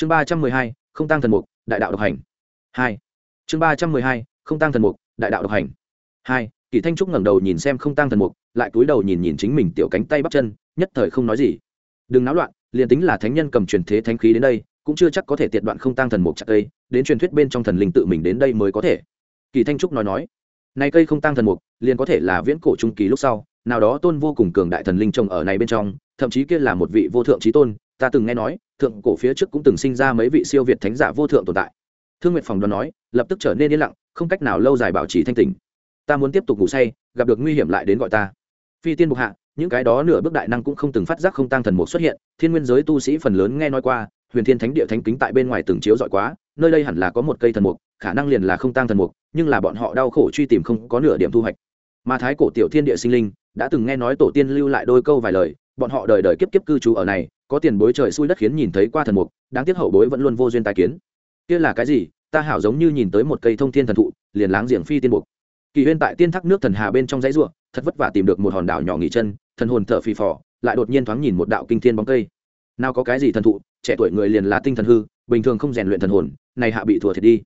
chương ba trăm mười hai, không tăng thần mục, đại đạo độc hành. Hai. Chương ba trăm mười hai, không tăng thần mục, đại đạo độc hành. Hai kỳ thanh trúc ngẩng đầu nhìn xem không tăng thần mục, lại cúi đầu nhìn nhìn chính mình tiểu cánh tay bắp chân, nhất thời không nói gì. Đừng náo loạn, liền tính là thánh nhân cầm truyền thế thánh khí đến đây, cũng chưa chắc có thể tiệt đoạn không tăng thần mục chặt cây, đến truyền thuyết bên trong thần linh tự mình đến đây mới có thể. Kỳ thanh trúc nói nói, này cây không tăng thần mục, liền có thể là viễn cổ trung kỳ lúc sau, nào đó tôn vô cùng cường đại thần linh trồng ở này bên trong, thậm chí kia là một vị vô thượng trí tôn ta từng nghe nói, thượng cổ phía trước cũng từng sinh ra mấy vị siêu việt thánh giả vô thượng tồn tại. Thương nguyện phòng đoán nói, lập tức trở nên yên lặng, không cách nào lâu dài bảo trì thanh tình ta muốn tiếp tục ngủ say, gặp được nguy hiểm lại đến gọi ta. Phi tiên bục hạ, những cái đó nửa bước đại năng cũng không từng phát giác không tăng thần mục xuất hiện, thiên nguyên giới tu sĩ phần lớn nghe nói qua, huyền thiên thánh địa thánh kính tại bên ngoài từng chiếu dọi quá, nơi đây hẳn là có một cây thần mục, khả năng liền là không tăng thần mục, nhưng là bọn họ đau khổ truy tìm không có nửa điểm thu hoạch. Mà thái cổ tiểu thiên địa sinh linh, đã từng nghe nói tổ tiên lưu lại đôi câu vài lời, bọn họ đời đời kiếp kiếp cư trú ở này có tiền bối trời xui đất khiến nhìn thấy qua thần mục, đáng tiếc hậu bối vẫn luôn vô duyên tài kiến. Kia là cái gì? Ta hảo giống như nhìn tới một cây thông thiên thần thụ, liền láng giềng phi tiên mục. Kỳ huyên tại tiên thác nước thần hà bên trong dãy ruộng, thật vất vả tìm được một hòn đảo nhỏ nghỉ chân, thần hồn thở phì phò, lại đột nhiên thoáng nhìn một đạo kinh thiên bóng cây. Nào có cái gì thần thụ, trẻ tuổi người liền là tinh thần hư, bình thường không rèn luyện thần hồn, này hạ bị thua thiệt đi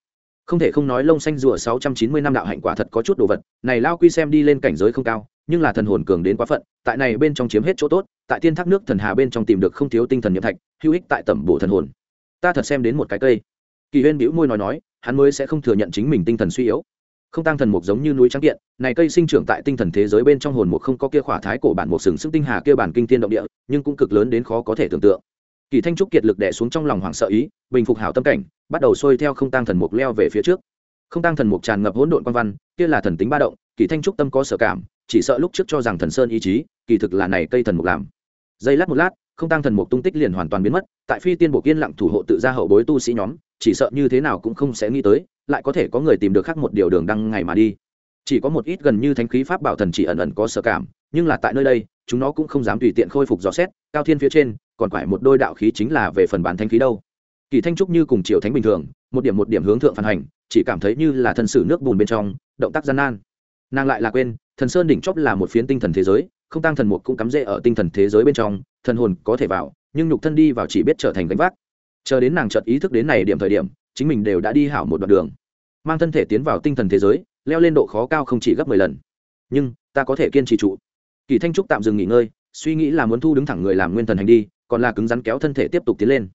không thể không nói lông xanh rùa sáu trăm chín mươi năm đạo hạnh quả thật có chút đồ vật, này lao quy xem đi lên cảnh giới không cao, nhưng là thần hồn cường đến quá phận, tại này bên trong chiếm hết chỗ tốt, tại tiên thác nước thần hà bên trong tìm được không thiếu tinh thần nhiệm thạch, hữu ích tại tẩm bổ thần hồn. Ta thật xem đến một cái cây. Kỳ huyên bĩu môi nói nói, hắn mới sẽ không thừa nhận chính mình tinh thần suy yếu. Không tăng thần mục giống như núi trắng kiện, này cây sinh trưởng tại tinh thần thế giới bên trong hồn mục không có kia khỏa thái cổ bản mục sừng sức tinh hà kia bản kinh tiên động địa, nhưng cũng cực lớn đến khó có thể tưởng tượng kỳ thanh trúc kiệt lực đè xuống trong lòng hoảng sợ ý, bình phục hảo tâm cảnh, bắt đầu xuôi theo không tăng thần mục leo về phía trước. Không tăng thần mục tràn ngập hỗn độn quan văn, kia là thần tính ba động, kỳ thanh trúc tâm có sợ cảm, chỉ sợ lúc trước cho rằng thần sơn ý chí, kỳ thực là này cây thần mục làm. Giây lát một lát, không tăng thần mục tung tích liền hoàn toàn biến mất, tại phi tiên bộ kiên lặng thủ hộ tự ra hậu bối tu sĩ nhóm, chỉ sợ như thế nào cũng không sẽ nghĩ tới, lại có thể có người tìm được khác một điều đường đăng ngày mà đi. Chỉ có một ít gần như thánh khí pháp bảo thần chỉ ẩn ẩn có sợ cảm nhưng là tại nơi đây, chúng nó cũng không dám tùy tiện khôi phục dò xét, cao thiên phía trên, còn phải một đôi đạo khí chính là về phần bán thanh khí đâu. Kỳ thanh trúc như cùng triều thánh bình thường, một điểm một điểm hướng thượng phản hành, chỉ cảm thấy như là thân sử nước bùn bên trong, động tác gian nan. Nàng lại là quên, thần sơn đỉnh chóp là một phiến tinh thần thế giới, không tăng thần một cũng cắm rễ ở tinh thần thế giới bên trong, thần hồn có thể vào, nhưng nhục thân đi vào chỉ biết trở thành gánh vác. Chờ đến nàng chợt ý thức đến này điểm thời điểm, chính mình đều đã đi hảo một đoạn đường. Mang thân thể tiến vào tinh thần thế giới, leo lên độ khó cao không chỉ gấp mười lần. Nhưng, ta có thể kiên trì trụ kỳ thanh trúc tạm dừng nghỉ ngơi, suy nghĩ là muốn thu đứng thẳng người làm nguyên thần hành đi, còn là cứng rắn kéo thân thể tiếp tục tiến lên.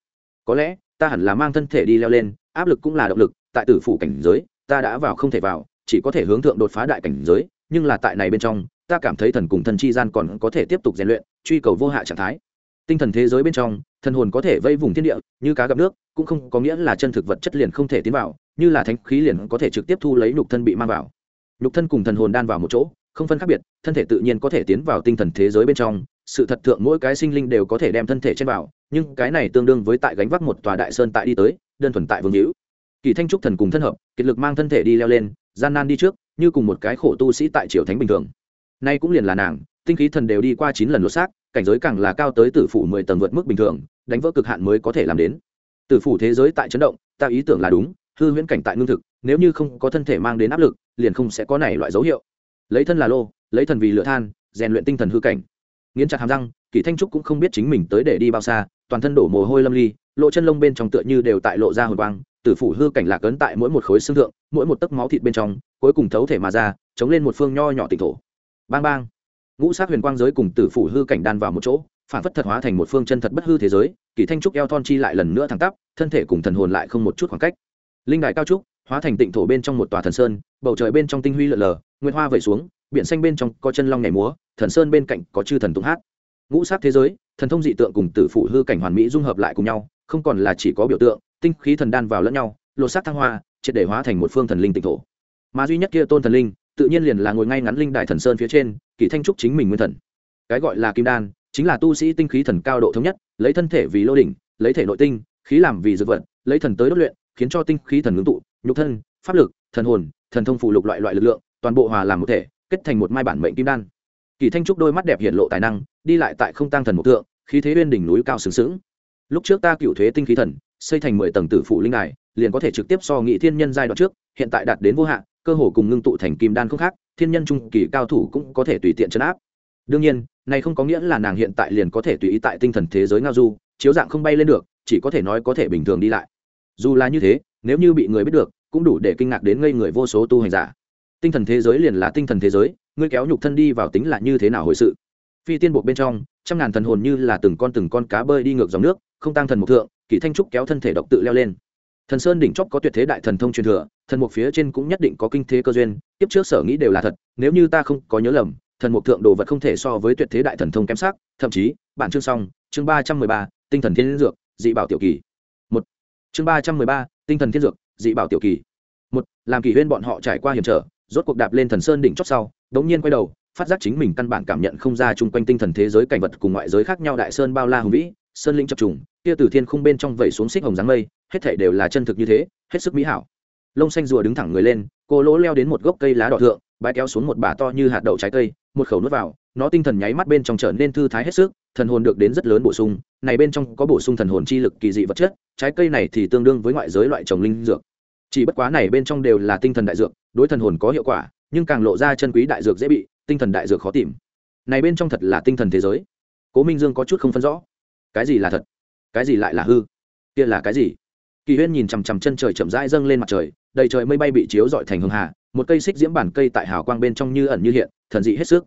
Có lẽ, ta hẳn là mang thân thể đi leo lên, áp lực cũng là động lực, tại tử phủ cảnh giới, ta đã vào không thể vào, chỉ có thể hướng thượng đột phá đại cảnh giới, nhưng là tại này bên trong, ta cảm thấy thần cùng thần chi gian còn có thể tiếp tục rèn luyện, truy cầu vô hạ trạng thái. Tinh thần thế giới bên trong, thần hồn có thể vây vùng thiên địa, như cá gặp nước, cũng không có nghĩa là chân thực vật chất liền không thể tiến vào, như là thánh khí liền có thể trực tiếp thu lấy nhục thân bị mang vào. Nhục thân cùng thần hồn đan vào một chỗ không phân khác biệt, thân thể tự nhiên có thể tiến vào tinh thần thế giới bên trong, sự thật thượng mỗi cái sinh linh đều có thể đem thân thể chen vào, nhưng cái này tương đương với tại gánh vác một tòa đại sơn tại đi tới, đơn thuần tại vương hữu. Kỳ thanh trúc thần cùng thân hợp, kiệt lực mang thân thể đi leo lên, gian nan đi trước, như cùng một cái khổ tu sĩ tại triều thánh bình thường. Nay cũng liền là nàng, tinh khí thần đều đi qua chín lần lột xác, cảnh giới càng là cao tới tử phủ mười tầng vượt mức bình thường, đánh vỡ cực hạn mới có thể làm đến. Tử phủ thế giới tại chấn động, ta ý tưởng là đúng, hư huyễn cảnh tại ngưng thực, nếu như không có thân thể mang đến áp lực, liền không sẽ có này loại dấu hiệu lấy thân là lô, lấy thần vì lựa than, rèn luyện tinh thần hư cảnh. Nghiến chặt hàm răng, kỷ thanh trúc cũng không biết chính mình tới để đi bao xa, toàn thân đổ mồ hôi lâm ly lộ chân lông bên trong tựa như đều tại lộ ra hồi quang, tử phủ hư cảnh lạc ấn tại mỗi một khối xương thượng, mỗi một tấc máu thịt bên trong, cuối cùng thấu thể mà ra, chống lên một phương nho nhỏ tỉnh thổ. Bang bang. Ngũ sát huyền quang giới cùng tử phủ hư cảnh đan vào một chỗ, phản phất thật hóa thành một phương chân thật bất hư thế giới kỳ thanh trúc eo thon chi lại lần nữa thẳng tắp, thân thể cùng thần hồn lại không một chút khoảng cách. Linh đại cao trúc, hóa thành tịnh thổ bên trong một tòa thần sơn, bầu trời bên trong tinh huy lợn lờ nguyên hoa vẩy xuống, biển xanh bên trong có chân long nhảy múa, thần sơn bên cạnh có chư thần tung hát. Ngũ sát thế giới, thần thông dị tượng cùng tử phủ hư cảnh hoàn mỹ dung hợp lại cùng nhau, không còn là chỉ có biểu tượng, tinh khí thần đan vào lẫn nhau, lột xác thăng hoa, triệt để hóa thành một phương thần linh tịnh thổ. Mà duy nhất kia tôn thần linh, tự nhiên liền là ngồi ngay ngắn linh đại thần sơn phía trên, kỳ thanh trúc chính mình nguyên thần. Cái gọi là kim đan, chính là tu sĩ tinh khí thần cao độ thống nhất, lấy thân thể vì lô đỉnh, lấy thể nội tinh, khí làm vì dược vật, lấy thần tới đốt luyện, khiến cho tinh khí thần ngưng tụ, nhục thân, pháp lực, thần hồn, thần thông phụ lục loại loại lực lượng toàn bộ hòa làm một thể, kết thành một mai bản mệnh kim đan. Kỳ thanh trúc đôi mắt đẹp hiện lộ tài năng, đi lại tại không tăng thần một tượng khí thế bên đỉnh núi cao sướng sướng lúc trước ta cựu thuế tinh khí thần, xây thành mười tầng tử phụ linh đài, liền có thể trực tiếp so nghị thiên nhân giai đoạn trước, hiện tại đạt đến vô hạn, cơ hồ cùng ngưng tụ thành kim đan không khác, thiên nhân trung kỳ cao thủ cũng có thể tùy tiện chấn áp. Đương nhiên, này không có nghĩa là nàng hiện tại liền có thể tùy ý tại tinh thần thế giới ngao du, chiếu dạng không bay lên được, chỉ có thể nói có thể bình thường đi lại. Dù là như thế, nếu như bị người biết được, cũng đủ để kinh ngạc đến ngây người vô số tu hành giả tinh thần thế giới liền là tinh thần thế giới, ngươi kéo nhục thân đi vào tính là như thế nào hồi sự? Phi tiên buộc bên trong, trăm ngàn thần hồn như là từng con từng con cá bơi đi ngược dòng nước, không tăng thần mục thượng kỷ thanh trúc kéo thân thể độc tự leo lên. Thần sơn đỉnh chóp có tuyệt thế đại thần thông truyền thừa, thần mục phía trên cũng nhất định có kinh thế cơ duyên tiếp trước sở nghĩ đều là thật, nếu như ta không có nhớ lầm, thần mục thượng đồ vật không thể so với tuyệt thế đại thần thông kém sắc, thậm chí, bản chương xong, chương ba trăm mười ba, tinh thần thiên dược, dị bảo tiểu kỳ. Một. Chương ba trăm mười ba, tinh thần thiên dược, dị bảo tiểu kỳ. Một, làm kỳ huyên bọn họ trải qua hiểm trở rốt cuộc đạp lên thần sơn đỉnh chót sau đống nhiên quay đầu, phát giác chính mình căn bản cảm nhận không ra chung quanh tinh thần thế giới cảnh vật cùng ngoại giới khác nhau đại sơn bao la hùng vĩ, sơn linh chập trùng kia từ thiên khung bên trong vẩy xuống xích hồng dáng mây, hết thảy đều là chân thực như thế, hết sức mỹ hảo. Lông xanh rùa đứng thẳng người lên, cô lỗ leo đến một gốc cây lá đỏ thượng bãi kéo xuống một bả to như hạt đậu trái cây, một khẩu nuốt vào, nó tinh thần nháy mắt bên trong trở nên thư thái hết sức, thần hồn được đến rất lớn bổ sung, này bên trong có bổ sung thần hồn chi lực kỳ dị vật chất, trái cây này thì tương đương với ngoại giới loại trồng linh dược chỉ bất quá này bên trong đều là tinh thần đại dược, đối thần hồn có hiệu quả, nhưng càng lộ ra chân quý đại dược dễ bị, tinh thần đại dược khó tìm. Này bên trong thật là tinh thần thế giới. Cố minh dương có chút không phân rõ. Cái gì là thật? Cái gì lại là hư? Kia là cái gì? Kỳ huyên nhìn chằm chằm chân trời chậm rãi dâng lên mặt trời, đầy trời mây bay bị chiếu dọi thành hương hà, một cây xích diễm bản cây tại hào quang bên trong như ẩn như hiện, thần dị hết sức.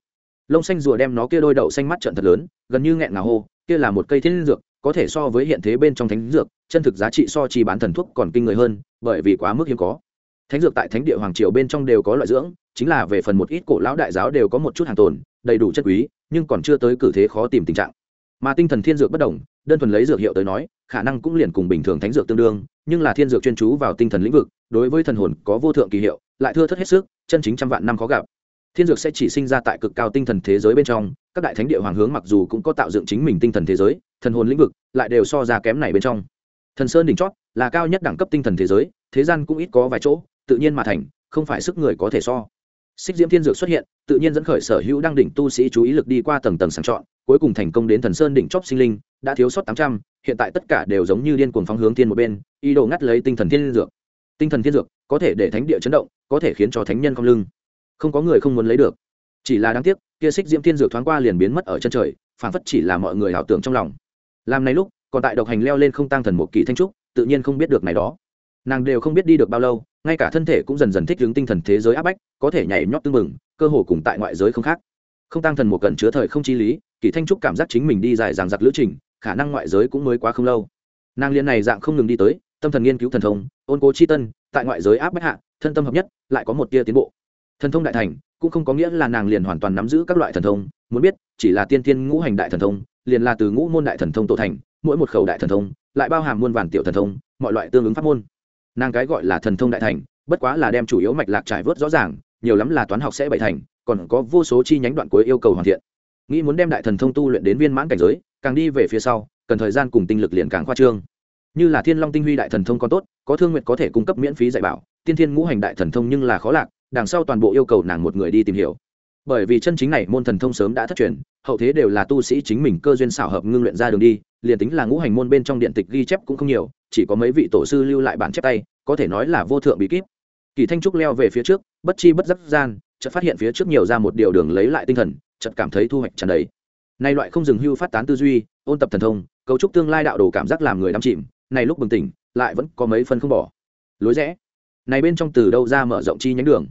Lông xanh rùa đem nó kia đôi đậu xanh mắt trận thật lớn, gần như nghẹn ngào hô, kia là một cây thiên dược có thể so với hiện thế bên trong thánh dược, chân thực giá trị so chi bán thần thuốc còn kinh người hơn, bởi vì quá mức hiếm có. Thánh dược tại thánh địa hoàng triều bên trong đều có loại dưỡng, chính là về phần một ít cổ lão đại giáo đều có một chút hàng tồn, đầy đủ chất quý, nhưng còn chưa tới cử thế khó tìm tình trạng. Mà tinh thần thiên dược bất đồng, đơn thuần lấy dược hiệu tới nói, khả năng cũng liền cùng bình thường thánh dược tương đương, nhưng là thiên dược chuyên chú vào tinh thần lĩnh vực, đối với thần hồn có vô thượng kỳ hiệu, lại thưa thất hết sức, chân chính trăm vạn năm khó gặp. Thiên dược sẽ chỉ sinh ra tại cực cao tinh thần thế giới bên trong các đại thánh địa hoàng hướng mặc dù cũng có tạo dựng chính mình tinh thần thế giới, thần hồn lĩnh vực lại đều so ra kém này bên trong. Thần sơn đỉnh chót là cao nhất đẳng cấp tinh thần thế giới, thế gian cũng ít có vài chỗ, tự nhiên mà thành, không phải sức người có thể so. Xích diễm thiên dược xuất hiện, tự nhiên dẫn khởi sở hữu đăng đỉnh tu sĩ chú ý lực đi qua tầng tầng sàng chọn, cuối cùng thành công đến thần sơn đỉnh chóp sinh linh, đã thiếu sót tám trăm, hiện tại tất cả đều giống như điên cuồng phóng hướng thiên một bên, ý đồ ngắt lấy tinh thần thiên dược. Tinh thần thiên dược có thể để thánh địa chấn động, có thể khiến cho thánh nhân không lưng. Không có người không muốn lấy được. Chỉ là đáng tiếc kia xích diễm thiên dược thoáng qua liền biến mất ở chân trời phản phất chỉ là mọi người ảo tưởng trong lòng. Làm này lúc, còn tại độc hành leo lên không tăng thần một kỳ thanh trúc, tự nhiên không biết được này đó. Nàng đều không biết đi được bao lâu, ngay cả thân thể cũng dần dần thích ứng tinh thần thế giới áp bách, có thể nhảy nhót tưng bừng, cơ hồ cùng tại ngoại giới không khác. Không tăng thần một cần chứa thời không chi lý, kỳ thanh trúc cảm giác chính mình đi dài dàng giặc lữ trình, khả năng ngoại giới cũng mới quá không lâu. Nàng liên này dạng không ngừng đi tới, tâm thần nghiên cứu thần thông, ôn cố chi tân, tại ngoại giới áp bách hạ, thân tâm hợp nhất, lại có một tia tiến bộ. Thần thông đại thành cũng không có nghĩa là nàng liền hoàn toàn nắm giữ các loại thần thông, muốn biết, chỉ là tiên tiên ngũ hành đại thần thông, liền là từ ngũ môn đại thần thông tổ thành, mỗi một khẩu đại thần thông, lại bao hàm muôn vàn tiểu thần thông, mọi loại tương ứng pháp môn. Nàng cái gọi là thần thông đại thành, bất quá là đem chủ yếu mạch lạc trải vớt rõ ràng, nhiều lắm là toán học sẽ bày thành, còn có vô số chi nhánh đoạn cuối yêu cầu hoàn thiện. Nghĩ muốn đem đại thần thông tu luyện đến viên mãn cảnh giới, càng đi về phía sau, cần thời gian cùng tinh lực liền càng khoa trương. Như là thiên long tinh huy đại thần thông còn tốt, có thương nguyện có thể cung cấp miễn phí dạy bảo, tiên thiên ngũ hành đại thần thông nhưng là khó lạc đằng sau toàn bộ yêu cầu nàng một người đi tìm hiểu. Bởi vì chân chính này môn thần thông sớm đã thất truyền, hậu thế đều là tu sĩ chính mình cơ duyên xảo hợp ngưng luyện ra đường đi, liền tính là ngũ hành môn bên trong điện tịch ghi chép cũng không nhiều, chỉ có mấy vị tổ sư lưu lại bản chép tay, có thể nói là vô thượng bí kíp. Kỳ thanh trúc leo về phía trước, bất chi bất giác gian, chợt phát hiện phía trước nhiều ra một điều đường lấy lại tinh thần, chợt cảm thấy thu hoạch tràn đầy. Nay loại không dừng hưu phát tán tư duy, ôn tập thần thông, cấu trúc tương lai đạo đồ cảm giác làm người đắm chìm, này lúc bừng tỉnh, lại vẫn có mấy phân không bỏ. Lối rẽ. Này bên trong từ đâu ra mở rộng chi nhánh đường?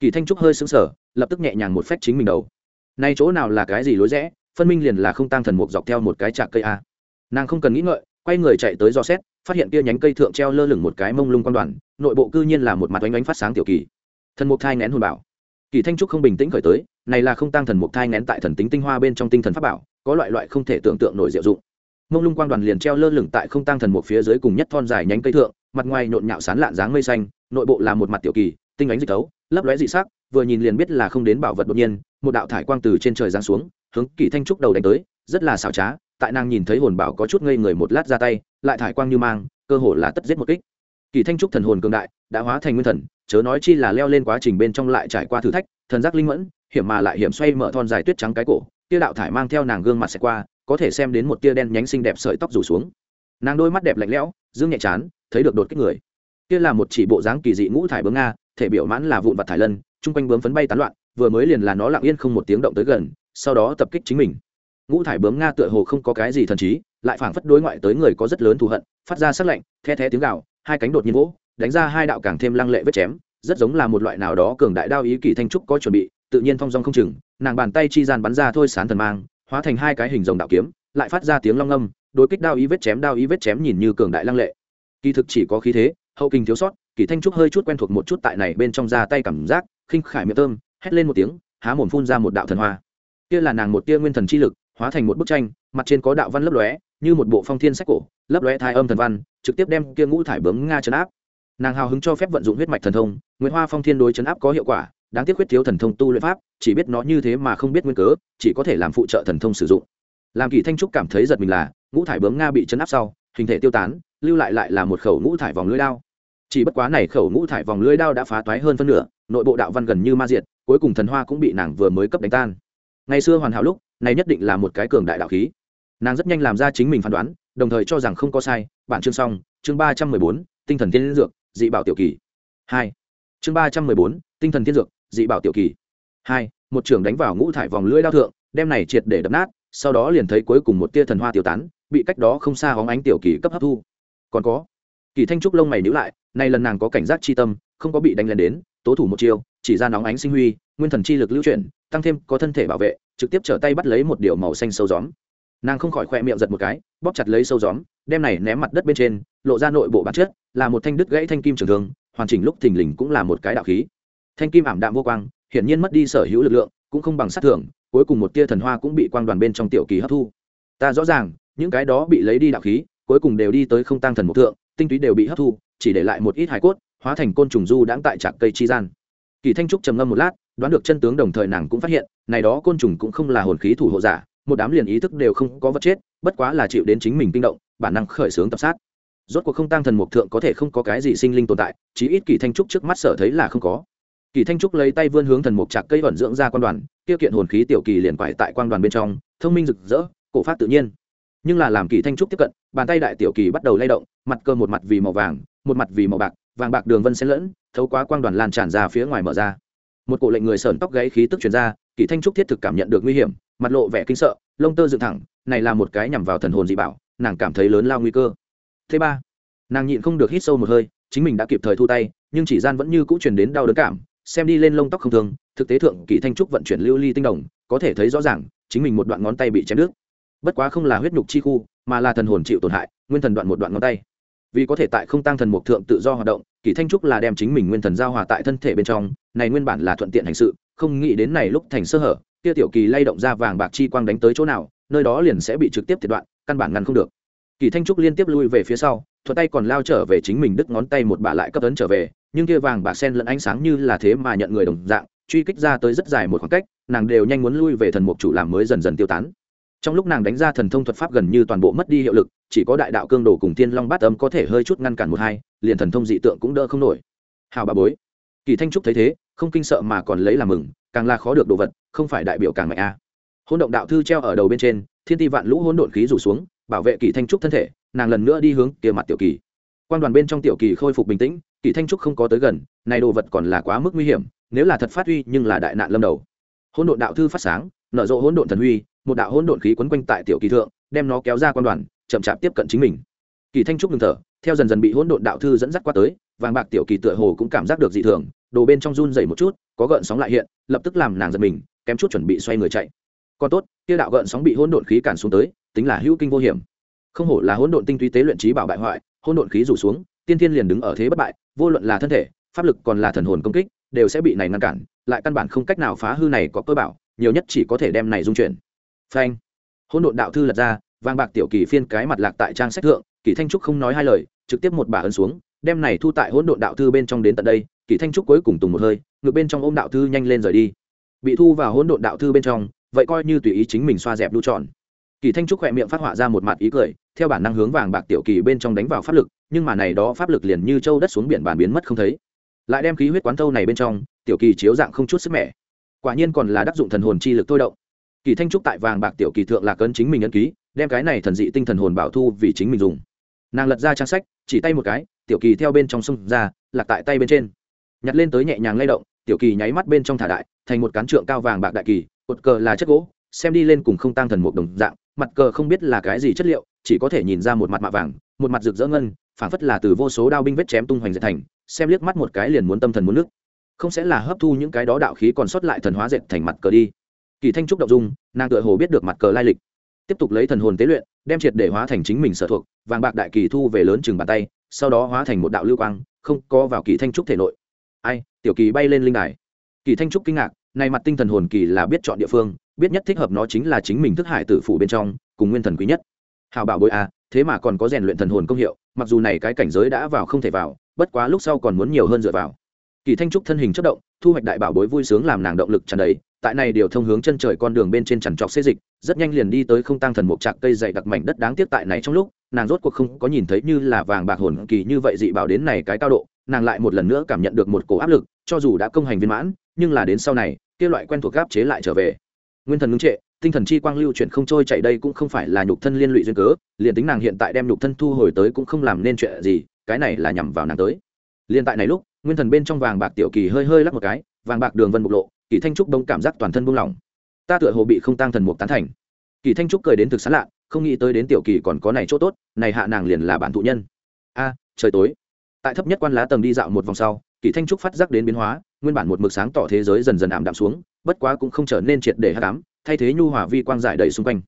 Kỳ thanh trúc hơi sững sờ, lập tức nhẹ nhàng một phách chính mình đầu. Nay chỗ nào là cái gì lối rẽ, phân minh liền là không tăng thần mục dọc theo một cái trạc cây a. Nàng không cần nghĩ ngợi, quay người chạy tới do xét, phát hiện kia nhánh cây thượng treo lơ lửng một cái mông lung quan đoàn, nội bộ cư nhiên là một mặt oanh oanh phát sáng tiểu kỳ. Thần mục thai Nén hồn bảo. Kỳ thanh trúc không bình tĩnh khởi tới, này là không tăng thần mục thai Nén tại thần tính tinh hoa bên trong tinh thần pháp bảo, có loại loại không thể tưởng tượng nổi diệu dụng. Mông lung quang đoàn liền treo lơ lửng tại không tăng thần mục phía dưới cùng nhất thon dài nhánh cây thượng, mặt ngoài nhộn nhạo sán lạn dáng mây xanh, nội bộ là một mặt tiểu kỳ, tinh ánh dịch tấu lấp lóe dị sắc, vừa nhìn liền biết là không đến bảo vật đột nhiên, một đạo thải quang từ trên trời giáng xuống, hướng Kỷ thanh trúc đầu đánh tới, rất là xảo trá, tại nàng nhìn thấy hồn bảo có chút ngây người một lát ra tay, lại thải quang như mang, cơ hồ là tất giết một kích. Kỷ thanh trúc thần hồn cường đại, đã hóa thành nguyên thần, chớ nói chi là leo lên quá trình bên trong lại trải qua thử thách, thần giác linh mẫn, hiểm mà lại hiểm xoay mở thon dài tuyết trắng cái cổ, tia đạo thải mang theo nàng gương mặt sẽ qua, có thể xem đến một tia đen nhánh xinh đẹp sợi tóc rủ xuống. Nàng đôi mắt đẹp lạnh lẽo, dương nhẹ chán, thấy được đột kích người. Kia là một chỉ bộ dáng kỳ dị ngũ thải bướm nga thể biểu mãn là vụn vặt thải lân, chung quanh bướm phấn bay tán loạn, vừa mới liền là nó lặng yên không một tiếng động tới gần, sau đó tập kích chính mình. Ngũ thải bướm nga tựa hồ không có cái gì thần trí, lại phảng phất đối ngoại tới người có rất lớn thù hận, phát ra sắc lạnh, the thé tiếng gạo hai cánh đột nhiên vỗ, đánh ra hai đạo càng thêm lăng lệ vết chém, rất giống là một loại nào đó cường đại đao ý kỳ thanh trúc có chuẩn bị, tự nhiên phong dong không chừng, nàng bàn tay chi gian bắn ra thôi sán thần mang, hóa thành hai cái hình rồng đạo kiếm, lại phát ra tiếng long âm, đối kích đao ý vết chém, đao ý vết chém nhìn như cường đại lăng lệ. Kỳ thực chỉ có khí thế hậu kinh thiếu sót, kỳ thanh trúc hơi chút quen thuộc một chút tại này bên trong ra tay cảm giác, khinh khải miệng tôm hét lên một tiếng, há mồm phun ra một đạo thần hoa. Kia là nàng một tia nguyên thần chi lực, hóa thành một bức tranh, mặt trên có đạo văn lấp lóe, như một bộ phong thiên sách cổ, lấp lóe thai âm thần văn, trực tiếp đem kia ngũ thải bướm nga chấn áp. Nàng hào hứng cho phép vận dụng huyết mạch thần thông nguyễn hoa phong thiên đối chấn áp có hiệu quả, đáng tiếc huyết thiếu thần thông tu luyện pháp, chỉ biết nó như thế mà không biết nguyên cớ, chỉ có thể làm phụ trợ thần thông sử dụng. Làm kỳ thanh trúc cảm thấy giật mình là, ngũ thải bướm nga bị chấn áp sau, hình thể tiêu tán, lưu lại lại là một khẩu ngũ thải vòng lưỡi đao chỉ bất quá này khẩu ngũ thải vòng lưỡi đao đã phá toái hơn phân nửa, nội bộ đạo văn gần như ma diệt, cuối cùng thần hoa cũng bị nàng vừa mới cấp đánh tan. Ngày xưa hoàn hảo lúc, này nhất định là một cái cường đại đạo khí. Nàng rất nhanh làm ra chính mình phán đoán, đồng thời cho rằng không có sai, bản chương xong, chương ba trăm mười bốn, tinh thần thiên dược, dị bảo tiểu kỳ. Hai. Chương ba trăm mười bốn, tinh thần thiên dược, dị bảo tiểu kỳ. Hai, một trưởng đánh vào ngũ thải vòng lưỡi đao thượng, đem này triệt để đập nát, sau đó liền thấy cuối cùng một tia thần hoa tiêu tán, bị cách đó không xa hóng ánh tiểu kỳ cấp hấp thu. Còn có, kỳ thanh trúc lông mày nhữ lại nay lần nàng có cảnh giác chi tâm, không có bị đánh lên đến, tố thủ một chiêu, chỉ ra nóng ánh sinh huy, nguyên thần chi lực lưu chuyển, tăng thêm có thân thể bảo vệ, trực tiếp trở tay bắt lấy một điều màu xanh sâu gióm. Nàng không khỏi khoe miệng giật một cái, bóp chặt lấy sâu gióm, đem này ném mặt đất bên trên, lộ ra nội bộ bản chất, là một thanh đứt gãy thanh kim trường thương, hoàn chỉnh lúc thình lình cũng là một cái đạo khí. Thanh kim ảm đạm vô quang, hiển nhiên mất đi sở hữu lực lượng, cũng không bằng sát thưởng cuối cùng một tia thần hoa cũng bị quang đoàn bên trong tiểu kỳ hấp thu. Ta rõ ràng, những cái đó bị lấy đi đạo khí, cuối cùng đều đi tới không tăng thần một thượng, tinh túy đều bị hấp thu chỉ để lại một ít hài cốt, hóa thành côn trùng du đãng tại trạc cây chi gian. Kỳ thanh trúc trầm ngâm một lát, đoán được chân tướng đồng thời nàng cũng phát hiện, này đó côn trùng cũng không là hồn khí thủ hộ giả, một đám liền ý thức đều không có vật chết, bất quá là chịu đến chính mình kinh động, bản năng khởi xướng tập sát. Rốt cuộc không tăng thần mục thượng có thể không có cái gì sinh linh tồn tại, chí ít kỳ thanh trúc trước mắt sở thấy là không có. Kỳ thanh trúc lấy tay vươn hướng thần mục chạc cây vẩn dưỡng ra quan đoàn, tiêu kiện hồn khí tiểu kỳ liền quải tại quan đoàn bên trong, thông minh rực rỡ, cổ phát tự nhiên nhưng là làm kỳ thanh trúc tiếp cận, bàn tay đại tiểu kỳ bắt đầu lay động, mặt cơ một mặt vì màu vàng, một mặt vì màu bạc, vàng bạc đường vân xen lẫn, thấu quá quang đoàn lan tràn ra phía ngoài mở ra. Một cổ lệnh người sờn tóc gáy khí tức truyền ra, kỳ thanh trúc thiết thực cảm nhận được nguy hiểm, mặt lộ vẻ kinh sợ, lông tơ dựng thẳng, này là một cái nhằm vào thần hồn dị bảo, nàng cảm thấy lớn lao nguy cơ. Thứ ba, nàng nhịn không được hít sâu một hơi, chính mình đã kịp thời thu tay, nhưng chỉ gian vẫn như cũ truyền đến đau đớn cảm, xem đi lên lông tóc không thường thực tế thượng kỳ thanh trúc vận chuyển lưu ly tinh đồng, có thể thấy rõ ràng, chính mình một đoạn ngón tay bị chém đứt bất quá không là huyết nhục chi khu, mà là thần hồn chịu tổn hại, nguyên thần đoạn một đoạn ngón tay. Vì có thể tại không tăng thần mục thượng tự do hoạt động, kỳ thanh trúc là đem chính mình nguyên thần giao hòa tại thân thể bên trong, này nguyên bản là thuận tiện hành sự, không nghĩ đến này lúc thành sơ hở, kia tiểu kỳ lay động ra vàng bạc chi quang đánh tới chỗ nào, nơi đó liền sẽ bị trực tiếp thiệt đoạn, căn bản ngăn không được. Kỳ thanh trúc liên tiếp lui về phía sau, thuận tay còn lao trở về chính mình đứt ngón tay một bà lại cấp tấn trở về, nhưng kia vàng bạc sen lẫn ánh sáng như là thế mà nhận người đồng dạng, truy kích ra tới rất dài một khoảng cách, nàng đều nhanh muốn lui về thần mục chủ làm mới dần dần tiêu tán trong lúc nàng đánh ra thần thông thuật pháp gần như toàn bộ mất đi hiệu lực, chỉ có đại đạo cương đồ cùng thiên long bát âm có thể hơi chút ngăn cản một hai, liền thần thông dị tượng cũng đỡ không nổi. Hào bà bối. Kỳ thanh trúc thấy thế, không kinh sợ mà còn lấy làm mừng, càng là khó được đồ vật, không phải đại biểu càng mạnh a. À. hôn động đạo thư treo ở đầu bên trên, thiên ti vạn lũ hỗn độn khí rủ xuống, bảo vệ kỳ thanh trúc thân thể, nàng lần nữa đi hướng kia mặt tiểu kỳ. Quan đoàn bên trong tiểu kỳ khôi phục bình tĩnh, kỳ thanh trúc không có tới gần, này đồ vật còn là quá mức nguy hiểm, nếu là thật phát huy nhưng là đại nạn lâm đầu. Hỗn độn đạo thư phát sáng, nở rộ hỗn độn thần huy một đạo hỗn độn khí quấn quanh tại tiểu kỳ thượng, đem nó kéo ra quan đoàn, chậm chạp tiếp cận chính mình. Kỳ thanh trúc ngừng thở, theo dần dần bị hỗn độn đạo thư dẫn dắt qua tới, vàng bạc tiểu kỳ tựa hồ cũng cảm giác được dị thường, đồ bên trong run dày một chút, có gợn sóng lại hiện, lập tức làm nàng giật mình, kém chút chuẩn bị xoay người chạy. Còn tốt, kia đạo gợn sóng bị hỗn độn khí cản xuống tới, tính là hữu kinh vô hiểm. Không hổ là hỗn độn tinh túy tế luyện trí bảo bại hoại, hỗn độn khí rủ xuống, tiên thiên liền đứng ở thế bất bại, vô luận là thân thể, pháp lực còn là thần hồn công kích, đều sẽ bị này ngăn cản, lại căn bản không cách nào phá hư này có cơ bảo, nhiều nhất chỉ có thể đem này dung chuyển phanh. Hỗn độn đạo thư lật ra vàng bạc tiểu kỳ phiên cái mặt lạc tại trang sách thượng, kỳ thanh trúc không nói hai lời, trực tiếp một bà ấn xuống, đem này thu tại hỗn độn đạo thư bên trong đến tận đây, kỳ thanh trúc cuối cùng tùng một hơi, ngược bên trong ôm đạo thư nhanh lên rời đi. Bị thu vào hỗn độn đạo thư bên trong, vậy coi như tùy ý chính mình xoa dẹp đu tròn kỳ thanh trúc khỏe miệng phát họa ra một mặt ý cười, theo bản năng hướng vàng bạc tiểu kỳ bên trong đánh vào pháp lực, nhưng mà này đó pháp lực liền như châu đất xuống biển bàn biến mất không thấy. Lại đem khí huyết quán thâu này bên trong, tiểu kỳ chiếu dạng không chút sức mẻ. Quả nhiên còn là đắc dụng thần hồn chi lực thôi động kỳ thanh trúc tại vàng bạc tiểu kỳ thượng là cấn chính mình ấn ký, đem cái này thần dị tinh thần hồn bảo thu vì chính mình dùng. Nàng lật ra trang sách, chỉ tay một cái, tiểu kỳ theo bên trong sông ra, lạc tại tay bên trên. Nhặt lên tới nhẹ nhàng lay động, tiểu kỳ nháy mắt bên trong thả đại, thành một cán trượng cao vàng bạc đại kỳ, cột cờ là chất gỗ, xem đi lên cùng không tăng thần một đồng dạng, mặt cờ không biết là cái gì chất liệu, chỉ có thể nhìn ra một mặt mạ vàng, một mặt rực rỡ ngân, phảng phất là từ vô số đao binh vết chém tung hoành dệt thành, xem liếc mắt một cái liền muốn tâm thần muốn nước. Không sẽ là hấp thu những cái đó đạo khí còn sót lại thần hóa dệt thành mặt cờ đi kỳ thanh trúc động dung nàng tựa hồ biết được mặt cờ lai lịch. Tiếp tục lấy thần hồn tế luyện đem triệt để hóa thành chính mình sở thuộc vàng bạc đại kỳ thu về lớn chừng bàn tay sau đó hóa thành một đạo lưu quang không có vào kỳ thanh trúc thể nội. Ai tiểu kỳ bay lên linh đài. Kỳ thanh trúc kinh ngạc nay mặt tinh thần hồn kỳ là biết chọn địa phương biết nhất thích hợp nó chính là chính mình thức hải tử phủ bên trong cùng nguyên thần quý nhất. Hào bảo bội a à, thế mà còn có rèn luyện thần hồn công hiệu mặc dù này cái cảnh giới đã vào không thể vào bất quá lúc sau còn muốn nhiều hơn dựa vào kỳ thanh trúc thân hình chất động, thu hoạch đại bảo bối vui sướng làm nàng động lực tràn đầy, tại này điều thông hướng chân trời con đường bên trên trằn trọc xê dịch, rất nhanh liền đi tới không tăng thần mục trạc cây dày đặc mảnh đất đáng tiếc tại này trong lúc, nàng rốt cuộc không có nhìn thấy như là vàng bạc hồn kỳ như vậy dị bảo đến này cái cao độ, nàng lại một lần nữa cảm nhận được một cổ áp lực, cho dù đã công hành viên mãn, nhưng là đến sau này, kia loại quen thuộc gáp chế lại trở về. Nguyên thần ngưng trệ, tinh thần chi quang lưu chuyển không trôi chạy đây cũng không phải là nhục thân liên lụy duyên cớ, liền tính nàng hiện tại đem nhục thân thu hồi tới cũng không làm nên chuyện gì, cái này là nhằm vào nàng tới liền tại này lúc nguyên thần bên trong vàng bạc tiểu kỳ hơi hơi lắc một cái vàng bạc đường vân bộc lộ kỳ thanh trúc đông cảm giác toàn thân buông lỏng. Ta tựa hồ bị không tăng thần mục tán thành. Kỳ thanh trúc cười đến thực sán lạ không nghĩ tới đến tiểu kỳ còn có này chỗ tốt này hạ nàng liền là bản thụ nhân. A trời tối. Tại thấp nhất quan lá tầng đi dạo một vòng sau kỳ thanh trúc phát giác đến biến hóa nguyên bản một mực sáng tỏ thế giới dần dần ảm đạm xuống bất quá cũng không trở nên triệt để hát ám, thay thế nhu hòa vi quang giải đầy xung quanh.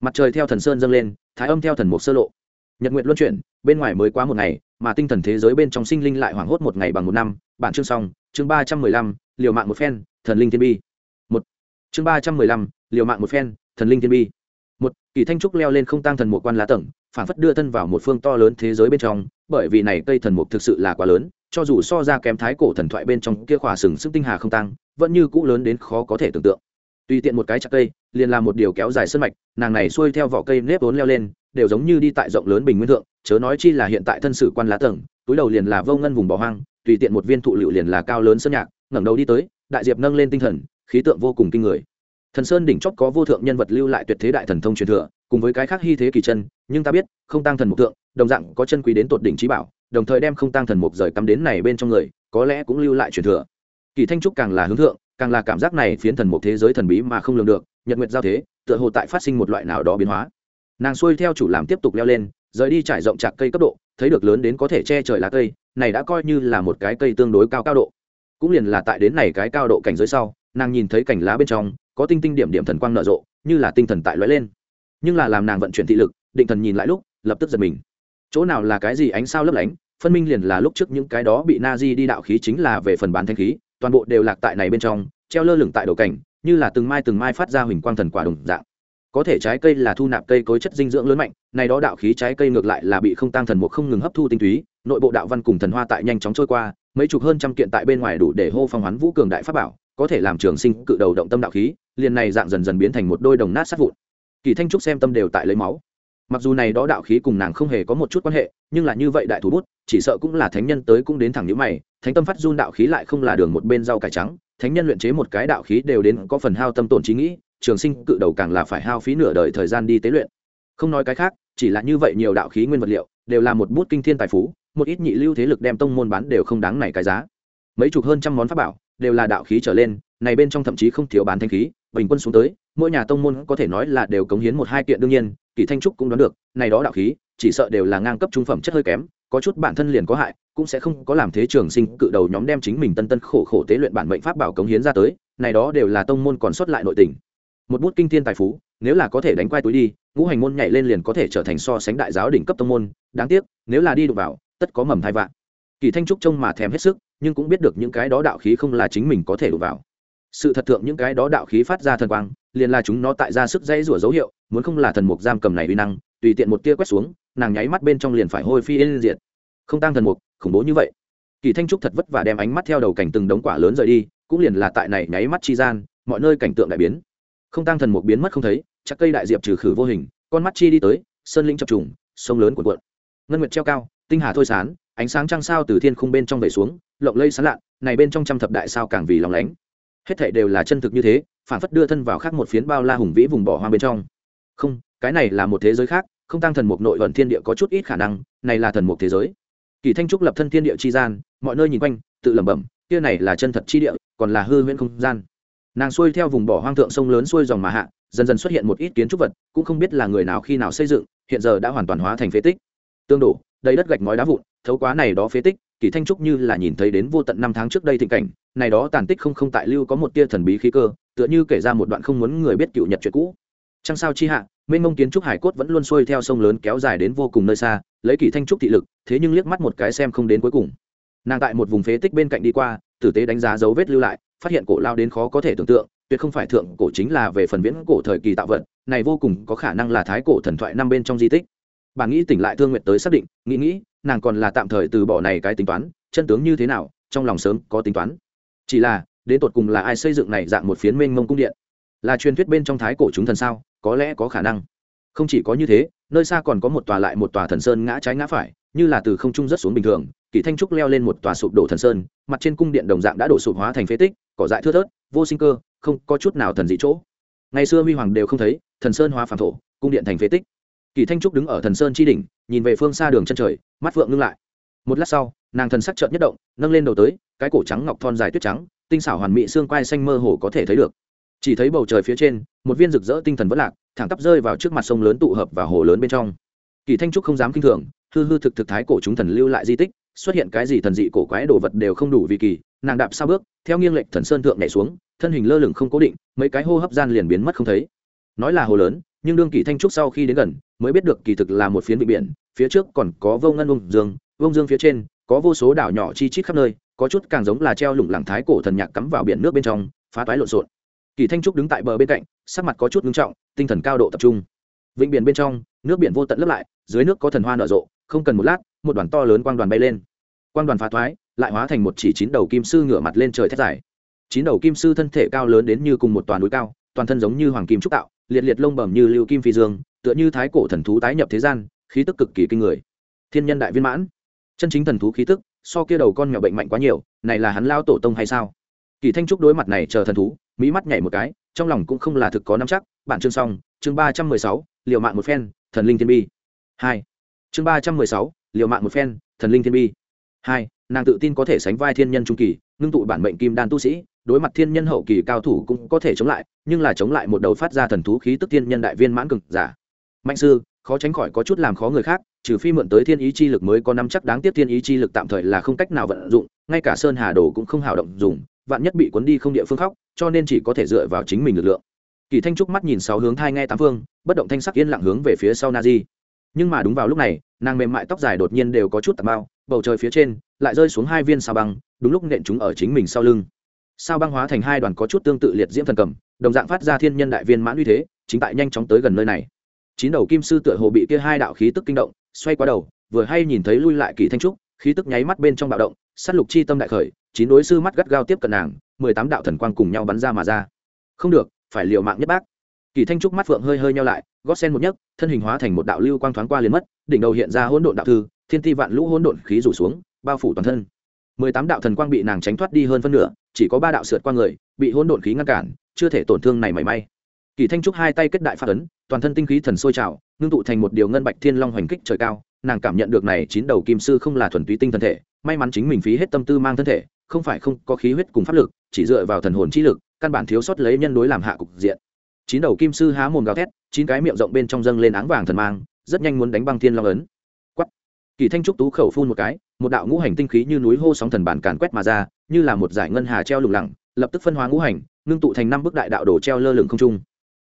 Mặt trời theo thần sơn dâng lên thái âm theo thần mục sơ lộ. Nhật nguyện luân chuyển bên ngoài mới quá một ngày mà tinh thần thế giới bên trong sinh linh lại hoảng hốt một ngày bằng một năm. Bản chương xong, chương ba trăm mười lăm, liều mạng một phen, thần linh thiên bi. Một. Chương ba trăm mười lăm, liều mạng một phen, thần linh thiên bi. Một, kỳ thanh trúc leo lên không tăng thần một quan lá tầng, phản phất đưa thân vào một phương to lớn thế giới bên trong, bởi vì này cây thần mục thực sự là quá lớn, cho dù so ra kém thái cổ thần thoại bên trong kia khỏa sừng sức tinh hà không tăng vẫn như cũ lớn đến khó có thể tưởng tượng. Tùy tiện một cái chặt cây, liền là một điều kéo dài sân mạch, nàng này xuôi theo vỏ cây nếp vốn leo lên, đều giống như đi tại rộng lớn bình nguyên thượng chớ nói chi là hiện tại thân sử quan lá tầng, túi đầu liền là vô ngân vùng bỏ hoang, tùy tiện một viên thụ liệu liền là cao lớn sơn nhạc, ngẩng đầu đi tới, đại diệp nâng lên tinh thần, khí tượng vô cùng kinh người. Thần sơn đỉnh chót có vô thượng nhân vật lưu lại tuyệt thế đại thần thông truyền thừa, cùng với cái khác hy thế kỳ chân, nhưng ta biết, không tăng thần mục tượng, đồng dạng có chân quý đến tột đỉnh trí bảo, đồng thời đem không tăng thần mục rời cắm đến này bên trong người, có lẽ cũng lưu lại truyền thừa. Kỳ thanh trúc càng là hướng thượng, càng là cảm giác này phiến thần mục thế giới thần bí mà không lường được, nhật nguyệt giao thế, tựa hồ tại phát sinh một loại nào đó biến hóa. Nàng xuôi theo chủ làm tiếp tục leo lên rời đi trải rộng chạc cây cấp độ, thấy được lớn đến có thể che trời lá cây, này đã coi như là một cái cây tương đối cao cao độ. Cũng liền là tại đến này cái cao độ cảnh giới sau, nàng nhìn thấy cảnh lá bên trong, có tinh tinh điểm điểm thần quang nở rộ, như là tinh thần tại lóe lên. Nhưng là làm nàng vận chuyển thị lực, định thần nhìn lại lúc, lập tức giật mình. Chỗ nào là cái gì ánh sao lấp lánh, phân minh liền là lúc trước những cái đó bị na di đi đạo khí chính là về phần bán thanh khí, toàn bộ đều lạc tại này bên trong, treo lơ lửng tại đầu cảnh, như là từng mai từng mai phát ra huỳnh quang thần quả đồng dạng có thể trái cây là thu nạp cây cối chất dinh dưỡng lớn mạnh, này đó đạo khí trái cây ngược lại là bị không tăng thần một không ngừng hấp thu tinh túy, nội bộ đạo văn cùng thần hoa tại nhanh chóng trôi qua, mấy chục hơn trăm kiện tại bên ngoài đủ để hô phong hoán vũ cường đại pháp bảo, có thể làm trường sinh cự đầu động tâm đạo khí, liền này dạng dần dần biến thành một đôi đồng nát sát vụn. Kỳ thanh trúc xem tâm đều tại lấy máu. Mặc dù này đó đạo khí cùng nàng không hề có một chút quan hệ, nhưng là như vậy đại thủ bút, chỉ sợ cũng là thánh nhân tới cũng đến thẳng nhữ mày, thánh tâm phát run đạo khí lại không là đường một bên rau cải trắng, thánh nhân luyện chế một cái đạo khí đều đến có phần hao tâm tổn trí nghĩ trường sinh cự đầu càng là phải hao phí nửa đời thời gian đi tế luyện. Không nói cái khác, chỉ là như vậy nhiều đạo khí nguyên vật liệu, đều là một bút kinh thiên tài phú, một ít nhị lưu thế lực đem tông môn bán đều không đáng này cái giá. Mấy chục hơn trăm món pháp bảo, đều là đạo khí trở lên, này bên trong thậm chí không thiếu bán thanh khí, bình quân xuống tới, mỗi nhà tông môn có thể nói là đều cống hiến một hai kiện đương nhiên, kỳ thanh trúc cũng đoán được, này đó đạo khí, chỉ sợ đều là ngang cấp trung phẩm chất hơi kém, có chút bản thân liền có hại, cũng sẽ không có làm thế trường sinh cự đầu nhóm đem chính mình tân tân khổ khổ tế luyện bản mệnh pháp bảo cống hiến ra tới, này đó đều là tông môn còn sót lại nội tình một bút kinh thiên tài phú, nếu là có thể đánh quay túi đi, ngũ hành môn nhảy lên liền có thể trở thành so sánh đại giáo đỉnh cấp tông môn, đáng tiếc, nếu là đi đụng vào, tất có mầm thai vạn. Kỳ thanh trúc trông mà thèm hết sức, nhưng cũng biết được những cái đó đạo khí không là chính mình có thể đụng vào. Sự thật thượng những cái đó đạo khí phát ra thần quang, liền là chúng nó tại ra sức dây rủa dấu hiệu, muốn không là thần mục giam cầm này uy năng, tùy tiện một tia quét xuống, nàng nháy mắt bên trong liền phải hôi phi lên diệt. Không tăng thần mục, khủng bố như vậy. Kỳ thanh trúc thật vất vả đem ánh mắt theo đầu cảnh từng đống quả lớn rời đi, cũng liền là tại này nháy mắt chi gian, mọi nơi cảnh tượng đại biến không tăng thần mục biến mất không thấy, chắc cây đại diệp trừ khử vô hình, con mắt chi đi tới, sơn lĩnh chập trùng, sông lớn cuộn cuộn. Ngân nguyệt treo cao, tinh hà thôi sán, ánh sáng trăng sao từ thiên khung bên trong vẩy xuống, lộng lây sán lạn. này bên trong trăm thập đại sao càng vì lòng lánh. Hết thảy đều là chân thực như thế, phản phất đưa thân vào khác một phiến bao la hùng vĩ vùng bỏ hoang bên trong. Không, cái này là một thế giới khác, không tăng thần mục nội vận thiên địa có chút ít khả năng, này là thần mục thế giới. Kỳ thanh trúc lập thân thiên địa chi gian, mọi nơi nhìn quanh, tự lẩm bẩm, kia này là chân thật chi địa, còn là hư huyễn không gian nàng xuôi theo vùng bỏ hoang thượng sông lớn xuôi dòng mà hạ, dần dần xuất hiện một ít kiến trúc vật, cũng không biết là người nào khi nào xây dựng, hiện giờ đã hoàn toàn hóa thành phế tích. Tương đổ, đầy đất gạch ngói đá vụn, thấu quá này đó phế tích, kỳ thanh trúc như là nhìn thấy đến vô tận năm tháng trước đây thịnh cảnh, này đó tàn tích không không tại lưu có một tia thần bí khí cơ, tựa như kể ra một đoạn không muốn người biết cựu nhật chuyện cũ. Trăng sao chi hạ, mênh mông kiến trúc hải cốt vẫn luôn xuôi theo sông lớn kéo dài đến vô cùng nơi xa, lấy kỳ thanh trúc thị lực, thế nhưng liếc mắt một cái xem không đến cuối cùng. Nàng tại một vùng phế tích bên cạnh đi qua, tử tế đánh giá dấu vết lưu lại phát hiện cổ lao đến khó có thể tưởng tượng, tuyệt không phải thượng cổ chính là về phần viễn cổ thời kỳ tạo vật, này vô cùng có khả năng là thái cổ thần thoại năm bên trong di tích. Bà nghĩ tỉnh lại thương nguyện tới xác định, nghĩ nghĩ, nàng còn là tạm thời từ bỏ này cái tính toán, chân tướng như thế nào, trong lòng sớm có tính toán. Chỉ là, đến tột cùng là ai xây dựng này dạng một phiến mênh mông cung điện? Là truyền thuyết bên trong thái cổ chúng thần sao? Có lẽ có khả năng. Không chỉ có như thế, nơi xa còn có một tòa lại một tòa thần sơn ngã trái ngã phải, như là từ không trung rất xuống bình thường kỳ thanh trúc leo lên một tòa sụp đổ thần sơn mặt trên cung điện đồng dạng đã đổ sụp hóa thành phế tích, cỏ dại thưa thớt, vô sinh cơ, không có chút nào thần dị chỗ. Ngày xưa huy hoàng đều không thấy, thần sơn hóa phản thổ, cung điện thành phế tích. Kỳ thanh trúc đứng ở thần sơn chi đỉnh, nhìn về phương xa đường chân trời, mắt phượng ngưng lại. Một lát sau, nàng thần sắc trợn nhất động, nâng lên đầu tới, cái cổ trắng ngọc thon dài tuyết trắng, tinh xảo hoàn mỹ xương quai xanh mơ hồ có thể thấy được. Chỉ thấy bầu trời phía trên, một viên rực rỡ tinh thần vất lạc, thẳng tắp rơi vào trước mặt sông lớn tụ hợp và hồ lớn bên trong. Kỳ thanh trúc không dám kinh thường, hư hư thực thực thái cổ chúng thần lưu lại di tích xuất hiện cái gì thần dị cổ quái đồ vật đều không đủ vì kỳ, nàng đạp sao bước, theo nghiêng lệnh thần sơn thượng nhảy xuống, thân hình lơ lửng không cố định, mấy cái hô hấp gian liền biến mất không thấy. Nói là hồ lớn, nhưng đương kỳ thanh trúc sau khi đến gần, mới biết được kỳ thực là một phiến bị biển, phía trước còn có vô ngân vông dương vông dương phía trên, có vô số đảo nhỏ chi chít khắp nơi, có chút càng giống là treo lủng lẳng thái cổ thần nhạc cắm vào biển nước bên trong, phá toái lộn xộn. Kỳ thanh trúc đứng tại bờ bên cạnh, sắc mặt có chút ngưng trọng, tinh thần cao độ tập trung. Vịnh biển bên trong, nước biển vô tận lấp lại, dưới nước có thần hoa nở rộ, không cần một lát một đoàn to lớn quang đoàn bay lên. Quang đoàn phá thoái, lại hóa thành một chỉ chín đầu kim sư ngửa mặt lên trời thét dài. Chín đầu kim sư thân thể cao lớn đến như cùng một toàn núi cao, toàn thân giống như hoàng kim trúc tạo, liệt liệt lông bẩm như lưu kim phi dương, tựa như thái cổ thần thú tái nhập thế gian, khí tức cực kỳ kinh người. Thiên nhân đại viên mãn. Chân chính thần thú khí tức, so kia đầu con nhỏ bệnh mạnh quá nhiều, này là hắn lao tổ tông hay sao? Kỳ thanh trúc đối mặt này chờ thần thú, mỹ mắt nhảy một cái, trong lòng cũng không là thực có nắm chắc. Bản chương xong, chương ba trăm mười sáu, liều mạng một phen, thần linh thiên bi. Hai. Chương ba trăm mười sáu liều mạng một phen, thần linh thiên bi. Hai, nàng tự tin có thể sánh vai thiên nhân trung kỳ, ngưng tụ bản mệnh kim đan tu sĩ, đối mặt thiên nhân hậu kỳ cao thủ cũng có thể chống lại, nhưng là chống lại một đầu phát ra thần thú khí tức thiên nhân đại viên mãn cực giả. Mạnh sư, khó tránh khỏi có chút làm khó người khác, trừ phi mượn tới thiên ý chi lực mới có năm chắc đáng tiếc thiên ý chi lực tạm thời là không cách nào vận dụng, ngay cả sơn hà đồ cũng không hào động dùng, vạn nhất bị cuốn đi không địa phương khóc, cho nên chỉ có thể dựa vào chính mình lực lượng. Kỳ thanh trúc mắt nhìn sáu hướng thai nghe tám phương, bất động thanh sắc yên lặng hướng về phía sau na di nhưng mà đúng vào lúc này, nàng mềm mại tóc dài đột nhiên đều có chút tạt bao bầu trời phía trên lại rơi xuống hai viên sao băng, đúng lúc nện chúng ở chính mình sau lưng. Sao băng hóa thành hai đoàn có chút tương tự liệt diễm thần cầm, đồng dạng phát ra thiên nhân đại viên mãn uy thế, chính tại nhanh chóng tới gần nơi này. Chín đầu kim sư tựa hồ bị kia hai đạo khí tức kinh động, xoay qua đầu, vừa hay nhìn thấy lui lại kỳ thanh trúc, khí tức nháy mắt bên trong bạo động, sát lục chi tâm đại khởi, chín đối sư mắt gắt gao tiếp cận nàng, mười tám đạo thần quang cùng nhau bắn ra mà ra. Không được, phải liều mạng nhất bác kỳ thanh trúc mắt phượng hơi hơi nhau lại, gót sen một nhấc, thân hình hóa thành một đạo lưu quang thoáng qua liền mất, đỉnh đầu hiện ra hỗn độn đạo thư, thiên ti vạn lũ hỗn độn khí rủ xuống, bao phủ toàn thân. Mười tám đạo thần quang bị nàng tránh thoát đi hơn phân nửa, chỉ có ba đạo sượt qua người, bị hỗn độn khí ngăn cản, chưa thể tổn thương này mảy may. Kỳ thanh trúc hai tay kết đại phát ấn, toàn thân tinh khí thần sôi trào, ngưng tụ thành một điều ngân bạch thiên long hoành kích trời cao, nàng cảm nhận được này chín đầu kim sư không là thuần túy tinh thân thể, may mắn chính mình phí hết tâm tư mang thân thể, không phải không có khí huyết cùng pháp lực, chỉ dựa vào thần hồn trí lực, căn bản thiếu sót lấy nhân đối làm hạ cục diện chín đầu kim sư há mồm gào thét, chín cái miệng rộng bên trong dâng lên áng vàng thần mang, rất nhanh muốn đánh băng thiên long ấn. Quắt kỳ thanh trúc tú khẩu phun một cái, một đạo ngũ hành tinh khí như núi hô sóng thần bản càn quét mà ra, như là một giải ngân hà treo lủng lẳng lập tức phân hóa ngũ hành, ngưng tụ thành năm bức đại đạo đồ treo lơ lửng không trung.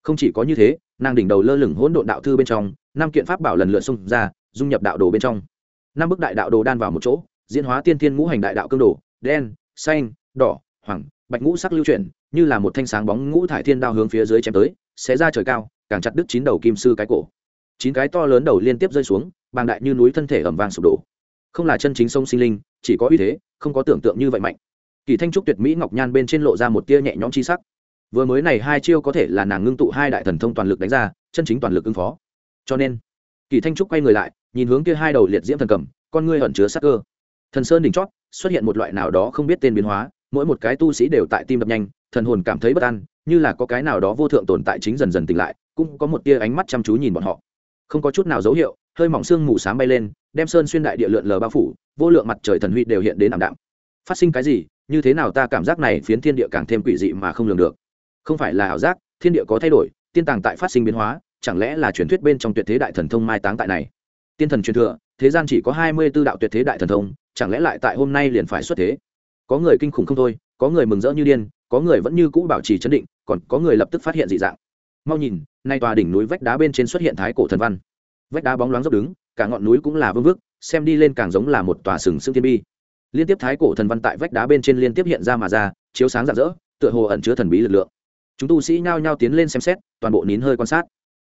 Không chỉ có như thế, nàng đỉnh đầu lơ lửng hỗn độn đạo thư bên trong, năm kiện pháp bảo lần lượt xung ra, dung nhập đạo đồ bên trong. Năm bức đại đạo đồ đan vào một chỗ, diễn hóa tiên thiên ngũ hành đại đạo cương đồ, đen, xanh, đỏ hoàng bạch ngũ sắc lưu chuyển như là một thanh sáng bóng ngũ thải thiên đao hướng phía dưới chém tới sẽ ra trời cao, càng chặt đứt chín đầu kim sư cái cổ. Chín cái to lớn đầu liên tiếp rơi xuống, bàng đại như núi thân thể ẩm vàng sụp đổ. Không là chân chính sông sinh linh, chỉ có uy thế, không có tưởng tượng như vậy mạnh. Kỳ thanh trúc tuyệt mỹ ngọc nhan bên trên lộ ra một tia nhẹ nhõm chi sắc. Vừa mới này hai chiêu có thể là nàng ngưng tụ hai đại thần thông toàn lực đánh ra, chân chính toàn lực ứng phó. Cho nên, kỳ thanh trúc quay người lại, nhìn hướng kia hai đầu liệt diễm thần cầm, con ngươi ẩn chứa sắc cơ. Thần sơn đỉnh chót, xuất hiện một loại nào đó không biết tên biến hóa mỗi một cái tu sĩ đều tại tim đập nhanh, thần hồn cảm thấy bất an, như là có cái nào đó vô thượng tồn tại chính dần dần tỉnh lại, cũng có một tia ánh mắt chăm chú nhìn bọn họ. Không có chút nào dấu hiệu, hơi mỏng xương mù s bay lên, đem sơn xuyên đại địa lượn lờ bao phủ, vô lượng mặt trời thần huy đều hiện đến ảm đạm. Phát sinh cái gì, như thế nào ta cảm giác này phiến thiên địa càng thêm quỷ dị mà không lường được. Không phải là ảo giác, thiên địa có thay đổi, tiên tàng tại phát sinh biến hóa, chẳng lẽ là truyền thuyết bên trong tuyệt thế đại thần thông mai táng tại này? Tiên thần truyền thừa, thế gian chỉ có hai mươi b ố đạo tuyệt thế đại thần thông, chẳng lẽ lại tại hôm nay liền phải xuất thế? Có người kinh khủng không thôi, có người mừng rỡ như điên, có người vẫn như cũ bảo trì chấn định, còn có người lập tức phát hiện dị dạng. Mau nhìn, nay tòa đỉnh núi vách đá bên trên xuất hiện thái cổ thần văn. Vách đá bóng loáng dốc đứng, cả ngọn núi cũng là vương vức, xem đi lên càng giống là một tòa sừng sững thiên bi. Liên tiếp thái cổ thần văn tại vách đá bên trên liên tiếp hiện ra mà ra, chiếu sáng rạng rỡ, tựa hồ ẩn chứa thần bí lực lượng. Chúng tu sĩ nhao nhao tiến lên xem xét, toàn bộ nín hơi quan sát.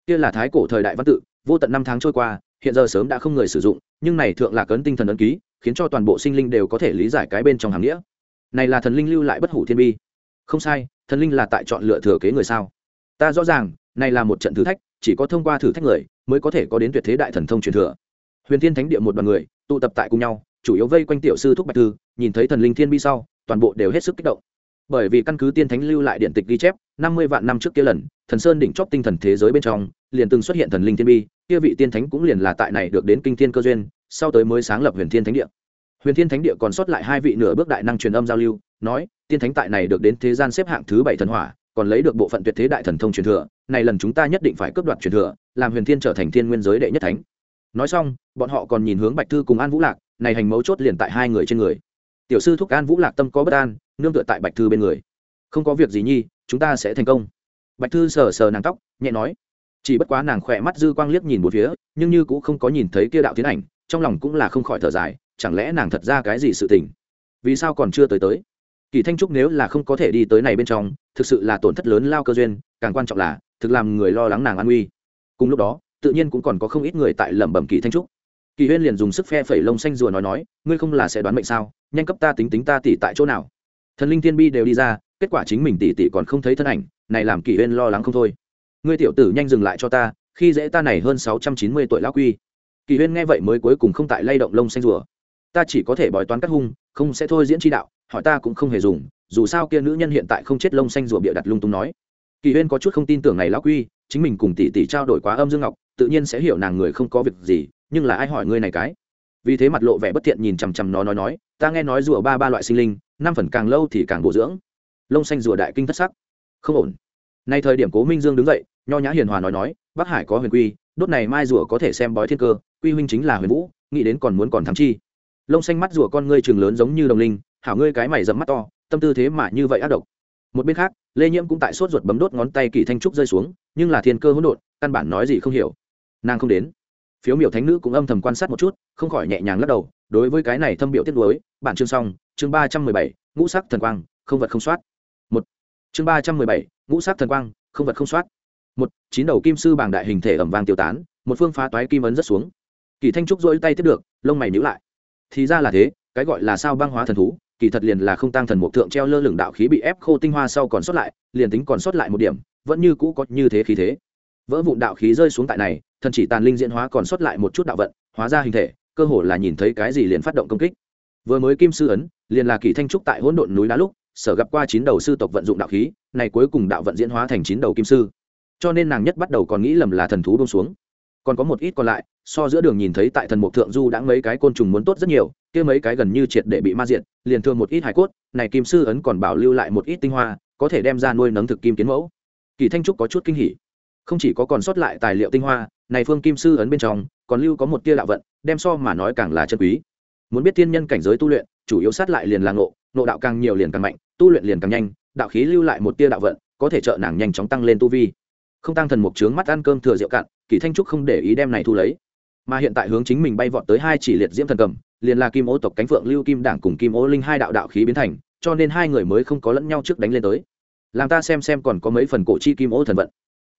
Kia là thái cổ thời đại văn tự, vô tận năm tháng trôi qua, hiện giờ sớm đã không người sử dụng, nhưng này thượng là cấn tinh thần ấn ký, khiến cho toàn bộ sinh linh đều có thể lý giải cái bên trong hàm nghĩa này là thần linh lưu lại bất hủ thiên bi. Không sai, thần linh là tại chọn lựa thừa kế người sao? Ta rõ ràng, này là một trận thử thách, chỉ có thông qua thử thách người, mới có thể có đến tuyệt thế đại thần thông truyền thừa. Huyền thiên thánh địa một đoàn người, tụ tập tại cùng nhau, chủ yếu vây quanh tiểu sư thúc bạch thư, nhìn thấy thần linh thiên bi sau, toàn bộ đều hết sức kích động. Bởi vì căn cứ tiên thánh lưu lại điện tịch ghi chép, năm mươi vạn năm trước kia lần, thần sơn đỉnh chóp tinh thần thế giới bên trong, liền từng xuất hiện thần linh thiên bi, kia vị tiên thánh cũng liền là tại này được đến kinh thiên cơ duyên, sau tới mới sáng lập huyền thiên thánh địa huyền thiên thánh địa còn sót lại hai vị nửa bước đại năng truyền âm giao lưu, nói, tiên thánh tại này được đến thế gian xếp hạng thứ bảy thần hỏa, còn lấy được bộ phận tuyệt thế đại thần thông truyền thừa, này lần chúng ta nhất định phải cướp đoạt truyền thừa, làm huyền thiên trở thành thiên nguyên giới đệ nhất thánh. Nói xong, bọn họ còn nhìn hướng bạch thư cùng an vũ lạc, này hành mấu chốt liền tại hai người trên người. Tiểu sư thúc an vũ lạc tâm có bất an, nương tựa tại bạch thư bên người. Không có việc gì nhi, chúng ta sẽ thành công. Bạch thư sờ sờ nàng tóc, nhẹ nói. Chỉ bất quá nàng khỏe mắt dư quang liếc nhìn một phía, nhưng như cũng không có nhìn thấy kia đạo tiến ảnh, trong lòng cũng là không khỏi thở dài chẳng lẽ nàng thật ra cái gì sự tình? Vì sao còn chưa tới tới? Kỳ thanh trúc nếu là không có thể đi tới này bên trong, thực sự là tổn thất lớn lao cơ duyên, càng quan trọng là, thực làm người lo lắng nàng an nguy. Cùng lúc đó, tự nhiên cũng còn có không ít người tại lẩm bẩm kỳ thanh trúc. Kỳ huyên liền dùng sức phe phẩy lông xanh rùa nói nói, ngươi không là sẽ đoán mệnh sao? Nhanh cấp ta tính tính ta tỉ tại chỗ nào? Thần linh thiên bi đều đi ra, kết quả chính mình tỉ tỉ còn không thấy thân ảnh, này làm kỳ huyên lo lắng không thôi. Ngươi tiểu tử nhanh dừng lại cho ta, khi dễ ta này hơn sáu trăm chín mươi tuổi lão quy. Kỳ huyên nghe vậy mới cuối cùng không tại lay động lông xanh rùa ta chỉ có thể bói toán cắt hung, không sẽ thôi diễn tri đạo, hỏi ta cũng không hề dùng, dù sao kia nữ nhân hiện tại không chết lông xanh rùa bịa đặt lung tung nói. Kỳ huyên có chút không tin tưởng này lão quy, chính mình cùng tỷ tỷ trao đổi quá âm dương ngọc, tự nhiên sẽ hiểu nàng người không có việc gì, nhưng là ai hỏi ngươi này cái? Vì thế mặt lộ vẻ bất thiện nhìn chằm chằm nó nói nói, ta nghe nói rùa ba ba loại sinh linh, năm phần càng lâu thì càng bổ dưỡng. Lông xanh rùa đại kinh thất sắc. Không ổn. Nay thời điểm cố minh dương đứng dậy, nho nhã hiền hòa nói nói, bắc hải có huyền quy, đốt này mai rùa có thể xem bói thiên cơ, quy huynh chính là huyền vũ, nghĩ đến còn muốn còn thắng chi lông xanh mắt rùa con ngươi trường lớn giống như đồng linh, hảo ngươi cái mày dẫm mắt to, tâm tư thế mà như vậy ác độc. Một bên khác, lê nhiễm cũng tại sốt ruột bấm đốt ngón tay kỳ thanh trúc rơi xuống, nhưng là thiên cơ hỗn độn, căn bản nói gì không hiểu. Nàng không đến. Phiếu miểu thánh nữ cũng âm thầm quan sát một chút, không khỏi nhẹ nhàng lắc đầu, đối với cái này thâm biểu tiết đối bản chương xong, chương ba trăm mười bảy, ngũ sắc thần quang, không vật không soát. Một. Chương ba trăm mười bảy, ngũ sắc thần quang, không vật không soát. Một. Chín đầu kim sư bảng đại hình thể ẩm vàng tiêu tán, một phương phá toái kim ấn rất xuống. Kỳ thanh trúc dỗi tay tiếp được, lông mày nhữ lại thì ra là thế, cái gọi là sao băng hóa thần thú, kỳ thật liền là không tăng thần mục thượng treo lơ lửng đạo khí bị ép khô tinh hoa sau còn sót lại, liền tính còn sót lại một điểm, vẫn như cũ có như thế khí thế. Vỡ vụn đạo khí rơi xuống tại này, thần chỉ tàn linh diễn hóa còn sót lại một chút đạo vận, hóa ra hình thể, cơ hồ là nhìn thấy cái gì liền phát động công kích. Vừa mới kim sư ấn, liền là kỳ thanh trúc tại hỗn độn núi đá lúc, sở gặp qua chín đầu sư tộc vận dụng đạo khí, này cuối cùng đạo vận diễn hóa thành chín đầu kim sư. Cho nên nàng nhất bắt đầu còn nghĩ lầm là thần thú bông xuống còn có một ít còn lại, so giữa đường nhìn thấy tại thần mục thượng du đã mấy cái côn trùng muốn tốt rất nhiều, kia mấy cái gần như triệt để bị ma diện liền thương một ít hải cốt, này kim sư ấn còn bảo lưu lại một ít tinh hoa, có thể đem ra nuôi nấng thực kim kiến mẫu. Kỳ thanh trúc có chút kinh hỉ. Không chỉ có còn sót lại tài liệu tinh hoa, này phương kim sư ấn bên trong, còn lưu có một tia đạo vận, đem so mà nói càng là chân quý. Muốn biết thiên nhân cảnh giới tu luyện, chủ yếu sát lại liền là ngộ ngộ đạo càng nhiều liền càng mạnh, tu luyện liền càng nhanh, đạo khí lưu lại một tia đạo vận, có thể trợ nàng nhanh chóng tăng lên tu vi không tăng thần mục trướng mắt ăn cơm thừa rượu cạn, kỳ thanh trúc không để ý đem này thu lấy. Mà hiện tại hướng chính mình bay vọt tới hai chỉ liệt diễm thần cầm, liền là kim ô tộc cánh phượng lưu kim đảng cùng kim ô linh hai đạo đạo khí biến thành, cho nên hai người mới không có lẫn nhau trước đánh lên tới. Làm ta xem xem còn có mấy phần cổ chi kim ô thần vận.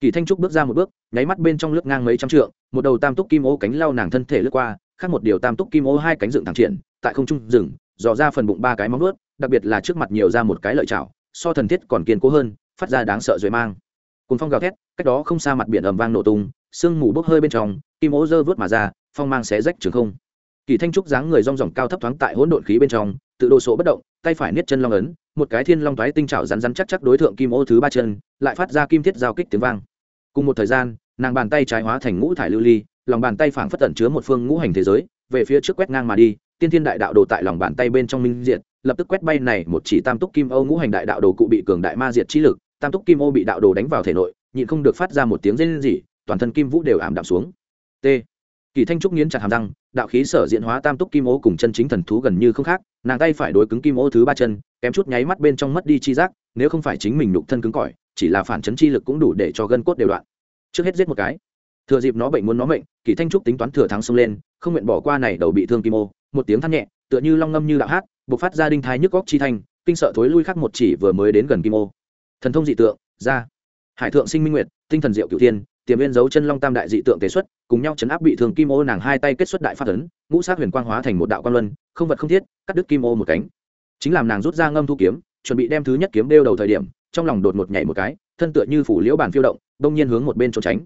Kỳ thanh trúc bước ra một bước, nháy mắt bên trong lướt ngang mấy trăm trượng, một đầu tam túc kim ô cánh lau nàng thân thể lướt qua, khác một điều tam túc kim ô hai cánh dựng thẳng triển, tại không trung rừng dò ra phần bụng ba cái móng vuốt, đặc biệt là trước mặt nhiều ra một cái lợi chảo, so thần thiết còn kiên cố hơn, phát ra đáng sợ rồi mang cùng phong gào thét, cách đó không xa mặt biển ầm vang nổ tung, sương mù bốc hơi bên trong, kim ố dơ vớt mà ra, phong mang xé rách trường không. Kỳ thanh trúc dáng người rong ròng cao thấp thoáng tại hỗn độn khí bên trong, tự đồ sộ bất động, tay phải niết chân long ấn, một cái thiên long toái tinh trảo rắn rắn chắc chắc đối tượng kim ô thứ ba chân, lại phát ra kim thiết giao kích tiếng vang. Cùng một thời gian, nàng bàn tay trái hóa thành ngũ thải lưu ly, lòng bàn tay phảng phất tẩn chứa một phương ngũ hành thế giới, về phía trước quét ngang mà đi, tiên thiên đại đạo đồ tại lòng bàn tay bên trong minh diệt, lập tức quét bay này một chỉ tam túc kim ô ngũ hành đại đạo đồ cụ bị cường đại ma diệt chi lực tam túc kim ô bị đạo đồ đánh vào thể nội, nhịn không được phát ra một tiếng rên rỉ, toàn thân kim vũ đều ảm đạm xuống. T. Kỳ thanh trúc nghiến chặt hàm răng, đạo khí sở diễn hóa tam túc kim ô cùng chân chính thần thú gần như không khác, nàng tay phải đối cứng kim ô thứ ba chân, kém chút nháy mắt bên trong mất đi chi giác, nếu không phải chính mình nhục thân cứng cỏi, chỉ là phản chấn chi lực cũng đủ để cho gân cốt đều đoạn. Trước hết giết một cái. Thừa dịp nó bệnh muốn nó bệnh kỳ thanh trúc tính toán thừa thắng xông lên, không nguyện bỏ qua này đầu bị thương kim ô. Một tiếng thắt nhẹ, tựa như long ngâm như đạo hát buộc phát ra đinh thai nhức góc chi thanh, kinh sợ thối lui khắc một chỉ vừa mới đến gần kim ô thần thông dị tượng, ra. Hải thượng sinh minh nguyệt, tinh thần diệu cựu thiên, tiềm viên dấu chân long tam đại dị tượng tế xuất, cùng nhau chấn áp bị thương kim ô nàng hai tay kết xuất đại phát ấn, ngũ sát huyền quang hóa thành một đạo quan luân, không vật không thiết, cắt đứt kim ô một cánh. Chính làm nàng rút ra ngâm thu kiếm, chuẩn bị đem thứ nhất kiếm đeo đầu thời điểm, trong lòng đột một nhảy một cái, thân tựa như phủ liễu bàn phiêu động, đông nhiên hướng một bên trốn tránh.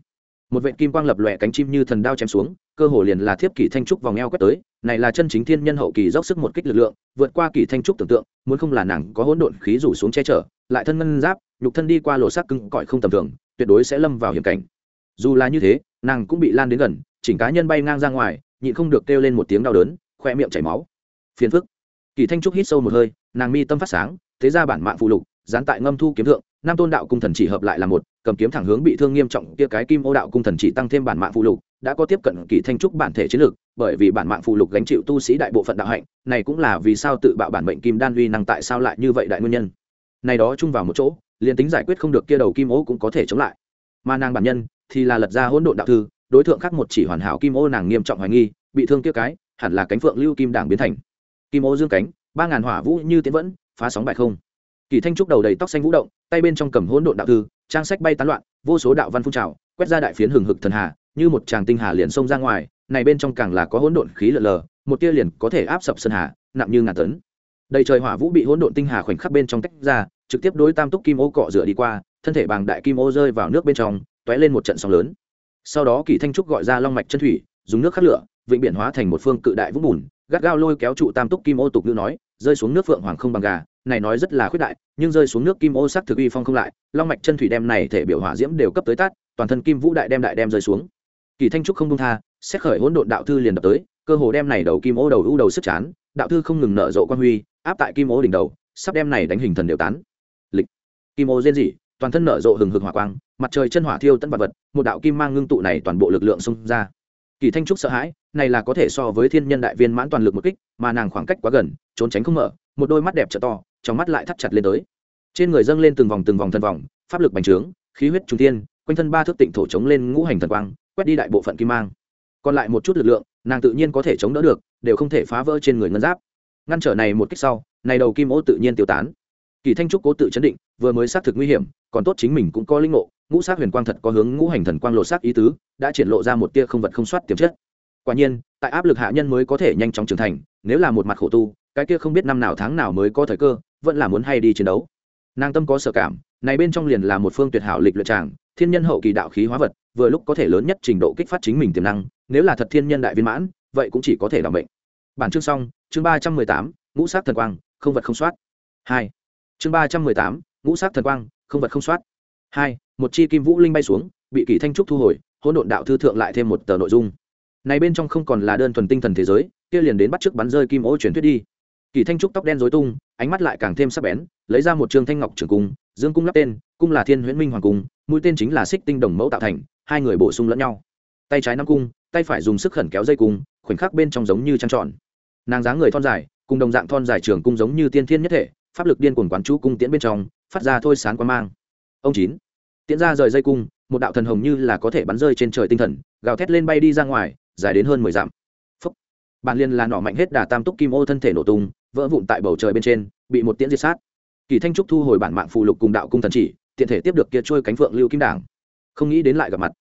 Một vệ kim quang lập lòe cánh chim như thần đao chém xuống, cơ hồ liền là thiếp kỷ thanh trúc vòng eo quét tới, này là chân chính thiên nhân hậu kỳ dốc sức một kích lực lượng, vượt qua kỷ thanh trúc tưởng tượng, muốn không là nàng có hỗn độn khí rủ xuống che chở lại thân ngân giáp, nhục thân đi qua lộ sắc cứng cỏi không tầm thường, tuyệt đối sẽ lâm vào hiểm cảnh. Dù là như thế, nàng cũng bị lan đến gần, chỉnh cá nhân bay ngang ra ngoài, nhịn không được kêu lên một tiếng đau đớn, khoe miệng chảy máu. Phiền phức. Kỳ thanh trúc hít sâu một hơi, nàng mi tâm phát sáng, thế ra bản mạng phụ lục, dán tại ngâm thu kiếm thượng nam tôn đạo cung thần chỉ hợp lại là một, cầm kiếm thẳng hướng bị thương nghiêm trọng kia cái kim ô đạo cung thần chỉ tăng thêm bản mạng phụ lục, đã có tiếp cận kỳ thanh trúc bản thể chiến lược, bởi vì bản mạng phụ lục gánh chịu tu sĩ đại bộ phận đạo hạnh, này cũng là vì sao tự bạo bản mệnh kim đan uy năng tại sao lại như vậy đại nguyên nhân này đó chung vào một chỗ, liền tính giải quyết không được kia đầu kim ô cũng có thể chống lại. Mà nàng bản nhân thì là lật ra hỗn độn đạo thư, đối tượng khác một chỉ hoàn hảo kim ô nàng nghiêm trọng hoài nghi, bị thương kia cái, hẳn là cánh phượng lưu kim đảng biến thành. Kim ô dương cánh, ba ngàn hỏa vũ như tiến vẫn, phá sóng bại không. Kỳ thanh trúc đầu đầy tóc xanh vũ động, tay bên trong cầm hỗn độn đạo thư, trang sách bay tán loạn, vô số đạo văn phun trào, quét ra đại phiến hừng hực thần hà, như một tràng tinh hà liền xông ra ngoài, này bên trong càng là có hỗn độn khí lờ lờ, một tia liền có thể áp sập sơn hà, nặng như ngàn tấn đầy trời hỏa vũ bị hỗn độn tinh hà khoảnh khắc bên trong tách ra, trực tiếp đối tam túc kim ô cọ rửa đi qua, thân thể bàng đại kim ô rơi vào nước bên trong t lên một trận sóng lớn. Sau đó kỳ thanh trúc gọi ra long mạch chân thủy, dùng nước khắc lửa, vịnh biển hóa thành một phương cự đại vũng bùn, gắt gao lôi kéo trụ tam túc kim ô tục ngữ nói, rơi xuống nước phượng hoàng không bằng gà. Này nói rất là khuyết đại, nhưng rơi xuống nước kim ô sắc thực uy phong không lại, long mạch chân thủy đem này thể biểu hỏa diễm đều cấp tới tát, toàn thân kim vũ đại đem đại đem rơi xuống. Kỳ thanh trúc không đông tha, xét khởi hỗn độn đạo thư liền đập tới, cơ hồ đem này đầu kim ô đầu u đầu sức chán đạo thư không ngừng nở rộ quan huy, áp tại kim ô đỉnh đầu, sắp đem này đánh hình thần đều tán. Lịch. Kim ô rên rỉ, toàn thân nở rộ hừng hực hỏa quang, mặt trời chân hỏa thiêu tân vật vật, một đạo kim mang ngưng tụ này toàn bộ lực lượng xông ra. Kỳ thanh trúc sợ hãi, này là có thể so với thiên nhân đại viên mãn toàn lực một kích, mà nàng khoảng cách quá gần, trốn tránh không mở, một đôi mắt đẹp trợ to, trong mắt lại thắt chặt lên tới. Trên người dâng lên từng vòng từng vòng thân vòng, pháp lực bành trướng, khí huyết trung thiên, quanh thân ba thước tịnh thổ chống lên ngũ hành thần quang, quét đi đại bộ phận kim mang còn lại một chút lực lượng, nàng tự nhiên có thể chống đỡ được, đều không thể phá vỡ trên người ngân giáp. Ngăn trở này một kích sau, này đầu kim ô tự nhiên tiêu tán. Kỳ thanh trúc cố tự chấn định, vừa mới xác thực nguy hiểm, còn tốt chính mình cũng có linh ngộ, ngũ sát huyền quang thật có hướng ngũ hành thần quang lộ sát ý tứ, đã triển lộ ra một tia không vật không soát tiềm chất. Quả nhiên, tại áp lực hạ nhân mới có thể nhanh chóng trưởng thành, nếu là một mặt khổ tu, cái kia không biết năm nào tháng nào mới có thời cơ, vẫn là muốn hay đi chiến đấu. Nàng tâm có sợ cảm, này bên trong liền là một phương tuyệt hảo lịch luyện tràng, thiên nhân hậu kỳ đạo khí hóa vật, vừa lúc có thể lớn nhất trình độ kích phát chính mình tiềm năng nếu là thật thiên nhân đại viên mãn, vậy cũng chỉ có thể làm bệnh bản chương xong, chương ba trăm mười tám, ngũ sát thần quang, không vật không soát. Hai. Chương ba trăm mười tám, ngũ sát thần quang, không vật không soát. Hai, một chi kim vũ linh bay xuống, bị kỷ thanh trúc thu hồi, hỗn độn đạo thư thượng lại thêm một tờ nội dung. Này bên trong không còn là đơn thuần tinh thần thế giới, kia liền đến bắt chước bắn rơi kim ô truyền thuyết đi. Kỳ thanh trúc tóc đen rối tung, ánh mắt lại càng thêm sắc bén, lấy ra một trường thanh ngọc trường cung, dương cung lắp tên, cung là thiên huyễn minh hoàng cung, mũi tên chính là xích tinh đồng mẫu tạo thành, hai người bổ sung lẫn nhau. Tay trái nắm cung tay phải dùng sức khẩn kéo dây cung, khoảnh khắc bên trong giống như trăng tròn. Nàng dáng người thon dài, cùng đồng dạng thon dài trường cung giống như tiên thiên nhất thể, pháp lực điên cuồng quán chú cung tiễn bên trong, phát ra thôi sán quan mang. Ông chín. Tiễn ra rời dây cung, một đạo thần hồng như là có thể bắn rơi trên trời tinh thần, gào thét lên bay đi ra ngoài, dài đến hơn mười dặm. Phấp bản liên là nỏ mạnh hết đà tam túc kim ô thân thể nổ tung, vỡ vụn tại bầu trời bên trên, bị một tiễn diệt sát. Kỳ thanh trúc thu hồi bản mạng phù lục cùng đạo cung thần chỉ, tiện thể tiếp được kia trôi cánh phượng lưu kim đảng. Không nghĩ đến lại gặp mặt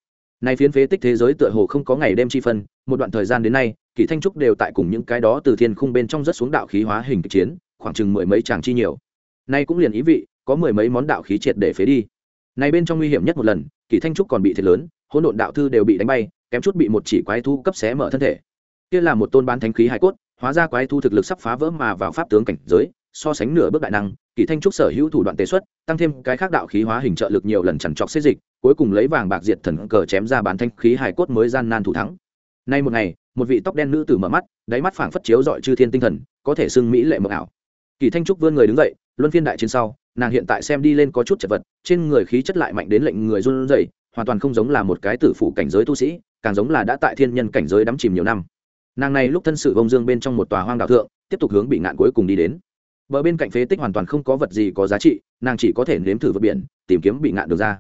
nay phiến phế tích thế giới tựa hồ không có ngày đêm chi phân, một đoạn thời gian đến nay kỷ thanh trúc đều tại cùng những cái đó từ thiên khung bên trong rất xuống đạo khí hóa hình kịch chiến, khoảng chừng mười mấy chàng chi nhiều. Nay cũng liền ý vị, có mười mấy món đạo khí triệt để phế đi. Này bên trong nguy hiểm nhất một lần kỷ thanh trúc còn bị thiệt lớn, hỗn độn đạo thư đều bị đánh bay, kém chút bị một chỉ quái thu cấp xé mở thân thể. Kia là một tôn bán thánh khí hải cốt, hóa ra quái thu thực lực sắp phá vỡ mà vào pháp tướng cảnh giới, so sánh nửa bước đại năng kỷ thanh trúc sở hữu thủ đoạn tế xuất, tăng thêm cái khác đạo khí hóa hình trợ lực nhiều lần chằn trọc xê dịch cuối cùng lấy vàng bạc diệt thần cờ chém ra bán thanh khí hải cốt mới gian nan thủ thắng. Nay một ngày, một vị tóc đen nữ tử mở mắt, đáy mắt phảng phất chiếu dọi chư thiên tinh thần, có thể xưng mỹ lệ mộng ảo. Kỳ thanh trúc vươn người đứng dậy, luân phiên đại chiến sau, nàng hiện tại xem đi lên có chút chật vật, trên người khí chất lại mạnh đến lệnh người run rẩy, hoàn toàn không giống là một cái tử phụ cảnh giới tu sĩ, càng giống là đã tại thiên nhân cảnh giới đắm chìm nhiều năm. Nàng này lúc thân sự vông dương bên trong một tòa hoang đạo thượng, tiếp tục hướng bị ngạn cuối cùng đi đến. Bờ bên cạnh phế tích hoàn toàn không có vật gì có giá trị, nàng chỉ có thể nếm thử vượt biển, tìm kiếm bị ngạn được ra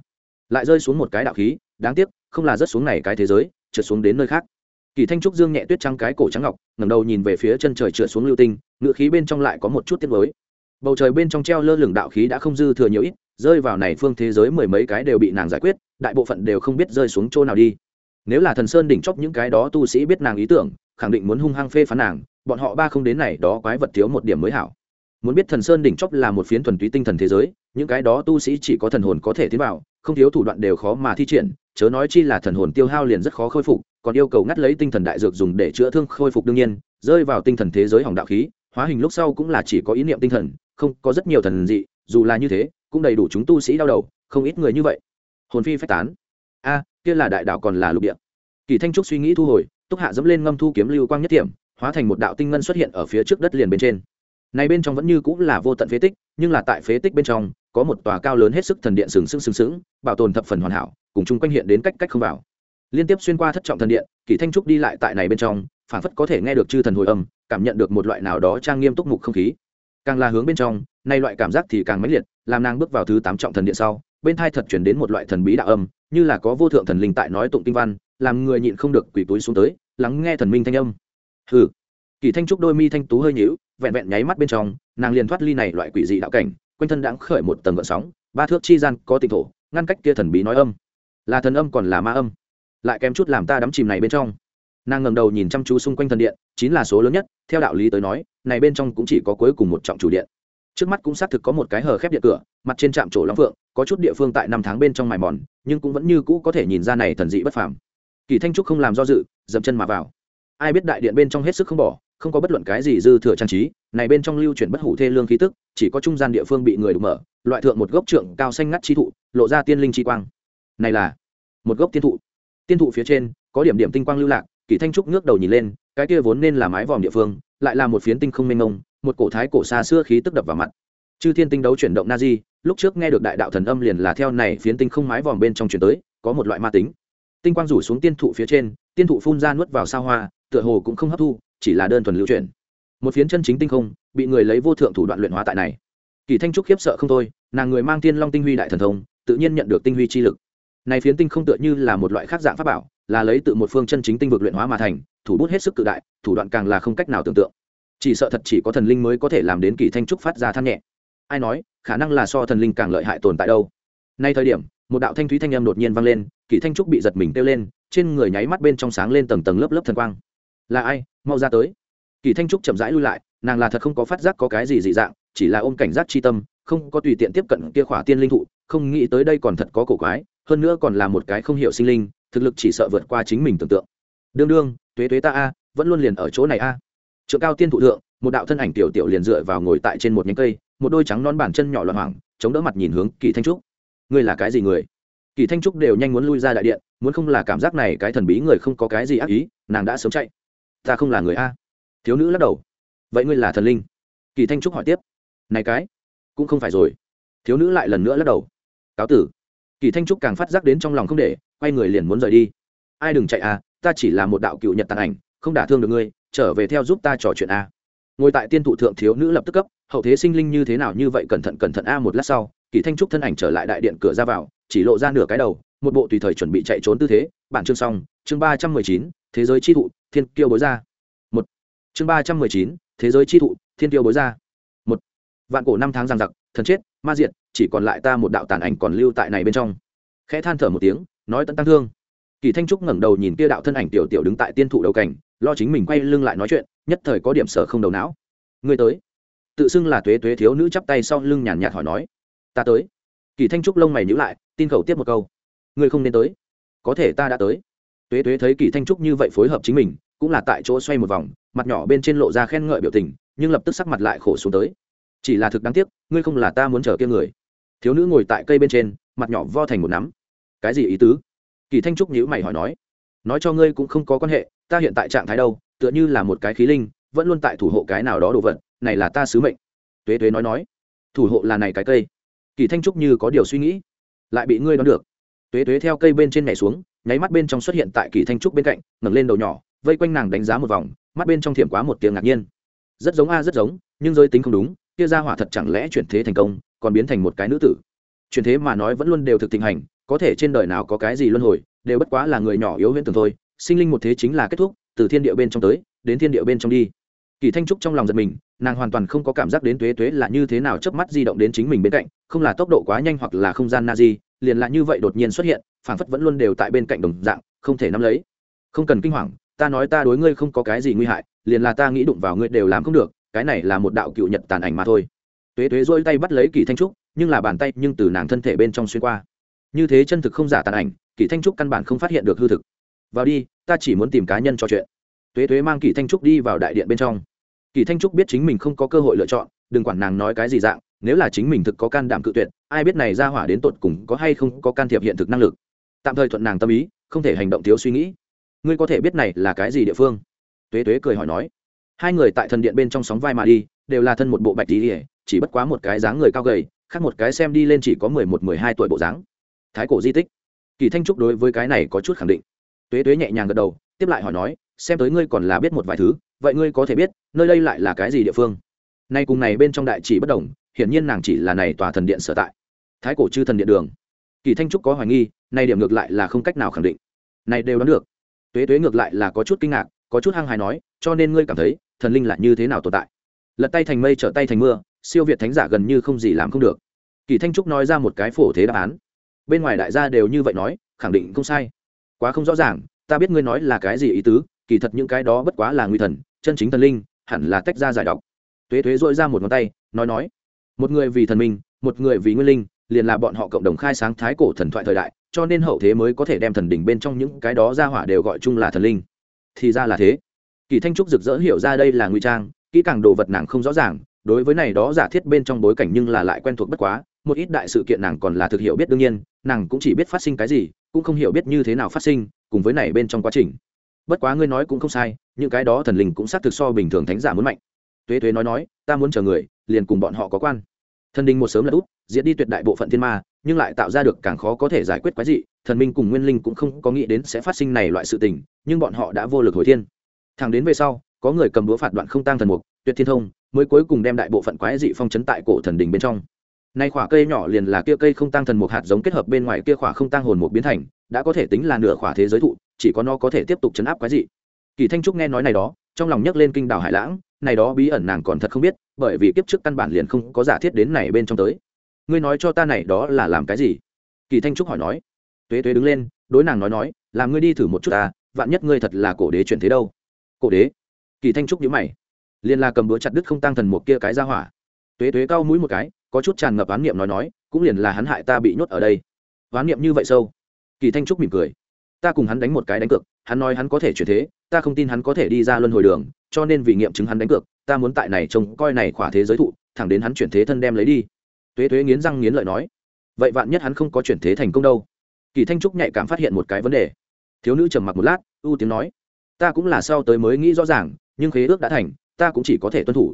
lại rơi xuống một cái đạo khí, đáng tiếc, không là rớt xuống này cái thế giới, trượt xuống đến nơi khác. Kỳ thanh trúc dương nhẹ tuyết trắng cái cổ trắng ngọc, ngẩng đầu nhìn về phía chân trời trượt xuống lưu tinh, ngựa khí bên trong lại có một chút tiết mới bầu trời bên trong treo lơ lửng đạo khí đã không dư thừa nhiều ít, rơi vào này phương thế giới mười mấy cái đều bị nàng giải quyết, đại bộ phận đều không biết rơi xuống chỗ nào đi. Nếu là thần sơn đỉnh chóp những cái đó tu sĩ biết nàng ý tưởng, khẳng định muốn hung hăng phê phán nàng, bọn họ ba không đến này đó quái vật thiếu một điểm mới hảo muốn biết thần sơn đỉnh chóp là một phiến thuần túy tinh thần thế giới, những cái đó tu sĩ chỉ có thần hồn có thể tiến vào, không thiếu thủ đoạn đều khó mà thi triển, chớ nói chi là thần hồn tiêu hao liền rất khó khôi phục, còn yêu cầu ngắt lấy tinh thần đại dược dùng để chữa thương khôi phục đương nhiên, rơi vào tinh thần thế giới hỏng đạo khí, hóa hình lúc sau cũng là chỉ có ý niệm tinh thần, không, có rất nhiều thần dị, dù là như thế, cũng đầy đủ chúng tu sĩ đau đầu, không ít người như vậy. Hồn phi phách tán. A, kia là đại đạo còn là lục địa. Kỳ thanh trúc suy nghĩ thu hồi, túc hạ dẫm lên ngâm thu kiếm lưu quang nhất điểm hóa thành một đạo tinh ngân xuất hiện ở phía trước đất liền bên trên này bên trong vẫn như cũng là vô tận phế tích, nhưng là tại phế tích bên trong, có một tòa cao lớn hết sức thần điện sừng sững sừng sững, bảo tồn thập phần hoàn hảo, cùng chung quanh hiện đến cách cách không vào. Liên tiếp xuyên qua thất trọng thần điện, kỳ thanh trúc đi lại tại này bên trong phản phất có thể nghe được chư thần hồi âm, cảm nhận được một loại nào đó trang nghiêm túc mục không khí. Càng là hướng bên trong, nay loại cảm giác thì càng mãnh liệt, làm nàng bước vào thứ tám trọng thần điện sau, bên thai thật chuyển đến một loại thần bí đạo âm, như là có vô thượng thần linh tại nói tụng kinh văn, làm người nhịn không được quỳ túi xuống tới, lắng nghe thần minh thanh âm. Hừ kỳ thanh trúc đôi mi thanh tú hơi nhíu, vẹn vẹn nháy mắt bên trong, nàng liền thoát ly này loại quỷ dị đạo cảnh, quanh thân đãng khởi một tầng gợn sóng, ba thước chi gian có tịnh thổ, ngăn cách kia thần bí nói âm. Là thần âm còn là ma âm. Lại kém chút làm ta đắm chìm này bên trong. Nàng ngầm đầu nhìn chăm chú xung quanh thần điện, chính là số lớn nhất, theo đạo lý tới nói, này bên trong cũng chỉ có cuối cùng một trọng chủ điện. Trước mắt cũng xác thực có một cái hở khép điện cửa, mặt trên trạm trổ long phượng, có chút địa phương tại năm tháng bên trong mài mòn, nhưng cũng vẫn như cũ có thể nhìn ra này thần dị bất phàm. Kỳ thanh trúc không làm do dự, dậm chân mà vào. Ai biết đại điện bên trong hết sức không bỏ không có bất luận cái gì dư thừa trang trí, này bên trong lưu chuyển bất hủ thê lương khí tức, chỉ có trung gian địa phương bị người đục mở, loại thượng một gốc trượng cao xanh ngắt chi thụ, lộ ra tiên linh chi quang. Này là một gốc tiên thụ. Tiên thụ phía trên, có điểm điểm tinh quang lưu lạc, kỳ thanh trúc ngước đầu nhìn lên, cái kia vốn nên là mái vòm địa phương, lại là một phiến tinh không mênh mông, một cổ thái cổ xa xưa khí tức đập vào mặt. Chư thiên tinh đấu chuyển động na di, lúc trước nghe được đại đạo thần âm liền là theo này phiến tinh không mái vòm bên trong chuyển tới, có một loại ma tính. Tinh quang rủ xuống tiên thụ phía trên, tiên thụ phun ra nuốt vào sao hoa, tựa hồ cũng không hấp thu chỉ là đơn thuần lưu truyền. Một phiến chân chính tinh không bị người lấy vô thượng thủ đoạn luyện hóa tại này. Kỳ thanh trúc khiếp sợ không thôi, nàng người mang tiên long tinh huy đại thần thông, tự nhiên nhận được tinh huy chi lực. Này phiến tinh không tựa như là một loại khác dạng pháp bảo, là lấy tự một phương chân chính tinh vực luyện hóa mà thành, thủ bút hết sức cự đại, thủ đoạn càng là không cách nào tưởng tượng. Chỉ sợ thật chỉ có thần linh mới có thể làm đến kỳ thanh trúc phát ra than nhẹ. Ai nói, khả năng là so thần linh càng lợi hại tồn tại đâu. Nay thời điểm, một đạo thanh thúy thanh âm đột nhiên vang lên, kỳ thanh trúc bị giật mình kêu lên, trên người nháy mắt bên trong sáng lên tầng tầng lớp lớp thần quang là ai, mau ra tới. Kỳ thanh trúc chậm rãi lui lại, nàng là thật không có phát giác có cái gì dị dạng, chỉ là ôm cảnh giác chi tâm, không có tùy tiện tiếp cận kia khỏa tiên linh thụ, không nghĩ tới đây còn thật có cổ quái, hơn nữa còn là một cái không hiểu sinh linh, thực lực chỉ sợ vượt qua chính mình tưởng tượng. Đương đương, tuế tuế ta a, vẫn luôn liền ở chỗ này a. À. trượng cao tiên thụ thượng, một đạo thân ảnh tiểu tiểu liền dựa vào ngồi tại trên một nhánh cây, một đôi trắng non bàn chân nhỏ loạn hoảng, chống đỡ mặt nhìn hướng kỳ thanh trúc. Ngươi là cái gì người? Kỳ thanh trúc đều nhanh muốn lui ra đại điện, muốn không là cảm giác này cái thần bí người không có cái gì ác ý, nàng đã sớm chạy ta không là người a. Thiếu nữ lắc đầu. Vậy ngươi là thần linh? Kỳ thanh trúc hỏi tiếp. Này cái, cũng không phải rồi. Thiếu nữ lại lần nữa lắc đầu. Cáo tử. Kỳ thanh trúc càng phát giác đến trong lòng không để, quay người liền muốn rời đi. Ai đừng chạy à ta chỉ là một đạo cựu nhật tàn ảnh, không đả thương được ngươi, trở về theo giúp ta trò chuyện a. Ngồi tại tiên thụ thượng thiếu nữ lập tức cấp, hậu thế sinh linh như thế nào như vậy cẩn thận cẩn thận a một lát sau, kỳ thanh trúc thân ảnh trở lại đại điện cửa ra vào, chỉ lộ ra nửa cái đầu, một bộ tùy thời chuẩn bị chạy trốn tư thế. Bản chương xong, chương ba trăm mười chín, thế giới chi thụ thiên kiêu bối ra. Một. Chương ba trăm mười chín, thế giới chi thụ, thiên kiêu bối ra. Một. Vạn cổ năm tháng giang giặc, thần chết, ma diện chỉ còn lại ta một đạo tàn ảnh còn lưu tại này bên trong. Khẽ than thở một tiếng, nói tận tăng thương. Kỳ thanh trúc ngẩng đầu nhìn kia đạo thân ảnh tiểu tiểu đứng tại tiên thụ đầu cảnh, lo chính mình quay lưng lại nói chuyện, nhất thời có điểm sở không đầu não. Ngươi tới. Tự xưng là tuế tuế thiếu nữ chắp tay sau lưng nhàn nhạt hỏi nói. Ta tới. Kỳ thanh trúc lông mày nhữ lại, tin khẩu tiếp một câu. Ngươi không nên tới. Có thể ta đã tới tuế tuế thấy kỳ thanh trúc như vậy phối hợp chính mình, cũng là tại chỗ xoay một vòng, mặt nhỏ bên trên lộ ra khen ngợi biểu tình, nhưng lập tức sắc mặt lại khổ xuống tới. Chỉ là thực đáng tiếc, ngươi không là ta muốn chờ kia người. Thiếu nữ ngồi tại cây bên trên, mặt nhỏ vo thành một nắm. Cái gì ý tứ? Kỳ thanh trúc nhữ mày hỏi nói. Nói cho ngươi cũng không có quan hệ, ta hiện tại trạng thái đâu, tựa như là một cái khí linh, vẫn luôn tại thủ hộ cái nào đó đồ vật, này là ta sứ mệnh. Tuế tuế nói nói. Thủ hộ là này cái cây. Kỳ thanh trúc như có điều suy nghĩ, lại bị ngươi đoán được. Tuế tuế theo cây bên trên nhảy xuống nháy mắt bên trong xuất hiện tại kỳ thanh trúc bên cạnh, ngẩng lên đầu nhỏ, vây quanh nàng đánh giá một vòng, mắt bên trong thiểm quá một tiếng ngạc nhiên. Rất giống a, rất giống, nhưng giới tính không đúng, kia ra hỏa thật chẳng lẽ chuyển thế thành công, còn biến thành một cái nữ tử. Chuyển thế mà nói vẫn luôn đều thực tình hành, có thể trên đời nào có cái gì luân hồi, đều bất quá là người nhỏ yếu huyễn tưởng thôi. Sinh linh một thế chính là kết thúc, từ thiên địa bên trong tới, đến thiên địa bên trong đi. Kỳ thanh trúc trong lòng giật mình, nàng hoàn toàn không có cảm giác đến tuế tuế là như thế nào, chớp mắt di động đến chính mình bên cạnh, không là tốc độ quá nhanh hoặc là không gian na di liền là như vậy đột nhiên xuất hiện, phảng phất vẫn luôn đều tại bên cạnh đồng dạng, không thể nắm lấy. Không cần kinh hoàng, ta nói ta đối ngươi không có cái gì nguy hại, liền là ta nghĩ đụng vào ngươi đều làm không được, cái này là một đạo cựu nhật tàn ảnh mà thôi. Tuế tuế dỗi tay bắt lấy kỳ thanh trúc, nhưng là bàn tay nhưng từ nàng thân thể bên trong xuyên qua. Như thế chân thực không giả tàn ảnh, kỳ thanh trúc căn bản không phát hiện được hư thực. Vào đi, ta chỉ muốn tìm cá nhân trò chuyện. Tuế tuế mang kỳ thanh trúc đi vào đại điện bên trong. Kỳ thanh trúc biết chính mình không có cơ hội lựa chọn, đừng quản nàng nói cái gì dạng nếu là chính mình thực có can đảm cự tuyệt, ai biết này ra hỏa đến tột cùng có hay không có can thiệp hiện thực năng lực. Tạm thời thuận nàng tâm ý, không thể hành động thiếu suy nghĩ. Ngươi có thể biết này là cái gì địa phương? Tuế tuế cười hỏi nói. Hai người tại thần điện bên trong sóng vai mà đi, đều là thân một bộ bạch tí chỉ bất quá một cái dáng người cao gầy, khác một cái xem đi lên chỉ có mười một, mười hai tuổi bộ dáng. Thái cổ di tích. Kỳ thanh trúc đối với cái này có chút khẳng định. Tuế tuế nhẹ nhàng gật đầu, tiếp lại hỏi nói, xem tới ngươi còn là biết một vài thứ, vậy ngươi có thể biết, nơi đây lại là cái gì địa phương? Nay cùng này bên trong đại chỉ bất đồng hiển nhiên nàng chỉ là này tòa thần điện sở tại. Thái cổ chư thần điện đường. Kỳ thanh trúc có hoài nghi nay điểm ngược lại là không cách nào khẳng định. Này đều đoán được. Tuế tuế ngược lại là có chút kinh ngạc, có chút hăng hài nói, cho nên ngươi cảm thấy, thần linh là như thế nào tồn tại? Lật tay thành mây trở tay thành mưa, siêu việt thánh giả gần như không gì làm không được. Kỳ thanh trúc nói ra một cái phổ thế đáp án. Bên ngoài đại gia đều như vậy nói, khẳng định không sai. Quá không rõ ràng, ta biết ngươi nói là cái gì ý tứ, kỳ thật những cái đó bất quá là nguy thần, chân chính thần linh, hẳn là tách ra giải đọc tuế tuế dội ra một ngón tay, nói nói một người vì thần minh, một người vì nguyên linh, liền là bọn họ cộng đồng khai sáng thái cổ thần thoại thời đại, cho nên hậu thế mới có thể đem thần đỉnh bên trong những cái đó ra hỏa đều gọi chung là thần linh. Thì ra là thế. Kỳ thanh trúc rực rỡ hiểu ra đây là nguy trang, kỹ càng đồ vật nàng không rõ ràng, đối với này đó giả thiết bên trong bối cảnh nhưng là lại quen thuộc bất quá, một ít đại sự kiện nàng còn là thực hiểu biết đương nhiên, nàng cũng chỉ biết phát sinh cái gì, cũng không hiểu biết như thế nào phát sinh, cùng với này bên trong quá trình. Bất quá ngươi nói cũng không sai, những cái đó thần linh cũng xác thực so bình thường thánh giả muốn mạnh. Tuế tuế nói nói, ta muốn chờ người liền cùng bọn họ có quan. Thần đình một sớm là út diễn đi tuyệt đại bộ phận thiên ma, nhưng lại tạo ra được càng khó có thể giải quyết quái dị. Thần minh cùng nguyên linh cũng không có nghĩ đến sẽ phát sinh này loại sự tình, nhưng bọn họ đã vô lực hồi thiên. Thẳng đến về sau, có người cầm đũa phạt đoạn không tăng thần mục, tuyệt thiên thông, mới cuối cùng đem đại bộ phận quái dị phong chấn tại cổ thần đình bên trong. Nay khỏa cây nhỏ liền là kia cây không tăng thần mục hạt giống kết hợp bên ngoài kia khỏa không tăng hồn mục biến thành, đã có thể tính là nửa khỏa thế giới thụ, chỉ có nó có thể tiếp tục chấn áp quái dị. Kỳ thanh trúc nghe nói này đó, trong lòng nhấc lên kinh đảo hải lãng này đó bí ẩn nàng còn thật không biết, bởi vì kiếp trước căn bản liền không có giả thiết đến này bên trong tới. Ngươi nói cho ta này đó là làm cái gì? Kỳ thanh trúc hỏi nói. Tuế tuế đứng lên, đối nàng nói nói, làm ngươi đi thử một chút ta, vạn nhất ngươi thật là cổ đế chuyển thế đâu. Cổ đế? Kỳ thanh trúc nhíu mày. Liền là cầm búa chặt đứt không tăng thần một kia cái ra hỏa. Tuế tuế cao mũi một cái, có chút tràn ngập oán niệm nói nói, cũng liền là hắn hại ta bị nhốt ở đây. Oán niệm như vậy sâu. Kỳ thanh trúc mỉm cười ta cùng hắn đánh một cái đánh cược, hắn nói hắn có thể chuyển thế, ta không tin hắn có thể đi ra luân hồi đường, cho nên vì nghiệm chứng hắn đánh cược, ta muốn tại này trông coi này khỏa thế giới thụ, thẳng đến hắn chuyển thế thân đem lấy đi. Tuế tuế nghiến răng nghiến lợi nói. Vậy vạn nhất hắn không có chuyển thế thành công đâu? Kỳ thanh trúc nhạy cảm phát hiện một cái vấn đề. Thiếu nữ trầm mặc một lát, ưu tiếng nói. Ta cũng là sau tới mới nghĩ rõ ràng, nhưng khế ước đã thành, ta cũng chỉ có thể tuân thủ.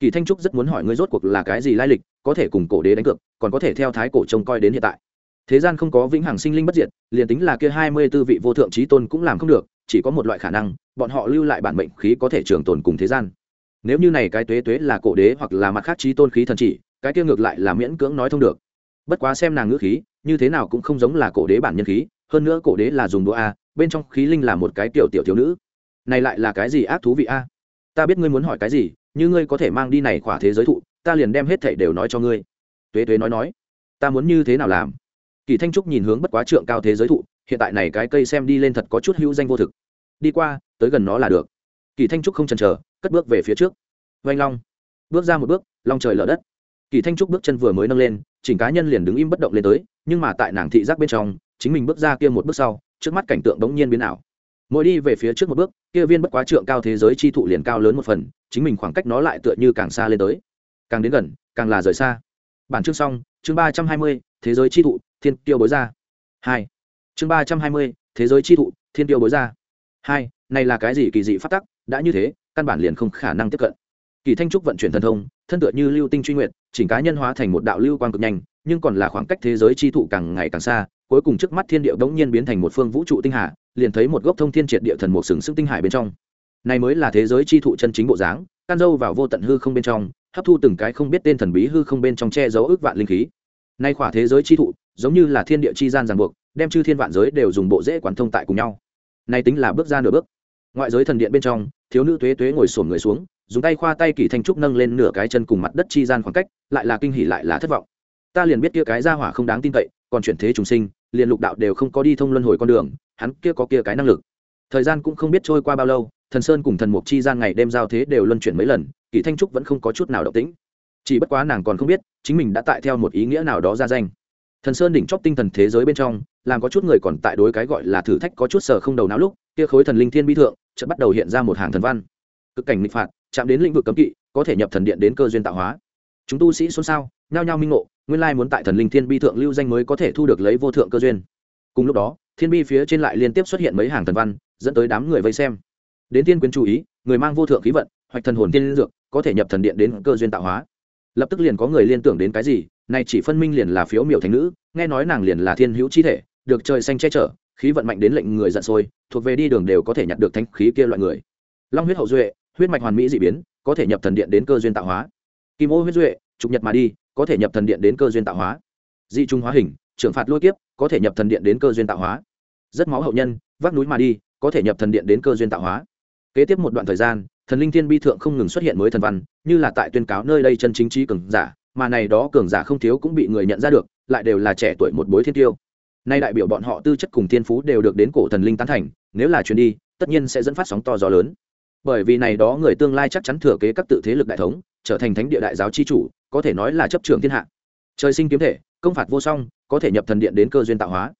Kỳ thanh trúc rất muốn hỏi ngươi rốt cuộc là cái gì lai lịch, có thể cùng cổ đế đánh cược, còn có thể theo thái cổ trông coi đến hiện tại thế gian không có vĩnh hằng sinh linh bất diệt, liền tính là kia hai mươi tư vị vô thượng trí tôn cũng làm không được, chỉ có một loại khả năng, bọn họ lưu lại bản mệnh khí có thể trường tồn cùng thế gian. Nếu như này cái tuế tuế là cổ đế hoặc là mặt khác trí tôn khí thần chỉ, cái kia ngược lại là miễn cưỡng nói thông được. Bất quá xem nàng ngữ khí, như thế nào cũng không giống là cổ đế bản nhân khí, hơn nữa cổ đế là dùng đũa a, bên trong khí linh là một cái tiểu tiểu thiếu nữ. Này lại là cái gì ác thú vị a? Ta biết ngươi muốn hỏi cái gì, như ngươi có thể mang đi này khỏa thế giới thụ, ta liền đem hết thảy đều nói cho ngươi. Tuế tuế nói nói, ta muốn như thế nào làm? Kỳ thanh trúc nhìn hướng bất quá trượng cao thế giới thụ, hiện tại này cái cây xem đi lên thật có chút hữu danh vô thực. Đi qua, tới gần nó là được. Kỳ thanh trúc không chần chờ, cất bước về phía trước. Vanh long. Bước ra một bước, long trời lở đất. Kỳ thanh trúc bước chân vừa mới nâng lên, chỉnh cá nhân liền đứng im bất động lên tới, nhưng mà tại nàng thị giác bên trong, chính mình bước ra kia một bước sau, trước mắt cảnh tượng đống nhiên biến ảo. Mỗi đi về phía trước một bước, kia viên bất quá trượng cao thế giới chi thụ liền cao lớn một phần, chính mình khoảng cách nó lại tựa như càng xa lên tới. Càng đến gần, càng là rời xa. Bản chương xong, chương ba trăm hai mươi, thế giới chi thụ thiên tiêu bối ra hai. Chương ba trăm hai mươi, thế giới chi thụ, thiên tiêu bối ra hai, này là cái gì kỳ dị phát tắc? Đã như thế, căn bản liền không khả năng tiếp cận. Kỳ thanh trúc vận chuyển thần thông, thân tựa như lưu tinh truy nguyện chỉnh cá nhân hóa thành một đạo lưu quang cực nhanh, nhưng còn là khoảng cách thế giới chi thụ càng ngày càng xa, cuối cùng trước mắt thiên địa đống nhiên biến thành một phương vũ trụ tinh hà, liền thấy một gốc thông thiên triệt địa thần một sừng sững tinh hải bên trong. Này mới là thế giới chi thụ chân chính bộ dáng can dâu vào vô tận hư không bên trong, hấp thu từng cái không biết tên thần bí hư không bên trong che giấu ước vạn linh khí nay khỏa thế giới chi thụ, giống như là thiên địa chi gian ràng buộc, đem chư thiên vạn giới đều dùng bộ dễ quán thông tại cùng nhau. Nay tính là bước ra nửa bước. Ngoại giới thần điện bên trong, thiếu nữ tuế tuế ngồi sổm người xuống, dùng tay khoa tay kỳ thanh trúc nâng lên nửa cái chân cùng mặt đất chi gian khoảng cách, lại là kinh hỉ lại là thất vọng. Ta liền biết kia cái ra hỏa không đáng tin cậy, còn chuyển thế trùng sinh, liền lục đạo đều không có đi thông luân hồi con đường, hắn kia có kia cái năng lực. Thời gian cũng không biết trôi qua bao lâu, thần sơn cùng thần mục chi gian ngày đêm giao thế đều luân chuyển mấy lần, kỳ thanh trúc vẫn không có chút nào động tĩnh chỉ bất quá nàng còn không biết, chính mình đã tại theo một ý nghĩa nào đó ra danh. Thần sơn đỉnh chóp tinh thần thế giới bên trong, làm có chút người còn tại đối cái gọi là thử thách có chút sờ không đầu não lúc, kia khối thần linh thiên bi thượng, chợt bắt đầu hiện ra một hàng thần văn. Cực cảnh nghịch phạt, chạm đến lĩnh vực cấm kỵ, có thể nhập thần điện đến cơ duyên tạo hóa. Chúng tu sĩ xôn xao, nhao nhao minh ngộ, nguyên lai muốn tại thần linh thiên bi thượng lưu danh mới có thể thu được lấy vô thượng cơ duyên. Cùng lúc đó, thiên bi phía trên lại liên tiếp xuất hiện mấy hàng thần văn, dẫn tới đám người vây xem. Đến tiên quyến chú ý, người mang vô thượng khí vận hoặc thần hồn tiên dược, có thể nhập thần điện đến cơ duyên tạo hóa lập tức liền có người liên tưởng đến cái gì, này chỉ phân minh liền là phiếu miểu thành nữ, nghe nói nàng liền là thiên hữu chi thể, được trời xanh che chở, khí vận mạnh đến lệnh người giận sôi, thuộc về đi đường đều có thể nhặt được thanh khí kia loại người. Long huyết hậu duệ, huyết mạch hoàn mỹ dị biến, có thể nhập thần điện đến cơ duyên tạo hóa. Kim ô huyết duệ, trục nhật mà đi, có thể nhập thần điện đến cơ duyên tạo hóa. Dị trung hóa hình, trưởng phạt lôi kiếp, có thể nhập thần điện đến cơ duyên tạo hóa. Rất máu hậu nhân, vác núi mà đi, có thể nhập thần điện đến cơ duyên tạo hóa. Kế tiếp một đoạn thời gian thần linh thiên bi thượng không ngừng xuất hiện mới thần văn, như là tại tuyên cáo nơi đây chân chính trí cường giả, mà này đó cường giả không thiếu cũng bị người nhận ra được, lại đều là trẻ tuổi một bối thiên tiêu. Nay đại biểu bọn họ tư chất cùng thiên phú đều được đến cổ thần linh tán thành, nếu là chuyến đi, tất nhiên sẽ dẫn phát sóng to gió lớn. Bởi vì này đó người tương lai chắc chắn thừa kế các tự thế lực đại thống, trở thành thánh địa đại giáo chi chủ, có thể nói là chấp trường thiên hạ. Trời sinh kiếm thể, công phạt vô song, có thể nhập thần điện đến cơ duyên tạo hóa.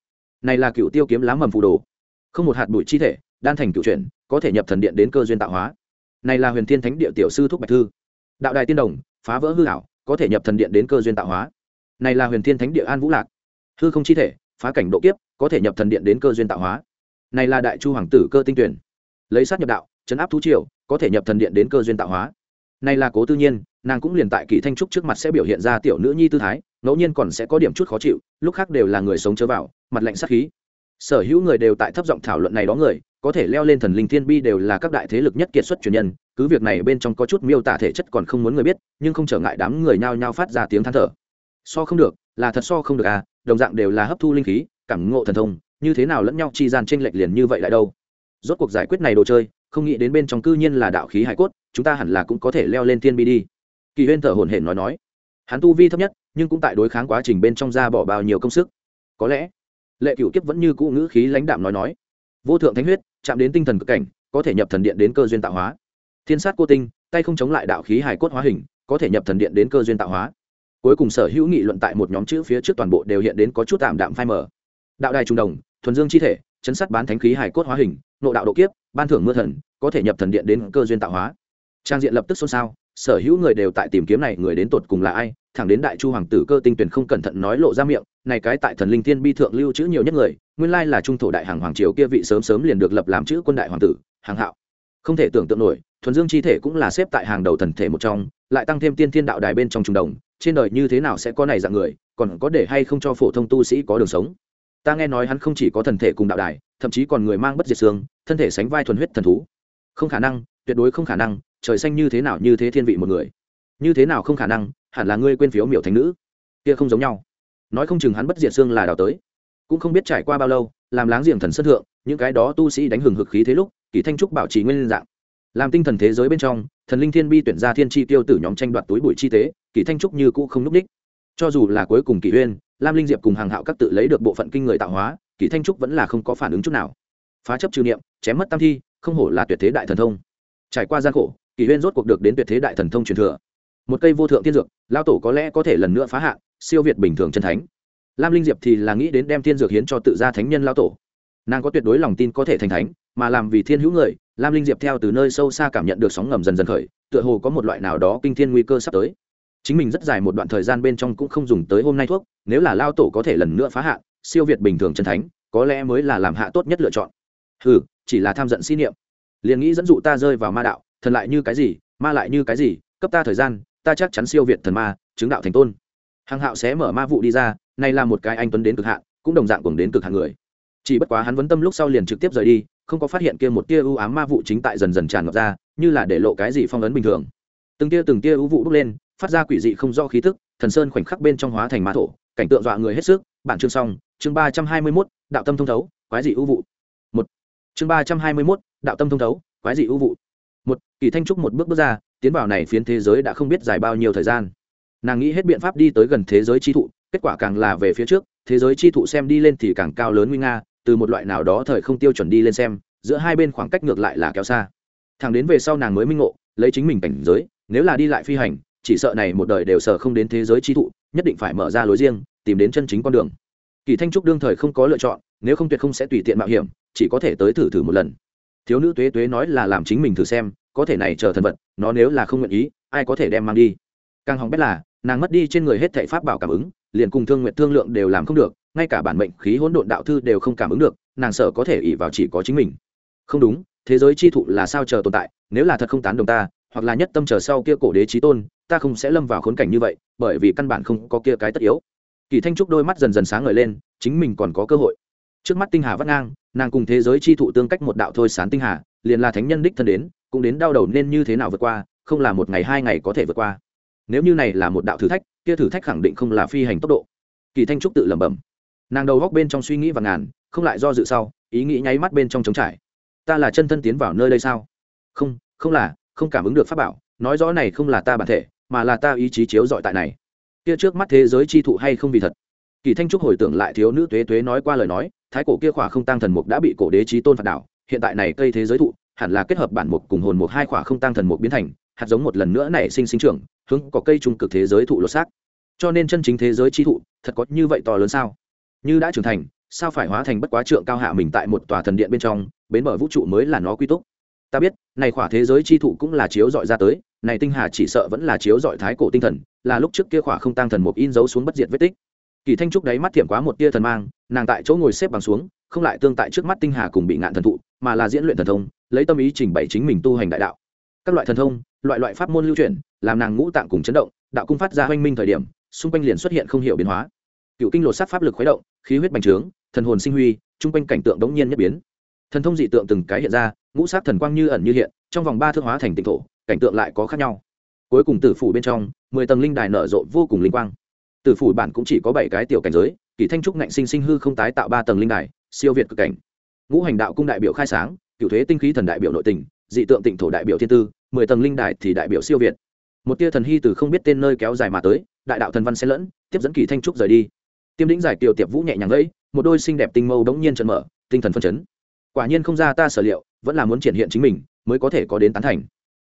Này là cựu tiêu kiếm lá mầm phù đồ. Không một hạt bụi chi thể, đan thành cựu chuyển, có thể nhập thần điện đến cơ duyên tạo hóa này là huyền thiên thánh địa tiểu sư thúc bạch thư. Đạo đài tiên đồng, phá vỡ hư hảo có thể nhập thần điện đến cơ duyên tạo hóa. Này là huyền thiên thánh địa an vũ lạc. Hư không chi thể, phá cảnh độ kiếp, có thể nhập thần điện đến cơ duyên tạo hóa. Này là đại chu hoàng tử cơ tinh tuyển. Lấy sát nhập đạo chấn áp thú triều, có thể nhập thần điện đến cơ duyên tạo hóa. Này là cố tư nhiên, nàng cũng liền tại kỳ thanh trúc trước mặt sẽ biểu hiện ra tiểu nữ nhi tư thái, ngẫu nhiên còn sẽ có điểm chút khó chịu, lúc khác đều là người sống chớ vào, mặt lạnh sát khí. Sở hữu người đều tại thấp giọng thảo luận này đó người có thể leo lên thần linh thiên bi đều là các đại thế lực nhất kiệt xuất truyền nhân, cứ việc này bên trong có chút miêu tả thể chất còn không muốn người biết, nhưng không trở ngại đám người nhao nhao phát ra tiếng than thở. So không được, là thật so không được à đồng dạng đều là hấp thu linh khí, cảm ngộ thần thông, như thế nào lẫn nhau chi gian tranh lệch liền như vậy lại đâu? Rốt cuộc giải quyết này đồ chơi, không nghĩ đến bên trong cư nhiên là đạo khí hải cốt, chúng ta hẳn là cũng có thể leo lên thiên bi đi. Kỳ huyên thở hổn hển nói nói. Hắn tu vi thấp nhất, nhưng cũng tại đối kháng quá trình bên trong ra bỏ bao nhiêu công sức. Có lẽ, lệ cựu kiếp vẫn như cũ ngữ khí lãnh đạm nói nói vô thượng thánh huyết, chạm đến tinh thần cực cảnh, có thể nhập thần điện đến cơ duyên tạo hóa. Thiên sát cô tinh, tay không chống lại đạo khí hải cốt hóa hình, có thể nhập thần điện đến cơ duyên tạo hóa. Cuối cùng sở hữu nghị luận tại một nhóm chữ phía trước toàn bộ đều hiện đến có chút tạm đạm phai mờ. Đạo đài trung đồng, thuần dương chi thể, chấn sát bán thánh khí hải cốt hóa hình, nộ đạo độ kiếp, ban thưởng mưa thần, có thể nhập thần điện đến cơ duyên tạo hóa. Trang diện lập tức xôn xao, sở hữu người đều tại tìm kiếm này người đến tột cùng là ai, thẳng đến đại chu hoàng tử cơ tinh tuyển không cẩn thận nói lộ ra miệng này cái tại thần linh thiên bi thượng lưu chữ nhiều nhất người, nguyên lai là trung thổ đại hàng hoàng triều kia vị sớm sớm liền được lập làm chữ quân đại hoàng tử, hàng hạo. Không thể tưởng tượng nổi, thuần dương chi thể cũng là xếp tại hàng đầu thần thể một trong, lại tăng thêm tiên thiên đạo đài bên trong trung đồng, trên đời như thế nào sẽ có này dạng người, còn có để hay không cho phổ thông tu sĩ có đường sống? Ta nghe nói hắn không chỉ có thần thể cùng đạo đài, thậm chí còn người mang bất diệt xương, thân thể sánh vai thuần huyết thần thú. Không khả năng, tuyệt đối không khả năng, trời xanh như thế nào như thế thiên vị một người. Như thế nào không khả năng, hẳn là ngươi quên phiếu miểu thành nữ. Kia không giống nhau nói không chừng hắn bất diệt xương là đào tới. Cũng không biết trải qua bao lâu, làm láng giềng thần sân thượng, những cái đó tu sĩ đánh hừng hực khí thế lúc, kỳ thanh trúc bảo trì nguyên dạng. Làm tinh thần thế giới bên trong, thần linh thiên bi tuyển ra thiên chi tiêu tử nhóm tranh đoạt túi bụi chi tế, kỳ thanh trúc như cũ không núp đích cho dù là cuối cùng kỳ uyên, lam linh diệp cùng hàng hạo các tự lấy được bộ phận kinh người tạo hóa, kỳ thanh trúc vẫn là không có phản ứng chút nào. Phá chấp trừ niệm, chém mất tam thi, không hổ là tuyệt thế đại thần thông. Trải qua gian khổ, kỳ huyên rốt cuộc được đến tuyệt thế đại thần thông truyền thừa. Một cây vô thượng tiên dược lao tổ có lẽ có thể lần nữa phá hạn siêu việt bình thường chân thánh. Lam linh diệp thì là nghĩ đến đem tiên dược hiến cho tự gia thánh nhân lao tổ. Nàng có tuyệt đối lòng tin có thể thành thánh, mà làm vì thiên hữu người, lam linh diệp theo từ nơi sâu xa cảm nhận được sóng ngầm dần dần khởi, tựa hồ có một loại nào đó kinh thiên nguy cơ sắp tới. Chính mình rất dài một đoạn thời gian bên trong cũng không dùng tới hôm nay thuốc, nếu là lao tổ có thể lần nữa phá hạ siêu việt bình thường chân thánh, có lẽ mới là làm hạ tốt nhất lựa chọn. Ừ chỉ là tham giận si niệm. Liền nghĩ dẫn dụ ta rơi vào ma đạo, thần lại như cái gì, ma lại như cái gì, cấp ta thời gian, ta chắc chắn siêu việt thần ma, chứng đạo thành tôn hàng hạo sẽ mở ma vụ đi ra nay là một cái anh tuấn đến cực hạn, cũng đồng dạng cùng đến cực hạn người. Chỉ bất quá hắn vấn tâm lúc sau liền trực tiếp rời đi, không có phát hiện kia một tia ưu ám ma vụ chính tại dần dần tràn ngập ra, như là để lộ cái gì phong ấn bình thường. Từng tia từng tia ưu vụ bốc lên, phát ra quỷ dị không do khí tức, thần sơn khoảnh khắc bên trong hóa thành ma thổ, cảnh tượng dọa người hết sức. Bản chương xong, chương ba trăm hai mươi mốt, đạo tâm thông thấu, quái dị ưu vụ. Một. Chương ba trăm hai mươi mốt, đạo tâm thông thấu, quái dị ưu vụ. Một, kỳ thanh trúc một bước bước ra, tiến vào này phiến thế giới đã không biết dài bao nhiêu thời gian nàng nghĩ hết biện pháp đi tới gần thế giới chi thụ, kết quả càng là về phía trước, thế giới chi thụ xem đi lên thì càng cao lớn nguy nga, từ một loại nào đó thời không tiêu chuẩn đi lên xem, giữa hai bên khoảng cách ngược lại là kéo xa. Thằng đến về sau nàng mới minh ngộ, lấy chính mình cảnh giới, nếu là đi lại phi hành, chỉ sợ này một đời đều sợ không đến thế giới chi thụ, nhất định phải mở ra lối riêng, tìm đến chân chính con đường. Kỳ thanh trúc đương thời không có lựa chọn, nếu không tuyệt không sẽ tùy tiện mạo hiểm, chỉ có thể tới thử thử một lần. Thiếu nữ tuế tuế nói là làm chính mình thử xem, có thể này chờ thần vật, nó nếu là không nguyện ý, ai có thể đem mang đi? Càng hỏng bét là nàng mất đi trên người hết thảy pháp bảo cảm ứng, liền cùng thương nguyện thương lượng đều làm không được, ngay cả bản mệnh khí hỗn độn đạo thư đều không cảm ứng được, nàng sợ có thể ỉ vào chỉ có chính mình. Không đúng, thế giới chi thụ là sao chờ tồn tại, nếu là thật không tán đồng ta, hoặc là nhất tâm chờ sau kia cổ đế trí tôn, ta không sẽ lâm vào khốn cảnh như vậy, bởi vì căn bản không có kia cái tất yếu. Kỳ thanh trúc đôi mắt dần dần sáng ngời lên, chính mình còn có cơ hội. Trước mắt tinh hà vắt ngang, nàng cùng thế giới chi thụ tương cách một đạo thôi sán tinh hà, liền là thánh nhân đích thân đến, cũng đến đau đầu nên như thế nào vượt qua, không là một ngày hai ngày có thể vượt qua nếu như này là một đạo thử thách, kia thử thách khẳng định không là phi hành tốc độ. Kỳ thanh trúc tự lẩm bẩm. Nàng đầu góc bên trong suy nghĩ và ngàn, không lại do dự sau, ý nghĩ nháy mắt bên trong trống trải. Ta là chân thân tiến vào nơi đây sao? Không không là, không cảm ứng được pháp bảo, nói rõ này không là ta bản thể, mà là ta ý chí chiếu dọi tại này. Kia trước mắt thế giới chi thụ hay không vì thật? Kỳ thanh trúc hồi tưởng lại thiếu nữ tuế tuế nói qua lời nói, thái cổ kia khỏa không tăng thần mục đã bị cổ đế trí tôn phạt đảo, hiện tại này cây thế giới thụ, hẳn là kết hợp bản mục cùng hồn mục hai khỏa không tăng thần mục biến thành, hạt giống một lần nữa nảy sinh sinh trưởng hướng có cây trung cực thế giới thụ lột xác. Cho nên chân chính thế giới chi thụ, thật có như vậy to lớn sao? Như đã trưởng thành, sao phải hóa thành bất quá trượng cao hạ mình tại một tòa thần điện bên trong, bến mở vũ trụ mới là nó quy túc? Ta biết, này khỏa thế giới chi thụ cũng là chiếu dọi ra tới, này tinh hà chỉ sợ vẫn là chiếu dọi thái cổ tinh thần, là lúc trước kia khỏa không tăng thần một in dấu xuống bất diệt vết tích. Kỳ thanh trúc đáy mắt thiểm quá một tia thần mang, nàng tại chỗ ngồi xếp bằng xuống, không lại tương tại trước mắt tinh hà cùng bị ngạn thần thụ, mà là diễn luyện thần thông, lấy tâm ý trình bày chính mình tu hành đại đạo các loại thần thông, loại loại pháp môn lưu truyền làm nàng ngũ tạng cùng chấn động, đạo cung phát ra hoanh minh thời điểm, xung quanh liền xuất hiện không hiểu biến hóa. Cựu kinh lột sát pháp lực khuấy động, khí huyết bành trướng, thần hồn sinh huy chung quanh cảnh tượng đống nhiên nhất biến. Thần thông dị tượng từng cái hiện ra, ngũ sát thần quang như ẩn như hiện, trong vòng ba thước hóa thành tịnh thổ, cảnh tượng lại có khác nhau. Cuối cùng tử phủ bên trong, mười tầng linh đài nở rộ vô cùng linh quang. Tử phủ bản cũng chỉ có bảy cái tiểu cảnh giới, kỳ thanh trúc ngạnh sinh sinh hư không tái tạo ba tầng linh đài, siêu việt cực cảnh. Ngũ hành đạo cung đại biểu khai sáng, cựu thuế tinh khí thần đại biểu nội tình dị tượng tịnh thổ đại biểu thiên tư, mười tầng linh đài thì đại biểu siêu việt. Một tia thần hy từ không biết tên nơi kéo dài mà tới, đại đạo thần văn xen lẫn, tiếp dẫn kỳ thanh trúc rời đi. Tiêm đĩnh giải kiều tiệp vũ nhẹ nhàng gãy, một đôi xinh đẹp tinh mâu đống nhiên trần mở, tinh thần phân chấn. Quả nhiên không ra ta sở liệu, vẫn là muốn triển hiện chính mình, mới có thể có đến tán thành.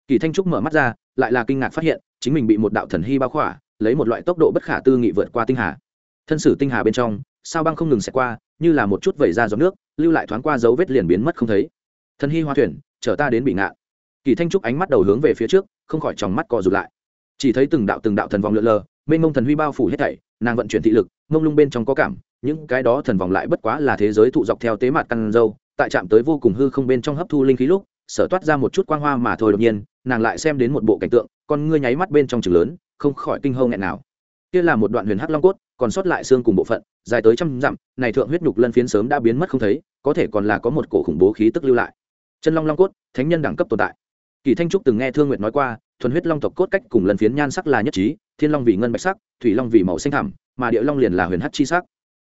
Kỳ thanh trúc mở mắt ra, lại là kinh ngạc phát hiện, chính mình bị một đạo thần hy bao khỏa, lấy một loại tốc độ bất khả tư nghị vượt qua tinh hà. Thân sử tinh hà bên trong, sao băng không ngừng xẹt qua, như là một chút vẩy ra giọt nước, lưu lại thoáng qua dấu vết liền biến mất không thấy. Thần hy hoa thuyền chở ta đến bị ngạn. Kỳ thanh trúc ánh mắt đầu hướng về phía trước, không khỏi tròng mắt co rụt lại. Chỉ thấy từng đạo từng đạo thần vòng lượn lờ, mênh mông thần huy bao phủ hết thảy, nàng vận chuyển thị lực, mông lung bên trong có cảm, những cái đó thần vòng lại bất quá là thế giới thụ dọc theo tế mặt căn dâu, tại chạm tới vô cùng hư không bên trong hấp thu linh khí lúc, sở toát ra một chút quang hoa mà thôi đột nhiên, nàng lại xem đến một bộ cảnh tượng, con ngươi nháy mắt bên trong trường lớn, không khỏi kinh hâu nghẹn nào. Kia là một đoạn huyền hắc long cốt, còn sót lại xương cùng bộ phận, dài tới trăm dặm, này thượng huyết nhục lân phiến sớm đã biến mất không thấy, có thể còn là có một cổ khủng bố khí tức lưu lại chân long long cốt, thánh nhân đẳng cấp tồn tại. Kỳ thanh trúc từng nghe thương nguyệt nói qua, thuần huyết long tộc cốt cách cùng lần phiến nhan sắc là nhất trí, thiên long vì ngân bạch sắc, thủy long vì màu xanh thẳm, mà địa long liền là huyền hắc chi sắc.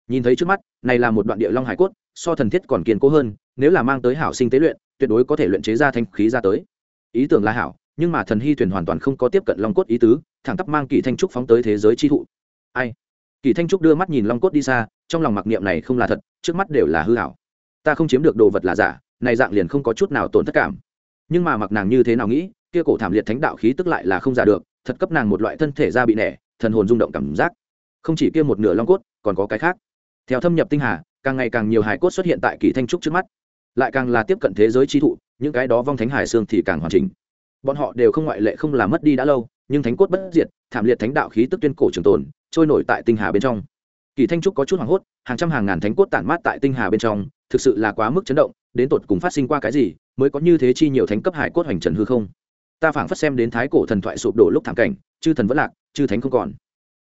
Nhìn thấy trước mắt, này là một đoạn địa long hải cốt, so thần thiết còn kiên cố hơn, nếu là mang tới hảo sinh tế luyện, tuyệt đối có thể luyện chế ra thanh khí ra tới. Ý tưởng là hảo, nhưng mà thần hy thuyền hoàn toàn không có tiếp cận long cốt ý tứ, thẳng tắp mang kỳ thanh trúc phóng tới thế giới chi thụ. Ai? Kỳ thanh trúc đưa mắt nhìn long cốt đi xa, trong lòng mặc niệm này không là thật, trước mắt đều là hư hảo ta không chiếm được đồ vật là giả này dạng liền không có chút nào tổn thất cảm. Nhưng mà mặc nàng như thế nào nghĩ, kia cổ thảm liệt thánh đạo khí tức lại là không giả được, thật cấp nàng một loại thân thể da bị nẻ, thần hồn rung động cảm giác. Không chỉ kia một nửa long cốt, còn có cái khác. Theo thâm nhập tinh hà, càng ngày càng nhiều hải cốt xuất hiện tại kỳ thanh trúc trước mắt. Lại càng là tiếp cận thế giới chi thụ, những cái đó vong thánh hải xương thì càng hoàn chỉnh. Bọn họ đều không ngoại lệ không làm mất đi đã lâu, nhưng thánh cốt bất diệt, thảm liệt thánh đạo khí tức tuyên cổ trường tồn, trôi nổi tại tinh hà bên trong. Kỳ thanh trúc có chút hoảng hốt, hàng trăm hàng ngàn thánh cốt tản mát tại tinh hà bên trong, thực sự là quá mức chấn động đến tột cùng phát sinh qua cái gì, mới có như thế chi nhiều thánh cấp hải cốt hoành trần hư không? Ta phảng phất xem đến thái cổ thần thoại sụp đổ lúc thảm cảnh, chư thần vẫn lạc, chư thánh không còn.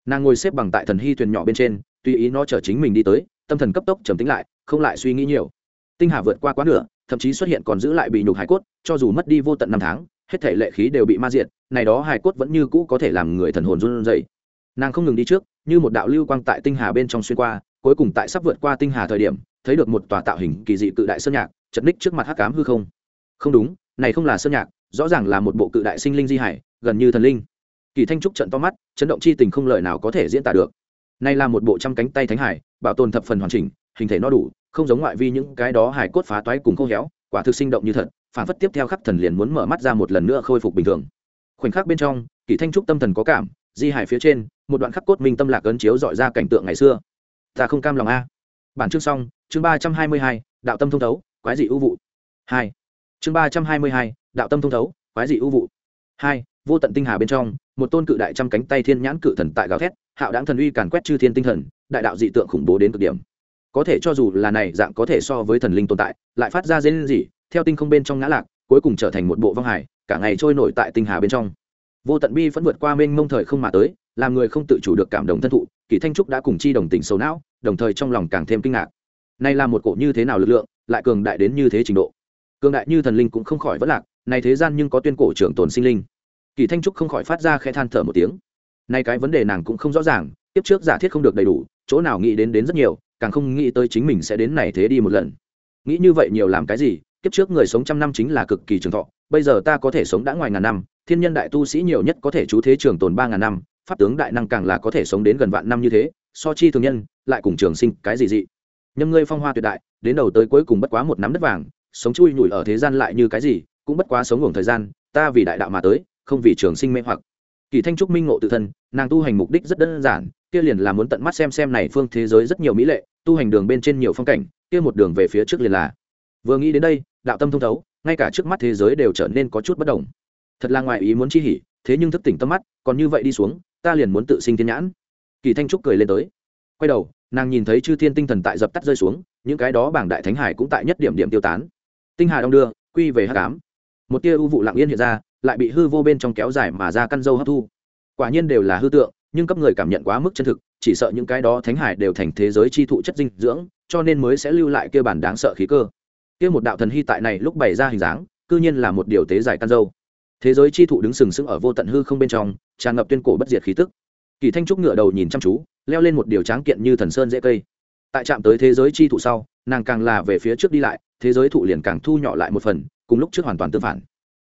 Nàng ngồi xếp bằng tại thần hy thuyền nhỏ bên trên, tùy ý nó chở chính mình đi tới, tâm thần cấp tốc trầm tính lại, không lại suy nghĩ nhiều. Tinh hà vượt qua quá nửa, thậm chí xuất hiện còn giữ lại bị nhục hải cốt, cho dù mất đi vô tận năm tháng, hết thể lệ khí đều bị ma diệt, này đó hải cốt vẫn như cũ có thể làm người thần hồn run rẩy. Nàng không ngừng đi trước, như một đạo lưu quang tại tinh hà bên trong xuyên qua, cuối cùng tại sắp vượt qua tinh hà thời điểm, thấy được một tòa tạo hình kỳ dị cự đại sơn nhạc chật ních trước mặt hắc cám hư không. Không đúng, này không là sơn nhạc, rõ ràng là một bộ cự đại sinh linh di hải, gần như thần linh. Kỳ thanh trúc trận to mắt, chấn động chi tình không lời nào có thể diễn tả được. Này là một bộ trăm cánh tay thánh hải, bảo tồn thập phần hoàn chỉnh, hình thể no đủ, không giống ngoại vi những cái đó hải cốt phá toái cùng khô héo, quả thực sinh động như thật, phản phất tiếp theo khắc thần liền muốn mở mắt ra một lần nữa khôi phục bình thường. Khoảnh khắc bên trong, kỳ thanh trúc tâm thần có cảm, di hải phía trên, một đoạn khắc cốt minh tâm lạc ấn chiếu dọi ra cảnh tượng ngày xưa. Ta không cam lòng a. Bản chương xong, chương ba trăm hai mươi hai, đạo tâm thông thấu quái dị ưu vụ. Hai. Chương ba trăm hai mươi hai, đạo tâm thông thấu, quái dị ưu vụ. Hai. Vô tận tinh hà bên trong, một tôn cự đại trăm cánh tay thiên nhãn cự thần tại gào thét, hạo đáng thần uy càn quét chư thiên tinh thần, đại đạo dị tượng khủng bố đến cực điểm. Có thể cho dù là này dạng có thể so với thần linh tồn tại, lại phát ra dễ gì theo tinh không bên trong ngã lạc, cuối cùng trở thành một bộ vong hải, cả ngày trôi nổi tại tinh hà bên trong. Vô tận bi vẫn vượt qua mênh mông thời không mà tới, làm người không tự chủ được cảm động thân thụ, kỳ thanh trúc đã cùng chi đồng tình sâu não, đồng thời trong lòng càng thêm kinh ngạc. Nay là một cổ như thế nào lực lượng lại cường đại đến như thế trình độ. Cường đại như thần linh cũng không khỏi vất lạc này thế gian nhưng có tuyên cổ trưởng tồn sinh linh. Kỳ thanh trúc không khỏi phát ra khẽ than thở một tiếng. Nay cái vấn đề nàng cũng không rõ ràng tiếp trước giả thiết không được đầy đủ, chỗ nào nghĩ đến đến rất nhiều, càng không nghĩ tới chính mình sẽ đến này thế đi một lần. Nghĩ như vậy nhiều làm cái gì, kiếp trước người sống trăm năm chính là cực kỳ trường thọ, bây giờ ta có thể sống đã ngoài ngàn năm, thiên nhân đại tu sĩ nhiều nhất có thể chú thế trường tồn ba ngàn năm, pháp tướng đại năng càng là có thể sống đến gần vạn năm như thế, so chi thường nhân, lại cùng trường sinh cái gì dị. Nhâm ngươi phong hoa tuyệt đại đến đầu tới cuối cùng bất quá một nắm đất vàng, sống chui nhủi ở thế gian lại như cái gì, cũng bất quá sống ngủ thời gian, ta vì đại đạo mà tới, không vì trường sinh mê hoặc. Kỳ thanh trúc minh ngộ tự thân, nàng tu hành mục đích rất đơn giản, kia liền là muốn tận mắt xem xem này phương thế giới rất nhiều mỹ lệ, tu hành đường bên trên nhiều phong cảnh, kia một đường về phía trước liền là. Vừa nghĩ đến đây, đạo tâm thông thấu, ngay cả trước mắt thế giới đều trở nên có chút bất đồng. Thật là ngoài ý muốn chi hỉ, thế nhưng thức tỉnh tâm mắt, còn như vậy đi xuống, ta liền muốn tự sinh thiên nhãn. Kỳ thanh trúc cười lên tới. Quay đầu nàng nhìn thấy chư thiên tinh thần tại dập tắt rơi xuống, những cái đó bảng đại thánh hải cũng tại nhất điểm điểm tiêu tán. Tinh hà đông đưa, quy về hát cám một tia ưu vụ lặng yên hiện ra, lại bị hư vô bên trong kéo dài mà ra căn dâu hấp thu. Quả nhiên đều là hư tượng, nhưng cấp người cảm nhận quá mức chân thực, chỉ sợ những cái đó thánh hải đều thành thế giới chi thụ chất dinh dưỡng, cho nên mới sẽ lưu lại kia bản đáng sợ khí cơ. Kia một đạo thần hy tại này lúc bày ra hình dáng, cư nhiên là một điều tế giải căn dâu. Thế giới chi thụ đứng sừng sững ở vô tận hư không bên trong, tràn ngập tuyên cổ bất diệt khí tức. Kỳ thanh trúc ngựa đầu nhìn chăm chú leo lên một điều tráng kiện như thần sơn dễ cây. Tại trạm tới thế giới chi thụ sau, nàng càng là về phía trước đi lại, thế giới thụ liền càng thu nhỏ lại một phần, cùng lúc trước hoàn toàn tương phản.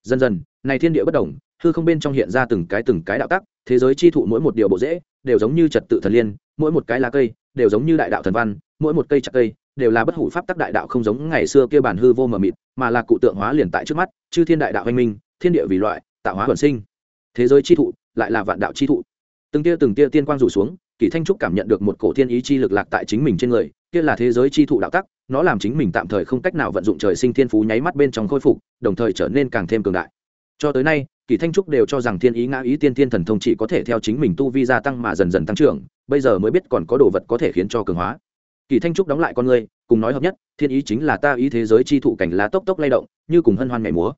Dần dần, này thiên địa bất đồng, hư không bên trong hiện ra từng cái từng cái đạo tắc, thế giới chi thụ mỗi một điều bộ dễ đều giống như trật tự thần liên, mỗi một cái lá cây, đều giống như đại đạo thần văn, mỗi một cây chặt cây, đều là bất hủ pháp tắc đại đạo không giống ngày xưa kia bản hư vô mờ mịt, mà là cụ tượng hóa liền tại trước mắt, chư thiên đại đạo anh minh, thiên địa vì loại, tạo hóa hoàn sinh. Thế giới chi thụ, lại là vạn đạo chi thụ từng tia từng tia tiên quang rủ xuống, kỳ thanh trúc cảm nhận được một cổ thiên ý chi lực lạc tại chính mình trên người, kia là thế giới chi thụ đạo tắc, nó làm chính mình tạm thời không cách nào vận dụng trời sinh thiên phú nháy mắt bên trong khôi phục, đồng thời trở nên càng thêm cường đại. Cho tới nay, kỳ thanh trúc đều cho rằng thiên ý ngã ý tiên tiên thần thông chỉ có thể theo chính mình tu vi gia tăng mà dần dần tăng trưởng, bây giờ mới biết còn có đồ vật có thể khiến cho cường hóa. Kỳ thanh trúc đóng lại con người cùng nói hợp nhất, thiên ý chính là ta ý thế giới chi thụ cảnh lá tốc tốc lay động, như cùng hân hoan ngày múa.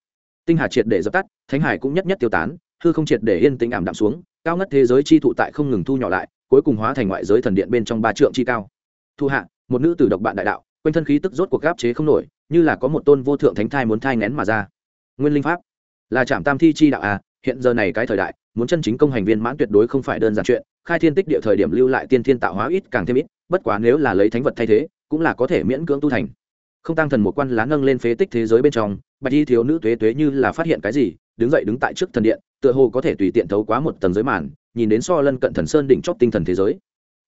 Tinh hà triệt để dập tắt, thánh hải cũng nhất nhất tiêu tán, hư không triệt để yên tĩnh ảm đạm xuống cao ngất thế giới chi thụ tại không ngừng thu nhỏ lại, cuối cùng hóa thành ngoại giới thần điện bên trong ba trượng chi cao. Thu hạ, một nữ tử độc bạn đại đạo, quanh thân khí tức rốt cuộc gáp chế không nổi, như là có một tôn vô thượng thánh thai muốn thai ngén mà ra. Nguyên linh pháp, là trạm tam thi chi đạo à hiện giờ này cái thời đại, muốn chân chính công hành viên mãn tuyệt đối không phải đơn giản chuyện, khai thiên tích địa thời điểm lưu lại tiên thiên tạo hóa ít càng thêm ít, bất quá nếu là lấy thánh vật thay thế, cũng là có thể miễn cưỡng tu thành. Không tăng thần một quan lá nâng lên phế tích thế giới bên trong, bạch y thiếu nữ tuế tuế như là phát hiện cái gì đứng dậy đứng tại trước thần điện, tựa hồ có thể tùy tiện thấu quá một tầng giới màn, nhìn đến so lân cận thần sơn đỉnh chóp tinh thần thế giới.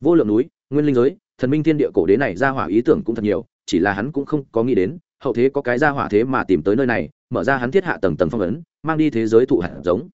Vô lượng núi, nguyên linh giới, thần minh thiên địa cổ đế này ra hỏa ý tưởng cũng thật nhiều, chỉ là hắn cũng không có nghĩ đến, hậu thế có cái ra hỏa thế mà tìm tới nơi này, mở ra hắn thiết hạ tầng tầng phong ấn, mang đi thế giới thụ hạt giống.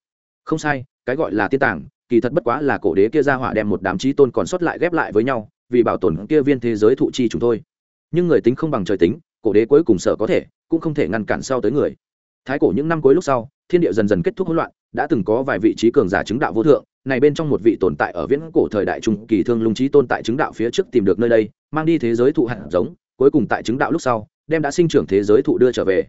Không sai, cái gọi là tiên tàng, kỳ thật bất quá là cổ đế kia ra hỏa đem một đám trí tôn còn sót lại ghép lại với nhau, vì bảo tồn kia viên thế giới thụ chi chúng thôi. Nhưng người tính không bằng trời tính, cổ đế cuối cùng sợ có thể, cũng không thể ngăn cản sau tới người. Thái cổ những năm cuối lúc sau thiên địa dần dần kết thúc hỗn loạn, đã từng có vài vị trí cường giả chứng đạo vô thượng, này bên trong một vị tồn tại ở viễn cổ thời đại trung kỳ thương lung trí tôn tại chứng đạo phía trước tìm được nơi đây, mang đi thế giới thụ hạt giống, cuối cùng tại chứng đạo lúc sau, đem đã sinh trưởng thế giới thụ đưa trở về.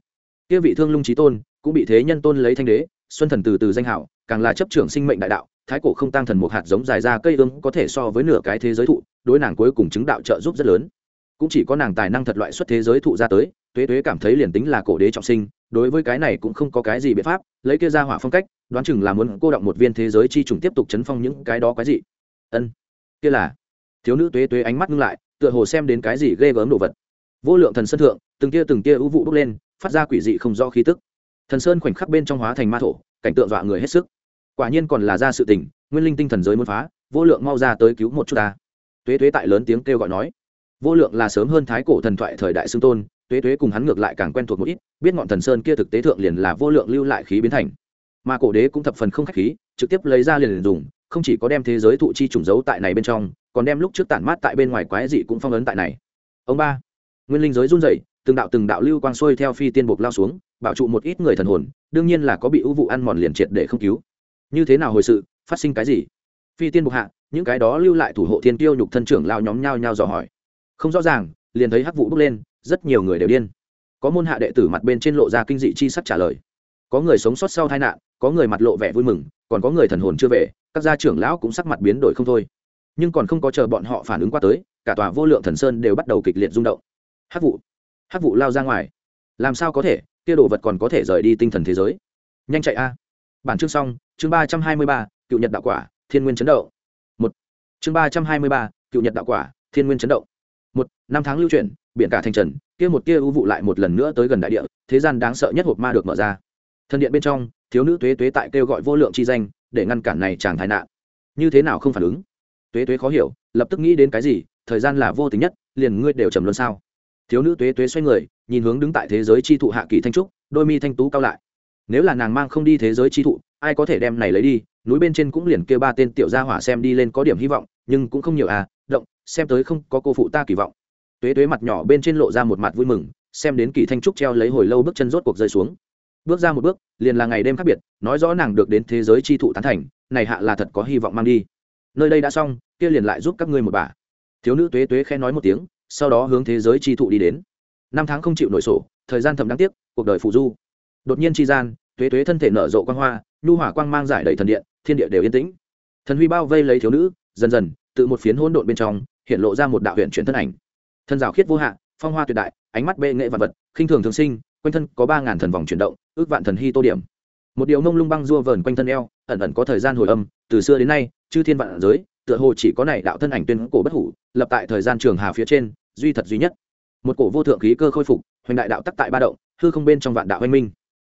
Kia vị thương lung trí tôn cũng bị thế nhân tôn lấy thanh đế, xuân thần từ từ danh hảo, càng là chấp trưởng sinh mệnh đại đạo, thái cổ không tăng thần một hạt giống dài ra cây ương có thể so với nửa cái thế giới thụ, đối nàng cuối cùng chứng đạo trợ giúp rất lớn. Cũng chỉ có nàng tài năng thật loại xuất thế giới thụ ra tới, tuế tuế cảm thấy liền tính là cổ đế trọng sinh đối với cái này cũng không có cái gì biện pháp, lấy kia ra hỏa phong cách, đoán chừng là muốn cô động một viên thế giới chi trùng tiếp tục chấn phong những cái đó cái gì ân, kia là. Thiếu nữ tuế tuế ánh mắt ngưng lại, tựa hồ xem đến cái gì ghê gớm đồ vật. Vô lượng thần sân thượng, từng tia từng tia ưu vụ bốc lên, phát ra quỷ dị không rõ khí tức. Thần sơn khoảnh khắc bên trong hóa thành ma thổ, cảnh tượng dọa người hết sức. Quả nhiên còn là ra sự tình, nguyên linh tinh thần giới muốn phá, vô lượng mau ra tới cứu một chút ta. Tuế tuế tại lớn tiếng kêu gọi nói. Vô lượng là sớm hơn thái cổ thần thoại thời đại xưng tôn tuế tuế cùng hắn ngược lại càng quen thuộc một ít biết ngọn thần sơn kia thực tế thượng liền là vô lượng lưu lại khí biến thành. Mà cổ đế cũng thập phần không khách khí trực tiếp lấy ra liền, liền dùng không chỉ có đem thế giới thụ chi trùng giấu tại này bên trong còn đem lúc trước tản mát tại bên ngoài quái dị cũng phong ấn tại này. Ông ba nguyên linh giới run rẩy từng đạo từng đạo lưu quang xuôi theo phi tiên buộc lao xuống bảo trụ một ít người thần hồn đương nhiên là có bị ưu vụ ăn mòn liền triệt để không cứu. Như thế nào hồi sự phát sinh cái gì? Phi tiên buộc hạ những cái đó lưu lại thủ hộ thiên tiêu nhục thân trưởng lao nhóm nhau nhau dò hỏi. Không rõ ràng liền thấy hắc vụ bốc lên rất nhiều người đều điên. Có môn hạ đệ tử mặt bên trên lộ ra kinh dị chi sắc trả lời. Có người sống sót sau tai nạn, có người mặt lộ vẻ vui mừng, còn có người thần hồn chưa về, các gia trưởng lão cũng sắc mặt biến đổi không thôi. Nhưng còn không có chờ bọn họ phản ứng qua tới, cả tòa vô lượng thần sơn đều bắt đầu kịch liệt rung động. Hát vụ hát vụ lao ra ngoài. Làm sao có thể, kia đồ vật còn có thể rời đi tinh thần thế giới. Nhanh chạy a. Bản chương xong, chương ba trăm hai mươi ba, cựu nhật đạo quả, thiên nguyên chấn động. Một. Chương ba trăm hai mươi ba, cựu nhật đạo quả, thiên nguyên chấn động một, năm tháng lưu chuyển, biển cả thành trần, kia một kia ưu vụ lại một lần nữa tới gần đại địa, thế gian đáng sợ nhất hộp ma được mở ra. Thân điện bên trong, thiếu nữ tuế tuế tại kêu gọi vô lượng chi danh, để ngăn cản này chàng thái nạn. Như thế nào không phản ứng? Tuế tuế khó hiểu, lập tức nghĩ đến cái gì, thời gian là vô tính nhất, liền ngươi đều trầm luân sao? Thiếu nữ tuế tuế xoay người, nhìn hướng đứng tại thế giới chi thụ hạ kỳ thanh trúc, đôi mi thanh tú cao lại. Nếu là nàng mang không đi thế giới chi thụ, ai có thể đem này lấy đi? Núi bên trên cũng liền kêu ba tên tiểu gia hỏa xem đi lên có điểm hy vọng, nhưng cũng không nhiều à xem tới không có cô phụ ta kỳ vọng. Tuế tuế mặt nhỏ bên trên lộ ra một mặt vui mừng, xem đến kỳ thanh trúc treo lấy hồi lâu bước chân rốt cuộc rơi xuống. Bước ra một bước, liền là ngày đêm khác biệt, nói rõ nàng được đến thế giới chi thụ tán thành, này hạ là thật có hy vọng mang đi. Nơi đây đã xong, kia liền lại giúp các ngươi một bà. Thiếu nữ tuế tuế khen nói một tiếng, sau đó hướng thế giới chi thụ đi đến. Năm tháng không chịu nổi sổ, thời gian thầm đáng tiếc, cuộc đời phụ du. Đột nhiên chi gian, tuế tuế thân thể nở rộ quang hoa, nhu hỏa quang mang giải đầy thần điện, thiên địa đều yên tĩnh. Thần huy bao vây lấy thiếu nữ, dần dần tự một phiến hỗn độn bên trong hiện lộ ra một đạo huyện chuyển thân ảnh. Thân rào khiết vô hạn phong hoa tuyệt đại, ánh mắt bệ nghệ vật vật, khinh thường thường sinh, quanh thân có ba ngàn thần vòng chuyển động, ước vạn thần hy tô điểm. Một điều mông lung băng dua vờn quanh thân eo, ẩn ẩn có thời gian hồi âm, từ xưa đến nay, chư thiên vạn giới, tựa hồ chỉ có này đạo thân ảnh tuyên cổ bất hủ, lập tại thời gian trường hà phía trên, duy thật duy nhất. Một cổ vô thượng khí cơ khôi phục, hoành đại đạo tắc tại ba động, hư không bên trong vạn đạo anh minh.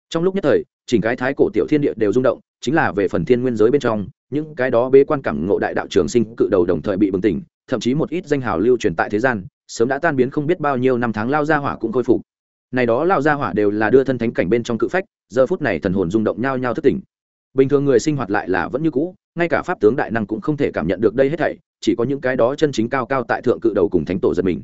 Trong lúc nhất thời, chỉnh cái thái cổ tiểu thiên địa đều rung động, chính là về phần thiên nguyên giới bên trong, những cái đó bế quan cảm ngộ đại đạo trường sinh cự đầu đồng thời bị bừng tỉnh thậm chí một ít danh hào lưu truyền tại thế gian, sớm đã tan biến không biết bao nhiêu năm tháng lao gia hỏa cũng khôi phục. Này đó lao gia hỏa đều là đưa thân thánh cảnh bên trong cự phách, giờ phút này thần hồn rung động nhao nhau thất tỉnh. Bình thường người sinh hoạt lại là vẫn như cũ, ngay cả pháp tướng đại năng cũng không thể cảm nhận được đây hết thảy, chỉ có những cái đó chân chính cao cao tại thượng cự đầu cùng thánh tổ giật mình.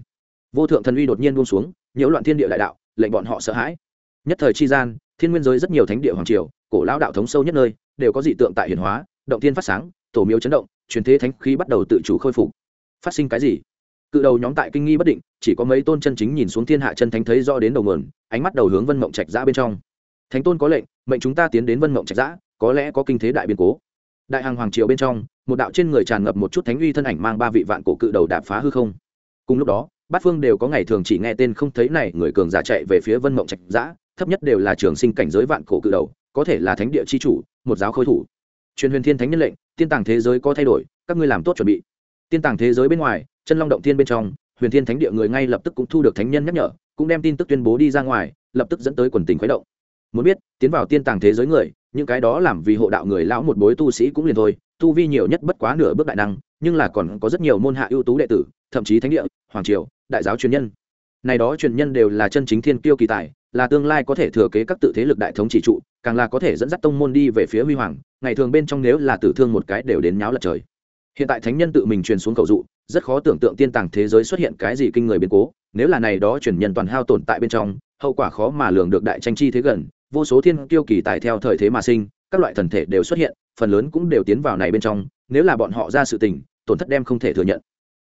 Vô thượng thần uy đột nhiên buông xuống, nhiễu loạn thiên địa đại đạo, lệnh bọn họ sợ hãi. Nhất thời chi gian, thiên nguyên giới rất nhiều thánh địa hoàng triều, cổ lão đạo thống sâu nhất nơi, đều có dị tượng tại hiển hóa, động thiên phát sáng, tổ miếu chấn động, truyền thế thánh khí bắt đầu tự chủ khôi phục phát sinh cái gì? Cự đầu nhóm tại kinh nghi bất định, chỉ có mấy tôn chân chính nhìn xuống thiên hạ chân thánh thấy rõ đến đầu nguồn, ánh mắt đầu hướng vân mộng trạch giã bên trong. Thánh tôn có lệnh, mệnh chúng ta tiến đến vân mộng trạch giã, có lẽ có kinh thế đại biến cố. Đại hàng hoàng triều bên trong, một đạo trên người tràn ngập một chút thánh uy thân ảnh mang ba vị vạn cổ cự đầu đạp phá hư không. Cùng lúc đó, bát phương đều có ngày thường chỉ nghe tên không thấy này, người cường giả chạy về phía vân mộng trạch giã, thấp nhất đều là trường sinh cảnh giới vạn cổ cự đầu, có thể là thánh địa chi chủ, một giáo khôi thủ. Truyền huyền thiên thánh nhân lệnh, tiên tàng thế giới có thay đổi, các ngươi làm tốt chuẩn bị tiên tàng thế giới bên ngoài, chân long động thiên bên trong, huyền thiên thánh địa người ngay lập tức cũng thu được thánh nhân nhắc nhở, cũng đem tin tức tuyên bố đi ra ngoài, lập tức dẫn tới quần tình khuấy động. Muốn biết, tiến vào tiên tàng thế giới người, những cái đó làm vì hộ đạo người lão một bối tu sĩ cũng liền thôi, tu vi nhiều nhất bất quá nửa bước đại năng, nhưng là còn có rất nhiều môn hạ ưu tú đệ tử, thậm chí thánh địa, hoàng triều, đại giáo truyền nhân. Này đó truyền nhân đều là chân chính thiên tiêu kỳ tài, là tương lai có thể thừa kế các tự thế lực đại thống chỉ trụ, càng là có thể dẫn dắt tông môn đi về phía huy hoàng, ngày thường bên trong nếu là tử thương một cái đều đến nháo lật trời hiện tại thánh nhân tự mình truyền xuống cầu dụ, rất khó tưởng tượng tiên tàng thế giới xuất hiện cái gì kinh người biến cố. Nếu là này đó truyền nhân toàn hao tồn tại bên trong, hậu quả khó mà lường được đại tranh chi thế gần. Vô số thiên kiêu kỳ tài theo thời thế mà sinh, các loại thần thể đều xuất hiện, phần lớn cũng đều tiến vào này bên trong. Nếu là bọn họ ra sự tình, tổn thất đem không thể thừa nhận.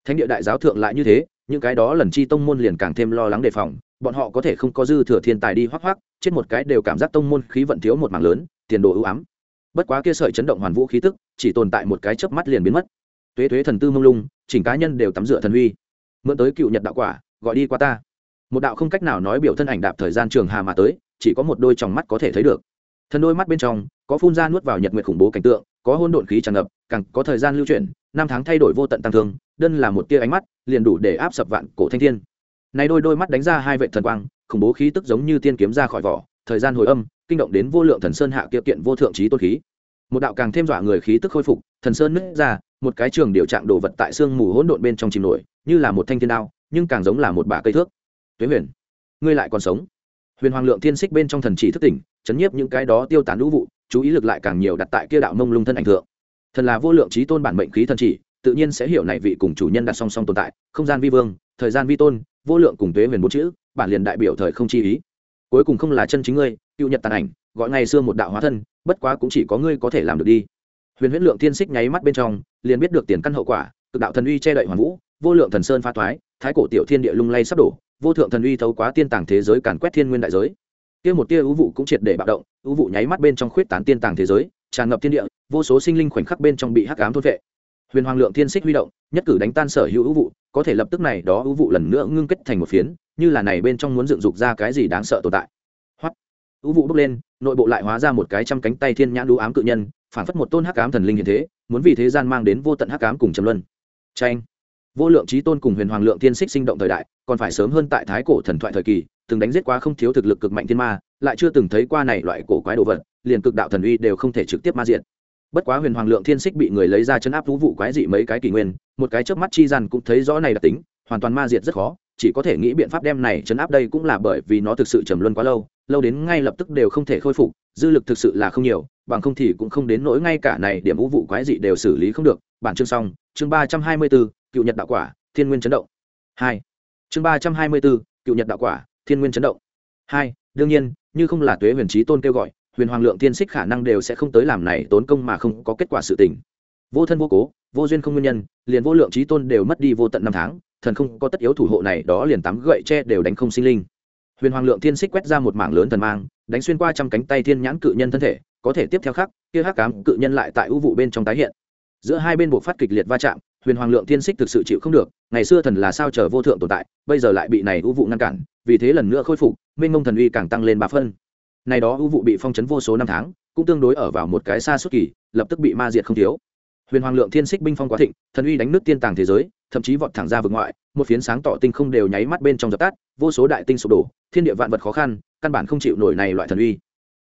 Thánh địa đại giáo thượng lại như thế, những cái đó lần chi tông môn liền càng thêm lo lắng đề phòng. Bọn họ có thể không có dư thừa thiên tài đi hoắc hoắc, chết một cái đều cảm giác tông môn khí vận thiếu một mảng lớn, tiền đồ ưu ám. Bất quá kia sợi chấn động hoàn vũ khí tức, chỉ tồn tại một cái chớp mắt liền biến mất tuế tuế thần tư mông lung, chỉnh cá nhân đều tắm rửa thần huy. Mượn tới cựu nhật đạo quả, gọi đi qua ta. Một đạo không cách nào nói biểu thân ảnh đạp thời gian trường hà mà tới, chỉ có một đôi tròng mắt có thể thấy được. Thân đôi mắt bên trong, có phun ra nuốt vào nhật nguyệt khủng bố cảnh tượng, có hôn độn khí tràn ngập, càng có thời gian lưu chuyển, năm tháng thay đổi vô tận tăng thương, đơn là một tia ánh mắt, liền đủ để áp sập vạn cổ thanh thiên. Này đôi đôi mắt đánh ra hai vệ thần quang, khủng bố khí tức giống như tiên kiếm ra khỏi vỏ, thời gian hồi âm, kinh động đến vô lượng thần sơn hạ kiệu kiện vô thượng trí tôn khí một đạo càng thêm dọa người khí tức khôi phục, thần sơn nứt ra, một cái trường điều trạng đồ vật tại xương mù hỗn độn bên trong chìm nổi, như là một thanh thiên đao, nhưng càng giống là một bả cây thước. Tuế huyền, ngươi lại còn sống? Huyền hoàng lượng thiên xích bên trong thần chỉ thức tỉnh, chấn nhiếp những cái đó tiêu tán lũ vụ, chú ý lực lại càng nhiều đặt tại kia đạo mông lung thân ảnh thượng. Thần là vô lượng trí tôn bản mệnh khí thần chỉ, tự nhiên sẽ hiểu này vị cùng chủ nhân đặt song song tồn tại, không gian vi vương, thời gian vi tôn, vô lượng cùng tuế huyền bốn chữ, bản liền đại biểu thời không chi ý cuối cùng không là chân chính ngươi, cựu nhật tàn ảnh, gọi ngày xưa một đạo hóa thân, bất quá cũng chỉ có ngươi có thể làm được đi. Huyền huyễn lượng thiên xích nháy mắt bên trong, liền biết được tiền căn hậu quả, cực đạo thần uy che đậy hoàn vũ, vô lượng thần sơn pha toái thái cổ tiểu thiên địa lung lay sắp đổ, vô thượng thần uy thấu quá tiên tàng thế giới càn quét thiên nguyên đại giới. Kia một tia ưu vụ cũng triệt để bạo động ưu vụ nháy mắt bên trong khuyết tán tiên tàng thế giới, tràn ngập thiên địa, vô số sinh linh khoảnh khắc bên trong bị hắc ám thôn vệ huyền hoàng lượng thiên xích huy động, nhất cử đánh tan sở hữu ưu vụ, có thể lập tức này đó ưu vụ lần nữa ngưng kết thành một phiến như là này bên trong muốn dựng dục ra cái gì đáng sợ tồn tại. Hoắt vũ vụ bốc lên, nội bộ lại hóa ra một cái trăm cánh tay thiên nhãn đũ ám cự nhân, phản phất một tôn hắc ám thần linh hiện thế, muốn vì thế gian mang đến vô tận hắc ám cùng trầm luân. Tranh vô lượng trí tôn cùng huyền hoàng lượng thiên xích sinh động thời đại, còn phải sớm hơn tại thái cổ thần thoại thời kỳ, từng đánh giết quá không thiếu thực lực cực mạnh thiên ma, lại chưa từng thấy qua này loại cổ quái đồ vật, liền cực đạo thần uy đều không thể trực tiếp ma diện bất quá huyền hoàng lượng thiên xích bị người lấy ra chấn áp thú vụ quái dị mấy cái kỷ nguyên, một cái chớp mắt chi gian cũng thấy rõ này đặc tính, hoàn toàn ma diệt rất khó chỉ có thể nghĩ biện pháp đem này chấn áp đây cũng là bởi vì nó thực sự trầm luân quá lâu lâu đến ngay lập tức đều không thể khôi phục, dư lực thực sự là không nhiều, bằng không thì cũng không đến nỗi ngay cả này điểm vũ vụ quái dị đều xử lý không được. Bản chương xong, chương ba trăm hai mươi bốn, cựu nhật đạo quả, thiên nguyên chấn động. Hai. Chương ba trăm hai mươi bốn, cựu nhật đạo quả, thiên nguyên chấn động. Hai, đương nhiên, như không là tuế huyền trí tôn kêu gọi, huyền hoàng lượng tiên xích khả năng đều sẽ không tới làm này tốn công mà không có kết quả sự tình. Vô thân vô cố, vô duyên không nguyên nhân, liền vô lượng trí tôn đều mất đi vô tận năm tháng thần không có tất yếu thủ hộ này, đó liền tắm gậy tre đều đánh không sinh linh. Huyền hoàng lượng Thiên xích quét ra một mảng lớn thần mang, đánh xuyên qua trăm cánh tay thiên nhãn cự nhân thân thể, có thể tiếp theo khắc, kia hắc cám cự nhân lại tại ưu vụ bên trong tái hiện. Giữa hai bên buộc phát kịch liệt va chạm, huyền hoàng lượng Thiên xích thực sự chịu không được, ngày xưa thần là sao chờ vô thượng tồn tại, bây giờ lại bị này ưu vụ ngăn cản, vì thế lần nữa khôi phục minh mông thần uy càng tăng lên ba phân. Này đó ưu vụ bị phong chấn vô số năm tháng, cũng tương đối ở vào một cái xa suốt kỳ, lập tức bị ma diệt không thiếu huyền hoàng lượng thiên xích binh phong quá thịnh, thần uy đánh nước tiên tàng thế giới, thậm chí vọt thẳng ra vực ngoại, một phiến sáng tỏ tinh không đều nháy mắt bên trong dập tắt, vô số đại tinh sụp đổ, thiên địa vạn vật khó khăn, căn bản không chịu nổi này loại thần uy.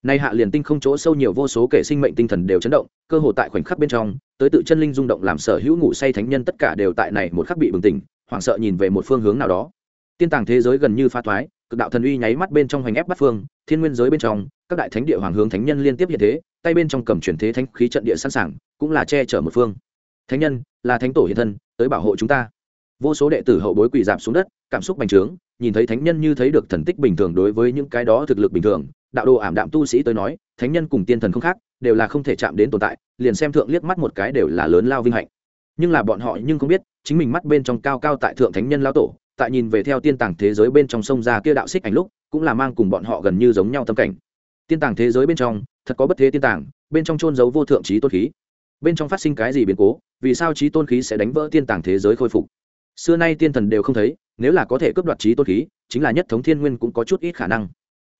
Nay hạ liền tinh không chỗ sâu nhiều vô số kể sinh mệnh tinh thần đều chấn động, cơ hồ tại khoảnh khắc bên trong, tới tự chân linh rung động làm sở hữu ngủ say thánh nhân tất cả đều tại này một khắc bị bừng tỉnh, hoảng sợ nhìn về một phương hướng nào đó. Tiên tàng thế giới gần như pha thoái, cực đạo thần uy nháy mắt bên trong hoành ép bắt phương, thiên nguyên giới bên trong, các đại thánh địa hoàng hướng thánh nhân liên tiếp hiện thế tay bên trong cầm chuyển thế thánh khí trận địa sẵn sàng, cũng là che chở một phương. Thánh nhân, là thánh tổ hiện thân, tới bảo hộ chúng ta. Vô số đệ tử hậu bối quỳ dạp xuống đất, cảm xúc bành trướng, nhìn thấy thánh nhân như thấy được thần tích bình thường đối với những cái đó thực lực bình thường, đạo đồ ảm đạm tu sĩ tới nói, thánh nhân cùng tiên thần không khác, đều là không thể chạm đến tồn tại, liền xem thượng liếc mắt một cái đều là lớn lao vinh hạnh. Nhưng là bọn họ nhưng không biết, chính mình mắt bên trong cao cao tại thượng thánh nhân lao tổ, tại nhìn về theo tiên tàng thế giới bên trong sông ra kia đạo xích ảnh lúc, cũng là mang cùng bọn họ gần như giống nhau tâm cảnh. Tiên tàng thế giới bên trong thật có bất thế tiên tàng, bên trong trôn giấu vô thượng trí tôn khí. Bên trong phát sinh cái gì biến cố, vì sao trí tôn khí sẽ đánh vỡ tiên tàng thế giới khôi phục? Xưa nay tiên thần đều không thấy, nếu là có thể cướp đoạt trí tôn khí, chính là nhất thống thiên nguyên cũng có chút ít khả năng.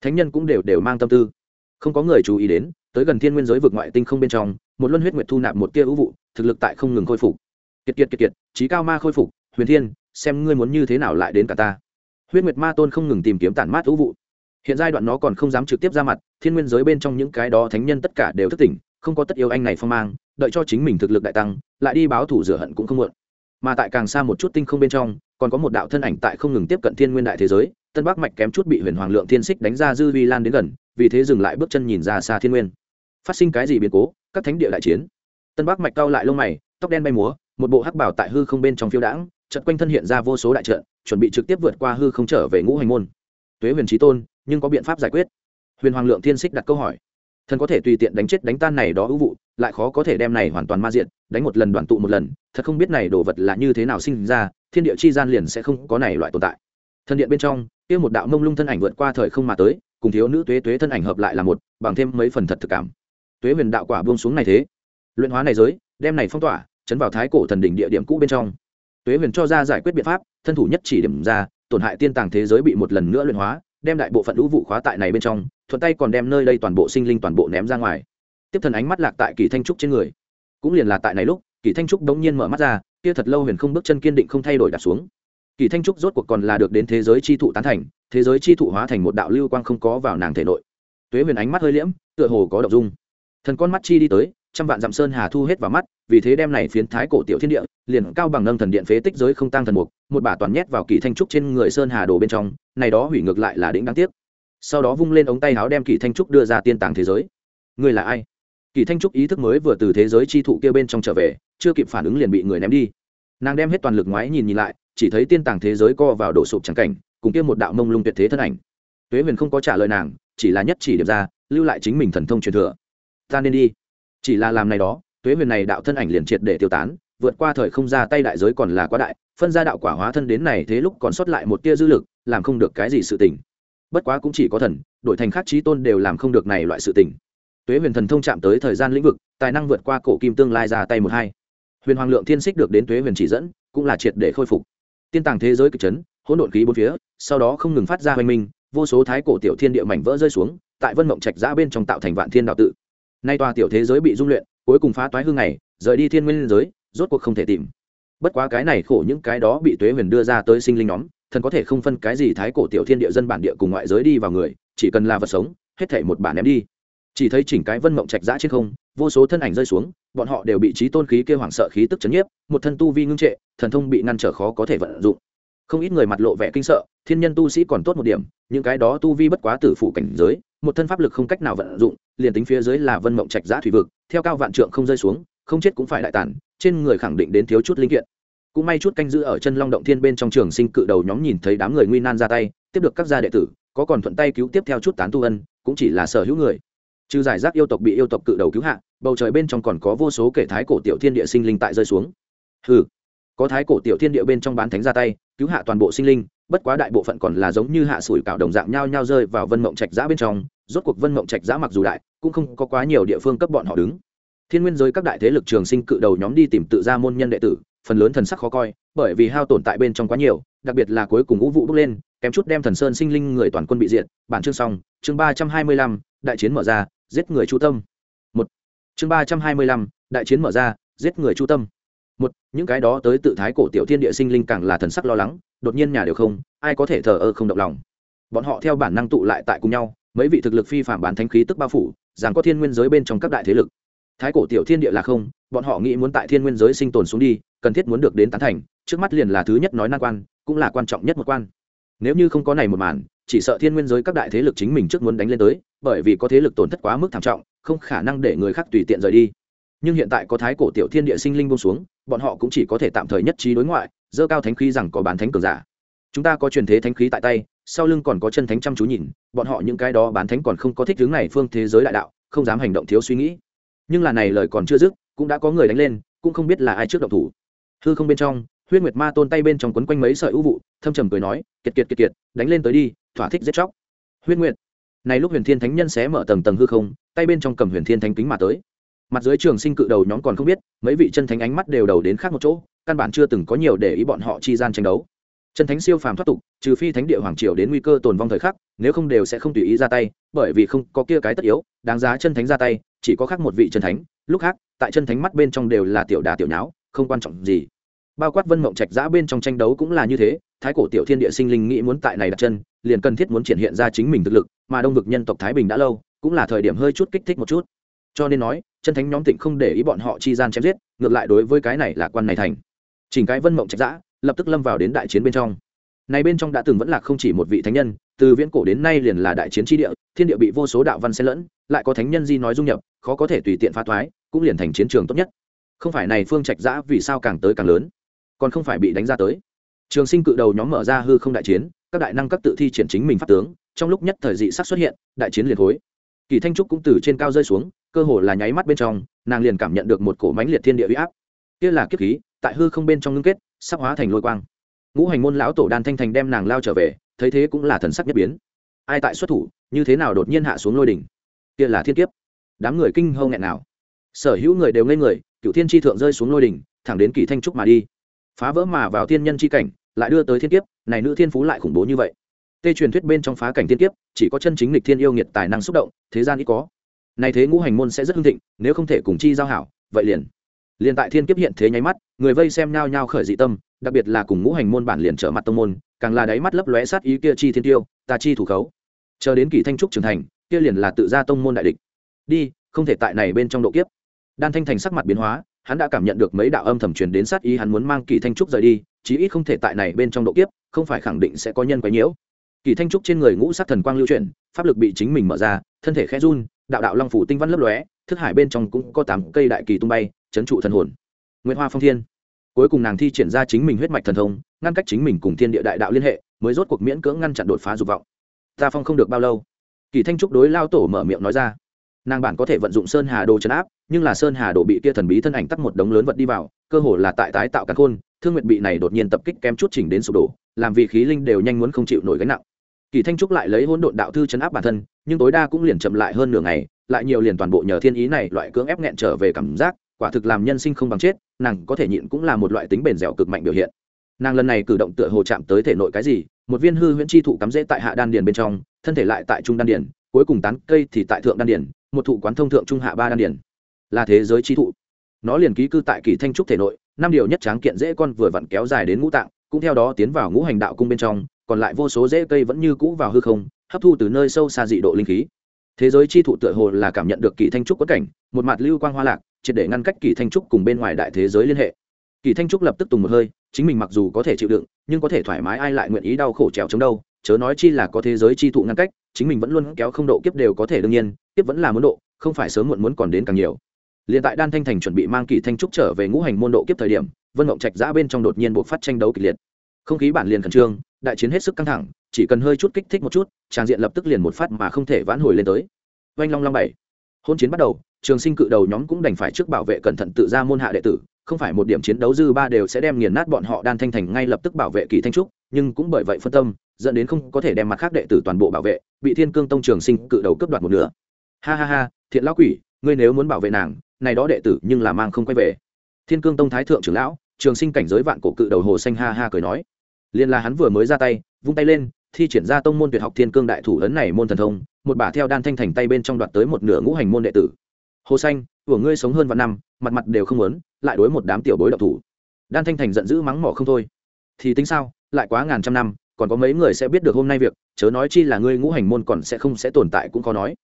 Thánh nhân cũng đều đều mang tâm tư. Không có người chú ý đến, tới gần thiên nguyên giới vực ngoại tinh không bên trong, một luân huyết nguyệt thu nạp một tia ưu vụ, thực lực tại không ngừng khôi phục. Kiệt kiệt kiệt kiệt, trí cao ma khôi phục, huyền thiên, xem ngươi muốn như thế nào lại đến cả ta. Huyết nguyệt ma tôn không ngừng tìm kiếm tản mát ưu vụ hiện giai đoạn nó còn không dám trực tiếp ra mặt, thiên nguyên giới bên trong những cái đó thánh nhân tất cả đều thức tỉnh, không có tất yêu anh này phong mang, đợi cho chính mình thực lực đại tăng, lại đi báo thủ rửa hận cũng không muộn. Mà tại càng xa một chút tinh không bên trong, còn có một đạo thân ảnh tại không ngừng tiếp cận thiên nguyên đại thế giới, tân bắc mạch kém chút bị huyền hoàng lượng thiên xích đánh ra dư vi lan đến gần, vì thế dừng lại bước chân nhìn ra xa thiên nguyên. Phát sinh cái gì biến cố, các thánh địa đại chiến. Tân bắc mạch cao lại lông mày, tóc đen bay múa, một bộ hắc bảo tại hư không bên trong phiêu đãng chật quanh thân hiện ra vô số đại trận, chuẩn bị trực tiếp vượt qua hư không trở về ngũ hành môn. Tuế huyền trí tôn nhưng có biện pháp giải quyết. Huyền hoàng lượng thiên xích đặt câu hỏi. Thần có thể tùy tiện đánh chết đánh tan này đó ưu vụ, lại khó có thể đem này hoàn toàn ma diện đánh một lần đoàn tụ một lần, thật không biết này đồ vật là như thế nào sinh ra, thiên địa chi gian liền sẽ không có này loại tồn tại. Thần điện bên trong, kia một đạo mông lung thân ảnh vượt qua thời không mà tới, cùng thiếu nữ tuế tuế thân ảnh hợp lại là một, bằng thêm mấy phần thật thực cảm. Tuế huyền đạo quả buông xuống này thế. Luyện hóa này giới, đem này phong tỏa, chấn vào thái cổ thần đỉnh địa điểm cũ bên trong. Tuế huyền cho ra giải quyết biện pháp, thân thủ nhất chỉ điểm ra, tổn hại tiên tàng thế giới bị một lần nữa luyện hóa đem đại bộ phận lũ vụ khóa tại này bên trong, thuận tay còn đem nơi đây toàn bộ sinh linh toàn bộ ném ra ngoài. Tiếp thần ánh mắt lạc tại kỳ thanh trúc trên người. Cũng liền là tại này lúc, kỳ thanh trúc đống nhiên mở mắt ra, kia thật lâu huyền không bước chân kiên định không thay đổi đặt xuống. Kỳ thanh trúc rốt cuộc còn là được đến thế giới chi thụ tán thành, thế giới chi thụ hóa thành một đạo lưu quang không có vào nàng thể nội. Tuế huyền ánh mắt hơi liễm, tựa hồ có động dung. Thần con mắt chi đi tới trăm vạn dặm sơn hà thu hết vào mắt, vì thế đem này phiến thái cổ tiểu thiên địa, liền cao bằng nâng thần điện phế tích giới không tăng thần mục, một bà toàn nhét vào kỳ thanh trúc trên người sơn hà đồ bên trong, này đó hủy ngược lại là đỉnh đáng tiếc. Sau đó vung lên ống tay áo đem kỳ thanh trúc đưa ra tiên tàng thế giới. Người là ai? Kỳ thanh trúc ý thức mới vừa từ thế giới chi thụ kia bên trong trở về, chưa kịp phản ứng liền bị người ném đi. Nàng đem hết toàn lực ngoái nhìn nhìn lại, chỉ thấy tiên tàng thế giới co vào đổ sụp trắng cảnh, cùng kia một đạo mông lung tuyệt thế thân ảnh. Tuế huyền không có trả lời nàng, chỉ là nhất chỉ điểm ra, lưu lại chính mình thần thông truyền thừa. Ta nên đi chỉ là làm này đó, tuế huyền này đạo thân ảnh liền triệt để tiêu tán, vượt qua thời không ra tay đại giới còn là quá đại, phân ra đạo quả hóa thân đến này thế lúc còn sót lại một tia dư lực, làm không được cái gì sự tình. Bất quá cũng chỉ có thần, đổi thành khác trí tôn đều làm không được này loại sự tình. Tuế huyền thần thông chạm tới thời gian lĩnh vực, tài năng vượt qua cổ kim tương lai ra tay một hai. Huyền hoàng lượng thiên xích được đến tuế huyền chỉ dẫn, cũng là triệt để khôi phục. Tiên tàng thế giới kịch chấn, hỗn độn khí bốn phía, sau đó không ngừng phát ra hoành minh, vô số thái cổ tiểu thiên địa mảnh vỡ rơi xuống, tại vân mộng trạch giã bên trong tạo thành vạn thiên đạo tự nay tòa tiểu thế giới bị dung luyện, cuối cùng phá toái hương này rời đi thiên nguyên giới, rốt cuộc không thể tìm. Bất quá cái này khổ những cái đó bị tuế huyền đưa ra tới sinh linh nhóm, thần có thể không phân cái gì thái cổ tiểu thiên địa dân bản địa cùng ngoại giới đi vào người, chỉ cần là vật sống, hết thể một bản ném đi. Chỉ thấy chỉnh cái vân mộng trạch giã trên không, vô số thân ảnh rơi xuống, bọn họ đều bị trí tôn khí kêu hoảng sợ khí tức chấn nhiếp, một thân tu vi ngưng trệ, thần thông bị ngăn trở khó có thể vận dụng. Không ít người mặt lộ vẻ kinh sợ, thiên nhân tu sĩ còn tốt một điểm, những cái đó tu vi bất quá tử phụ cảnh giới một thân pháp lực không cách nào vận dụng liền tính phía dưới là vân mộng trạch giã thủy vực theo cao vạn trượng không rơi xuống không chết cũng phải đại tản trên người khẳng định đến thiếu chút linh kiện. Cũng may chút canh giữ ở chân long động thiên bên trong trường sinh cự đầu nhóm nhìn thấy đám người nguy nan ra tay tiếp được các gia đệ tử có còn thuận tay cứu tiếp theo chút tán tu ân cũng chỉ là sở hữu người. Trừ giải rác yêu tộc bị yêu tộc cự đầu cứu hạ bầu trời bên trong còn có vô số kể thái cổ tiểu thiên địa sinh linh tại rơi xuống. Hừ, có thái cổ tiểu thiên địa bên trong bán thánh ra tay cứu hạ toàn bộ sinh linh bất quá đại bộ phận còn là giống như hạ sủi cảo đồng dạng nhau nhau rơi vào vân mộng trạch giã bên trong, rốt cuộc vân mộng trạch giã mặc dù đại, cũng không có quá nhiều địa phương cấp bọn họ đứng. Thiên nguyên giới các đại thế lực trường sinh cự đầu nhóm đi tìm tự ra môn nhân đệ tử, phần lớn thần sắc khó coi, bởi vì hao tổn tại bên trong quá nhiều, đặc biệt là cuối cùng ngũ vụ bước lên, kém chút đem thần sơn sinh linh người toàn quân bị diệt. Bản chương xong, chương ba trăm hai mươi lăm, đại chiến mở ra, giết người chu tâm. Một. Chương ba trăm hai mươi lăm, đại chiến mở ra, giết người chu tâm một, những cái đó tới tự thái cổ tiểu thiên địa sinh linh càng là thần sắc lo lắng, đột nhiên nhà đều không, ai có thể thờ ơ không động lòng. Bọn họ theo bản năng tụ lại tại cùng nhau, mấy vị thực lực phi phạm bán thánh khí tức bao phủ rằng có thiên nguyên giới bên trong các đại thế lực. Thái cổ tiểu thiên địa là không, bọn họ nghĩ muốn tại thiên nguyên giới sinh tồn xuống đi, cần thiết muốn được đến tán thành, trước mắt liền là thứ nhất nói nan quan, cũng là quan trọng nhất một quan. Nếu như không có này một màn, chỉ sợ thiên nguyên giới các đại thế lực chính mình trước muốn đánh lên tới, bởi vì có thế lực tổn thất quá mức thảm trọng, không khả năng để người khác tùy tiện rời đi nhưng hiện tại có thái cổ tiểu thiên địa sinh linh bông xuống, bọn họ cũng chỉ có thể tạm thời nhất trí đối ngoại dơ cao thánh khí rằng có bán thánh cường giả. Chúng ta có truyền thế thánh khí tại tay, sau lưng còn có chân thánh chăm chú nhìn, bọn họ những cái đó bán thánh còn không có thích hướng này phương thế giới đại đạo, không dám hành động thiếu suy nghĩ. Nhưng là này lời còn chưa dứt, cũng đã có người đánh lên, cũng không biết là ai trước động thủ. Hư không bên trong, huyết nguyệt ma tôn tay bên trong quấn quanh mấy sợi ưu vụ, thâm trầm cười nói, kiệt kiệt kiệt kiệt, đánh lên tới đi, thỏa thích giết chóc. Huyết nguyệt. Này lúc huyền thiên thánh nhân xé mở tầng tầng hư không, tay bên trong cầm huyền thiên thánh kính mà tới mặt dưới trường sinh cự đầu nhóm còn không biết, mấy vị chân thánh ánh mắt đều đầu đến khác một chỗ, căn bản chưa từng có nhiều để ý bọn họ chi gian tranh đấu. Chân thánh siêu phàm thoát tục, trừ phi thánh địa hoàng triều đến nguy cơ tồn vong thời khắc, nếu không đều sẽ không tùy ý ra tay, bởi vì không có kia cái tất yếu, đáng giá chân thánh ra tay, chỉ có khác một vị chân thánh, lúc khác, tại chân thánh mắt bên trong đều là tiểu đà tiểu nháo, không quan trọng gì. Bao quát vân mộng trạch giã bên trong tranh đấu cũng là như thế, thái cổ tiểu thiên địa sinh linh nghĩ muốn tại này đặt chân, liền cần thiết muốn triển hiện ra chính mình thực lực, mà đông vực nhân tộc thái bình đã lâu, cũng là thời điểm hơi chút kích thích một chút cho nên nói, chân thánh nhóm tịnh không để ý bọn họ chi gian chém giết, ngược lại đối với cái này là quan này thành. Chỉnh cái vân mộng trạch giã lập tức lâm vào đến đại chiến bên trong. Này bên trong đã từng vẫn là không chỉ một vị thánh nhân, từ viễn cổ đến nay liền là đại chiến tri địa, thiên địa bị vô số đạo văn xen lẫn, lại có thánh nhân di nói dung nhập, khó có thể tùy tiện phá thoái, cũng liền thành chiến trường tốt nhất. Không phải này phương trạch giã vì sao càng tới càng lớn, còn không phải bị đánh ra tới. Trường sinh cự đầu nhóm mở ra hư không đại chiến, các đại năng các tự thi triển chính mình pháp tướng, trong lúc nhất thời dị sắc xuất hiện, đại chiến liền khối kỳ thanh trúc cũng từ trên cao rơi xuống, cơ hồ là nháy mắt bên trong, nàng liền cảm nhận được một cổ mánh liệt thiên địa huy áp. Kia là kiếp khí, tại hư không bên trong ngưng kết, sắp hóa thành lôi quang. Ngũ hành môn lão tổ đan thanh thành đem nàng lao trở về, thấy thế cũng là thần sắc nhất biến. Ai tại xuất thủ, như thế nào đột nhiên hạ xuống lôi đỉnh? Kia là thiên kiếp. Đám người kinh hâu nghẹn nào. Sở hữu người đều ngây người cựu thiên tri thượng rơi xuống lôi đỉnh, thẳng đến kỳ thanh trúc mà đi. Phá vỡ mà vào thiên nhân tri cảnh, lại đưa tới thiên kiếp, này nữ thiên phú lại khủng bố như vậy tê truyền thuyết bên trong phá cảnh tiên kiếp, chỉ có chân chính lịch thiên yêu nghiệt tài năng xúc động, thế gian ít có. Này thế ngũ hành môn sẽ rất hưng thịnh, nếu không thể cùng chi giao hảo, vậy liền. Liền tại thiên kiếp hiện thế nháy mắt, người vây xem nhao nhao khởi dị tâm, đặc biệt là cùng ngũ hành môn bản liền trở mặt tông môn, càng là đáy mắt lấp lóe sát ý kia chi thiên tiêu, ta chi thủ khấu. Chờ đến kỳ thanh trúc trưởng thành, kia liền là tự ra tông môn đại địch. Đi, không thể tại này bên trong độ kiếp. Đan thanh thành sắc mặt biến hóa, hắn đã cảm nhận được mấy đạo âm thầm truyền đến sát ý hắn muốn mang kỳ thanh trúc rời đi, chí ít không thể tại này bên trong độ kiếp, không phải khẳng định sẽ có nhân quấy nhiễu kỳ thanh trúc trên người ngũ sắc thần quang lưu chuyển, pháp lực bị chính mình mở ra, thân thể khẽ run, đạo đạo long phủ tinh văn lấp lóe, thức hải bên trong cũng có tám cây đại kỳ tung bay, chấn trụ thần hồn. Nguyễn hoa phong thiên. Cuối cùng nàng thi triển ra chính mình huyết mạch thần thông, ngăn cách chính mình cùng thiên địa đại đạo liên hệ, mới rốt cuộc miễn cưỡng ngăn chặn đột phá dục vọng. Ta phong không được bao lâu. Kỳ thanh trúc đối lao tổ mở miệng nói ra. Nàng bản có thể vận dụng sơn hà đồ chấn áp, nhưng là sơn hà đồ bị kia thần bí thân ảnh tắt một đống lớn vật đi vào, cơ hồ là tại tái tạo cắn khôn, thương nguyện bị này đột nhiên tập kích kém chút chỉnh đến sụp đổ, làm vì khí linh đều nhanh muốn không chịu nổi gánh nặng kỳ thanh trúc lại lấy hỗn độn đạo thư chấn áp bản thân, nhưng tối đa cũng liền chậm lại hơn nửa ngày, lại nhiều liền toàn bộ nhờ thiên ý này loại cưỡng ép nghẹn trở về cảm giác, quả thực làm nhân sinh không bằng chết, nàng có thể nhịn cũng là một loại tính bền dẻo cực mạnh biểu hiện. Nàng lần này cử động tựa hồ chạm tới thể nội cái gì, một viên hư huyễn chi thụ cắm rễ tại hạ đan điền bên trong, thân thể lại tại trung đan điền, cuối cùng tán cây thì tại thượng đan điền, một thụ quán thông thượng trung hạ ba đan điền. Là thế giới chi thụ. Nó liền ký cư tại kỳ thanh trúc thể nội, năm điều nhất tráng kiện dễ con vừa vặn kéo dài đến ngũ tạng, cũng theo đó tiến vào ngũ hành đạo cung bên trong còn lại vô số rễ cây vẫn như cũ vào hư không, hấp thu từ nơi sâu xa dị độ linh khí. Thế giới chi thụ tựa hồ là cảm nhận được kỳ thanh trúc quất cảnh, một mặt lưu quang hoa lạc, triệt để ngăn cách kỳ thanh trúc cùng bên ngoài đại thế giới liên hệ. Kỳ thanh trúc lập tức tùng một hơi, chính mình mặc dù có thể chịu đựng, nhưng có thể thoải mái ai lại nguyện ý đau khổ trèo chống đâu, chớ nói chi là có thế giới chi thụ ngăn cách, chính mình vẫn luôn kéo không độ kiếp đều có thể đương nhiên, kiếp vẫn là muốn độ, không phải sớm muộn muốn còn đến càng nhiều. Liền tại đan thanh thành chuẩn bị mang kỳ thanh trúc trở về ngũ hành môn độ kiếp thời điểm, vân mộng trạch giã bên trong đột nhiên buộc phát tranh đấu kịch liệt không khí bản liền khẩn trương, đại chiến hết sức căng thẳng, chỉ cần hơi chút kích thích một chút, tràng diện lập tức liền một phát mà không thể vãn hồi lên tới. Oanh long long bảy. Hôn chiến bắt đầu, trường sinh cự đầu nhóm cũng đành phải trước bảo vệ cẩn thận tự ra môn hạ đệ tử, không phải một điểm chiến đấu dư ba đều sẽ đem nghiền nát bọn họ đan thanh thành ngay lập tức bảo vệ kỳ thanh trúc, nhưng cũng bởi vậy phân tâm, dẫn đến không có thể đem mặt khác đệ tử toàn bộ bảo vệ, bị thiên cương tông trường sinh cự đầu cướp đoạt một nửa. Ha ha ha, thiện lão quỷ, ngươi nếu muốn bảo vệ nàng, này đó đệ tử nhưng là mang không quay về. Thiên cương tông thái thượng trưởng lão, trường sinh cảnh giới vạn cổ cự đầu hồ xanh ha ha cười nói liền là hắn vừa mới ra tay, vung tay lên, thi triển ra tông môn tuyệt học thiên cương đại thủ ấn này môn thần thông, một bả theo đan thanh thành tay bên trong đoạt tới một nửa ngũ hành môn đệ tử. Hồ xanh, của ngươi sống hơn vạn năm, mặt mặt đều không muốn, lại đối một đám tiểu bối độc thủ. Đan thanh thành giận dữ mắng mỏ không thôi. Thì tính sao, lại quá ngàn trăm năm, còn có mấy người sẽ biết được hôm nay việc, chớ nói chi là ngươi ngũ hành môn còn sẽ không sẽ tồn tại cũng khó nói.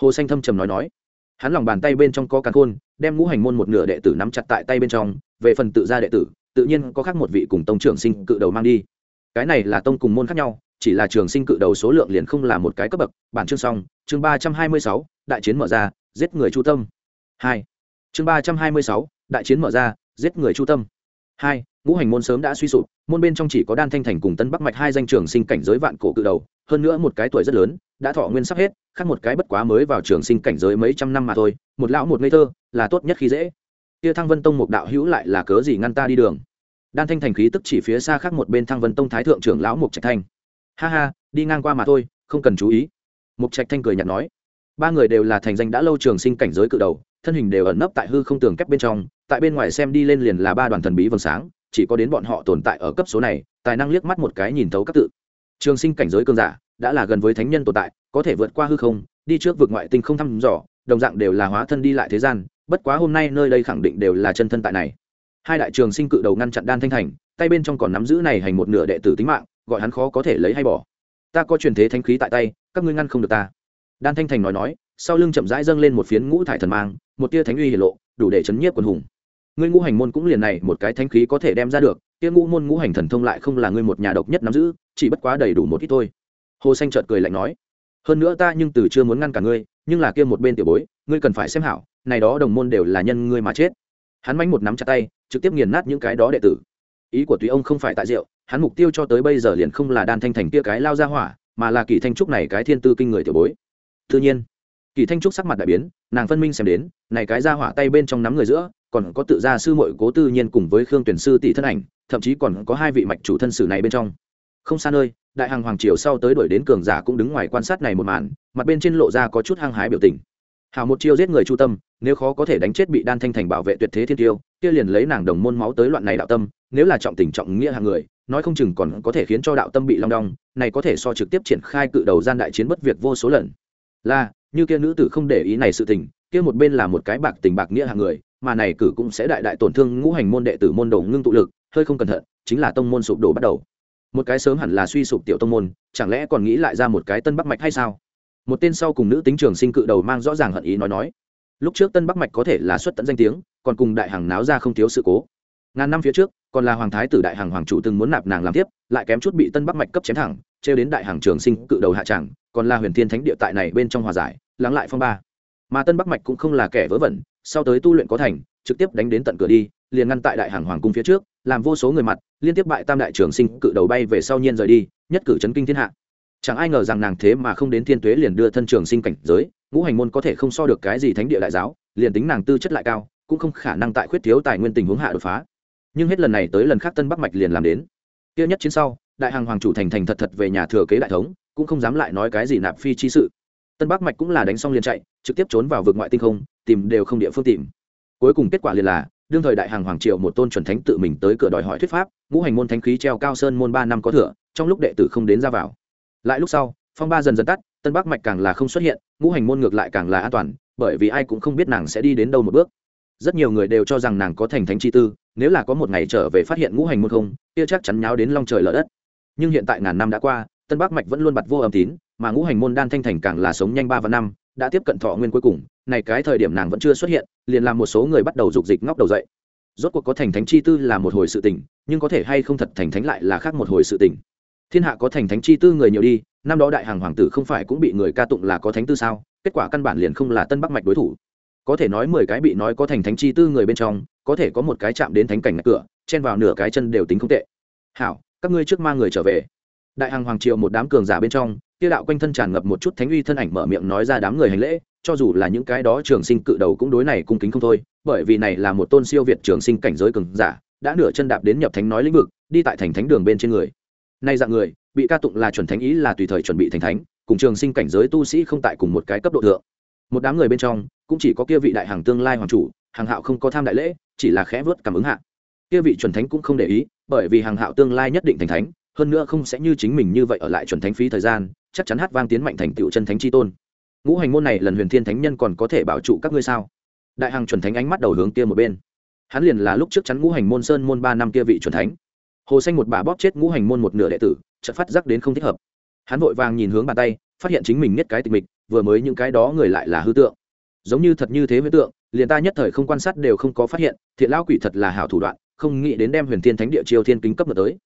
Hồ xanh thâm trầm nói nói. Hắn lòng bàn tay bên trong có càn khôn, đem ngũ hành môn một nửa đệ tử nắm chặt tại tay bên trong, về phần tự gia đệ tử, tự nhiên có khác một vị cùng tông trưởng sinh cự đầu mang đi cái này là tông cùng môn khác nhau, chỉ là trường sinh cự đầu số lượng liền không là một cái cấp bậc. Bản chương xong, chương ba trăm hai mươi sáu, đại chiến mở ra, giết người chu tâm. Hai. Chương ba trăm hai mươi sáu, đại chiến mở ra, giết người chu tâm. Hai, ngũ hành môn sớm đã suy sụp, môn bên trong chỉ có đan thanh thành cùng tân bắc mạch hai danh trường sinh cảnh giới vạn cổ cự đầu, hơn nữa một cái tuổi rất lớn, đã thọ nguyên sắp hết, khác một cái bất quá mới vào trường sinh cảnh giới mấy trăm năm mà thôi, một lão một ngây thơ, là tốt nhất khi dễ. Kia thăng vân tông một đạo hữu lại là cớ gì ngăn ta đi đường? Đan thanh thành khí tức chỉ phía xa khác một bên thăng vân tông thái thượng trưởng lão mục trạch thanh. Ha ha, đi ngang qua mà thôi, không cần chú ý. Mục trạch thanh cười nhạt nói. Ba người đều là thành danh đã lâu trường sinh cảnh giới cự đầu, thân hình đều ẩn nấp tại hư không tường kép bên trong, tại bên ngoài xem đi lên liền là ba đoàn thần bí vầng sáng, chỉ có đến bọn họ tồn tại ở cấp số này, tài năng liếc mắt một cái nhìn thấu các tự. Trường sinh cảnh giới cơn giả đã là gần với thánh nhân tồn tại, có thể vượt qua hư không, đi trước vượt ngoại tinh không thăm dò, đồng dạng đều là hóa thân đi lại thế gian, bất quá hôm nay nơi đây khẳng định đều là chân thân tại này hai đại trường sinh cự đầu ngăn chặn đan thanh thành, tay bên trong còn nắm giữ này hành một nửa đệ tử tính mạng, gọi hắn khó có thể lấy hay bỏ. Ta có truyền thế thanh khí tại tay, các ngươi ngăn không được ta. Đan thanh thành nói nói, sau lưng chậm rãi dâng lên một phiến ngũ thải thần mang, một tia thánh uy hiển lộ, đủ để chấn nhiếp quần hùng. Ngươi ngũ hành môn cũng liền này, một cái thanh khí có thể đem ra được tia ngũ môn ngũ hành thần thông lại không là ngươi một nhà độc nhất nắm giữ, chỉ bất quá đầy đủ một ít thôi. Hồ xanh chợt cười lạnh nói, hơn nữa ta nhưng từ chưa muốn ngăn cả ngươi, nhưng là kia một bên tiểu bối, ngươi cần phải xem hảo, này đó đồng môn đều là nhân ngươi mà chết hắn mánh một nắm chặt tay, trực tiếp nghiền nát những cái đó đệ tử. Ý của tùy ông không phải tại rượu, hắn mục tiêu cho tới bây giờ liền không là đan thanh thành kia cái lao ra hỏa, mà là kỳ thanh trúc này cái thiên tư kinh người tiểu bối. Tự nhiên, kỳ thanh trúc sắc mặt đại biến, nàng phân minh xem đến, này cái ra hỏa tay bên trong nắm người giữa, còn có tự gia sư mội cố tư nhiên cùng với khương tuyển sư tỷ thân ảnh, thậm chí còn có hai vị mạch chủ thân sử này bên trong. Không xa nơi, đại hàng hoàng triều sau tới đuổi đến cường giả cũng đứng ngoài quan sát này một màn, mặt bên trên lộ ra có chút hăng hái biểu tình hào một chiêu giết người chu tâm, nếu khó có thể đánh chết bị đan thanh thành bảo vệ tuyệt thế thiên tiêu, kia liền lấy nàng đồng môn máu tới loạn này đạo tâm, nếu là trọng tình trọng nghĩa hàng người, nói không chừng còn có thể khiến cho đạo tâm bị long đong, này có thể so trực tiếp triển khai cự đầu gian đại chiến bất việc vô số lần. Là, như kia nữ tử không để ý này sự tình, kia một bên là một cái bạc tình bạc nghĩa hàng người, mà này cử cũng sẽ đại đại tổn thương ngũ hành môn đệ tử môn đồ ngưng tụ lực, hơi không cẩn thận, chính là tông môn sụp đổ bắt đầu. Một cái sớm hẳn là suy sụp tiểu tông môn, chẳng lẽ còn nghĩ lại ra một cái tân bắc mạch hay sao? Một tên sau cùng nữ tính trường sinh cự đầu mang rõ ràng hận ý nói nói. Lúc trước tân bắc mạch có thể là xuất tận danh tiếng, còn cùng đại hàng náo ra không thiếu sự cố. Ngàn năm phía trước, còn là hoàng thái tử đại hàng hoàng chủ từng muốn nạp nàng làm tiếp lại kém chút bị tân bắc mạch cấp chém thẳng, trêu đến đại hàng trường sinh cự đầu hạ tràng còn là huyền thiên thánh địa tại này bên trong hòa giải, lắng lại phong ba. Mà tân bắc mạch cũng không là kẻ vớ vẩn, sau tới tu luyện có thành, trực tiếp đánh đến tận cửa đi, liền ngăn tại đại hàng hoàng cung phía trước, làm vô số người mặt, liên tiếp bại tam đại trường sinh cự đầu bay về sau nhiên rời đi, nhất cử chấn kinh thiên hạ chẳng ai ngờ rằng nàng thế mà không đến thiên tuế liền đưa thân trường sinh cảnh giới, ngũ hành môn có thể không so được cái gì thánh địa đại giáo, liền tính nàng tư chất lại cao, cũng không khả năng tại khuyết thiếu tài nguyên tình huống hạ đột phá. Nhưng hết lần này tới lần khác tân bắc mạch liền làm đến. Kia nhất chiến sau, đại hàng hoàng chủ thành thành thật thật về nhà thừa kế đại thống, cũng không dám lại nói cái gì nạp phi chi sự. Tân bắc mạch cũng là đánh xong liền chạy, trực tiếp trốn vào vực ngoại tinh không, tìm đều không địa phương tìm. Cuối cùng kết quả liền là, đương thời đại hàng hoàng triều một tôn chuẩn thánh tự mình tới cửa đòi hỏi thuyết pháp, ngũ hành môn thánh khí treo cao sơn môn ba năm có thừa, trong lúc đệ tử không đến ra vào lại lúc sau, phong ba dần dần tắt, tân bắc mạch càng là không xuất hiện, ngũ hành môn ngược lại càng là an toàn, bởi vì ai cũng không biết nàng sẽ đi đến đâu một bước. Rất nhiều người đều cho rằng nàng có thành thánh chi tư, nếu là có một ngày trở về phát hiện ngũ hành môn không, kia chắc chắn nháo đến long trời lở đất. Nhưng hiện tại ngàn năm đã qua, tân bắc mạch vẫn luôn bật vô âm tín, mà ngũ hành môn đan thanh thành càng là sống nhanh ba và năm, đã tiếp cận thọ nguyên cuối cùng, này cái thời điểm nàng vẫn chưa xuất hiện, liền làm một số người bắt đầu dục dịch ngóc đầu dậy. Rốt cuộc có thành thánh chi tư là một hồi sự tình, nhưng có thể hay không thật thành thánh lại là khác một hồi sự tình thiên hạ có thành thánh chi tư người nhiều đi, năm đó đại hàng hoàng tử không phải cũng bị người ca tụng là có thánh tư sao? Kết quả căn bản liền không là tân bắc mạch đối thủ. Có thể nói mười cái bị nói có thành thánh chi tư người bên trong, có thể có một cái chạm đến thánh cảnh ngạch cửa, chen vào nửa cái chân đều tính không tệ. Hảo, các ngươi trước mang người trở về. Đại hàng hoàng triều một đám cường giả bên trong tiêu đạo quanh thân tràn ngập một chút thánh uy thân ảnh mở miệng nói ra đám người hành lễ, cho dù là những cái đó trường sinh cự đầu cũng đối này cung kính không thôi, bởi vì này là một tôn siêu việt trường sinh cảnh giới cường giả, đã nửa chân đạp đến nhập thánh nói lĩnh vực, đi tại thành thánh đường bên trên người nay dạng người, bị ca tụng là chuẩn thánh ý là tùy thời chuẩn bị thành thánh, cùng trường sinh cảnh giới tu sĩ không tại cùng một cái cấp độ thượng. Một đám người bên trong, cũng chỉ có kia vị đại hàng tương lai hoàng chủ hàng hạo không có tham đại lễ, chỉ là khẽ vớt cảm ứng hạ. Kia vị chuẩn thánh cũng không để ý, bởi vì hàng hạo tương lai nhất định thành thánh, hơn nữa không sẽ như chính mình như vậy ở lại chuẩn thánh phí thời gian, chắc chắn hát vang tiến mạnh thành tựu chân thánh chi tôn. Ngũ hành môn này lần huyền thiên thánh nhân còn có thể bảo trụ các ngươi sao? Đại hàng chuẩn thánh ánh mắt đầu hướng kia một bên. Hắn liền là lúc trước chắn ngũ hành môn sơn môn ba năm kia vị chuẩn thánh hồ xanh một bà bóp chết ngũ hành môn một nửa đệ tử, chợt phát giác đến không thích hợp. Hắn vội vàng nhìn hướng bàn tay, phát hiện chính mình nhất cái tịch mịch, vừa mới những cái đó người lại là hư tượng. Giống như thật như thế với tượng, liền ta nhất thời không quan sát đều không có phát hiện, thiện lão quỷ thật là hảo thủ đoạn, không nghĩ đến đem huyền thiên thánh địa triều thiên kính cấp mà tới.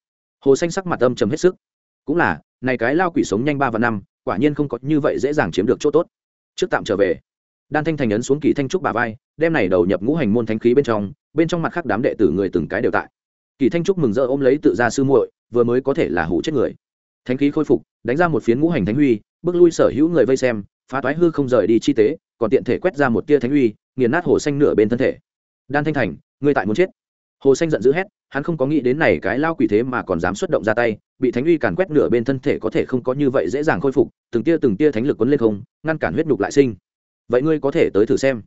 Hồ xanh sắc mặt âm trầm hết sức. Cũng là, này cái lao quỷ sống nhanh ba và năm, quả nhiên không có như vậy dễ dàng chiếm được chỗ tốt. Trước tạm trở về, đan thanh thành ấn xuống kỳ thanh trúc bà vai, đem này đầu nhập ngũ hành môn thánh khí bên trong bên trong mặt khác đám đệ tử người từng cái đều tại kỳ thanh trúc mừng rỡ ôm lấy tự ra sư muội, vừa mới có thể là hủ chết người. Thánh khí khôi phục, đánh ra một phiến ngũ hành thánh huy, bước lui sở hữu người vây xem, phá toái hư không rời đi chi tế, còn tiện thể quét ra một tia thánh huy, nghiền nát hồ xanh nửa bên thân thể. Đan thanh thành, ngươi tại muốn chết. Hồ xanh giận dữ hét, hắn không có nghĩ đến này cái lao quỷ thế mà còn dám xuất động ra tay, bị thánh uy càn quét nửa bên thân thể có thể không có như vậy dễ dàng khôi phục, từng tia từng tia thánh lực quấn lên không, ngăn cản huyết nhục lại sinh. Vậy ngươi có thể tới thử xem.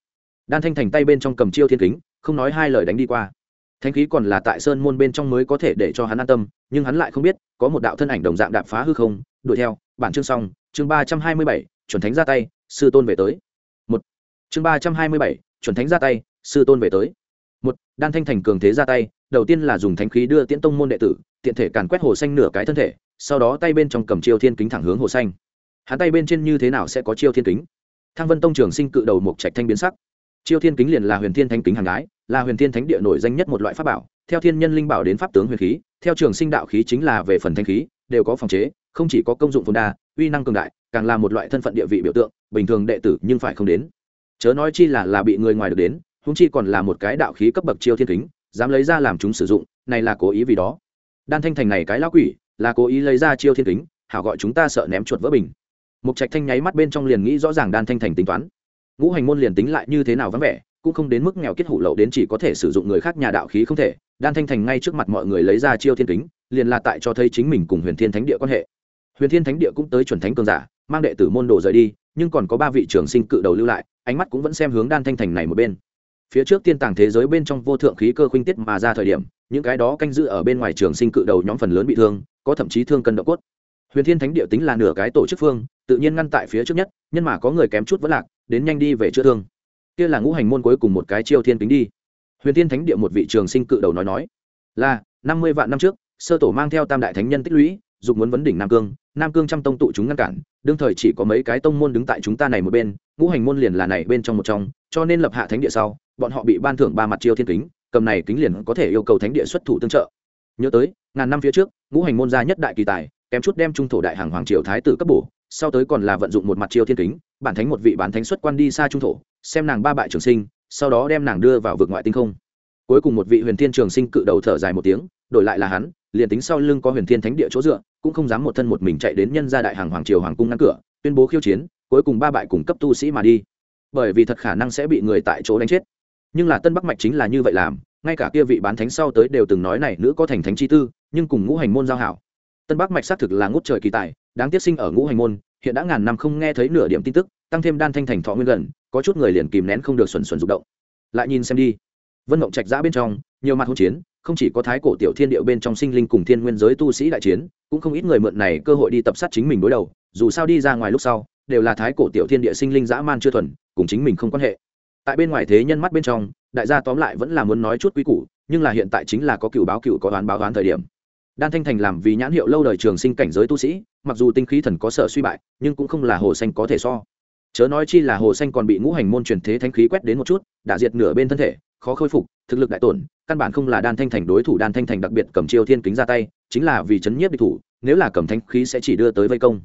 Đan thanh thành tay bên trong cầm chiêu thiên kính, không nói hai lời đánh đi qua thánh khí còn là tại sơn môn bên trong mới có thể để cho hắn an tâm, nhưng hắn lại không biết, có một đạo thân ảnh đồng dạng đạp phá hư không. Đuổi theo, bản chương xong, chương ba trăm hai mươi bảy, chuẩn thánh ra tay, sư tôn về tới. Một, chương ba trăm hai mươi bảy, chuẩn thánh ra tay, sư tôn về tới. Một, đan thanh thành cường thế ra tay, đầu tiên là dùng thánh khí đưa tiễn tông môn đệ tử, tiện thể càn quét hồ xanh nửa cái thân thể, sau đó tay bên trong cầm chiêu thiên kính thẳng hướng hồ xanh. Hắn tay bên trên như thế nào sẽ có chiêu thiên kính? Thang vân tông trường sinh cự đầu mục trạch thanh biến sắc. Chiêu thiên kính liền là huyền thiên thanh kính hàng gái là huyền thiên thánh địa nổi danh nhất một loại pháp bảo, theo thiên nhân linh bảo đến pháp tướng huyền khí, theo trường sinh đạo khí chính là về phần thanh khí, đều có phòng chế, không chỉ có công dụng phồn đa, uy năng cường đại, càng là một loại thân phận địa vị biểu tượng, bình thường đệ tử nhưng phải không đến. Chớ nói chi là là bị người ngoài được đến húng chi còn là một cái đạo khí cấp bậc chiêu thiên kính, dám lấy ra làm chúng sử dụng, này là cố ý vì đó. Đan thanh thành này cái lão quỷ, là cố ý lấy ra chiêu thiên kính, hảo gọi chúng ta sợ ném chuột vỡ bình. Mục trạch thanh nháy mắt bên trong liền nghĩ rõ ràng đan thanh thành tính toán. Ngũ hành môn liền tính lại như thế nào vắng vẻ cũng không đến mức nghèo kết hủ lậu đến chỉ có thể sử dụng người khác nhà đạo khí không thể. Đan thanh thành ngay trước mặt mọi người lấy ra chiêu thiên kính, liền là tại cho thấy chính mình cùng huyền thiên thánh địa quan hệ. Huyền thiên thánh địa cũng tới chuẩn thánh cường giả, mang đệ tử môn đồ rời đi, nhưng còn có ba vị trường sinh cự đầu lưu lại, ánh mắt cũng vẫn xem hướng đan thanh thành này một bên. Phía trước tiên tàng thế giới bên trong vô thượng khí cơ khuynh tiết mà ra thời điểm, những cái đó canh giữ ở bên ngoài trường sinh cự đầu nhóm phần lớn bị thương, có thậm chí thương cân độ cốt. Huyền thiên thánh địa tính là nửa cái tổ chức phương, tự nhiên ngăn tại phía trước nhất nhưng mà có người kém chút vẫn lạc, đến nhanh đi về chữa thương kia là ngũ hành môn cuối cùng một cái chiêu thiên tính đi. Huyền thiên thánh địa một vị trường sinh cự đầu nói nói, là, năm mươi vạn năm trước, sơ tổ mang theo tam đại thánh nhân tích lũy, dục muốn vấn đỉnh nam cương nam cương trăm tông tụ chúng ngăn cản, đương thời chỉ có mấy cái tông môn đứng tại chúng ta này một bên, ngũ hành môn liền là này bên trong một trong, cho nên lập hạ thánh địa sau, bọn họ bị ban thưởng ba mặt chiêu thiên kính, cầm này kính liền có thể yêu cầu thánh địa xuất thủ tương trợ. Nhớ tới, ngàn năm phía trước, ngũ hành môn gia nhất đại kỳ tài, kém chút đem trung thổ đại hàng hoàng triều thái tử cấp bổ sau tới còn là vận dụng một mặt chiêu thiên kính, bản thánh một vị bản thánh xuất quan đi xa trung thổ, xem nàng ba bại trường sinh, sau đó đem nàng đưa vào vực ngoại tinh không. Cuối cùng một vị huyền thiên trường sinh cự đầu thở dài một tiếng, đổi lại là hắn, liền tính sau lưng có huyền thiên thánh địa chỗ dựa, cũng không dám một thân một mình chạy đến nhân gia đại hàng hoàng triều hoàng cung ngăn cửa, tuyên bố khiêu chiến, cuối cùng ba bại cùng cấp tu sĩ mà đi. Bởi vì thật khả năng sẽ bị người tại chỗ đánh chết. Nhưng là tân bắc mạch chính là như vậy làm, ngay cả kia vị bán thánh sau tới đều từng nói này nữ có thành thánh chi tư, nhưng cùng ngũ hành môn giao hảo. Tân bắc mạch xác thực là ngút trời kỳ tài đáng tiếc sinh ở ngũ hành môn, hiện đã ngàn năm không nghe thấy nửa điểm tin tức, tăng thêm đan thanh thành thọ nguyên gần, có chút người liền kìm nén không được xuẩn xuẩn rụng động. Lại nhìn xem đi. Vân mộng trạch giã bên trong, nhiều mặt hỗn chiến, không chỉ có thái cổ tiểu thiên điệu bên trong sinh linh cùng thiên nguyên giới tu sĩ đại chiến, cũng không ít người mượn này cơ hội đi tập sát chính mình đối đầu, dù sao đi ra ngoài lúc sau, đều là thái cổ tiểu thiên địa sinh linh dã man chưa thuần, cùng chính mình không quan hệ. Tại bên ngoài thế nhân mắt bên trong, đại gia tóm lại vẫn là muốn nói chút quý củ, nhưng là hiện tại chính là có cựu báo cựu có đoán báo đoán thời điểm. Đan thanh thành làm vì nhãn hiệu lâu đời trường sinh cảnh giới tu sĩ mặc dù tinh khí thần có sở suy bại, nhưng cũng không là hồ xanh có thể so. Chớ nói chi là hồ xanh còn bị ngũ hành môn truyền thế thanh khí quét đến một chút, đã diệt nửa bên thân thể, khó khôi phục, thực lực đại tổn, căn bản không là đan thanh thành đối thủ, đan thanh thành đặc biệt cầm chiêu thiên kính ra tay, chính là vì chấn nhiếp địch thủ, nếu là cầm thanh khí sẽ chỉ đưa tới vây công.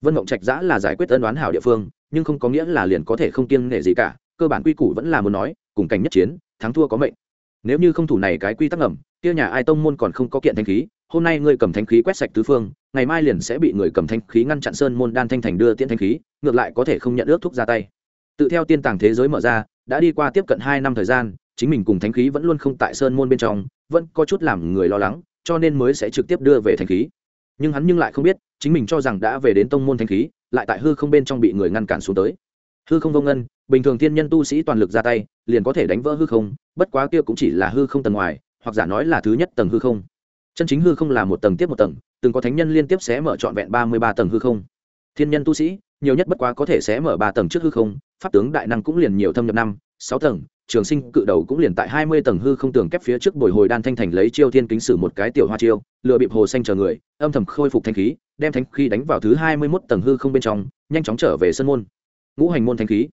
Vân mộng trạch giã là giải quyết ân đoán hảo địa phương, nhưng không có nghĩa là liền có thể không kiêng nể gì cả, cơ bản quy củ vẫn là muốn nói, cùng cảnh nhất chiến, thắng thua có mệnh. Nếu như không thủ này cái quy tắc ngầm, kia nhà ai tông môn còn không có kiện thanh khí, hôm nay ngươi cầm thanh khí quét sạch tứ phương ngày mai liền sẽ bị người cầm thanh khí ngăn chặn sơn môn đan thanh thành đưa tiễn thanh khí, ngược lại có thể không nhận ước thúc ra tay. Tự theo tiên tàng thế giới mở ra, đã đi qua tiếp cận hai năm thời gian, chính mình cùng thánh khí vẫn luôn không tại sơn môn bên trong, vẫn có chút làm người lo lắng, cho nên mới sẽ trực tiếp đưa về thánh khí. Nhưng hắn nhưng lại không biết, chính mình cho rằng đã về đến tông môn thánh khí, lại tại hư không bên trong bị người ngăn cản xuống tới. Hư không vô ngân, bình thường thiên nhân tu sĩ toàn lực ra tay, liền có thể đánh vỡ hư không, bất quá kia cũng chỉ là hư không tầng ngoài, hoặc giả nói là thứ nhất tầng hư không. Chân chính hư không là một tầng tiếp một tầng từng có thánh nhân liên tiếp xé mở trọn vẹn ba mươi ba tầng hư không. Thiên nhân tu sĩ, nhiều nhất bất quá có thể xé mở ba tầng trước hư không, pháp tướng đại năng cũng liền nhiều thâm nhập năm, sáu tầng, trường sinh cự đầu cũng liền tại hai mươi tầng hư không tường kép phía trước bồi hồi đan thanh thành lấy chiêu thiên kính sử một cái tiểu hoa chiêu lựa bịp hồ xanh chờ người, âm thầm khôi phục thanh khí, đem thanh khí đánh vào thứ hai mươi mốt tầng hư không bên trong, nhanh chóng trở về sân môn. Ngũ hành môn thanh khí.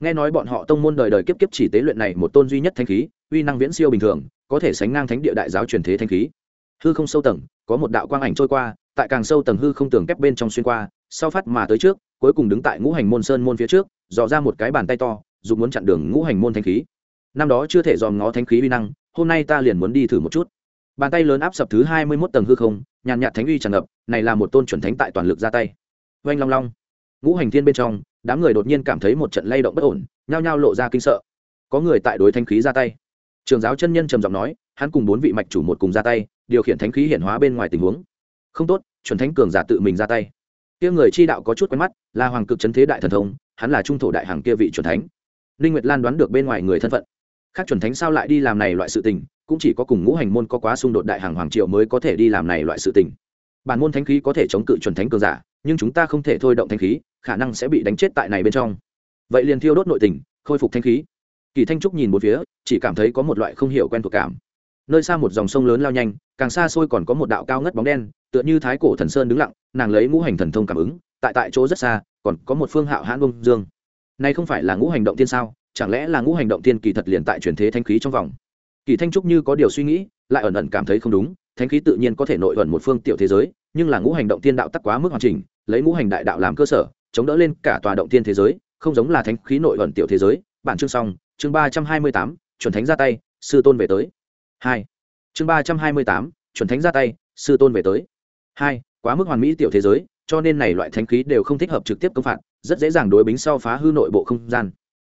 Nghe nói bọn họ tông môn đời đời kiếp kiếp chỉ tế luyện này một tôn duy nhất thanh khí, uy năng viễn siêu bình thường, có thể sánh ngang thánh địa đại giáo truyền thế thanh khí hư không sâu tầng, có một đạo quang ảnh trôi qua, tại càng sâu tầng hư không tường kép bên trong xuyên qua, sau phát mà tới trước, cuối cùng đứng tại ngũ hành môn sơn môn phía trước, dò ra một cái bàn tay to, dùng muốn chặn đường ngũ hành môn thanh khí. Năm đó chưa thể dòm ngó thanh khí uy năng, hôm nay ta liền muốn đi thử một chút. Bàn tay lớn áp sập thứ hai mươi mốt tầng hư không, nhàn nhạt thánh uy tràn ngập, này là một tôn chuẩn thánh tại toàn lực ra tay. Oanh long long. Ngũ hành thiên bên trong, đám người đột nhiên cảm thấy một trận lay động bất ổn, nhao nhao lộ ra kinh sợ. Có người tại đối thanh khí ra tay. Trường giáo chân nhân trầm giọng nói, hắn cùng bốn vị mạch chủ một cùng ra tay điều khiển thánh khí hiển hóa bên ngoài tình huống. Không tốt, chuẩn thánh cường giả tự mình ra tay. Kia người chi đạo có chút quen mắt, là hoàng cực trấn thế đại thần thông, hắn là trung thổ đại hàng kia vị chuẩn thánh. Ninh nguyệt lan đoán được bên ngoài người thân phận. Khác chuẩn thánh sao lại đi làm này loại sự tình, cũng chỉ có cùng ngũ hành môn có quá xung đột đại hàng hoàng triều mới có thể đi làm này loại sự tình. Bản môn thánh khí có thể chống cự chuẩn thánh cường giả, nhưng chúng ta không thể thôi động thánh khí, khả năng sẽ bị đánh chết tại này bên trong. Vậy liền thiêu đốt nội tình, khôi phục thanh khí. Kỳ thanh trúc nhìn một phía, chỉ cảm thấy có một loại không hiểu quen thuộc cảm nơi xa một dòng sông lớn lao nhanh, càng xa xôi còn có một đạo cao ngất bóng đen, tựa như thái cổ thần sơn đứng lặng, nàng lấy ngũ hành thần thông cảm ứng, tại tại chỗ rất xa, còn có một phương hạo hãn bông dương. Nay không phải là ngũ hành động tiên sao, chẳng lẽ là ngũ hành động tiên kỳ thật liền tại truyền thế thanh khí trong vòng? Kỳ thanh trúc như có điều suy nghĩ, lại ẩn ẩn cảm thấy không đúng thanh khí tự nhiên có thể nội ẩn một phương tiểu thế giới, nhưng là ngũ hành động tiên đạo tắc quá mức hoàn chỉnh, lấy ngũ hành đại đạo làm cơ sở, chống đỡ lên cả tòa động tiên thế giới, không giống là thanh khí nội ẩn tiểu thế giới. Bản chương xong, chương ba trăm hai mươi tám, chuẩn thánh ra tay, sư tôn về tới hai. Chương ba trăm hai mươi tám, chuẩn thánh ra tay, sư tôn về tới. Hai, quá mức hoàn mỹ tiểu thế giới, cho nên này loại thánh khí đều không thích hợp trực tiếp công phạt, rất dễ dàng đối bính sau phá hư nội bộ không gian.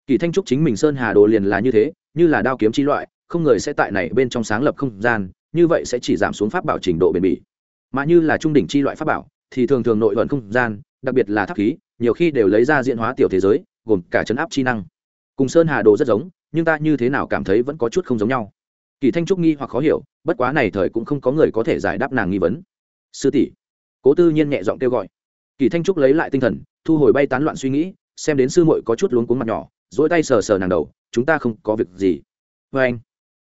Kỳ thanh trúc chính mình sơn hà đồ liền là như thế, như là đao kiếm chi loại, không người sẽ tại này bên trong sáng lập không gian, như vậy sẽ chỉ giảm xuống pháp bảo trình độ bền bỉ. Mà như là trung đỉnh chi loại pháp bảo, thì thường thường nội vận không gian, đặc biệt là tháp khí, nhiều khi đều lấy ra diện hóa tiểu thế giới, gồm cả chấn áp chi năng. Cùng sơn hà đồ rất giống, nhưng ta như thế nào cảm thấy vẫn có chút không giống nhau kỳ thanh trúc nghi hoặc khó hiểu, bất quá này thời cũng không có người có thể giải đáp nàng nghi vấn. Sư tỷ. Cố tư nhiên nhẹ giọng kêu gọi. Kỳ thanh trúc lấy lại tinh thần, thu hồi bay tán loạn suy nghĩ, xem đến sư muội có chút luống cuống mặt nhỏ dỗi tay sờ sờ nàng đầu, chúng ta không có việc gì. Vê anh.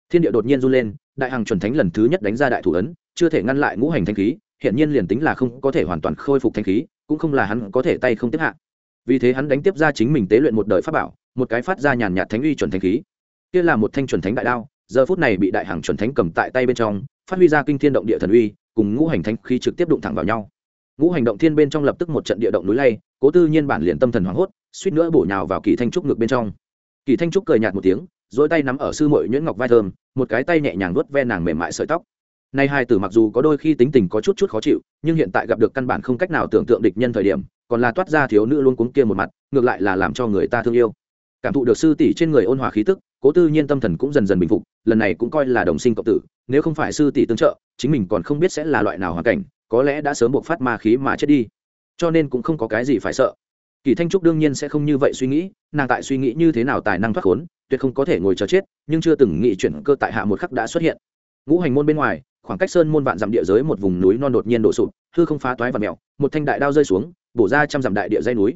Thiên địa đột nhiên run lên, đại hằng chuẩn thánh lần thứ nhất đánh ra đại thủ ấn, chưa thể ngăn lại ngũ hành thanh khí hiện nhiên liền tính là không có thể hoàn toàn khôi phục thanh khí, cũng không là hắn có thể tay không tiếp hạ. Vì thế hắn đánh tiếp ra chính mình tế luyện một đời pháp bảo, một cái phát ra nhàn nhạt thánh uy chuẩn thanh khí. Kia là một thanh chuẩn thánh đại đao giờ phút này bị đại hằng chuẩn thánh cầm tại tay bên trong, phát huy ra kinh thiên động địa thần uy, cùng ngũ hành thanh khi trực tiếp đụng thẳng vào nhau. Ngũ hành động thiên bên trong lập tức một trận địa động núi lay, cố tư nhiên bản liền tâm thần hoảng hốt, suýt nữa bổ nhào vào kỳ thanh trúc ngực bên trong. Kỳ thanh trúc cười nhạt một tiếng dỗi tay nắm ở sư mội nhuyễn ngọc vai thơm, một cái tay nhẹ nhàng vuốt ve nàng mềm mại sợi tóc. Nay hai tử mặc dù có đôi khi tính tình có chút chút khó chịu, nhưng hiện tại gặp được căn bản không cách nào tưởng tượng địch nhân thời điểm, còn là toát ra thiếu nữ luôn cuống kia một mặt, ngược lại là làm cho người ta thương yêu. Cảm thụ được sư tỷ trên người ôn hòa khí tức cố tư nhiên tâm thần cũng dần dần bình phục, lần này cũng coi là đồng sinh cộng tử, nếu không phải sư tỷ tương trợ, chính mình còn không biết sẽ là loại nào hoàn cảnh, có lẽ đã sớm buộc phát ma khí mà chết đi. Cho nên cũng không có cái gì phải sợ. Kỳ thanh trúc đương nhiên sẽ không như vậy suy nghĩ, nàng tại suy nghĩ như thế nào tài năng thoát khốn, tuyệt không có thể ngồi chờ chết, nhưng chưa từng nghĩ chuyển cơ tại hạ một khắc đã xuất hiện. Ngũ hành môn bên ngoài, khoảng cách sơn môn vạn dặm địa giới một vùng núi non đột nhiên đổ sụp, hư không phá toái và mèo, một thanh đại đao rơi xuống, bổ ra trăm dặm đại địa dây núi.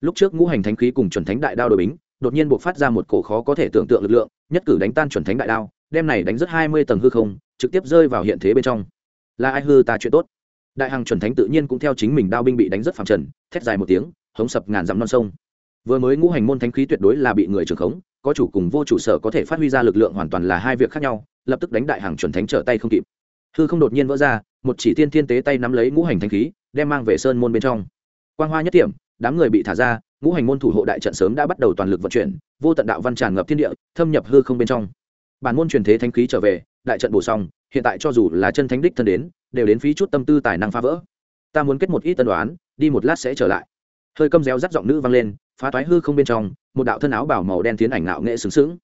Lúc trước ngũ hành thánh khí cùng chuẩn thánh đại đao đội bính đột nhiên buộc phát ra một cổ khó có thể tưởng tượng lực lượng, nhất cử đánh tan chuẩn thánh đại đao, đem này đánh rất hai mươi tầng hư không, trực tiếp rơi vào hiện thế bên trong. Là ai hư ta chuyện tốt? Đại hằng chuẩn thánh tự nhiên cũng theo chính mình đao binh bị đánh rất phẳng trần, thét dài một tiếng, hống sập ngàn dặm non sông. Vừa mới ngũ hành môn thánh khí tuyệt đối là bị người trưởng khống, có chủ cùng vô chủ sở có thể phát huy ra lực lượng hoàn toàn là hai việc khác nhau, lập tức đánh đại hàng chuẩn thánh trở tay không kịp. Hư không đột nhiên vỡ ra, một chỉ tiên thiên tế tay nắm lấy ngũ hành thánh khí, đem mang về sơn môn bên trong. Quang hoa nhất điểm đám người bị thả ra, ngũ hành môn thủ hộ đại trận sớm đã bắt đầu toàn lực vận chuyển, vô tận đạo văn tràn ngập thiên địa, thâm nhập hư không bên trong. Bản môn truyền thế thánh khí trở về, đại trận bổ xong, hiện tại cho dù là chân thánh đích thân đến, đều đến phí chút tâm tư tài năng phá vỡ. Ta muốn kết một ít tân đoán, đi một lát sẽ trở lại. Hơi câm réo rắt giọng nữ vang lên, phá toái hư không bên trong, một đạo thân áo bảo màu đen tiến ảnh ngạo nghệ sướng sướng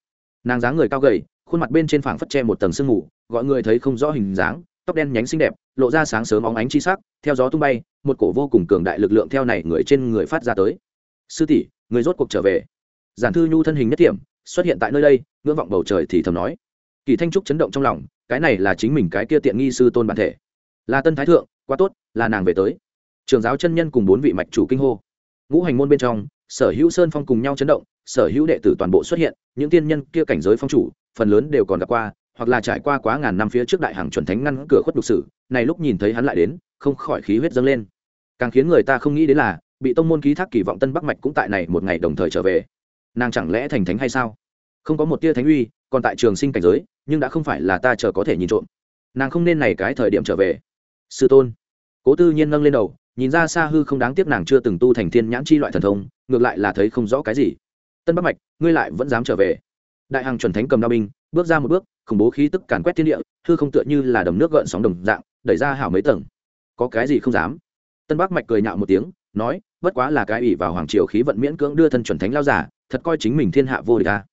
nàng dáng người cao gầy, khuôn mặt bên trên phảng phất che một tầng sương mù, gọi người thấy không rõ hình dáng, tóc đen nhánh xinh đẹp, lộ ra sáng sớm óng ánh chi sắc, theo gió tung bay một cổ vô cùng cường đại lực lượng theo này người trên người phát ra tới. Sư tỷ, người rốt cuộc trở về. Giản thư nhu thân hình nhất điểm xuất hiện tại nơi đây, ngưỡng vọng bầu trời thì thầm nói. Kỳ thanh trúc chấn động trong lòng, cái này là chính mình cái kia tiện nghi sư tôn bản thể. Là tân thái thượng, quá tốt, là nàng về tới. Trường giáo chân nhân cùng bốn vị mạch chủ kinh hô. Ngũ hành môn bên trong, sở hữu sơn phong cùng nhau chấn động, sở hữu đệ tử toàn bộ xuất hiện, những tiên nhân kia cảnh giới phong chủ, phần lớn đều còn gặp qua, hoặc là trải qua quá ngàn năm phía trước đại hàng chuẩn thánh ngăn cửa khuất đục sử, này lúc nhìn thấy hắn lại đến, không khỏi khí huyết dâng lên càng khiến người ta không nghĩ đến là, bị tông môn ký thác kỳ vọng tân bắc mạch cũng tại này một ngày đồng thời trở về. Nàng chẳng lẽ thành thánh hay sao? Không có một tia thánh uy, còn tại trường sinh cảnh giới, nhưng đã không phải là ta chờ có thể nhìn trộm. Nàng không nên này cái thời điểm trở về. Sư tôn. Cố tư nhiên nâng lên đầu, nhìn ra xa hư không đáng tiếc nàng chưa từng tu thành thiên nhãn chi loại thần thông, ngược lại là thấy không rõ cái gì. Tân bắc mạch, ngươi lại vẫn dám trở về. Đại hàng chuẩn thánh cầm đao binh, bước ra một bước, khủng bố khí tức càn quét thiên địa, hư không tựa như là đầm nước gợn sóng đồng dạng, đẩy ra hảo mấy tầng. Có cái gì không dám? Tân bắc mạch cười nhạo một tiếng nói bất quá là cái ủy vào hoàng triều khí vận miễn cưỡng đưa thân chuẩn thánh lao giả thật coi chính mình thiên hạ vô địch ta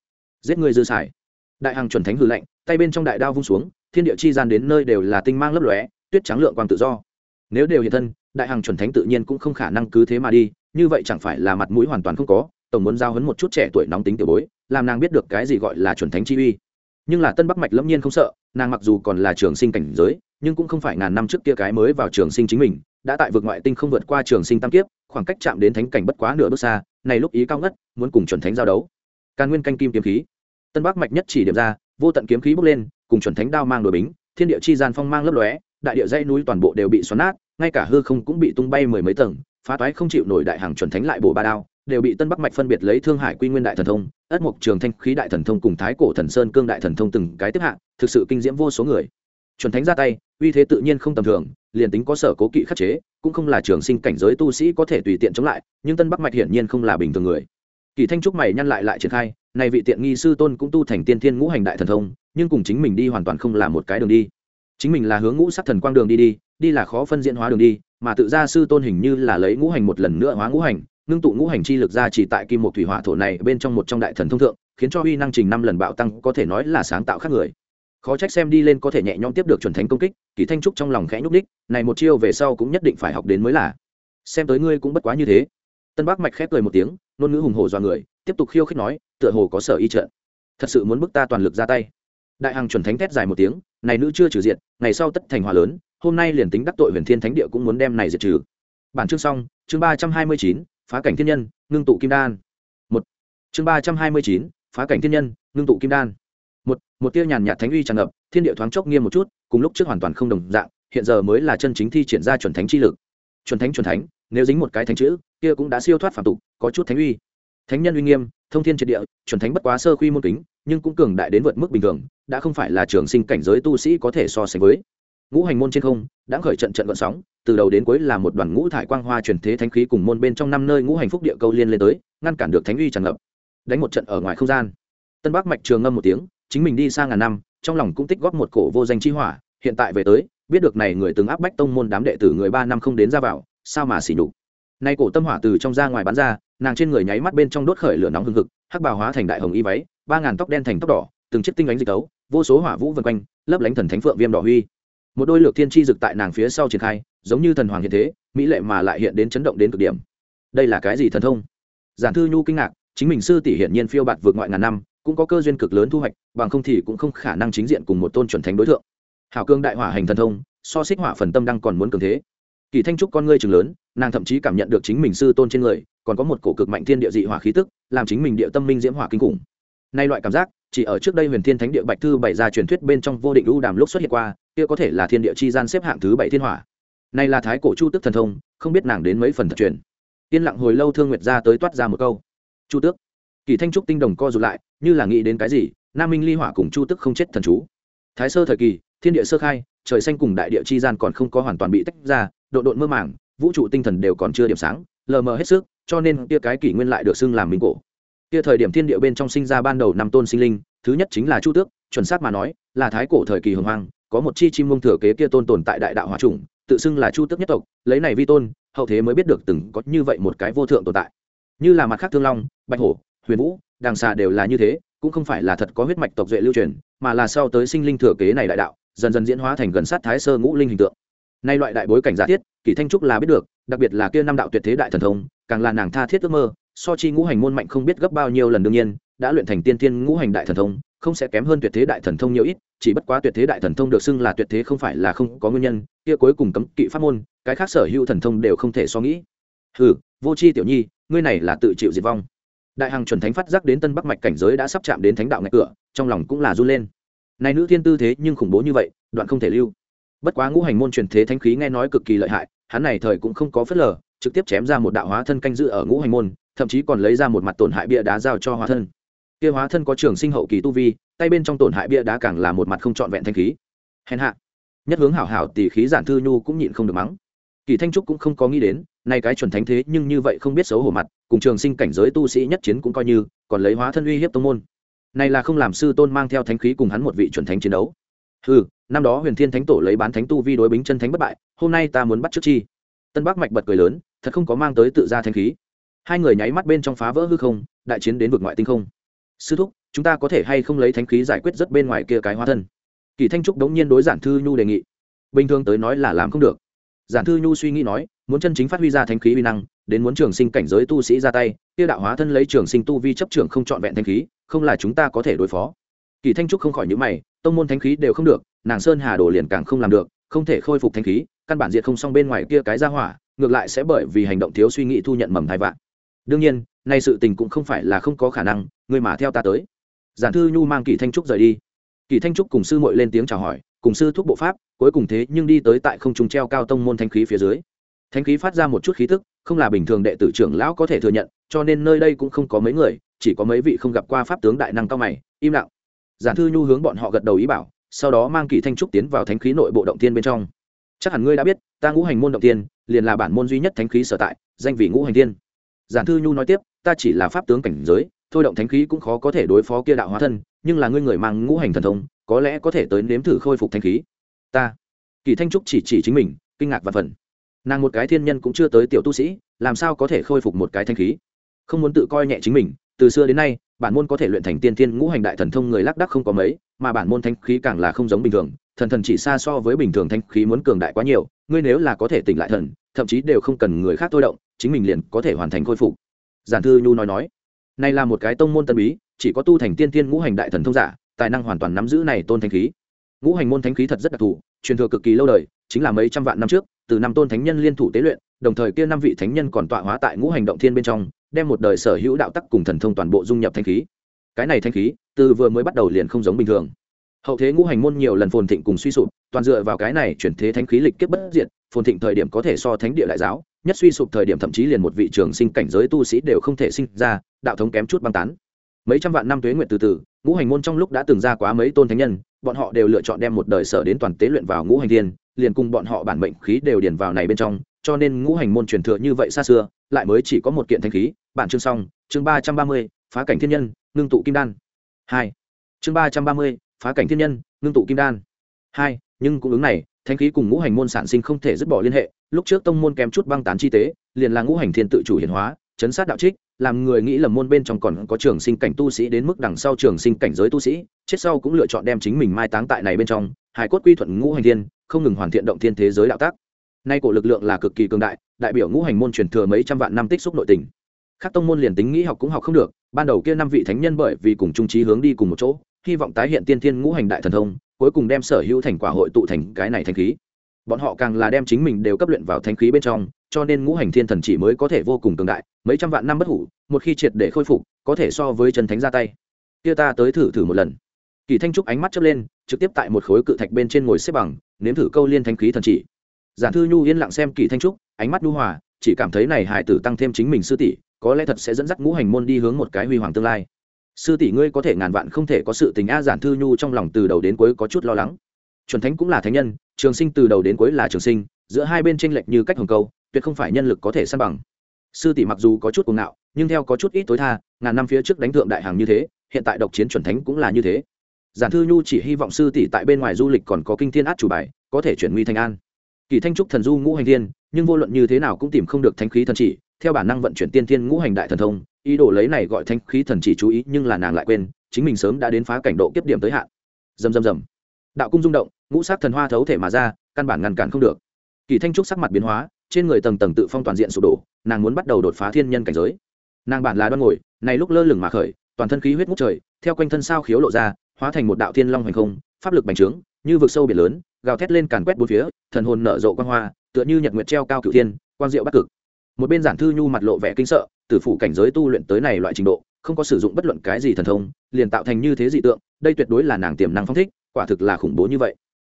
giết người dư sải." đại hàng chuẩn thánh hư lệnh, tay bên trong đại đao vung xuống thiên địa chi gian đến nơi đều là tinh mang lấp lóe tuyết trắng lượng quang tự do. Nếu đều hiện thân đại hàng chuẩn thánh tự nhiên cũng không khả năng cứ thế mà đi như vậy chẳng phải là mặt mũi hoàn toàn không có tổng muốn giao hấn một chút trẻ tuổi nóng tính tiểu bối làm nàng biết được cái gì gọi là chuẩn thánh chi uy. Nhưng là tân bắc mạch lâm nhiên không sợ nàng mặc dù còn là trường sinh cảnh giới nhưng cũng không phải ngàn năm trước kia cái mới vào trường sinh chính mình đã tại vực ngoại tinh không vượt qua trường sinh tam kiếp, khoảng cách chạm đến thánh cảnh bất quá nửa bước xa, này lúc ý cao ngất, muốn cùng chuẩn thánh giao đấu. Càn nguyên canh kim kiếm khí. Tân bắc mạch nhất chỉ điểm ra, vô tận kiếm khí bốc lên, cùng chuẩn thánh đao mang đội bính, thiên địa chi gian phong mang lấp lóe, đại địa dãy núi toàn bộ đều bị xoắn nát, ngay cả hư không cũng bị tung bay mười mấy tầng, phá toái không chịu nổi đại hàng chuẩn thánh lại bổ ba đao, đều bị tân bắc mạch phân biệt lấy thương hải quy nguyên đại thần thông, ất mục trường thanh khí đại thần thông cùng thái cổ thần sơn cương đại thần thông từng cái tiếp hạ, thực sự kinh diễm vô số người. Chuẩn thánh ra tay, uy thế tự nhiên không tầm thường liền tính có sở cố kỵ khắc chế, cũng không là trường sinh cảnh giới tu sĩ có thể tùy tiện chống lại, nhưng tân bắc mạch hiển nhiên không là bình thường người. Kỳ thanh trúc mày nhăn lại lại triển khai, này vị tiện nghi sư tôn cũng tu thành tiên thiên ngũ hành đại thần thông, nhưng cùng chính mình đi hoàn toàn không là một cái đường đi. Chính mình là hướng ngũ sắc thần quang đường đi đi đi là khó phân diễn hóa đường đi, mà tự ra sư tôn hình như là lấy ngũ hành một lần nữa hóa ngũ hành, ngưng tụ ngũ hành chi lực ra chỉ tại kim một thủy hỏa thổ này bên trong một trong đại thần thông thượng, khiến cho uy năng trình năm lần bạo tăng có thể nói là sáng tạo khác người khó trách xem đi lên có thể nhẹ nhõm tiếp được chuẩn thánh công kích, kỳ thanh trúc trong lòng khẽ nhúc đích này một chiêu về sau cũng nhất định phải học đến mới là. Xem tới ngươi cũng bất quá như thế. Tân bắc mạch khép cười một tiếng, ngôn ngữ hùng hổ do người, tiếp tục khiêu khích nói, tựa hồ có sở y trợ thật sự muốn bức ta toàn lực ra tay. Đại hằng chuẩn thánh thét dài một tiếng, này nữ chưa trừ diện ngày sau tất thành hòa lớn, hôm nay liền tính đắc tội huyền thiên thánh địa cũng muốn đem này diệt trừ. Bản chương xong, chương ba trăm hai mươi chín, phá cảnh thiên nhân, ngưng tụ kim đan. Một. Chương ba trăm hai mươi chín, phá cảnh thiên nhân, ngưng tụ kim đan một một tia nhàn nhạt thánh uy tràn ngập, thiên địa thoáng chốc nghiêm một chút, cùng lúc trước hoàn toàn không đồng dạng, hiện giờ mới là chân chính thi triển ra chuẩn thánh chi lực. Chuẩn thánh chuẩn thánh, nếu dính một cái thánh chữ, kia cũng đã siêu thoát phạm tục, có chút thánh uy. Thánh nhân uy nghiêm, thông thiên triệt địa, chuẩn thánh bất quá sơ quy môn kính, nhưng cũng cường đại đến vượt mức bình thường, đã không phải là trường sinh cảnh giới tu sĩ có thể so sánh với. Ngũ hành môn trên không, đã khởi trận trận gợn sóng, từ đầu đến cuối là một đoàn ngũ thải quang hoa truyền thế thánh khí cùng môn bên trong năm nơi ngũ hành phúc địa câu liên lên tới, ngăn cản được thánh uy tràn ngập. Đánh một trận ở ngoài không gian. Tân bắc mạch trường ngâm một tiếng chính mình đi sang ngàn năm, trong lòng cũng tích góp một cổ vô danh chi hỏa, hiện tại về tới, biết được này người từng áp bách tông môn đám đệ tử người ba năm không đến ra vào, sao mà xỉ nhục. Nay cổ tâm hỏa từ trong ra ngoài bắn ra, nàng trên người nháy mắt bên trong đốt khởi lửa nóng hừng hực, hắc bào hóa thành đại hồng y váy, ba ngàn tóc đen thành tóc đỏ, từng chiếc tinh ánh dịch tấu, vô số hỏa vũ vân quanh, lấp lánh thần thánh phượng viêm đỏ huy. Một đôi lược thiên chi rực tại nàng phía sau triển khai, giống như thần hoàng hiện thế, mỹ lệ mà lại hiện đến chấn động đến cực điểm. Đây là cái gì thần thông? Giản thư nhu kinh ngạc, chính mình sư tỷ hiển nhiên phiêu bạt vượt ngoại ngàn năm cũng có cơ duyên cực lớn thu hoạch, bằng không thì cũng không khả năng chính diện cùng một tôn chuẩn thánh đối tượng hảo cương đại hỏa hành thần thông, so xích hỏa phần tâm đang còn muốn cường thế. Kỳ thanh trúc con ngươi trường lớn, nàng thậm chí cảm nhận được chính mình sư tôn trên người, còn có một cổ cực mạnh thiên địa dị hỏa khí tức, làm chính mình địa tâm minh diễm hỏa kinh khủng. Nay loại cảm giác, chỉ ở trước đây huyền thiên thánh địa bạch thư bày ra truyền thuyết bên trong vô định u đàm lúc xuất hiện qua, kia có thể là thiên địa chi gian xếp hạng thứ bảy thiên hỏa. Nay là thái cổ chu tước thần thông, không biết nàng đến mấy phần thật truyền. Yên lặng hồi lâu thương nguyệt ra tới toát ra một câu. Chu tước kỳ thanh trúc tinh đồng co rụt lại, như là nghĩ đến cái gì, nam minh ly hỏa cùng chu tước không chết thần chú. Thái sơ thời kỳ, thiên địa sơ khai, trời xanh cùng đại địa chi gian còn không có hoàn toàn bị tách ra, độ độn mơ màng, vũ trụ tinh thần đều còn chưa điểm sáng, lờ mờ hết sức, cho nên kia cái kỷ nguyên lại được xưng làm minh cổ. Kia thời điểm thiên địa bên trong sinh ra ban đầu năm tôn sinh linh, thứ nhất chính là chu tước, chuẩn xác mà nói, là thái cổ thời kỳ hồng hoang có một chi chim mông thừa kế kia tôn tồn tại đại đạo hòa trùng tự xưng là chu tước nhất tộc, lấy này vi tôn, hậu thế mới biết được từng có như vậy một cái vô thượng tồn tại. Như là mặt khác thương long, bạch hổ huyền vũ đàng xà đều là như thế, cũng không phải là thật có huyết mạch tộc duệ lưu truyền, mà là sau tới sinh linh thừa kế này đại đạo, dần dần diễn hóa thành gần sát thái sơ ngũ linh hình tượng. Nay loại đại bối cảnh giả thiết kỷ thanh trúc là biết được, đặc biệt là kia năm đạo tuyệt thế đại thần thông, càng là nàng tha thiết ước mơ, so chi ngũ hành môn mạnh không biết gấp bao nhiêu lần đương nhiên, đã luyện thành tiên tiên ngũ hành đại thần thông, không sẽ kém hơn tuyệt thế đại thần thông nhiều ít, chỉ bất quá tuyệt thế đại thần thông được xưng là tuyệt thế không phải là không có nguyên nhân, kia cuối cùng cấm kỵ pháp môn, cái khác sở hữu thần thông đều không thể so nghĩ. Hừ, vô chi tiểu nhi, ngươi này là tự chịu diệt vong đại hằng chuẩn thánh phát giác đến tân bắc mạch cảnh giới đã sắp chạm đến thánh đạo ngạch cửa, trong lòng cũng là run lên. Này nữ thiên tư thế nhưng khủng bố như vậy, đoạn không thể lưu. Bất quá ngũ hành môn truyền thế thánh khí nghe nói cực kỳ lợi hại, hắn này thời cũng không có phớt lờ, trực tiếp chém ra một đạo hóa thân canh dự ở ngũ hành môn, thậm chí còn lấy ra một mặt tổn hại bia đá giao cho hóa thân. Kia hóa thân có trường sinh hậu kỳ tu vi, tay bên trong tổn hại bia đá càng là một mặt không trọn vẹn thanh khí. Hèn hạ. Nhất hướng hảo hảo tỷ khí giản thư nhu cũng nhịn không được mắng. Kỳ thanh trúc cũng không có nghĩ đến nay cái chuẩn thánh thế nhưng như vậy không biết xấu hổ mặt cùng trường sinh cảnh giới tu sĩ nhất chiến cũng coi như, còn lấy hóa thân uy hiếp tông môn. Này là không làm sư tôn mang theo thánh khí cùng hắn một vị chuẩn thánh chiến đấu. Ừ năm đó huyền thiên thánh tổ lấy bán thánh tu vi đối bính chân thánh bất bại, hôm nay ta muốn bắt trước chi. Tân bắc mạch bật cười lớn, thật không có mang tới tự ra thánh khí. Hai người nháy mắt bên trong phá vỡ hư không, đại chiến đến vực ngoại tinh không. Sư thúc, chúng ta có thể hay không lấy thánh khí giải quyết rất bên ngoài kia cái hóa thân? Kỳ thanh trúc đống nhiên đối giản thư nhu đề nghị. Bình thường tới nói là làm không được. Giản thư nhu suy nghĩ nói, muốn chân chính phát huy ra thánh khí uy năng đến muốn trường sinh cảnh giới tu sĩ ra tay tiêu đạo hóa thân lấy trường sinh tu vi chấp trường không trọn vẹn thanh khí, không là chúng ta có thể đối phó. Kỳ thanh trúc không khỏi những mày, tông môn thanh khí đều không được, nàng sơn hà đồ liền càng không làm được, không thể khôi phục thanh khí, căn bản diệt không xong bên ngoài kia cái ra hỏa, ngược lại sẽ bởi vì hành động thiếu suy nghĩ thu nhận mầm thai vạn. Đương nhiên, nay sự tình cũng không phải là không có khả năng người mà theo ta tới. Giản thư nhu mang kỳ thanh trúc rời đi. Kỳ thanh trúc cùng sư muội lên tiếng chào hỏi, cùng sư thúc bộ pháp, cuối cùng thế nhưng đi tới tại không trung treo cao tông môn thanh khí phía dưới thánh khí phát ra một chút khí tức, không là bình thường đệ tử trưởng lão có thể thừa nhận, cho nên nơi đây cũng không có mấy người, chỉ có mấy vị không gặp qua pháp tướng đại năng cao mày, im lặng. Giản thư nhu hướng bọn họ gật đầu ý bảo, sau đó mang kỳ thanh trúc tiến vào thánh khí nội bộ động tiên bên trong. Chắc hẳn ngươi đã biết, ta ngũ hành môn động tiên, liền là bản môn duy nhất thánh khí sở tại, danh vị ngũ hành tiên. Giản thư nhu nói tiếp, ta chỉ là pháp tướng cảnh giới, thôi động thánh khí cũng khó có thể đối phó kia đạo hóa thân, nhưng là ngươi người mang ngũ hành thần thông, có lẽ có thể tới nếm thử khôi phục thánh khí. Ta. Kỳ thanh trúc chỉ chỉ chính mình, kinh ngạc và phần nàng một cái thiên nhân cũng chưa tới tiểu tu sĩ, làm sao có thể khôi phục một cái thanh khí? Không muốn tự coi nhẹ chính mình, từ xưa đến nay, bản môn có thể luyện thành tiên tiên ngũ hành đại thần thông người lác đắc không có mấy, mà bản môn thanh khí càng là không giống bình thường, thần thần chỉ xa so với bình thường thanh khí muốn cường đại quá nhiều, ngươi nếu là có thể tỉnh lại thần, thậm chí đều không cần người khác thôi động, chính mình liền có thể hoàn thành khôi phục. Giản thư nhu nói nói này là một cái tông môn tân bí, chỉ có tu thành tiên tiên ngũ hành đại thần thông giả, tài năng hoàn toàn nắm giữ này tôn thanh khí. Ngũ hành môn thanh khí thật rất đặc thù, truyền thừa cực kỳ lâu đời, chính là mấy trăm vạn năm trước từ năm tôn thánh nhân liên thủ tế luyện, đồng thời kia năm vị thánh nhân còn tọa hóa tại ngũ hành động thiên bên trong, đem một đời sở hữu đạo tắc cùng thần thông toàn bộ dung nhập thanh khí. Cái này thanh khí, từ vừa mới bắt đầu liền không giống bình thường. Hậu thế ngũ hành môn nhiều lần phồn thịnh cùng suy sụp, toàn dựa vào cái này chuyển thế thánh khí lịch kiếp bất diệt, phồn thịnh thời điểm có thể so thánh địa đại giáo, nhất suy sụp thời điểm thậm chí liền một vị trường sinh cảnh giới tu sĩ đều không thể sinh ra, đạo thống kém chút băng tán. Mấy trăm vạn năm tuế nguyện từ từ, ngũ hành môn trong lúc đã từng ra quá mấy tôn thánh nhân, bọn họ đều lựa chọn đem một đời sở đến toàn tế luyện vào ngũ hành thiên liền cùng bọn họ bản mệnh khí đều điền vào này bên trong, cho nên ngũ hành môn truyền thừa như vậy xa xưa, lại mới chỉ có một kiện thanh khí, bản chương xong, chương ba trăm ba mươi, phá cảnh thiên nhân, ngưng tụ kim đan. Hai. Chương ba trăm ba mươi, phá cảnh thiên nhân, ngưng tụ kim đan. Hai, nhưng cũng ứng này, thanh khí cùng ngũ hành môn sản sinh không thể dứt bỏ liên hệ, lúc trước tông môn kém chút băng tán chi tế, liền là ngũ hành thiên tự chủ hiển hóa, chấn sát đạo trích, làm người nghĩ lầm môn bên trong còn có trường sinh cảnh tu sĩ đến mức đằng sau trường sinh cảnh giới tu sĩ, chết sau cũng lựa chọn đem chính mình mai táng tại này bên trong hải cốt quy thuận ngũ hành thiên không ngừng hoàn thiện động thiên thế giới đạo tác. Nay cổ lực lượng là cực kỳ cường đại đại biểu ngũ hành môn truyền thừa mấy trăm vạn năm tích xúc nội tình. Các tông môn liền tính nghĩ học cũng học không được, ban đầu kia năm vị thánh nhân bởi vì cùng trung trí hướng đi cùng một chỗ, hy vọng tái hiện tiên thiên ngũ hành đại thần thông, cuối cùng đem sở hữu thành quả hội tụ thành cái này thánh khí. Bọn họ càng là đem chính mình đều cấp luyện vào thánh khí bên trong, cho nên ngũ hành thiên thần chỉ mới có thể vô cùng cường đại, mấy trăm vạn năm bất hủ, một khi triệt để khôi phục, có thể so với chân thánh ra tay. Kia ta tới thử thử một lần. Kỳ thanh trúc ánh mắt chớp lên trực tiếp tại một khối cự thạch bên trên ngồi xếp bằng, nếm thử câu liên thanh khí thần chỉ. Giản thư nhu yên lặng xem kỳ thanh trúc, ánh mắt nhu hòa, chỉ cảm thấy này hải tử tăng thêm chính mình sư tỷ, có lẽ thật sẽ dẫn dắt ngũ hành môn đi hướng một cái huy hoàng tương lai. Sư tỷ ngươi có thể ngàn vạn không thể có sự tình a, giản thư nhu trong lòng từ đầu đến cuối có chút lo lắng. Chuẩn thánh cũng là thánh nhân, trường sinh từ đầu đến cuối là trường sinh, giữa hai bên tranh lệch như cách hồng câu, tuyệt không phải nhân lực có thể san bằng. Sư tỷ mặc dù có chút cuồng ngạo, nhưng theo có chút ít tối tha, ngàn năm phía trước đánh thượng đại hàng như thế, hiện tại độc chiến chuẩn thánh cũng là như thế giản thư nhu chỉ hy vọng sư tỷ tại bên ngoài du lịch còn có kinh thiên át chủ bài, có thể chuyển nguy thành an. Kỳ thanh trúc thần du ngũ hành thiên, nhưng vô luận như thế nào cũng tìm không được thanh khí thần chỉ, theo bản năng vận chuyển tiên thiên ngũ hành đại thần thông, ý đồ lấy này gọi thanh khí thần chỉ chú ý, nhưng là nàng lại quên, chính mình sớm đã đến phá cảnh độ kiếp điểm tới hạn. Dầm dầm dầm đạo cung rung động, ngũ sắc thần hoa thấu thể mà ra, căn bản ngăn cản không được. Kỳ thanh trúc sắc mặt biến hóa, trên người tầng tầng tự phong toàn diện sụp đổ, nàng muốn bắt đầu đột phá thiên nhân cảnh giới. Nàng bản là đoan ngồi, này lúc lơ lửng mà khởi, toàn thân khí huyết ngút trời, theo quanh thân sao khiếu lộ ra hóa thành một đạo thiên long hành không, pháp lực bành trướng, như vực sâu biển lớn, gào thét lên càn quét bốn phía, thần hồn nở rộ quang hoa, tựa như nhật nguyệt treo cao cửu thiên, quang diệu bắc cực. Một bên giản thư nhu mặt lộ vẻ kinh sợ tử phủ cảnh giới tu luyện tới này loại trình độ, không có sử dụng bất luận cái gì thần thông, liền tạo thành như thế dị tượng, đây tuyệt đối là nàng tiềm năng phong thích, quả thực là khủng bố như vậy.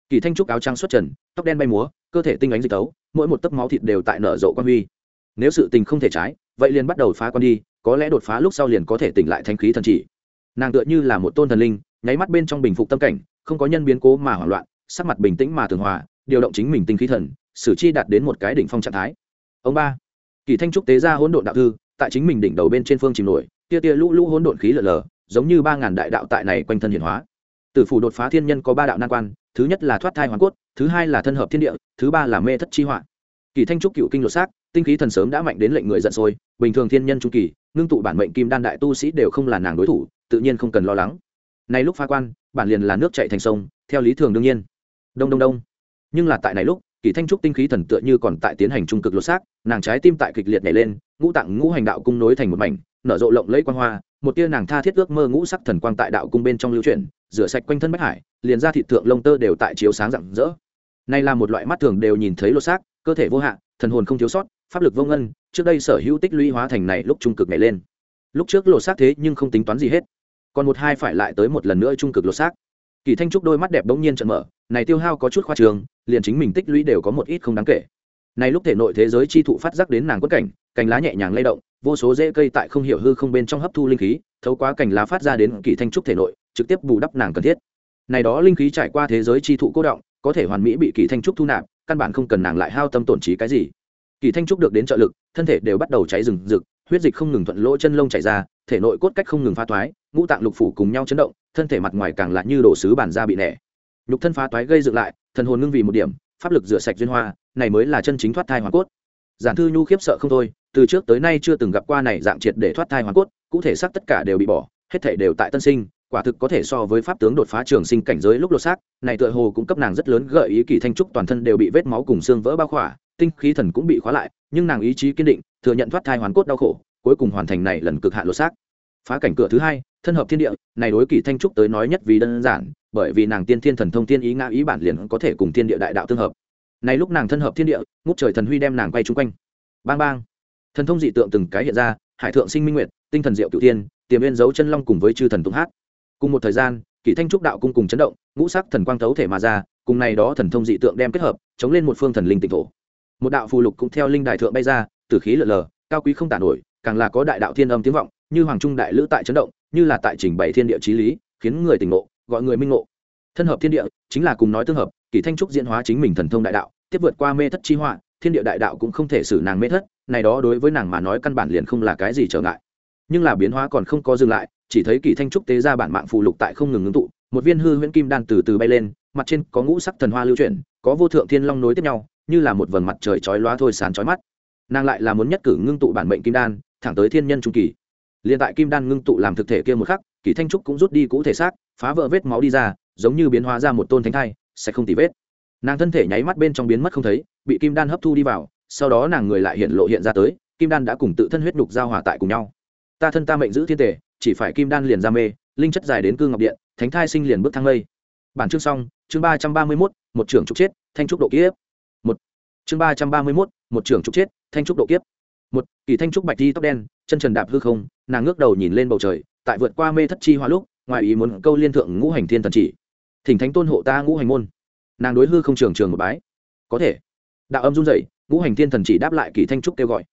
Kỳ thanh trúc áo trắng xuất trần, tóc đen bay múa, cơ thể tinh ánh dịch tấu, mỗi một tấc máu thịt đều tại nở rộ quan huy. Nếu sự tình không thể trái, vậy liền bắt đầu phá quan đi, có lẽ đột phá lúc sau liền có thể tỉnh lại thanh khí thần chỉ nàng tựa như là một tôn thần linh, nháy mắt bên trong bình phục tâm cảnh, không có nhân biến cố mà hoảng loạn, sắc mặt bình tĩnh mà thường hòa, điều động chính mình tinh khí thần sử chi đạt đến một cái đỉnh phong trạng thái. Ông ba, kỳ thanh trúc tế ra hỗn độn đạo thư, tại chính mình đỉnh đầu bên trên phương chìm nổi, tia tia lũ lũ hỗn độn khí lở lờ giống như ba ngàn đại đạo tại này quanh thân hiển hóa. Tử phủ đột phá thiên nhân có ba đạo nan quan, thứ nhất là thoát thai hoàn cốt, thứ hai là thân hợp thiên địa, thứ ba là mê thất chi họa. Kỳ thanh trúc cựu kinh lột xác, tinh khí thần sớm đã mạnh đến lệnh người giận sôi, bình thường thiên nhân trung kỳ, ngưng tụ bản mệnh kim đan đại tu sĩ đều không là nàng đối thủ tự nhiên không cần lo lắng. Này lúc phá quan, bản liền là nước chạy thành sông, theo lý thường đương nhiên. Đông đông đông. Nhưng là tại này lúc, kỳ thanh trúc tinh khí thần tựa như còn tại tiến hành trung cực lột xác, nàng trái tim tại kịch liệt nhảy lên, ngũ tạng ngũ hành đạo cung nối thành một mảnh, nở rộ lộng lẫy quan hoa, một tia nàng tha thiết ước mơ ngũ sắc thần quang tại đạo cung bên trong lưu chuyển, rửa sạch quanh thân bách hải, liền ra thị thượng lông tơ đều tại chiếu sáng rạng rỡ. Này là một loại mắt thường đều nhìn thấy lột xác, cơ thể vô hạn thần hồn không thiếu sót, pháp lực vô ngân, trước đây sở hữu tích lũy hóa thành này lúc trung cực nhảy lên. Lúc trước lột xác thế nhưng không tính toán gì hết còn một hai phải lại tới một lần nữa trung cực lột xác. Kỳ thanh trúc đôi mắt đẹp bỗng nhiên trận mở, này tiêu hao có chút khoa trường liền chính mình tích lũy đều có một ít không đáng kể. Này lúc thể nội thế giới chi thụ phát giác đến nàng quất cảnh, cành lá nhẹ nhàng lay động, vô số rễ cây tại không hiểu hư không bên trong hấp thu linh khí, thấu quá cành lá phát ra đến kỳ thanh trúc thể nội, trực tiếp bù đắp nàng cần thiết. Này đó linh khí trải qua thế giới chi thụ cố động, có thể hoàn mỹ bị kỳ thanh trúc thu nạp, căn bản không cần nàng lại hao tâm tổn trí cái gì. Kỳ thanh trúc được đến trợ lực, thân thể đều bắt đầu cháy rừng rực, huyết dịch không ngừng thuận lỗ chân lông chảy ra, thể nội cốt cách không ngừng pha thoái ngũ tạng lục phủ cùng nhau chấn động, thân thể mặt ngoài càng lại như đổ sứ bản da bị nẻ. Nhục thân phá toái gây dựng lại, thần hồn ngưng vì một điểm, pháp lực rửa sạch duyên hoa, này mới là chân chính thoát thai hoàn cốt. Giản thư nhu khiếp sợ không thôi, từ trước tới nay chưa từng gặp qua này dạng triệt để thoát thai hoàn cốt, cụ thể xác tất cả đều bị bỏ, hết thể đều tại tân sinh, quả thực có thể so với pháp tướng đột phá trường sinh cảnh giới lúc lột xác, này tựa hồ cũng cấp nàng rất lớn gợi ý kỳ thanh trúc toàn thân đều bị vết máu cùng xương vỡ bao khỏa, tinh khí thần cũng bị khóa lại, nhưng nàng ý chí kiên định, thừa nhận thoát thai hoàn cốt đau khổ, cuối cùng hoàn thành này lần cực hạn lột xác. Phá cảnh cửa thứ hai thân hợp thiên địa, này đối kỳ thanh trúc tới nói nhất vì đơn giản, bởi vì nàng tiên thiên thần thông tiên ý ngã ý bản liền có thể cùng thiên địa đại đạo tương hợp. Này lúc nàng thân hợp thiên địa, ngút trời thần huy đem nàng quay chung quanh. Bang bang. Thần thông dị tượng từng cái hiện ra, hải thượng sinh minh nguyệt, tinh thần diệu cửu tiên tiềm viên dấu chân long cùng với chư thần tụng hát. Cùng một thời gian kỷ thanh trúc đạo cung cùng chấn động, ngũ sắc thần quang thấu thể mà ra, cùng này đó thần thông dị tượng đem kết hợp, chống lên một phương thần linh tịnh thổ. Một đạo phù lục cũng theo linh đại thượng bay ra, tử khí lờ lờ, cao quý không tả nổi, càng là có đại đạo thiên âm tiếng vọng, như hoàng trung đại lữ tại chấn động như là tại trình bày thiên địa trí lý, khiến người tỉnh ngộ, gọi người minh ngộ. Thân hợp thiên địa chính là cùng nói tương hợp, kỳ thanh trúc diễn hóa chính mình thần thông đại đạo, tiếp vượt qua mê thất chi họa, thiên địa đại đạo cũng không thể xử nàng mê thất, này đó đối với nàng mà nói căn bản liền không là cái gì trở ngại. Nhưng là biến hóa còn không có dừng lại, chỉ thấy kỳ thanh trúc tế ra bản mạng phù lục tại không ngừng ngưng tụ, một viên hư huyễn kim đan từ từ bay lên, mặt trên có ngũ sắc thần hoa lưu chuyển, có vô thượng thiên long nối tiếp nhau, như là một vầng mặt trời chói lóa thôi sán chói mắt. Nàng lại là muốn nhất cử ngưng tụ bản mệnh kim đan, thẳng tới thiên nhân trung kỳ liền tại kim đan ngưng tụ làm thực thể kia một khắc, kỳ thanh trúc cũng rút đi cũ thể xác, phá vỡ vết máu đi ra, giống như biến hóa ra một tôn thánh thai, sẽ không tì vết. Nàng thân thể nháy mắt bên trong biến mất không thấy, bị kim đan hấp thu đi vào, sau đó nàng người lại hiện lộ hiện ra tới, kim đan đã cùng tự thân huyết nhục giao hòa tại cùng nhau. Ta thân ta mệnh giữ thiên tể chỉ phải kim đan liền ra mê, linh chất dài đến cư ngọc điện, thánh thai sinh liền bước thăng lây. Bản chương xong, chương ba trăm ba mươi mốt, một trưởng trục chết, thanh trúc độ kiếp. Một. Chương ba trăm ba mươi mốt, một trưởng trục chết, thanh trúc độ kiếp một, kỳ thanh trúc bạch đi tóc đen, chân trần đạp hư không, nàng ngước đầu nhìn lên bầu trời, tại vượt qua mê thất chi hoa lúc, ngoài ý muốn câu liên thượng ngũ hành thiên thần chỉ. Thỉnh thánh tôn hộ ta ngũ hành môn. Nàng đối hư không trường trường một bái. Có thể. Đạo âm run rẩy, ngũ hành thiên thần chỉ đáp lại kỳ thanh trúc kêu gọi.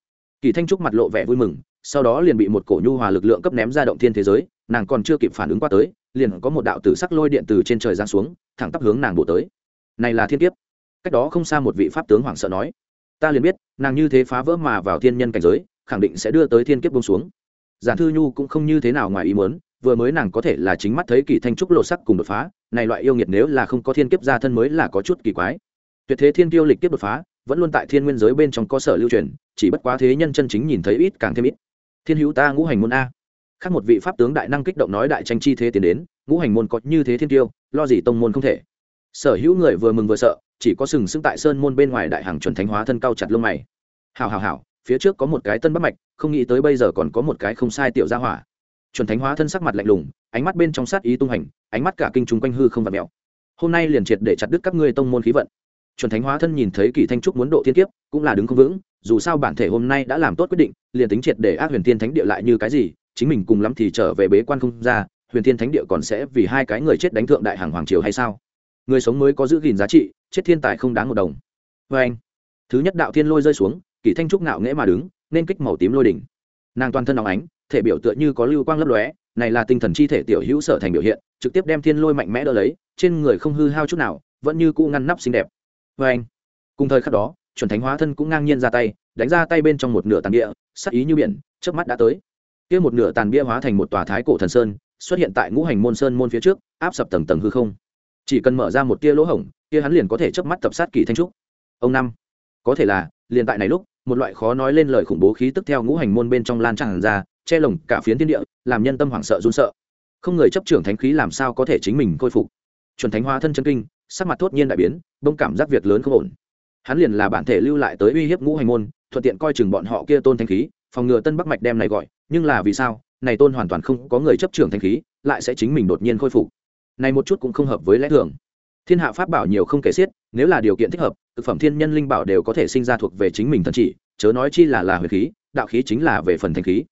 Kỳ thanh trúc mặt lộ vẻ vui mừng, sau đó liền bị một cổ nhu hòa lực lượng cấp ném ra động thiên thế giới, nàng còn chưa kịp phản ứng qua tới, liền có một đạo tử sắc lôi điện từ trên trời giáng xuống, thẳng tắp hướng nàng bổ tới. Này là thiên kiếp. Cách đó không xa một vị pháp tướng hoảng sợ nói ta liền biết, nàng như thế phá vỡ mà vào thiên nhân cảnh giới, khẳng định sẽ đưa tới thiên kiếp bông xuống. Giản thư nhu cũng không như thế nào ngoài ý muốn, vừa mới nàng có thể là chính mắt thấy kỳ thanh trúc lộ sắc cùng đột phá, này loại yêu nghiệt nếu là không có thiên kiếp gia thân mới là có chút kỳ quái. Tuyệt thế thiên tiêu lịch kiếp đột phá, vẫn luôn tại thiên nguyên giới bên trong có sở lưu truyền, chỉ bất quá thế nhân chân chính nhìn thấy ít càng thêm ít. Thiên hữu ta ngũ hành môn a. Khác một vị pháp tướng đại năng kích động nói đại tranh chi thế tiến đến, ngũ hành môn có như thế thiên tiêu lo gì tông môn không thể. Sở hữu người vừa mừng vừa sợ chỉ có sừng sững tại sơn môn bên ngoài đại hàng chuẩn thánh hóa thân cao chặt lông mày. Hào hào hào phía trước có một cái tân bắt mạch, không nghĩ tới bây giờ còn có một cái không sai tiểu gia hỏa. Chuẩn thánh hóa thân sắc mặt lạnh lùng, ánh mắt bên trong sát ý tung hành, ánh mắt cả kinh chúng quanh hư không và mẹo hôm nay liền triệt để chặt đứt các ngươi tông môn khí vận. Chuẩn thánh hóa thân nhìn thấy kỳ thanh trúc muốn độ thiên kiếp, cũng là đứng không vững, dù sao bản thể hôm nay đã làm tốt quyết định, liền tính triệt để ác huyền thiên thánh địa lại như cái gì, chính mình cùng lắm thì trở về bế quan không ra, huyền thiên thánh địa còn sẽ vì hai cái người chết đánh thượng đại hàng hoàng triều hay sao? Người sống mới có giữ gìn giá trị, chết thiên tài không đáng một đồng. Vê anh, thứ nhất đạo thiên lôi rơi xuống, kỳ thanh trúc ngạo nghễ mà đứng, nên kích màu tím lôi đỉnh. Nàng toàn thân nóng ánh, thể biểu tựa như có lưu quang lấp lóe, này là tinh thần chi thể tiểu hữu sở thành biểu hiện, trực tiếp đem thiên lôi mạnh mẽ đỡ lấy, trên người không hư hao chút nào, vẫn như cũ ngăn nắp xinh đẹp. Vê anh, cùng thời khắc đó, chuẩn thánh hóa thân cũng ngang nhiên ra tay, đánh ra tay bên trong một nửa tàn địa, sắc ý như biển trước mắt đã tới. Kia một nửa tàn bia hóa thành một tòa thái cổ thần sơn, xuất hiện tại ngũ hành môn sơn môn phía trước, áp sập tầng tầng hư không chỉ cần mở ra một tia lỗ hổng, kia hắn liền có thể chớp mắt tập sát kỳ thanh trúc. Ông năm, có thể là, liền tại này lúc, một loại khó nói lên lời khủng bố khí tức theo ngũ hành môn bên trong lan tràn ra, che lồng cả phiến thiên địa, làm nhân tâm hoảng sợ run sợ. Không người chấp trưởng thánh khí làm sao có thể chính mình khôi phục? Chuẩn thánh hóa thân chân kinh, sắc mặt thốt nhiên đại biến bông cảm giác việc lớn không ổn. Hắn liền là bản thể lưu lại tới uy hiếp ngũ hành môn, thuận tiện coi chừng bọn họ kia tôn thanh khí, phòng ngừa tân bắc mạch đem này gọi. Nhưng là vì sao? Này tôn hoàn toàn không có người chấp trưởng thanh khí, lại sẽ chính mình đột nhiên khôi phục này một chút cũng không hợp với lẽ thường. Thiên hạ pháp bảo nhiều không kể xiết, nếu là điều kiện thích hợp, thực phẩm thiên nhân linh bảo đều có thể sinh ra thuộc về chính mình thần chỉ, chớ nói chi là là huyền khí, đạo khí chính là về phần thanh khí.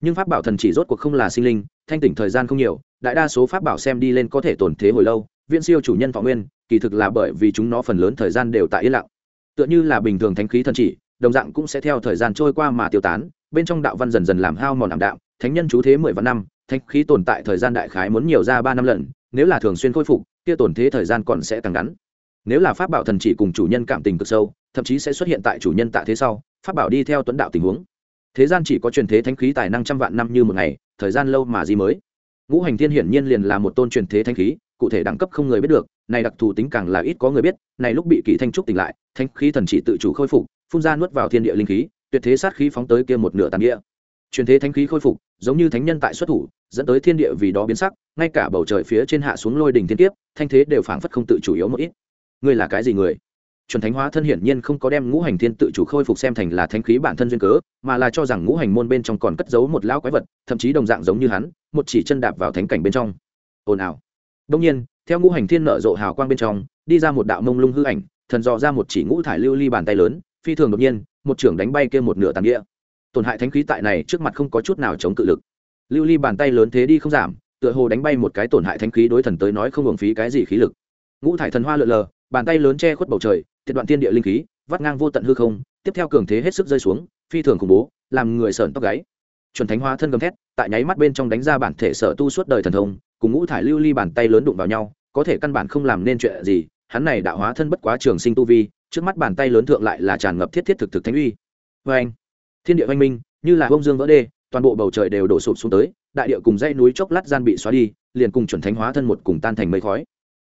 Nhưng pháp bảo thần chỉ rốt cuộc không là sinh linh, thanh tỉnh thời gian không nhiều, đại đa số pháp bảo xem đi lên có thể tồn thế hồi lâu, Viễn siêu chủ nhân thọ nguyên, kỳ thực là bởi vì chúng nó phần lớn thời gian đều tại yên lặng. Tựa như là bình thường thánh khí thần chỉ, đồng dạng cũng sẽ theo thời gian trôi qua mà tiêu tán, bên trong đạo văn dần dần làm hao mòn ảm đạm, thánh nhân chú thế mười vạn năm thánh khí tồn tại thời gian đại khái muốn nhiều ra ba năm lần nếu là thường xuyên khôi phục, kia tổn thế thời gian còn sẽ càng ngắn. Nếu là pháp bảo thần chỉ cùng chủ nhân cảm tình cực sâu, thậm chí sẽ xuất hiện tại chủ nhân tại thế sau, pháp bảo đi theo tuấn đạo tình huống. Thế gian chỉ có truyền thế thánh khí tài năng trăm vạn năm như một ngày, thời gian lâu mà gì mới. Ngũ hành thiên hiển nhiên liền là một tôn truyền thế thánh khí, cụ thể đẳng cấp không người biết được, này đặc thù tính càng là ít có người biết, này lúc bị kỳ thanh trúc tỉnh lại, thánh khí thần chỉ tự chủ khôi phục, phun ra nuốt vào thiên địa linh khí, tuyệt thế sát khí phóng tới kia một nửa tàn địa. Truyền thế thánh khí khôi phục, giống như thánh nhân tại xuất thủ dẫn tới thiên địa vì đó biến sắc, ngay cả bầu trời phía trên hạ xuống lôi đỉnh thiên tiếp thanh thế đều phảng phất không tự chủ yếu một ít. Ngươi là cái gì người? Chuẩn thánh hóa thân hiển nhiên không có đem ngũ hành thiên tự chủ khôi phục xem thành là thánh khí bản thân duyên cớ, mà là cho rằng ngũ hành môn bên trong còn cất giấu một lão quái vật, thậm chí đồng dạng giống như hắn, một chỉ chân đạp vào thánh cảnh bên trong. Ồn ào. Đông nhiên, theo ngũ hành thiên nở rộ hào quang bên trong, đi ra một đạo mông lung hư ảnh, thần dò ra một chỉ ngũ thải lưu ly bàn tay lớn, phi thường đột nhiên, một trưởng đánh bay kia một nửa tàn địa. Tổn hại thánh khí tại này trước mặt không có chút nào chống cự lực lưu ly bàn tay lớn thế đi không giảm, tựa hồ đánh bay một cái tổn hại thánh khí đối thần tới nói không hưởng phí cái gì khí lực. Ngũ thải thần hoa lượn lờ, bàn tay lớn che khuất bầu trời thiệt đoạn tiên địa linh khí, vắt ngang vô tận hư không, tiếp theo cường thế hết sức rơi xuống, phi thường khủng bố, làm người sợn tóc gáy. Chuẩn thánh hoa thân gầm thét, tại nháy mắt bên trong đánh ra bản thể sở tu suốt đời thần thông, cùng ngũ thải lưu ly bàn tay lớn đụng vào nhau, có thể căn bản không làm nên chuyện gì, hắn này đạo hóa thân bất quá trường sinh tu vi, trước mắt bàn tay lớn thượng lại là tràn ngập thiết thiết thực thực thánh uy. Vê anh thiên địa oanh minh, như là bông dương vỡ đê toàn bộ bầu trời đều đổ sụp xuống tới, đại địa cùng dãy núi chốc lát gian bị xóa đi, liền cùng chuẩn thánh hóa thân một cùng tan thành mây khói.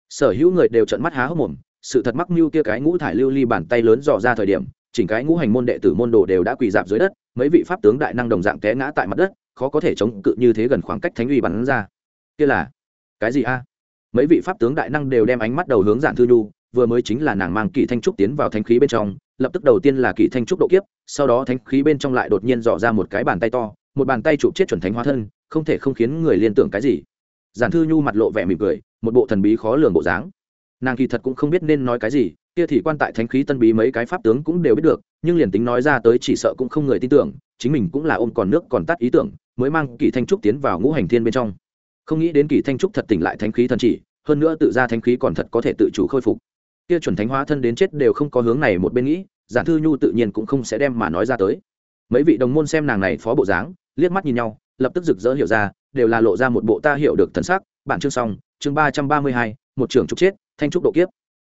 Sở hữu người đều trợn mắt há hốc mồm, sự thật mắc mưu kia cái ngũ thải lưu ly bàn tay lớn dò ra thời điểm, chỉnh cái ngũ hành môn đệ tử môn đồ đều đã quỳ dạp dưới đất, mấy vị pháp tướng đại năng đồng dạng té ngã tại mặt đất, khó có thể chống cự như thế gần khoảng cách thánh uy bắn ra. Kia là, cái gì a? Mấy vị pháp tướng đại năng đều đem ánh mắt đầu hướng giản thư nhu, vừa mới chính là nàng mang kỳ thanh trúc tiến vào thanh khí bên trong, lập tức đầu tiên là kỳ thanh trúc độ kiếp, sau đó thanh khí bên trong lại đột nhiên dò ra một cái bàn tay to một bàn tay chụp chết chuẩn thánh hóa thân, không thể không khiến người liên tưởng cái gì. Giản thư nhu mặt lộ vẻ mỉm cười, một bộ thần bí khó lường bộ dáng. Nàng kỳ thật cũng không biết nên nói cái gì, kia thì quan tại thánh khí tân bí mấy cái pháp tướng cũng đều biết được, nhưng liền tính nói ra tới chỉ sợ cũng không người tin tưởng, chính mình cũng là ôm còn nước còn tắt ý tưởng, mới mang kỳ thanh trúc tiến vào ngũ hành thiên bên trong. Không nghĩ đến kỳ thanh trúc thật tỉnh lại thánh khí thần chỉ, hơn nữa tự ra thánh khí còn thật có thể tự chủ khôi phục. Kia chuẩn thánh hóa thân đến chết đều không có hướng này một bên nghĩ, giản thư nhu tự nhiên cũng không sẽ đem mà nói ra tới. Mấy vị đồng môn xem nàng này phó bộ dáng liếc mắt nhìn nhau, lập tức rực rỡ hiểu ra, đều là lộ ra một bộ ta hiểu được thần sắc. Bản chương xong, chương ba trăm ba mươi hai, một trưởng trục chết, thanh trúc độ kiếp.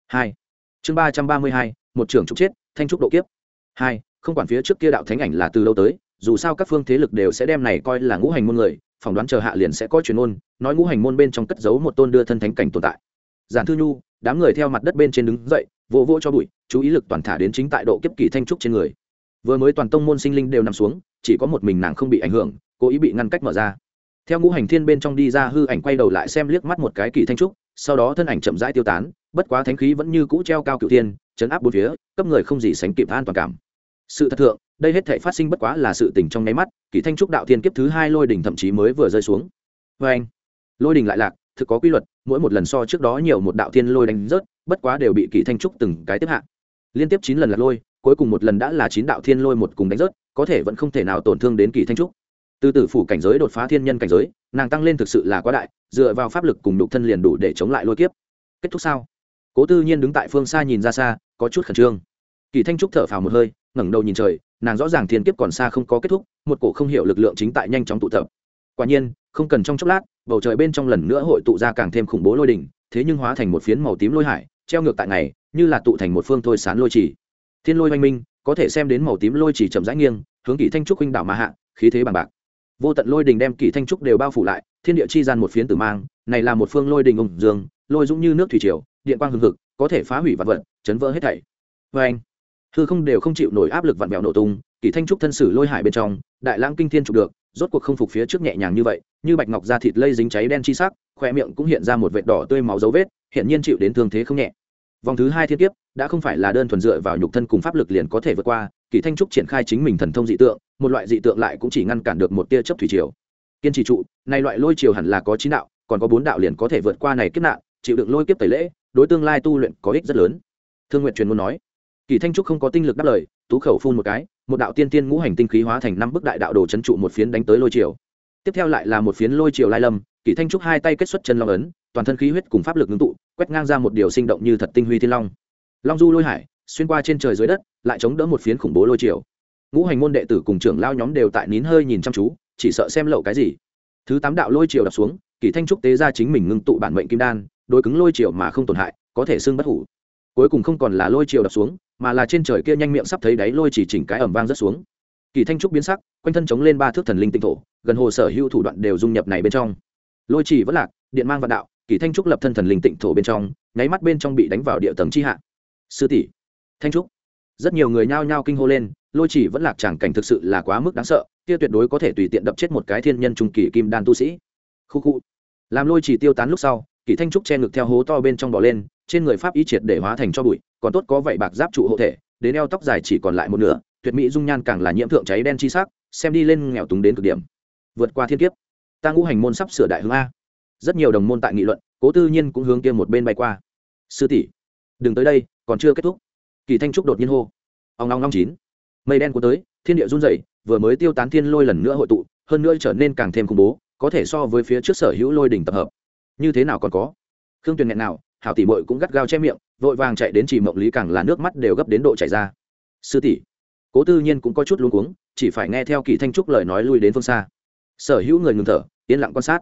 Hai. Chương ba trăm ba mươi hai, một trưởng trục chết, thanh trúc độ kiếp. Hai, không quản phía trước kia đạo thánh ảnh là từ lâu tới, dù sao các phương thế lực đều sẽ đem này coi là ngũ hành môn người, phỏng đoán chờ hạ liền sẽ có chuyên môn nói ngũ hành môn bên trong cất giấu một tôn đưa thân thánh cảnh tồn tại. Giản thư nhu, đám người theo mặt đất bên trên đứng dậy, vỗ vỗ cho bụi, chú ý lực toàn thả đến chính tại độ kiếp kỳ thanh trúc trên người. Vừa mới toàn tông môn sinh linh đều nằm xuống chỉ có một mình nàng không bị ảnh hưởng, cố ý bị ngăn cách mở ra. Theo ngũ hành thiên bên trong đi ra hư ảnh quay đầu lại xem liếc mắt một cái kỳ thanh trúc, sau đó thân ảnh chậm rãi tiêu tán, bất quá thánh khí vẫn như cũ treo cao cựu thiên, chấn áp bốn phía, cấp người không gì sánh kịp an toàn cảm. Sự thật thượng, đây hết thể phát sinh bất quá là sự tình trong nháy mắt, kỳ thanh trúc đạo thiên kiếp thứ hai lôi đỉnh thậm chí mới vừa rơi xuống. Vê anh, lôi đỉnh lại lạc, thực có quy luật, mỗi một lần so trước đó nhiều một đạo thiên lôi đánh rớt, bất quá đều bị kỳ thanh trúc từng cái tiếp hạ. Liên tiếp chín lần lạc lôi cuối cùng một lần đã là chín đạo thiên lôi một cùng đánh rớt, có thể vẫn không thể nào tổn thương đến kỳ thanh trúc. Từ tử phủ cảnh giới đột phá thiên nhân cảnh giới, nàng tăng lên thực sự là quá đại, dựa vào pháp lực cùng đục thân liền đủ để chống lại lôi kiếp. Kết thúc sao? Cố tư nhiên đứng tại phương xa nhìn ra xa, có chút khẩn trương. Kỳ thanh trúc thở phào một hơi, ngẩng đầu nhìn trời, nàng rõ ràng thiên kiếp còn xa không có kết thúc, một cổ không hiểu lực lượng chính tại nhanh chóng tụ tập. Quả nhiên, không cần trong chốc lát, bầu trời bên trong lần nữa hội tụ ra càng thêm khủng bố lôi đỉnh, thế nhưng hóa thành một phiến màu tím lôi hải, treo ngược tại này như là tụ thành một phương thôi sán lôi chỉ thiên lôi oanh minh, có thể xem đến màu tím lôi chỉ chậm rãi nghiêng, hướng kỳ thanh trúc huynh đảo mà hạ, khí thế bằng bạc. Vô tận lôi đình đem kỳ thanh trúc đều bao phủ lại, thiên địa chi gian một phiến tử mang, này là một phương lôi đình ủng dương, lôi dũng như nước thủy triều, điện quang hừng hực, có thể phá hủy vạn vật, chấn vỡ hết thảy. Vê anh, hư không đều không chịu nổi áp lực vặn vẹo nổ tung kỳ thanh trúc thân sử lôi hải bên trong, đại lãng kinh thiên chụp được, rốt cuộc không phục phía trước nhẹ nhàng như vậy, như bạch ngọc da thịt lây dính cháy đen chi sắc khoe miệng cũng hiện ra một vệt đỏ tươi máu dấu vết hiện nhiên chịu đến thương thế không nhẹ vòng thứ hai thiên kiếp, đã không phải là đơn thuần dựa vào nhục thân cùng pháp lực liền có thể vượt qua, kỳ thanh trúc triển khai chính mình thần thông dị tượng, một loại dị tượng lại cũng chỉ ngăn cản được một tia chấp thủy triều. Kiên trì trụ, này loại lôi triều hẳn là có chín đạo, còn có bốn đạo liền có thể vượt qua này kiếp nạn, chịu đựng lôi kiếp tẩy lễ, đối tương lai tu luyện có ích rất lớn. Thương nguyện truyền muốn nói. Kỳ thanh trúc không có tinh lực đáp lời, tú khẩu phun một cái, một đạo tiên tiên ngũ hành tinh khí hóa thành năm bức đại đạo đồ chấn trụ một phiến đánh tới lôi triều. Tiếp theo lại là một phiến lôi triều lai lâm, kỳ thanh trúc hai tay kết xuất chân long ấn, toàn thân khí huyết cùng pháp lực ngưng tụ quét ngang ra một điều sinh động như thật tinh huy thiên long. Long du lôi hải, xuyên qua trên trời dưới đất, lại chống đỡ một phiến khủng bố lôi triều. Ngũ hành môn đệ tử cùng trưởng lao nhóm đều tại nín hơi nhìn chăm chú, chỉ sợ xem lậu cái gì. Thứ tám đạo lôi triều đập xuống, kỳ thanh trúc tế ra chính mình ngưng tụ bản mệnh kim đan, đối cứng lôi triều mà không tổn hại, có thể xương bất hủ. Cuối cùng không còn là lôi triều đập xuống, mà là trên trời kia nhanh miệng sắp thấy đáy lôi chỉ chỉnh cái ẩm vang rất xuống. Kỳ thanh trúc biến sắc, quanh thân chống lên ba thước thần linh tinh thổ, gần hồ sở hữu thủ đoạn đều dung nhập này bên trong. Lôi chỉ vẫn lạc, điện mang vạn đạo kỳ thanh trúc lập thân thần linh tịnh thổ bên trong, nháy mắt bên trong bị đánh vào địa tầng chi hạ. Sư tỷ, thanh trúc. Rất nhiều người nhao nhao kinh hô lên, lôi chỉ vẫn lạc tràng cảnh thực sự là quá mức đáng sợ, kia tuyệt đối có thể tùy tiện đập chết một cái thiên nhân trung kỳ kim đan tu sĩ. Khu khu. Làm lôi chỉ tiêu tán lúc sau, kỳ thanh trúc che ngực theo hố to bên trong bỏ lên, trên người pháp y triệt để hóa thành cho bụi, còn tốt có vậy bạc giáp trụ hộ thể, đến eo tóc dài chỉ còn lại một nửa, tuyệt mỹ dung nhan càng là nhiễm thượng cháy đen chi sắc, xem đi lên nghèo túng đến cực điểm. Vượt qua thiên kiếp. Ta ngũ hành môn sắp sửa đại hướng a rất nhiều đồng môn tại nghị luận, cố tư nhiên cũng hướng kia một bên bay qua. Sư tỷ, đừng tới đây, còn chưa kết thúc. Kỳ thanh trúc đột nhiên hô. Ông long long chín. Mây đen cuốn tới, thiên địa run rẩy, vừa mới tiêu tán thiên lôi lần nữa hội tụ, hơn nữa trở nên càng thêm khủng bố, có thể so với phía trước sở hữu lôi đỉnh tập hợp. Như thế nào còn có? Khương tuyền nghẹn nào, hảo tỷ mội cũng gắt gao che miệng, vội vàng chạy đến chỉ mộng lý càng là nước mắt đều gấp đến độ chảy ra. Sư tỷ. Cố tư nhiên cũng có chút luống cuống, chỉ phải nghe theo kỳ thanh trúc lời nói lui đến phương xa. Sở hữu người ngừng thở, yên lặng quan sát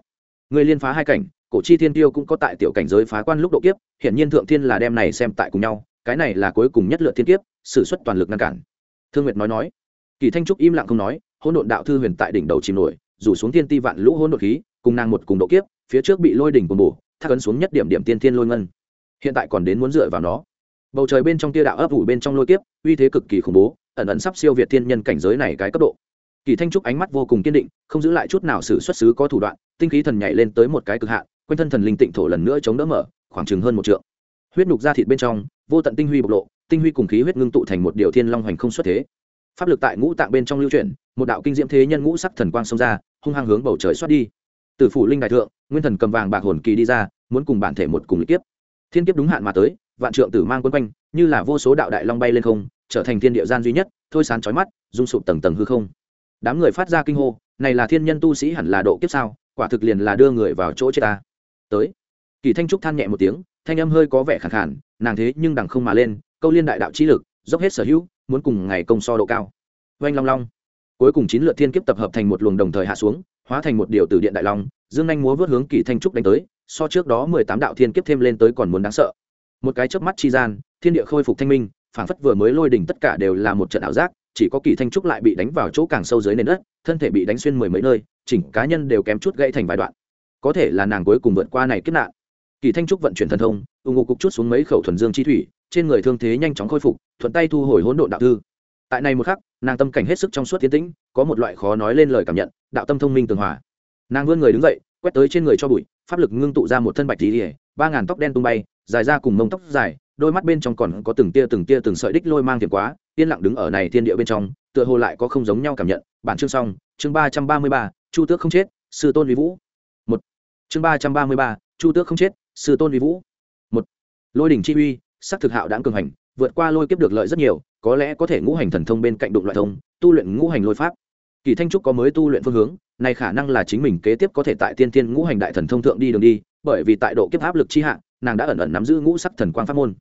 người liên phá hai cảnh, cổ chi thiên tiêu cũng có tại tiểu cảnh giới phá quan lúc độ kiếp, hiển nhiên thượng thiên là đem này xem tại cùng nhau, cái này là cuối cùng nhất lựa thiên kiếp, sử xuất toàn lực ngăn cản. Thương nguyệt nói nói, kỳ thanh trúc im lặng không nói, hỗn độn đạo thư huyền tại đỉnh đầu chìm nổi, rủ xuống thiên ti vạn lũ hỗn độn khí, cùng nàng một cùng độ kiếp, phía trước bị lôi đỉnh cùng bổ, thác ấn xuống nhất điểm điểm tiên thiên lôi ngân. Hiện tại còn đến muốn dựa vào nó. Bầu trời bên trong tia đạo ấp ủ bên trong lôi kiếp, uy thế cực kỳ khủng bố, ẩn ẩn sắp siêu việt thiên nhân cảnh giới này cái cấp độ. Kỳ thanh trúc ánh mắt vô cùng kiên định, không giữ lại chút nào sự xuất xứ có thủ đoạn tinh khí thần nhảy lên tới một cái cực hạn, quanh thân thần linh tịnh thổ lần nữa chống đỡ mở, khoảng chừng hơn một trượng. Huyết nhục da thịt bên trong, vô tận tinh huy bộc lộ, tinh huy cùng khí huyết ngưng tụ thành một điều thiên long hoành không xuất thế. Pháp lực tại ngũ tạng bên trong lưu chuyển, một đạo kinh diễm thế nhân ngũ sắc thần quang xông ra, hung hăng hướng bầu trời xoát đi. Từ phủ linh đại thượng, nguyên thần cầm vàng bạc hồn kỳ đi ra, muốn cùng bản thể một cùng lịch kiếp. Thiên kiếp đúng hạn mà tới, vạn trượng tử mang quân quanh, như là vô số đạo đại long bay lên không, trở thành thiên địa gian duy nhất, thôi sán chói mắt, rung sụp tầng tầng hư không. Đám người phát ra kinh hô, này là thiên nhân tu sĩ hẳn là độ kiếp sao? Quả thực liền là đưa người vào chỗ chết ta. Tới. Kỳ thanh trúc than nhẹ một tiếng, thanh âm hơi có vẻ khẳng khản nàng thế nhưng đằng không mà lên, câu liên đại đạo trí lực, dốc hết sở hữu, muốn cùng ngày công so độ cao. Oanh long long. Cuối cùng chín lượt thiên kiếp tập hợp thành một luồng đồng thời hạ xuống, hóa thành một điều từ điện đại long, dương anh múa vớt hướng kỳ thanh trúc đánh tới, so trước đó mười tám đạo thiên kiếp thêm lên tới còn muốn đáng sợ. Một cái chớp mắt chi gian, thiên địa khôi phục thanh minh, phảng phất vừa mới lôi đỉnh tất cả đều là một trận ảo giác chỉ có kỳ thanh trúc lại bị đánh vào chỗ càng sâu dưới nền đất, thân thể bị đánh xuyên mười mấy nơi, chỉnh cá nhân đều kém chút gãy thành vài đoạn. Có thể là nàng cuối cùng vượt qua này kiếp nạn. Kỳ thanh trúc vận chuyển thần thông ủng hộ cục chút xuống mấy khẩu thuần dương chi thủy, trên người thương thế nhanh chóng khôi phục, thuận tay thu hồi hỗn độn đạo thư. Tại này một khắc, nàng tâm cảnh hết sức trong suốt tiến tĩnh, có một loại khó nói lên lời cảm nhận, đạo tâm thông minh tường hòa. Nàng vươn người đứng dậy, quét tới trên người cho bụi, pháp lực ngưng tụ ra một thân bạch tỉ ỉa ba ngàn tóc đen tung bay, dài ra cùng mông tóc dài đôi mắt bên trong còn có từng tia từng tia từng sợi đích lôi mang thiệt quá, yên lặng đứng ở này thiên địa bên trong, tựa hồ lại có không giống nhau cảm nhận. Bản chương xong, chương ba trăm ba mươi ba, chu tước không chết, sư tôn uy vũ. Một. Chương ba trăm ba mươi ba, chu tước không chết, sư tôn uy vũ. Một. Lôi đỉnh chi uy, sắc thực hạo đáng cường hành, vượt qua lôi kiếp được lợi rất nhiều, có lẽ có thể ngũ hành thần thông bên cạnh đụng loại thông, tu luyện ngũ hành lôi pháp. Kỳ thanh trúc có mới tu luyện phương hướng, này khả năng là chính mình kế tiếp có thể tại tiên thiên ngũ hành đại thần thông thượng đi đường đi, bởi vì tại độ kiếp áp lực chi hạ nàng đã ẩn ẩn nắm giữ ngũ sắc thần quang pháp môn.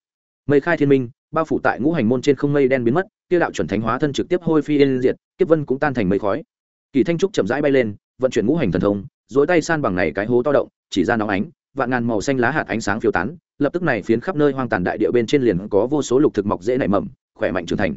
Mây khai thiên minh, bao phủ tại ngũ hành môn trên không mây đen biến mất, kia đạo chuẩn thánh hóa thân trực tiếp hôi phi yên diệt, kiếp vân cũng tan thành mây khói. Kỳ thanh trúc chậm rãi bay lên, vận chuyển ngũ hành thần thông dối tay san bằng này cái hố to động, chỉ ra nóng ánh, vạn ngàn màu xanh lá hạt ánh sáng phiêu tán, lập tức này phiến khắp nơi hoang tàn đại địa bên trên liền có vô số lục thực mọc dễ nảy mầm, khỏe mạnh trưởng thành.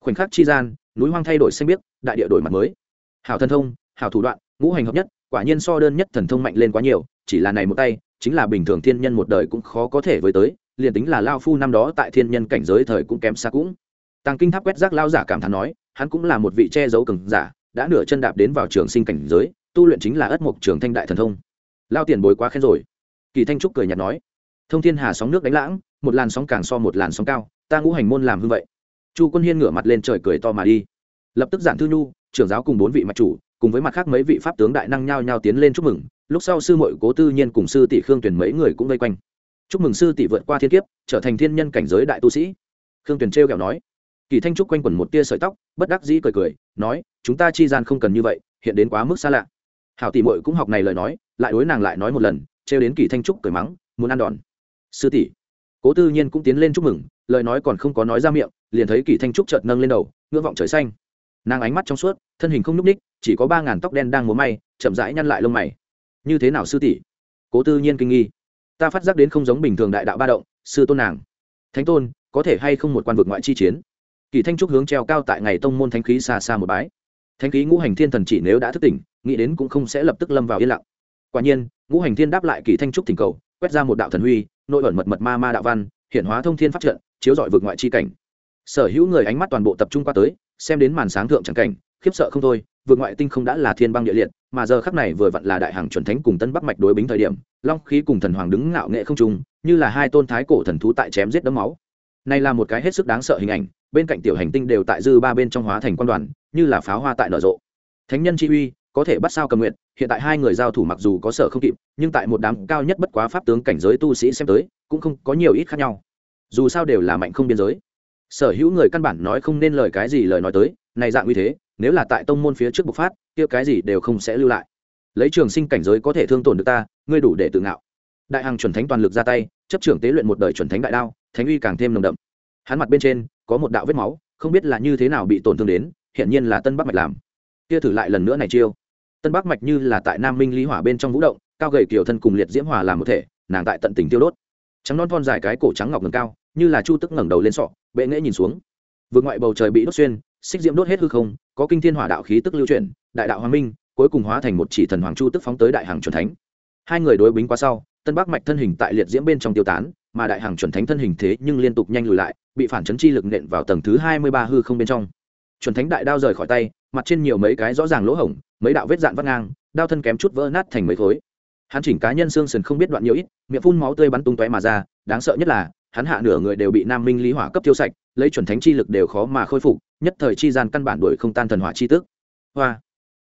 Khoảnh khắc chi gian, núi hoang thay đổi xanh biếc, đại địa đổi mặt mới. Hảo thần thông hảo thủ đoạn, ngũ hành hợp nhất, quả nhiên so đơn nhất thần thông mạnh lên quá nhiều, chỉ là này một tay chính là bình thường thiên nhân một đời cũng khó có thể với tới, liền tính là lao phu năm đó tại thiên nhân cảnh giới thời cũng kém xa cũng. Tàng kinh tháp quét rác lao giả cảm thán nói, hắn cũng là một vị che giấu cường giả, đã nửa chân đạp đến vào trường sinh cảnh giới, tu luyện chính là ất mục trường thanh đại thần thông. Lao tiền bối quá khen rồi. Kỳ thanh trúc cười nhạt nói, thông thiên hà sóng nước đánh lãng, một làn sóng càng so một làn sóng cao, ta ngũ hành môn làm hư vậy. Chu quân hiên ngửa mặt lên trời cười to mà đi. Lập tức giản thư nhu, trưởng giáo cùng bốn vị mạch chủ, cùng với mặt khác mấy vị pháp tướng đại năng nhao nhao tiến lên chúc mừng lúc sau sư mội cố tư nhiên cùng sư tỷ khương tuyển mấy người cũng vây quanh. Chúc mừng sư tỷ vượt qua thiên kiếp, trở thành thiên nhân cảnh giới đại tu sĩ. Khương tuyển trêu kẹo nói. Kỳ thanh trúc quanh quẩn một tia sợi tóc, bất đắc dĩ cười cười, nói, chúng ta chi gian không cần như vậy, hiện đến quá mức xa lạ. Hảo tỷ mội cũng học này lời nói, lại đối nàng lại nói một lần, trêu đến kỳ thanh trúc cười mắng, muốn ăn đòn. Sư tỷ. Cố tư nhiên cũng tiến lên chúc mừng, lời nói còn không có nói ra miệng, liền thấy kỳ thanh trúc chợt nâng lên đầu, ngưỡng vọng trời xanh. Nàng ánh mắt trong suốt, thân hình không nhúc ních chỉ có ba ngàn tóc đen đang múa may, chậm rãi nhăn lại lông mày như thế nào sư tỷ? Cố tư nhiên kinh nghi. Ta phát giác đến không giống bình thường đại đạo ba động, sư tôn nàng. Thánh tôn, có thể hay không một quan vực ngoại chi chiến? Kỳ thanh trúc hướng treo cao tại ngày tông môn thánh khí xa xa một bái. Thánh khí ngũ hành thiên thần chỉ nếu đã thức tỉnh, nghĩ đến cũng không sẽ lập tức lâm vào yên lặng. Quả nhiên, ngũ hành thiên đáp lại kỳ thanh trúc thỉnh cầu, quét ra một đạo thần huy, nội ẩn mật mật ma ma đạo văn hiện hóa thông thiên phát trận, chiếu dọi vực ngoại chi cảnh. Sở hữu người ánh mắt toàn bộ tập trung qua tới, xem đến màn sáng thượng chẳng cảnh, khiếp sợ không thôi vượt ngoại tinh không đã là thiên băng địa liệt mà giờ khắc này vừa vặn là đại hàng chuẩn thánh cùng tân bắc mạch đối bính thời điểm, long khí cùng thần hoàng đứng ngạo nghệ không trung, như là hai tôn thái cổ thần thú tại chém giết đấm máu. Này là một cái hết sức đáng sợ hình ảnh, bên cạnh tiểu hành tinh đều tại dư ba bên trong hóa thành quan đoàn, như là pháo hoa tại nở rộ. Thánh nhân chi uy, có thể bắt sao cầm nguyện, hiện tại hai người giao thủ mặc dù có sở không kịp, nhưng tại một đám cao nhất bất quá pháp tướng cảnh giới tu sĩ xem tới, cũng không có nhiều ít khác nhau. Dù sao đều là mạnh không biên giới. Sở hữu người căn bản nói không nên lời cái gì lời nói tới, này dạng uy thế, nếu là tại tông môn phía trước bộc phát kia cái gì đều không sẽ lưu lại. Lấy trường sinh cảnh giới có thể thương tổn được ta, ngươi đủ để tự ngạo. Đại hằng chuẩn thánh toàn lực ra tay, chấp trưởng tế luyện một đời chuẩn thánh đại đao, thánh uy càng thêm nồng đậm. Hắn mặt bên trên có một đạo vết máu, không biết là như thế nào bị tổn thương đến hiện nhiên là tân bắc mạch làm. Kia thử lại lần nữa này chiêu. Tân bắc mạch như là tại nam minh lý hỏa bên trong vũ động, cao gầy kiểu thân cùng liệt diễm hòa làm một thể, nàng tại tận tình tiêu đốt. Trắng non thon dài cái cổ trắng ngọc ngầm cao, như là chu tức ngẩng đầu lên sọ, bệ nghễ nhìn xuống. Vượt ngoại bầu trời bị đốt xuyên, xích diễm đốt hết hư không, có kinh thiên hỏa đạo khí tức lưu chuyển đại đạo hoàng minh, cuối cùng hóa thành một chỉ thần hoàng chu tức phóng tới đại hàng chuẩn thánh. Hai người đối bính qua sau, tân bắc mạch thân hình tại liệt diễm bên trong tiêu tán, mà đại hàng chuẩn thánh thân hình thế nhưng liên tục nhanh lùi lại, bị phản chấn chi lực nện vào tầng thứ hai mươi ba hư không bên trong. Chuẩn thánh đại đao rời khỏi tay, mặt trên nhiều mấy cái rõ ràng lỗ hổng, mấy đạo vết dạn vắt ngang, đao thân kém chút vỡ nát thành mấy khối. Hắn chỉnh cá nhân xương sườn không biết đoạn nhiều ít, miệng phun máu tươi bắn tung tóe mà ra, đáng sợ nhất là, hắn hạ nửa người đều bị nam minh lý hỏa cấp tiêu sạch, lấy chuẩn thánh chi lực đều khó mà khôi phục, nhất thời chi gian căn bản đuổi không tan thần hỏa chi tức. Hoa!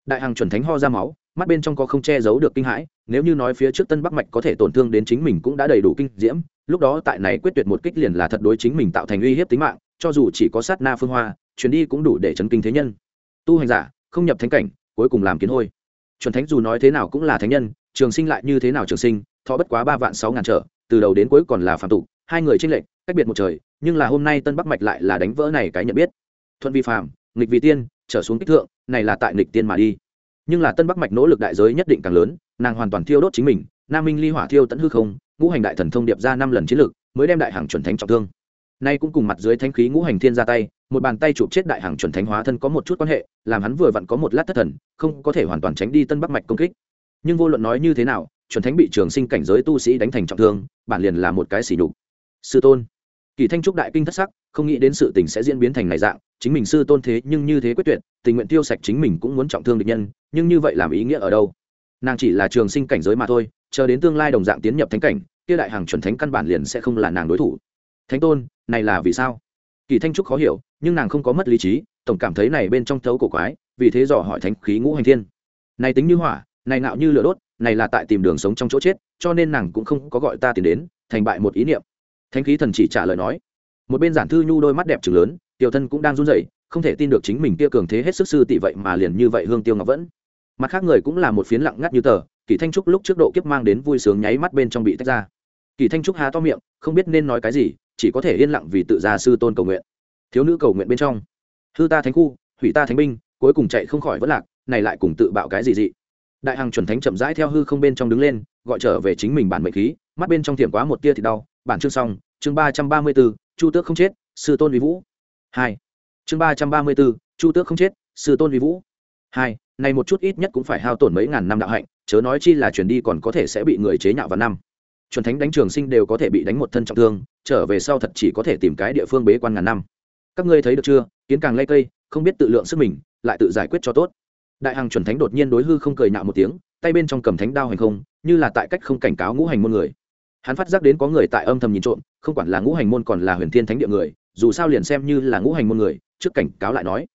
Đại hàng chuẩn thánh ho ra máu, mắt bên trong có không che giấu được kinh hãi, nếu như nói phía trước tân bắc mạch có thể tổn thương đến chính mình cũng đã đầy đủ kinh diễm, lúc đó tại này quyết tuyệt một kích liền là thật đối chính mình tạo thành uy hiếp tính mạng, cho dù chỉ có sát na phương hoa, chuyến đi cũng đủ để chấn kinh thế nhân. Tu hành giả, không nhập thánh cảnh, cuối cùng làm kiến hôi. Chuẩn thánh dù nói thế nào cũng là thánh nhân, trường sinh lại như thế nào trường sinh, thọ bất quá ba vạn sáu ngàn trở, từ đầu đến cuối còn là phạm tục, hai người tranh lệch, cách biệt một trời, nhưng là hôm nay tân bắc mạch lại là đánh vỡ này cái nhận biết. Thuận vi phạm nghịch vị tiên trở xuống kích thượng, này là tại nghịch tiên mà đi. Nhưng là tân bắc mạch nỗ lực đại giới nhất định càng lớn, nàng hoàn toàn thiêu đốt chính mình, nam minh ly hỏa thiêu tận hư không, ngũ hành đại thần thông điệp ra năm lần chiến lược, mới đem đại hàng chuẩn thánh trọng thương. Nay cũng cùng mặt dưới thanh khí ngũ hành thiên ra tay, một bàn tay chụp chết đại hàng chuẩn thánh hóa thân có một chút quan hệ, làm hắn vừa vặn có một lát thất thần, không có thể hoàn toàn tránh đi tân bắc mạch công kích. Nhưng vô luận nói như thế nào, chuẩn thánh bị trường sinh cảnh giới tu sĩ đánh thành trọng thương, bản liền là một cái sỉ nhục. Sư tôn kỳ thanh trúc đại kinh thất sắc, không nghĩ đến sự tình sẽ diễn biến thành này dạng, chính mình sư tôn thế nhưng như thế quyết tuyệt, tình nguyện tiêu sạch chính mình cũng muốn trọng thương địch nhân, nhưng như vậy làm ý nghĩa ở đâu? Nàng chỉ là trường sinh cảnh giới mà thôi, chờ đến tương lai đồng dạng tiến nhập thánh cảnh, kia đại hàng chuẩn thánh căn bản liền sẽ không là nàng đối thủ. Thánh tôn, này là vì sao? Kỳ thanh trúc khó hiểu, nhưng nàng không có mất lý trí, tổng cảm thấy này bên trong thấu cổ quái, vì thế dò hỏi thánh khí ngũ hành thiên. Này tính như hỏa, này nạo như lửa đốt, này là tại tìm đường sống trong chỗ chết, cho nên nàng cũng không có gọi ta tìm đến, thành bại một ý niệm thánh khí thần chỉ trả lời nói. Một bên giản thư nhu đôi mắt đẹp trừng lớn, tiểu thân cũng đang run rẩy, không thể tin được chính mình kia cường thế hết sức sư tỷ vậy mà liền như vậy hương tiêu ngọc vẫn. Mặt khác người cũng là một phiến lặng ngắt như tờ, kỳ thanh trúc lúc trước độ kiếp mang đến vui sướng nháy mắt bên trong bị tách ra. Kỳ thanh trúc há to miệng, không biết nên nói cái gì, chỉ có thể yên lặng vì tự gia sư tôn cầu nguyện. Thiếu nữ cầu nguyện bên trong. Hư ta thánh khu, hủy ta thánh binh, cuối cùng chạy không khỏi vất lạc, này lại cùng tự bạo cái gì dị. Đại hằng chuẩn thánh chậm rãi theo hư không bên trong đứng lên, gọi trở về chính mình bản mệnh khí, mắt bên trong tiệm quá một tia thì đau bản chương xong, chương ba trăm ba mươi b ố chu tước không chết, sư tôn vi vũ. Hai. Chương ba trăm ba mươi b ố chu tước không chết, sư tôn vi vũ. Hai, này một chút ít nhất cũng phải hao tổn mấy ngàn năm đạo hạnh, chớ nói chi là chuyển đi còn có thể sẽ bị người chế nhạo vào năm. Chuẩn thánh đánh trường sinh đều có thể bị đánh một thân trọng thương, trở về sau thật chỉ có thể tìm cái địa phương bế quan ngàn năm. Các ngươi thấy được chưa, kiến càng lây cây, không biết tự lượng sức mình, lại tự giải quyết cho tốt. Đại hằng chuẩn thánh đột nhiên đối hư không cười nạo một tiếng, tay bên trong cầm thánh đao hành không, như là tại cách không cảnh cáo ngũ hành môn người hắn phát giác đến có người tại âm thầm nhìn trộm, không quản là ngũ hành môn còn là huyền thiên thánh địa người, dù sao liền xem như là ngũ hành môn người, trước cảnh cáo lại nói.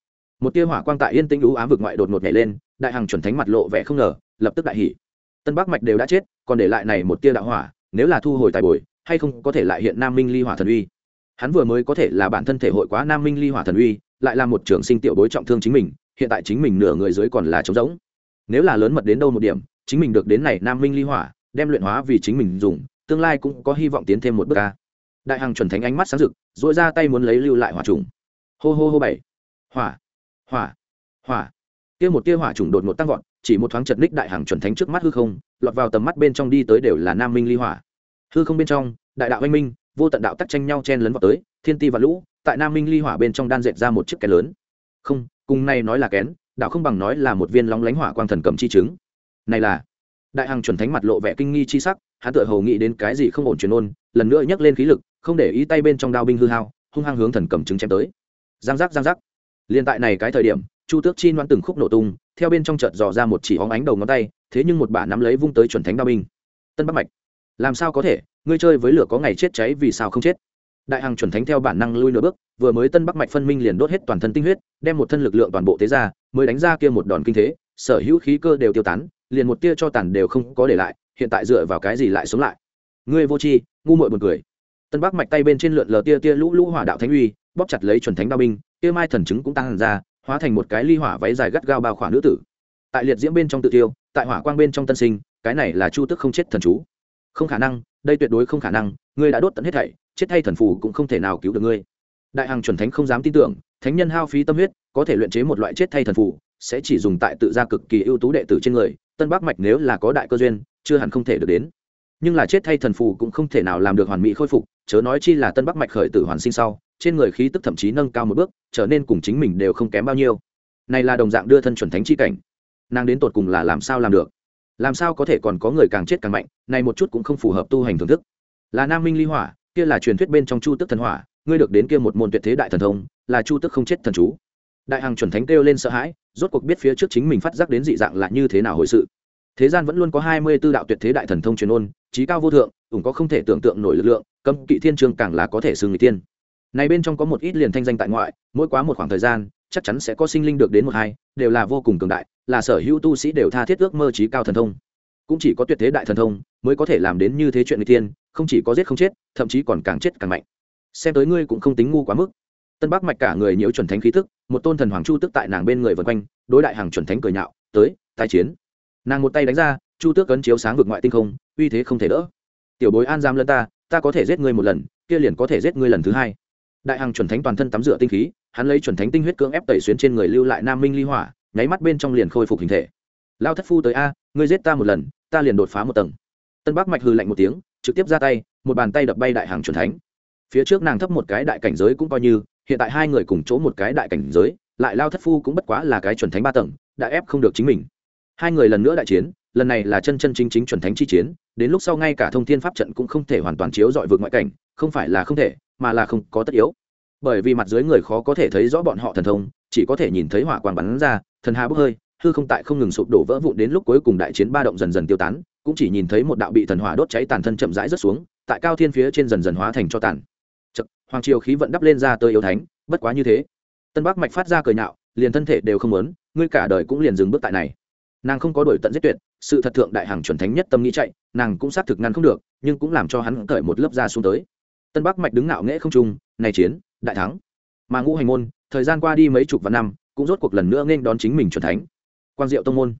Một tia hỏa quang tại yên tĩnh lũ ám vực ngoại đột ngột nhảy lên, đại hằng chuẩn thánh mặt lộ vẻ không ngờ, lập tức đại hỉ. Tân bắc mạch đều đã chết, còn để lại này một tia đạo hỏa, nếu là thu hồi tài bồi, hay không có thể lại hiện nam minh ly hỏa thần uy. Hắn vừa mới có thể là bản thân thể hội quá nam minh ly hỏa thần uy, lại là một trường sinh tiểu bối trọng thương chính mình, hiện tại chính mình nửa người dưới còn là trống rỗng. Nếu là lớn mật đến đâu một điểm, chính mình được đến này nam minh ly hỏa, đem luyện hóa vì chính mình dùng tương lai cũng có hy vọng tiến thêm một bước ca. Đại hằng chuẩn thánh ánh mắt sáng rực dội ra tay muốn lấy lưu lại hỏa trùng. Hô hô hô bảy. Hỏa hỏa hỏa. Kia một tia hỏa trùng đột ngột tăng vọt, chỉ một thoáng chật ních đại hằng chuẩn thánh trước mắt hư không, lọt vào tầm mắt bên trong đi tới đều là nam minh ly hỏa. Hư không bên trong, đại đạo anh minh, vô tận đạo tắc tranh nhau chen lấn vào tới, thiên ti và lũ, tại nam minh ly hỏa bên trong đan dệt ra một chiếc kén lớn. Không, cùng này nói là kén, đạo không bằng nói là một viên lóng lánh hỏa quang thần cầm chi chứng. Này là đại hằng chuẩn thánh mặt lộ vẻ kinh nghi chi sắc, hắn tựa hồ nghĩ đến cái gì không ổn truyền ôn, lần nữa nhấc lên khí lực, không để ý tay bên trong đao binh hư hao, hung hăng hướng thần cầm chứng chém tới. Giang giác giang giác. Liên tại này cái thời điểm, chu tước chi loan từng khúc nổ tung, theo bên trong chợt dò ra một chỉ hóng ánh đầu ngón tay, thế nhưng một bả nắm lấy vung tới chuẩn thánh đao binh. Tân bắc mạch, làm sao có thể? Ngươi chơi với lửa có ngày chết cháy vì sao không chết? Đại hằng chuẩn thánh theo bản năng lui nửa bước, vừa mới tân bắc mạch phân minh liền đốt hết toàn thân tinh huyết, đem một thân lực lượng toàn bộ thế ra, mới đánh ra kia một đòn kinh thế, sở hữu khí cơ đều tiêu tán liền một tia cho tàn đều không có để lại, hiện tại dựa vào cái gì lại sống lại? Ngươi vô tri, ngu muội buồn cười. Tân bắc mạch tay bên trên lượn lờ tia tia lũ lũ hỏa đạo thánh uy, bóp chặt lấy chuẩn thánh đao binh, tia mai thần chứng cũng tăng hẳn ra, hóa thành một cái ly hỏa váy dài gắt gao bao khỏa nữ tử. Tại liệt diễm bên trong tự tiêu, tại hỏa quang bên trong tân sinh, cái này là chu tức không chết thần chú. Không khả năng, đây tuyệt đối không khả năng, ngươi đã đốt tận hết thảy, chết thay thần phù cũng không thể nào cứu được ngươi. Đại hằng chuẩn thánh không dám tin tưởng, thánh nhân hao phí tâm huyết, có thể luyện chế một loại chết thay thần phù, sẽ chỉ dùng tại tự gia cực kỳ ưu tú đệ tử trên người tân bắc mạch nếu là có đại cơ duyên, chưa hẳn không thể được đến. Nhưng là chết thay thần phù cũng không thể nào làm được hoàn mỹ khôi phục, chớ nói chi là tân bắc mạch khởi tử hoàn sinh sau, trên người khí tức thậm chí nâng cao một bước, trở nên cùng chính mình đều không kém bao nhiêu. Này là đồng dạng đưa thân chuẩn thánh chi cảnh. Nàng đến tột cùng là làm sao làm được? Làm sao có thể còn có người càng chết càng mạnh, này một chút cũng không phù hợp tu hành thưởng thức. Là nam minh ly hỏa, kia là truyền thuyết bên trong chu tức thần hỏa, ngươi được đến kia một môn tuyệt thế đại thần thông, là chu tức không chết thần chú đại hằng chuẩn thánh kêu lên sợ hãi, rốt cuộc biết phía trước chính mình phát giác đến dị dạng là như thế nào hồi sự. Thế gian vẫn luôn có hai mươi b ố đạo tuyệt thế đại thần thông truyền ôn, trí cao vô thượng, ủng có không thể tưởng tượng nổi lực lượng, cấm kỵ thiên trường càng là có thể xưng người tiên. Này bên trong có một ít liền thanh danh tại ngoại, mỗi quá một khoảng thời gian, chắc chắn sẽ có sinh linh được đến một hai, đều là vô cùng cường đại, là sở hữu tu sĩ đều tha thiết ước mơ trí cao thần thông. Cũng chỉ có tuyệt thế đại thần thông mới có thể làm đến như thế chuyện người tiên, không chỉ có giết không chết, thậm chí còn càng chết càng mạnh. Xem tới ngươi cũng không tính ngu quá mức tân bắc mạch cả người nhiễu chuẩn thánh khí thức một tôn thần hoàng chu tức tại nàng bên người vân quanh, đối đại hàng chuẩn thánh cười nhạo, tới tai chiến. Nàng một tay đánh ra, chu tước cấn chiếu sáng vực ngoại tinh không, uy thế không thể đỡ. Tiểu bối an giam lân ta ta có thể giết ngươi một lần, kia liền có thể giết ngươi lần thứ hai. Đại hàng chuẩn thánh toàn thân tắm rửa tinh khí, hắn lấy chuẩn thánh tinh huyết cưỡng ép tẩy xuyên trên người lưu lại nam minh ly hỏa, nháy mắt bên trong liền khôi phục hình thể. Lao thất phu tới a, ngươi giết ta một lần, ta liền đột phá một tầng. Tân bắc mạch hư lạnh một tiếng, trực tiếp ra tay, một bàn tay đập bay đại hàng chuẩn thánh. Phía trước nàng thấp một cái đại cảnh giới cũng coi như hiện tại hai người cùng chỗ một cái đại cảnh giới, lại lao thất phu cũng bất quá là cái chuẩn thánh ba tầng, đã ép không được chính mình. Hai người lần nữa đại chiến, lần này là chân chân chính chính chuẩn thánh chi chiến, đến lúc sau ngay cả thông thiên pháp trận cũng không thể hoàn toàn chiếu dọi vượt ngoại cảnh, không phải là không thể, mà là không có tất yếu. Bởi vì mặt dưới người khó có thể thấy rõ bọn họ thần thông, chỉ có thể nhìn thấy hỏa quang bắn ra, thần hà bốc hơi, hư không tại không ngừng sụp đổ vỡ vụn đến lúc cuối cùng đại chiến ba động dần dần tiêu tán, cũng chỉ nhìn thấy một đạo bị thần hỏa đốt cháy tàn thân chậm rãi rớt xuống, tại cao thiên phía trên dần dần hóa thành cho tàn hoàng triều khí vận đắp lên ra tơi yếu thánh, bất quá như thế. Tân bắc mạch phát ra cười nhạo, liền thân thể đều không muốn, ngươi cả đời cũng liền dừng bước tại này. Nàng không có đổi tận giết tuyệt, sự thật thượng đại hàng chuẩn thánh nhất tâm nghĩ chạy, nàng cũng xác thực ngăn không được, nhưng cũng làm cho hắn cởi một lớp da xuống tới. Tân bắc mạch đứng ngạo nghễ không trung, này chiến, đại thắng. Mà ngũ hành môn, thời gian qua đi mấy chục vạn năm, cũng rốt cuộc lần nữa nên đón chính mình chuẩn thánh. Quang diệu tông môn.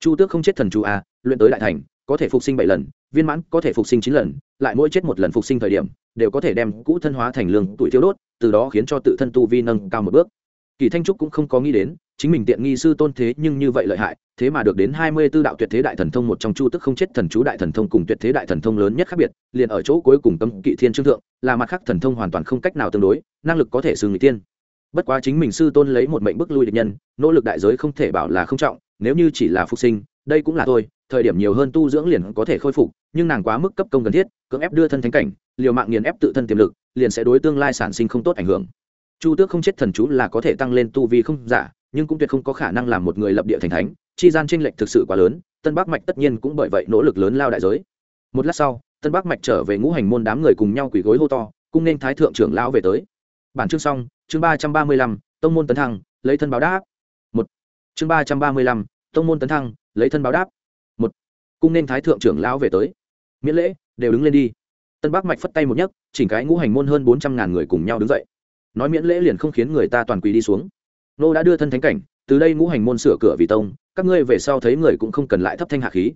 Chu tước không chết thần chu a, luyện tới đại thành, có thể phục sinh bảy lần, viên mãn có thể phục sinh chín lần, lại mỗi chết một lần phục sinh thời điểm đều có thể đem cũ thân hóa thành lương tuổi thiêu đốt, từ đó khiến cho tự thân tu vi nâng cao một bước. Kỳ thanh trúc cũng không có nghĩ đến, chính mình tiện nghi sư tôn thế nhưng như vậy lợi hại, thế mà được đến hai mươi tư đạo tuyệt thế đại thần thông một trong chu tức không chết thần chú đại thần thông cùng tuyệt thế đại thần thông lớn nhất khác biệt, liền ở chỗ cuối cùng tâm kỵ thiên trương thượng, là mặt khác thần thông hoàn toàn không cách nào tương đối, năng lực có thể xử người tiên. Bất quá chính mình sư tôn lấy một mệnh bức lui địch nhân, nỗ lực đại giới không thể bảo là không trọng, nếu như chỉ là phục sinh, đây cũng là thôi thời điểm nhiều hơn tu dưỡng liền có thể khôi phục, nhưng nàng quá mức cấp công cần thiết, cưỡng ép đưa thân thánh cảnh, liều mạng nghiền ép tự thân tiềm lực, liền sẽ đối tương lai sản sinh không tốt ảnh hưởng. Chu tước không chết thần chú là có thể tăng lên tu vi không giả, nhưng cũng tuyệt không có khả năng làm một người lập địa thành thánh, chi gian tranh lệch thực sự quá lớn, tân bắc mạch tất nhiên cũng bởi vậy nỗ lực lớn lao đại giới. Một lát sau, tân bắc mạch trở về ngũ hành môn đám người cùng nhau quỳ gối hô to, cung nên thái thượng trưởng lão về tới. Bản chương xong, chương ba trăm ba mươi lăm, tông môn tấn thăng, lấy thân báo đáp. Một, chương ba trăm ba mươi lăm, tông môn tấn thăng, lấy thân báo đáp cung nên thái thượng trưởng lão về tới. Miễn lễ, đều đứng lên đi. Tân bắc mạch phất tay một nhấc, chỉnh cái ngũ hành môn hơn bốn trăm ngàn người cùng nhau đứng dậy. Nói miễn lễ liền không khiến người ta toàn quỳ đi xuống. Nô đã đưa thân thánh cảnh, từ đây ngũ hành môn sửa cửa vì tông, các ngươi về sau thấy người cũng không cần lại thấp thanh hạ khí.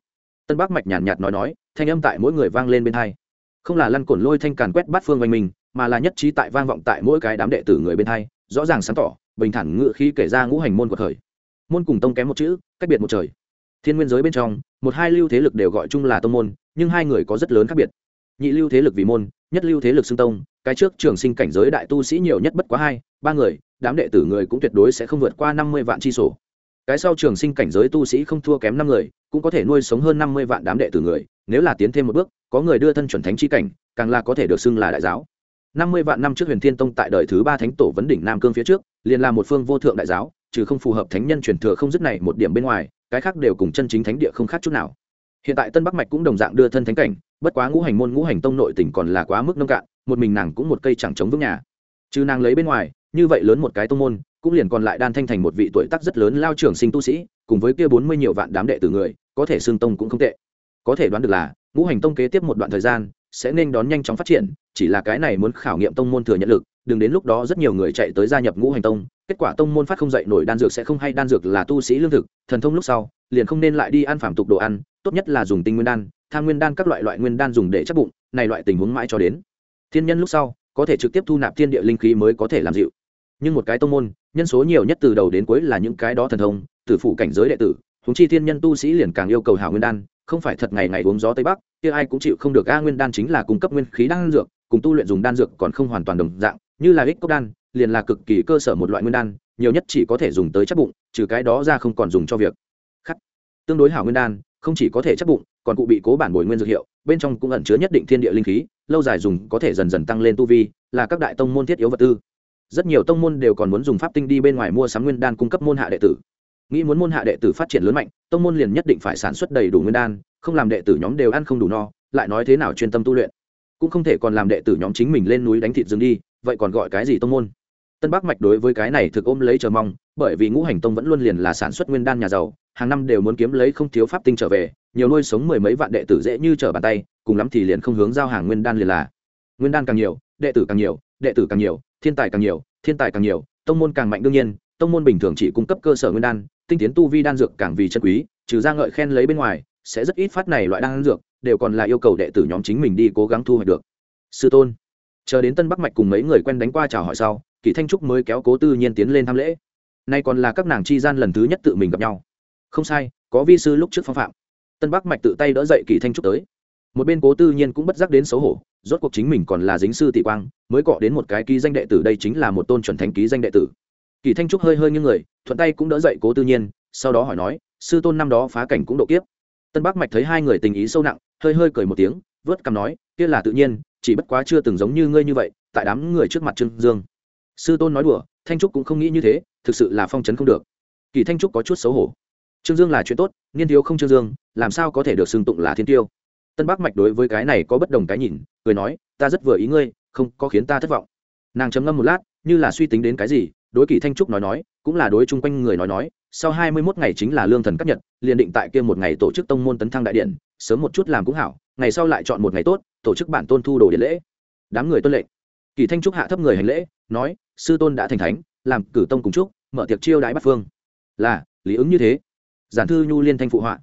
Tân bắc mạch nhàn nhạt nói nói, thanh âm tại mỗi người vang lên bên hai. Không là lăn cổn lôi thanh càn quét bát phương quanh mình, mà là nhất trí tại vang vọng tại mỗi cái đám đệ tử người bên hai, rõ ràng sáng tỏ, bình thản ngự khí kể ra ngũ hành môn của thời. Môn cùng tông kém một chữ, cách biệt một trời thiên nguyên giới bên trong, một hai lưu thế lực đều gọi chung là tông môn, nhưng hai người có rất lớn khác biệt. Nhị lưu thế lực vì môn, nhất lưu thế lực xưng tông, cái trước trường sinh cảnh giới đại tu sĩ nhiều nhất bất quá hai, ba người, đám đệ tử người cũng tuyệt đối sẽ không vượt qua năm mươi vạn chi sổ. Cái sau trường sinh cảnh giới tu sĩ không thua kém năm người, cũng có thể nuôi sống hơn năm mươi vạn đám đệ tử người, nếu là tiến thêm một bước, có người đưa thân chuẩn thánh chi cảnh, càng là có thể được xưng là đại giáo. năm mươi vạn năm trước huyền thiên tông tại đời thứ ba thánh tổ vấn đỉnh nam cương phía trước, liền là một phương vô thượng đại giáo, trừ không phù hợp thánh nhân truyền thừa không dứt này một điểm bên ngoài cái khác đều cùng chân chính thánh địa không khác chút nào. Hiện tại tân bắc mạch cũng đồng dạng đưa thân thánh cảnh, bất quá ngũ hành môn, ngũ hành tông nội tỉnh còn là quá mức nông cạn, một mình nàng cũng một cây chẳng chống vững nhà. Chứ nàng lấy bên ngoài, như vậy lớn một cái tông môn, cũng liền còn lại đan thanh thành một vị tuổi tác rất lớn lao trưởng sinh tu sĩ, cùng với kia bốn mươi nhiều vạn đám đệ tử người, có thể xương tông cũng không tệ. Có thể đoán được là, ngũ hành tông kế tiếp một đoạn thời gian, sẽ nên đón nhanh chóng phát triển, chỉ là cái này muốn khảo nghiệm tông môn thừa nhận lực đừng đến lúc đó rất nhiều người chạy tới gia nhập ngũ hành tông, kết quả tông môn phát không dậy nổi đan dược sẽ không hay, đan dược là tu sĩ lương thực, thần thông lúc sau, liền không nên lại đi ăn phản tục đồ ăn, tốt nhất là dùng tinh nguyên đan, tham nguyên đan các loại loại nguyên đan dùng để chắc bụng, này loại tình huống mãi cho đến. Thiên nhân lúc sau, có thể trực tiếp thu nạp thiên địa linh khí mới có thể làm dịu. Nhưng một cái tông môn, nhân số nhiều nhất từ đầu đến cuối là những cái đó thần thông, tử phủ cảnh giới đệ tử húng chi thiên nhân tu sĩ liền càng yêu cầu hảo nguyên đan, không phải thật ngày ngày uống gió tây bắc, kia ai cũng chịu không được, a nguyên đan chính là cung cấp nguyên khí đan dược, cùng tu luyện dùng đan dược còn không hoàn toàn đồng dạng như là ích cốc đan, liền là cực kỳ cơ sở một loại nguyên đan, nhiều nhất chỉ có thể dùng tới chắc bụng, trừ cái đó ra không còn dùng cho việc. Khắc. Tương đối hảo nguyên đan, không chỉ có thể chắc bụng, còn cụ bị cố bản bồi nguyên dược hiệu, bên trong cũng ẩn chứa nhất định thiên địa linh khí, lâu dài dùng có thể dần dần tăng lên tu vi, là các đại tông môn thiết yếu vật tư. Rất nhiều tông môn đều còn muốn dùng pháp tinh đi bên ngoài mua sắm nguyên đan cung cấp môn hạ đệ tử. Nghĩ muốn môn hạ đệ tử phát triển lớn mạnh, tông môn liền nhất định phải sản xuất đầy đủ nguyên đan, không làm đệ tử nhóm đều ăn không đủ no, lại nói thế nào chuyên tâm tu luyện cũng không thể còn làm đệ tử nhóm chính mình lên núi đánh thịt rừng đi, vậy còn gọi cái gì tông môn? Tân bắc mạch đối với cái này thực ôm lấy chờ mong, bởi vì ngũ hành tông vẫn luôn liền là sản xuất nguyên đan nhà giàu, hàng năm đều muốn kiếm lấy không thiếu pháp tinh trở về, nhiều nuôi sống mười mấy vạn đệ tử dễ như trở bàn tay, cùng lắm thì liền không hướng giao hàng nguyên đan liền là. Nguyên đan càng nhiều, đệ tử càng nhiều, đệ tử càng nhiều, thiên tài càng nhiều, thiên tài càng nhiều, tông môn càng mạnh đương nhiên, tông môn bình thường chỉ cung cấp cơ sở nguyên đan, tinh tiến tu vi đan dược càng vì chân quý, trừ ra ngợi khen lấy bên ngoài sẽ rất ít phát này loại đan dược, đều còn là yêu cầu đệ tử nhóm chính mình đi cố gắng thu hoạch được. Sư tôn, chờ đến tân bắc mạch cùng mấy người quen đánh qua chào hỏi sau kỷ thanh trúc mới kéo cố tư nhiên tiến lên tham lễ. Nay còn là các nàng chi gian lần thứ nhất tự mình gặp nhau. Không sai, có vi sư lúc trước phong phạm. Tân bắc mạch tự tay đỡ dậy kỷ thanh trúc tới. Một bên cố tư nhiên cũng bất giác đến xấu hổ, rốt cuộc chính mình còn là dính sư tỷ quang, mới cọ đến một cái ký danh đệ tử đây chính là một tôn chuẩn thánh ký danh đệ tử. Kỳ thanh trúc hơi hơi như người, thuận tay cũng đỡ dậy cố tư nhiên, sau đó hỏi nói, sư tôn năm đó phá cảnh cũng độ kiếp tân bắc mạch thấy hai người tình ý sâu nặng, hơi hơi cười một tiếng, vớt cằm nói, kia là tự nhiên, chỉ bất quá chưa từng giống như ngươi như vậy, tại đám người trước mặt trương dương. Sư tôn nói đùa, thanh trúc cũng không nghĩ như thế, thực sự là phong trấn không được. Kỳ thanh trúc có chút xấu hổ. Trương dương là chuyện tốt, niên thiếu không trương dương, làm sao có thể được xưng tụng là thiên tiêu? Tân bắc mạch đối với cái này có bất đồng cái nhìn, cười nói, ta rất vừa ý ngươi, không có khiến ta thất vọng. Nàng chấm ngâm một lát, như là suy tính đến cái gì đối kỳ thanh trúc nói nói, cũng là đối chung quanh người nói nói, sau hai mươi 21 ngày chính là lương thần cấp nhật, liền định tại kia một ngày tổ chức tông môn tấn thăng đại điện, sớm một chút làm cũng hảo, ngày sau lại chọn một ngày tốt, tổ chức bản tôn thu đồ điện lễ. Đám người tuân lệnh. Kỳ thanh trúc hạ thấp người hành lễ, nói, sư tôn đã thành thánh, làm cử tông cùng trúc, mở tiệc chiêu đãi bát phương. Là, lý ứng như thế. Giản thư nhu liên thanh phụ họa.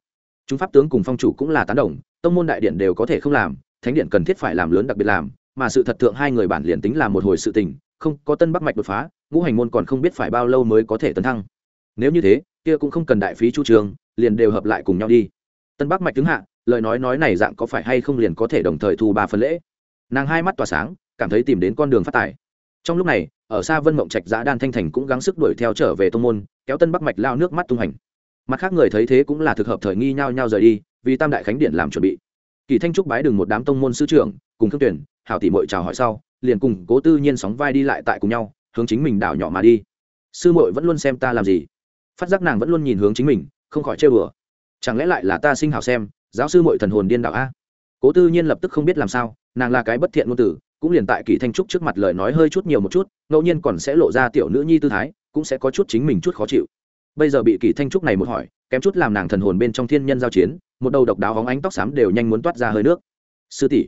Chúng pháp tướng cùng phong chủ cũng là tán đồng, tông môn đại điện đều có thể không làm, thánh điện cần thiết phải làm lớn đặc biệt làm, mà sự thật thượng hai người bản liền tính là một hồi sự tình, không có tân bắc mạch đột phá ngũ hành môn còn không biết phải bao lâu mới có thể tấn thăng. Nếu như thế, kia cũng không cần đại phí chu trường, liền đều hợp lại cùng nhau đi. Tân bắc mạch đứng hạ, lời nói nói này dạng có phải hay không liền có thể đồng thời thu ba phần lễ. Nàng hai mắt tỏa sáng, cảm thấy tìm đến con đường phát tài. Trong lúc này, ở xa vân mộng trạch giã đan thanh thành cũng gắng sức đuổi theo trở về tô n g môn, kéo tân bắc mạch lao nước mắt tung hành. Mặt khác người thấy thế cũng là thực hợp thời nghi nhau nhau rời đi, vì tam đại khánh điện làm chuẩn bị. Kỳ thanh trúc bái đừng một đám tông môn sư trưởng, cùng thương tuyển, hảo tỷ mội chào hỏi sau, liền cùng cố tư nhiên sóng vai đi lại tại cùng nhau hướng chính mình đảo nhỏ mà đi. Sư muội vẫn luôn xem ta làm gì? Phát giác nàng vẫn luôn nhìn hướng chính mình, không khỏi chơi bừa chẳng lẽ lại là ta sinh hào xem, giáo sư muội thần hồn điên đảo a? Cố tư nhiên lập tức không biết làm sao, nàng là cái bất thiện ngôn tử, cũng liền tại kỳ thanh trúc trước mặt lời nói hơi chút nhiều một chút, ngẫu nhiên còn sẽ lộ ra tiểu nữ nhi tư thái, cũng sẽ có chút chính mình chút khó chịu. Bây giờ bị kỳ thanh trúc này một hỏi, kém chút làm nàng thần hồn bên trong thiên nhân giao chiến, một đầu độc đáo hóng ánh tóc xám đều nhanh muốn toát ra hơi nước. Sư tỷ,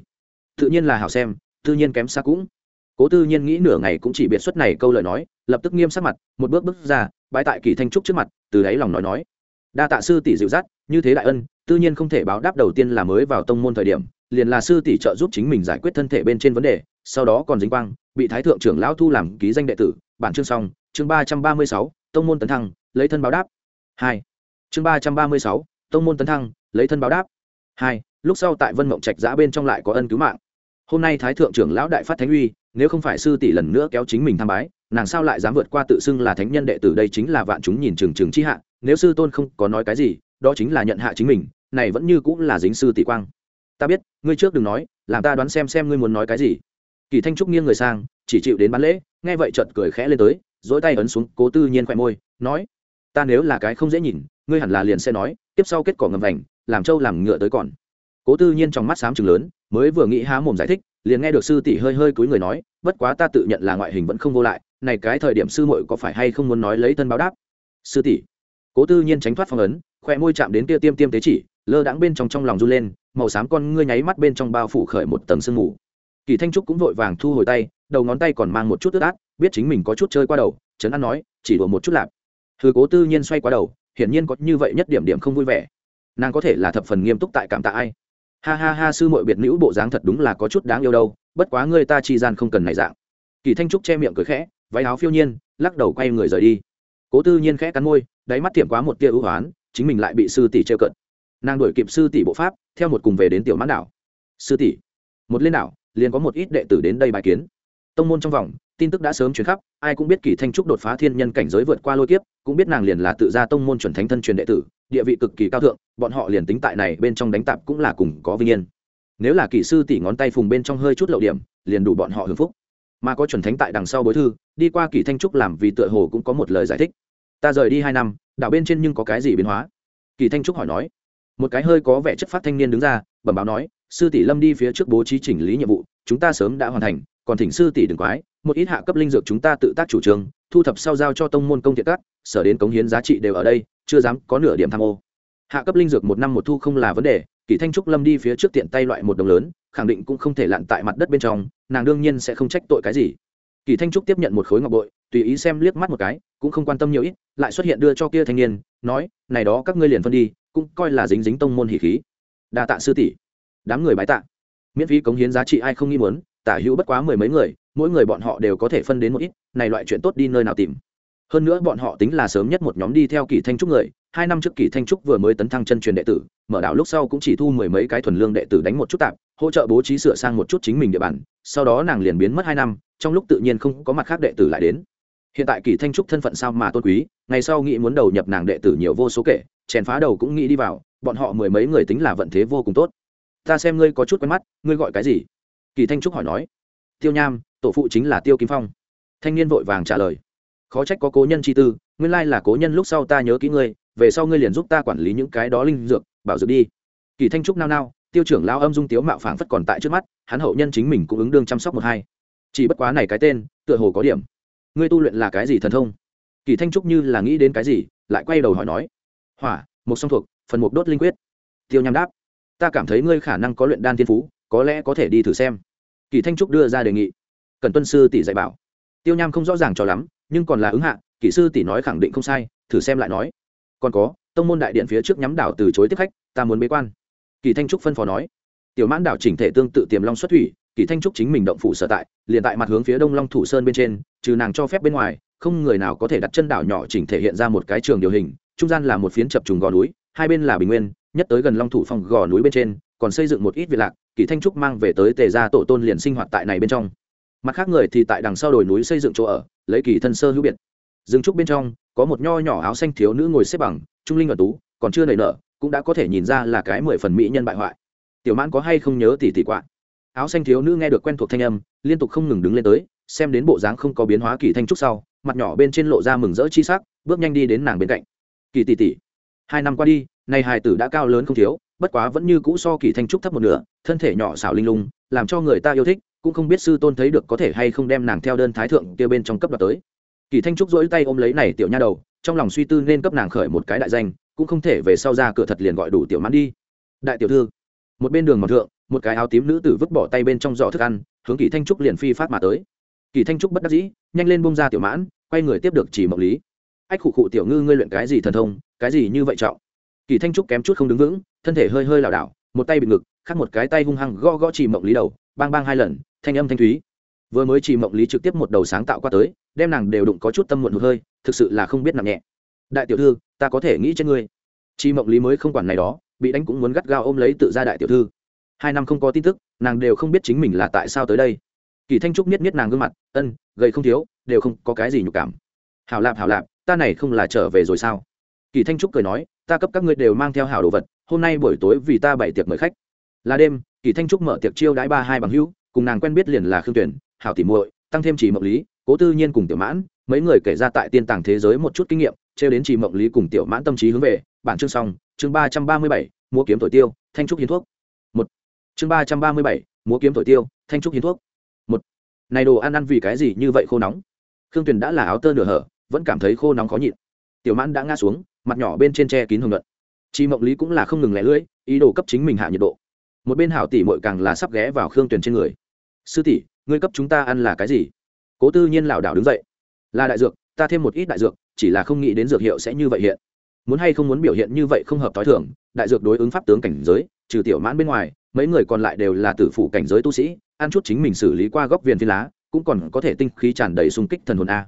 tự nhiên là hảo xem, tự nhiên kém xa cũng cố tư nhiên nghĩ nửa ngày cũng chỉ biệt xuất này câu lời nói, lập tức nghiêm sắc mặt, một bước bước ra, bãi tại kỳ thanh trúc trước mặt, từ đáy lòng nói nói. Đa tạ sư tỷ dịu dắt, như thế đại ân, Tư nhiên không thể báo đáp đầu tiên là mới vào tông môn thời điểm, liền là sư tỷ trợ giúp chính mình giải quyết thân thể bên trên vấn đề, sau đó còn dính quang, bị thái thượng trưởng lão thu làm ký danh đệ tử, bản chương xong, chương ba trăm ba mươi sáu, tông môn tấn thăng, lấy thân báo đáp. Hai. Chương ba trăm ba mươi sáu, tông môn tấn thăng, lấy thân báo đáp. Hai. Lúc sau tại vân mộng trạch giã bên trong lại có ân cứu mạng. Hôm nay thái thượng trưởng lão đại phát thánh uy nếu không phải sư tỷ lần nữa kéo chính mình tham bái, nàng sao lại dám vượt qua tự xưng là thánh nhân đệ tử đây chính là vạn chúng nhìn trừng trừng chi hạ. Nếu sư tôn không có nói cái gì, đó chính là nhận hạ chính mình, này vẫn như cũng là dính sư tỷ quang. Ta biết, ngươi trước đừng nói, làm ta đoán xem xem ngươi muốn nói cái gì. Kỳ thanh trúc nghiêng người sang, chỉ chịu đến bán lễ, nghe vậy chợt cười khẽ lên tới, dỗi tay ấn xuống, cố tư nhiên khoe môi, nói, ta nếu là cái không dễ nhìn, ngươi hẳn là liền sẽ nói, tiếp sau kết quả ngầm vành, làm trâu làm ngựa tới còn. Cố tư nhiên trong mắt xám chừng lớn, mới vừa nghĩ há mồm giải thích liền nghe được sư tỷ hơi hơi cúi người nói, bất quá ta tự nhận là ngoại hình vẫn không vô lại, này cái thời điểm sư muội có phải hay không muốn nói lấy thân báo đáp? Sư tỷ. Cố tư nhiên tránh thoát phong ấn khoe môi chạm đến kia tiêm tiêm tế chỉ, lơ đãng bên trong trong lòng run lên, màu xám con ngươi nháy mắt bên trong bao phủ khởi một tầng sương mù. Kỳ thanh trúc cũng vội vàng thu hồi tay, đầu ngón tay còn mang một chút ướt át, biết chính mình có chút chơi qua đầu, trấn an nói, chỉ đùa một chút lạp. Thư cố tư nhiên xoay qua đầu, hiển nhiên có như vậy nhất điểm điểm không vui vẻ. Nàng có thể là thập phần nghiêm túc tại cảm tạ ai ha ha ha, sư mội biệt nữ bộ dáng thật đúng là có chút đáng yêu đâu, bất quá ngươi ta chi gian không cần này dạng. Kỳ thanh trúc che miệng cười khẽ, váy áo phiêu nhiên, lắc đầu quay người rời đi. Cố tư nhiên khẽ cắn môi, đáy mắt tiệm quá một tia ưu hoán, chính mình lại bị sư tỷ trêu cận. Nàng đuổi kịp sư tỷ bộ pháp, theo một cùng về đến tiểu mãn đảo. Sư tỷ, một lên đảo, liền có một ít đệ tử đến đây bài kiến. Tông môn trong vòng tin tức đã sớm truyền khắp, ai cũng biết kỳ thanh trúc đột phá thiên nhân cảnh giới vượt qua lôi kiếp, cũng biết nàng liền là tự gia tông môn chuẩn thánh thân truyền đệ tử, địa vị cực kỳ cao thượng, bọn họ liền tính tại này bên trong đánh tạp cũng là cùng có vinh yên. Nếu là kỳ sư tỷ ngón tay phùng bên trong hơi chút lậu điểm, liền đủ bọn họ hưởng phúc. Mà có chuẩn thánh tại đằng sau bối thư, đi qua kỳ thanh trúc làm vì tựa hồ cũng có một lời giải thích. Ta rời đi hai năm đạo bên trên nhưng có cái gì biến hóa? Kỳ thanh trúc hỏi nói. Một cái hơi có vẻ chất phát thanh niên đứng ra, bẩm báo nói, sư tỷ lâm đi phía trước bố trí chỉnh lý nhiệm vụ, chúng ta sớm đã hoàn thành, còn thỉnh sư tỷ đừng quái một ít hạ cấp linh dược chúng ta tự tác chủ trương, thu thập sau giao cho tông môn công thiện cát sở đến cống hiến giá trị đều ở đây, chưa dám có nửa điểm tham ô. Hạ cấp linh dược một năm một thu không là vấn đề, kỳ thanh trúc lâm đi phía trước tiện tay loại một đồng lớn, khẳng định cũng không thể lặn tại mặt đất bên trong, nàng đương nhiên sẽ không trách tội cái gì. Kỳ thanh trúc tiếp nhận một khối ngọc bội, tùy ý xem liếc mắt một cái, cũng không quan tâm nhiều ít, lại xuất hiện đưa cho kia thanh niên, nói, này đó các ngươi liền phân đi, cũng coi là dính dính tông môn hỉ khí. Đa tạ sư tỷ. Đám người bái tạ. Miễn phí cống hiến giá trị ai không nghi muốn, tả hữu bất quá mười mấy người mỗi người bọn họ đều có thể phân đến một ít, này loại chuyện tốt đi nơi nào tìm. Hơn nữa bọn họ tính là sớm nhất một nhóm đi theo kỳ thanh trúc người, hai năm trước kỳ thanh trúc vừa mới tấn thăng chân truyền đệ tử, mở đảo lúc sau cũng chỉ thu mười mấy cái thuần lương đệ tử đánh một chút tạp, hỗ trợ bố trí sửa sang một chút chính mình địa bàn, sau đó nàng liền biến mất hai năm, trong lúc tự nhiên không có mặt khác đệ tử lại đến. Hiện tại kỳ thanh trúc thân phận sao mà tôn quý, ngày sau nghĩ muốn đầu nhập nàng đệ tử nhiều vô số kể, chèn phá đầu cũng nghĩ đi vào, bọn họ mười mấy người tính là vận thế vô cùng tốt. Ta xem ngươi có chút quen mắt, ngươi gọi cái gì? Kỳ thanh trúc hỏi nói. Tiêu nham tổ phụ chính là tiêu kim phong. Thanh niên vội vàng trả lời, khó trách có cố nhân chi tư, nguyên lai là cố nhân lúc sau ta nhớ kỹ ngươi, về sau ngươi liền giúp ta quản lý những cái đó linh dược, bảo dược đi. Kỳ thanh trúc nao nao, tiêu trưởng lao âm dung tiếu mạo phảng phất còn tại trước mắt, hắn hậu nhân chính mình cũng ứng đương chăm sóc một hai. Chỉ bất quá này cái tên, tựa hồ có điểm. Ngươi tu luyện là cái gì thần thông? Kỳ thanh trúc như là nghĩ đến cái gì, lại quay đầu hỏi nói, hỏa, một song thuộc, phần mục đốt linh quyết. Tiêu nham đáp, ta cảm thấy ngươi khả năng có luyện đan thiên phú, có lẽ có thể đi thử xem. Kỳ thanh trúc đưa ra đề nghị cần tuân sư tỷ dạy bảo. Tiêu nham không rõ ràng cho lắm, nhưng còn là ứng hạ kỹ sư tỷ nói khẳng định không sai, thử xem lại nói. Còn có, tông môn đại điện phía trước nhắm đảo từ chối tiếp khách, ta muốn bế quan. Kỳ thanh trúc phân phó nói. Tiểu mãn đảo chỉnh thể tương tự tiềm long xuất thủy, kỳ thanh trúc chính mình động phủ sở tại, liền tại mặt hướng phía đông long thủ sơn bên trên, trừ nàng cho phép bên ngoài, không người nào có thể đặt chân đảo nhỏ chỉnh thể hiện ra một cái trường điều hình, trung gian là một phiến chập trùng gò núi, hai bên là bình nguyên, nhất tới gần long thủ phong gò núi bên trên, còn xây dựng một ít viện lạc, kỳ thanh trúc mang về tới tề gia tổ tôn liền sinh hoạt tại này bên trong mặt khác người thì tại đằng sau đồi núi xây dựng chỗ ở, lấy kỳ thân sơ hữu biệt. Rừng trúc bên trong, có một nho nhỏ áo xanh thiếu nữ ngồi xếp bằng, trung linh và tú, còn chưa nảy nở, cũng đã có thể nhìn ra là cái mười phần mỹ nhân bại hoại. Tiểu mãn có hay không nhớ tỷ tỷ quạ? Áo xanh thiếu nữ nghe được quen thuộc thanh âm, liên tục không ngừng đứng lên tới, xem đến bộ dáng không có biến hóa kỳ thanh trúc sau, mặt nhỏ bên trên lộ ra mừng rỡ chi sắc, bước nhanh đi đến nàng bên cạnh. Kỳ tỷ tỷ, hai năm qua đi, nay hài tử đã cao lớn không thiếu, bất quá vẫn như cũ so kỳ thanh trúc thấp một nửa, thân thể nhỏ xảo linh lung, làm cho người ta yêu thích cũng không biết sư tôn thấy được có thể hay không đem nàng theo đơn thái thượng kia bên trong cấp đoạt tới. Kỳ thanh trúc dỗi tay ôm lấy này tiểu nha đầu, trong lòng suy tư nên cấp nàng khởi một cái đại danh, cũng không thể về sau ra cửa thật liền gọi đủ tiểu mãn đi. Đại tiểu thư, một bên đường mòn thượng, một cái áo tím nữ tử vứt bỏ tay bên trong giỏ thức ăn, hướng kỳ thanh trúc liền phi phát mà tới. Kỳ thanh trúc bất đắc dĩ, nhanh lên bông ra tiểu mãn, quay người tiếp được chỉ mộng lý. Ách khụ khụ tiểu ngư ngươi luyện cái gì thần thông, cái gì như vậy trọng? Kỳ thanh trúc kém chút không đứng vững, thân thể hơi hơi lảo đảo, một tay bị ngực khác một cái tay hung hăng gõ gõ chỉ mộng lý đầu, bang bang hai lần thanh âm thanh thúy. Vừa mới chỉ mộng lý trực tiếp một đầu sáng tạo qua tới, đem nàng đều đụng có chút tâm muộn một hơi, thực sự là không biết nặng nhẹ. Đại tiểu thư, ta có thể nghĩ trên ngươi. Chi mộng lý mới không quản này đó, bị đánh cũng muốn gắt gao ôm lấy tự ra đại tiểu thư. Hai năm không có tin tức, nàng đều không biết chính mình là tại sao tới đây. Kỳ thanh trúc miết miết nàng gương mặt, ân, gầy không thiếu, đều không có cái gì nhục cảm. Hảo lạp hảo lạp, ta này không là trở về rồi sao? Kỳ thanh trúc cười nói, ta cấp các ngươi đều mang theo hảo đồ vật, hôm nay buổi tối vì ta bày tiệc mời khách. Là đêm, kỳ thanh trúc mở tiệc chiêu đãi ba hai bằng hữu cùng nàng quen biết liền là khương tuyển, hảo tỉ muội, tăng thêm chỉ mộng lý, cố tư nhiên cùng tiểu mãn, mấy người kể ra tại tiên tàng thế giới một chút kinh nghiệm, trêu đến chỉ mộng lý cùng tiểu mãn tâm trí hướng về, bản chương xong, chương ba trăm ba mươi bảy, múa kiếm thổi tiêu, thanh trúc hiến thuốc. Một. Chương ba trăm ba mươi bảy, múa kiếm thổi tiêu, thanh trúc hiến thuốc. Một. Này đồ ăn ăn vì cái gì như vậy khô nóng? Khương tuyền đã là áo tơ nửa hở, vẫn cảm thấy khô nóng khó nhịn. Tiểu mãn đã ngã xuống, mặt nhỏ bên trên tre kín hồng luận chị mộng lý cũng là không ngừng lẻ lưỡi, ý đồ cấp chính mình hạ nhiệt độ. Một bên hảo tỷ mội càng là sắp ghé vào khương tuyền trên người sư tỷ, ngươi cấp chúng ta ăn là cái gì? Cố tư nhiên lảo đảo đứng dậy. Là đại dược, ta thêm một ít đại dược, chỉ là không nghĩ đến dược hiệu sẽ như vậy hiện. Muốn hay không muốn biểu hiện như vậy không hợp t h ó i thường, đại dược đối ứng pháp tướng cảnh giới, trừ tiểu mãn bên ngoài, mấy người còn lại đều là tử phủ cảnh giới tu sĩ, ăn chút chính mình xử lý qua góc viền phi lá, cũng còn có thể tinh khí tràn đầy xung kích thần hồn a.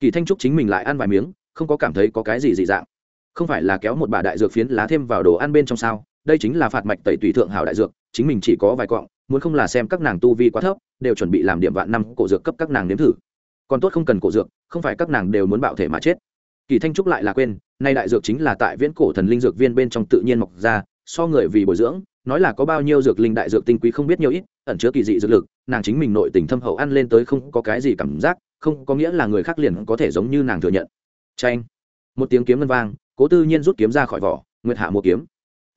Kỳ thanh trúc chính mình lại ăn vài miếng, không có cảm thấy có cái gì dị dạng. Không phải là kéo một bà đại dược phiến lá thêm vào đồ ăn bên trong sao, đây chính là phạt mạch tẩy tùy thượng hảo đại dược, chính mình chỉ có vài cọng muốn không là xem các nàng tu vi quá thấp, đều chuẩn bị làm điểm vạn năm cổ dược cấp các nàng nếm thử. Còn tốt không cần cổ dược, không phải các nàng đều muốn bạo thể mà chết. Kỳ thanh trúc lại là quên, nay đại dược chính là tại viễn cổ thần linh dược viên bên trong tự nhiên mọc ra, so người vì bồi dưỡng, nói là có bao nhiêu dược linh đại dược tinh quý không biết nhiều ít, ẩn chứa kỳ dị dược lực, nàng chính mình nội tình thâm hậu ăn lên tới không có cái gì cảm giác, không có nghĩa là người khác liền có thể giống như nàng thừa nhận. Tranh một tiếng kiếm ngân vang, cố tư nhiên rút kiếm ra khỏi vỏ, nguyệt hạ mua kiếm.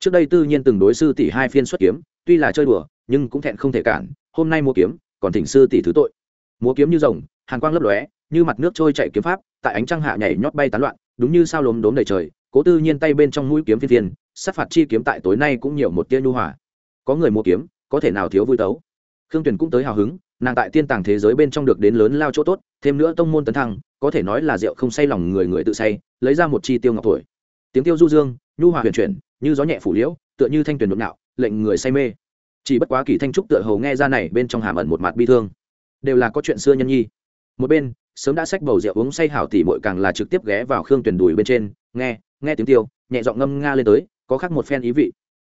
Trước đây tư nhiên từng đối sư tỷ hai phiên xuất kiếm, tuy là chơi đùa nhưng cũng thẹn không thể cản, hôm nay mua kiếm, còn thỉnh sư tỷ thứ tội. Múa kiếm như rồng, hàn quang lấp lóe, như mặt nước trôi chạy kiếm pháp, tại ánh trăng hạ nhảy nhót bay tán loạn, đúng như sao lốm đốm đầy trời, cố tư nhiên tay bên trong mũi kiếm phiên phiên, sát phạt chi kiếm tại tối nay cũng nhiều một tia nhu hòa. Có người mua kiếm, có thể nào thiếu vui tấu? Khương tuyền cũng tới hào hứng, nàng tại tiên tàng thế giới bên trong được đến lớn lao chỗ tốt, thêm nữa tông môn tấn thăng, có thể nói là rượu không say lòng người người tự say, lấy ra một chi tiêu ngọc tuổi. Tiếng tiêu du dương, nhu hòa huyền chuyển, như gió nhẹ phủ liễu, tựa như thanh tuyền nhộn nạo, lệnh người say mê chỉ bất quá kỳ thanh trúc tựa hồ nghe ra này, bên trong hàm ẩn một mặt bi thương. Đều là có chuyện xưa nhân nhi. Một bên, sớm đã xách bầu rượu uống say hảo tỉ mội càng là trực tiếp ghé vào khương tuyển đùi bên trên, nghe nghe tiếng tiêu, nhẹ giọng ngâm nga lên tới, có khác một phen ý vị.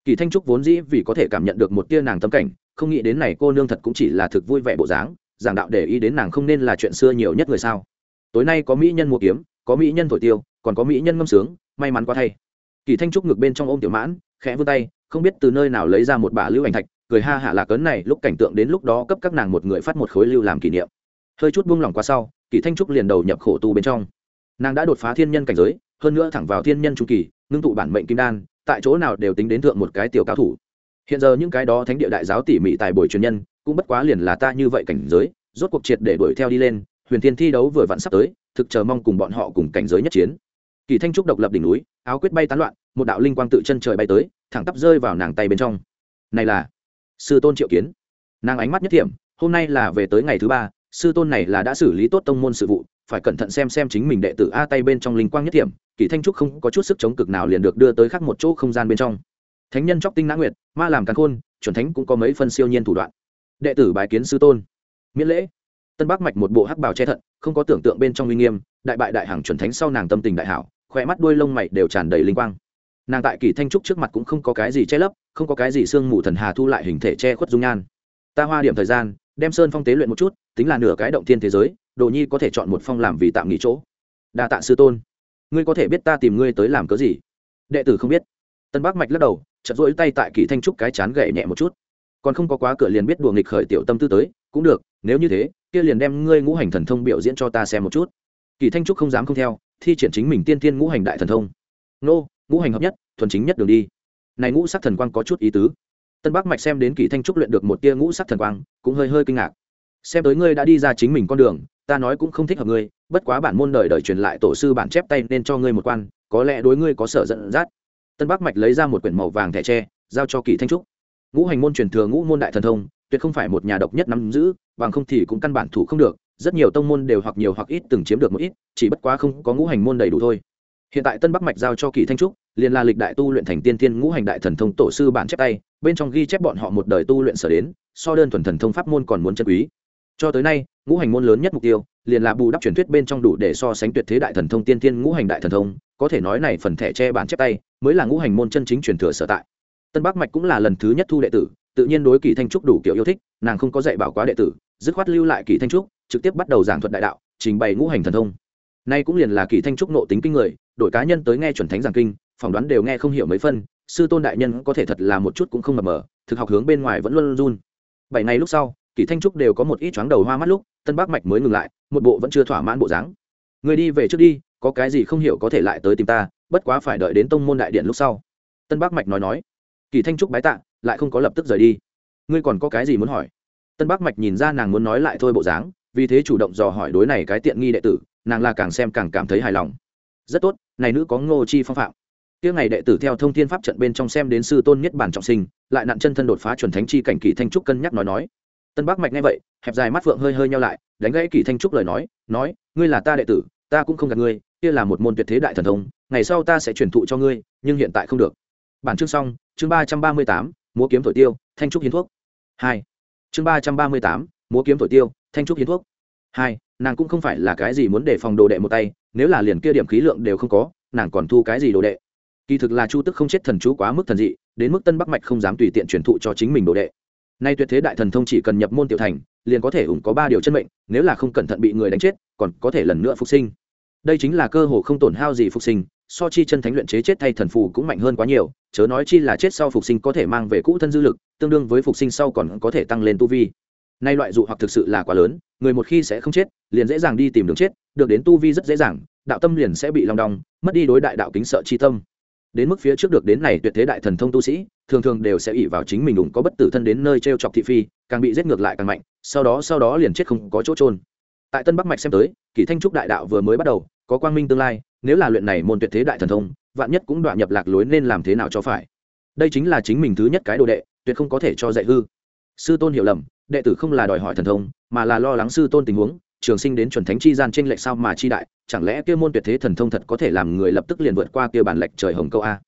Kỳ thanh trúc vốn dĩ vì có thể cảm nhận được một tia nàng tâm cảnh, không nghĩ đến này cô nương thật cũng chỉ là thực vui vẻ bộ dáng, giảng đạo để ý đến nàng không nên là chuyện xưa nhiều nhất người sao. Tối nay có mỹ nhân mua kiếm, có mỹ nhân thổi tiêu, còn có mỹ nhân ngâm sướng, may mắn quá thay. Kỳ thanh trúc ngực bên trong ôm tiểu mãn, khẽ vươn tay không biết từ nơi nào lấy ra một bả lưu ảnh thạch, cười ha hạ lạc cấn này, lúc cảnh tượng đến lúc đó cấp các nàng một người phát một khối lưu làm kỷ niệm. Hơi chút buông lỏng qua sau kỳ thanh trúc liền đầu nhập khổ tu bên trong. Nàng đã đột phá thiên nhân cảnh giới, hơn nữa thẳng vào thiên nhân trung kỳ, ngưng tụ bản mệnh kim đan, tại chỗ nào đều tính đến thượng một cái tiểu cao thủ. Hiện giờ những cái đó thánh địa đại giáo tỉ mỉ tại buổi truyền nhân, cũng bất quá liền là ta như vậy cảnh giới, rốt cuộc triệt để đuổi theo đi lên, huyền thiên thi đấu vừa vặn sắp tới, thực chờ mong cùng bọn họ cùng cảnh giới nhất chiến. Kỳ thanh trúc độc lập đỉnh núi, áo quyết bay tán loạn, một đạo linh quang tự chân trời bay tới thẳng tắp rơi vào nàng tay bên trong. Này là sư tôn triệu kiến. Nàng ánh mắt nhất thiểm, hôm nay là về tới ngày thứ ba, sư tôn này là đã xử lý tốt tông môn sự vụ, phải cẩn thận xem xem chính mình đệ tử a tay bên trong linh quang nhất thiểm, kỳ thanh trúc không có chút sức chống cực nào liền được đưa tới khác một chỗ không gian bên trong. Thánh nhân chóc tinh nã nguyệt, ma làm càn khôn, chuẩn thánh cũng có mấy phân siêu nhiên thủ đoạn. Đệ tử bài kiến sư tôn. Miễn lễ. Tân bắc mạch một bộ hắc bào che thận, không có tưởng tượng bên trong uy nghiêm, đại bại đại hàng chuẩn thánh sau nàng tâm tình đại hảo khỏe mắt đuôi lông mày đều tràn đầy linh quang nàng tại kỳ thanh trúc trước mặt cũng không có cái gì che lấp, không có cái gì sương mù thần hà thu lại hình thể che khuất dung nhan. Ta hoa điểm thời gian, đem sơn phong tế luyện một chút, tính là nửa cái động thiên thế giới, đồ nhi có thể chọn một phong làm vì tạm nghỉ chỗ. Đa tạ sư tôn. Ngươi có thể biết ta tìm ngươi tới làm cớ gì? Đệ tử không biết. Tân bắc mạch lắc đầu chật rỗi tay tại kỳ thanh trúc cái chán gậy nhẹ một chút. Còn không có quá cửa liền biết đùa nghịch khởi tiểu tâm tư tới, cũng được, nếu như thế, kia liền đem ngươi ngũ hành thần thông biểu diễn cho ta xem một chút. Kỳ thanh trúc không dám không theo, thi triển chính mình tiên tiên ngũ hành đại thần thông. Nô, ngũ hành hợp nhất thuần chính nhất đường đi. Này ngũ sắc thần quang có chút ý tứ. Tân bắc mạch xem đến kỳ thanh trúc luyện được một tia ngũ sắc thần quang, cũng hơi hơi kinh ngạc. Xem tới ngươi đã đi ra chính mình con đường, ta nói cũng không thích hợp ngươi, bất quá bản môn đời đời truyền lại tổ sư bản chép tay nên cho ngươi một quan, có lẽ đối ngươi có sở giận dắt tân bắc mạch lấy ra một quyển màu vàng thẻ tre, giao cho kỳ thanh trúc. Ngũ hành môn truyền thừa ngũ môn đại thần thông, tuyệt không phải một nhà độc nhất nắm giữ, bằng không thì cũng căn bản thủ không được, rất nhiều tông môn đều hoặc nhiều hoặc ít từng chiếm được một ít, chỉ bất quá không có ngũ hành môn đầy đủ thôi hiện tại tân bắc mạch giao cho kỳ thanh trúc, liền là lịch đại tu luyện thành tiên Thiên ngũ hành đại thần thông tổ sư bản chép tay, bên trong ghi chép bọn họ một đời tu luyện sở đến, so đơn thuần thần thông pháp môn còn muốn chân quý. Cho tới nay, ngũ hành môn lớn nhất mục tiêu, liền là bù đắp truyền thuyết bên trong đủ để so sánh tuyệt thế đại thần thông tiên Thiên ngũ hành đại thần thông, có thể nói này phần thẻ che bản chép tay, mới là ngũ hành môn chân chính truyền thừa sở tại. Tân bắc mạch cũng là lần thứ nhất thu đệ tử, tự nhiên đối kỳ thanh trúc đủ kiểu yêu thích, nàng không có dạy bảo quá đệ tử, dứt khoát lưu lại kỳ thanh trúc, trực tiếp bắt đầu giảng thuật đại đạo, trình bày ngũ hành thần thông nay cũng liền là kỳ thanh trúc nộ tính kinh người đội cá nhân tới nghe chuẩn thánh giảng kinh, phỏng đoán đều nghe không hiểu mấy phân, sư tôn đại nhân có thể thật là một chút cũng không mập mờ, thực học hướng bên ngoài vẫn luôn run. Bảy ngày lúc sau, kỳ thanh trúc đều có một ít chóng đầu hoa mắt lúc, tân bác mạch mới ngừng lại, một bộ vẫn chưa thỏa mãn bộ dáng. Người đi về trước đi, có cái gì không hiểu có thể lại tới tìm ta, bất quá phải đợi đến tông môn đại điện lúc sau. Tân bác mạch nói nói. Kỳ thanh trúc bái tạ, lại không có lập tức rời đi. Ngươi còn có cái gì muốn hỏi? Tân bắc mạch nhìn ra nàng muốn nói lại thôi bộ dáng, vì thế chủ động dò hỏi đối này cái tiện nghi đệ tử nàng là càng xem càng cảm thấy hài lòng. Rất tốt, này nữ có ngô chi phong phạm. Kia ngày đệ tử theo thông thiên pháp trận bên trong xem đến sư tôn nhất bản trọng sinh, lại nạn chân thân đột phá chuẩn thánh chi cảnh kỳ thanh trúc cân nhắc nói nói. Tân bắc mạch nghe vậy, hẹp dài mắt phượng hơi hơi nhau lại, đánh gãy kỳ thanh trúc lời nói nói, ngươi là ta đệ tử, ta cũng không gạt ngươi, kia là một môn tuyệt thế đại thần thông, ngày sau ta sẽ truyền thụ cho ngươi, nhưng hiện tại không được. Bản chương xong, chương ba trăm ba mươi tám, múa kiếm thổi tiêu, thanh trúc hiến thuốc. Hai. Chương ba trăm ba mươi tám, múa kiếm thổi tiêu, thanh trúc hiến thuốc. Hai nàng cũng không phải là cái gì muốn để phòng đồ đệ một tay, nếu là liền kia điểm khí lượng đều không có, nàng còn thu cái gì đồ đệ? Kỳ thực là chu tức không chết thần chú quá mức thần dị, đến mức tân bắc mạch không dám tùy tiện truyền thụ cho chính mình đồ đệ. Nay tuyệt thế đại thần thông chỉ cần nhập môn tiểu thành, liền có thể ủng có ba điều chân mệnh, nếu là không cẩn thận bị người đánh chết, còn có thể lần nữa phục sinh. Đây chính là cơ hồ không tổn hao gì phục sinh, so chi chân thánh luyện chế chết thay thần phù cũng mạnh hơn quá nhiều, chớ nói chi là chết sau phục sinh có thể mang về cũ thân dư lực, tương đương với phục sinh sau còn có thể tăng lên tu vi nay loại dụ hoặc thực sự là quá lớn, người một khi sẽ không chết, liền dễ dàng đi tìm đường chết, được đến tu vi rất dễ dàng, đạo tâm liền sẽ bị lòng đong, mất đi đối đại đạo kính sợ chi tâm. Đến mức phía trước được đến này tuyệt thế đại thần thông tu sĩ, thường thường đều sẽ ỉ vào chính mình đụng có bất tử thân đến nơi t r e o chọc thị phi, càng bị giết ngược lại càng mạnh, sau đó sau đó liền chết không có chỗ trôn tại tân bắc mạch xem tới kỷ thanh trúc đại đạo vừa mới bắt đầu, có quang minh tương lai, nếu là luyện này môn tuyệt thế đại thần thông, vạn nhất cũng đoạn nhập lạc lối nên làm thế nào cho phải? Đây chính là chính mình thứ nhất cái đồ đệ, tuyệt không có thể cho dạy hư sư tôn hiểu lầm, đệ tử không là đòi hỏi thần thông, mà là lo lắng sư tôn tình huống, trường sinh đến chuẩn thánh chi gian trên lệch sao mà chi đại, chẳng lẽ kia môn tuyệt thế thần thông thật có thể làm người lập tức liền vượt qua kia bản lệch trời hồng câu a?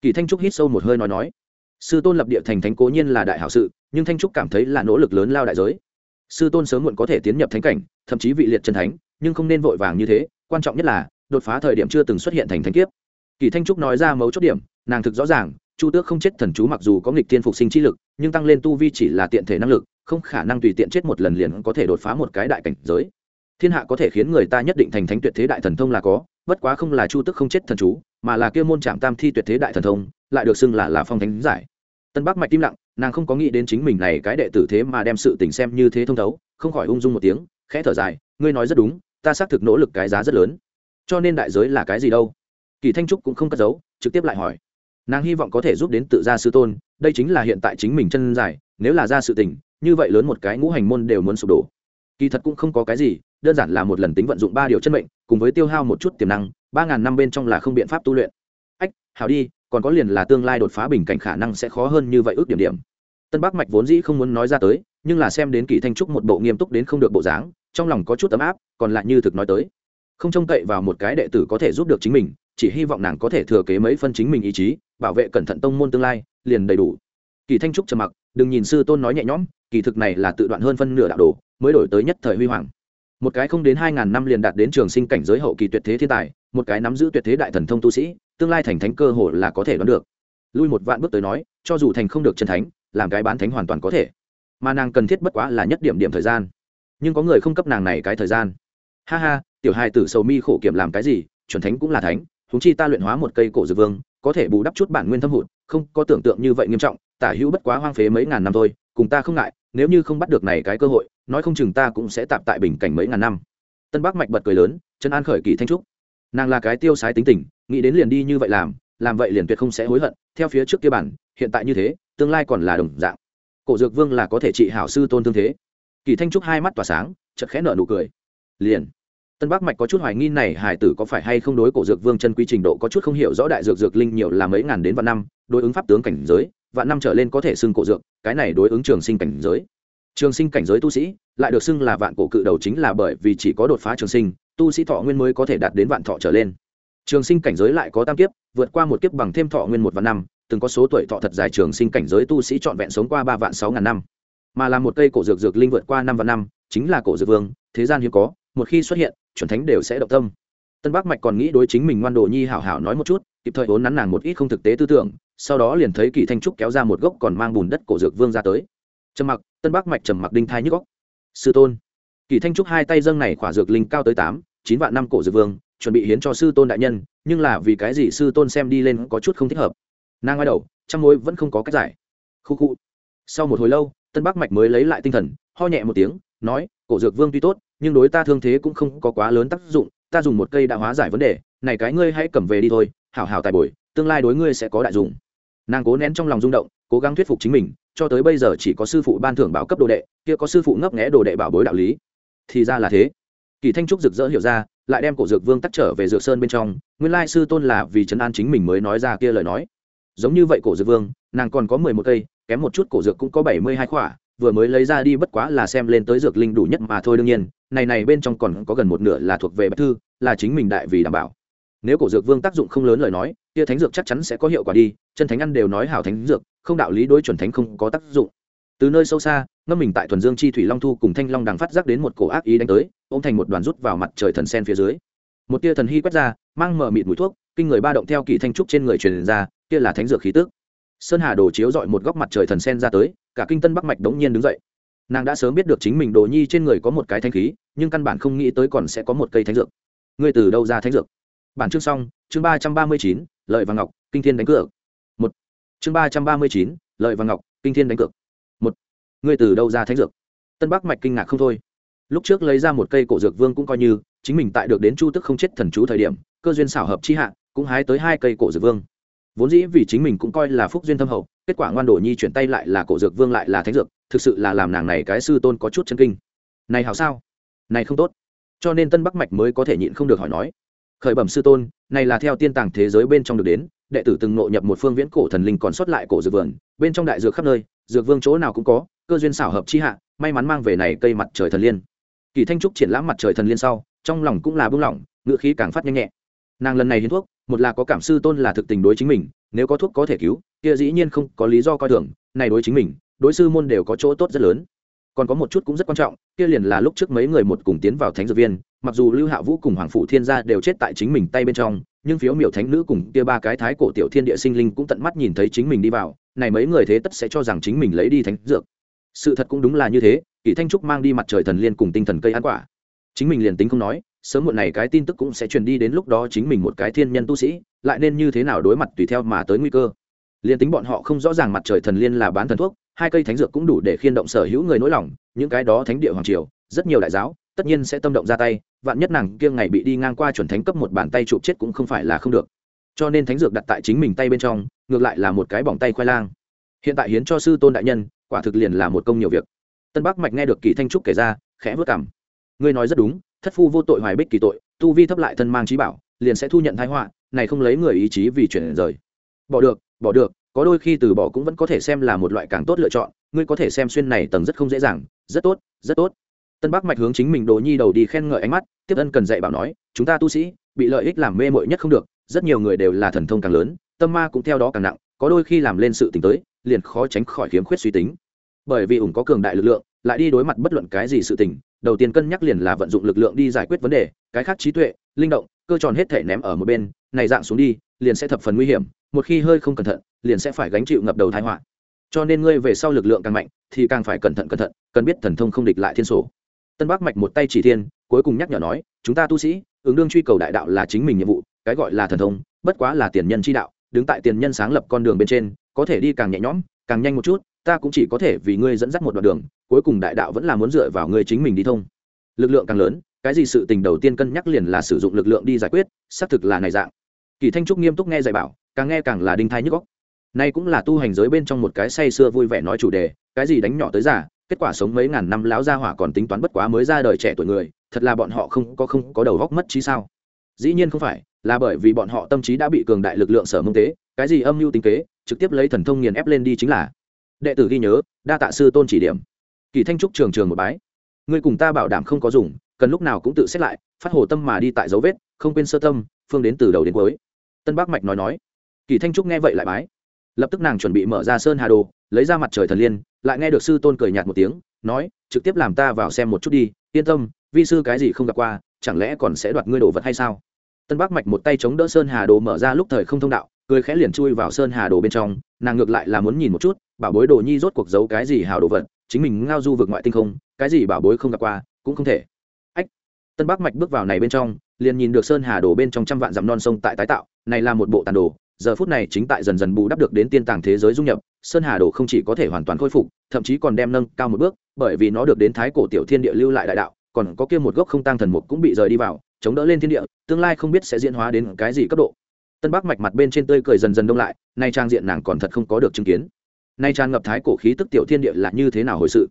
Kỳ thanh trúc hít sâu một hơi nói nói, sư tôn lập địa thành thánh cố nhiên là đại hảo sự, nhưng thanh trúc cảm thấy là nỗ lực lớn lao đại giới. Sư tôn sớm muộn có thể tiến nhập thánh cảnh, thậm chí vị liệt chân thánh, nhưng không nên vội vàng như thế, quan trọng nhất là, đột phá thời điểm chưa từng xuất hiện thành thánh kiếp. Kỳ thanh trúc nói ra mấu chốt điểm, nàng thực rõ ràng, chu tước không chết thần chú mặc dù có nghịch tiên phục sinh chi lực nhưng tăng lên tu vi chỉ là tiện thể năng lực, không khả năng tùy tiện chết một lần liền có thể đột phá một cái đại cảnh giới. Thiên hạ có thể khiến người ta nhất định thành thánh tuyệt thế đại thần thông là có, bất quá không là chu tức không chết thần chú, mà là kia môn trạm tam thi tuyệt thế đại thần thông, lại được xưng là là phong thánh giải. Tân bắc mạch tim lặng, nàng không có nghĩ đến chính mình này cái đệ tử thế mà đem sự tình xem như thế thông thấu, không khỏi ung dung một tiếng, khẽ thở dài, ngươi nói rất đúng, ta xác thực nỗ lực cái giá rất lớn. Cho nên đại giới là cái gì đâu? Kỳ thanh trúc cũng không cất giấu, trực tiếp lại hỏi nàng hy vọng có thể giúp đến tự gia sư tôn, đây chính là hiện tại chính mình chân dài, nếu là ra sự tình, như vậy lớn một cái ngũ hành môn đều muốn sụp đổ. Kỳ thật cũng không có cái gì, đơn giản là một lần tính vận dụng ba điều chân mệnh, cùng với tiêu hao một chút tiềm năng, ba ngàn năm bên trong là không biện pháp tu luyện. Ách hào đi, còn có liền là tương lai đột phá bình cảnh khả năng sẽ khó hơn như vậy ước điểm điểm. Tân bắc mạch vốn dĩ không muốn nói ra tới, nhưng là xem đến kỳ thanh trúc một bộ nghiêm túc đến không được bộ dáng, trong lòng có chút ấm áp, còn lại như thực nói tới không trông cậy vào một cái đệ tử có thể giúp được chính mình, chỉ hy vọng nàng có thể thừa kế mấy phân chính mình ý chí, bảo vệ cẩn thận tông môn tương lai, liền đầy đủ. Kỳ thanh trúc trầm mặc, đừng nhìn sư tôn nói nhẹ nhõm, kỳ thực này là tự đoạn hơn phân nửa đạo đồ, mới đổi tới nhất thời huy hoàng. Một cái không đến hai ngàn năm liền đạt đến trường sinh cảnh giới hậu kỳ tuyệt thế thiên tài, một cái nắm giữ tuyệt thế đại thần thông tu sĩ, tương lai thành thánh cơ hội là có thể đoán được. Lui một vạn bước tới nói, cho dù thành không được chân thánh, làm cái bán thánh hoàn toàn có thể. Mà nàng cần thiết bất quá là nhất điểm điểm thời gian. Nhưng có người không cấp nàng này cái thời gian. Ha ha tiểu hai tử sầu mi khổ kiểm làm cái gì, chuẩn thánh cũng là thánh húng chi ta luyện hóa một cây cổ dược vương, có thể bù đắp chút bản nguyên thâm hụt, không có tưởng tượng như vậy nghiêm trọng, tả hữu bất quá hoang phế mấy ngàn năm thôi, cùng ta không ngại, nếu như không bắt được này cái cơ hội, nói không chừng ta cũng sẽ tạm tại bình cảnh mấy ngàn năm. Tân bắc mạch bật cười lớn, chân an khởi kỳ thanh trúc. Nàng là cái tiêu sái tính tình, nghĩ đến liền đi như vậy làm làm vậy liền tuyệt không sẽ hối hận, theo phía trước kia bản, hiện tại như thế, tương lai còn là đồng dạng. Cổ dược vương là có thể trị hảo sư tôn tương thế. Kỳ thanh trúc hai mắt tỏa sáng chật khẽ nở nụ cười. Liền tân bắc mạch có chút hoài nghi này hải tử có phải hay không đối cổ dược vương chân quy trình độ có chút không hiểu rõ đại dược dược linh nhiều là mấy ngàn đến vạn năm, đối ứng pháp tướng cảnh giới, vạn năm trở lên có thể xưng cổ dược, cái này đối ứng trường sinh cảnh giới. Trường sinh cảnh giới tu sĩ, lại được xưng là vạn cổ cự đầu chính là bởi vì chỉ có đột phá trường sinh, tu sĩ thọ nguyên mới có thể đạt đến vạn thọ trở lên. Trường sinh cảnh giới lại có tam kiếp, vượt qua một kiếp bằng thêm thọ nguyên một vạn năm, từng có số tuổi thọ thật dài trường sinh cảnh giới tu sĩ trọn vẹn sống qua ba vạn sáu ngàn năm. Mà là một cây cổ dược dược linh vượt qua năm vạn năm, chính là cổ dược vương, thế gian hiếm có một khi xuất hiện, chuẩn thánh đều sẽ động tâm. Tân bắc mạch còn nghĩ đối chính mình ngoan đồ nhi hảo hảo nói một chút, kịp thời vốn nắn nàng một ít không thực tế tư tưởng, sau đó liền thấy kỳ thanh trúc kéo ra một gốc còn mang bùn đất cổ dược vương ra tới. Trầm mặc, tân bắc mạch trầm mặc đinh thai nhức góc sư tôn. Kỳ thanh trúc hai tay dâng này khỏa dược linh cao tới tám, chín vạn năm cổ dược vương, chuẩn bị hiến cho sư tôn đại nhân, nhưng là vì cái gì sư tôn xem đi lên có chút không thích hợp. Nàng ngoái đầu, trăm mối vẫn không có cách giải. Khu khu. Sau một hồi lâu, tân bắc mạch mới lấy lại tinh thần, ho nhẹ một tiếng, nói cổ dược vương tuy tốt, nhưng đối ta thương thế cũng không có quá lớn tác dụng, ta dùng một cây đã hóa giải vấn đề, này cái ngươi hãy cầm về đi thôi, hảo hảo tài bồi, tương lai đối ngươi sẽ có đại dụng. Nàng cố nén trong lòng rung động, cố gắng thuyết phục chính mình, cho tới bây giờ chỉ có sư phụ ban thưởng bảo cấp đồ đệ, kia có sư phụ ngấp nghẽ đồ đệ bảo bối đạo lý. Thì ra là thế. Kỳ thanh trúc rực rỡ hiểu ra, lại đem cổ dược vương tắt trở về dược sơn bên trong, nguyên lai sư tôn là vì trấn an chính mình mới nói ra kia lời nói. Giống như vậy cổ dược vương, nàng còn có mười một cây, kém một chút cổ dược cũng có bảy mươi hai khỏa vừa mới lấy ra đi bất quá là xem lên tới dược linh đủ nhất mà thôi đương nhiên, này này bên trong còn có gần một nửa là thuộc về bạch thư, là chính mình đại vì đảm bảo. Nếu cổ dược vương tác dụng không lớn lời nói tia thánh dược chắc chắn sẽ có hiệu quả đi, chân thánh ăn đều nói hảo thánh dược, không đạo lý đối chuẩn thánh không có tác dụng. Từ nơi sâu xa, ngâm mình tại thuần dương chi thủy long thu cùng thanh long đằng phát giác đến một cổ ác ý đánh tới ô m thành một đoàn rút vào mặt trời thần sen phía dưới. Một tia thần hy quét ra, mang mờ mịt mùi thuốc, kinh người ba động theo kỳ thanh trúc trên người truyền ra, kia là thánh dược khí tức sơn hà đồ chiếu dọi một góc mặt trời thần sen ra tới, cả kinh tân bắc mạch đống nhiên đứng dậy. Nàng đã sớm biết được chính mình đồ nhi trên người có một cái thanh khí, nhưng căn bản không nghĩ tới còn sẽ có một cây thánh dược. Ngươi từ đâu ra thánh dược? Bản chương xong, chương ba trăm ba mươi chín, lợi và ngọc, kinh thiên đánh cược. Một. Chương ba trăm ba mươi chín, lợi và ngọc, kinh thiên đánh cược. Một. Ngươi từ đâu ra thánh dược? Tân bắc mạch kinh ngạc không thôi. Lúc trước lấy ra một cây cổ dược vương cũng coi như, chính mình tại được đến chu tức không chết thần chú thời điểm, cơ duyên xảo hợp chi hạ, cũng hái tới hai cây cổ dược vương vốn dĩ vì chính mình cũng coi là phúc duyên thâm hậu, kết quả ngoan đồ nhi chuyển tay lại là cổ dược vương lại là thánh dược, thực sự là làm nàng này cái sư tôn có chút chân kinh. Này hảo sao? Này không tốt. Cho nên tân bắc mạch mới có thể nhịn không được hỏi nói. Khởi bẩm sư tôn, này là theo tiên tàng thế giới bên trong được đến, đệ tử từng nội nhập một phương viễn cổ thần linh còn sót lại cổ dược vườn, bên trong đại dược khắp nơi, dược vương chỗ nào cũng có, cơ duyên xảo hợp chi hạ, may mắn mang về này cây mặt trời thần liên. Kỳ thanh trúc triển lãm mặt trời thần liên sau, trong lòng cũng là bưng lỏng ngựa khí càng phát nhanh nhẹ nàng lần này hiến thuốc, một là có cảm sư tôn là thực tình đối chính mình, nếu có thuốc có thể cứu, kia dĩ nhiên không có lý do coi thường, này đối chính mình, đối sư môn đều có chỗ tốt rất lớn. Còn có một chút cũng rất quan trọng, kia liền là lúc trước mấy người một cùng tiến vào thánh dược viên, mặc dù lưu hạ vũ cùng hoàng phụ thiên gia đều chết tại chính mình tay bên trong, nhưng phiếu miểu thánh nữ cùng kia ba cái thái cổ tiểu thiên địa sinh linh cũng tận mắt nhìn thấy chính mình đi vào, này mấy người thế tất sẽ cho rằng chính mình lấy đi thánh dược. Sự thật cũng đúng là như thế, kỷ thanh trúc mang đi mặt trời thần liên cùng tinh thần cây ăn quả. Chính mình liền tính không nói sớm muộn này cái tin tức cũng sẽ truyền đi đến lúc đó chính mình một cái thiên nhân tu sĩ, lại nên như thế nào đối mặt tùy theo mà tới nguy cơ. Liền tính bọn họ không rõ ràng mặt trời thần liên là bán thần thuốc, hai cây thánh dược cũng đủ để khiên động sở hữu người nỗi lòng, những cái đó thánh địa hoàng triều, rất nhiều đại giáo, tất nhiên sẽ tâm động ra tay, vạn nhất nàng kia ngày bị đi ngang qua chuẩn thánh cấp một bàn tay chụp chết cũng không phải là không được. Cho nên thánh dược đặt tại chính mình tay bên trong, ngược lại là một cái bỏng tay khoai lang. Hiện tại hiến cho sư tôn đại nhân, quả thực liền là một công nhiều việc. Tân bắc mạch nghe được kỳ thanh trúc kể ra, khẽ vớt cảm ngươi nói rất đúng thất phu vô tội hoài bích kỳ tội, tu vi thấp lại thân mang trí bảo, liền sẽ thu nhận thái họa, này không lấy người ý chí vì chuyển rời. Bỏ được bỏ được, có đôi khi từ bỏ cũng vẫn có thể xem là một loại càng tốt lựa chọn, ngươi có thể xem xuyên này tầng rất không dễ dàng, rất tốt rất tốt. Tân bắc mạch hướng chính mình đồ nhi đầu đi khen ngợi ánh mắt, tiếp ân cần dạy bảo nói, chúng ta tu sĩ, bị lợi ích làm mê mội nhất không được, rất nhiều người đều là thần thông càng lớn, tâm ma cũng theo đó càng nặng, có đôi khi làm lên sự t tới, liền khó tránh khỏi khiếm khuyết suy tính. Bởi vì ủng có cường đại lực lượng lại đi đối mặt bất luận cái gì sự tình, đầu tiên cân nhắc liền là vận dụng lực lượng đi giải quyết vấn đề, cái khác trí tuệ, linh động, cơ tròn hết thể ném ở một bên, này dạng xuống đi, liền sẽ thập phần nguy hiểm, một khi hơi không cẩn thận, liền sẽ phải gánh chịu ngập đầu thái họa. Cho nên ngươi về sau lực lượng càng mạnh, thì càng phải cẩn thận cẩn thận, cần biết thần thông không địch lại thiên sổ. Tân bắc mạch một tay chỉ thiên, cuối cùng nhắc nhở nói, chúng ta tu sĩ, ứng đương truy cầu đại đạo là chính mình nhiệm vụ, cái gọi là thần thông, bất quá là tiền nhân chi đạo, đứng tại tiền nhân sáng lập con đường bên trên, có thể đi càng nhẹ nhõm, càng nhanh một chút ta cũng chỉ có thể vì ngươi dẫn dắt một đoạn đường, cuối cùng đại đạo vẫn là muốn dựa vào ngươi chính mình đi thông. Lực lượng càng lớn, cái gì sự tình đầu tiên cân nhắc liền là sử dụng lực lượng đi giải quyết, xác thực là này dạng. Kỳ thanh trúc nghiêm túc nghe dạy bảo, càng nghe càng là đinh thai nhức góc nay cũng là tu hành giới bên trong một cái say xưa vui vẻ nói chủ đề, cái gì đánh nhỏ tới già, kết quả sống mấy ngàn năm lão gia hỏa còn tính toán bất quá mới ra đời trẻ tuổi người, thật là bọn họ không có không có đầu góc mất trí sao? Dĩ nhiên không phải, là bởi vì bọn họ tâm trí đã bị cường đại lực lượng sở mông tế, cái gì âm mưu tính kế, trực tiếp lấy thần thông nghiền ép lên đi chính là đệ tử ghi nhớ, đa tạ sư tôn chỉ điểm. Kỳ thanh trúc trường trường một bái. Ngươi cùng ta bảo đảm không có dùng, cần lúc nào cũng tự xét lại, phát hồ tâm mà đi tại dấu vết, không quên sơ tâm, phương đến từ đầu đến cuối. Tân bắc mạch nói nói. Kỳ thanh trúc nghe vậy lại bái. Lập tức nàng chuẩn bị mở ra sơn hà đồ, lấy ra mặt trời thần liên, lại nghe được sư tôn cười nhạt một tiếng, nói, trực tiếp làm ta vào xem một chút đi, yên tâm, vi sư cái gì không gặp qua, chẳng lẽ còn sẽ đoạt ngươi đồ vật hay sao? Tân bắc mạch một tay chống đỡ sơn hà đồ mở ra lúc thời không thông đạo, cười khẽ liền chui vào sơn hà đồ bên trong, nàng ngược lại là muốn nhìn một chút bảo bối đồ nhi rốt cuộc giấu cái gì hào đồ vật, chính mình ngao du vượt ngoại tinh không, cái gì bảo bối không gặp qua, cũng không thể. Ách, tân bắc mạch bước vào này bên trong, liền nhìn được sơn hà đồ bên trong trăm vạn dặm non sông tại tái tạo, này là một bộ tàn đồ, giờ phút này chính tại dần dần bù đắp được đến tiên tàng thế giới dung nhập, sơn hà đồ không chỉ có thể hoàn toàn khôi phục, thậm chí còn đem nâng cao một bước, bởi vì nó được đến thái cổ tiểu thiên địa lưu lại đại đạo, còn có kia một gốc không tăng thần mục cũng bị rời đi vào, chống đỡ lên thiên địa, tương lai không biết sẽ diễn hóa đến cái gì cấp độ. Tân bắc mạch mặt bên trên tươi cười dần dần đông lại, nay trang diện nàng còn thật không có được chứng kiến nay tràn ngập thái cổ khí tức tiểu thiên địa là như thế nào hồi sự?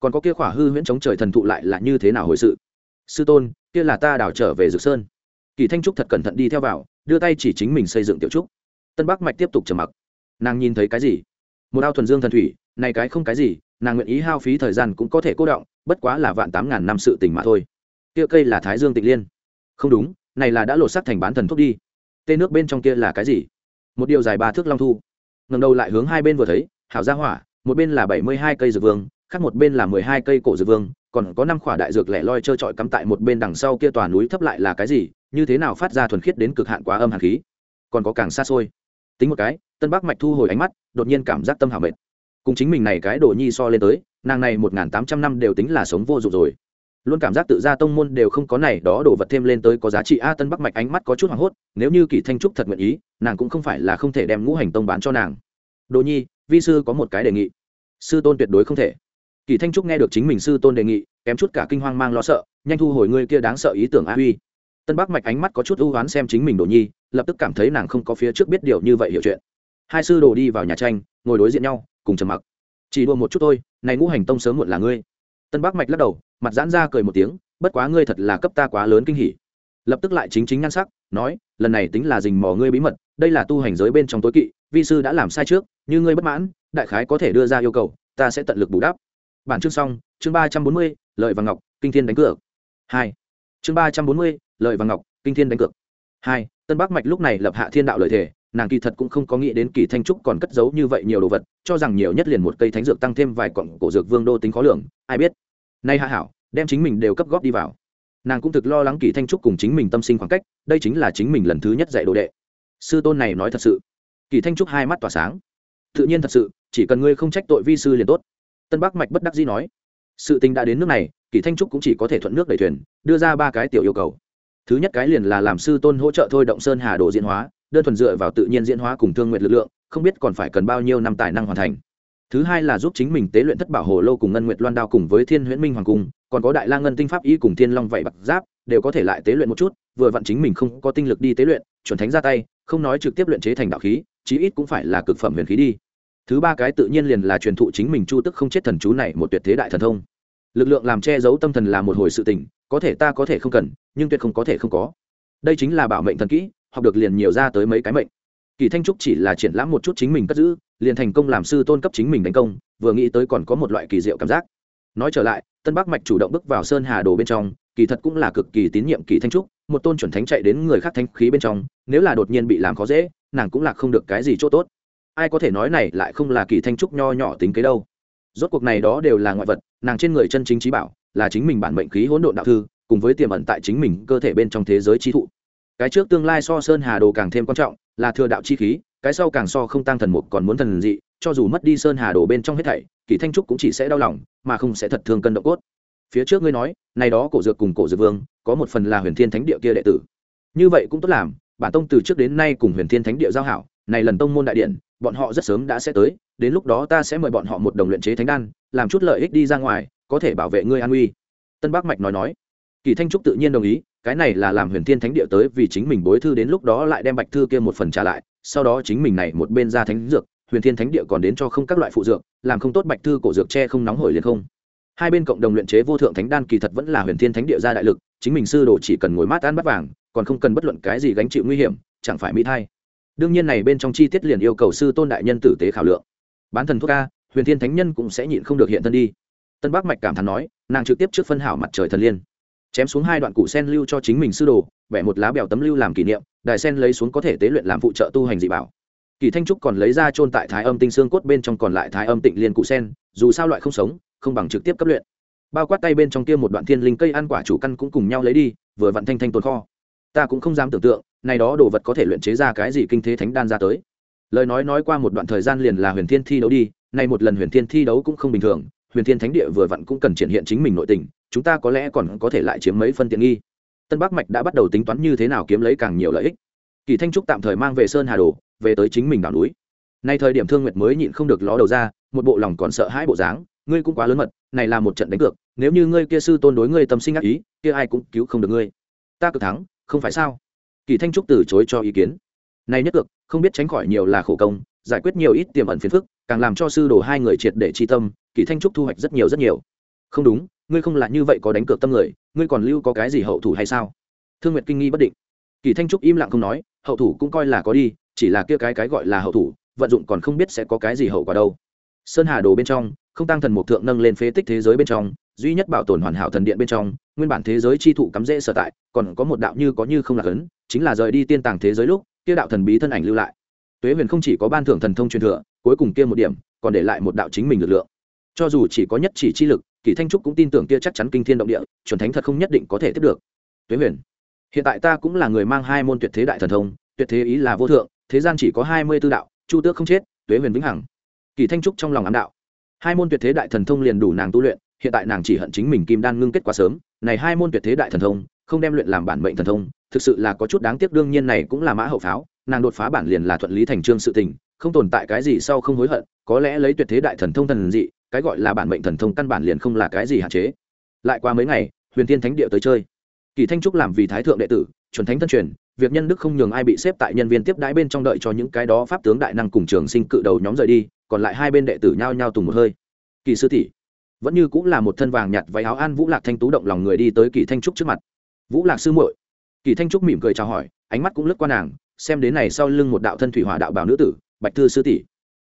Còn có kia khỏa hư huyễn chống trời thần thụ lại là như thế nào hồi sự? Sư tôn, kia là ta đảo trở về dược sơn. Kỳ thanh trúc thật cẩn thận đi theo vào, đưa tay chỉ chính mình xây dựng tiểu trúc. Tân bắc mạch tiếp tục trầm mặc. Nàng nhìn thấy cái gì? Một ao thuần dương thần thủy, này cái không cái gì, nàng nguyện ý hao phí thời gian cũng có thể cố động, bất quá là vạn tám ngàn năm sự tình mà thôi. Kia cây là thái dương tịnh liên. Không đúng, này là đã lột sắc thành bán thần thuốc đi. Tên nước bên trong kia là cái gì? Một điều dài ba thước long thu. Ngầm đầu lại hướng hai bên vừa thấy hảo gia hỏa, một bên là bảy mươi hai cây dược vương, khác một bên là mười hai cây cổ dược vương, còn có năm khỏa đại dược lẻ loi trơ trọi cắm tại một bên đằng sau kia tòa núi thấp lại là cái gì, như thế nào phát ra thuần khiết đến cực hạn quá âm hàn khí. Còn có càng xa xôi. Tính một cái, tân bắc mạch thu hồi ánh mắt, đột nhiên cảm giác tâm hảo mệt. Cùng chính mình này cái đồ nhi so lên tới, nàng này một n g h n tám trăm năm đều tính là sống vô dụng rồi. Luôn cảm giác tự ra tông môn đều không có này đó đồ vật thêm lên tới có giá trị a, tân bắc mạch ánh mắt có chút hoảng hốt, nếu như kỳ thanh trúc thật nguyện ý, nàng cũng không phải là không thể đem ngũ hành tông bán cho nàng. Đồ nhi vi sư có một cái đề nghị. Sư tôn tuyệt đối không thể. Kỳ thanh trúc nghe được chính mình sư tôn đề nghị, kém chút cả kinh hoang mang lo sợ, nhanh thu hồi ngươi kia đáng sợ ý tưởng a huy. Tân bắc mạch ánh mắt có chút ưu oán xem chính mình đồ nhi, lập tức cảm thấy nàng không có phía trước biết điều như vậy hiểu chuyện. Hai sư đồ đi vào nhà tranh, ngồi đối diện nhau, cùng trầm mặc. Chỉ đua một chút thôi, này ngũ hành tông sớm muộn là ngươi. Tân bắc mạch lắc đầu, mặt giãn ra cười một tiếng, bất quá ngươi thật là cấp ta quá lớn kinh hỉ. Lập tức lại chính chính nhan sắc, nói, lần này tính là dình mò ngươi bí mật, đây là tu hành giới bên trong tối kỵ vi sư đã làm sai trước, như ngươi bất mãn, đại khái có thể đưa ra yêu cầu, ta sẽ tận lực bù đắp. Bản chương xong, chương ba trăm bốn mươi, lợi và ngọc, kinh thiên đánh cược. Hai. Chương ba trăm bốn mươi, lợi và ngọc, kinh thiên đánh cược. Hai. Tân bắc mạch lúc này lập hạ thiên đạo lợi thể, nàng kỳ thật cũng không có nghĩ đến kỳ thanh trúc còn cất giấu như vậy nhiều đồ vật, cho rằng nhiều nhất liền một cây thánh dược tăng thêm vài cọng cổ dược vương đô tính khó lường, ai biết. Nay hạ hảo, đem chính mình đều cấp góp đi vào. Nàng cũng thực lo lắng kỳ thanh trúc cùng chính mình tâm sinh khoảng cách, đây chính là chính mình lần thứ nhất dạy đồ đệ. Sư tôn này nói thật sự kỳ thanh trúc hai mắt tỏa sáng. Tự nhiên thật sự, chỉ cần ngươi không trách tội vi sư liền tốt. Tân bắc mạch bất đắc dĩ nói. Sự tình đã đến nước này, kỳ thanh trúc cũng chỉ có thể thuận nước đẩy thuyền, đưa ra ba cái tiểu yêu cầu. Thứ nhất cái liền là làm sư tôn hỗ trợ thôi động sơn hà đồ diễn hóa, đơn thuần dựa vào tự nhiên diễn hóa cùng thương nguyện lực lượng, không biết còn phải cần bao nhiêu năm tài năng hoàn thành. Thứ hai là giúp chính mình tế luyện thất bảo hồ lô cùng ngân nguyệt loan đao cùng với thiên huyễn minh hoàng cung, còn có đại la ngân tinh pháp ý cùng thiên long vạy bạc giáp, đều có thể lại tế luyện một chút, vừa vặn chính mình không có tinh lực đi tế luyện, chuẩn thánh ra tay, không nói trực tiếp luyện chế thành đạo khí chí ít cũng phải là cực phẩm huyền khí đi. Thứ ba cái tự nhiên liền là truyền thụ chính mình chu tức không chết thần chú này một tuyệt thế đại thần thông. Lực lượng làm che giấu tâm thần là một hồi sự tình, có thể ta có thể không cần, nhưng tuyệt không có thể không có. Đây chính là bảo mệnh thần kỹ, học được liền nhiều ra tới mấy cái mệnh. Kỳ thanh trúc chỉ là triển lãm một chút chính mình cất giữ, liền thành công làm sư tôn cấp chính mình đánh công, vừa nghĩ tới còn có một loại kỳ diệu cảm giác. Nói trở lại, tân bắc mạch chủ động bước vào sơn hà đồ bên trong, kỳ thật cũng là cực kỳ tín nhiệm kỳ thanh trúc, một tôn chuẩn thánh chạy đến người khác thanh khí bên trong, nếu là đột nhiên bị làm khó dễ nàng cũng là không được cái gì chỗ tốt. Ai có thể nói này lại không là kỳ thanh trúc nho nhỏ tính kế đâu. Rốt cuộc này đó đều là ngoại vật, nàng trên người chân chính trí bảo, là chính mình bản mệnh khí hỗn độn đạo thư, cùng với tiềm ẩn tại chính mình cơ thể bên trong thế giới trí thụ. Cái trước tương lai so sơn hà đồ càng thêm quan trọng, là thừa đạo chi khí, cái sau càng so không tăng thần mục còn muốn thần dị, cho dù mất đi sơn hà đồ bên trong hết thảy, kỳ thanh trúc cũng chỉ sẽ đau lòng, mà không sẽ thật thương cân động cốt. Phía trước ngươi nói, này đó cổ dược cùng cổ dược vương, có một phần là huyền thiên thánh địa kia đệ tử. Như vậy cũng tốt làm bản tông từ trước đến nay cùng huyền thiên thánh địa giao hảo, này lần tông môn đại điện, bọn họ rất sớm đã sẽ tới, đến lúc đó ta sẽ mời bọn họ một đồng luyện chế thánh đan, làm chút lợi ích đi ra ngoài, có thể bảo vệ ngươi an uy. Tân bắc mạch nói nói. Kỳ thanh trúc tự nhiên đồng ý, cái này là làm huyền thiên thánh địa tới vì chính mình bối thư đến lúc đó lại đem bạch thư kia một phần trả lại, sau đó chính mình này một bên ra thánh dược, huyền thiên thánh địa còn đến cho không các loại phụ dược, làm không tốt bạch thư cổ dược che không nóng hổi liền không. Hai bên cộng đồng luyện chế vô thượng thánh đan kỳ thật vẫn là huyền thiên thánh địa ra đại lực, chính mình sư đồ chỉ cần ngồi mát ăn bắt vàng còn không cần bất luận cái gì gánh chịu nguy hiểm chẳng phải mỹ thai. Đương nhiên này bên trong chi tiết liền yêu cầu sư tôn đại nhân tử tế khảo lượng. Bán thần thuốc a, huyền thiên thánh nhân cũng sẽ nhịn không được hiện thân đi. Tân bắc mạch cảm thán nói nàng trực tiếp trước phân hảo mặt trời thần liên. Chém xuống hai đoạn cụ sen lưu cho chính mình sư đồ vẽ một lá bèo tấm lưu làm kỷ niệm đài sen lấy xuống có thể tế luyện làm phụ trợ tu hành dị bảo. Kỳ thanh trúc còn lấy ra trôn tại thái âm tinh xương cốt bên trong còn lại thái âm tịnh liên cụ sen dù sao loại không sống không bằng trực tiếp cấp luyện. Bao quát tay bên trong kia một đoạn thiên linh cây ăn quả chủ căn cũng cùng nhau lấy đi vừa vặn thanh thanh tồn kho ta cũng không dám tưởng tượng, này đó đồ vật có thể luyện chế ra cái gì kinh thế thánh đan ra tới. Lời nói nói qua một đoạn thời gian liền là huyền thiên thi đấu đi, nay một lần huyền thiên thi đấu cũng không bình thường, huyền thiên thánh địa vừa vặn cũng cần triển hiện chính mình nội tình, chúng ta có lẽ còn có thể lại chiếm mấy phân tiện nghi. Tân bắc mạch đã bắt đầu tính toán như thế nào kiếm lấy càng nhiều lợi ích. Kỳ thanh trúc tạm thời mang về sơn hà đồ, về tới chính mình đảo núi. Nay thời điểm thương nguyệt mới nhịn không được ló đầu ra, một bộ lòng còn sợ hãi bộ dáng, ngươi cũng quá lớn mật, này là một trận đánh cược, nếu như ngươi kia sư tôn đối ngươi tâm sinh ác ý, kia ai cũng cứu không được ngươi. Ta cực thắng không phải sao? Kỳ thanh trúc từ chối cho ý kiến. Này nhất cược, không biết tránh khỏi nhiều là khổ công, giải quyết nhiều ít tiềm ẩn phiền phức, càng làm cho sư đồ hai người triệt để chi tâm, kỳ thanh trúc thu hoạch rất nhiều rất nhiều. Không đúng, ngươi không là như vậy có đánh cược tâm người, ngươi còn lưu có cái gì hậu thủ hay sao? Thương nguyệt kinh nghi bất định. Kỳ thanh trúc im lặng không nói, hậu thủ cũng coi là có đi, chỉ là kia cái cái gọi là hậu thủ, vận dụng còn không biết sẽ có cái gì hậu quả đâu. Sơn hà đồ bên trong, không tăng thần mục thượng nâng lên phế tích thế giới bên trong duy nhất bảo tồn hoàn hảo thần điện bên trong, nguyên bản thế giới chi thụ cắm rễ sở tại, còn có một đạo như có như không là cấn chính là rời đi tiên tàng thế giới lúc, kia đạo thần bí thân ảnh lưu lại. Tuế huyền không chỉ có ban thưởng thần thông truyền thừa, cuối cùng kia một điểm, còn để lại một đạo chính mình lực lượng. Cho dù chỉ có nhất chỉ chi lực, kỳ thanh trúc cũng tin tưởng kia chắc chắn kinh thiên động địa, chuẩn thánh thật không nhất định có thể tiếp được. Tuế huyền, hiện tại ta cũng là người mang hai môn tuyệt thế đại thần thông, tuyệt thế ý là vô thượng, thế gian chỉ có hai mươi tư đạo, chu tước không chết, tuế huyền vĩnh hằng. Kỳ thanh trúc trong lòng ám đạo. Hai môn tuyệt thế đại thần thông liền đủ nàng tu luyện hiện tại nàng chỉ hận chính mình kim đan ngưng kết quá sớm, này hai môn tuyệt thế đại thần thông, không đem luyện làm bản mệnh thần thông, thực sự là có chút đáng tiếc, đương nhiên này cũng là mã hậu pháo, nàng đột phá bản liền là thuận lý thành trương sự tình, không tồn tại cái gì sau không hối hận, có lẽ lấy tuyệt thế đại thần thông thần dị, cái gọi là bản mệnh thần thông căn bản liền không là cái gì hạn chế. Lại qua mấy ngày, huyền tiên thánh địa tới chơi. Kỳ thanh trúc làm vì thái thượng đệ tử, chuẩn thánh thân truyền, việc nhân đức không nhường ai bị xếp tại nhân viên tiếp đãi bên trong đợi cho những cái đó pháp tướng đại năng cùng trường sinh cự đầu nhóm rời đi, còn lại hai bên đệ tử nhao nhao tùng một hơi. Kỳ sư tỷ vẫn như cũng là một thân vàng nhạt váy áo an vũ lạc thanh tú động lòng người đi tới kỳ thanh trúc trước mặt vũ lạc sư muội kỳ thanh trúc mỉm cười chào hỏi ánh mắt cũng lướt qua nàng xem đến này sau lưng một đạo thân thủy hỏa đạo bảo nữ tử bạch thư sư tỷ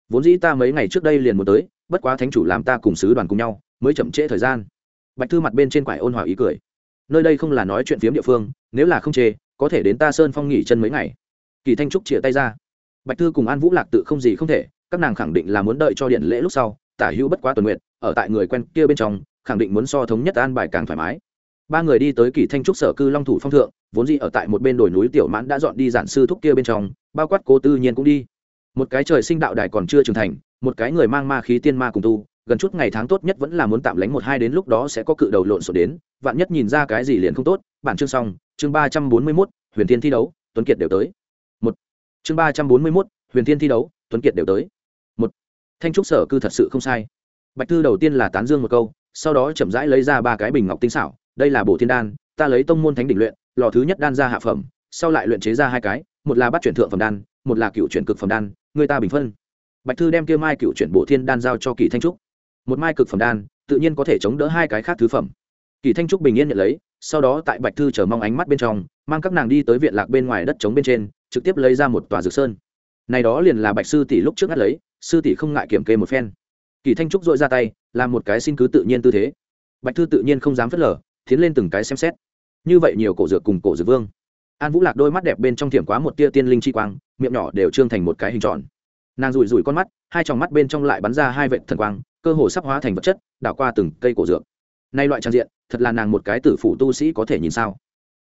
vốn dĩ ta mấy ngày trước đây liền muốn tới bất quá thánh chủ làm ta cùng sứ đoàn cùng nhau mới chậm trễ thời gian bạch thư mặt bên trên quải ôn hòa ý cười nơi đây không là nói chuyện phiếm địa phương nếu là không chê có thể đến ta sơn phong nghỉ chân mấy ngày kỳ thanh trúc chia tay ra bạch thư cùng an vũ lạc tự không gì không thể các nàng khẳng định là muốn đợi cho điện lễ lúc sau tả hữu bất quá tuần nguyện, ở tại người quen kia bên trong, khẳng định muốn so thống nhất an bài càng thoải mái. Ba người đi tới kỳ thanh trúc sở cư long thủ phong thượng, vốn dĩ ở tại một bên đồi núi tiểu mãn đã dọn đi giản sư thúc kia bên trong, bao quát cố tư nhiên cũng đi. Một cái trời sinh đạo đài còn chưa trưởng thành, một cái người mang ma khí tiên ma cùng tu, gần chút ngày tháng tốt nhất vẫn là muốn tạm lánh một hai đến lúc đó sẽ có cự đầu lộn xộn đến, vạn nhất nhìn ra cái gì liền không tốt, bản chương xong, chương ba trăm bốn mươi mốt, huyền thiên thi đấu, tuấn kiệt đều tới. Một, chương ba trăm bốn mươi mốt, huyền thiên thi đấu, tuấn kiệt đều tới thanh trúc sở cư thật sự không sai. Bạch thư đầu tiên là tán dương một câu, sau đó chậm rãi lấy ra ba cái bình ngọc tinh xảo, đây là bổ thiên đan, ta lấy tông môn thánh đỉnh luyện, lò thứ nhất đan ra hạ phẩm, sau lại luyện chế ra hai cái, một là bắt chuyển thượng phẩm đan, một là cựu chuyển cực phẩm đan, người ta bình phân. Bạch thư đem kia mai cựu chuyển bổ thiên đan giao cho kỳ thanh trúc. Một mai cực phẩm đan, tự nhiên có thể chống đỡ hai cái khác thứ phẩm. Kỳ thanh trúc bình yên nhận lấy, sau đó tại bạch thư chờ mong ánh mắt bên trong, mang các nàng đi tới viện lạc bên ngoài đất trống bên trên, trực tiếp lấy ra một tòa dược sơn. Này đó liền là bạch sư tỷ lúc trước ngắt lấy sư tỷ không ngại kiểm kê một phen. Kỳ thanh trúc dội ra tay, làm một cái xin cứ tự nhiên tư thế. Bạch thư tự nhiên không dám phớt lờ, tiến lên từng cái xem xét. Như vậy nhiều cổ dược cùng cổ dược vương. An vũ lạc đôi mắt đẹp bên trong thiểm quá một tia tiên linh chi quang, miệng nhỏ đều trương thành một cái hình tròn. Nàng rủi rủi con mắt, hai tròng mắt bên trong lại bắn ra hai vệt thần quang, cơ hồ sắp hóa thành vật chất, đảo qua từng cây cổ dược. Nay loại trang diện, thật là nàng một cái tử phủ tu sĩ có thể nhìn sao?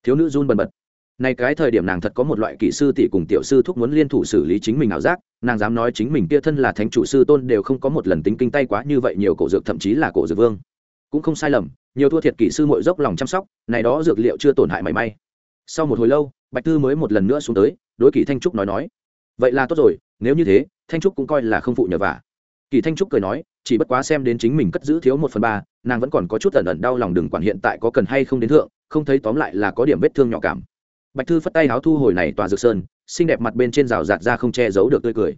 Thiếu nữ run bần bật này cái thời điểm nàng thật có một loại kỹ sư tỷ cùng tiểu sư thúc muốn liên thủ xử lý chính mình ảo giác, nàng dám nói chính mình kia thân là thánh chủ sư tôn đều không có một lần tính kinh tay quá như vậy nhiều cổ dược, thậm chí là cổ dược vương. Cũng không sai lầm, nhiều thua thiệt kỹ sư mội dốc lòng chăm sóc, này đó dược liệu chưa tổn hại mảy may. Sau một hồi lâu, bạch tư mới một lần nữa xuống tới, đối kỹ thanh trúc nói nói, vậy là tốt rồi, nếu như thế, thanh trúc cũng coi là không phụ nhờ vả. Kỳ thanh trúc cười nói, chỉ bất quá xem đến chính mình cất giữ thiếu một phần ba, nàng vẫn còn có chút ẩn ẩn đau lòng đừng quản hiện tại có cần hay không đến thượng, không thấy tóm lại là có điểm vết thương nhỏ cảm bạch thư phất tay háo thu hồi này tòa dược sơn, xinh đẹp mặt bên trên rào rạt ra không che giấu được tươi cười.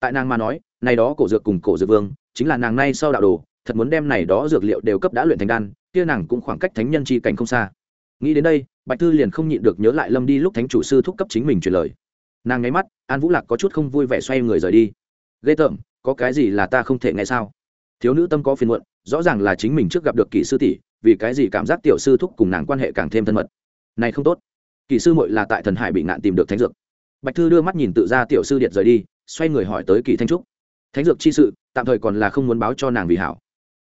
Tại nàng mà nói, này đó cổ dược cùng cổ dược vương, chính là nàng nay sau đạo đồ, thật muốn đem này đó dược liệu đều cấp đã luyện thành đan, kia nàng cũng khoảng cách thánh nhân chi cảnh không xa. Nghĩ đến đây, bạch thư liền không nhịn được nhớ lại lâm đi lúc thánh chủ sư thúc cấp chính mình truyền lời. Nàng nháy mắt, an vũ lạc có chút không vui vẻ xoay người rời đi. Ghê tởm, có cái gì là ta không thể nghe sao? Thiếu nữ tâm có phiền muộn, rõ ràng là chính mình trước gặp được kỹ sư tỷ, vì cái gì cảm giác tiểu sư thúc cùng nàng quan hệ càng thêm thân mật. Này không tốt. Kỳ sư muội là tại thần hải bị nạn tìm được thánh dược. Bạch thư đưa mắt nhìn tự ra tiểu sư điện rời đi, xoay người hỏi tới kỳ thanh trúc. Thánh dược chi sự, tạm thời còn là không muốn báo cho nàng vì hảo.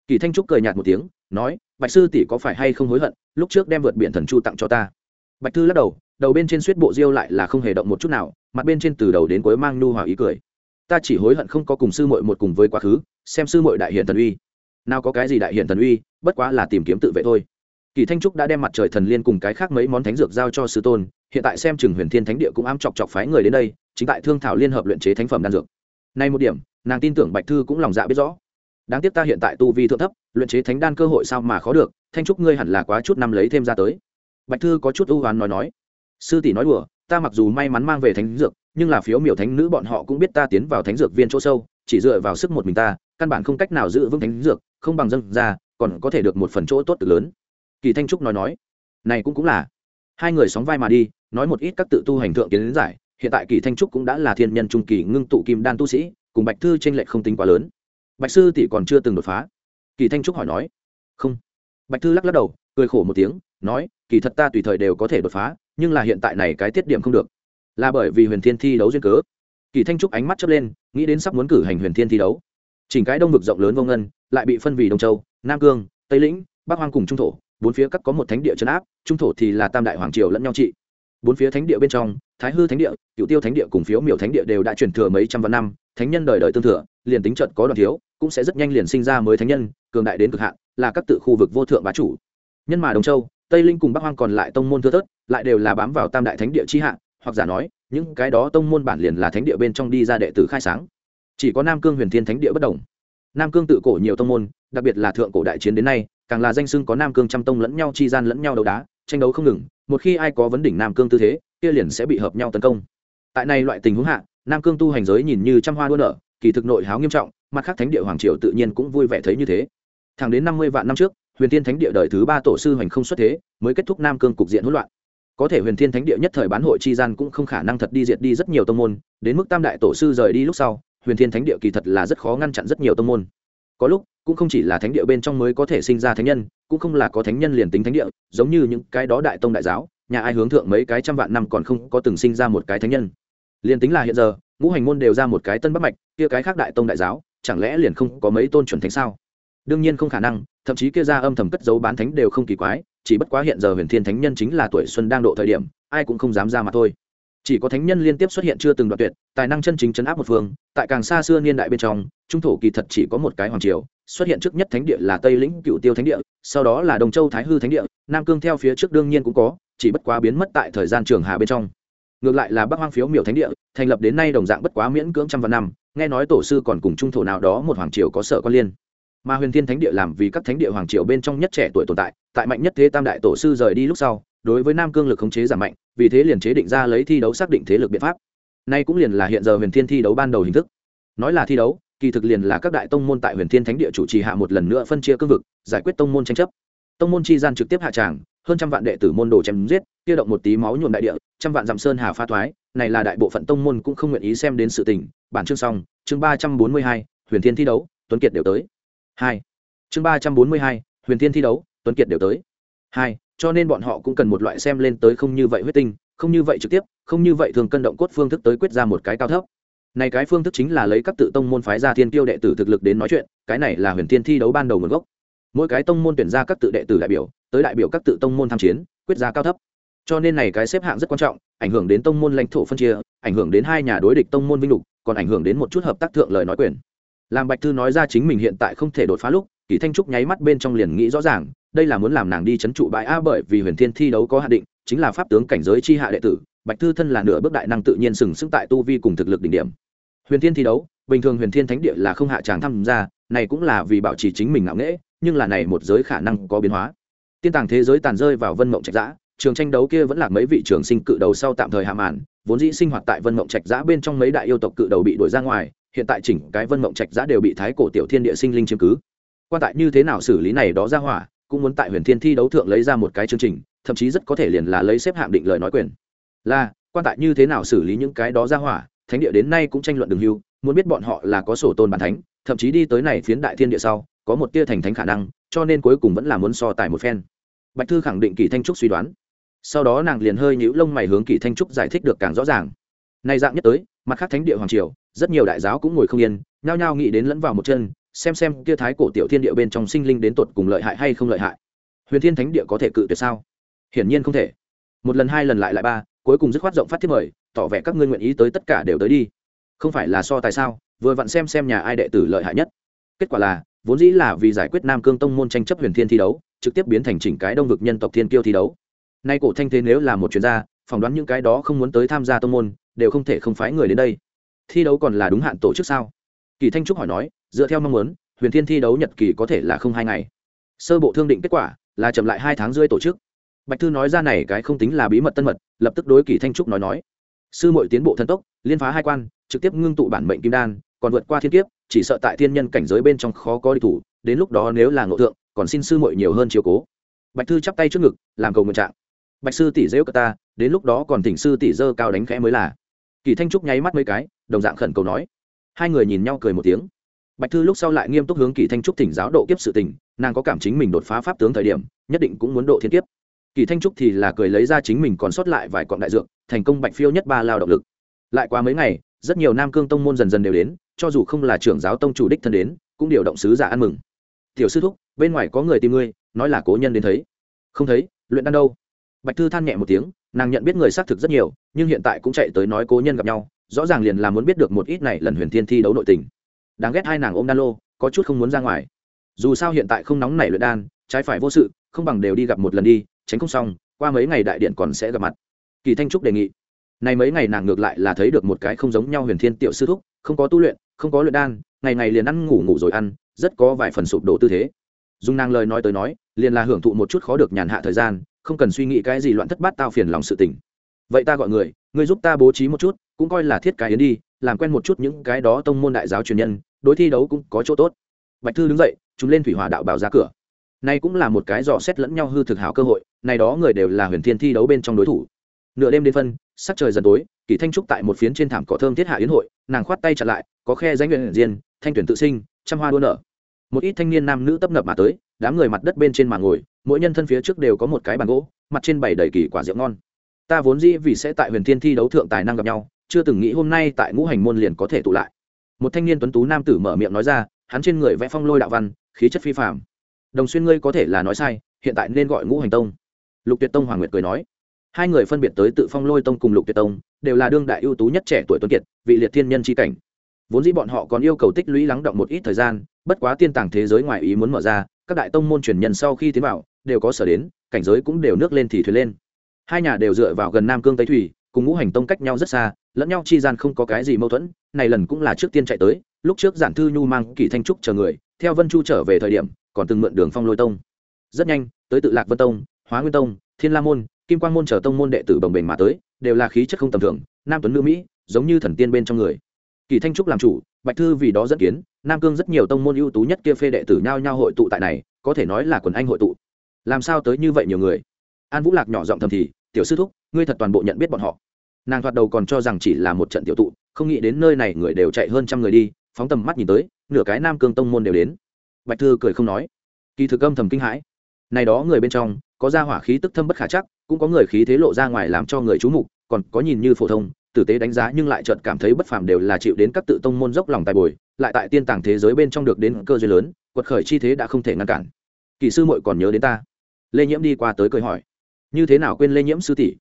Kỳ thanh trúc cười nhạt một tiếng, nói, bạch sư tỷ có phải hay không hối hận, lúc trước đem vượt biển thần chu tặng cho ta. Bạch thư lắc đầu đầu bên trên suýt bộ diêu lại là không hề động một chút nào, mặt bên trên từ đầu đến cuối mang nu hòa ý cười. Ta chỉ hối hận không có cùng sư muội một cùng với quá khứ, xem sư muội đại hiện thần uy. Nào có cái gì đại hiện thần uy, bất quá là tìm kiếm tự vệ thôi kỳ thanh trúc đã đem mặt trời thần liên cùng cái khác mấy món thánh dược giao cho sư tôn, hiện tại xem chừng huyền thiên thánh địa cũng ám chọc chọc phái người đến đây, chính tại thương thảo liên hợp luyện chế thánh phẩm đan dược. Nay một điểm, nàng tin tưởng bạch thư cũng lòng dạ biết rõ. Đáng tiếc ta hiện tại tu vi thượng thấp, luyện chế thánh đan cơ hội sao mà khó được, thanh trúc ngươi hẳn là quá chút năm lấy thêm ra tới. Bạch thư có chút ưu hoán nói nói. Sư tỷ nói đùa, ta mặc dù may mắn mang về thánh dược, nhưng là phiếu miểu thánh nữ bọn họ cũng biết ta tiến vào thánh dược viên chỗ sâu, chỉ dựa vào sức một mình ta, căn bản không cách nào giữ vững thánh dược, không bằng dân ra, còn có thể được một phần chỗ tốt từ lớn kỳ thanh trúc nói nói, này cũng cũng là. Hai người sóng vai mà đi, nói một ít các tự tu hành thượng kiến đến giải, hiện tại kỳ thanh trúc cũng đã là thiên nhân trung kỳ ngưng tụ kim đan tu sĩ, cùng bạch thư tranh lệch không tính quá lớn. Bạch sư tỷ còn chưa từng đột phá. Kỳ thanh trúc hỏi nói, không. Bạch thư lắc lắc đầu, cười khổ một tiếng, nói, kỳ thật ta tùy thời đều có thể đột phá, nhưng là hiện tại này cái tiết điểm không được. Là bởi vì huyền thiên thi đấu duyên cớ. Kỳ thanh trúc ánh mắt chớp lên, nghĩ đến sắp muốn cử hành huyền thiên thi đấu. Chỉnh cái đông vực rộng lớn vô ngân, lại bị phân vì đông châu, nam cương, tây lĩnh, bắc hoang cùng trung thổ bốn phía các có một thánh địa trấn áp, trung thổ thì là tam đại hoàng triều lẫn nhau trị. Bốn phía thánh địa bên trong, thái hư thánh địa cựu tiêu thánh địa cùng phiếu miểu thánh địa đều đã truyền thừa mấy trăm vạn năm, thánh nhân đời đời tương thừa, liền tính trận có đoạn thiếu, cũng sẽ rất nhanh liền sinh ra mới thánh nhân, cường đại đến cực hạn, là các tự khu vực vô thượng bá chủ. Nhân mà đồng châu, tây linh cùng bắc hoang còn lại tông môn thưa thớt, lại đều là bám vào tam đại thánh địa chi hạ, hoặc giả nói, những cái đó tông môn bản liền là thánh địa bên trong đi ra đệ tử khai sáng. Chỉ có nam cương huyền thiên thánh địa bất đồng. Nam cương tự cổ nhiều tông môn, đặc biệt là thượng cổ đại chiến đến nay càng là danh xưng có nam cương trăm tông lẫn nhau chi gian lẫn nhau đấu đá, tranh đấu không ngừng, một khi ai có vấn đỉnh nam cương tư thế, kia liền sẽ bị hợp nhau tấn công. Tại này loại tình huống hạ, nam cương tu hành giới nhìn như trăm hoa đua nở, kỳ thực nội háo nghiêm trọng, mặt khác thánh địa hoàng triều tự nhiên cũng vui vẻ thấy như thế. Thẳng đến năm mươi vạn năm trước, huyền thiên thánh địa đời thứ ba tổ sư hoành không xuất thế, mới kết thúc nam cương cục diện hỗn loạn. Có thể huyền thiên thánh địa nhất thời bán hội chi gian cũng không khả năng thật đi diệt đi rất nhiều tông môn, đến mức tam đại tổ sư rời đi lúc sau, huyền thiên thánh địa kỳ thật là rất khó ngăn chặn rất nhiều tông môn có lúc, cũng không chỉ là thánh địa bên trong mới có thể sinh ra thánh nhân, cũng không là có thánh nhân liền tính thánh địa, giống như những cái đó đại tông đại giáo, nhà ai hướng thượng mấy cái trăm vạn năm còn không có từng sinh ra một cái thánh nhân. Liền tính là hiện giờ, ngũ hành môn đều ra một cái tân bắc mạch, kia cái khác đại tông đại giáo, chẳng lẽ liền không có mấy tôn chuẩn thánh sao? Đương nhiên không khả năng, thậm chí kia ra âm thầm cất dấu bán thánh đều không kỳ quái, chỉ bất quá hiện giờ huyền thiên thánh nhân chính là tuổi xuân đang độ thời điểm, ai cũng không dám ra mà thôi chỉ có thánh nhân liên tiếp xuất hiện chưa từng đoạn tuyệt, tài năng chân chính chấn áp một phương, tại càng xa xưa niên đại bên trong, trung thổ kỳ thật chỉ có một cái hoàng triều, xuất hiện trước nhất thánh địa là tây lĩnh cựu tiêu thánh địa, sau đó là đồng châu thái hư thánh địa, nam cương theo phía trước đương nhiên cũng có, chỉ bất quá biến mất tại thời gian trường hà bên trong. Ngược lại là bắc hoang phiếu miểu thánh địa, thành lập đến nay đồng dạng bất quá miễn cưỡng trăm vạn năm, nghe nói tổ sư còn cùng trung thổ nào đó một hoàng triều có sở quan liên. Mà huyền thiên thánh địa làm vì các thánh địa hoàng triều bên trong nhất trẻ tuổi tồn tại tại mạnh nhất thế tam đại tổ sư rời đi lúc sau đối với nam cương lực khống chế giảm mạnh, vì thế liền chế định ra lấy thi đấu xác định thế lực biện pháp. Nay cũng liền là hiện giờ huyền thiên thi đấu ban đầu hình thức. Nói là thi đấu, kỳ thực liền là các đại tông môn tại huyền thiên thánh địa chủ trì hạ một lần nữa phân chia cương vực, giải quyết tông môn tranh chấp. Tông môn chi gian trực tiếp hạ tràng, hơn trăm vạn đệ tử môn đồ chém giết, kia động một tí máu nhuộm đại địa, trăm vạn dặm sơn hà pha thoái, này là đại bộ phận tông môn cũng không nguyện ý xem đến sự tình. Bản chương xong, chương ba trăm bốn mươi hai, huyền thiên thi đấu, tuấn kiệt đều tới. Hai, chương ba trăm bốn mươi hai, huyền thiên thi đấu, tuấn kiệt đều tới. Hai cho nên bọn họ cũng cần một loại xem lên tới không như vậy huyết tinh, không như vậy trực tiếp, không như vậy thường cân động cốt phương thức tới quyết ra một cái cao thấp. Này cái phương thức chính là lấy các tự tông môn phái ra thiên tiêu đệ tử thực lực đến nói chuyện, cái này là huyền thiên thi đấu ban đầu nguồn gốc. Mỗi cái tông môn tuyển ra các tự đệ tử đại biểu, tới đại biểu các tự tông môn tham chiến, quyết ra cao thấp. Cho nên này cái xếp hạng rất quan trọng, ảnh hưởng đến tông môn lãnh thổ phân chia, ảnh hưởng đến hai nhà đối địch tông môn vinh lục, còn ảnh hưởng đến một chút hợp tác thượng lời nói quyền. Làm bạch thư nói ra chính mình hiện tại không thể đột phá lúc kỳ thanh trúc nháy mắt bên trong liền nghĩ rõ ràng, đây là muốn làm nàng đi chấn trụ bãi a bởi vì huyền thiên thi đấu có hạ định, chính là pháp tướng cảnh giới chi hạ đệ tử, bạch thư thân là nửa bước đại năng tự nhiên sừng sững tại tu vi cùng thực lực đỉnh điểm. Huyền thiên thi đấu, bình thường huyền thiên thánh địa là không hạ tràng tham gia, này cũng là vì bảo trì chính mình ngạo nghễ, nhưng là này một giới khả năng có biến hóa. Tiên tàng thế giới tàn rơi vào vân mộng trạch giã, trường tranh đấu kia vẫn là mấy vị trường sinh cự đầu sau tạm thời hạ màn, vốn dĩ sinh hoạt tại vân mộng trạch giã bên trong mấy đại yêu tộc cự đầu bị đuổi ra ngoài, hiện tại chỉnh cái vân mộng trạch giã đều bị thái cổ tiểu thiên địa sinh linh chiếm cứ quan tại như thế nào xử lý này đó ra hỏa, cũng muốn tại huyền thiên thi đấu thượng lấy ra một cái chương trình, thậm chí rất có thể liền là lấy xếp hạng định lời nói quyền. Là, quan tại như thế nào xử lý những cái đó ra hỏa, thánh địa đến nay cũng tranh luận đường hưu, muốn biết bọn họ là có sổ tôn bản thánh, thậm chí đi tới này phiến đại thiên địa sau, có một tia thành thánh khả năng, cho nên cuối cùng vẫn là muốn so tài một phen. Bạch thư khẳng định kỳ thanh trúc suy đoán. Sau đó nàng liền hơi nhũ lông mày hướng kỳ thanh trúc giải thích được càng rõ ràng. Nay dạng nhất tới, mặt khác thánh địa hoàng triều, rất nhiều đại giáo cũng ngồi không yên, nhao nhao nghĩ đến lẫn vào một chân xem xem kia thái cổ tiểu thiên địa bên trong sinh linh đến tột cùng lợi hại hay không lợi hại. Huyền thiên thánh địa có thể cự tuyệt sao? Hiển nhiên không thể. Một lần hai lần lại lại ba, cuối cùng dứt khoát rộng phát thiết mời, tỏ vẻ các ngươi nguyện ý tới tất cả đều tới đi. Không phải là so tại sao? Vừa vặn xem xem nhà ai đệ tử lợi hại nhất. Kết quả là, vốn dĩ là vì giải quyết nam cương tông môn tranh chấp huyền thiên thi đấu, trực tiếp biến thành chỉnh cái đông vực nhân tộc thiên kiêu thi đấu. Nay cổ thanh thế nếu là một chuyên gia phỏng đoán những cái đó không muốn tới tham gia tông môn, đều không thể không phái người đến đây. Thi đấu còn là đúng hạn tổ chức sao? Kỳ thanh trúc hỏi nói dựa theo mong muốn, huyền thiên thi đấu nhật kỳ có thể là không hai ngày. Sơ bộ thương định kết quả là chậm lại hai tháng rưỡi tổ chức. Bạch thư nói ra này cái không tính là bí mật tân mật, lập tức đối kỳ thanh trúc nói nói. Sư muội tiến bộ thần tốc, liên phá hai quan, trực tiếp ngưng tụ bản mệnh kim đan, còn vượt qua thiên kiếp, chỉ sợ tại thiên nhân cảnh giới bên trong khó có đi thủ, đến lúc đó nếu là ngộ thượng, còn xin sư muội nhiều hơn chiều cố. Bạch thư chắp tay trước ngực, làm cầu nguyện trạng. Bạch sư tỷ dễu cờ ta, đến lúc đó còn thỉnh sư tỷ dơ cao đánh khẽ mới là. Kỳ thanh trúc nháy mắt mấy cái, đồng dạng khẩn cầu nói. Hai người nhìn nhau cười một tiếng bạch thư lúc sau lại nghiêm túc hướng kỳ thanh trúc thỉnh giáo độ kiếp sự tình, nàng có cảm chính mình đột phá pháp tướng thời điểm, nhất định cũng muốn độ thiên kiếp. Kỳ thanh trúc thì là cười lấy ra chính mình còn sót lại vài cọn đại dược, thành công bạch phiêu nhất ba lao động lực. Lại qua mấy ngày, rất nhiều nam cương tông môn dần dần đều đến, cho dù không là trưởng giáo tông chủ đích thân đến, cũng điều động sứ giả ăn mừng. Tiểu sư thúc, bên ngoài có người tìm ngươi, nói là cố nhân đến thấy. Không thấy, luyện đan đâu? Bạch thư than nhẹ một tiếng, nàng nhận biết người xác thực rất nhiều, nhưng hiện tại cũng chạy tới nói cố nhân gặp nhau, rõ ràng liền là muốn biết được một ít này lần huyền thiên thi đấu nội tình đáng ghét hai nàng ôm đan lô, có chút không muốn ra ngoài. Dù sao hiện tại không nóng nảy luyện đan, trái phải vô sự, không bằng đều đi gặp một lần đi, tránh không xong, qua mấy ngày đại điện còn sẽ gặp mặt. Kỳ thanh trúc đề nghị. Này mấy ngày nàng ngược lại là thấy được một cái không giống nhau huyền thiên tiểu sư thúc, không có tu luyện, không có luyện đan, ngày ngày liền ăn ngủ ngủ rồi ăn, rất có vài phần sụp đổ tư thế. Dùng nàng lời nói tới nói, liền là hưởng thụ một chút khó được nhàn hạ thời gian, không cần suy nghĩ cái gì loạn thất bát tao phiền lòng sự tình. Vậy ta gọi người người giúp ta bố trí một chút, cũng coi là thiết cái yến đi, làm quen một chút những cái đó tông môn đại giáo truyền nhân đối thi đấu cũng có chỗ tốt. Bạch thư đứng dậy, chúng lên thủy hỏa đạo bảo ra cửa. Nay cũng là một cái dò xét lẫn nhau hư thực hảo cơ hội, này đó người đều là huyền thiên thi đấu bên trong đối thủ. Nửa đêm đến phân, sắc trời dần tối kỳ thanh trúc tại một phiến trên thảm cỏ thơm thiết hạ yến hội, nàng khoát tay chặt lại, có khe danh nguyện diên thanh tuyển tự sinh, trăm hoa đua nở. Một ít thanh niên nam nữ tấp nập mà tới, đám người mặt đất bên trên mà ngồi, mỗi nhân thân phía trước đều có một cái bàn gỗ, mặt trên bày đầy kỳ quả rượu ngon. Ta vốn dĩ vì sẽ tại huyền thiên thi đấu thượng tài năng gặp nhau, chưa từng nghĩ hôm nay tại ngũ hành môn liền có thể tụ lại một thanh niên tuấn tú nam tử mở miệng nói ra, hắn trên người vẽ phong lôi đạo văn, khí chất phi phạm đồng xuyên ngươi có thể là nói sai, hiện tại nên gọi ngũ hành tông. Lục tuyệt tông hoàng nguyệt cười nói. Hai người phân biệt tới tự phong lôi tông cùng lục tuyệt tông, đều là đương đại ưu tú nhất trẻ tuổi tuấn kiệt, vị liệt thiên nhân c cảnh. Vốn dĩ bọn họ còn yêu cầu tích lũy lắng động một ít thời gian, bất quá tiên tàng thế giới ngoài ý muốn mở ra, các đại tông môn truyền nhân sau khi tiến vào, đều có sở đến, cảnh giới cũng đều nước lên thì thuyền lên. Hai nhà đều dựa vào gần nam cương tây thủy, cùng ngũ hành tông cách nhau rất xa lẫn nhau chi gian không có cái gì mâu thuẫn, này lần cũng là trước tiên chạy tới, lúc trước giản thư nhu mang kỳ thanh trúc chờ người, theo vân chu trở về thời điểm, còn từng mượn đường phong lôi tông. Rất nhanh, tới tự lạc vân tông, hóa nguyên tông, thiên la môn, kim quang môn chờ tông môn đệ tử bồng bềnh mà tới, đều là khí chất không tầm thường, nam tuấn nữ mỹ, giống như thần tiên bên trong người. Kỳ thanh trúc làm chủ, bạch thư vì đó dẫn kiến, nam cương rất nhiều tông môn ưu tú nhất kia phê đệ tử nhao nhao hội tụ tại này, có thể nói là quần anh hội tụ. Làm sao tới như vậy nhiều người? An vũ lạc nhỏ giọng thầm thì, tiểu sư thúc, ngươi thật toàn bộ nhận biết bọn họ nàng thoạt đầu còn cho rằng chỉ là một trận tiểu tụ, không nghĩ đến nơi này người đều chạy hơn trăm người đi, phóng tầm mắt nhìn tới, nửa cái nam cương tông môn đều đến. Bạch thư cười không nói. Kỳ thực âm thầm kinh hãi. Này đó người bên trong, có ra hỏa khí tức thâm bất khả chắc, cũng có người khí thế lộ ra ngoài làm cho người chú mục, còn có nhìn như phổ thông, tử tế đánh giá nhưng lại chợt cảm thấy bất phàm đều là chịu đến các tự tông môn dốc lòng tài bồi, lại tại tiên tàng thế giới bên trong được đến cơ duyên lớn, quật khởi chi thế đã không thể ngăn cản. Kỳ sư muội còn nhớ đến ta. Lê nhiễm đi qua tới cười hỏi. Như thế nào quên lê nhiễm sư tỷ?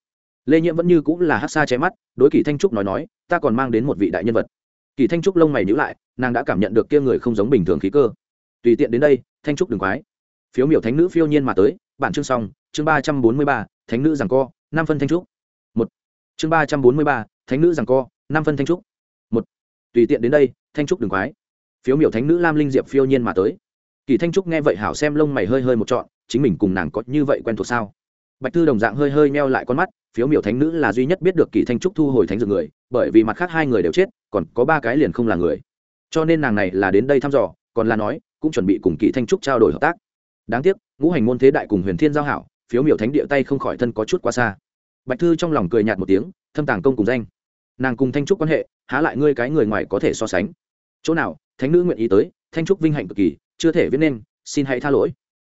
Lê nhiễm vẫn như cũng là hát xa cháy mắt, đối kỳ thanh trúc nói nói, ta còn mang đến một vị đại nhân vật. Kỳ thanh trúc lông mày nhữ lại, nàng đã cảm nhận được kia người không giống bình thường khí cơ. Tùy tiện đến đây, thanh trúc đừng quái. Phiếu miểu thánh nữ phiêu nhiên mà tới, bản chương xong, chương ba trăm bốn mươi ba, thánh nữ rằng co, năm phân thanh trúc. Một. Chương ba trăm bốn mươi ba, thánh nữ rằng co, năm phân thanh trúc. Một. Tùy tiện đến đây, thanh trúc đừng quái. Phiếu miểu thánh nữ lam linh diệp phiêu nhiên mà tới. Kỳ thanh trúc nghe vậy hảo xem lông mày hơi hơi một trọn, chính mình cùng nàng có như vậy quen thuộc sao? Bạch thư đồng dạng hơi hơi meo lại con mắt, phiếu miểu thánh nữ là duy nhất biết được kỳ thanh trúc thu hồi thánh dược người, bởi vì mặt khác hai người đều chết, còn có ba cái liền không là người. Cho nên nàng này là đến đây thăm dò, còn là nói, cũng chuẩn bị cùng kỳ thanh trúc trao đổi hợp tác. Đáng tiếc, ngũ hành môn thế đại cùng huyền thiên giao hảo, phiếu miểu thánh địa tay không khỏi thân có chút quá xa. Bạch thư trong lòng cười nhạt một tiếng, thâm tàng công cùng danh. Nàng cùng thanh trúc quan hệ, há lại ngươi cái người ngoài có thể so sánh. Chỗ nào, thánh nữ nguyện ý tới, thanh trúc vinh hạnh cực kỳ, chưa thể viết nên, xin hãy tha lỗi.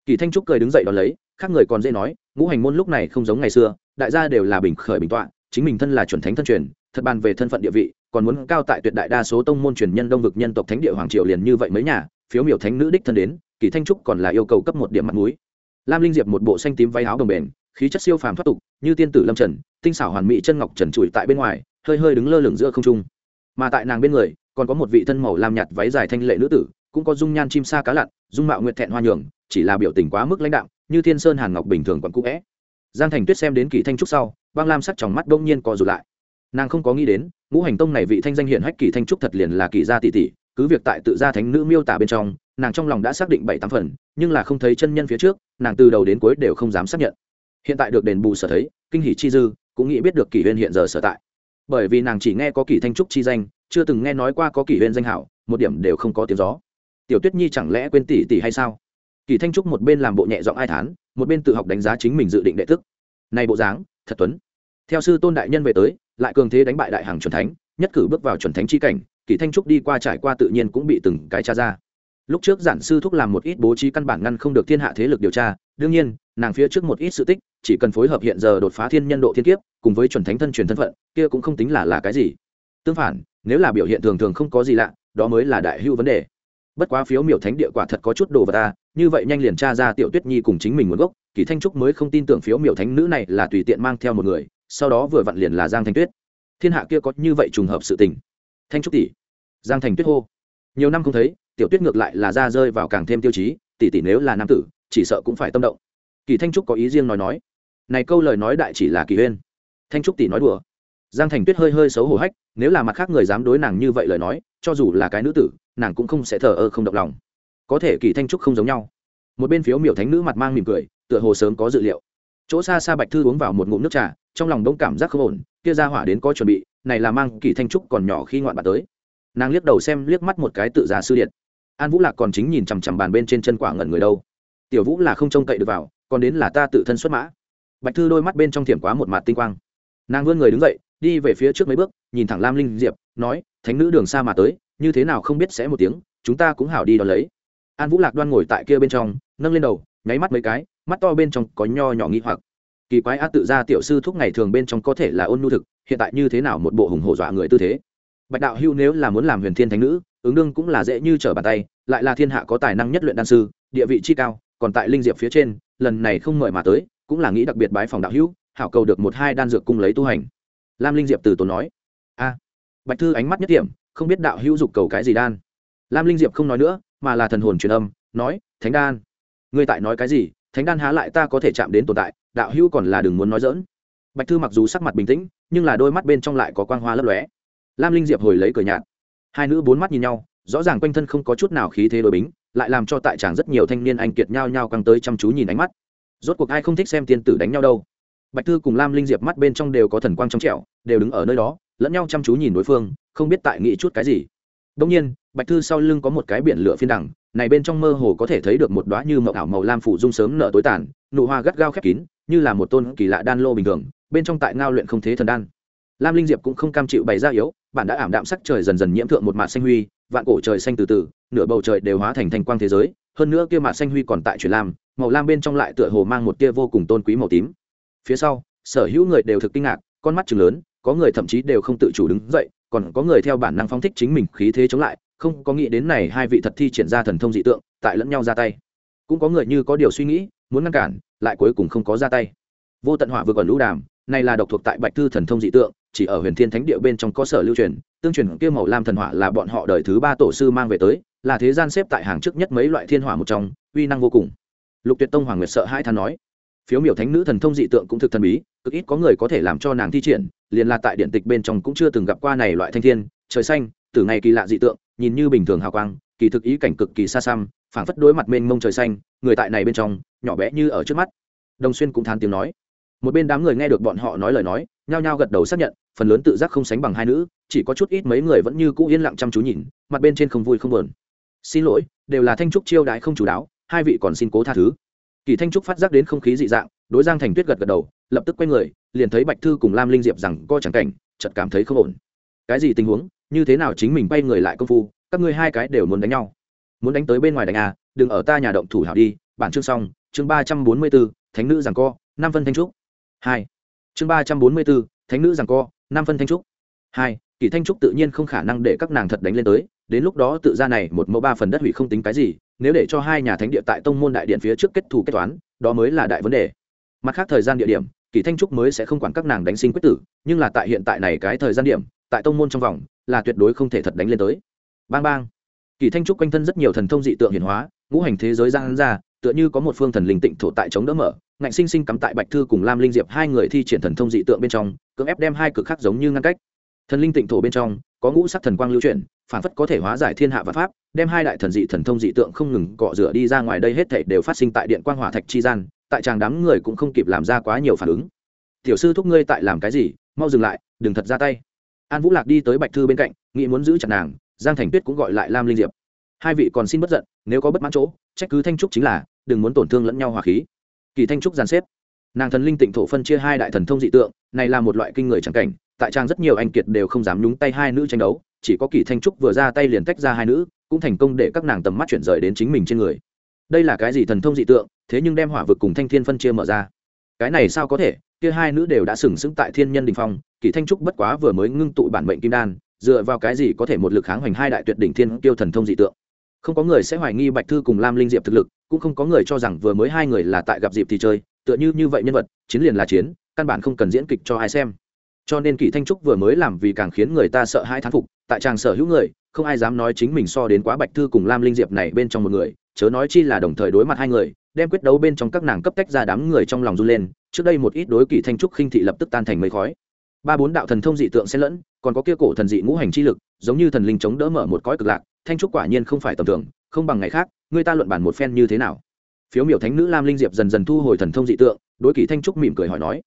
Kỳ thanh trúc cười đứng dậy đón lấy khác người còn dễ nói, ngũ hành môn lúc này không giống ngày xưa, đại gia đều là bình khởi bình tọa, chính mình thân là chuẩn thánh thân truyền, thật bàn về thân phận địa vị, còn muốn cao tại tuyệt đại đa số tông môn truyền nhân đông vực nhân tộc thánh địa hoàng triều liền như vậy mấy nhà, phiếu miểu thánh nữ đích thân đến, kỳ thanh trúc còn là yêu cầu cấp một điểm mặt mũi. Lam linh diệp một bộ xanh tím váy áo đồng bền, khí chất siêu phàm thoát tục, như tiên tử lâm trần, tinh xảo hoàn mỹ chân ngọc trần trụi tại bên ngoài, hơi hơi đứng lơ lửng giữa không trung. Mà tại nàng bên người, còn có một vị thân màu lam nhạt váy dài thanh lệ nữ tử, cũng có dung nhan chim sa cá lặn, dung mạo nguyệt thẹn hoa nhường, chỉ là biểu tình quá mức lãnh đạo như thiên sơn hàn ngọc bình thường còn cũ vẽ. Giang thành tuyết xem đến kỳ thanh trúc sau, băng lam sắc trong mắt đông nhiên co rụt lại. Nàng không có nghĩ đến, ngũ hành tông này vị thanh danh hiện hách kỳ thanh trúc thật liền là kỳ gia tỷ tỷ, cứ việc tại tự gia thánh nữ miêu tả bên trong, nàng trong lòng đã xác định bảy tám phần, nhưng là không thấy chân nhân phía trước, nàng từ đầu đến cuối đều không dám xác nhận. Hiện tại được đền bù sở thấy, kinh hỷ chi dư, cũng nghĩ biết được kỷ huyên hiện giờ sở tại. Bởi vì nàng chỉ nghe có kỷ thanh trúc chi danh, chưa từng nghe nói qua có kỷ huyên danh hảo, một điểm đều không có tiếng gió. Tiểu tuyết nhi chẳng lẽ quên tỷ tỷ hay sao? Kỳ thanh trúc một bên làm bộ nhẹ giọng ai thán, một bên tự học đánh giá chính mình dự định đệ thức. này bộ dáng, thật tuấn. Theo sư tôn đại nhân về tới, lại cường thế đánh bại đại hàng chuẩn thánh, nhất cử bước vào chuẩn thánh chi cảnh, Kỳ thanh trúc đi qua trải qua tự nhiên cũng bị từng cái tra ra. Lúc trước giản sư thúc làm một ít bố trí căn bản ngăn không được thiên hạ thế lực điều tra, đương nhiên, nàng phía trước một ít sự tích, chỉ cần phối hợp hiện giờ đột phá thiên nhân độ thiên kiếp, cùng với chuẩn thánh thân truyền thân phận, kia cũng không tính là là cái gì. Tương phản, nếu là biểu hiện thường thường không có gì lạ, đó mới là đại hưu vấn đề. Bất quá phiếu miểu thánh địa quả thật có chút đồ vật ta như vậy nhanh liền tra ra tiểu tuyết nhi cùng chính mình nguồn gốc, kỳ thanh trúc mới không tin tưởng phiếu miểu thánh nữ này là tùy tiện mang theo một người, sau đó vừa vặn liền là giang thanh tuyết. Thiên hạ kia có như vậy trùng hợp sự tình. Thanh trúc tỷ, giang thành tuyết hô. Nhiều năm không thấy, tiểu tuyết ngược lại là ra rơi vào càng thêm tiêu chí, tỷ tỷ nếu là nam tử, chỉ sợ cũng phải tâm động. Kỳ thanh trúc có ý riêng nói nói. Này câu lời nói đại chỉ là kỳ huyên. Thanh trúc tỷ nói đùa. Giang thành tuyết hơi hơi xấu hổ hách, nếu là mặt khác người dám đối nàng như vậy lời nói, cho dù là cái nữ tử, nàng cũng không sẽ thờ ơ không động lòng có thể kỳ thanh trúc không giống nhau. Một bên phiếu miểu thánh nữ mặt mang mỉm cười, tựa hồ sớm có dự liệu. Chỗ xa xa bạch thư uống vào một ngụm nước trà, trong lòng đông cảm giác không ổn, kia ra hỏa đến có chuẩn bị, này là mang kỳ thanh trúc còn nhỏ khi ngoạn bà tới. Nàng liếc đầu xem liếc mắt một cái tự giả sư điện. An vũ lạc còn chính nhìn chằm chằm bàn bên trên chân quả ngẩn người đâu. Tiểu vũ là không trông cậy được vào, còn đến là ta tự thân xuất mã. Bạch thư đôi mắt bên trong thiểm quá một mặt tinh quang. Nàng vươn người đứng dậy, đi về phía trước mấy bước, nhìn thẳng lam linh diệp, nói, thánh nữ đường xa mà tới, như thế nào không biết sẽ một tiếng, chúng ta cũng hảo đi đón lấy an vũ lạc đoan ngồi tại kia bên trong, nâng lên đầu, nháy mắt mấy cái, mắt to bên trong có nho nhỏ nghi hoặc. Kỳ quái a tự ra tiểu sư thúc ngày thường bên trong có thể là ôn nhu thực, hiện tại như thế nào một bộ hùng hổ dọa người tư thế? Bạch đạo hưu nếu là muốn làm huyền thiên thánh nữ, ứng đương cũng là dễ như trở bàn tay, lại là thiên hạ có tài năng nhất luyện đan sư, địa vị chi cao, còn tại linh diệp phía trên, lần này không mời mà tới, cũng là nghĩ đặc biệt bái phòng đạo hữu, hảo cầu được một hai đan dược cung lấy tu hành. Lam linh diệp từ tốn nói. A. Bạch thư ánh mắt nhất điểm, không biết đạo hữu dục cầu cái gì đan. Lam linh diệp không nói nữa mà là thần hồn truyền âm, nói, thánh đan, ngươi tại nói cái gì? Thánh đan há lại ta có thể chạm đến tồn tại, đạo hữu còn là đừng muốn nói dỡn bạch thư mặc dù sắc mặt bình tĩnh, nhưng là đôi mắt bên trong lại có quang hoa lấp lóe. Lam linh diệp hồi lấy cười nhạt. Hai nữ bốn mắt nhìn nhau, rõ ràng quanh thân không có chút nào khí thế đối bính, lại làm cho tại tràng rất nhiều thanh niên anh kiệt nhao nhao căng tới chăm chú nhìn ánh mắt. Rốt cuộc ai không thích xem tiên tử đánh nhau đâu. Bạch thư cùng lam linh diệp mắt bên trong đều có thần quang trong trẻo, đều đứng ở nơi đó, lẫn nhau chăm chú nhìn đối phương, không biết tại nghĩ chút cái gì đông nhiên, bạch thư sau lưng có một cái biển lửa phiên đẳng, này bên trong mơ hồ có thể thấy được một đoá như mậu ảo màu lam phủ dung sớm nở tối tàn, nụ hoa gắt gao khép kín, như là một tôn kỳ lạ đan lô bình thường, bên trong tại ngao luyện không thế thần đan. Lam linh diệp cũng không cam chịu bày ra yếu bạn đã ảm đạm sắc trời dần dần nhiễm thượng một mạt xanh huy, vạn cổ trời xanh từ từ, nửa bầu trời đều hóa thành thành quang thế giới, hơn nữa kia mạt xanh huy còn tại chuyển lam, màu lam bên trong lại tựa hồ mang một tia vô cùng tôn quý màu tím. Phía sau, sở hữu người đều thực kinh ngạc, con mắt chừng lớn, có người thậm chí đều không tự chủ đứng dậy còn có người theo bản năng phóng thích chính mình khí thế chống lại, không có nghĩ đến này hai vị thật thi triển ra thần thông dị tượng, tại lẫn nhau ra tay. Cũng có người như có điều suy nghĩ, muốn ngăn cản, lại cuối cùng không có ra tay. Vô tận hỏa vừa còn lũ đàm, này là độc thuộc tại bạch thư thần thông dị tượng, chỉ ở huyền thiên thánh địa bên trong có sở lưu truyền, tương truyền kia màu lam thần hỏa là bọn họ đời thứ ba tổ sư mang về tới, là thế gian xếp tại hàng trước nhất mấy loại thiên hỏa một trong, uy năng vô cùng. Lục tuyệt tông hoàng nguyệt sợ hai than nói, phiếu miểu thánh nữ thần thông dị tượng cũng thực thần bí cực ít có người có thể làm cho nàng thi triển, liền là tại điện tịch bên trong cũng chưa từng gặp qua này loại thanh thiên, trời xanh, từ ngày kỳ lạ dị tượng, nhìn như bình thường hào quang, kỳ thực ý cảnh cực kỳ xa xăm, phảng phất đối mặt mênh mông trời xanh, người tại này bên trong, nhỏ bé như ở trước mắt. Đồng xuyên cũng than tiếng nói. Một bên đám người nghe được bọn họ nói lời nói, nhao nhao gật đầu xác nhận, phần lớn tự giác không sánh bằng hai nữ, chỉ có chút ít mấy người vẫn như cũ yên lặng chăm chú nhìn, mặt bên trên không vui không buồn. Xin lỗi, đều là thanh trúc chiêu đãi không chủ đáo, hai vị còn xin cố tha thứ. Kỳ thanh trúc phát giác đến không khí dị dạng đối giang thành tuyết gật gật đầu, lập tức quay người, liền thấy bạch thư cùng lam linh diệp rằng co chẳng cảnh, chợt cảm thấy không ổn. Cái gì tình huống? Như thế nào chính mình bay người lại công phu? Các ngươi hai cái đều muốn đánh nhau. Muốn đánh tới bên ngoài đánh à? Đừng ở ta nhà động thủ hảo đi. Bản chương xong, chương ba trăm bốn mươi b ố thánh nữ rằng co, năm phân thanh trúc. Hai. Chương ba trăm bốn mươi b ố thánh nữ rằng co, năm phân thanh trúc. Hai. Kỳ thanh trúc tự nhiên không khả năng để các nàng thật đánh lên tới. Đến lúc đó tự ra này một mẫu ba phần đất hủy không tính cái gì, nếu để cho hai nhà thánh địa tại tông môn đại điện phía trước kết thù kết toán, đó mới là đại vấn đề mặt khác thời gian địa điểm, kỳ thanh trúc mới sẽ không quản các nàng đánh sinh quyết tử, nhưng là tại hiện tại này cái thời gian điểm, tại tông môn trong vòng, là tuyệt đối không thể thật đánh lên tới. Bang bang. Kỳ thanh trúc quanh thân rất nhiều thần thông dị tượng hiển hóa, ngũ hành thế giới giang ra, tựa như có một phương thần linh tịnh thổ tại chống đỡ mở, ngạnh sinh sinh cắm tại bạch thư cùng lam linh diệp hai người thi triển thần thông dị tượng bên trong, cưỡng ép đem hai cực khác giống như ngăn cách. Thần linh tịnh thổ bên trong, có ngũ sắc thần quang lưu chuyển, phản phất có thể hóa giải thiên hạ vật pháp, đem hai đại thần dị thần thông dị tượng không ngừng cọ rửa đi ra ngoài đây hết thể đều phát sinh tại điện quang hỏa thạch chi gian tại chàng đám người cũng không kịp làm ra quá nhiều phản ứng. Tiểu sư thúc ngươi tại làm cái gì? Mau dừng lại, đừng thật ra tay. An vũ lạc đi tới bạch thư bên cạnh, nghĩ muốn giữ chặt nàng, giang thành tuyết cũng gọi lại lam linh diệp. Hai vị còn xin bất giận, nếu có bất mãn chỗ, trách cứ thanh trúc chính là, đừng muốn tổn thương lẫn nhau hòa khí. Kỳ thanh trúc giàn xếp. Nàng thần linh tịnh thổ phân chia hai đại thần thông dị tượng, này là một loại kinh người trắng cảnh, tại trang rất nhiều anh kiệt đều không dám nhúng tay hai nữ tranh đấu, chỉ có kỳ thanh trúc vừa ra tay liền tách ra hai nữ, cũng thành công để các nàng tầm mắt chuyển rời đến chính mình trên người đây là cái gì thần thông dị tượng, thế nhưng đem hỏa vực cùng thanh thiên phân chia mở ra. Cái này sao có thể? Kia hai nữ đều đã sừng sững tại thiên nhân đình phong, kỳ thanh trúc bất quá vừa mới ngưng tụ bản mệnh kim đan, dựa vào cái gì có thể một lực kháng hoành hai đại tuyệt đỉnh thiên tiêu thần thông dị tượng? Không có người sẽ hoài nghi bạch thư cùng lam linh diệp thực lực, cũng không có người cho rằng vừa mới hai người là tại gặp dịp thì chơi, tựa như như vậy nhân vật, chiến liền là chiến, căn bản không cần diễn kịch cho ai xem. Cho nên kỳ thanh trúc vừa mới làm vì càng khiến người ta sợ hai thán phục, tại tràng sở hữu người, không ai dám nói chính mình so đến quá bạch thư cùng lam linh diệp này bên trong một người chớ nói chi là đồng thời đối mặt hai người, đem quyết đấu bên trong các nàng cấp tách ra đám người trong lòng run lên, trước đây một ít đối kỳ thanh trúc khinh thị lập tức tan thành mây khói. Ba bốn đạo thần thông dị tượng xen lẫn, còn có kia cổ thần dị ngũ hành chi lực, giống như thần linh chống đỡ mở một cõi cực lạc, thanh trúc quả nhiên không phải tầm thường, không bằng ngày khác, người ta luận bản một phen như thế nào? Phiếu miểu thánh nữ lam linh diệp dần dần thu hồi thần thông dị tượng, đối kỳ thanh trúc mỉm cười hỏi nói,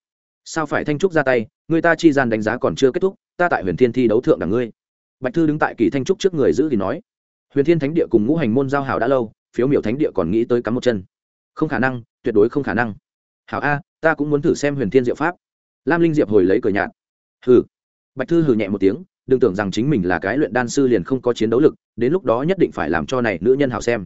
sao phải thanh trúc ra tay, người ta chi gian đánh giá còn chưa kết thúc, ta tại huyền thiên thi đấu thượng đẳng ngươi. Bạch thư đứng tại kỳ thanh trúc trước người giữ thì nói, huyền thiên thánh địa cùng ngũ hành môn giao hảo đã lâu phiếu miểu thánh địa còn nghĩ tới cắm một chân. Không khả năng, tuyệt đối không khả năng. Hảo a, ta cũng muốn thử xem huyền thiên diệu pháp. Lam linh diệp hồi lấy cờ nhạt. Hừ. Bạch thư hừ nhẹ một tiếng, đừng tưởng rằng chính mình là cái luyện đan sư liền không có chiến đấu lực, đến lúc đó nhất định phải làm cho này nữ nhân hảo xem.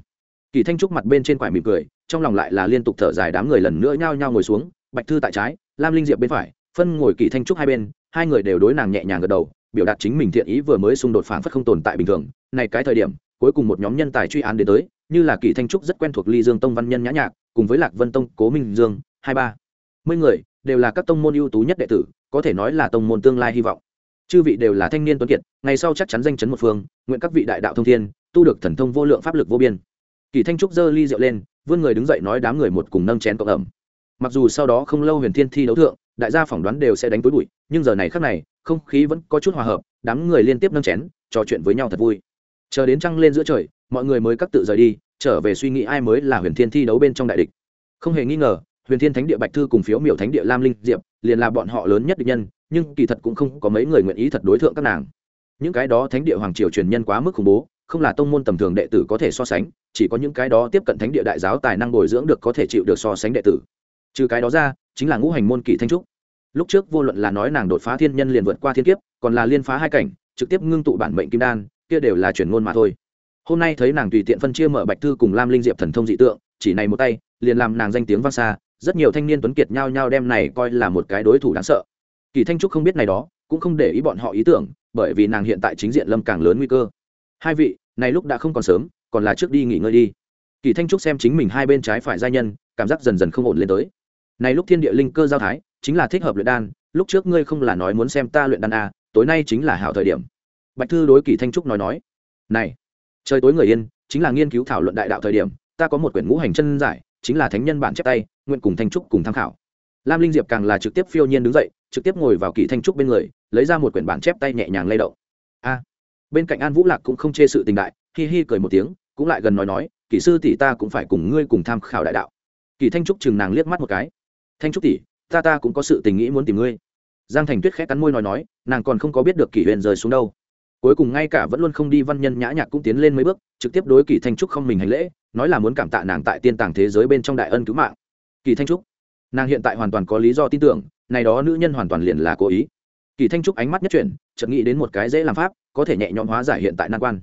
Kỳ thanh trúc mặt bên trên quải mỉm cười, trong lòng lại là liên tục thở dài đám người lần nữa nhao nhao ngồi xuống, bạch thư tại trái, lam linh diệp bên phải, phân ngồi kỳ thanh trúc hai bên, hai người đều đối nàng nhẹ nhàng gật đầu, biểu đạt chính mình thiện ý vừa mới xung đột phản phất không tồn tại bình thường, này cái thời điểm, cuối cùng một nhóm nhân tài truy án đến tới như là kỳ thanh trúc rất quen thuộc ly dương tông văn nhân nhã nhạc, cùng với lạc vân tông cố minh dương, hai ba. Mươi người, đều là các tông môn ưu tú nhất đệ tử, có thể nói là tông môn tương lai hy vọng. Chư vị đều là thanh niên tuấn kiệt, ngày sau chắc chắn danh chấn một phương, nguyện các vị đại đạo thông thiên, tu được thần thông vô lượng pháp lực vô biên. Kỳ thanh trúc giơ ly rượu lên, vươn người đứng dậy nói đám người một cùng nâng chén cộng ẩm. Mặc dù sau đó không lâu huyền thiên thi đấu thượng, đại gia phỏng đoán đều sẽ đánh tối bụi, nhưng giờ này khác này, không khí vẫn có chút hòa hợp, đám người liên tiếp nâng chén, trò chuyện với nhau thật vui. Chờ đến trăng lên giữa trời mọi người mới cắt tự rời đi, trở về suy nghĩ ai mới là huyền thiên thi đấu bên trong đại địch. Không hề nghi ngờ, huyền thiên thánh địa bạch thư cùng phiếu miểu thánh địa lam linh diệp liền là bọn họ lớn nhất địch nhân, nhưng kỳ thật cũng không có mấy người nguyện ý thật đối tượng các nàng. Những cái đó thánh địa hoàng triều truyền nhân quá mức khủng bố, không là tông môn tầm thường đệ tử có thể so sánh, chỉ có những cái đó tiếp cận thánh địa đại giáo tài năng bồi dưỡng được có thể chịu được so sánh đệ tử. Trừ cái đó ra, chính là ngũ hành môn kỳ thanh trúc. Lúc trước vô luận là nói nàng đột phá thiên nhân liền vượt qua thiên kiếp, còn là liên phá hai cảnh, trực tiếp ngưng tụ bản mệnh kim đan, kia đều là chuyển ngôn mà thôi hôm nay thấy nàng tùy tiện phân chia mở bạch thư cùng lam linh diệp thần thông dị tượng chỉ này một tay liền làm nàng danh tiếng vang xa rất nhiều thanh niên tuấn kiệt nhao nhao đem này coi là một cái đối thủ đáng sợ kỳ thanh trúc không biết này đó cũng không để ý bọn họ ý tưởng bởi vì nàng hiện tại chính diện lâm càng lớn nguy cơ hai vị này lúc đã không còn sớm còn là trước đi nghỉ ngơi đi kỳ thanh trúc xem chính mình hai bên trái phải gia nhân cảm giác dần dần không ổn lên tới này lúc thiên địa linh cơ giao thái chính là thích hợp luyện đan lúc trước ngươi không là nói muốn xem ta luyện đan à, tối nay chính là hảo thời điểm bạch thư đối kỳ thanh trúc nói nói này trời tối người yên, chính là nghiên cứu thảo luận đại đạo thời điểm, ta có một quyển ngũ hành chân giải, chính là thánh nhân bản chép tay, nguyện cùng thanh trúc cùng tham khảo. Lam linh diệp càng là trực tiếp phiêu nhiên đứng dậy, trực tiếp ngồi vào kỳ thanh trúc bên người, lấy ra một quyển bản chép tay nhẹ nhàng lay động. A, bên cạnh an vũ lạc cũng không chê sự tình đại, hi hi cười một tiếng, cũng lại gần nói nói kỹ sư tỷ ta cũng phải cùng ngươi cùng tham khảo đại đạo. Kỳ thanh trúc chừng nàng liếc mắt một cái. Thanh trúc tỷ, ta ta cũng có sự tình nghĩ muốn tìm ngươi. Giang thành tuyết khẽ cắn môi nói nói, nàng còn không có biết được kỷ huyền rời xuống đâu cuối cùng ngay cả vẫn luôn không đi văn nhân nhã nhạc cũng tiến lên mấy bước, trực tiếp đối kỳ thanh trúc không mình hành lễ, nói là muốn cảm tạ nàng tại tiên tàng thế giới bên trong đại ân cứu mạng. Kỳ thanh trúc, nàng hiện tại hoàn toàn có lý do tin tưởng, này đó nữ nhân hoàn toàn liền là cố ý. Kỳ thanh trúc ánh mắt nhất chuyển, chợt nghĩ đến một cái dễ làm pháp, có thể nhẹ nhõm hóa giải hiện tại nan quan.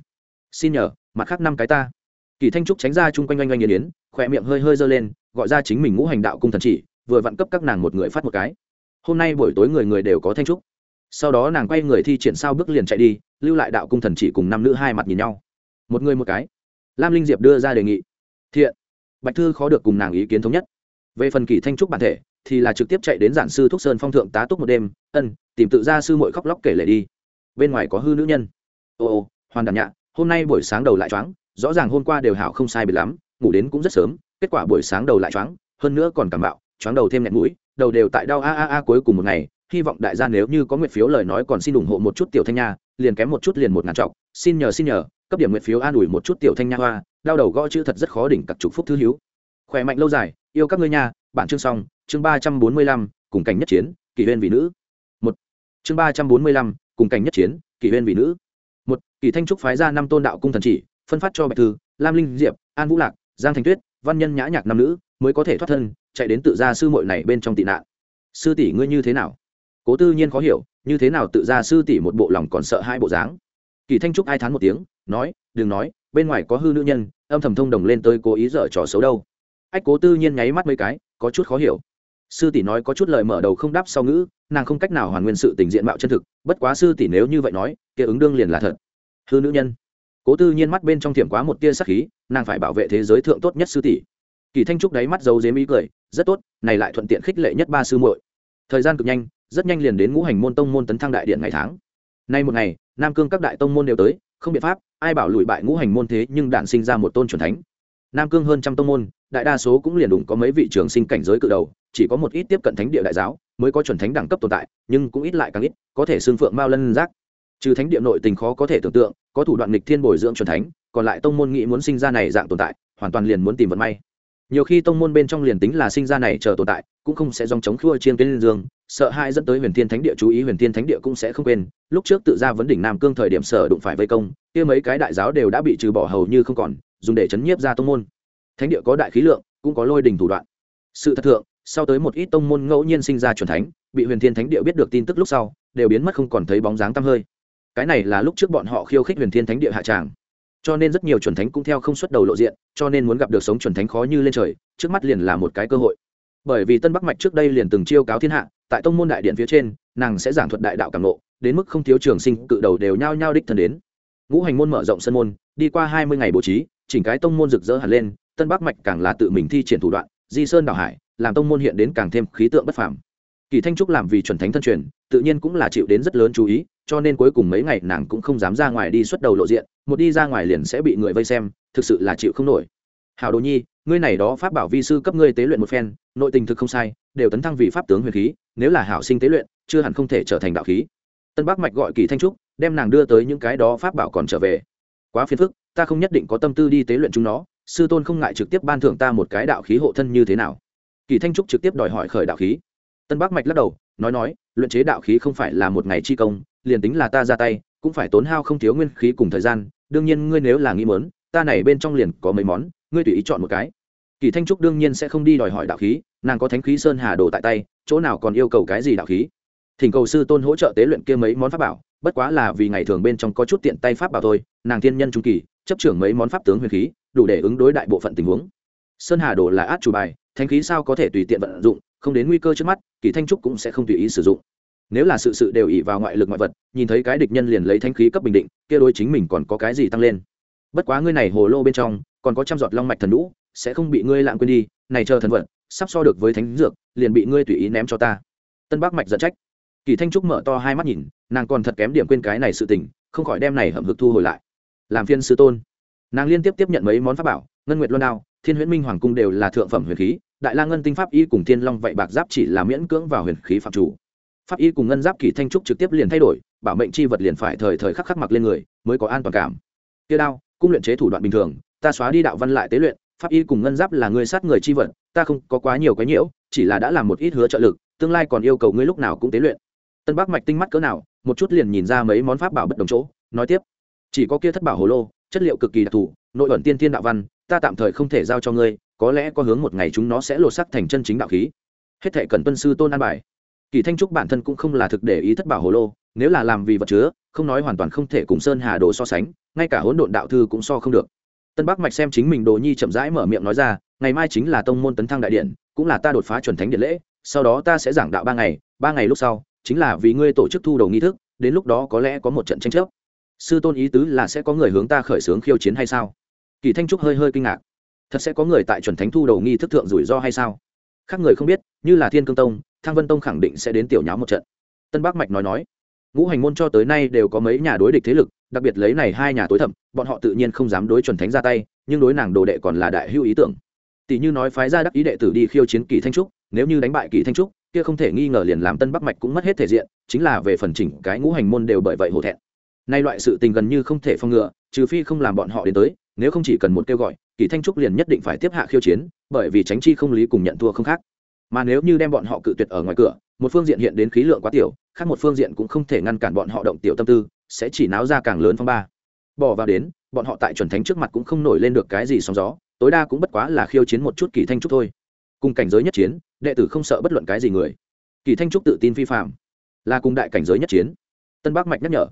Xin nhờ, mặt khác năm cái ta. Kỳ thanh trúc tránh ra chung quanh oanh oanh nghiền yến, khỏe miệng hơi hơi giơ lên, gọi ra chính mình ngũ hành đạo cung thần chỉ, vừa vặn cấp các nàng một người phát một cái. Hôm nay buổi tối người người đều có thanh trúc. Sau đó nàng quay người thi triển sao bước liền chạy đi lưu lại đạo cung thần chỉ cùng năm nữ hai mặt nhìn nhau. Một người một cái. Lam linh diệp đưa ra đề nghị. Thiện. Bạch thư khó được cùng nàng ý kiến thống nhất. Về phần kỳ thanh trúc bản thể, thì là trực tiếp chạy đến giản sư thúc sơn phong thượng tá túc một đêm, ân, tìm tự ra sư mội khóc lóc kể lệ đi. Bên ngoài có hư nữ nhân. Ồ ồ hoàn đàn nhạ hôm nay buổi sáng đầu lại choáng, rõ ràng hôm qua đều hảo không sai bị lắm, ngủ đến cũng rất sớm, kết quả buổi sáng đầu lại choáng, hơn nữa còn cảm bạo, choáng đầu thêm nẹt mũi, đầu đều tại đau a a a cuối cùng một ngày, hy vọng đại gia nếu như có nguyện phiếu lời nói còn xin ủng hộ một chút tiểu thanh nha liền kém một chút liền một ngàn trọng xin nhờ xin nhờ, cấp điểm nguyện phiếu an ủi một chút tiểu thanh nha hoa, đau đầu gõ chữ thật rất khó đỉnh cặp trục phúc thứ hiếu. Khỏe mạnh lâu dài, yêu các ngươi nha bản chương xong, chương ba trăm bốn mươi lăm, cùng cảnh nhất chiến, kỷ huyên vị nữ. Một, chương ba trăm bốn mươi lăm, cùng cảnh nhất chiến, kỷ huyên vị nữ. Một, kỷ thanh trúc phái ra năm tôn đạo cung thần chỉ, phân phát cho bạch thư, lam linh diệp, an vũ lạc, giang thành tuyết, văn nhân nhã nhạc nam nữ, mới có thể thoát thân, chạy đến tự gia sư muội này bên trong tị nạn. Sư tỷ ngươi như thế nào? Cố tư nhiên khó hiểu như thế nào tự ra sư tỷ một bộ lòng còn sợ hai bộ dáng? Kỳ thanh trúc ai thán một tiếng, nói, đừng nói, bên ngoài có hư nữ nhân, âm thầm thông đồng lên tới cố ý dở trò xấu đâu. Ách cố tư nhiên nháy mắt mấy cái, có chút khó hiểu. Sư tỷ nói có chút lời mở đầu không đáp sau ngữ, nàng không cách nào hoàn nguyên sự tình diện mạo chân thực, bất quá sư tỷ nếu như vậy nói, kia ứng đương liền là thật. Hư nữ nhân. Cố tư nhiên mắt bên trong thiểm quá một tia sắc khí, nàng phải bảo vệ thế giới thượng tốt nhất sư tỷ. Kỳ thanh trúc đáy mắt giấu dếm ý cười, rất tốt, này lại thuận tiện khích lệ nhất ba sư muội. Thời gian cực nhanh rất nhanh liền đến ngũ hành môn tông môn tấn thăng đại điện ngày tháng. Nay một ngày, nam cương các đại tông môn đều tới, không biện pháp, ai bảo lùi bại ngũ hành môn thế nhưng đản sinh ra một tôn truyền thánh. Nam cương hơn trăm tông môn, đại đa số cũng liền đủng có mấy vị trường sinh cảnh giới cự đầu, chỉ có một ít tiếp cận thánh địa đại giáo mới có chuẩn thánh đẳng cấp tồn tại, nhưng cũng ít lại càng ít, có thể xương phượng mao lân giác. Trừ thánh địa nội tình khó có thể tưởng tượng, có thủ đoạn nghịch thiên bồi dưỡng chuẩn thánh, còn lại tông môn nghĩ muốn sinh ra này dạng tồn tại, hoàn toàn liền muốn tìm vận may. Nhiều khi tông môn bên trong liền tính là sinh ra này chờ tồn tại, cũng không sẽ dòng chống khua chiên lên dương sợ hai dẫn tới huyền thiên thánh địa, chú ý huyền thiên thánh địa cũng sẽ không quên. Lúc trước tự ra vấn đỉnh nam cương thời điểm sở đụng phải vây công, kia mấy cái đại giáo đều đã bị trừ bỏ hầu như không còn, dùng để chấn nhiếp ra tông môn. Thánh địa có đại khí lượng, cũng có lôi đình thủ đoạn. Sự thật thượng, sau tới một ít tông môn ngẫu nhiên sinh ra truyền thánh, bị huyền thiên thánh địa biết được tin tức lúc sau, đều biến mất không còn thấy bóng dáng tăm hơi. Cái này là lúc trước bọn họ khiêu khích huyền thiên thánh địa hạ tràng. Cho nên rất nhiều chuẩn thánh cũng theo không xuất đầu lộ diện, cho nên muốn gặp được sống chuẩn thánh khó như lên trời, trước mắt liền là một cái cơ hội. Bởi vì tân bắc mạch trước đây liền từng chiêu cáo thiên hạ tại tông môn đại điện phía trên, nàng sẽ giảng thuật đại đạo cảm nộ đến mức không thiếu trường sinh, cự đầu đều nhao nhao đích thân đến. Ngũ hành môn mở rộng sân môn, đi qua hai mươi ngày bố trí, chỉnh cái tông môn rực rỡ hẳn lên, tân bắc mạch càng là tự mình thi triển thủ đoạn, di sơn đảo hải, làm tông môn hiện đến càng thêm khí tượng bất phàm. Kỳ thanh trúc làm vì chuẩn thánh thân truyền, tự nhiên cũng là chịu đến rất lớn chú ý, cho nên cuối cùng mấy ngày nàng cũng không dám ra ngoài đi xuất đầu lộ diện, một đi ra ngoài liền sẽ bị người vây xem, thực sự là chịu không nổi hào đồ nhi, ngươi này đó pháp bảo vi sư cấp ngươi tế luyện một phen, nội tình thực không sai, đều tấn thăng vì pháp tướng huyền khí, nếu là hảo sinh tế luyện, chưa hẳn không thể trở thành đạo khí. Tân bắc mạch gọi kỳ thanh trúc, đem nàng đưa tới những cái đó pháp bảo còn trở về. Quá phiền phức, ta không nhất định có tâm tư đi tế luyện chúng nó, sư tôn không ngại trực tiếp ban thưởng ta một cái đạo khí hộ thân như thế nào. Kỳ thanh trúc trực tiếp đòi hỏi khởi đạo khí. Tân bắc mạch lắc đầu, nói nói, luyện chế đạo khí không phải là một ngày chi công, liền tính là ta ra tay, cũng phải tốn hao không thiếu nguyên khí cùng thời gian, đương nhiên ngươi nếu là nghĩ mớn ta này bên trong liền có mấy món, ngươi tùy ý chọn một cái. Kỳ thanh trúc đương nhiên sẽ không đi đòi hỏi đạo khí, nàng có thánh khí sơn hà đồ tại tay, chỗ nào còn yêu cầu cái gì đạo khí? Thỉnh cầu sư tôn hỗ trợ tế luyện kia mấy món pháp bảo, bất quá là vì ngày thường bên trong có chút tiện tay pháp bảo thôi, nàng thiên nhân trung kỳ, chấp trưởng mấy món pháp tướng huyền khí, đủ để ứng đối đại bộ phận tình huống. Sơn hà đồ là át chủ bài, thánh khí sao có thể tùy tiện vận dụng, không đến nguy cơ trước mắt, kỳ thanh trúc cũng sẽ không tùy ý sử dụng. Nếu là sự sự đều ỉ vào ngoại lực ngoại vật, nhìn thấy cái địch nhân liền lấy thanh khí cấp bình định, kia đôi chính mình còn có cái gì tăng lên? Bất quá ngươi này hồ lô bên trong, còn có trăm giọt long mạch thần lũ, sẽ không bị ngươi lạng quên đi, này chờ thần vật, sắp so được với thánh dược, liền bị ngươi tùy ý ném cho ta. Tân bác mạch giận trách. Kỳ thanh trúc mở to hai mắt nhìn, nàng còn thật kém điểm quên cái này sự tình, không khỏi đem này hậm hực thu hồi lại. Làm phiên sư tôn. Nàng liên tiếp tiếp nhận mấy món pháp bảo, ngân nguyệt luân đao, thiên huyễn minh hoàng cung đều là thượng phẩm huyền khí, đại la ngân tinh pháp y cùng thiên long vậy bạc giáp chỉ là miễn cưỡng vào huyền khí phạm chủ. Pháp y cùng ngân giáp kỳ thanh trúc trực tiếp liền thay đổi, bảo mệnh chi vật liền phải thời thời khắc khắc mặc lên người, mới có an toàn cảm. Kia đao cung luyện chế thủ đoạn bình thường, ta xóa đi đạo văn lại tế luyện, pháp y cùng ngân giáp là người sát người chi vật, ta không có quá nhiều cái nhiễu, chỉ là đã làm một ít hứa trợ lực, tương lai còn yêu cầu ngươi lúc nào cũng tế luyện. Tân bắc mạch tinh mắt cỡ nào, một chút liền nhìn ra mấy món pháp bảo bất đồng chỗ, nói tiếp. Chỉ có kia thất bảo hồ lô, chất liệu cực kỳ đặc thù, nội ẩn tiên thiên đạo văn, ta tạm thời không thể giao cho ngươi, có lẽ có hướng một ngày chúng nó sẽ lột sắc thành chân chính đạo khí. Hết thệ cần tuân sư tôn an bài. Kỳ thanh trúc bản thân cũng không là thực để ý thất bảo hồ lô, nếu là làm vì vật chứa, không nói hoàn toàn không thể cùng sơn hà đồ so sánh ngay cả hỗn độn đạo thư cũng so không được. Tân bắc mạch xem chính mình đồ nhi chậm rãi mở miệng nói ra, ngày mai chính là tông môn tấn thăng đại điện, cũng là ta đột phá chuẩn thánh điện lễ, sau đó ta sẽ giảng đạo ba ngày ba ngày lúc sau, chính là vì ngươi tổ chức thu đầu nghi thức, đến lúc đó có lẽ có một trận tranh chấp. Sư tôn ý tứ là sẽ có người hướng ta khởi xướng khiêu chiến hay sao? Kỳ thanh trúc hơi hơi kinh ngạc. Thật sẽ có người tại chuẩn thánh thu đầu nghi thức thượng rủi ro hay sao? Khác người không biết, như là thiên cương tông thang vân tông khẳng định sẽ đến tiểu nháo một trận. Tân bắc mạch nói nói, ngũ hành môn cho tới nay đều có mấy nhà đối địch thế lực đặc biệt lấy này hai nhà tối thẩm, bọn họ tự nhiên không dám đối chuẩn thánh ra tay, nhưng đối nàng đồ đệ còn là đại hưu ý tưởng. Tỷ như nói phái ra đắc ý đệ tử đi khiêu chiến kỳ thanh trúc, nếu như đánh bại kỳ thanh trúc, kia không thể nghi ngờ liền làm tân bắc mạch cũng mất hết thể diện, chính là về phần chỉnh cái ngũ hành môn đều bởi vậy hổ thẹn. Nay loại sự tình gần như không thể phong ngừa, trừ phi không làm bọn họ đến tới, nếu không chỉ cần một kêu gọi, kỳ thanh trúc liền nhất định phải tiếp hạ khiêu chiến, bởi vì tránh chi không lý cùng nhận thua không khác. Mà nếu như đem bọn họ cự tuyệt ở ngoài cửa, một phương diện hiện đến khí lượng quá tiểu, khác một phương diện cũng không thể ngăn cản bọn họ động tiểu tâm tư sẽ chỉ náo ra càng lớn phong ba. Bỏ vào đến, bọn họ tại chuẩn thánh trước mặt cũng không nổi lên được cái gì sóng gió, tối đa cũng bất quá là khiêu chiến một chút kỳ thanh trúc thôi. Cùng cảnh giới nhất chiến, đệ tử không sợ bất luận cái gì người. Kỳ thanh trúc tự tin phi phạm là cùng đại cảnh giới nhất chiến. Tân bắc mạch nhắc nhở,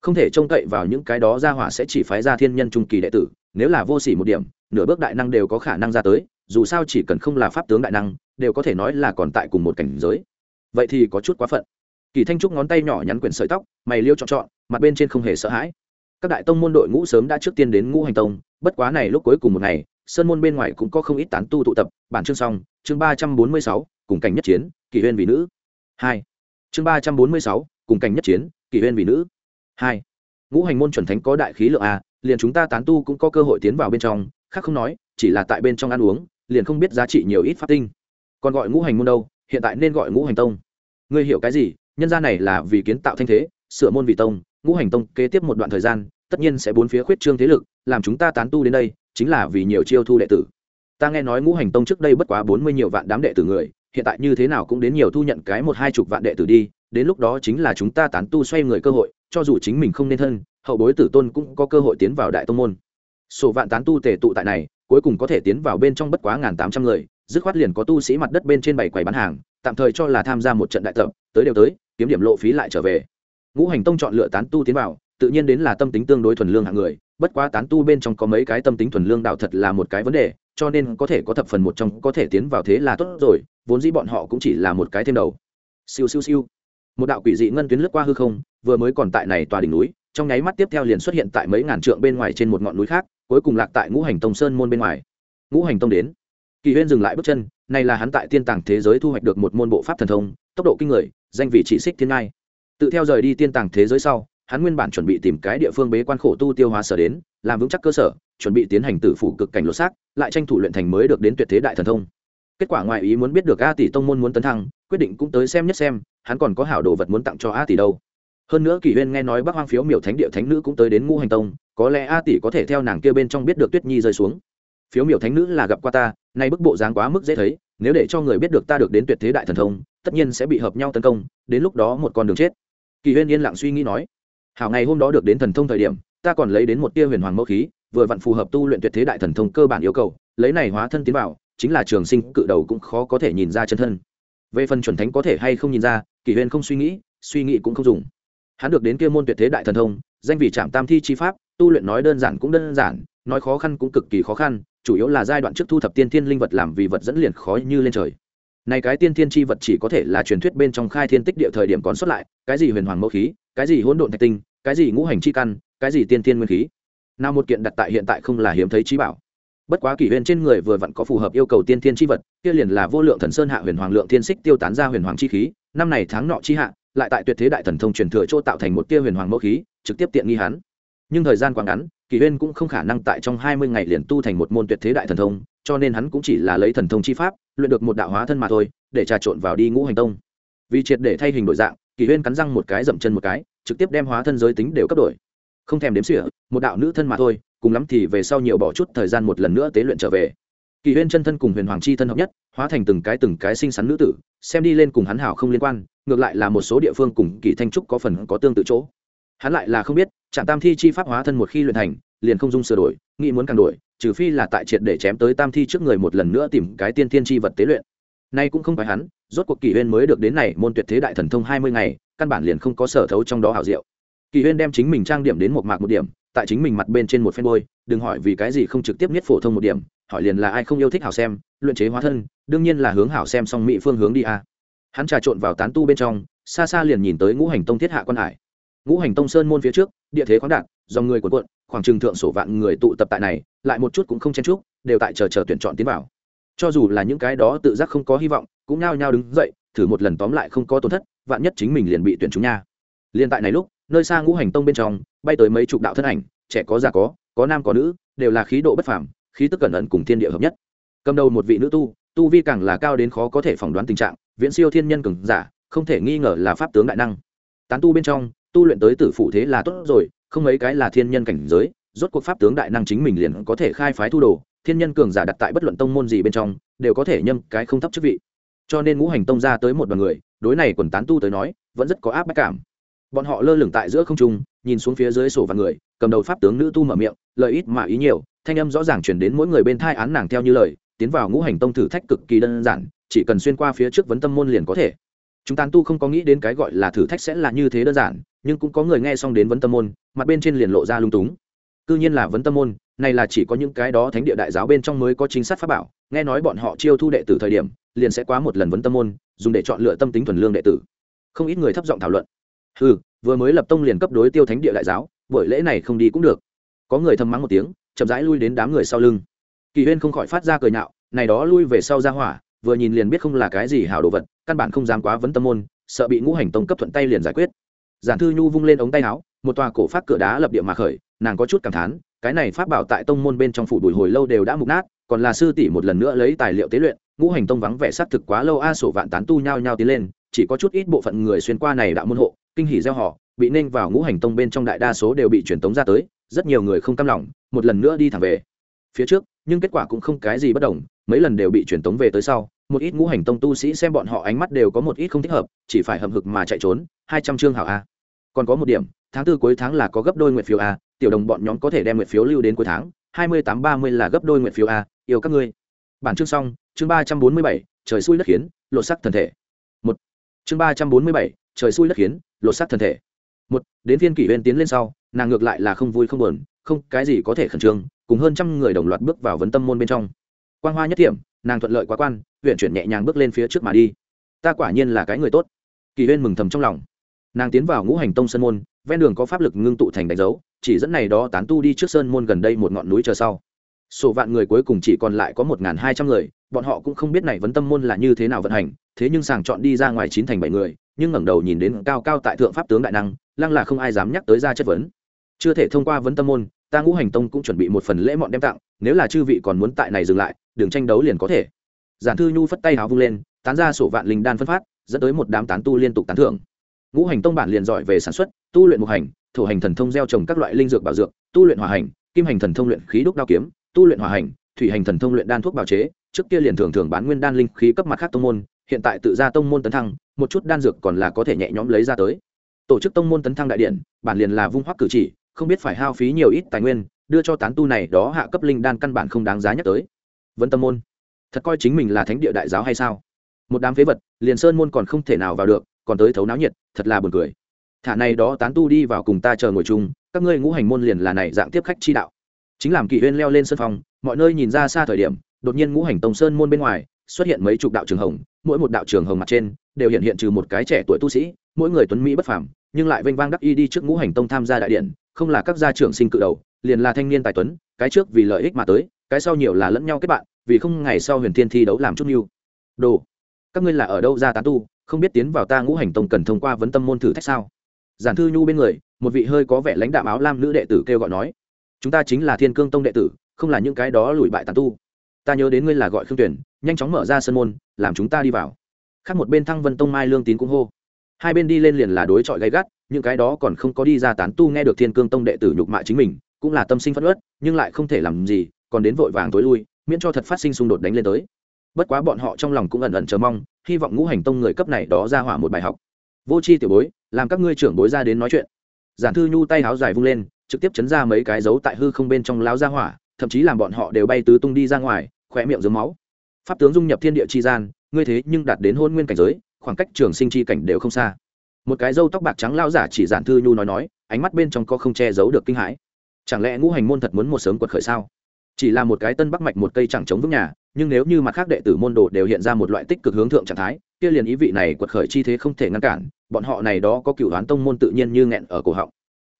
không thể trông cậy vào những cái đó ra hỏa sẽ chỉ phái ra thiên nhân trung kỳ đệ tử, nếu là vô s ỉ một điểm, nửa bước đại năng đều có khả năng ra tới, dù sao chỉ cần không là pháp tướng đại năng, đều có thể nói là còn tại cùng một cảnh giới. Vậy thì có chút quá phận kỳ thanh trúc ngón tay nhỏ nhắn quyển sợi tóc, mày liêu chọn chọn mặt bên trên không hề sợ hãi. Các đại tông môn đội ngũ sớm đã trước tiên đến ngũ hành tông, bất quá này lúc cuối cùng một ngày, sơn môn bên ngoài cũng có không ít tán tu tụ tập. Bản chương xong, chương ba trăm bốn mươi sáu, cùng cảnh nhất chiến, kỷ huyên vì nữ. Hai. Chương ba trăm bốn mươi sáu, cùng cảnh nhất chiến, kỷ huyên vì nữ. Hai. Ngũ hành môn chuẩn thánh có đại khí lượng a, liền chúng ta tán tu cũng có cơ hội tiến vào bên trong, khác không nói, chỉ là tại bên trong ăn uống, liền không biết giá trị nhiều ít phát tinh. Còn gọi ngũ hành môn đâu, hiện tại nên gọi ngũ hành tông. Ngươi hiểu cái gì? Nhân gia này là vì kiến tạo thanh thế, sửa môn vị tông, ngũ hành tông kế tiếp một đoạn thời gian, tất nhiên sẽ bốn phía khuyết trương thế lực, làm chúng ta tán tu đến đây, chính là vì nhiều chiêu thu đệ tử. Ta nghe nói ngũ hành tông trước đây bất quá bốn mươi nhiều vạn đám đệ tử người, hiện tại như thế nào cũng đến nhiều thu nhận cái một hai chục vạn đệ tử đi, đến lúc đó chính là chúng ta tán tu xoay người cơ hội, cho dù chính mình không nên thân, hậu bối tử tôn cũng có cơ hội tiến vào đại tông môn. Sổ vạn tán tu tề tụ tại này, cuối cùng có thể tiến vào bên trong bất quá ngàn tám trăm người, dứt khoát liền có tu sĩ mặt đất bên trên bảy quầy bán hàng, tạm thời cho là tham gia một trận đại tập, tới đều tới kiếm điểm lộ phí lại trở về. Ngũ hành tông chọn lựa tán tu tiến vào, tự nhiên đến là tâm tính tương đối thuần lương hạng người, bất quá tán tu bên trong có mấy cái tâm tính thuần lương đạo thật là một cái vấn đề, cho nên có thể có thập phần một trong có thể tiến vào thế là tốt rồi, vốn dĩ bọn họ cũng chỉ là một cái thêm đầu. Siêu siêu siêu. Một đạo quỷ dị ngân tuyến lướt qua hư không, vừa mới còn tại này tòa đỉnh núi, trong nháy mắt tiếp theo liền xuất hiện tại mấy ngàn trượng bên ngoài trên một ngọn núi khác, cuối cùng lạc tại ngũ hành tông sơn môn bên ngoài. Ngũ hành tông đến. Kỳ huyên dừng lại bước chân, này là hắn tại tiên tàng thế giới thu hoạch được một môn bộ pháp thần thông, tốc độ kinh người danh vị chỉ xích thiên ngai. Tự theo rời đi tiên tàng thế giới sau, hắn nguyên bản chuẩn bị tìm cái địa phương bế quan khổ tu tiêu hóa sở đến, làm vững chắc cơ sở, chuẩn bị tiến hành tử phủ cực cảnh lột xác, lại tranh thủ luyện thành mới được đến tuyệt thế đại thần thông. Kết quả ngoại ý muốn biết được a tỷ tông môn muốn tấn thăng, quyết định cũng tới xem nhất xem, hắn còn có hảo đồ vật muốn tặng cho a tỷ đâu. Hơn nữa kỷ huyên nghe nói bác hoang phiếu miểu thánh địa thánh nữ cũng tới đến ngũ hành tông, có lẽ a tỷ có thể theo nàng kia bên trong biết được tuyết nhi rơi xuống. Phiếu miểu thánh nữ là gặp qua ta, nay bức bộ dáng quá mức dễ thấy nếu để cho người biết được ta được đến tuyệt thế đại thần thông, tất nhiên sẽ bị hợp nhau tấn công, đến lúc đó một con đường chết. Kỳ huyên yên lặng suy nghĩ nói, hảo ngày hôm đó được đến thần thông thời điểm, ta còn lấy đến một tia huyền hoàng mẫu khí, vừa vặn phù hợp tu luyện tuyệt thế đại thần thông cơ bản yêu cầu, lấy này hóa thân tiến vào, chính là trường sinh cự đầu cũng khó có thể nhìn ra chân thân. Về phần chuẩn thánh có thể hay không nhìn ra, kỳ huyên không suy nghĩ suy nghĩ cũng không dùng. Hắn được đến kia môn tuyệt thế đại thần thông, danh vị trạm tam thi chi pháp, tu luyện nói đơn giản cũng đơn giản nói khó khăn cũng cực kỳ khó khăn, chủ yếu là giai đoạn trước thu thập tiên thiên linh vật làm vì vật dẫn liền khó như lên trời. Này cái tiên thiên chi vật chỉ có thể là truyền thuyết bên trong khai thiên tích địa thời điểm còn xuất lại, cái gì huyền hoàng mẫu khí, cái gì hỗn độn thạch tinh, cái gì ngũ hành chi căn, cái gì tiên thiên nguyên khí. Nào một kiện đặt tại hiện tại không là hiếm thấy trí bảo. Bất quá kỷ huyền trên người vừa vặn có phù hợp yêu cầu tiên thiên chi vật, kia liền là vô lượng thần sơn hạ huyền hoàng lượng thiên xích tiêu tán ra huyền hoàng chi khí, năm này tháng nọ chi hạ, lại tại tuyệt thế đại thần thông truyền thừa chỗ tạo thành một tia huyền hoàng mẫu khí, trực tiếp tiện nghi hắn. Nhưng thời gian quá ngắn kỷ huyên cũng không khả năng tại trong hai mươi ngày liền tu thành một môn tuyệt thế đại thần thông, cho nên hắn cũng chỉ là lấy thần thông chi pháp, luyện được một đạo hóa thân mà thôi, để trà trộn vào đi ngũ hành tông. Vì triệt để thay hình đổi dạng, kỷ huyên cắn răng một cái dậm chân một cái, trực tiếp đem hóa thân giới tính đều cấp đổi. Không thèm đếm xỉa, một đạo nữ thân mà thôi, cùng lắm thì về sau nhiều bỏ chút thời gian một lần nữa tế luyện trở về. Kỳ huyên chân thân cùng huyền hoàng chi thân hợp nhất, hóa thành từng cái từng cái xinh xắn nữ tử, xem đi lên cùng hắn hảo không liên quan, ngược lại là một số địa phương cùng kỳ thanh trúc có phần có tương tự chỗ hắn lại là không biết, trạm tam thi chi pháp hóa thân một khi luyện thành, liền không dung sửa đổi, nghĩ muốn càng đổi, trừ phi là tại triệt để chém tới tam thi trước người một lần nữa tìm cái tiên tiên chi vật tế luyện. Nay cũng không phải hắn, rốt cuộc kỳ huyên mới được đến này môn tuyệt thế đại thần thông hai mươi ngày, căn bản liền không có sở thấu trong đó hảo diệu. Kỳ huyên đem chính mình trang điểm đến một mạc một điểm, tại chính mình mặt bên trên một phen bôi, đừng hỏi vì cái gì không trực tiếp nhất phổ thông một điểm, hỏi liền là ai không yêu thích hảo xem, luyện chế hóa thân, đương nhiên là hướng hảo xem song mỹ phương hướng đi a. Hắn trà trộn vào tán tu bên trong, xa xa liền nhìn tới ngũ hành tông thiết hạ quan hải ngũ hành tông sơn môn phía trước, địa thế khoáng đạt, dòng người cuộn cuộn, khoảng trừng thượng sổ vạn người tụ tập tại này, lại một chút cũng không chen chúc, đều tại chờ chờ tuyển chọn tiến vào. Cho dù là những cái đó tự giác không có hy vọng, cũng nao nhao đứng dậy, thử một lần tóm lại không có tổn thất, vạn nhất chính mình liền bị tuyển chúng nha. Liên tại này lúc, nơi xa ngũ hành tông bên trong, bay tới mấy chục đạo thân ảnh, trẻ có già có có nam có nữ, đều là khí độ bất phàm, khí tức cẩn ẩn cùng thiên địa hợp nhất. Cầm đầu một vị nữ tu tu vi càng là cao đến khó có thể phỏng đoán tình trạng, viễn siêu thiên nhân cường giả, không thể nghi ngờ là pháp tướng đại năng. Tán tu bên trong tu luyện tới tử phụ thế là tốt rồi, không mấy cái là thiên nhân cảnh giới, rốt cuộc pháp tướng đại năng chính mình liền có thể khai phái thu đồ, thiên nhân cường giả đặt tại bất luận tông môn gì bên trong, đều có thể nhâm cái không thấp chức vị. Cho nên ngũ hành tông ra tới một đoàn người, đối này quần tán tu tới nói, vẫn rất có áp bách cảm. Bọn họ lơ lửng tại giữa không trung, nhìn xuống phía dưới sổ và người, cầm đầu pháp tướng nữ tu mở miệng, lợi ít mà ý nhiều, thanh âm rõ ràng chuyển đến mỗi người bên thai án nàng theo như lời, tiến vào ngũ hành tông thử thách cực kỳ đơn giản, chỉ cần xuyên qua phía trước vấn tâm môn liền có thể. Chúng tán tu không có nghĩ đến cái gọi là thử thách sẽ là như thế đơn giản nhưng cũng có người nghe xong đến vấn tâm môn, mặt bên trên liền lộ ra lung túng. Cứ nhiên là vấn tâm môn, này là chỉ có những cái đó thánh địa đại giáo bên trong mới có chính sách pháp bảo, nghe nói bọn họ chiêu thu đệ tử thời điểm, liền sẽ quá một lần vấn tâm môn, dùng để chọn lựa tâm tính thuần lương đệ tử. Không ít người thấp giọng thảo luận. Ừ vừa mới lập tông liền cấp đối tiêu thánh địa đại giáo, buổi lễ này không đi cũng được. Có người thầm mắng một tiếng, chậm rãi lui đến đám người sau lưng. Kỳ huyên không khỏi phát ra cười nhạo, này đó lui về sau ra hỏa, vừa nhìn liền biết không là cái gì hảo đồ vật, căn bản không dám quá vấn tâm môn, sợ bị ngũ hành tông cấp thuận tay liền giải quyết giản thư nhu vung lên ống tay áo, một tòa cổ phát cửa đá lập địa mà khởi, nàng có chút cảm thán, cái này pháp bảo tại tông môn bên trong phủ đùi hồi lâu đều đã mục nát, còn là sư tỷ một lần nữa lấy tài liệu tế luyện, ngũ hành tông vắng vẻ xác thực quá lâu a, sổ vạn tán tu nhao nhao tiến lên, chỉ có chút ít bộ phận người xuyên qua này đạo môn hộ, kinh hỉ gieo họ, bị nên vào ngũ hành tông bên trong đại đa số đều bị truyền tống ra tới, rất nhiều người không cam lòng, một lần nữa đi thẳng về. Phía trước, nhưng kết quả cũng không cái gì bất đồng, mấy lần đều bị truyền tống về tới sau một ít ngũ hành tông tu sĩ xem bọn họ ánh mắt đều có một ít không thích hợp, chỉ phải hậm hực mà chạy trốn, hai trăm chương hảo a. Còn có một điểm, tháng tư cuối tháng là có gấp đôi nguyện phiếu a, tiểu đồng bọn nhóm có thể đem nguyện phiếu lưu đến cuối tháng, hai mươi tám ba mươi là gấp đôi nguyện phiếu a, yêu các ngươi. Bản chương xong, chương ba trăm bốn mươi bảy, trời xui đất khiến, lột sắc thần thể. Một. Chương ba trăm bốn mươi bảy, trời xui đất khiến, lột sắc thần thể. Một, đến viên kỷ huyên tiến lên sau, nàng ngược lại là không vui không buồn, không, cái gì có thể khẩn trương, cùng hơn trăm người đồng loạt bước vào vấn tâm môn bên trong. Quang hoa nhất tiệm nàng thuận lợi quá quan, huyện chuyển nhẹ nhàng bước lên phía trước mà đi. Ta quả nhiên là cái người tốt. Kỳ huyên mừng thầm trong lòng. Nàng tiến vào ngũ hành tông sơn môn, ven đường có pháp lực ngưng tụ thành đánh dấu, chỉ dẫn này đó tán tu đi trước sơn môn gần đây một ngọn núi chờ sau. Sổ vạn người cuối cùng chỉ còn lại có một hai trăm người, bọn họ cũng không biết này vấn tâm môn là như thế nào vận hành, thế nhưng sàng chọn đi ra ngoài chín thành bảy người, nhưng ngẩng đầu nhìn đến cao cao tại thượng pháp tướng đại năng, lăng là không ai dám nhắc tới ra chất vấn. Chưa thể thông qua vấn tâm môn, ta ngũ hành tông cũng chuẩn bị một phần lễ mọn đem tặng, nếu là chư vị còn muốn tại này dừng lại đường tranh đấu liền có thể. Giản thư nhu phất tay háo vung lên, tán ra sổ vạn linh đan phân phát, dẫn tới một đám tán tu liên tục tán thưởng. Ngũ hành tông bản liền giỏi về sản xuất, tu luyện mục hành, thổ hành thần thông gieo trồng các loại linh dược bảo dược, tu luyện hòa hành, kim hành thần thông luyện khí đúc đao kiếm, tu luyện hòa hành, thủy hành thần thông luyện đan thuốc bào chế, trước kia liền thường thường bán nguyên đan linh khí cấp mặt khác tông môn, hiện tại tự ra tông môn tấn thăng, một chút đan dược còn là có thể nhẹ nhõm lấy ra tới. Tổ chức tông môn tấn thăng đại điện, bản liền là vung hoắc cử chỉ, không biết phải hao phí nhiều ít tài nguyên, đưa cho tán tu này đó hạ cấp linh đan căn bản không đáng giá nhắc tới vân tâm môn. Thật coi chính mình là thánh địa đại giáo hay sao? Một đám phế vật, liền sơn môn còn không thể nào vào được, còn tới thấu náo nhiệt, thật là buồn cười. Thả này đó tán tu đi vào cùng ta chờ ngồi chung, các ngươi ngũ hành môn liền là này dạng tiếp khách chi đạo. Chính làm kỷ huyên leo lên sân phòng, mọi nơi nhìn ra xa thời điểm, đột nhiên ngũ hành tông sơn môn bên ngoài, xuất hiện mấy chục đạo trường hồng, mỗi một đạo trường hồng mặt trên, đều hiện hiện trừ một cái trẻ tuổi tu sĩ, mỗi người tuấn mỹ bất phàm, nhưng lại vênh vang đắc y đi trước ngũ hành tông tham gia đại điện, không là các gia trưởng sinh cự đầu, liền là thanh niên tài tuấn, cái trước vì lợi ích mà tới cái sau nhiều là lẫn nhau kết bạn, vì không ngày sau huyền thiên thi đấu làm chút nhiêu đồ, các ngươi là ở đâu ra tán tu, không biết tiến vào ta ngũ hành tông cần thông qua vấn tâm môn thử thách sao? Giản thư nhu bên người, một vị hơi có vẻ lãnh đạm áo lam nữ đệ tử kêu gọi nói, chúng ta chính là thiên cương tông đệ tử, không là những cái đó lùi bại tán tu. Ta nhớ đến ngươi là gọi khương tuyển, nhanh chóng mở ra sân môn, làm chúng ta đi vào. Khác một bên thăng vân tông mai lương tín cũng hô, hai bên đi lên liền là đối chọi gay gắt, những cái đó còn không có đi ra tán tu nghe được thiên cương tông đệ tử nhục mạ chính mình, cũng là tâm sinh phất ớt nhưng lại không thể làm gì còn đến vội vàng tối lui, miễn cho thật phát sinh xung đột đánh lên tới. Bất quá bọn họ trong lòng cũng ẩn ẩn chờ mong, hy vọng ngũ hành tông người cấp này đó ra hỏa một bài học. Vô c h i tiểu bối, làm các ngươi trưởng bối ra đến nói chuyện. Giản thư nhu tay háo dài vung lên, trực tiếp chấn ra mấy cái dấu tại hư không bên trong láo ra hỏa, thậm chí làm bọn họ đều bay tứ tung đi ra ngoài khỏe miệng dưới máu. Pháp tướng dung nhập thiên địa chi gian, ngươi thế nhưng đạt đến hôn nguyên cảnh giới, khoảng cách trường sinh chi cảnh đều không xa. Một cái râu tóc bạc trắng lao giả chỉ giản thư nhu nói nói, ánh mắt bên trong có không che giấu được kinh hãi. Chẳng lẽ ngũ hành môn thật muốn một sớm quật khởi sao? Chỉ là một cái tân bắc mạch một cây chẳng chống vững nhà, nhưng nếu như mặt khác đệ tử môn đồ đều hiện ra một loại tích cực hướng thượng trạng thái, kia liền ý vị này quật khởi chi thế không thể ngăn cản, bọn họ này đó có cựu đoán tông môn tự nhiên như nghẹn ở cổ họng.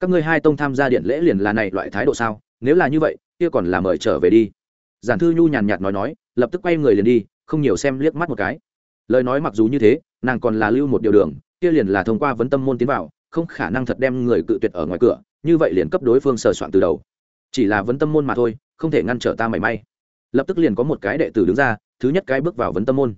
Các ngươi hai tông tham gia điện lễ liền là này loại thái độ sao? Nếu là như vậy, kia còn là mời trở về đi. Giản thư nhu nhàn nhạt nói nói, lập tức quay người liền đi, không nhiều xem liếc mắt một cái. Lời nói mặc dù như thế, nàng còn là lưu một điều đường, kia liền là thông qua vấn tâm môn tiến vào, không khả năng thật đem người cự tuyệt ở ngoài cửa, như vậy liền cấp đối phương sờ soạn từ đầu. Chỉ là vấn tâm môn mà thôi không thể ngăn trở ta mảy may. Lập tức liền có một cái đệ tử đứng ra, thứ nhất cái bước vào vấn tâm môn.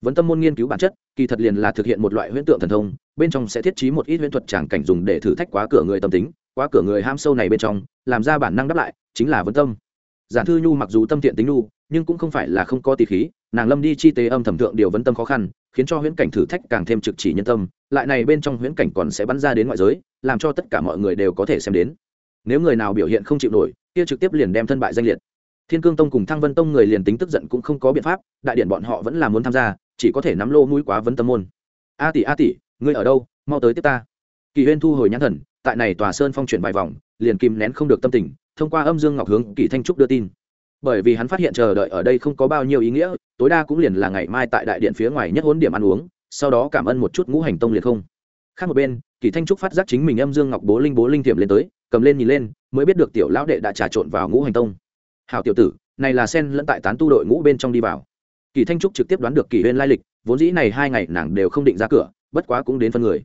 Vấn tâm môn nghiên cứu bản chất, kỳ thật liền là thực hiện một loại huyễn tượng thần thông, bên trong sẽ thiết trí một ít huyễn thuật tràng cảnh dùng để thử thách quá cửa người tâm tính, quá cửa người ham sâu này bên trong, làm ra bản năng đáp lại, chính là vấn tâm. Giản thư nhu mặc dù tâm thiện tính nhu, nhưng cũng không phải là không có tỷ khí, nàng lâm đi chi tế âm thầm thượng điều vấn tâm khó khăn, khiến cho huyễn cảnh thử thách càng thêm trực chỉ nhân tâm, lại này bên trong huyễn cảnh còn sẽ bắn ra đến ngoại giới, làm cho tất cả mọi người đều có thể xem đến nếu người nào biểu hiện không chịu nổi, kia trực tiếp liền đem thân bại danh liệt. Thiên cương tông cùng thăng vân tông người liền tính tức giận cũng không có biện pháp, đại điện bọn họ vẫn là muốn tham gia, chỉ có thể nắm lô mũi quá vấn tâm môn. A tỷ a tỷ, ngươi ở đâu? Mau tới tiếp ta. Kỳ huyên thu hồi nhãn thần, tại này tòa sơn phong chuyển vài vòng, liền kìm nén không được tâm tình, thông qua âm dương ngọc hướng kỳ thanh trúc đưa tin. Bởi vì hắn phát hiện chờ đợi ở đây không có bao nhiêu ý nghĩa, tối đa cũng liền là ngày mai tại đại điện phía ngoài nhất hỗn điểm ăn uống, sau đó cảm ơn một chút ngũ hành tông liền không. Khác một bên, kỳ thanh trúc phát giác chính mình âm dương ngọc bố linh bố linh tiệm lên tới cầm lên nhìn lên, mới biết được tiểu lão đệ đã trà trộn vào ngũ hành tông. Hảo tiểu tử, này là sen lẫn tại tán tu đội ngũ bên trong đi vào. Kỳ thanh trúc trực tiếp đoán được kỳ huyên lai lịch, vốn dĩ này hai ngày nàng đều không định ra cửa, bất quá cũng đến phân người.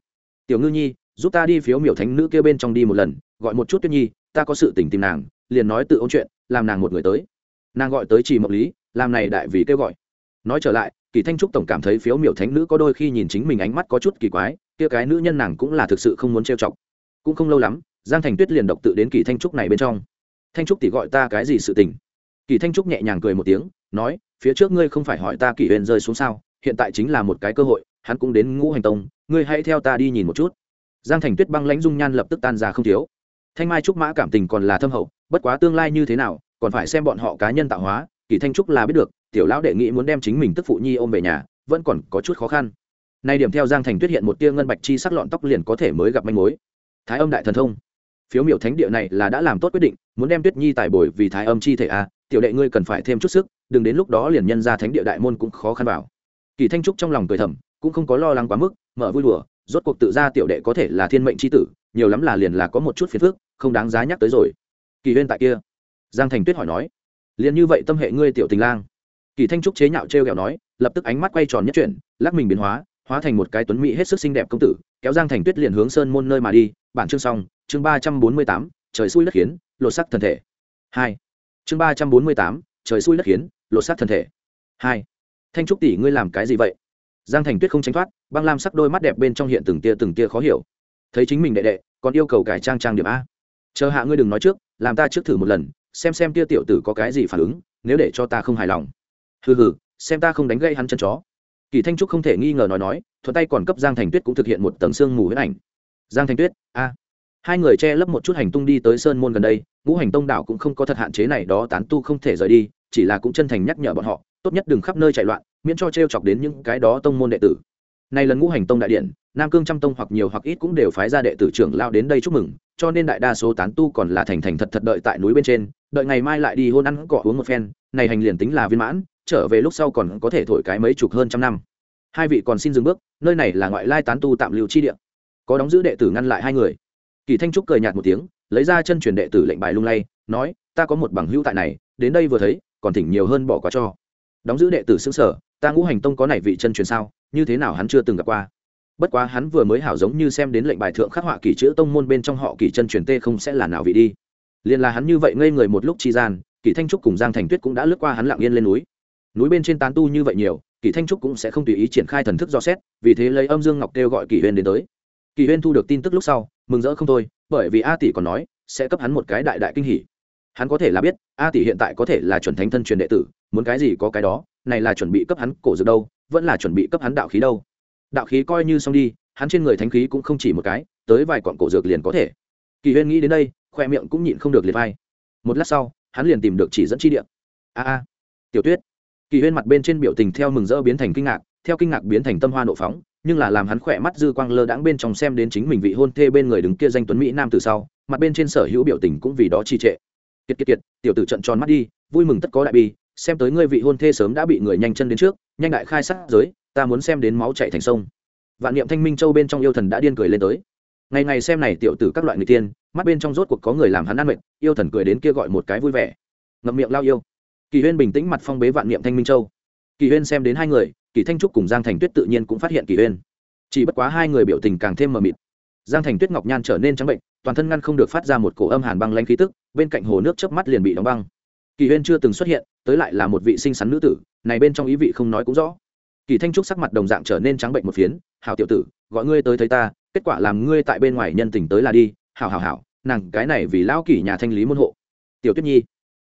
Tiểu ngư nhi, giúp ta đi phiếu miểu thánh nữ kia bên trong đi một lần, gọi một chút tuyết nhi, ta có sự tình tìm nàng, liền nói tự ôn chuyện, làm nàng một người tới. Nàng gọi tới chỉ mộng lý, làm này đại vì kêu gọi. Nói trở lại, kỳ thanh trúc tổng cảm thấy phiếu miểu thánh nữ có đôi khi nhìn chính mình ánh mắt có chút kỳ quái, kia cái nữ nhân nàng cũng là thực sự không muốn trêu chọc. Cũng không lâu lắm giang thành tuyết liền độc tự đến kỳ thanh trúc này bên trong. Thanh trúc tỷ gọi ta cái gì sự tình? Kỳ thanh trúc nhẹ nhàng cười một tiếng, nói, phía trước ngươi không phải hỏi ta kỳ huyền rơi xuống sao, hiện tại chính là một cái cơ hội, hắn cũng đến ngũ hành tông, ngươi hãy theo ta đi nhìn một chút. Giang thành tuyết băng lãnh dung nhan lập tức tan ra không thiếu. Thanh mai trúc mã cảm tình còn là thâm hậu, bất quá tương lai như thế nào, còn phải xem bọn họ cá nhân tạo hóa, kỳ thanh trúc là biết được, tiểu lão đệ nghĩ muốn đem chính mình tức phụ nhi ôm về nhà, vẫn còn có chút khó khăn. Nay điểm theo giang thành tuyết hiện một tia ngân bạch chi sắc lọn tóc liền có thể mới gặp manh mối. Thái âm đại thần thông phiếu miểu thánh địa này là đã làm tốt quyết định, muốn đem tuyết nhi tài bồi vì thái âm chi thể a tiểu đệ ngươi cần phải thêm chút sức, đừng đến lúc đó liền nhân ra thánh địa đại môn cũng khó khăn vào. Kỳ thanh trúc trong lòng cười thầm, cũng không có lo lắng quá mức, mở vui đùa, rốt cuộc tự ra tiểu đệ có thể là thiên mệnh c h i tử, nhiều lắm là liền là có một chút phiền phức, không đáng giá nhắc tới rồi. Kỳ huyên tại kia. Giang thành tuyết hỏi nói, liền như vậy tâm hệ ngươi tiểu tình lang. Kỳ thanh trúc chế nhạo t r e o kẹo nói, lập tức ánh mắt quay tròn nhất chuyển, lắc mình biến hóa hóa thành một cái tuấn mỹ hết sức xinh đẹp công tử, kéo giang thành tuyết liền hướng sơn môn nơi mà đi. Bản chương xong, chương ba trăm bốn mươi tám, trời xui đất khiến, lột sắc thân thể. Hai. Chương ba trăm bốn mươi tám, trời xui đất khiến, lột sắc thân thể. Hai. Thanh trúc tỷ, ngươi làm cái gì vậy? Giang thành tuyết không tránh thoát, băng lam sắc đôi mắt đẹp bên trong hiện từng tia từng tia khó hiểu. Thấy chính mình đệ đệ, còn yêu cầu cải trang trang điểm a. Chờ hạ ngươi đừng nói trước, làm ta trước thử một lần, xem xem tia tiểu tử có cái gì phản ứng, nếu để cho ta không hài lòng. Hừ hừ, xem ta không đánh gây hắn chân chó kỳ thanh trúc không thể nghi ngờ nói nói, thuận tay còn cấp giang thành tuyết cũng thực hiện một tầng xương mù huyết ảnh. Giang thành tuyết, a. Hai người che lấp một chút hành tung đi tới sơn môn gần đây, ngũ hành tông đảo cũng không có thật hạn chế này đó tán tu không thể rời đi, chỉ là cũng chân thành nhắc nhở bọn họ, tốt nhất đừng khắp nơi chạy loạn, miễn cho t r e o chọc đến những cái đó tông môn đệ tử. Nay lần ngũ hành tông đại điện, nam cương trăm tông hoặc nhiều hoặc ít cũng đều phái ra đệ tử trưởng lao đến đây chúc mừng, cho nên đại đa số tán tu còn là thành thành thật thật đợi tại núi bên trên, đợi ngày mai lại đi hôn ăn cỏ uống một phen, này hành liền tính là viên mãn trở về lúc sau còn có thể thổi cái mấy chục hơn trăm năm. Hai vị còn xin dừng bước, nơi này là ngoại lai tán tu tạm lưu chi địa. Có đóng giữ đệ tử ngăn lại hai người. Kỳ thanh trúc cười nhạt một tiếng, lấy ra chân truyền đệ tử lệnh bài lung lay, nói, ta có một bằng hữu tại này, đến đây vừa thấy, còn thỉnh nhiều hơn bỏ qua cho. Đóng giữ đệ tử xứng sở, ta ngũ hành tông có này vị chân truyền sao, như thế nào hắn chưa từng gặp qua. Bất quá hắn vừa mới hảo giống như xem đến lệnh bài thượng khắc họa kỳ chữ tông môn bên trong họ kỳ chân truyền tê không sẽ là nào vị đi. Liền là hắn như vậy ngây người một lúc chi gian, kỳ thanh trúc cùng giang thành tuyết cũng đã lướt qua hắn lặng yên lên núi núi bên trên tán tu như vậy nhiều kỳ thanh trúc cũng sẽ không tùy ý triển khai thần thức do xét, vì thế lấy âm dương ngọc kêu gọi kỳ huyên đến tới. Kỳ huyên thu được tin tức lúc sau, mừng rỡ không thôi, bởi vì a tỷ còn nói, sẽ cấp hắn một cái đại đại kinh hỉ. Hắn có thể là biết, a tỷ hiện tại có thể là chuẩn thánh thân truyền đệ tử, muốn cái gì có cái đó, này là chuẩn bị cấp hắn cổ dược đâu, vẫn là chuẩn bị cấp hắn đạo khí đâu. Đạo khí coi như xong đi, hắn trên người thánh khí cũng không chỉ một cái, tới vài quặng cổ dược liền có thể. Kỳ huyên nghĩ đến đây, khoe miệng cũng nhịn không được liệt vai. Một lát sau, hắn liền tìm được chỉ dẫn chi địa. A a. Tiểu tuyết kỳ huyên mặt bên trên biểu tình theo mừng rỡ biến thành kinh ngạc, theo kinh ngạc biến thành tâm hoa nộ phóng, nhưng là làm hắn khỏe mắt dư quang lơ đãng bên trong xem đến chính mình vị hôn thê bên người đứng kia danh tuấn mỹ nam từ sau, mặt bên trên sở hữu biểu tình cũng vì đó trì trệ. Kiệt kiệt kiệt, tiểu tử trận tròn mắt đi, vui mừng tất có đại bi, xem tới ngươi vị hôn thê sớm đã bị người nhanh chân đến trước, nhanh đại khai sát giới, ta muốn xem đến máu chạy thành sông. Vạn niệm thanh minh châu bên trong yêu thần đã điên cười lên tới. Ngày ngày xem này tiểu tử các loại người tiên, mắt bên trong rốt cuộc có người làm hắn ăn mệt, yêu thần cười đến kia gọi một cái vui vẻ. Ngậm miệng lao yêu kỳ huyên bình tĩnh mặt phong bế vạn niệm thanh minh châu. Kỳ huyên xem đến hai người, kỳ thanh trúc cùng giang thành tuyết tự nhiên cũng phát hiện kỳ huyên. Chỉ bất quá hai người biểu tình càng thêm mờ mịt. Giang thành tuyết ngọc nhan trở nên trắng bệnh, toàn thân ngăn không được phát ra một cổ âm hàn băng lanh khí tức, bên cạnh hồ nước chớp mắt liền bị đóng băng. Kỳ huyên chưa từng xuất hiện, tới lại là một vị xinh xắn nữ tử, này bên trong ý vị không nói cũng rõ. Kỳ thanh trúc sắc mặt đồng dạng trở nên trắng bệnh một phiến, hảo tiểu tử, gọi ngươi tới thấy ta, kết quả làm ngươi tại bên ngoài nhân tình tới là đi, hảo hảo hảo, nàng cái này vì lão kỳ nhà thanh lý môn hộ. Tiểu tuyết nhi.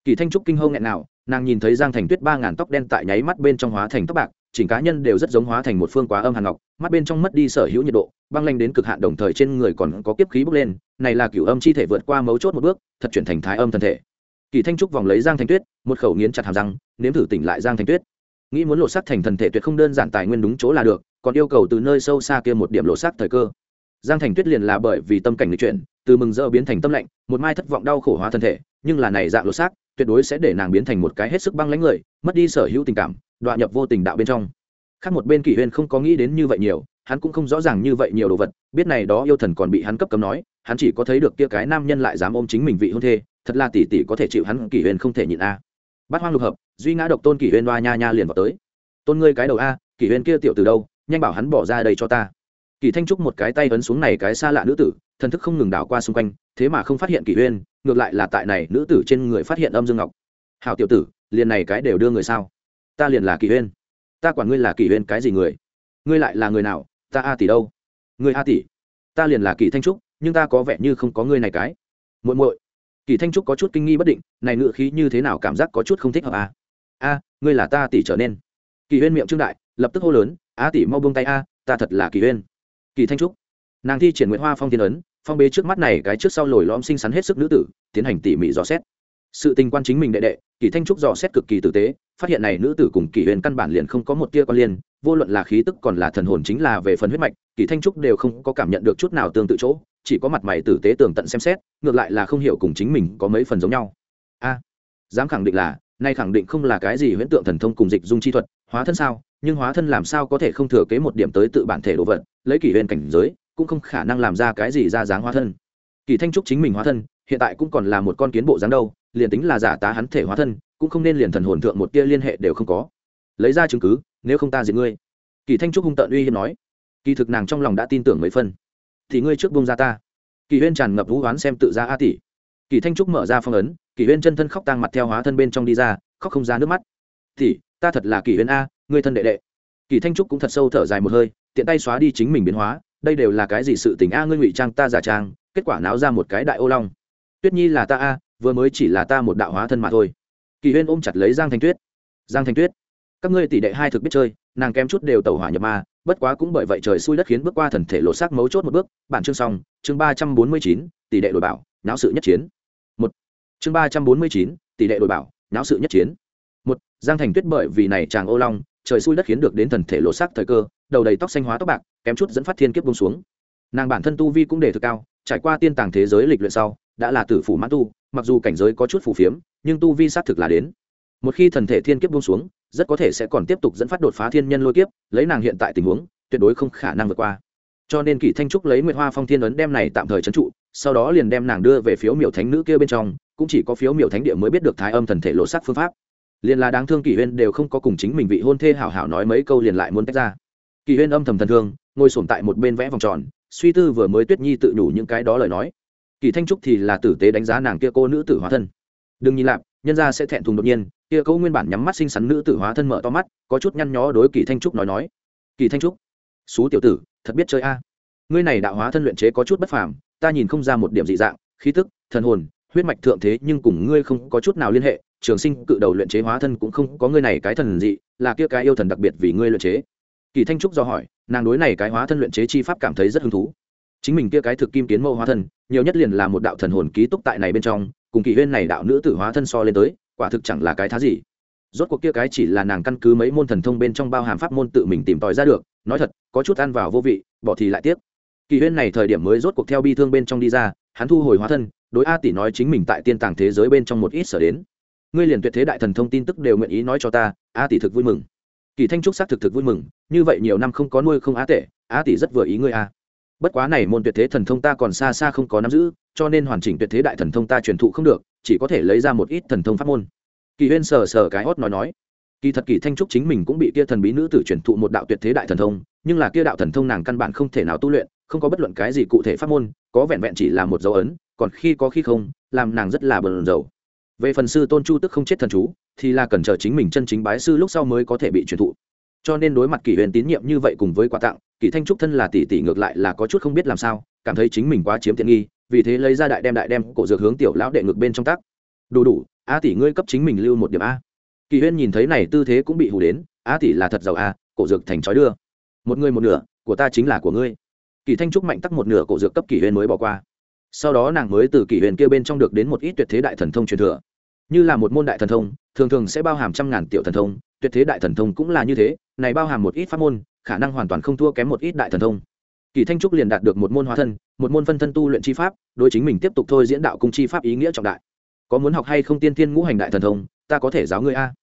Kỳ thanh trúc kinh hông nghẹn nào nàng nhìn thấy giang thành tuyết ba ngàn tóc đen tại nháy mắt bên trong hóa thành tóc bạc, chỉnh cá nhân đều rất giống hóa thành một phương quá âm hàn ngọc, mắt bên trong mất đi sở hữu nhiệt độ, băng lanh đến cực hạn đồng thời trên người còn có kiếp khí bốc lên, này là cửu âm chi thể vượt qua mấu chốt một bước, thật chuyển thành thái âm thân thể. Kỳ thanh trúc vòng lấy giang thành tuyết, một khẩu nghiến chặt hàm răng, nếm thử tỉnh lại giang thành tuyết. Nghĩ muốn lộ sắc thành thần thể tuyệt không đơn giản tài nguyên đúng chỗ là được, còn yêu cầu từ nơi sâu xa kia một điểm lộ sắc thời cơ. Giang thành tuyết liền là bởi vì tâm cảnh lịch chuyển, từ mừng rỡ biến thành tâm lạnh, một mai thất vọng đau khổ hóa thân thể nhưng là này dạng lột xác, tuyệt đối sẽ để nàng biến thành một cái hết sức băng lãnh người, mất đi sở hữu tình cảm đoạn nhập vô tình đạo bên trong. Khác một bên kỷ huyên không có nghĩ đến như vậy nhiều, hắn cũng không rõ ràng như vậy nhiều đồ vật, biết này đó yêu thần còn bị hắn cấp cấm nói, hắn chỉ có thấy được kia cái nam nhân lại dám ôm chính mình vị hôn thê, thật là tỷ tỷ có thể chịu hắn, kỷ huyên không thể nhịn a. Bát hoang lục hợp, duy ngã độc tôn kỷ huyên đoa nha nha liền vào tới. Tôn ngươi cái đầu a, kỷ huyên kia tiểu từ đâu, nhanh bảo hắn bỏ ra đây cho ta. Kỳ thanh trúc một cái tay ấn xuống này cái xa lạ nữ tử, thần thức không ngừng đảo qua xung quanh, thế mà không phát hiện kỷ huyên ngược lại là tại này nữ tử trên người phát hiện âm dương ngọc. Hảo tiểu tử, liền này cái đều đưa người sao? Ta liền là kỷ huyên ta quản ngươi là kỷ huyên cái gì người? Ngươi lại là người nào? Ta a tỷ đâu? Ngươi a tỷ? Ta liền là kỷ thanh trúc, nhưng ta có vẻ như không có ngươi này cái. Muội muội. Kỷ thanh trúc có chút kinh nghi bất định, này ngựa khí như thế nào cảm giác có chút không thích hợp a a, ngươi là ta tỷ trở nên. Kỷ huyên miệng trương đại, lập tức hô lớn, a tỷ mau buông tay a, ta thật là kỷ huyên kỳ thanh trúc. Nàng thi triển nguyễn hoa phong thiên ấn, phong bế trước mắt này cái trước sau lồi lõm xinh xắn hết sức nữ tử, tiến hành tỉ mỉ dò xét. Sự tình quan chính mình đệ đệ, kỳ thanh trúc dò xét cực kỳ tử tế, phát hiện này nữ tử cùng kỳ huyền căn bản liền không có một tia quan liên, vô luận là khí tức còn là thần hồn chính là về phần huyết mạch, kỳ thanh trúc đều không có cảm nhận được chút nào tương tự chỗ, chỉ có mặt mày tử tế tường tận xem xét, ngược lại là không hiểu cùng chính mình có mấy phần giống nhau. A, dám khẳng định là, nay khẳng định không là cái gì huyễn tượng thần thông cùng dịch dung chi thuật, hóa thân sao, nhưng hóa thân làm sao có thể không thừa kế một điểm tới tự bản thể đồ vật lấy kỷ huyền cảnh giới, cũng không khả năng làm ra cái gì ra dáng hóa thân. Kỳ thanh trúc chính mình hóa thân, hiện tại cũng còn là một con kiến bộ dáng đâu, liền tính là giả tá hắn thể hóa thân, cũng không nên liền thần hồn thượng một tia liên hệ đều không có. Lấy ra chứng cứ, nếu không ta diệt ngươi. Kỳ thanh trúc hung tợn uy hiếp nói. Kỳ thực nàng trong lòng đã tin tưởng mấy phân thì ngươi trước bông ra ta. Kỳ huyên tràn ngập vũ hoán xem tự ra a tỷ. Kỳ thanh trúc mở ra phong ấn kỳ huyên chân thân khóc tang mặt theo hóa thân bên trong đi ra, khóc không ra nước mắt. Thì ta thật là kỳ huyên a, ngươi thân đệ đệ. Kỳ thanh trúc cũng thật sâu thở dài một hơi tiện tay xóa đi chính mình biến hóa, đây đều là cái gì sự tình a, ngươi ngụy trang ta giả trang, kết quả náo ra một cái đại ô long. Tuyết nhi là ta a, vừa mới chỉ là ta một đạo hóa thân mà thôi. Kỳ huyên ôm chặt lấy giang thanh tuyết. Giang thanh tuyết, các ngươi tỷ đệ hai thực biết chơi, nàng kém chút đều tẩu hỏa nhập ma, bất quá cũng bởi vậy trời xui đất khiến bước qua thần thể lộ sắc mấu chốt một bước. Bản chương xong, chương ba trăm bốn mươi chín, tỷ đệ đổi bảo, náo sự nhất chiến. Một, chương ba trăm bốn mươi chín, tỷ đệ đổi bảo, náo sự nhất chiến. Một, giang thành tuyết bởi vì này chàng ô long trời xui đất khiến được đến thần thể lộ sắc thời cơ, đầu đầy tóc xanh hóa tóc bạc, kém chút dẫn phát thiên kiếp bông xuống. Nàng bản thân tu vi cũng đề thực cao, trải qua tiên tàng thế giới lịch luyện sau, đã là tử phủ mãn tu, mặc dù cảnh giới có chút phù phiếm, nhưng tu vi xác thực là đến. Một khi thần thể thiên kiếp bông xuống, rất có thể sẽ còn tiếp tục dẫn phát đột phá thiên nhân lôi kiếp, lấy nàng hiện tại tình huống, tuyệt đối không khả năng vượt qua. Cho nên kỷ thanh trúc lấy nguyệt hoa phong thiên ấn đem này tạm thời trấn trụ, sau đó liền đem nàng đưa về phiếu miểu thánh nữ kia bên trong, cũng chỉ có phiếu miểu thánh địa mới biết được thái âm thần thể lộ sắc phương pháp liền là đáng thương kỷ huyên đều không có cùng chính mình vị hôn thê hảo hảo nói mấy câu liền lại muốn tách ra. Kỷ huyên âm thầm thần thương, ngồi sổm tại một bên vẽ vòng tròn, suy tư vừa mới tuyết nhi tự nhủ những cái đó lời nói. Kỳ thanh trúc thì là tử tế đánh giá nàng kia cô nữ tử hóa thân. Đừng nhìn lạp, nhân ra sẽ thẹn thùng đột nhiên, kia cô nguyên bản nhắm mắt xinh xắn nữ tử hóa thân mở to mắt, có chút nhăn nhó đối kỳ thanh trúc nói nói. Kỳ thanh trúc, xú tiểu tử, thật biết chơi a. Ngươi này đạo hóa thân luyện chế có chút bất phàm, ta nhìn không ra một điểm dị dạng, khí tức, thần hồn, huyết mạch thượng thế nhưng cùng ngươi không có chút nào liên hệ trường sinh cự đầu luyện chế hóa thân cũng không có ngươi này cái thần dị, là kia cái yêu thần đặc biệt vì ngươi luyện chế. Kỳ thanh trúc do hỏi, nàng đối này cái hóa thân luyện chế chi pháp cảm thấy rất hứng thú. Chính mình kia cái thực kim kiến mâu hóa thân, nhiều nhất liền là một đạo thần hồn ký túc tại này bên trong, cùng kỳ huyên này đạo nữ tử hóa thân so lên tới, quả thực chẳng là cái thá gì. Rốt cuộc kia cái chỉ là nàng căn cứ mấy môn thần thông bên trong bao hàm pháp môn tự mình tìm tòi ra được, nói thật, có chút ăn vào vô vị, bỏ thì lại tiếc. Kỳ huyên này thời điểm mới rốt cuộc theo bi thương bên trong đi ra, hắn thu hồi hóa thân, đối a tỷ nói chính mình tại tiên tàng thế giới bên trong một ít sở đến ngươi liền tuyệt thế đại thần thông tin tức đều nguyện ý nói cho ta, a tỷ thực vui mừng. Kỳ thanh trúc xác thực thực vui mừng, như vậy nhiều năm không có nuôi không á tệ a tỷ rất vừa ý ngươi a. Bất quá này môn tuyệt thế thần thông ta còn xa xa không có nắm giữ, cho nên hoàn chỉnh tuyệt thế đại thần thông ta truyền thụ không được, chỉ có thể lấy ra một ít thần thông pháp môn. Kỳ huyên sờ sờ cái hót nói nói. Kỳ thật kỳ thanh trúc chính mình cũng bị kia thần bí nữ tử truyền thụ một đạo tuyệt thế đại thần thông, nhưng là kia đạo thần thông nàng căn bản không thể nào tu luyện, không có bất luận cái gì cụ thể pháp môn, có vẹn vẹn chỉ là một dấu ấn, còn khi có khi không, làm nàng rất là bờn dầu về phần sư tôn chu tức không chết thần chú, thì là cần chờ chính mình chân chính bái sư lúc sau mới có thể bị truyền thụ. Cho nên đối mặt kỷ huyền tín nhiệm như vậy cùng với quà tặng, kỷ thanh trúc thân là tỷ tỷ ngược lại là có chút không biết làm sao, cảm thấy chính mình quá chiếm tiện nghi, vì thế lấy ra đại đem đại đem cổ dược hướng tiểu lão đệ ngược bên trong tắc đủ đủ, a tỷ ngươi cấp chính mình lưu một điểm a. Kỳ huyên nhìn thấy này tư thế cũng bị hù đến, a tỷ là thật giàu a, cổ dược thành trói đưa. Một người một nửa, của ta chính là của ngươi. Kỳ thanh trúc mạnh tắc một nửa cổ dược cấp kỳ huyên mới bỏ qua sau đó nàng mới từ kỷ huyền kia bên trong được đến một ít tuyệt thế đại thần thông truyền thừa. Như là một môn đại thần thông, thường thường sẽ bao hàm trăm ngàn tiểu thần thông, tuyệt thế đại thần thông cũng là như thế, này bao hàm một ít pháp môn, khả năng hoàn toàn không thua kém một ít đại thần thông. Kỳ thanh trúc liền đạt được một môn hóa thân, một môn phân thân tu luyện chi pháp, đối chính mình tiếp tục thôi diễn đạo cung chi pháp ý nghĩa trọng đại. Có muốn học hay không tiên tiên ngũ hành đại thần thông, ta có thể giáo ngươi a.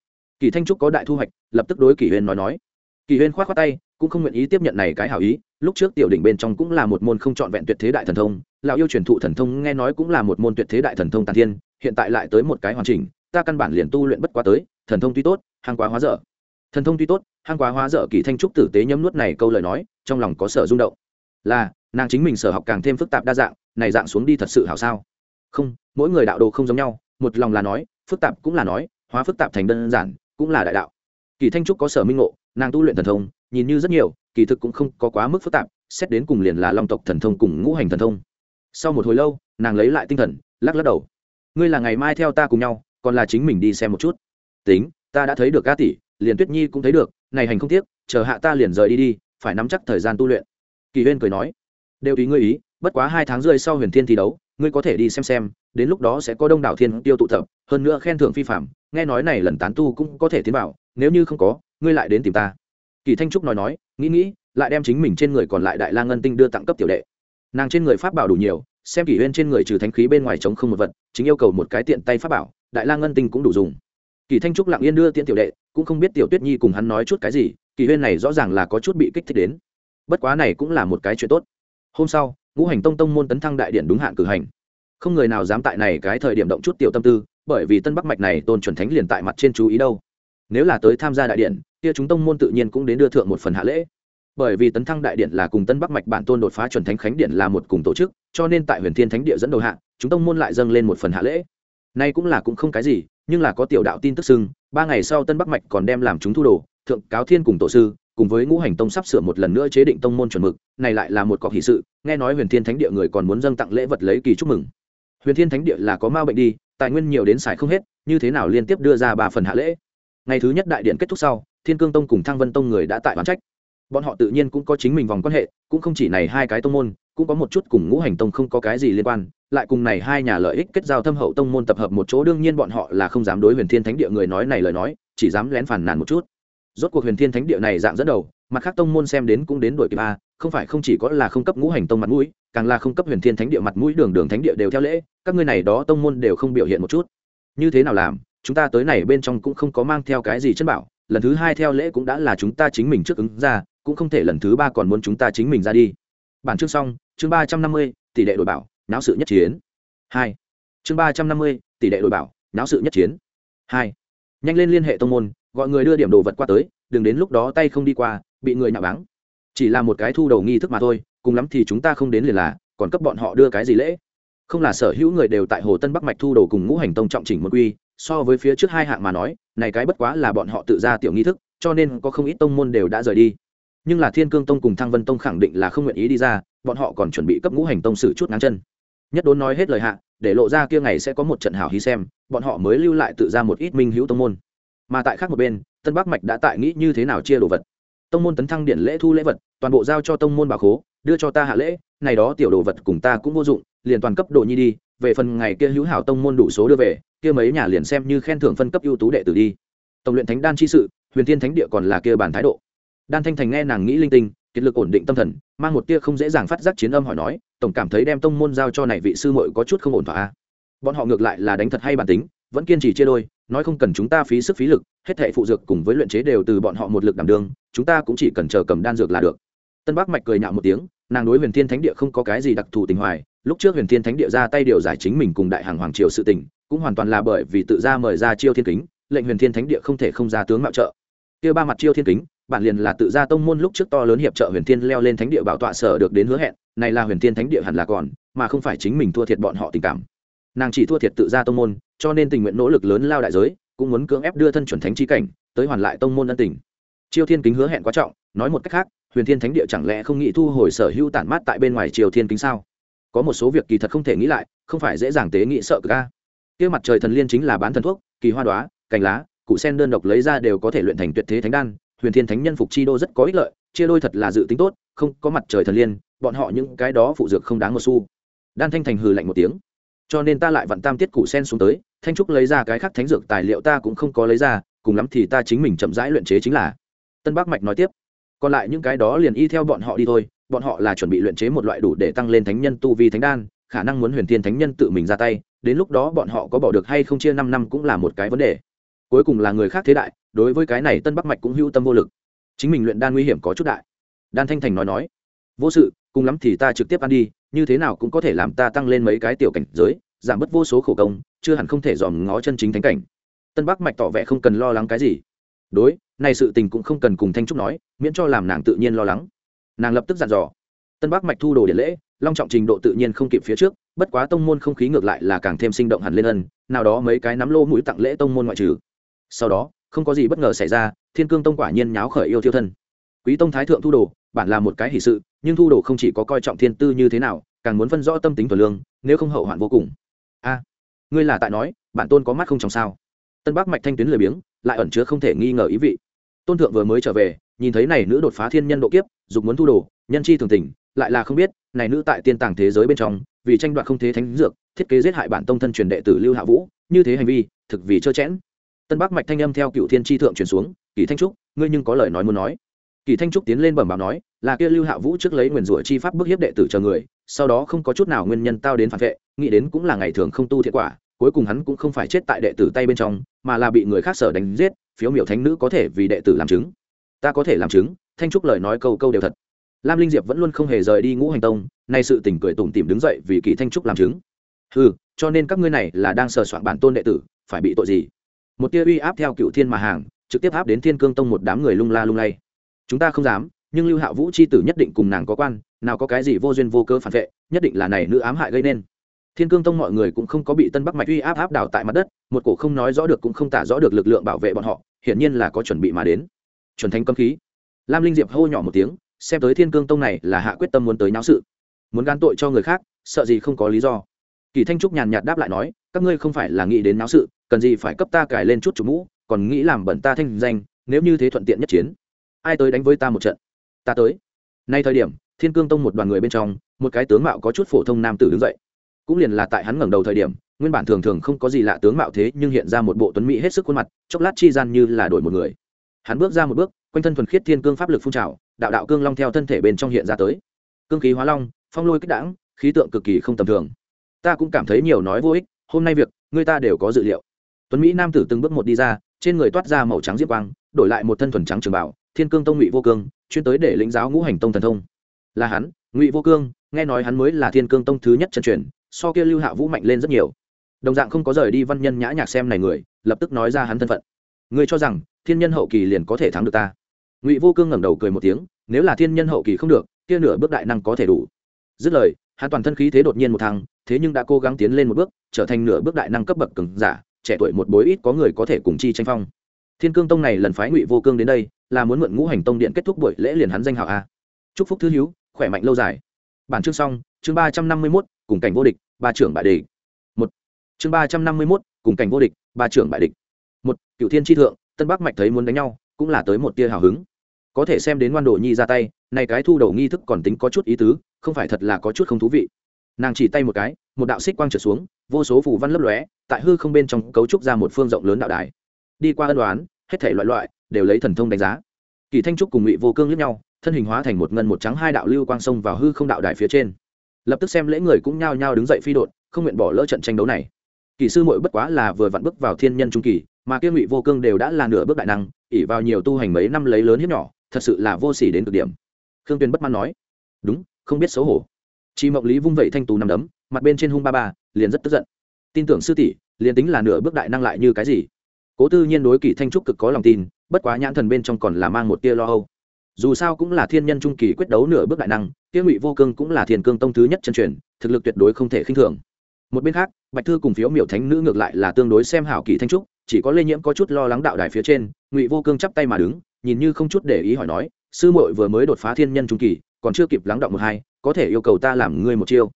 Kỳ thanh trúc có đại thu hoạch, lập tức đối kỳ huyền nói nói. Kỳ huyền khoát khoát tay cũng không nguyện ý tiếp nhận này cái hảo ý, lúc trước tiểu đỉnh bên trong cũng là một môn không trọn vẹn tuyệt thế đại thần thông, lão yêu truyền thụ thần thông nghe nói cũng là một môn tuyệt thế đại thần thông tàn thiên, hiện tại lại tới một cái hoàn chỉnh, ta căn bản liền tu luyện bất quá tới, thần thông tuy tốt hàng quá hóa dở. Thần thông tuy tốt hàng quá hóa dở kỳ thanh trúc tử tế nhấm nuốt này câu lời nói, trong lòng có sở rung động. Là, nàng chính mình sở học càng thêm phức tạp đa dạng, này dạng xuống đi thật sự hảo sao? Không, mỗi người đạo đồ không giống nhau, một lòng là nói, phức tạp cũng là nói, hóa phức tạp thành đơn giản, cũng là đại đạo. Kỳ thanh trúc có sở minh ngộ, nàng tu luyện thần thông nhìn như rất nhiều, kỳ thực cũng không có quá mức phức tạp, xét đến cùng liền là long tộc thần thông cùng ngũ hành thần thông. Sau một hồi lâu, nàng lấy lại tinh thần, lắc lắc đầu. Ngươi là ngày mai theo ta cùng nhau, còn là chính mình đi xem một chút. Tính, ta đã thấy được ca tỷ, liền tuyết nhi cũng thấy được, này hành không tiếc, chờ hạ ta liền rời đi đi, phải nắm chắc thời gian tu luyện. Kỳ huyên cười nói, đều ý ngươi ý, bất quá hai tháng rưỡi sau huyền thiên thi đấu, ngươi có thể đi xem xem, đến lúc đó sẽ có đông đảo thiên tiêu tụ tập, hơn nữa khen thưởng phi phạm nghe nói này lần tán tu cũng có thể tiến bảo nếu như không có, ngươi lại đến tìm ta kỳ thanh trúc nói nói, nghĩ nghĩ, lại đem chính mình trên người còn lại đại la ngân tinh đưa tặng cấp tiểu đệ. Nàng trên người pháp bảo đủ nhiều, xem kỷ huyên trên người trừ thánh khí bên ngoài chống không một vật, chính yêu cầu một cái tiện tay pháp bảo, đại la ngân tinh cũng đủ dùng. Kỳ thanh trúc lặng yên đưa tiện tiểu đệ, cũng không biết tiểu tuyết nhi cùng hắn nói chút cái gì kỳ huyên này rõ ràng là có chút bị kích thích đến. Bất quá này cũng là một cái chuyện tốt. Hôm sau, ngũ hành tông tông môn tấn thăng đại điện đúng hạn cử hành. Không người nào dám tại này cái thời điểm động chút tiểu tâm tư, bởi vì tân bắc mạch này tôn chuẩn thánh liền tại mặt trên chú ý đâu nếu là tới tham gia đại điện, kia chúng tông môn tự nhiên cũng đến đưa thượng một phần hạ lễ. Bởi vì tấn thăng đại điện là cùng tân bắc mạch bản tôn đột phá chuẩn thánh khánh điện là một cùng tổ chức, cho nên tại huyền thiên thánh địa dẫn đầu hạ, chúng tông môn lại dâng lên một phần hạ lễ. Nay cũng là cũng không cái gì, nhưng là có tiểu đạo tin tức xưng, ba ngày sau tân bắc mạch còn đem làm chúng thu đồ, thượng cáo thiên cùng tổ sư, cùng với ngũ hành tông sắp sửa một lần nữa chế định tông môn chuẩn mực, này lại là một cọc hỷ sự, nghe nói huyền thiên thánh địa người còn muốn dâng tặng lễ vật lấy kỳ chúc mừng. Huyền thiên thánh địa là có ma bệnh đi, tài nguyên nhiều đến xài không hết, như thế nào liên tiếp đưa ra ba phần hạ lễ? Ngày thứ nhất đại điện kết thúc sau, thiên cương tông cùng thăng vân tông người đã tại bán trách. Bọn họ tự nhiên cũng có chính mình vòng quan hệ, cũng không chỉ này hai cái tông môn, cũng có một chút cùng ngũ hành tông không có cái gì liên quan, lại cùng này hai nhà lợi ích kết giao thâm hậu tông môn tập hợp một chỗ, đương nhiên bọn họ là không dám đối huyền thiên thánh địa người nói này lời nói, chỉ dám lén phản nàn một chút. Rốt cuộc huyền thiên thánh địa này dạng dẫn đầu, mặt khác tông môn xem đến cũng đến đổi kịp a, không phải không chỉ có là không cấp ngũ hành tông mặt mũi, càng là không cấp huyền thiên thánh địa mặt mũi đường đường thánh địa đều theo lễ, các ngươi này đó tông môn đều không biểu hiện một chút. Như thế nào làm? Chúng ta tới này bên trong cũng không có mang theo cái gì chân bảo, lần thứ hai theo lễ cũng đã là chúng ta chính mình trước ứng ra, cũng không thể lần thứ ba còn muốn chúng ta chính mình ra đi. Bản chương xong, chương ba trăm năm mươi, tỷ lệ đổi bảo, náo sự nhất chiến. Hai. Chương ba trăm năm mươi, tỷ lệ đổi bảo, náo sự nhất chiến. Hai. Nhanh lên liên hệ tông môn, gọi người đưa điểm đồ vật qua tới, đừng đến lúc đó tay không đi qua, bị người nhạo báng. Chỉ là một cái thu đầu nghi thức mà thôi, cùng lắm thì chúng ta không đến liền là, còn cấp bọn họ đưa cái gì lễ? Không là sở hữu người đều tại hồ tân bắc mạch thu đồ cùng ngũ hành tông trọng chỉnh một quy so với phía trước hai hạng mà nói, này cái bất quá là bọn họ tự ra tiểu nghi thức, cho nên có không ít tông môn đều đã rời đi. Nhưng là thiên cương tông cùng thăng vân tông khẳng định là không nguyện ý đi ra, bọn họ còn chuẩn bị cấp ngũ hành tông sử chút ngắn chân. Nhất đốn nói hết lời hạ, để lộ ra kia ngày sẽ có một trận hảo hí xem, bọn họ mới lưu lại tự ra một ít minh hữu tông môn. Mà tại khác một bên, tân bắc mạch đã tại nghĩ như thế nào chia đồ vật. Tông môn tấn thăng điện lễ thu lễ vật, toàn bộ giao cho tông môn bà khố, đưa cho ta hạ lễ, này đó tiểu đồ vật cùng ta cũng vô dụng, liền toàn cấp đồ nhi đi về phần ngày kia hữu hảo tông môn đủ số đưa về, kia mấy nhà liền xem như khen thưởng phân cấp ưu tú đệ tử đi. Tổng luyện thánh đan chi sự, huyền thiên thánh địa còn là kia bản thái độ. Đan thanh thành nghe nàng nghĩ linh tinh, kiệt lực ổn định tâm thần, mang một tia không dễ dàng phát giác chiến âm hỏi nói, tổng cảm thấy đem tông môn giao cho này vị sư muội có chút không ổn thỏa à? bọn họ ngược lại là đánh thật hay bản tính, vẫn kiên trì chia đôi, nói không cần chúng ta phí sức phí lực, hết thệ phụ dược cùng với luyện chế đều từ bọn họ một lực đảm đương, chúng ta cũng chỉ cần chờ cầm đan dược là được. Tân bắc mạch cười nhạo một tiếng, nàng đối huyền thiên thánh địa không có cái gì đặc thù tình hoài lúc trước huyền thiên thánh địa ra tay điều giải chính mình cùng đại hàng hoàng triều sự tình, cũng hoàn toàn là bởi vì tự ra mời ra chiêu thiên kính, lệnh huyền thiên thánh địa không thể không ra tướng mạo trợ. Kia ba mặt chiêu thiên kính, bản liền là tự ra tông môn lúc trước to lớn hiệp trợ huyền thiên leo lên thánh địa bảo tọa sở được đến hứa hẹn, này là huyền thiên thánh địa hẳn là còn, mà không phải chính mình thua thiệt bọn họ tình cảm. Nàng chỉ thua thiệt tự ra tông môn, cho nên tình nguyện nỗ lực lớn lao đại giới, cũng muốn cưỡng ép đưa thân chuẩn thánh chi cảnh, tới hoàn lại tông môn ân tình. Chiêu thiên kính hứa hẹn quá trọng, nói một cách khác, huyền thiên thánh địa chẳng lẽ không nghĩ thu hồi sở hữu tản mát tại bên ngoài triều thiên kính sao? Có một số việc kỳ thật không thể nghĩ lại, không phải dễ dàng tế nghĩ sợ ca kia mặt trời thần liên chính là bán thần thuốc, kỳ hoa đoá cành lá cụ sen đơn độc lấy ra đều có thể luyện thành tuyệt thế thánh đan, huyền thiên thánh nhân phục chi đô rất có ích lợi, chia đôi thật là dự tính tốt, không có mặt trời thần liên, bọn họ những cái đó phụ dược không đáng một xu. Đan thanh thành hừ lạnh một tiếng. Cho nên ta lại vặn tam tiết cụ sen xuống tới, thanh trúc lấy ra cái khác thánh dược tài liệu ta cũng không có lấy ra, cùng lắm thì ta chính mình chậm rãi luyện chế chính là. Tân bắc mạch nói tiếp. Còn lại những cái đó liền y theo bọn họ đi thôi bọn họ là chuẩn bị luyện chế một loại đủ để tăng lên thánh nhân tu vi thánh đan, khả năng muốn huyền thiên thánh nhân tự mình ra tay, đến lúc đó bọn họ có bỏ được hay không chia năm năm cũng là một cái vấn đề. Cuối cùng là người khác thế đại, đối với cái này tân bắc mạch cũng hữu tâm vô lực. Chính mình luyện đan nguy hiểm có chút đại. Đan thanh thành nói nói, vô sự, cùng lắm thì ta trực tiếp ăn đi, như thế nào cũng có thể làm ta tăng lên mấy cái tiểu cảnh giới, giảm bớt vô số khổ công, chưa hẳn không thể dòm ngó chân chính thánh cảnh. Tân bắc mạch tỏ vẻ không cần lo lắng cái gì. Đối này sự tình cũng không cần cùng thanh trúc nói, miễn cho làm nàng tự nhiên lo lắng nàng lập tức dặn dò. Tân bắc mạch thu đồ điện lễ, long trọng trình độ tự nhiên không kịp phía trước, bất quá tông môn không khí ngược lại là càng thêm sinh động hẳn lên ân nào đó mấy cái nắm lô mũi tặng lễ tông môn ngoại trừ. Sau đó, không có gì bất ngờ xảy ra, thiên cương tông quả nhiên nháo khởi yêu thiêu thân. Quý tông thái thượng thu đồ, bản là một cái hỷ sự, nhưng thu đồ không chỉ có coi trọng thiên tư như thế nào, càng muốn phân rõ tâm tính thuần lương, nếu không hậu hoạn vô cùng. A à, ngươi là tại nói, bản tôn có mắt không trong sao? Tân bắc mạch thanh tuyến lười biếng, lại ẩn chứa không thể nghi ngờ ý vị. Tôn thượng vừa mới trở về, nhìn thấy này nữ đột phá thiên nhân độ kiếp dục muốn thu đồ, nhân chi thường tình, lại là không biết, này nữ tại tiên tàng thế giới bên trong, vì tranh đoạt không thế thánh dược, thiết kế giết hại bản tông thân truyền đệ tử lưu hạ vũ, như thế hành vi, thực vì trơ chẽn. Tân bắc mạch thanh âm theo cựu thiên tri thượng truyền xuống, kỳ thanh trúc, ngươi nhưng có lời nói muốn nói. Kỳ thanh trúc tiến lên bẩm báo nói, là kia lưu hạ vũ trước lấy nguyền rủa chi pháp bức hiếp đệ tử chờ người, sau đó không có chút nào nguyên nhân tao đến phản vệ, nghĩ đến cũng là ngày thường không tu thiện quả, cuối cùng hắn cũng không phải chết tại đệ tử tay bên trong, mà là bị người khác sở đánh giết, phiếu miểu thánh nữ có thể vì đệ tử làm chứng. Ta có thể làm chứng thanh trúc lời nói câu câu đều thật. Lam linh diệp vẫn luôn không hề rời đi ngũ hành tông, nay sự tình cười tủm tìm đứng dậy vì kỳ thanh trúc làm chứng. Ừ cho nên các ngươi này là đang sờ soạn bản tôn đệ tử, phải bị tội gì? Một tia uy áp theo cựu thiên mà hàng, trực tiếp áp đến thiên cương tông một đám người lung la lung lay. Chúng ta không dám, nhưng lưu hạ vũ c h i tử nhất định cùng nàng có quan, nào có cái gì vô duyên vô cơ phản vệ, nhất định là này nữ ám hại gây nên. Thiên cương tông mọi người cũng không có bị tân bắc mạch uy áp áp đảo tại mặt đất, một cổ không nói rõ được cũng không tả rõ được lực lượng bảo vệ bọn họ, hiển nhiên là có chuẩn bị mà đến. Chuẩn thành cấm khí lam linh diệp hô nhỏ một tiếng, xem tới thiên cương tông này là hạ quyết tâm muốn tới náo sự. Muốn gan tội cho người khác, sợ gì không có lý do. Kỳ thanh trúc nhàn nhạt đáp lại nói, các ngươi không phải là nghĩ đến náo sự, cần gì phải cấp ta cài lên chút chủ mũ, còn nghĩ làm bẩn ta thanh danh, nếu như thế thuận tiện nhất chiến. Ai tới đánh với ta một trận? Ta tới. Nay thời điểm, thiên cương tông một đoàn người bên trong, một cái tướng mạo có chút phổ thông nam tử đứng dậy. Cũng liền là tại hắn ngẩng đầu thời điểm, nguyên bản thường thường không có gì lạ tướng mạo thế nhưng hiện ra một bộ tuấn mỹ hết sức khuôn mặt, chốc lát chi gian như là đổi một người hắn bước ra một bước, quanh thân thuần khiết thiên cương pháp lực phun trào, đạo đạo cương long theo thân thể bên trong hiện ra tới. Cương khí hóa long, phong lôi kích đảng khí tượng cực kỳ không tầm thường. Ta cũng cảm thấy nhiều nói vô ích, hôm nay việc, người ta đều có dự liệu. Tuấn mỹ nam tử từng bước một đi ra, trên người toát ra màu trắng diệp quang, đổi lại một thân thuần trắng trường bảo, thiên cương tông ngụy vô cương, chuyên tới để lĩnh giáo ngũ hành tông thần thông. Là hắn, ngụy vô cương, nghe nói hắn mới là thiên cương tông thứ nhất chân truyền, so kia lưu hạ vũ mạnh lên rất nhiều. Đồng dạng không có rời đi văn nhân nhã nhạc xem này người, lập tức nói ra hắn thân phận. Ngươi cho rằng thiên nhân hậu kỳ liền có thể thắng được ta. Ngụy vô cương ngẩng đầu cười một tiếng, nếu là thiên nhân hậu kỳ không được, kia nửa bước đại năng có thể đủ. Dứt lời, hắn toàn thân khí thế đột nhiên một thăng, thế nhưng đã cố gắng tiến lên một bước, trở thành nửa bước đại năng cấp bậc cường giả, trẻ tuổi một bối ít có người có thể cùng chi tranh phong. Thiên cương tông này lần phái ngụy vô cương đến đây, là muốn mượn ngũ hành tông điện kết thúc buổi lễ liền hắn danh hào a. Chúc phúc thứ hiếu khỏe mạnh lâu dài. Bản chương xong, chương ba trăm năm mươi mốt, cùng cảnh vô địch, ba trưởng bại địch. Một. Chương ba trăm năm mươi mốt, cùng cảnh vô địch, ba trưởng bại địch. Một cựu thiên tri thượng tân bắc mạch thấy muốn đánh nhau, cũng là tới một tia hào hứng. Có thể xem đến ngoan đồ nhi ra tay, này cái thu đầu nghi thức còn tính có chút ý tứ, không phải thật là có chút không thú vị. Nàng chỉ tay một cái, một đạo xích quang trở xuống, vô số phù văn lấp lóe, tại hư không bên trong cấu trúc ra một phương rộng lớn đạo đài. Đi qua ân đoán hết thể loại loại, đều lấy thần thông đánh giá. Kỳ thanh trúc cùng ngụy vô cương lẫn nhau, thân hình hóa thành một ngân một trắng hai đạo lưu quang sông vào hư không đạo đài phía trên. Lập tức xem lễ người cũng nhao nhao đứng dậy phi đột không nguyện bỏ lỡ trận tranh đấu này. Kỳ sư muội bất quá là vừa vặn bước vào thiên nhân trung kỳ mà kia ngụy vô cương đều đã là nửa bước đại năng ỉ vào nhiều tu hành mấy năm lấy lớn hiếp nhỏ, thật sự là vô sỉ đến cực điểm. Khương Tuyền bất mãn nói, đúng, không biết xấu hổ. Chị mộng lý vung vẩy thanh tú nằm đấm, mặt bên trên hung ba ba, liền rất tức giận. Tin tưởng sư tỷ, liền tính là nửa bước đại năng lại như cái gì? Cố tư nhiên đối kỳ thanh trúc cực có lòng tin, bất quá nhãn thần bên trong còn là mang một tia lo âu. Dù sao cũng là thiên nhân trung kỳ quyết đấu nửa bước đại năng, kia ngụy vô cương cũng là thiên cương tông thứ nhất chân truyền, thực lực tuyệt đối không thể khinh thường. Một bên khác, bạch thư cùng phiếu miểu thánh nữ ngược lại là tương đối xem hảo kỳ thanh trúc chỉ có lê nhiễm có chút lo lắng đạo đài phía trên, ngụy vô cương chắp tay mà đứng, nhìn như không chút để ý hỏi nói, sư muội vừa mới đột phá thiên nhân trung kỳ, còn chưa kịp lắng động một hai, có thể yêu cầu ta làm ngươi một chiêu.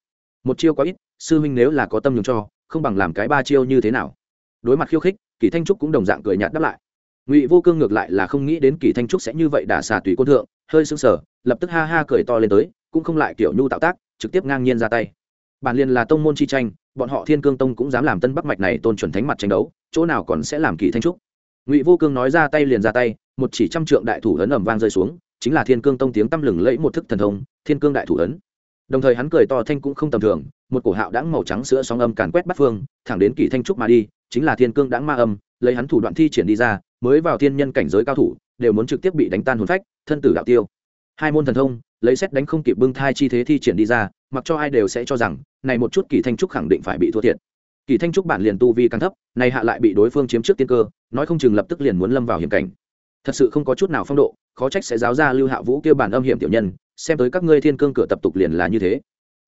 Một chiêu quá ít, sư huynh nếu là có tâm nhường cho, không bằng làm cái ba chiêu như thế nào. Đối mặt khiêu khích, kỳ thanh trúc cũng đồng dạng cười nhạt đáp lại. Ngụy vô cương ngược lại là không nghĩ đến kỳ thanh trúc sẽ như vậy đả xà tùy quân thượng, hơi sưng sờ, lập tức ha ha cười to lên tới, cũng không lại kiểu nhu tạo tác, trực tiếp ngang nhiên ra tay. Bản liền là tông môn chi tranh bọn họ thiên cương tông cũng dám làm tân bắc mạch này tôn chuẩn thánh mặt tranh đấu, chỗ nào còn sẽ làm kỳ thanh trúc. Ngụy vô cương nói ra tay liền ra tay, một chỉ trăm trượng đại thủ ấn ẩm vang rơi xuống, chính là thiên cương tông tiếng tăm lừng lẫy một thức thần thông, thiên cương đại thủ ấn. Đồng thời hắn cười to thanh cũng không tầm thường, một cổ hạo đãng màu trắng sữa sóng âm càn quét bắt phương, thẳng đến kỳ thanh trúc mà đi, chính là thiên cương đãng ma âm, lấy hắn thủ đoạn thi triển đi ra, mới vào thiên nhân cảnh giới cao thủ, đều muốn trực tiếp bị đánh tan hồn phách, thân tử đạo tiêu. Hai môn thần thông, lấy xét đánh không kịp bưng thai chi thế thi triển đi ra, mặc cho ai đều sẽ cho rằng này một chút kỳ thanh trúc khẳng định phải bị thua thiệt. Kỳ thanh trúc bản liền tu vi càng thấp, này hạ lại bị đối phương chiếm trước tiên cơ, nói không chừng lập tức liền muốn lâm vào hiểm cảnh. Thật sự không có chút nào phong độ, khó trách sẽ giáo ra lưu hạ vũ kêu bản âm hiểm tiểu nhân, xem tới các ngươi thiên cương cửa tập tục liền là như thế.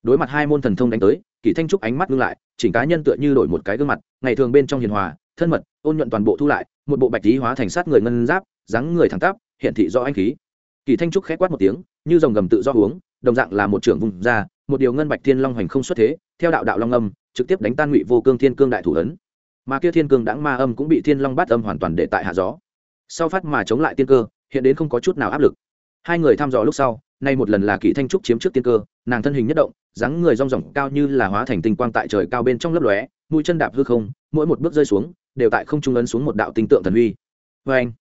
Đối mặt hai môn thần thông đánh tới, kỳ thanh trúc ánh mắt ngưng lại, chỉnh cá nhân tựa như đổi một cái gương mặt, ngày thường bên trong hiền hòa, thân mật, ôn nhuận toàn bộ thu lại, một bộ bạch lý hóa thành sát người ngân giáp, dáng người thẳng tắp, hiện thị do anh khí. Kỳ thanh trúc khẽ quát một tiếng, như dòng gầm tự do uống đồng dạng là một trưởng vùng ra một điều ngân bạch thiên long hành không xuất thế, theo đạo đạo long âm, trực tiếp đánh tan ngụy vô cương thiên cương đại thủ ấn. Mà kia thiên cương đãng ma âm cũng bị thiên long bát âm hoàn toàn để tại hạ gió. Sau phát mà chống lại tiên cơ, hiện đến không có chút nào áp lực. Hai người thăm dò lúc sau, nay một lần là kỷ thanh trúc chiếm trước tiên cơ, nàng thân hình nhất động, dáng người rong ròng cao như là hóa thành tinh quang tại trời cao bên trong lớp lóe, mũi chân đạp hư không, mỗi một bước rơi xuống, đều tại không trung ấn xuống một đạo tinh tượng thần huy vê vâng. anh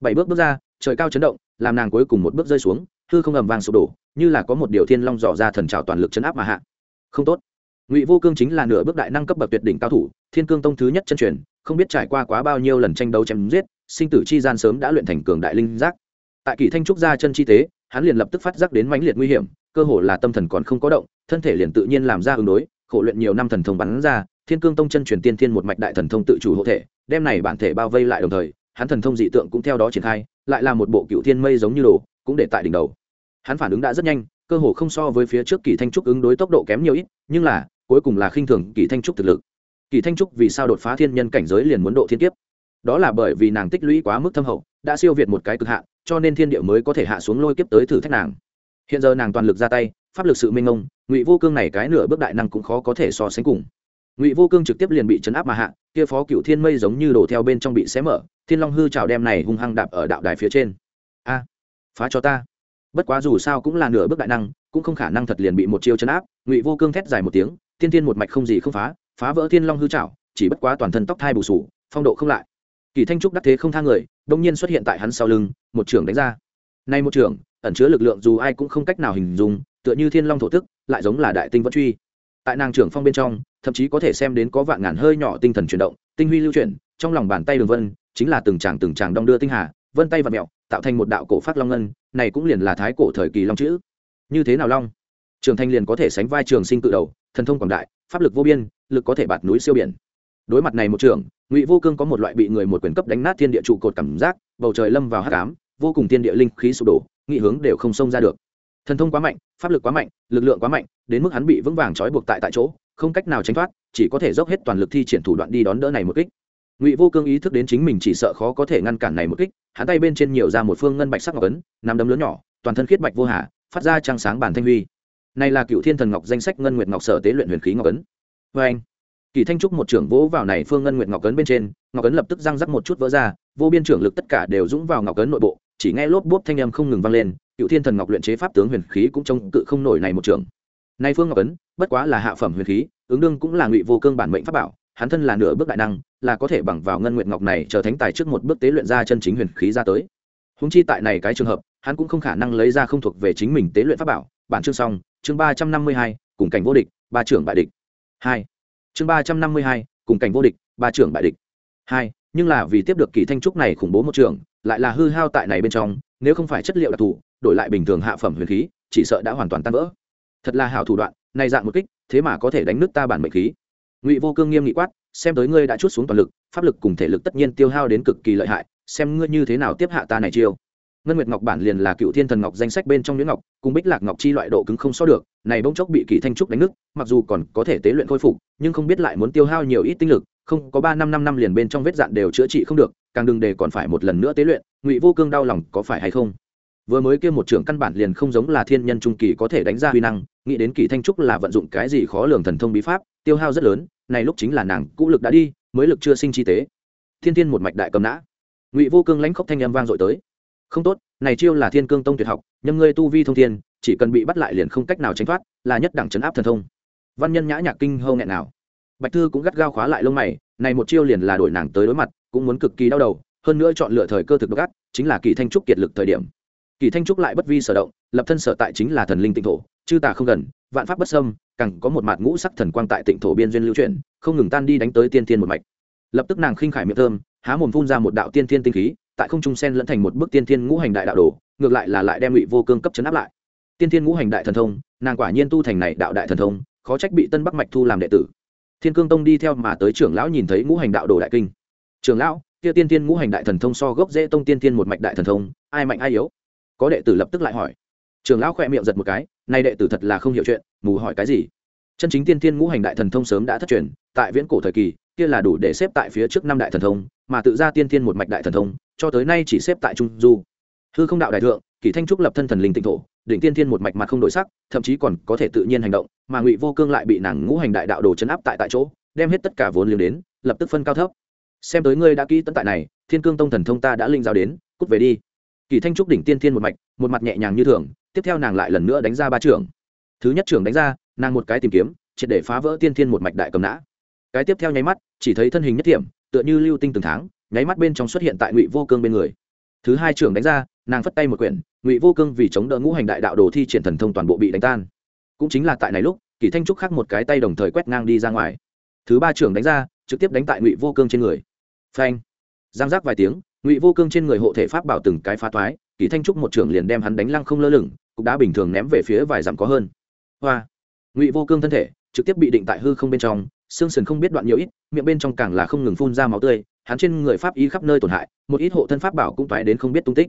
bảy bước bước ra trời cao chấn động, làm nàng cuối cùng một bước rơi xuống, hư không ầm vàng sụp đổ, như là có một điều thiên long dò ra thần trào toàn lực chấn áp mà hạ. Không tốt. Ngụy vô cương chính là nửa bước đại năng cấp bậc tuyệt đỉnh cao thủ, thiên cương tông thứ nhất chân truyền, không biết trải qua quá bao nhiêu lần tranh đấu chém giết, sinh tử chi gian sớm đã luyện thành cường đại linh giác. Tại kỳ thanh trúc ra chân chi tế, hắn liền lập tức phát giác đến mãnh liệt nguy hiểm, cơ hồ là tâm thần còn không có động, thân thể liền tự nhiên làm ra ứng đối, khổ luyện nhiều năm thần thông bắn ra, thiên cương tông chân truyền tiên thiên một mạch đại thần thông tự chủ hộ thể, đem này bản thể bao vây lại đồng thời, hắn thần thông dị tượng cũng theo đó triển khai lại là một bộ cựu thiên mây giống như đồ, cũng để tại đỉnh đầu. Hắn phản ứng đã rất nhanh, cơ hồ không so với phía trước kỳ thanh trúc ứng đối tốc độ kém nhiều ít, nhưng là, cuối cùng là khinh thường kỳ thanh trúc thực lực. Kỳ thanh trúc vì sao đột phá thiên nhân cảnh giới liền muốn độ thiên kiếp? Đó là bởi vì nàng tích lũy quá mức thâm hậu, đã siêu việt một cái cực hạn, cho nên thiên địa mới có thể hạ xuống lôi kiếp tới thử thách nàng. Hiện giờ nàng toàn lực ra tay, pháp lực sự minh ông ngụy vô cương này cái nửa bước đại năng cũng khó có thể so sánh cùng ngụy vô cương trực tiếp liền bị chấn áp mà hạ kia phó cựu thiên mây giống như đổ theo bên trong bị xé mở thiên long hư trào đem này hung hăng đạp ở đạo đài phía trên a à, phá cho ta bất quá dù sao cũng là nửa bước đại năng cũng không khả năng thật liền bị một chiêu chấn áp ngụy vô cương thét dài một tiếng thiên thiên một mạch không gì không phá phá vỡ thiên long hư trào chỉ bất quá toàn thân tóc thai bù sù phong độ không lại kỳ thanh trúc đắc thế không tha người đông nhiên xuất hiện tại hắn sau lưng một trưởng đánh ra nay một trưởng ẩn chứa lực lượng dù ai cũng không cách nào hình dung tựa như thiên long thổ tức lại giống là đại tinh vẫn truy tại nàng trưởng phong bên trong, thậm chí có thể xem đến có vạn ngàn hơi nhỏ tinh thần chuyển động, tinh huy lưu chuyển, trong lòng bàn tay đường vân, chính là từng tràng từng tràng đong đưa tinh hà, vân tay và mẹo, tạo thành một đạo cổ phát long ngân, này cũng liền là thái cổ thời kỳ long chữ. Như thế nào long? Trường thanh liền có thể sánh vai trường sinh cự đầu, thần thông quảng đại, pháp lực vô biên, lực có thể bạt núi siêu biển. Đối mặt này một trường, ngụy vô cương có một loại bị người một quyền cấp đánh nát thiên địa trụ cột cảm giác, bầu trời lâm vào hát cám vô cùng thiên địa linh khí sụp đổ, nghị hướng đều không xông ra được. Thần thông quá mạnh, pháp lực quá mạnh, lực lượng quá mạnh đến mức hắn bị vững vàng trói buộc tại tại chỗ, không cách nào tránh thoát, chỉ có thể dốc hết toàn lực thi triển thủ đoạn đi đón đỡ này một kích. Ngụy vô cương ý thức đến chính mình chỉ sợ khó có thể ngăn cản này một kích, hắn tay bên trên nhiều ra một phương ngân bạch sắc ngọc ấn nằm đấm lớn nhỏ, toàn thân khiết bạch vô hà, phát ra trăng sáng bản thanh huy. Này là cựu thiên thần ngọc danh sách ngân nguyệt ngọc sở tế luyện huyền khí ngọc ấn. Vê anh, kỳ thanh trúc một trưởng vỗ vào này phương ngân nguyệt ngọc ấn bên trên, ngọc ấn lập tức răng rắc một chút vỡ ra, vô biên trưởng lực tất cả đều dũng vào ngọc ấn nội bộ, chỉ nghe lốp bốp thanh âm không ngừng vang lên, cựu thiên thần ngọc luyện chế pháp tướng huyền khí cũng trông cự không nổi này một trưởng nay phương ngọc ấn, bất quá là hạ phẩm huyền khí, ứng đương cũng là ngụy vô cương bản mệnh pháp bảo, hắn thân là nửa bước đại năng, là có thể bằng vào ngân nguyện ngọc này trở thánh tài trước một bước tế luyện ra chân chính huyền khí ra tới. Húng chi tại này cái trường hợp, hắn cũng không khả năng lấy ra không thuộc về chính mình tế luyện pháp bảo. Bản chương xong, chương ba trăm năm mươi hai, cùng cảnh vô địch, ba trưởng bại địch. Hai. Chương ba trăm năm mươi hai, cùng cảnh vô địch, ba trưởng bại địch. Hai, nhưng là vì tiếp được kỳ thanh trúc này khủng bố một trường, lại là hư hao tại này bên trong, nếu không phải chất liệu đặc thù, đổi lại bình thường hạ phẩm huyền khí, chỉ sợ đã hoàn toàn tan vỡ thật là hảo thủ đoạn, này dạng một kích, thế mà có thể đánh nước ta bản mệnh khí. Ngụy vô cương nghiêm nghị quát, xem tới ngươi đã chút xuống toàn lực, pháp lực cùng thể lực tất nhiên tiêu hao đến cực kỳ lợi hại, xem ngươi như thế nào tiếp hạ ta này chiêu. Ngân nguyệt ngọc bản liền là cựu thiên thần ngọc danh sách bên trong nhuyễn ngọc, cùng bích lạc ngọc chi loại độ cứng không so được, này bỗng chốc bị kỳ thanh trúc đánh nứt, mặc dù còn có thể tế luyện khôi phục, nhưng không biết lại muốn tiêu hao nhiều ít tinh lực, không, có ba năm năm năm liền bên trong vết dạn đều chữa trị không được, càng đừng để còn phải một lần nữa tế luyện, ngụy vô cương đau lòng có phải hay không? Vừa mới kia một trưởng căn bản liền không giống là thiên nhân trung kỳ có thể đánh ra huy năng, nghĩ đến kỳ thanh trúc là vận dụng cái gì khó lường thần thông bí pháp, tiêu hao rất lớn, này lúc chính là nàng, cũ lực đã đi, mới lực chưa sinh chi tế. Thiên thiên một mạch đại cầm nã. Ngụy vô cương lãnh khốc thanh âm vang dội tới. Không tốt, này chiêu là thiên cương tông tuyệt học, nhâm ngươi tu vi thông thiên, chỉ cần bị bắt lại liền không cách nào tránh thoát, là nhất đẳng chấn áp thần thông. Văn nhân nhã nhạc kinh hâu nghẹn nào. Bạch thư cũng gắt gao khóa lại lông mày, này một chiêu liền là đổi nàng tới đối mặt, cũng muốn cực kỳ đau đầu, hơn nữa chọn lựa thời cơ thực gắt, chính là kỳ thanh trúc kiệt lực thời điểm kỳ thanh trúc lại bất vi sở động, lập thân sở tại chính là thần linh tịnh thổ, chư tà không gần, vạn pháp bất sâm càng có một mặt ngũ sắc thần quang tại tịnh thổ biên duyên lưu chuyển, không ngừng tan đi đánh tới tiên thiên một mạch. Lập tức nàng khinh khải miệng thơm, há mồm phun ra một đạo tiên thiên tinh khí, tại không trung sen lẫn thành một bước tiên thiên ngũ hành đại đạo đồ, ngược lại là lại đem ngụy vô cương cấp chấn áp lại. Tiên thiên ngũ hành đại thần thông, nàng quả nhiên tu thành này đạo đại thần thông, khó trách bị tân bắc mạch thu làm đệ tử. Thiên cương tông đi theo mà tới trưởng lão nhìn thấy ngũ hành đạo đồ đại kinh. Trưởng lão, kia tiên thiên ngũ hành đại thần thông so gốc dễ tông tiên thiên một mạch đại thần thông, ai mạnh ai yếu? Có đệ tử lập tức lại hỏi. Trưởng lão khỏe miệng giật một cái, nay đệ tử thật là không hiểu chuyện, mù hỏi cái gì? Chân chính tiên thiên ngũ hành đại thần thông sớm đã thất truyền, tại viễn cổ thời kỳ, kia là đủ để xếp tại phía trước năm đại thần thông, mà tự ra tiên thiên một mạch đại thần thông, cho tới nay chỉ xếp tại trung du. Hư không đạo đại thượng kỷ thanh trúc lập thân thần linh tịnh thổ, đỉnh tiên thiên một mạch mặt không đổi sắc, thậm chí còn có thể tự nhiên hành động, mà ngụy vô cương lại bị nàng ngũ hành đại đạo đồ chấn áp tại tại chỗ, đem hết tất cả vốn liếng đến, lập tức phân cao thấp. Xem tới ngươi đã kỹ tận tại này, thiên cương tông thần thông ta đã linh giao đến, cút về đi kỳ thanh trúc đỉnh tiên thiên một mạch, một mặt nhẹ nhàng như thường, tiếp theo nàng lại lần nữa đánh ra ba trưởng. Thứ nhất trưởng đánh ra, nàng một cái tìm kiếm, triệt để phá vỡ tiên thiên một mạch đại cầm nã. Cái tiếp theo nháy mắt, chỉ thấy thân hình nhất điểm tựa như lưu tinh từng tháng, nháy mắt bên trong xuất hiện tại ngụy vô cương bên người. Thứ hai trưởng đánh ra, nàng phất tay một quyển, ngụy vô cương vì chống đỡ ngũ hành đại đạo đồ thi triển thần thông toàn bộ bị đánh tan. Cũng chính là tại này lúc, kỳ thanh trúc khắc một cái tay đồng thời quét ngang đi ra ngoài. Thứ ba trưởng đánh ra, trực tiếp đánh tại ngụy vô cương trên người. Phanh! Giang giác vài tiếng ngụy vô cương trên người hộ thể pháp bảo từng cái phá toái, kỳ thanh trúc một trưởng liền đem hắn đánh lăng không lơ lửng cũng đã bình thường ném về phía vài dặm có hơn hoa ngụy vô cương thân thể trực tiếp bị định tại hư không bên trong xương sườn không biết đoạn nhiều ít miệng bên trong càng là không ngừng phun ra máu tươi hắn trên người pháp y khắp nơi tổn hại một ít hộ thân pháp bảo cũng phải đến không biết tung tích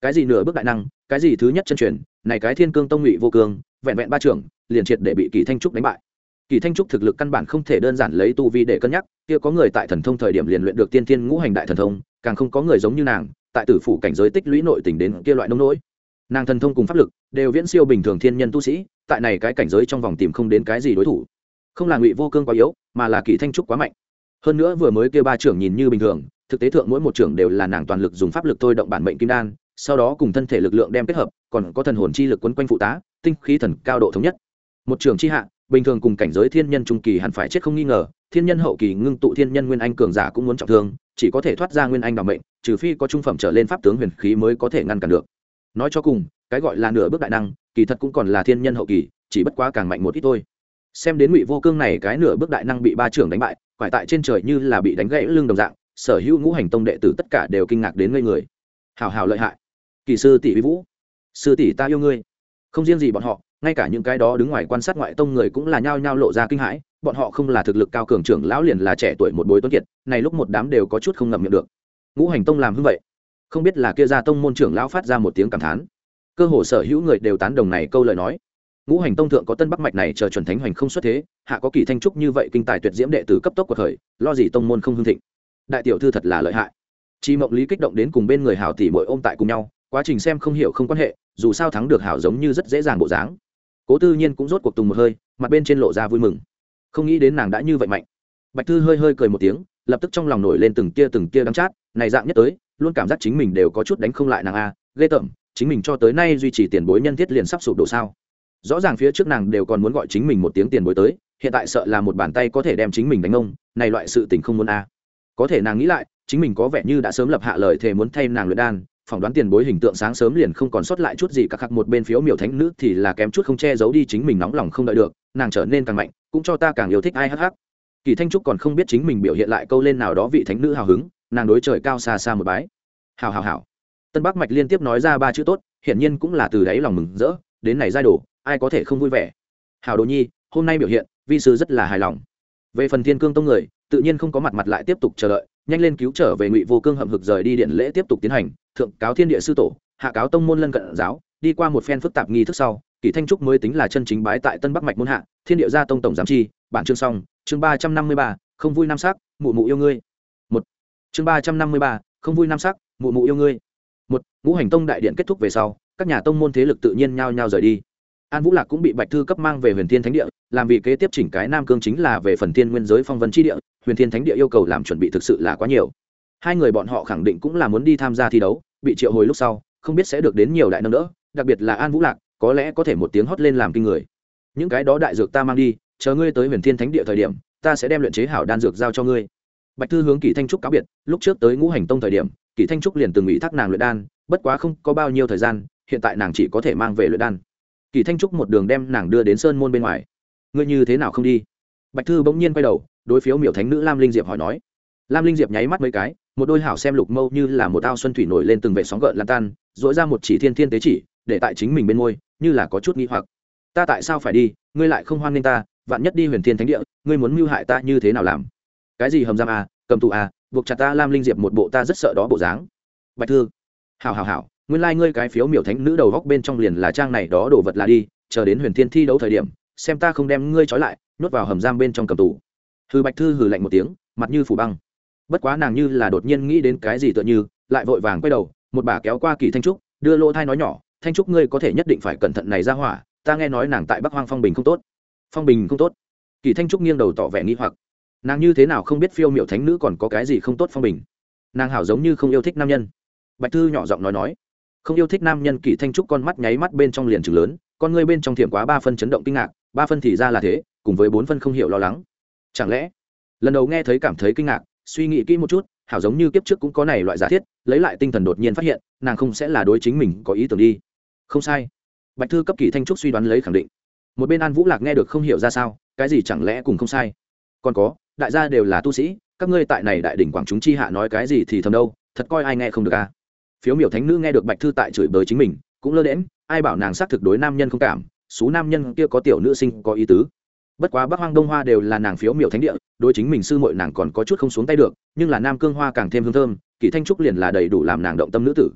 cái gì nửa bước đại năng cái gì thứ nhất chân truyền này cái thiên cương tông ngụy vô cương vẹn vẹn ba trưởng liền triệt để bị kỳ thanh trúc đánh bại kỳ thanh trúc thực lực căn bản không thể đơn giản lấy tu vi để cân nhắc, kia có người tại thần thông thời điểm liền luyện được tiên thiên ngũ hành đại thần thông, càng không có người giống như nàng, tại tử phủ cảnh giới tích lũy nội tình đến kia loại nông nỗi. Nàng thần thông cùng pháp lực đều viễn siêu bình thường thiên nhân tu sĩ, tại này cái cảnh giới trong vòng tìm không đến cái gì đối thủ. Không là ngụy vô cương quá yếu, mà là kỳ thanh trúc quá mạnh. Hơn nữa vừa mới kia ba trưởng nhìn như bình thường, thực tế thượng mỗi một trưởng đều là nàng toàn lực dùng pháp lực thôi động bản mệnh kim đan, sau đó cùng thân thể lực lượng đem kết hợp, còn có thần hồn chi lực quấn quanh phụ tá, tinh khí thần cao độ thống nhất. Một trưởng chi hạ bình thường cùng cảnh giới thiên nhân trung kỳ hẳn phải chết không nghi ngờ, thiên nhân hậu kỳ ngưng tụ thiên nhân nguyên anh cường giả cũng muốn trọng thương, chỉ có thể thoát ra nguyên anh bảo mệnh, trừ phi có trung phẩm trở lên pháp tướng huyền khí mới có thể ngăn cản được. Nói cho cùng, cái gọi là nửa bước đại năng, kỳ thật cũng còn là thiên nhân hậu kỳ, chỉ bất quá càng mạnh một ít thôi. Xem đến ngụy vô cương này cái nửa bước đại năng bị ba trưởng đánh bại, quải tại trên trời như là bị đánh gãy lưng đồng dạng, sở hữu ngũ hành tông đệ tử tất cả đều kinh ngạc đến ngây người. Hào hào lợi hại. Kỳ sư tỷ vi vũ. Sư tỷ ta yêu ngươi. Không riêng gì bọn họ ngay cả những cái đó đứng ngoài quan sát ngoại tông người cũng là nhao nhao lộ ra kinh hãi, bọn họ không là thực lực cao cường trưởng lão liền là trẻ tuổi một bối tuấn kiệt, này lúc một đám đều có chút không ngậm miệng được. Ngũ hành tông làm như vậy? Không biết là kia ra tông môn trưởng lão phát ra một tiếng cảm thán. Cơ hồ sở hữu người đều tán đồng này câu lời nói. Ngũ hành tông thượng có tân bắc mạch này chờ chuẩn thánh hoành không xuất thế, hạ có kỳ thanh trúc như vậy kinh tài tuyệt diễm đệ tử cấp tốc của thời, lo gì tông môn không hưng thịnh. Đại tiểu thư thật là lợi hại. Chi mộng lý kích động đến cùng bên người hảo tỷ mội ôm tại cùng nhau, quá trình xem không hiểu không quan hệ, dù sao thắng được hảo giống như rất dễ dàng bộ dáng cố tư nhiên cũng rốt cuộc tùng một hơi mặt bên trên lộ ra vui mừng không nghĩ đến nàng đã như vậy mạnh bạch thư hơi hơi cười một tiếng lập tức trong lòng nổi lên từng tia từng tia đắng chát này dạng nhất tới luôn cảm giác chính mình đều có chút đánh không lại nàng a ghê tởm chính mình cho tới nay duy trì tiền bối nhân thiết liền sắp sụp đổ sao rõ ràng phía trước nàng đều còn muốn gọi chính mình một tiếng tiền bối tới hiện tại sợ là một bàn tay có thể đem chính mình đánh ông này loại sự tình không muốn a có thể nàng nghĩ lại chính mình có vẻ như đã sớm lập hạ lời thề muốn thay nàng luyện đan phỏng đoán tiền bối hình tượng sáng sớm liền không còn sót lại chút gì cả khắc một bên phiếu miểu thánh nữ thì là kém chút không che giấu đi chính mình nóng lòng không đợi được, nàng trở nên càng mạnh, cũng cho ta càng yêu thích ai hắc hắc. Kỳ thanh trúc còn không biết chính mình biểu hiện lại câu lên nào đó vị thánh nữ hào hứng, nàng đối trời cao xa xa một bái. Hào hào hào. Tân bắc mạch liên tiếp nói ra ba chữ tốt, hiển nhiên cũng là từ đáy lòng mừng rỡ, đến này giai đồ, ai có thể không vui vẻ. Hào đồ nhi, hôm nay biểu hiện, vi sư rất là hài lòng. Về phần thiên cương tông người tự nhiên không có mặt mặt lại tiếp tục chờ đợi, nhanh lên cứu trở về ngụy vô cương hậm hực rời đi điện lễ tiếp tục tiến hành, thượng cáo thiên địa sư tổ, hạ cáo tông môn lân cận giáo, đi qua một phen phức tạp nghi thức sau kỷ thanh trúc mới tính là chân chính bái tại tân bắc mạch môn hạ, thiên địa gia tông tổng giám chi, bản chương xong, chương ba trăm năm mươi ba, không vui nam sắc, mụ mụ yêu ngươi. Một. Chương ba trăm năm mươi ba, không vui nam sắc, mụ mụ yêu ngươi. Một. Ngũ hành tông đại điện kết thúc về sau, các nhà tông môn thế lực tự nhiên nhao nhao rời đi. An vũ lạc cũng bị bạch thư cấp mang về huyền thiên thánh địa làm vì kế tiếp chỉnh cái nam cương chính là về phần thiên nguyên giới phong vân tri địa, huyền thiên thánh địa yêu cầu làm chuẩn bị thực sự là quá nhiều. Hai người bọn họ khẳng định cũng là muốn đi tham gia thi đấu, bị triệu hồi lúc sau, không biết sẽ được đến nhiều đại nâng đỡ, đặc biệt là an vũ lạc, có lẽ có thể một tiếng hót lên làm kinh người. Những cái đó đại dược ta mang đi, chờ ngươi tới huyền thiên thánh địa thời điểm, ta sẽ đem luyện chế hảo đan dược giao cho ngươi. Bạch thư hướng kỳ thanh trúc cáo biệt, lúc trước tới ngũ hành tông thời điểm kỳ thanh trúc liền từng ủy thác nàng luyện đan, bất quá không có bao nhiêu thời gian, hiện tại nàng chỉ có thể mang về luyện đan. Kỳ thanh trúc một đường đem nàng đưa đến sơn môn bên ngoài ngươi như thế nào không đi? Bạch thư bỗng nhiên quay đầu, đối phiếu miểu thánh nữ lam linh diệp hỏi nói. Lam linh diệp nháy mắt mấy cái, một đôi hảo xem lục mâu như là một ao xuân thủy nổi lên từng vệ sóng gợn lan tan dỗi ra một chỉ thiên thiên tế chỉ, để tại chính mình bên môi, như là có chút nghi hoặc. Ta tại sao phải đi? Ngươi lại không hoan nghênh ta, vạn nhất đi huyền thiên thánh địa, ngươi muốn mưu hại ta như thế nào làm? Cái gì hầm giam à cầm tù à buộc chặt ta lam linh diệp một bộ ta rất sợ đó bộ dáng. Bạch thư, hảo hảo hảo, nguyên lai、like、ngươi cái phiếu miểu thánh nữ đầu góc bên trong liền là trang này đó đồ vật là đi, chờ đến huyền thiên thi đấu thời điểm xem ta không đem ngươi trói lại, nhốt vào hầm giam bên trong cầm tủ. hư bạch thư hừ lạnh một tiếng, mặt như phủ băng. Bất quá nàng như là đột nhiên nghĩ đến cái gì tựa như, lại vội vàng quay đầu, một bà kéo qua kỳ thanh trúc, đưa lỗ thai nói nhỏ, thanh trúc ngươi có thể nhất định phải cẩn thận này ra hỏa, ta nghe nói nàng tại bắc hoang phong bình không tốt. Phong bình không tốt? Kỳ thanh trúc nghiêng đầu tỏ vẻ nghi hoặc. Nàng như thế nào không biết phiêu miệu thánh nữ còn có cái gì không tốt phong bình? Nàng hảo giống như không yêu thích nam nhân. Bạch thư nhỏ giọng nói nói, không yêu thích nam nhân. Kỳ thanh trúc con mắt nháy mắt bên trong liền chừng lớn, con ngươi bên trong thiểm quá ba phân chấn động kinh ngạc ba phân thì ra là thế, cùng với bốn phân không hiểu lo lắng. Chẳng lẽ, lần đầu nghe thấy cảm thấy kinh ngạc, suy nghĩ kỹ một chút, hảo giống như kiếp trước cũng có này loại giả thiết, lấy lại tinh thần đột nhiên phát hiện, nàng không sẽ là đối chính mình có ý tưởng đi. Không sai. Bạch thư cấp kỳ thanh trúc suy đoán lấy khẳng định. Một bên an vũ lạc nghe được không hiểu ra sao, cái gì chẳng lẽ cùng không sai? Còn có, đại gia đều là tu sĩ, các ngươi tại này đại đỉnh quảng chúng chi hạ nói cái gì thì thầm đâu, thật coi ai nghe không được à? Phiếu miểu thánh nữ nghe được bạch thư tại chửi bới chính mình, cũng lơ đễm ai bảo nàng xác thực đối nam nhân không cảm số nam nhân kia có tiểu nữ sinh, có ý tứ. Bất quá bắc hoang đông hoa đều là nàng phiếu miểu thánh địa, đối chính mình sư muội nàng còn có chút không xuống tay được, nhưng là nam cương hoa càng thêm hương thơm, kỷ thanh trúc liền là đầy đủ làm nàng động tâm nữ tử.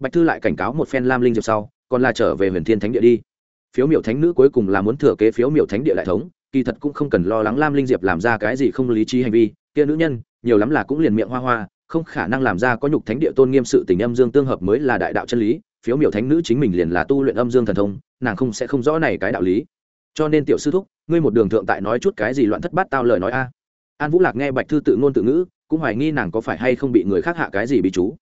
Bạch thư lại cảnh cáo một phen lam linh diệp sau, còn là trở về huyền thiên thánh địa đi. Phiếu miểu thánh nữ cuối cùng là muốn thừa kế phiếu miểu thánh địa đại thống, kỳ thật cũng không cần lo lắng lam linh diệp làm ra cái gì không lý trí hành vi, kia nữ nhân, nhiều lắm là cũng liền miệng hoa hoa, không khả năng làm ra có nhục thánh địa tôn nghiêm sự tình âm dương tương hợp mới là đại đạo chân lý phiếu miểu thánh nữ chính mình liền là tu luyện âm dương thần thông, nàng không sẽ không rõ này cái đạo lý. Cho nên tiểu sư thúc, ngươi một đường thượng tại nói chút cái gì loạn thất bát tao lời nói a. An vũ lạc nghe bạch thư tự ngôn tự ngữ, cũng hoài nghi nàng có phải hay không bị người khác hạ cái gì bị chú.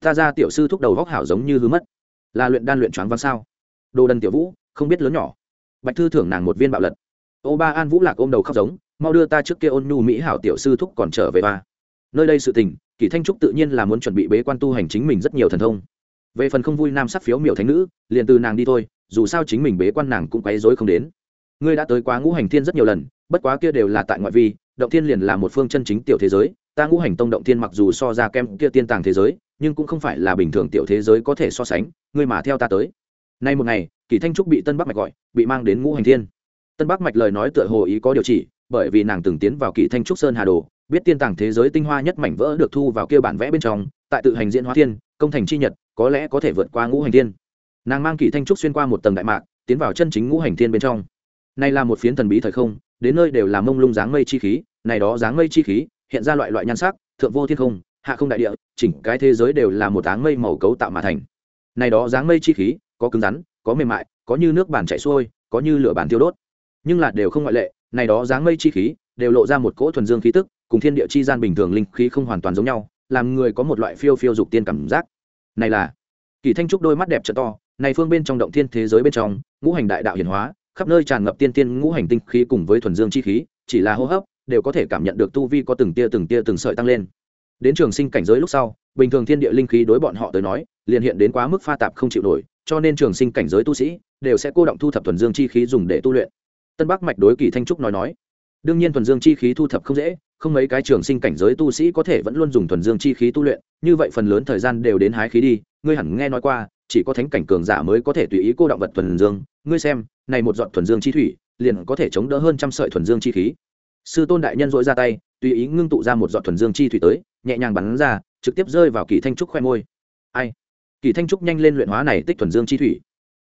Ta ra tiểu sư thúc đầu vóc hảo giống như hư mất. Là luyện đan luyện choáng văn sao? Đồ đần tiểu vũ, không biết lớn nhỏ. Bạch thư thưởng nàng một viên bạo lật. Ô ba an vũ lạc ôm đầu khóc giống, mau đưa ta trước kia ôn nhu mỹ hảo tiểu sư thúc còn trở về ba. Nơi đây sự tình kỷ thanh trúc tự nhiên là muốn chuẩn bị bế quan tu hành chính mình rất nhiều thần thông về phần không vui nam sắc phiếu miểu thánh nữ, liền từ nàng đi thôi, dù sao chính mình bế quan nàng cũng quấy dối không đến. Ngươi đã tới quá ngũ hành thiên rất nhiều lần, bất quá kia đều là tại ngoại vi, động thiên liền là một phương chân chính tiểu thế giới, ta ngũ hành tông động thiên mặc dù so ra kem kia tiên tàng thế giới, nhưng cũng không phải là bình thường tiểu thế giới có thể so sánh, ngươi mà theo ta tới. Nay một ngày, kỳ thanh trúc bị tân bắc mạch gọi, bị mang đến ngũ hành thiên. Tân bắc mạch lời nói tựa hồ ý có điều chỉ, bởi vì nàng từng tiến vào kỳ thanh trúc sơn hà đồ, biết tiên tàng thế giới tinh hoa nhất mảnh vỡ được thu vào kia bản vẽ bên trong, tại tự hành diễn hóa thiên, công thành chi nhật có lẽ có thể vượt qua ngũ hành thiên. Nàng mang kỳ thanh trúc xuyên qua một tầng đại mạc, tiến vào chân chính ngũ hành thiên bên trong. Này là một phiến thần bí thời không, đến nơi đều là mông lung dáng mây chi khí, này đó dáng mây chi khí, hiện ra loại loại nhan sắc, thượng vô thiên không, hạ không đại địa, chỉnh cái thế giới đều là một áng mây màu cấu tạo mà thành. Này đó dáng mây chi khí, có cứng rắn, có mềm mại, có như nước bàn chảy xuôi, có như lửa bàn tiêu đốt. Nhưng là đều không ngoại lệ, này đó dáng mây chi khí đều lộ ra một cỗ thuần dương khí tức, cùng thiên địa chi gian bình thường linh khí không hoàn toàn giống nhau, làm người có một loại phiêu phiêu dục tiên cảm giác này là kỳ thanh trúc đôi mắt đẹp trợ to, này phương bên trong động thiên thế giới bên trong, ngũ hành đại đạo hiển hóa, khắp nơi tràn ngập tiên tiên ngũ hành tinh khí cùng với thuần dương chi khí, chỉ là hô hấp, đều có thể cảm nhận được tu vi có từng tia từng tia từng sợi tăng lên. Đến trường sinh cảnh giới lúc sau, bình thường thiên địa linh khí đối bọn họ tới nói, liền hiện đến quá mức pha tạp không chịu nổi, cho nên trường sinh cảnh giới tu sĩ, đều sẽ cô động thu thập thuần dương chi khí dùng để tu luyện. Tân bắc mạch đối kỳ thanh trúc nói nói, đương nhiên thuần dương chi khí thu thập không dễ không mấy cái trường sinh cảnh giới tu sĩ có thể vẫn luôn dùng thuần dương chi khí tu luyện, như vậy phần lớn thời gian đều đến hái khí đi, ngươi hẳn nghe nói qua, chỉ có thánh cảnh cường giả mới có thể tùy ý cô động vật thuần dương, ngươi xem, này một giọt thuần dương chi thủy, liền có thể chống đỡ hơn trăm sợi thuần dương chi khí. Sư tôn đại nhân dội ra tay, tùy ý ngưng tụ ra một giọt thuần dương chi thủy tới, nhẹ nhàng bắn ra, trực tiếp rơi vào kỳ thanh trúc khoe môi. Ai? Kỳ thanh trúc nhanh lên luyện hóa này tích thuần dương chi thủy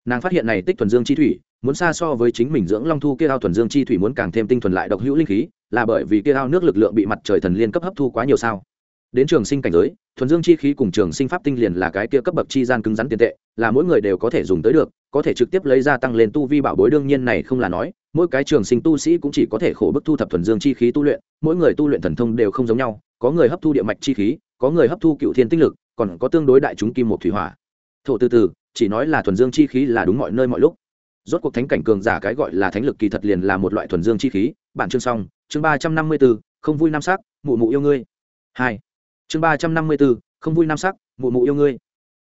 nàng phát hiện này tích thuần dương chi thủy, muốn xa so với chính mình dưỡng long thu kia ao thuần dương chi thủy muốn càng thêm tinh thuần lại độc hữu linh khí, là bởi vì kia ao nước lực lượng bị mặt trời thần liên cấp hấp thu quá nhiều sao. Đến trường sinh cảnh giới, thuần dương chi khí cùng trường sinh pháp tinh liền là cái kia cấp bậc chi gian cứng rắn tiền tệ, là mỗi người đều có thể dùng tới được, có thể trực tiếp lấy ra tăng lên tu vi bảo bối đương nhiên này không là nói, mỗi cái trường sinh tu sĩ cũng chỉ có thể khổ bức thu thập thuần dương chi khí tu luyện, mỗi người tu luyện thần thông đều không giống nhau, có người hấp thu địa mạch chi khí, có người hấp thu cựu thiên tinh lực, còn có tương đối đại chúng kim một thủy hỏa. Thổ từ từ chỉ nói là thuần dương chi khí là đúng mọi nơi mọi lúc. Rốt cuộc thánh cảnh cường giả cái gọi là thánh lực kỳ thật liền là một loại thuần dương chi khí. Bản chương xong, chương ba trăm năm mươi b ố không vui nam sắc, mụ mụ yêu ngươi. Hai. Chương ba trăm năm mươi b ố không vui nam sắc, mụ mụ yêu ngươi.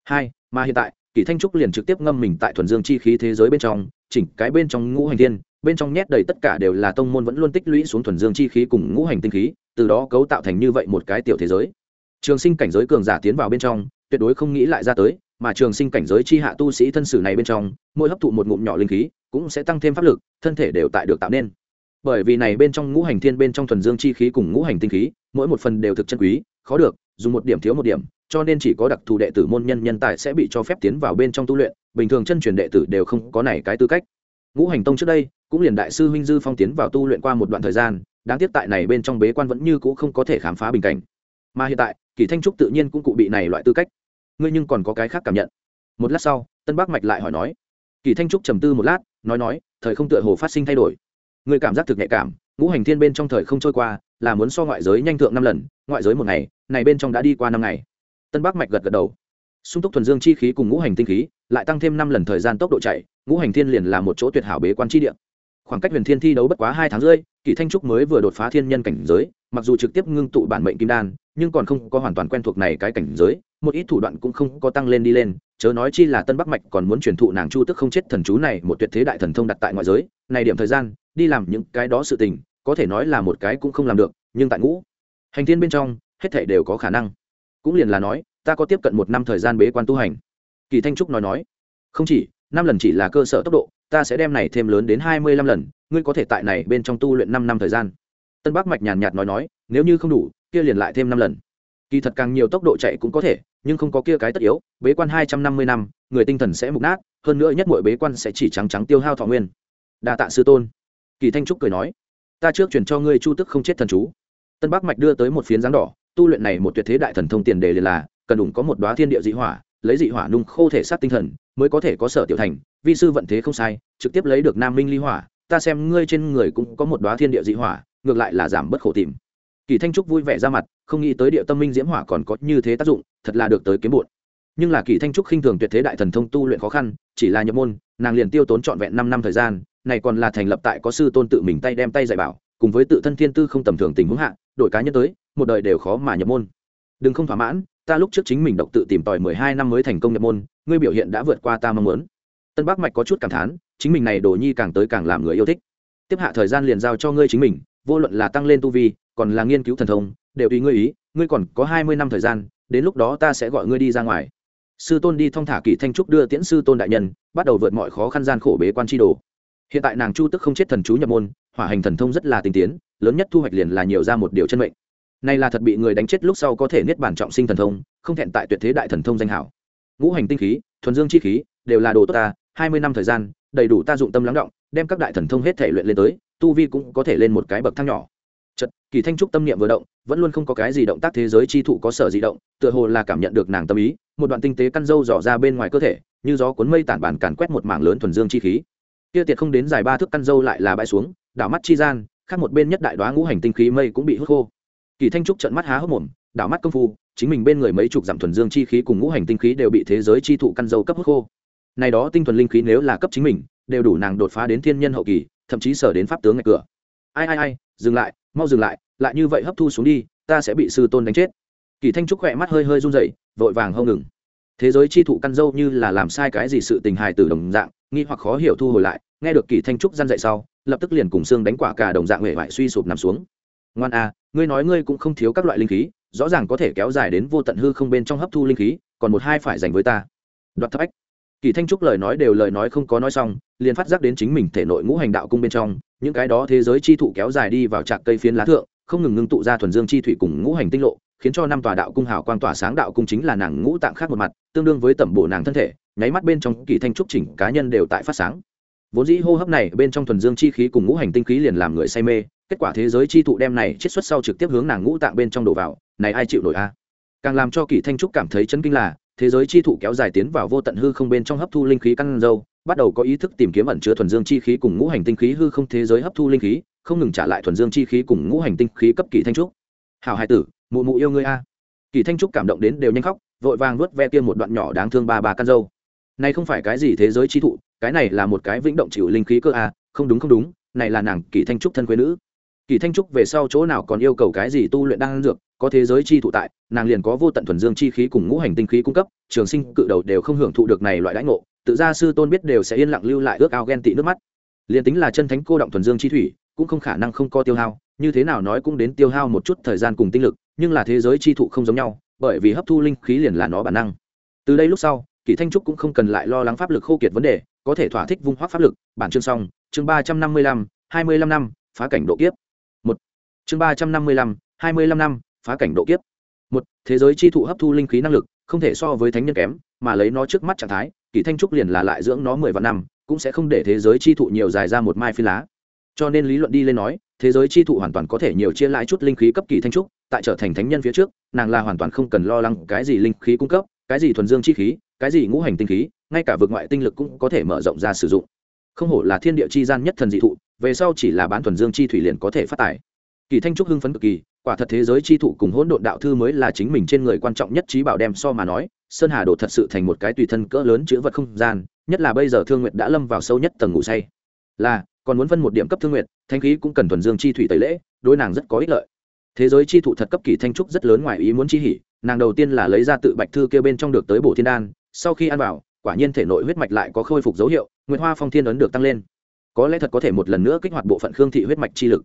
Hai, mà hiện tại kỷ thanh trúc liền trực tiếp ngâm mình tại thuần dương chi khí thế giới bên trong, chỉnh cái bên trong ngũ hành thiên, bên trong nhét đầy tất cả đều là tông môn vẫn luôn tích lũy xuống thuần dương chi khí cùng ngũ hành tinh khí, từ đó cấu tạo thành như vậy một cái tiểu thế giới. Trường sinh cảnh giới cường giả tiến vào bên trong, tuyệt đối không nghĩ lại ra tới mà trường sinh cảnh giới chi hạ tu sĩ thân sử này bên trong, mỗi hấp thụ một ngụm nhỏ linh khí, cũng sẽ tăng thêm pháp lực, thân thể đều tại được tạo nên. Bởi vì này bên trong ngũ hành thiên bên trong thuần dương chi khí cùng ngũ hành tinh khí, mỗi một phần đều thực chân quý, khó được, dùng một điểm thiếu một điểm, cho nên chỉ có đặc thù đệ tử môn nhân nhân tài sẽ bị cho phép tiến vào bên trong tu luyện, bình thường chân truyền đệ tử đều không có này cái tư cách. Ngũ hành tông trước đây, cũng liền đại sư huynh dư phong tiến vào tu luyện qua một đoạn thời gian, đáng tiếc tại này bên trong bế quan vẫn như cũ không có thể khám phá bình cảnh. Mà hiện tại, kỳ thanh trúc tự nhiên cũng cụ bị này loại tư cách ngươi nhưng còn có cái khác cảm nhận. Một lát sau, tân bắc mạch lại hỏi nói, kỳ thanh trúc trầm tư một lát, nói nói, thời không tựa hồ phát sinh thay đổi. Ngươi cảm giác thực nhạy cảm, ngũ hành thiên bên trong thời không trôi qua, là muốn so ngoại giới nhanh thượng năm lần, ngoại giới một ngày, này bên trong đã đi qua năm ngày. Tân bắc mạch gật gật đầu. Sung túc thuần dương chi khí cùng ngũ hành tinh khí, lại tăng thêm năm lần thời gian tốc độ chạy, ngũ hành thiên liền là một chỗ tuyệt hảo bế quan chi địa. Khoảng cách huyền thiên thi đấu bất quá hai tháng rưỡi, kỳ thanh trúc mới vừa đột phá thiên nhân cảnh giới, mặc dù trực tiếp ngưng tụ bản mệnh kim đan, nhưng còn không có hoàn toàn quen thuộc này cái cảnh giới một ít thủ đoạn cũng không có tăng lên đi lên, chớ nói chi là tân bắc mạch còn muốn truyền thụ nàng chu tức không chết thần chú này một tuyệt thế đại thần thông đặt tại ngoại giới, này điểm thời gian, đi làm những cái đó sự tình, có thể nói là một cái cũng không làm được, nhưng tại ngũ, hành thiên bên trong, hết thể đều có khả năng. Cũng liền là nói, ta có tiếp cận một năm thời gian bế quan tu hành. Kỳ thanh trúc nói nói, không chỉ, năm lần chỉ là cơ sở tốc độ, ta sẽ đem này thêm lớn đến hai mươi lăm lần, ngươi có thể tại này bên trong tu luyện năm năm thời gian. Tân bắc mạch nhàn nhạt nói nói, nếu như không đủ, kia liền lại thêm năm lần. Kỳ thật càng nhiều tốc độ chạy cũng có thể nhưng không có kia cái tất yếu, bế quan hai trăm năm mươi năm, người tinh thần sẽ mục nát, hơn nữa nhất mỗi bế quan sẽ chỉ trắng trắng tiêu hao thọ nguyên. Đa tạ sư tôn. Kỳ thanh trúc cười nói, ta trước chuyển cho ngươi chu tức không chết thần chú. Tân bắc mạch đưa tới một phiến dáng đỏ, tu luyện này một tuyệt thế đại thần thông tiền đề liền là, cần đủ có một đoá thiên địa dị hỏa, lấy dị hỏa nung khô thể sát tinh thần, mới có thể có sở tiểu thành, vi sư vận thế không sai, trực tiếp lấy được nam minh ly hỏa, ta xem ngươi trên người cũng có một đoá thiên địa dị hỏa, ngược lại là giảm bớt khổ tìm kỳ thanh trúc vui vẻ ra mặt, không nghĩ tới địa tâm minh diễm hỏa còn có như thế tác dụng, thật là được tới kiếm bụt nhưng là kỳ thanh trúc khinh thường tuyệt thế đại thần thông tu luyện khó khăn, chỉ là nhập môn, nàng liền tiêu tốn trọn vẹn năm năm thời gian, này còn là thành lập tại có sư tôn tự mình tay đem tay dạy bảo, cùng với tự thân thiên tư không tầm thường tình huống hạ, đổi cá nhân tới, một đời đều khó mà nhập môn. Đừng không thỏa mãn, ta lúc trước chính mình độc tự tìm tòi mười hai năm mới thành công nhập môn, ngươi biểu hiện đã vượt qua ta mong muốn. Tân bắc mạch có chút cảm thán, chính mình này đồ nhi càng tới càng làm người yêu thích. Tiếp hạ thời gian liền giao cho ngươi chính mình, vô luận là tăng lên tu vi còn là nghiên cứu thần thông, đều tùy ngươi ý, ngươi còn có hai mươi năm thời gian, đến lúc đó ta sẽ gọi ngươi đi ra ngoài. Sư tôn đi thong thả kỳ thanh trúc đưa tiễn sư tôn đại nhân, bắt đầu vượt mọi khó khăn gian khổ bế quan tri đồ. Hiện tại nàng chu tức không chết thần chú nhập môn, hỏa hành thần thông rất là tinh tiến, lớn nhất thu hoạch liền là nhiều ra một điều chân mệnh. Này là thật bị người đánh chết lúc sau có thể niết bản trọng sinh thần thông, không thẹn tại tuyệt thế đại thần thông danh hảo. Ngũ hành tinh khí, thuần dương chi khí, đều là đồ tốt ta, hai mươi năm thời gian, đầy đủ ta dụng tâm lắng động, đem các đại thần thông hết thể luyện lên tới, tu vi cũng có thể lên một cái bậc thang nhỏ chật kỳ thanh trúc tâm niệm vừa động, vẫn luôn không có cái gì động tác thế giới chi thụ có sở di động, tựa hồ là cảm nhận được nàng tâm ý, một đoạn tinh tế căn dâu dò ra bên ngoài cơ thể, như gió cuốn mây tản bản càn quét một mảng lớn thuần dương chi khí. Kia tiệt không đến dài ba thước căn dâu lại là bãi xuống, đảo mắt chi gian, khác một bên nhất đại đoá ngũ hành tinh khí mây cũng bị hút khô. Kỳ thanh trúc trận mắt há hốc mồm, đảo mắt công phu, chính mình bên người mấy chục giảm thuần dương chi khí cùng ngũ hành tinh khí đều bị thế giới chi thụ căn dâu cấp hút khô. Này đó tinh thuần linh khí nếu là cấp chính mình, đều đủ nàng đột phá đến thiên nhân hậu kỳ, thậm chí sở đến pháp tướng ngay cửa. Ai ai ai, dừng lại mau dừng lại lại như vậy hấp thu xuống đi, ta sẽ bị sư tôn đánh chết. Kỳ thanh trúc khỏe mắt hơi hơi run rẩy, vội vàng hông ngừng. Thế giới chi thụ căn dâu như là làm sai cái gì sự tình hài từ đồng dạng, nghi hoặc khó hiểu thu hồi lại, nghe được kỳ thanh trúc gian dậy sau, lập tức liền cùng xương đánh quả cả đồng dạng huệ vải suy sụp nằm xuống. Ngoan a ngươi nói ngươi cũng không thiếu các loại linh khí, rõ ràng có thể kéo dài đến vô tận hư không bên trong hấp thu linh khí, còn một hai phải dành với ta. Đoạt thấp ách. Kỳ thanh trúc lời nói đều lời nói không có nói xong, liền phát giác đến chính mình thể nội ngũ hành đạo cung bên trong những cái đó thế giới chi thụ kéo dài đi vào trạc cây phiến lá thượng, không ngừng ngưng tụ ra thuần dương chi thủy cùng ngũ hành tinh lộ, khiến cho năm tòa đạo cung hào quang tỏa sáng đạo cung chính là nàng ngũ tạng khác một mặt, tương đương với tẩm bổ nàng thân thể, nháy mắt bên trong kỳ thanh trúc chỉnh cá nhân đều tại phát sáng. Vốn dĩ hô hấp này bên trong thuần dương chi khí cùng ngũ hành tinh khí liền làm người say mê, kết quả thế giới chi thụ đem này chiết xuất sau trực tiếp hướng nàng ngũ tạng bên trong đổ vào, này ai chịu nổi a? Càng làm cho kỳ thanh trúc cảm thấy chấn kinh là, thế giới chi thụ kéo dài tiến vào vô tận hư không bên trong hấp thu linh khí căn dâu bắt đầu có ý thức tìm kiếm ẩn chứa thuần dương chi khí cùng ngũ hành tinh khí hư không thế giới hấp thu linh khí, không ngừng trả lại thuần dương chi khí cùng ngũ hành tinh khí cấp kỳ thanh trúc. Hào hai tử, mụ mụ yêu ngươi a. Kỳ thanh trúc cảm động đến đều nhanh khóc, vội vàng nuốt ve kia một đoạn nhỏ đáng thương ba ba căn dâu. Này không phải cái gì thế giới chi thụ, cái này là một cái vĩnh động chịu linh khí cơ à không đúng không đúng, này là nàng kỳ thanh trúc thân quê nữ. Kỳ thanh trúc về sau chỗ nào còn yêu cầu cái gì tu luyện đang dược, có thế giới chi thụ tại, nàng liền có vô tận thuần dương chi khí cùng ngũ hành tinh khí cung cấp, trường sinh cự đầu đều không hưởng thụ được này loại đãi ngộ tự gia sư tôn biết đều sẽ yên lặng lưu lại ước ao ghen tị nước mắt. Liền tính là chân thánh cô động thuần dương chi thủy, cũng không khả năng không có tiêu hao, như thế nào nói cũng đến tiêu hao một chút thời gian cùng tinh lực, nhưng là thế giới chi thụ không giống nhau, bởi vì hấp thu linh khí liền là nó bản năng. Từ đây lúc sau, kỷ thanh trúc cũng không cần lại lo lắng pháp lực khô kiệt vấn đề, có thể thỏa thích vung hoác pháp lực. Bản chương xong, chương ba trăm năm mươi lăm, hai mươi lăm năm, phá cảnh độ kiếp. Một. Chương ba trăm năm mươi lăm, hai mươi lăm năm, phá cảnh độ kiếp. Một, thế giới chi thụ hấp thu linh khí năng lực, không thể so với thánh nhân kém, mà lấy nó trước mắt trạng thái Kỳ thanh trúc liền là lại dưỡng nó mười vạn năm, cũng sẽ không để thế giới chi thụ nhiều dài ra một mai phi lá. Cho nên lý luận đi lên nói, thế giới chi thụ hoàn toàn có thể nhiều chia lại chút linh khí cấp kỳ thanh trúc, tại trở thành thánh nhân phía trước, nàng là hoàn toàn không cần lo lắng cái gì linh khí cung cấp, cái gì thuần dương chi khí, cái gì ngũ hành tinh khí, ngay cả vực ngoại tinh lực cũng có thể mở rộng ra sử dụng. Không hổ là thiên địa chi gian nhất thần dị thụ, về sau chỉ là bán thuần dương chi thủy liền có thể phát tài kỳ thanh trúc hưng phấn cực kỳ quả thật thế giới chi thụ cùng hỗn độn đạo thư mới là chính mình trên người quan trọng nhất trí bảo đem so mà nói, sơn hà đồ thật sự thành một cái tùy thân cỡ lớn chữ vật không gian, nhất là bây giờ thương nguyệt đã lâm vào sâu nhất tầng ngủ say. Là, còn muốn phân một điểm cấp thương nguyệt, thanh khí cũng cần thuần dương chi thủy tẩy lễ, đối nàng rất có ích lợi. Thế giới chi thụ thật cấp kỳ thanh trúc rất lớn ngoài ý muốn chi hỉ, nàng đầu tiên là lấy ra tự bạch thư kêu bên trong được tới bổ thiên đan, sau khi ăn vào, quả nhiên thể nội huyết mạch lại có khôi phục dấu hiệu nguyễn hoa phong thiên ấn được tăng lên. Có lẽ thật có thể một lần nữa kích hoạt bộ phận khương thị huyết mạch chi lực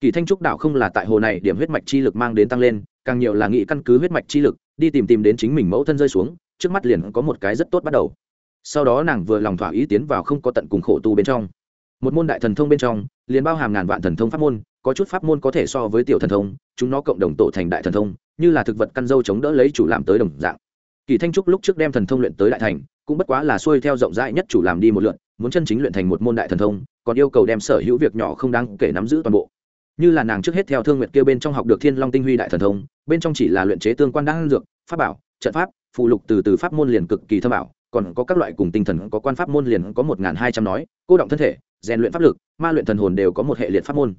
kỳ thanh trúc đạo không là tại hồ này, điểm huyết mạch chi lực mang đến tăng lên, càng nhiều là nghị căn cứ huyết mạch chi lực, đi tìm tìm đến chính mình mẫu thân rơi xuống, trước mắt liền có một cái rất tốt bắt đầu. Sau đó nàng vừa lòng thỏa ý tiến vào không có tận cùng khổ tu bên trong. Một môn đại thần thông bên trong, liền bao hàm ngàn vạn thần thông pháp môn, có chút pháp môn có thể so với tiểu thần thông, chúng nó cộng đồng tổ thành đại thần thông, như là thực vật căn dâu chống đỡ lấy chủ làm tới đồng dạng. Kỳ thanh trúc lúc trước đem thần thông luyện tới đại thành, cũng bất quá là xuôi theo rộng rãi nhất chủ làm đi một lượn muốn chân chính luyện thành một môn đại thần thông, còn yêu cầu đem sở hữu việc nhỏ không đáng kể nắm giữ toàn bộ như là nàng trước hết theo thương nguyệt kia bên trong học được thiên long tinh huy đại thần thông, bên trong chỉ là luyện chế tương quan đan dược, pháp bảo, trận pháp, phụ lục từ từ pháp môn liền cực kỳ thâm bảo còn có các loại cùng tinh thần có quan pháp môn liền có một hai trăm nói, cô động thân thể, rèn luyện pháp lực, ma luyện thần hồn đều có một hệ liệt pháp môn.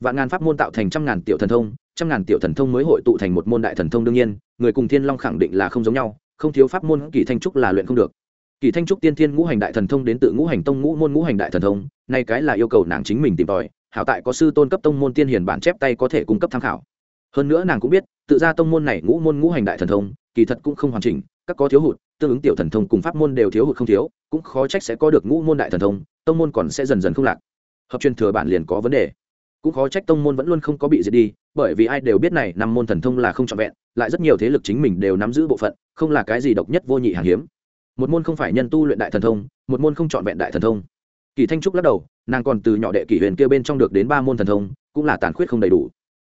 Vạn ngàn pháp môn tạo thành trăm ngàn tiểu thần thông, trăm ngàn tiểu thần thông mới hội tụ thành một môn đại thần thông đương nhiên, người cùng thiên long khẳng định là không giống nhau, không thiếu pháp môn kỳ thanh trúc là luyện không được. Kỳ thanh trúc tiên thiên ngũ hành đại thần thông đến tự ngũ hành tông ngũ môn ngũ hành đại thần thông, nay cái là yêu cầu nàng chính mình tìm tòi hảo tại có sư tôn cấp tông môn tiên hiền bản chép tay có thể cung cấp tham khảo. Hơn nữa nàng cũng biết, tự ra tông môn này ngũ môn ngũ hành đại thần thông, kỳ thật cũng không hoàn chỉnh, các có thiếu hụt, tương ứng tiểu thần thông cùng pháp môn đều thiếu hụt không thiếu, cũng khó trách sẽ có được ngũ môn đại thần thông, tông môn còn sẽ dần dần không lạc. Hợp truyền thừa bản liền có vấn đề. Cũng khó trách tông môn vẫn luôn không có bị diệt đi, bởi vì ai đều biết này, năm môn thần thông là không trọn vẹn, lại rất nhiều thế lực chính mình đều nắm giữ bộ phận, không là cái gì độc nhất vô nhị hàng hiếm. Một môn không phải nhân tu luyện đại thần thông, một môn không trọn vẹn đại thần thông kỳ thanh trúc lắc đầu, nàng còn từ nhỏ đệ kỷ huyền kia bên trong được đến ba môn thần thông, cũng là tàn khuyết không đầy đủ.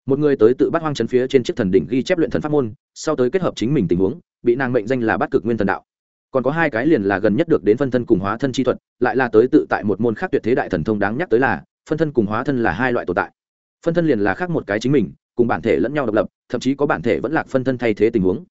Một người tới tự bắt hoang chấn phía trên chiếc thần đỉnh ghi chép luyện thần pháp môn, sau tới kết hợp chính mình tình huống, bị nàng mệnh danh là bắt cực nguyên thần đạo. Còn có hai cái liền là gần nhất được đến phân thân cùng hóa thân chi thuật, lại là tới tự tại một môn khác tuyệt thế đại thần thông đáng nhắc tới là, phân thân cùng hóa thân là hai loại tồn tại. Phân thân liền là khác một cái chính mình, cùng bản thể lẫn nhau độc lập, thậm chí có bản thể vẫn lạc phân thân thay thế tình huống.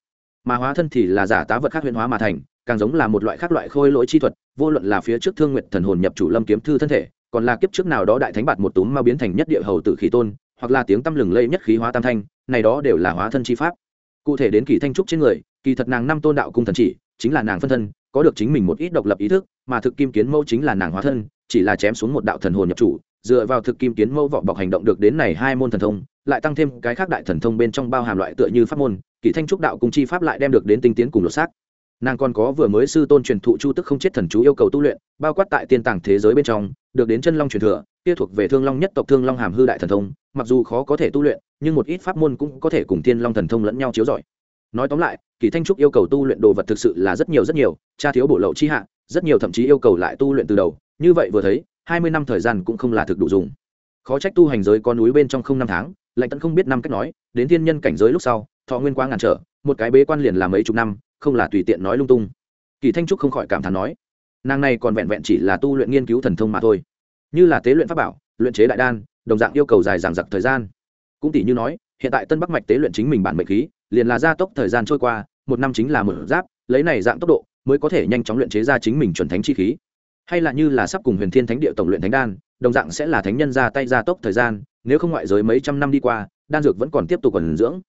Mà hóa thân thì là giả tá vật khác huyền hóa mà thành càng giống là một loại khác loại khôi lỗi chi thuật, vô luận là phía trước thương nguyện thần hồn nhập chủ lâm kiếm thư thân thể, còn là kiếp trước nào đó đại thánh bạt một túm ma biến thành nhất địa hầu tử khí tôn, hoặc là tiếng tâm lừng lây nhất khí hóa tam thanh, này đó đều là hóa thân chi pháp. Cụ thể đến kỳ thanh trúc trên người, kỳ thật nàng năm tôn đạo cung thần chỉ, chính là nàng phân thân, có được chính mình một ít độc lập ý thức, mà thực kim kiến mẫu chính là nàng hóa thân, chỉ là chém xuống một đạo thần hồn nhập chủ, dựa vào thực kim kiến mẫu vỏ bọc hành động được đến này hai môn thần thông, lại tăng thêm cái khác đại thần thông bên trong bao hàm loại tựa như pháp môn, kỳ thanh trúc đạo cung chi pháp lại đem được đến tinh tiến cùng lột xác nàng còn có vừa mới sư tôn truyền thụ chu tức không chết thần chú yêu cầu tu luyện, bao quát tại tiên tàng thế giới bên trong, được đến chân long truyền thừa, kia thuộc về thương long nhất tộc thương long hàm hư đại thần thông, mặc dù khó có thể tu luyện, nhưng một ít pháp môn cũng có thể cùng thiên long thần thông lẫn nhau chiếu giỏi nói tóm lại, kỳ thanh trúc yêu cầu tu luyện đồ vật thực sự là rất nhiều rất nhiều, cha thiếu bổ lậu chi hạ, rất nhiều thậm chí yêu cầu lại tu luyện từ đầu. Như vậy vừa thấy, hai mươi năm thời gian cũng không là thực đủ dùng. Khó trách tu hành giới có núi bên trong không năm tháng, lạnh tận không biết năm cách nói, đến thiên nhân cảnh giới lúc sau, thọ nguyên quá ngàn trở, một cái bế quan liền làm mấy chục năm không là tùy tiện nói lung tung. Kỳ thanh trúc không khỏi cảm thán nói, nàng này còn vẹn vẹn chỉ là tu luyện nghiên cứu thần thông mà thôi. Như là tế luyện pháp bảo, luyện chế đại đan, đồng dạng yêu cầu dài dằng dặc thời gian. Cũng tỷ như nói, hiện tại tân bắc mạch tế luyện chính mình bản mệnh khí, liền là gia tốc thời gian trôi qua, một năm chính là một giáp, lấy này dạng tốc độ, mới có thể nhanh chóng luyện chế ra chính mình chuẩn thánh chi khí. Hay là như là sắp cùng huyền thiên thánh địa tổng luyện thánh đan, đồng dạng sẽ là thánh nhân ra tay gia tốc thời gian, nếu không ngoại giới mấy trăm năm đi qua, đan dược vẫn còn tiếp tục còn dưỡng.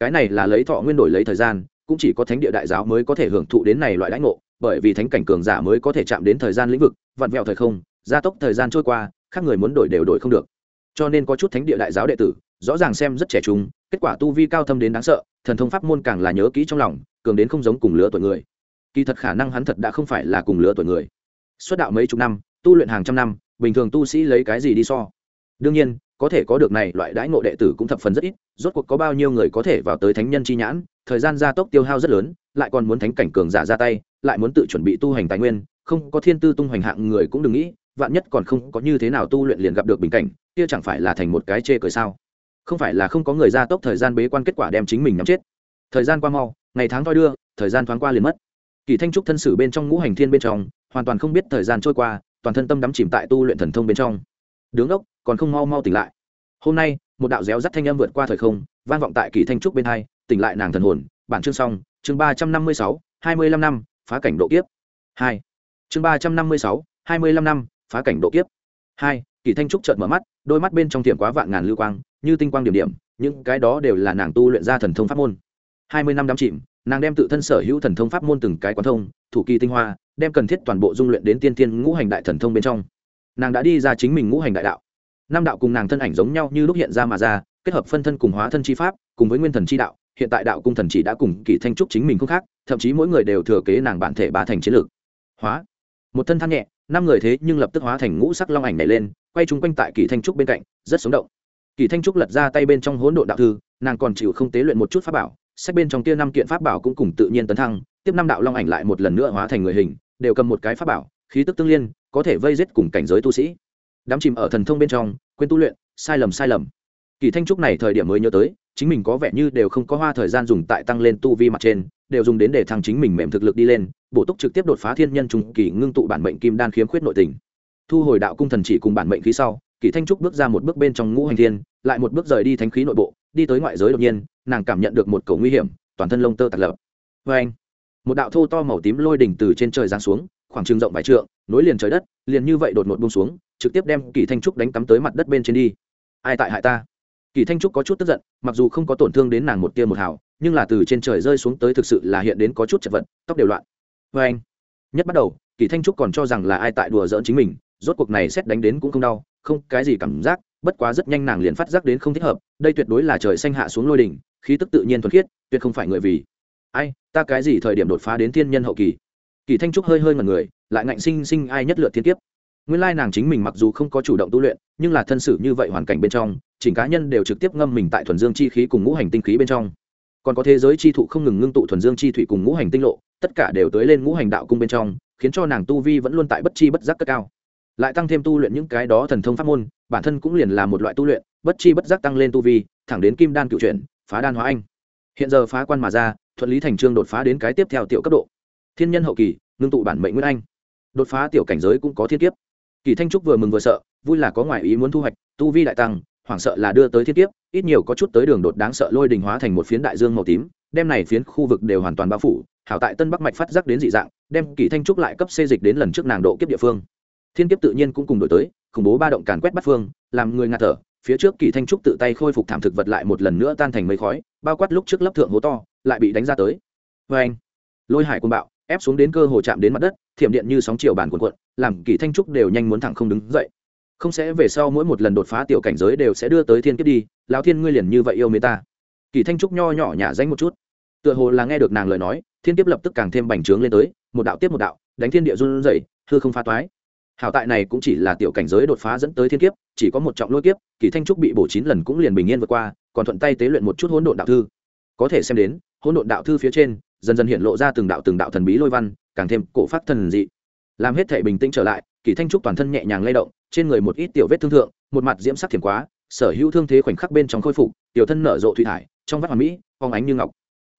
Cái này là lấy thọ nguyên đổi lấy thời gian cũng chỉ có thánh địa đại giáo mới có thể hưởng thụ đến này loại đãi ngộ, bởi vì thánh cảnh cường giả mới có thể chạm đến thời gian lĩnh vực, vặn vẹo thời không, gia tốc thời gian trôi qua, khác người muốn đổi đều đổi không được. Cho nên có chút thánh địa đại giáo đệ tử, rõ ràng xem rất trẻ trung, kết quả tu vi cao thâm đến đáng sợ, thần thông pháp môn càng là nhớ kỹ trong lòng, cường đến không giống cùng lứa tuổi người. Kỳ thật khả năng hắn thật đã không phải là cùng lứa tuổi người. Xuất đạo mấy chục năm, tu luyện hàng trăm năm, bình thường tu sĩ lấy cái gì đi so? Đương nhiên, có thể có được này loại đãi ngộ đệ tử cũng thập phần rất ít, rốt cuộc có bao nhiêu người có thể vào tới thánh nhân chi nhãn? Thời gian gia tốc tiêu hao rất lớn, lại còn muốn thánh cảnh cường giả ra tay, lại muốn tự chuẩn bị tu hành tài nguyên, không có thiên tư tung hoành hạng người cũng đừng nghĩ, vạn nhất còn không có như thế nào tu luyện liền gặp được bình cảnh, kia chẳng phải là thành một cái chê cười sao? Không phải là không có người gia tốc thời gian bế quan kết quả đem chính mình nắm chết. Thời gian qua mau, ngày tháng thoi đưa, thời gian thoáng qua liền mất. Kỳ thanh trúc thân sử bên trong ngũ hành thiên bên trong, hoàn toàn không biết thời gian trôi qua, toàn thân tâm đắm chìm tại tu luyện thần thông bên trong. Đứng ốc còn không mau mau tỉnh lại. Hôm nay, một đạo réo rắt thanh âm vượt qua thời không, vang vọng tại kỳ thanh trúc bên hai tỉnh lại nàng thần hồn, bản chương xong, chương ba trăm năm mươi sáu, hai mươi lăm năm, phá cảnh độ kiếp. Hai. Chương ba trăm năm mươi sáu, hai mươi lăm năm, phá cảnh độ kiếp. Hai, kỳ thanh trúc chợt mở mắt, đôi mắt bên trong tiệm quá vạn ngàn lưu quang, như tinh quang điểm điểm, những cái đó đều là nàng tu luyện ra thần thông pháp môn. Hai mươi năm đắm chìm, nàng đem tự thân sở hữu thần thông pháp môn từng cái quán thông, thủ kỳ tinh hoa, đem cần thiết toàn bộ dung luyện đến tiên tiên ngũ hành đại thần thông bên trong. Nàng đã đi ra chính mình ngũ hành đại đạo. Năm đạo cùng nàng thân ảnh giống nhau như lúc hiện ra mà ra, kết hợp phân thân cùng hóa thân chi pháp, cùng với nguyên thần chi đạo hiện tại đạo cung thần chỉ đã cùng kỳ thanh trúc chính mình không khác, thậm chí mỗi người đều thừa kế nàng bản thể ba thành chiến lược. Hóa. Một thân than nhẹ, năm người thế nhưng lập tức hóa thành ngũ sắc long ảnh này lên, quay chung quanh tại kỳ thanh trúc bên cạnh, rất sống động. Kỳ thanh trúc lật ra tay bên trong hỗn độn đạo thư, nàng còn chịu không tế luyện một chút pháp bảo, sách bên trong kia năm kiện pháp bảo cũng cùng tự nhiên tấn thăng, tiếp năm đạo long ảnh lại một lần nữa hóa thành người hình, đều cầm một cái pháp bảo, khí tức tương liên, có thể vây giết cùng cảnh giới tu sĩ. Đám chìm ở thần thông bên trong, quên tu luyện, sai lầm sai lầm. Kỳ thanh trúc này thời điểm mới nhớ tới chính mình có vẻ như đều không có hoa thời gian dùng tại tăng lên tu vi mặt trên, đều dùng đến để thăng chính mình mềm thực lực đi lên, bổ túc trực tiếp đột phá thiên nhân trùng kỳ ngưng tụ bản mệnh kim đan khiếm khuyết nội tình. Thu hồi đạo cung thần chỉ cùng bản mệnh khí sau, kỳ thanh trúc bước ra một bước bên trong ngũ hành thiên, lại một bước rời đi thánh khí nội bộ, đi tới ngoại giới đột nhiên, nàng cảm nhận được một cầu nguy hiểm, toàn thân lông tơ tạt lợp. Vê anh một đạo thô to màu tím lôi đỉnh từ trên trời giáng xuống, khoảng trừng rộng vài trượng, nối liền trời đất, liền như vậy đột ngột buông xuống, trực tiếp đem kỳ thanh trúc đánh cắm tới mặt đất bên trên đi. Ai tại hại ta? Kỳ thanh trúc có chút tức giận, mặc dù không có tổn thương đến nàng một tia một hào, nhưng là từ trên trời rơi xuống tới thực sự là hiện đến có chút chật vật, tóc đều loạn. Vê anh, nhất bắt đầu, kỳ thanh trúc còn cho rằng là ai tại đùa giỡn chính mình, rốt cuộc này xét đánh đến cũng không đau, không cái gì cảm giác, bất quá rất nhanh nàng liền phát giác đến không thích hợp, đây tuyệt đối là trời xanh hạ xuống lôi đỉnh, khí tức tự nhiên thuần khiết, tuyệt không phải người vì. Ai, ta cái gì thời điểm đột phá đến thiên nhân hậu kỳ? Kỳ thanh trúc hơi hơi ngần người, lại ngạnh sinh sinh ai nhất lượt thiên kiếp nguyên lai nàng chính mình mặc dù không có chủ động tu luyện, nhưng là thân sử như vậy hoàn cảnh bên trong, chỉnh cá nhân đều trực tiếp ngâm mình tại thuần dương chi khí cùng ngũ hành tinh khí bên trong. Còn có thế giới chi thụ không ngừng ngưng tụ thuần dương chi thủy cùng ngũ hành tinh lộ, tất cả đều tới lên ngũ hành đạo cung bên trong, khiến cho nàng tu vi vẫn luôn tại bất chi bất giác cất cao. Lại tăng thêm tu luyện những cái đó thần thông pháp môn, bản thân cũng liền là một loại tu luyện, bất chi bất giác tăng lên tu vi, thẳng đến kim đan cựu chuyển, phá đan hóa anh. Hiện giờ phá quan mà ra, thuận lý thành trương đột phá đến cái tiếp theo tiểu cấp độ. Thiên nhân hậu kỳ, ngưng tụ bản mệnh nguyên anh. Đột phá tiểu cảnh giới cũng có thiên kiếp kỳ thanh trúc vừa mừng vừa sợ, vui là có ngoại ý muốn thu hoạch, tu vi đại tăng, hoảng sợ là đưa tới thiên kiếp, ít nhiều có chút tới đường đột đáng sợ lôi đình hóa thành một phiến đại dương màu tím, đem này phiến khu vực đều hoàn toàn bao phủ, hảo tại tân bắc mạch phát giác đến dị dạng, đem kỳ thanh trúc lại cấp xê dịch đến lần trước nàng độ kiếp địa phương. Thiên kiếp tự nhiên cũng cùng đổi tới, khủng bố ba động càn quét bắt phương, làm người ngạt thở, phía trước kỳ thanh trúc tự tay khôi phục thảm thực vật lại một lần nữa tan thành mây khói, bao quát lúc trước lấp thượng hố to, lại bị đánh ra tới. Vê anh lôi hải quân bạo, ép xuống đến cơ hồ chạm đến mặt đất, thiểm điện như sóng chiều bàn cuộn cuộn làm kỳ thanh trúc đều nhanh muốn thẳng không đứng dậy. Không sẽ về sau mỗi một lần đột phá tiểu cảnh giới đều sẽ đưa tới thiên kiếp đi, lão thiên ngươi liền như vậy yêu mê ta. Kỳ thanh trúc nho nhỏ nhả danh một chút. Tựa hồ là nghe được nàng lời nói, thiên kiếp lập tức càng thêm bành trướng lên tới, một đạo tiếp một đạo, đánh thiên địa run rẩy, hư không phá toái. Hảo tại này cũng chỉ là tiểu cảnh giới đột phá dẫn tới thiên kiếp, chỉ có một trọng lôi kiếp, kỳ thanh trúc bị bổ chín lần cũng liền bình yên vượt qua, còn thuận tay tế luyện một chút hỗn độn đạo thư. Có thể xem đến, hỗn độn đạo thư phía trên, dần dần hiện lộ ra từng đạo từng đạo thần bí lôi văn, càng thêm cổ phát thần dị làm hết thể bình tĩnh trở lại, kỳ thanh trúc toàn thân nhẹ nhàng lay động, trên người một ít tiểu vết thương thượng, một mặt diễm sắc thiền quá, sở hữu thương thế khoảnh khắc bên trong khôi phục, tiểu thân nở rộ thủy thải, trong vắt hoàn mỹ phóng ánh như ngọc.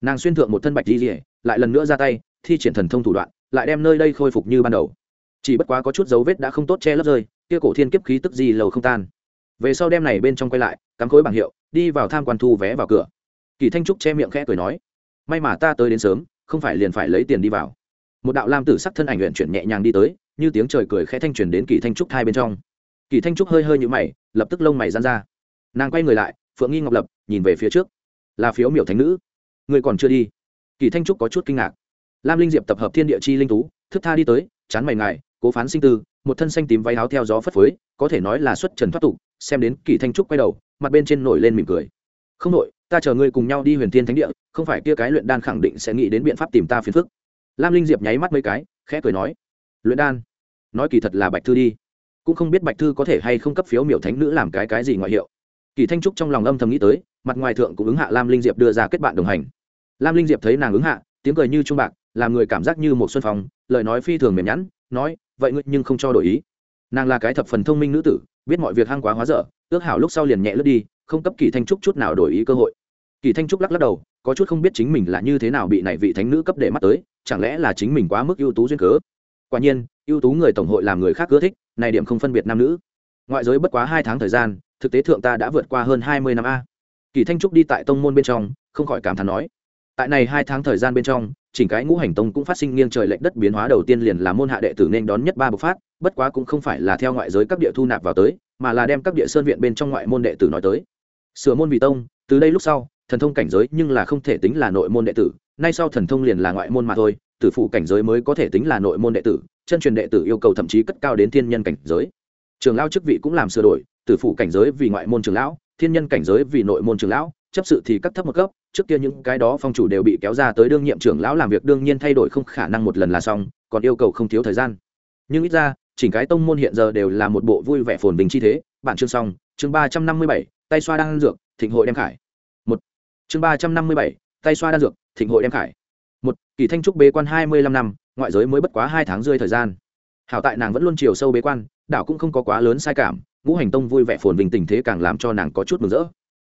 Nàng xuyên thượng một thân bạch di rỉa lại lần nữa ra tay, thi triển thần thông thủ đoạn, lại đem nơi đây khôi phục như ban đầu. Chỉ bất quá có chút dấu vết đã không tốt che lấp rơi, kia cổ thiên kiếp khí tức gì lầu không tan. Về sau đem này bên trong quay lại, cắm khối bảng hiệu, đi vào tham quan thu vé vào cửa. Kỳ thanh trúc che miệng khẽ cười nói, may mà ta tới đến sớm, không phải liền phải lấy tiền đi vào một đạo lam tử sắc thân ảnh luyện chuyển nhẹ nhàng đi tới, như tiếng trời cười khẽ thanh truyền đến kỳ thanh trúc hai bên trong. Kỳ thanh trúc hơi hơi như mày, lập tức lông mày dán ra. Nàng quay người lại, phượng nghi ngọc lập, nhìn về phía trước. Là phiếu miểu thánh nữ. Người còn chưa đi. Kỳ thanh trúc có chút kinh ngạc. Lam linh diệp tập hợp thiên địa chi linh tú thức tha đi tới, chán mày ngài, cố phán sinh tư, một thân xanh tím váy áo theo gió phất phới, có thể nói là xuất trần thoát tục, xem đến kỳ thanh trúc quay đầu, mặt bên trên nổi lên mỉm cười. Không nội ta chờ ngươi cùng nhau đi huyền thiên thánh địa, không phải kia cái luyện đan khẳng định sẽ nghĩ đến biện pháp tìm ta phiền phức lam linh diệp nháy mắt mấy cái, khẽ cười nói, luyện đan, nói kỳ thật là bạch thư đi. Cũng không biết bạch thư có thể hay không cấp phiếu miểu thánh nữ làm cái cái gì ngoại hiệu. Kỳ thanh trúc trong lòng âm thầm nghĩ tới, mặt ngoài thượng cũng ứng hạ lam linh diệp đưa ra kết bạn đồng hành. Lam linh diệp thấy nàng ứng hạ, tiếng cười như trung bạc, làm người cảm giác như một xuân phong, lời nói phi thường mềm nhẵn, nói, vậy ngươi nhưng không cho đổi ý. Nàng là cái thập phần thông minh nữ tử, biết mọi việc hăng quá hóa dở, ước hảo lúc sau liền nhẹ lướt đi, không cấp kỳ thanh trúc chút nào đổi ý cơ hội. Kỳ thanh trúc lắc lắc đầu, có chút không biết chính mình là như thế nào bị này vị thánh nữ cấp để mắt tới chẳng lẽ là chính mình quá mức ưu tú duyên cớ? Quả nhiên, ưu tú người tổng hội làm người khác ưa thích, này điểm không phân biệt nam nữ. Ngoại giới bất quá hai tháng thời gian, thực tế thượng ta đã vượt qua hơn hai mươi năm a. Kỳ thanh trúc đi tại tông môn bên trong, không khỏi cảm thán nói. Tại này hai tháng thời gian bên trong, chỉnh cái ngũ hành tông cũng phát sinh nghiêng trời lệch đất biến hóa đầu tiên liền là môn hạ đệ tử nên đón nhất ba bộc phát, bất quá cũng không phải là theo ngoại giới các địa thu nạp vào tới, mà là đem các địa sơn viện bên trong ngoại môn đệ tử nói tới. Sửa môn vì tông, từ đây lúc sau, thần thông cảnh giới nhưng là không thể tính là nội môn đệ tử nay sau thần thông liền là ngoại môn mà thôi, tử phụ cảnh giới mới có thể tính là nội môn đệ tử, chân truyền đệ tử yêu cầu thậm chí cất cao đến thiên nhân cảnh giới. Trường lao chức vị cũng làm sửa đổi, tử phụ cảnh giới vì ngoại môn trường lão, thiên nhân cảnh giới vì nội môn trường lão, chấp sự thì cắt thấp một cấp, trước kia những cái đó phong chủ đều bị kéo ra tới đương nhiệm trưởng lão làm việc đương nhiên thay đổi không khả năng một lần là xong, còn yêu cầu không thiếu thời gian. Nhưng ít ra, chỉnh cái tông môn hiện giờ đều là một bộ vui vẻ phồn bình chi thế. Bản chương xong, chương ba trăm năm mươi bảy, tay xoa đang dược, thịnh hội đem khải. Một. Chương ba trăm năm mươi bảy tay xoa đan dược, thịnh hội đem khải. Một, kỳ thanh trúc bế quan hai mươi lăm năm, ngoại giới mới bất quá hai tháng rơi thời gian. Hảo tại nàng vẫn luôn chiều sâu bế quan, đảo cũng không có quá lớn sai cảm, ngũ hành tông vui vẻ phồn vinh tình thế càng làm cho nàng có chút mừng rỡ.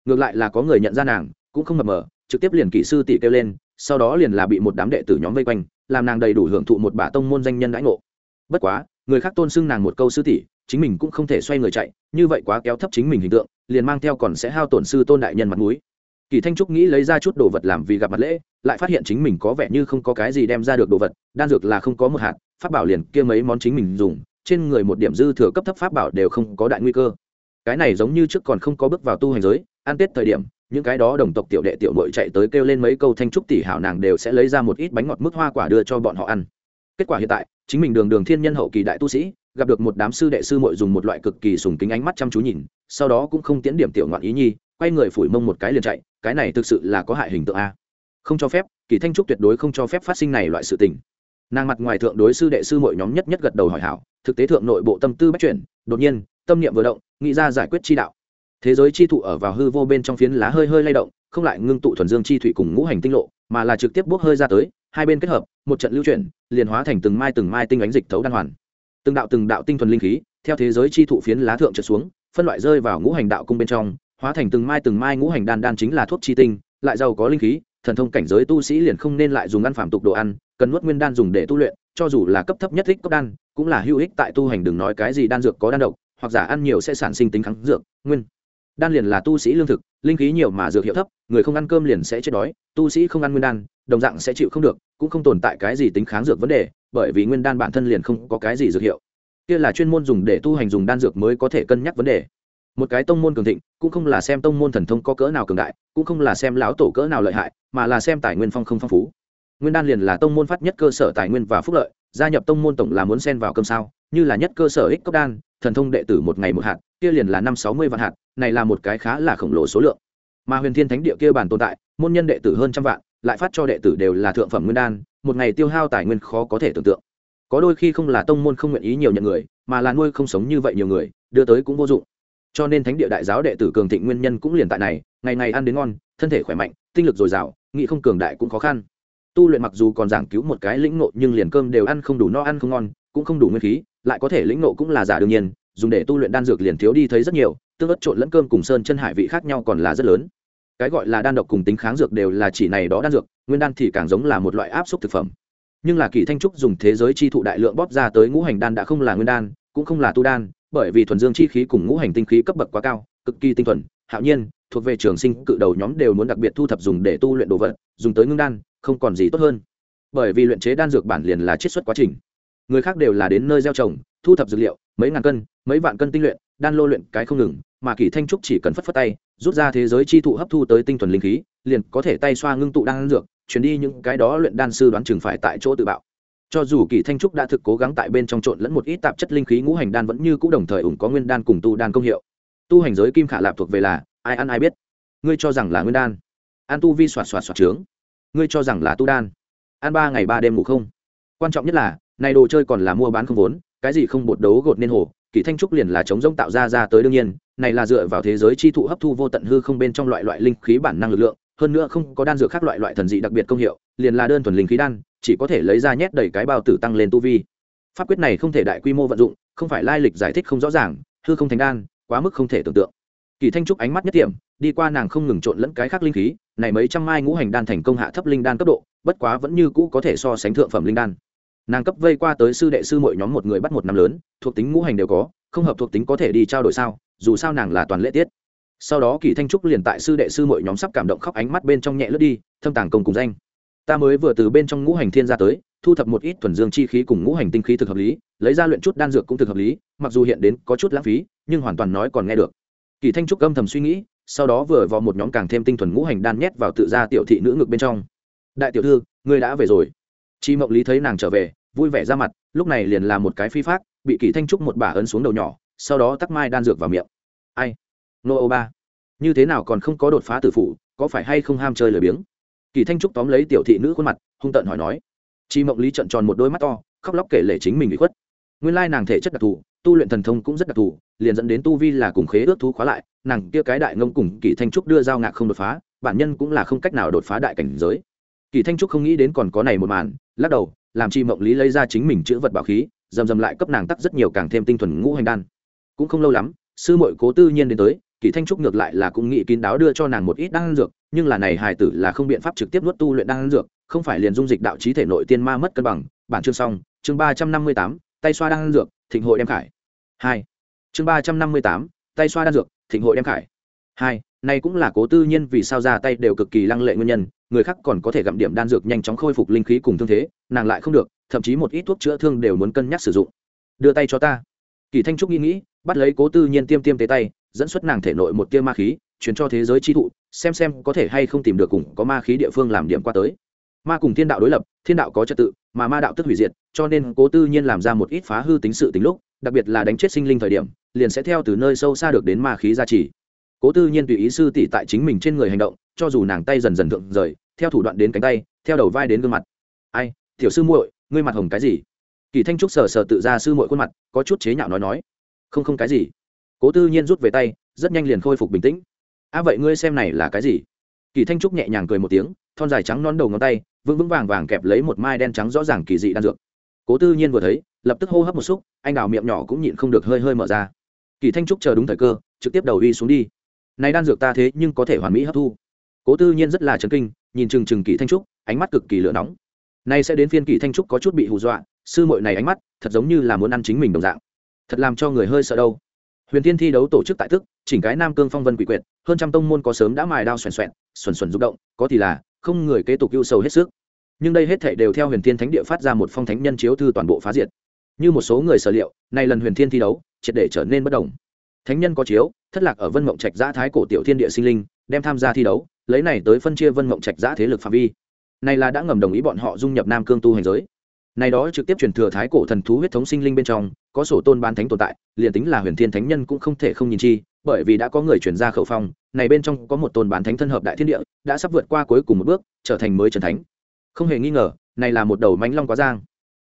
Ngược lại là có người nhận ra nàng, cũng không mập mờ, trực tiếp liền kỹ sư tỷ kêu lên, sau đó liền là bị một đám đệ tử nhóm vây quanh, làm nàng đầy đủ hưởng thụ một bả tông môn danh nhân đãi ngộ. Bất quá, người khác tôn xưng nàng một câu sư tỷ, chính mình cũng không thể xoay người chạy, như vậy quá kéo thấp chính mình hình tượng, liền mang theo còn sẽ hao tổn sư tôn đại nhân mặt mũi kỳ thanh trúc nghĩ lấy ra chút đồ vật làm vì gặp mặt lễ, lại phát hiện chính mình có vẻ như không có cái gì đem ra được đồ vật, đan dược là không có một hạt, pháp bảo liền kia mấy món chính mình dùng, trên người một điểm dư thừa cấp thấp pháp bảo đều không có đại nguy cơ. Cái này giống như trước còn không có bước vào tu hành giới, ăn tết thời điểm, những cái đó đồng tộc tiểu đệ tiểu nội chạy tới kêu lên mấy câu thanh trúc tỷ hảo nàng đều sẽ lấy ra một ít bánh ngọt mức hoa quả đưa cho bọn họ ăn. Kết quả hiện tại, chính mình đường đường thiên nhân hậu kỳ đại tu sĩ, gặp được một đám sư đệ sư muội dùng một loại cực kỳ sùng kính ánh mắt chăm chú nhìn, sau đó cũng không tiến điểm tiểu ngoạn ý nhi quay người phủi mông một cái liền chạy, cái này thực sự là có hại hình tượng a. Không cho phép, kỳ thanh trúc tuyệt đối không cho phép phát sinh này loại sự tình. Nàng mặt ngoài thượng đối sư đệ sư mọi nhóm nhất nhất gật đầu hỏi hảo, thực tế thượng nội bộ tâm tư bắt chuyển, đột nhiên, tâm niệm vừa động, nghĩ ra giải quyết chi đạo. Thế giới chi thụ ở vào hư vô bên trong phiến lá hơi hơi lay động, không lại ngưng tụ thuần dương chi thủy cùng ngũ hành tinh lộ, mà là trực tiếp bốc hơi ra tới, hai bên kết hợp, một trận lưu chuyển, liền hóa thành từng mai từng mai tinh ánh dịch thấu đan hoàn. Từng đạo từng đạo tinh thuần linh khí, theo thế giới chi thụ phiến lá thượng trượt xuống, phân loại rơi vào ngũ hành đạo cung bên trong hóa thành từng mai từng mai ngũ hành đan đan chính là thuốc chi tinh, lại giàu có linh khí, thần thông cảnh giới tu sĩ liền không nên lại dùng ăn phạm tục đồ ăn, cần nuốt nguyên đan dùng để tu luyện, cho dù là cấp thấp nhất thích cấp đan, cũng là hữu ích tại tu hành đừng nói cái gì đan dược có đan độc, hoặc giả ăn nhiều sẽ sản sinh tính kháng dược, nguyên đan liền là tu sĩ lương thực, linh khí nhiều mà dược hiệu thấp, người không ăn cơm liền sẽ chết đói, tu sĩ không ăn nguyên đan, đồng dạng sẽ chịu không được, cũng không tồn tại cái gì tính kháng dược vấn đề, bởi vì nguyên đan bản thân liền không có cái gì dược hiệu. Kia là chuyên môn dùng để tu hành dùng đan dược mới có thể cân nhắc vấn đề một cái tông môn cường thịnh, cũng không là xem tông môn thần thông có cỡ nào cường đại, cũng không là xem lão tổ cỡ nào lợi hại, mà là xem tài nguyên phong không phong phú. Nguyên đan liền là tông môn phát nhất cơ sở tài nguyên và phúc lợi, gia nhập tông môn tổng là muốn xen vào cơm sao, như là nhất cơ sở ích cấp đan, thần thông đệ tử một ngày một hạt, kia liền là năm sáu mươi vạn hạt, này là một cái khá là khổng lồ số lượng. Mà huyền thiên thánh địa kia bản tồn tại, môn nhân đệ tử hơn trăm vạn, lại phát cho đệ tử đều là thượng phẩm nguyên đan, một ngày tiêu hao tài nguyên khó có thể tưởng tượng. Có đôi khi không là tông môn không nguyện ý nhiều nhận người, mà là nuôi không sống như vậy nhiều người, đưa tới cũng vô dụng cho nên thánh địa đại giáo đệ tử cường thịnh nguyên nhân cũng liền tại này, ngày ngày ăn đến ngon, thân thể khỏe mạnh, tinh lực dồi dào nghị không cường đại cũng khó khăn. Tu luyện mặc dù còn giảng cứu một cái lĩnh nộ nhưng liền cơm đều ăn không đủ no ăn không ngon, cũng không đủ nguyên khí, lại có thể lĩnh nộ cũng là giả đương nhiên, dùng để tu luyện đan dược liền thiếu đi thấy rất nhiều, tương ớt trộn lẫn cơm cùng sơn chân hải vị khác nhau còn là rất lớn. Cái gọi là đan độc cùng tính kháng dược đều là chỉ này đó đan dược, nguyên đan thì càng giống là một loại áp suất thực phẩm. Nhưng là kỳ thanh trúc dùng thế giới chi thụ đại lượng bóp ra tới ngũ hành đan đã không là nguyên đan, cũng không là tu đan bởi vì thuần dương chi khí cùng ngũ hành tinh khí cấp bậc quá cao, cực kỳ tinh thuần, hạo nhiên, thuộc về trường sinh cự đầu nhóm đều muốn đặc biệt thu thập dùng để tu luyện đồ vật, dùng tới ngưng đan, không còn gì tốt hơn. Bởi vì luyện chế đan dược bản liền là chiết xuất quá trình. Người khác đều là đến nơi gieo trồng, thu thập dược liệu, mấy ngàn cân, mấy vạn cân tinh luyện, đan lô luyện cái không ngừng, mà kỳ thanh trúc chỉ cần phất phất tay, rút ra thế giới chi thụ hấp thu tới tinh thuần linh khí, liền có thể tay xoa ngưng tụ đan dược, chuyển đi những cái đó luyện đan sư đoán chừng phải tại chỗ tự bạo cho dù kỳ thanh trúc đã thực cố gắng tại bên trong trộn lẫn một ít tạp chất linh khí, ngũ hành đan vẫn như cũ đồng thời ủng có nguyên đan cùng tu đan công hiệu. Tu hành giới kim khả lạp thuộc về là, ai ăn ai biết. Ngươi cho rằng là nguyên đan. An tu vi soạt soạt soạt trướng. Ngươi cho rằng là tu đan. Ăn ba ngày ba đêm ngủ không. Quan trọng nhất là, này đồ chơi còn là mua bán không vốn, cái gì không bột đấu gột nên hồ kỳ thanh trúc liền là chống rông tạo ra ra tới đương nhiên, này là dựa vào thế giới chi thụ hấp thu vô tận hư không bên trong loại loại linh khí bản năng lực lượng hơn nữa không có đan dược khác loại loại thần dị đặc biệt công hiệu, liền là đơn thuần linh khí đan, chỉ có thể lấy ra nhét đầy cái bao tử tăng lên tu vi. Pháp quyết này không thể đại quy mô vận dụng, không phải lai lịch giải thích không rõ ràng, hư không thành đan, quá mức không thể tưởng tượng. Kỳ thanh trúc ánh mắt nhất điểm đi qua nàng không ngừng trộn lẫn cái khác linh khí, này mấy trăm mai ngũ hành đan thành công hạ thấp linh đan cấp độ, bất quá vẫn như cũ có thể so sánh thượng phẩm linh đan. Nàng cấp vây qua tới sư đệ sư mỗi nhóm một người bắt một năm lớn, thuộc tính ngũ hành đều có, không hợp thuộc tính có thể đi trao đổi sao, dù sao nàng là toàn lễ tiết sau đó kỳ thanh trúc liền tại sư đệ sư mọi nhóm sắp cảm động khóc ánh mắt bên trong nhẹ lướt đi, thâm tàng công cùng danh. Ta mới vừa từ bên trong ngũ hành thiên ra tới, thu thập một ít thuần dương chi khí cùng ngũ hành tinh khí thực hợp lý, lấy ra luyện chút đan dược cũng thực hợp lý, mặc dù hiện đến có chút lãng phí, nhưng hoàn toàn nói còn nghe được. Kỳ thanh trúc âm thầm suy nghĩ, sau đó vừa vào một nhóm càng thêm tinh thuần ngũ hành đan nhét vào tự ra tiểu thị nữ ngực bên trong. Đại tiểu thư, ngươi đã về rồi. Chi mộng lý thấy nàng trở về, vui vẻ ra mặt, lúc này liền làm một cái phi pháp bị kỳ thanh trúc một bà ấn xuống đầu nhỏ, sau đó tắc mai đan dược vào miệng. Ai? Nô ô ba. Như thế nào còn không có đột phá tử phụ có phải hay không ham chơi lười biếng? Kỳ thanh trúc tóm lấy tiểu thị nữ khuôn mặt, hung tợn hỏi nói. Chị mộng lý trận tròn một đôi mắt to, khóc lóc kể lể chính mình bị khuất. Nguyên lai nàng thể chất đặc thù, tu luyện thần thông cũng rất đặc thù, liền dẫn đến tu vi là cùng khế ước thú khóa lại, nàng kia cái đại ngông cùng kỳ thanh trúc đưa giao ngạc không đột phá, bản nhân cũng là không cách nào đột phá đại cảnh giới. Kỳ thanh trúc không nghĩ đến còn có này một màn, lắc đầu, làm chi mộng lý lấy ra chính mình chữ vật bảo khí, dầm dầm lại cấp nàng tắc rất nhiều càng thêm tinh thuần ngũ hành đan. Cũng không lâu lắm, sư mội cố tư nhiên đến tới kỳ thanh trúc ngược lại là cũng nghĩ kín đáo đưa cho nàng một ít đan dược, nhưng là này hài tử là không biện pháp trực tiếp nuốt tu luyện đan dược, không phải liền dung dịch đạo trí thể nội tiên ma mất cân bằng. Bản chương xong, chương ba trăm năm mươi tám, tay xoa đan dược, thịnh hội đem khải. Hai. Chương ba trăm năm mươi tám, tay xoa đan dược, thịnh hội đem khải. Hai này cũng là cố tư nhiên vì sao ra tay đều cực kỳ lăng lệ nguyên nhân, người khác còn có thể gặm điểm đan dược nhanh chóng khôi phục linh khí cùng thương thế, nàng lại không được, thậm chí một ít thuốc chữa thương đều muốn cân nhắc sử dụng. Đưa tay cho ta. Kỳ thanh trúc nghĩ nghĩ, bắt lấy cố tư nhiên tiêm tiêm tế tay dẫn xuất nàng thể nội một tia ma khí chuyển cho thế giới chi thụ, xem xem có thể hay không tìm được cùng có ma khí địa phương làm điểm qua tới. Ma cùng thiên đạo đối lập, thiên đạo có trật tự, mà ma đạo tức hủy diệt, cho nên cố tư nhiên làm ra một ít phá hư tính sự tính lúc, đặc biệt là đánh chết sinh linh thời điểm, liền sẽ theo từ nơi sâu xa được đến ma khí gia trì. Cố tư nhiên tùy ý sư tỷ tại chính mình trên người hành động, cho dù nàng tay dần dần thượng rời, theo thủ đoạn đến cánh tay, theo đầu vai đến gương mặt. Ai, tiểu sư muội, ngươi mặt hồng cái gì? Kỳ thanh trúc sờ sờ tự ra sư muội khuôn mặt, có chút chế nhạo nói nói. Không không cái gì cố tư nhiên rút về tay rất nhanh liền khôi phục bình tĩnh à vậy ngươi xem này là cái gì kỳ thanh trúc nhẹ nhàng cười một tiếng thon dài trắng non đầu ngón tay vững vững vàng vàng kẹp lấy một mai đen trắng rõ ràng kỳ dị đan dược cố tư nhiên vừa thấy lập tức hô hấp một xúc anh đào miệng nhỏ cũng nhịn không được hơi hơi mở ra kỳ thanh trúc chờ đúng thời cơ trực tiếp đầu uy xuống đi này đan dược ta thế nhưng có thể hoàn mỹ hấp thu cố tư nhiên rất là chấn kinh nhìn chừng chừng kỳ thanh trúc ánh mắt cực kỳ lửa nóng nay sẽ đến phiên kỳ thanh trúc có chút bị hù dọa sư muội này ánh mắt thật giống như là muốn ăn chính mình đồng dạng thật làm cho người hơi sợ đâu huyền thiên thi đấu tổ chức tại thức, chỉnh cái nam cương phong vân quỷ quyệt, hơn trăm tông môn có sớm đã mài đao xoèn xoẹn, xuẩn xuẩn rung động, có thì là, không người kế tục ưu sầu hết sức. Nhưng đây hết thảy đều theo huyền thiên thánh địa phát ra một phong thánh nhân chiếu thư toàn bộ phá diệt. Như một số người sở liệu, nay lần huyền thiên thi đấu, triệt để trở nên bất đồng. Thánh nhân có chiếu, thất lạc ở vân mộng trạch giã thái cổ tiểu thiên địa sinh linh, đem tham gia thi đấu, lấy này tới phân chia vân mộng trạch giã thế lực phạm vi. Này là đã ngầm đồng ý bọn họ dung nhập nam cương tu hành giới này đó trực tiếp truyền thừa thái cổ thần thú huyết thống sinh linh bên trong, có sổ tôn bán thánh tồn tại, liền tính là huyền thiên thánh nhân cũng không thể không nhìn chi, bởi vì đã có người chuyển ra khẩu phong, này bên trong có một tôn bán thánh thân hợp đại thiên địa, đã sắp vượt qua cuối cùng một bước, trở thành mới trần thánh. Không hề nghi ngờ, này là một đầu mánh long quá giang.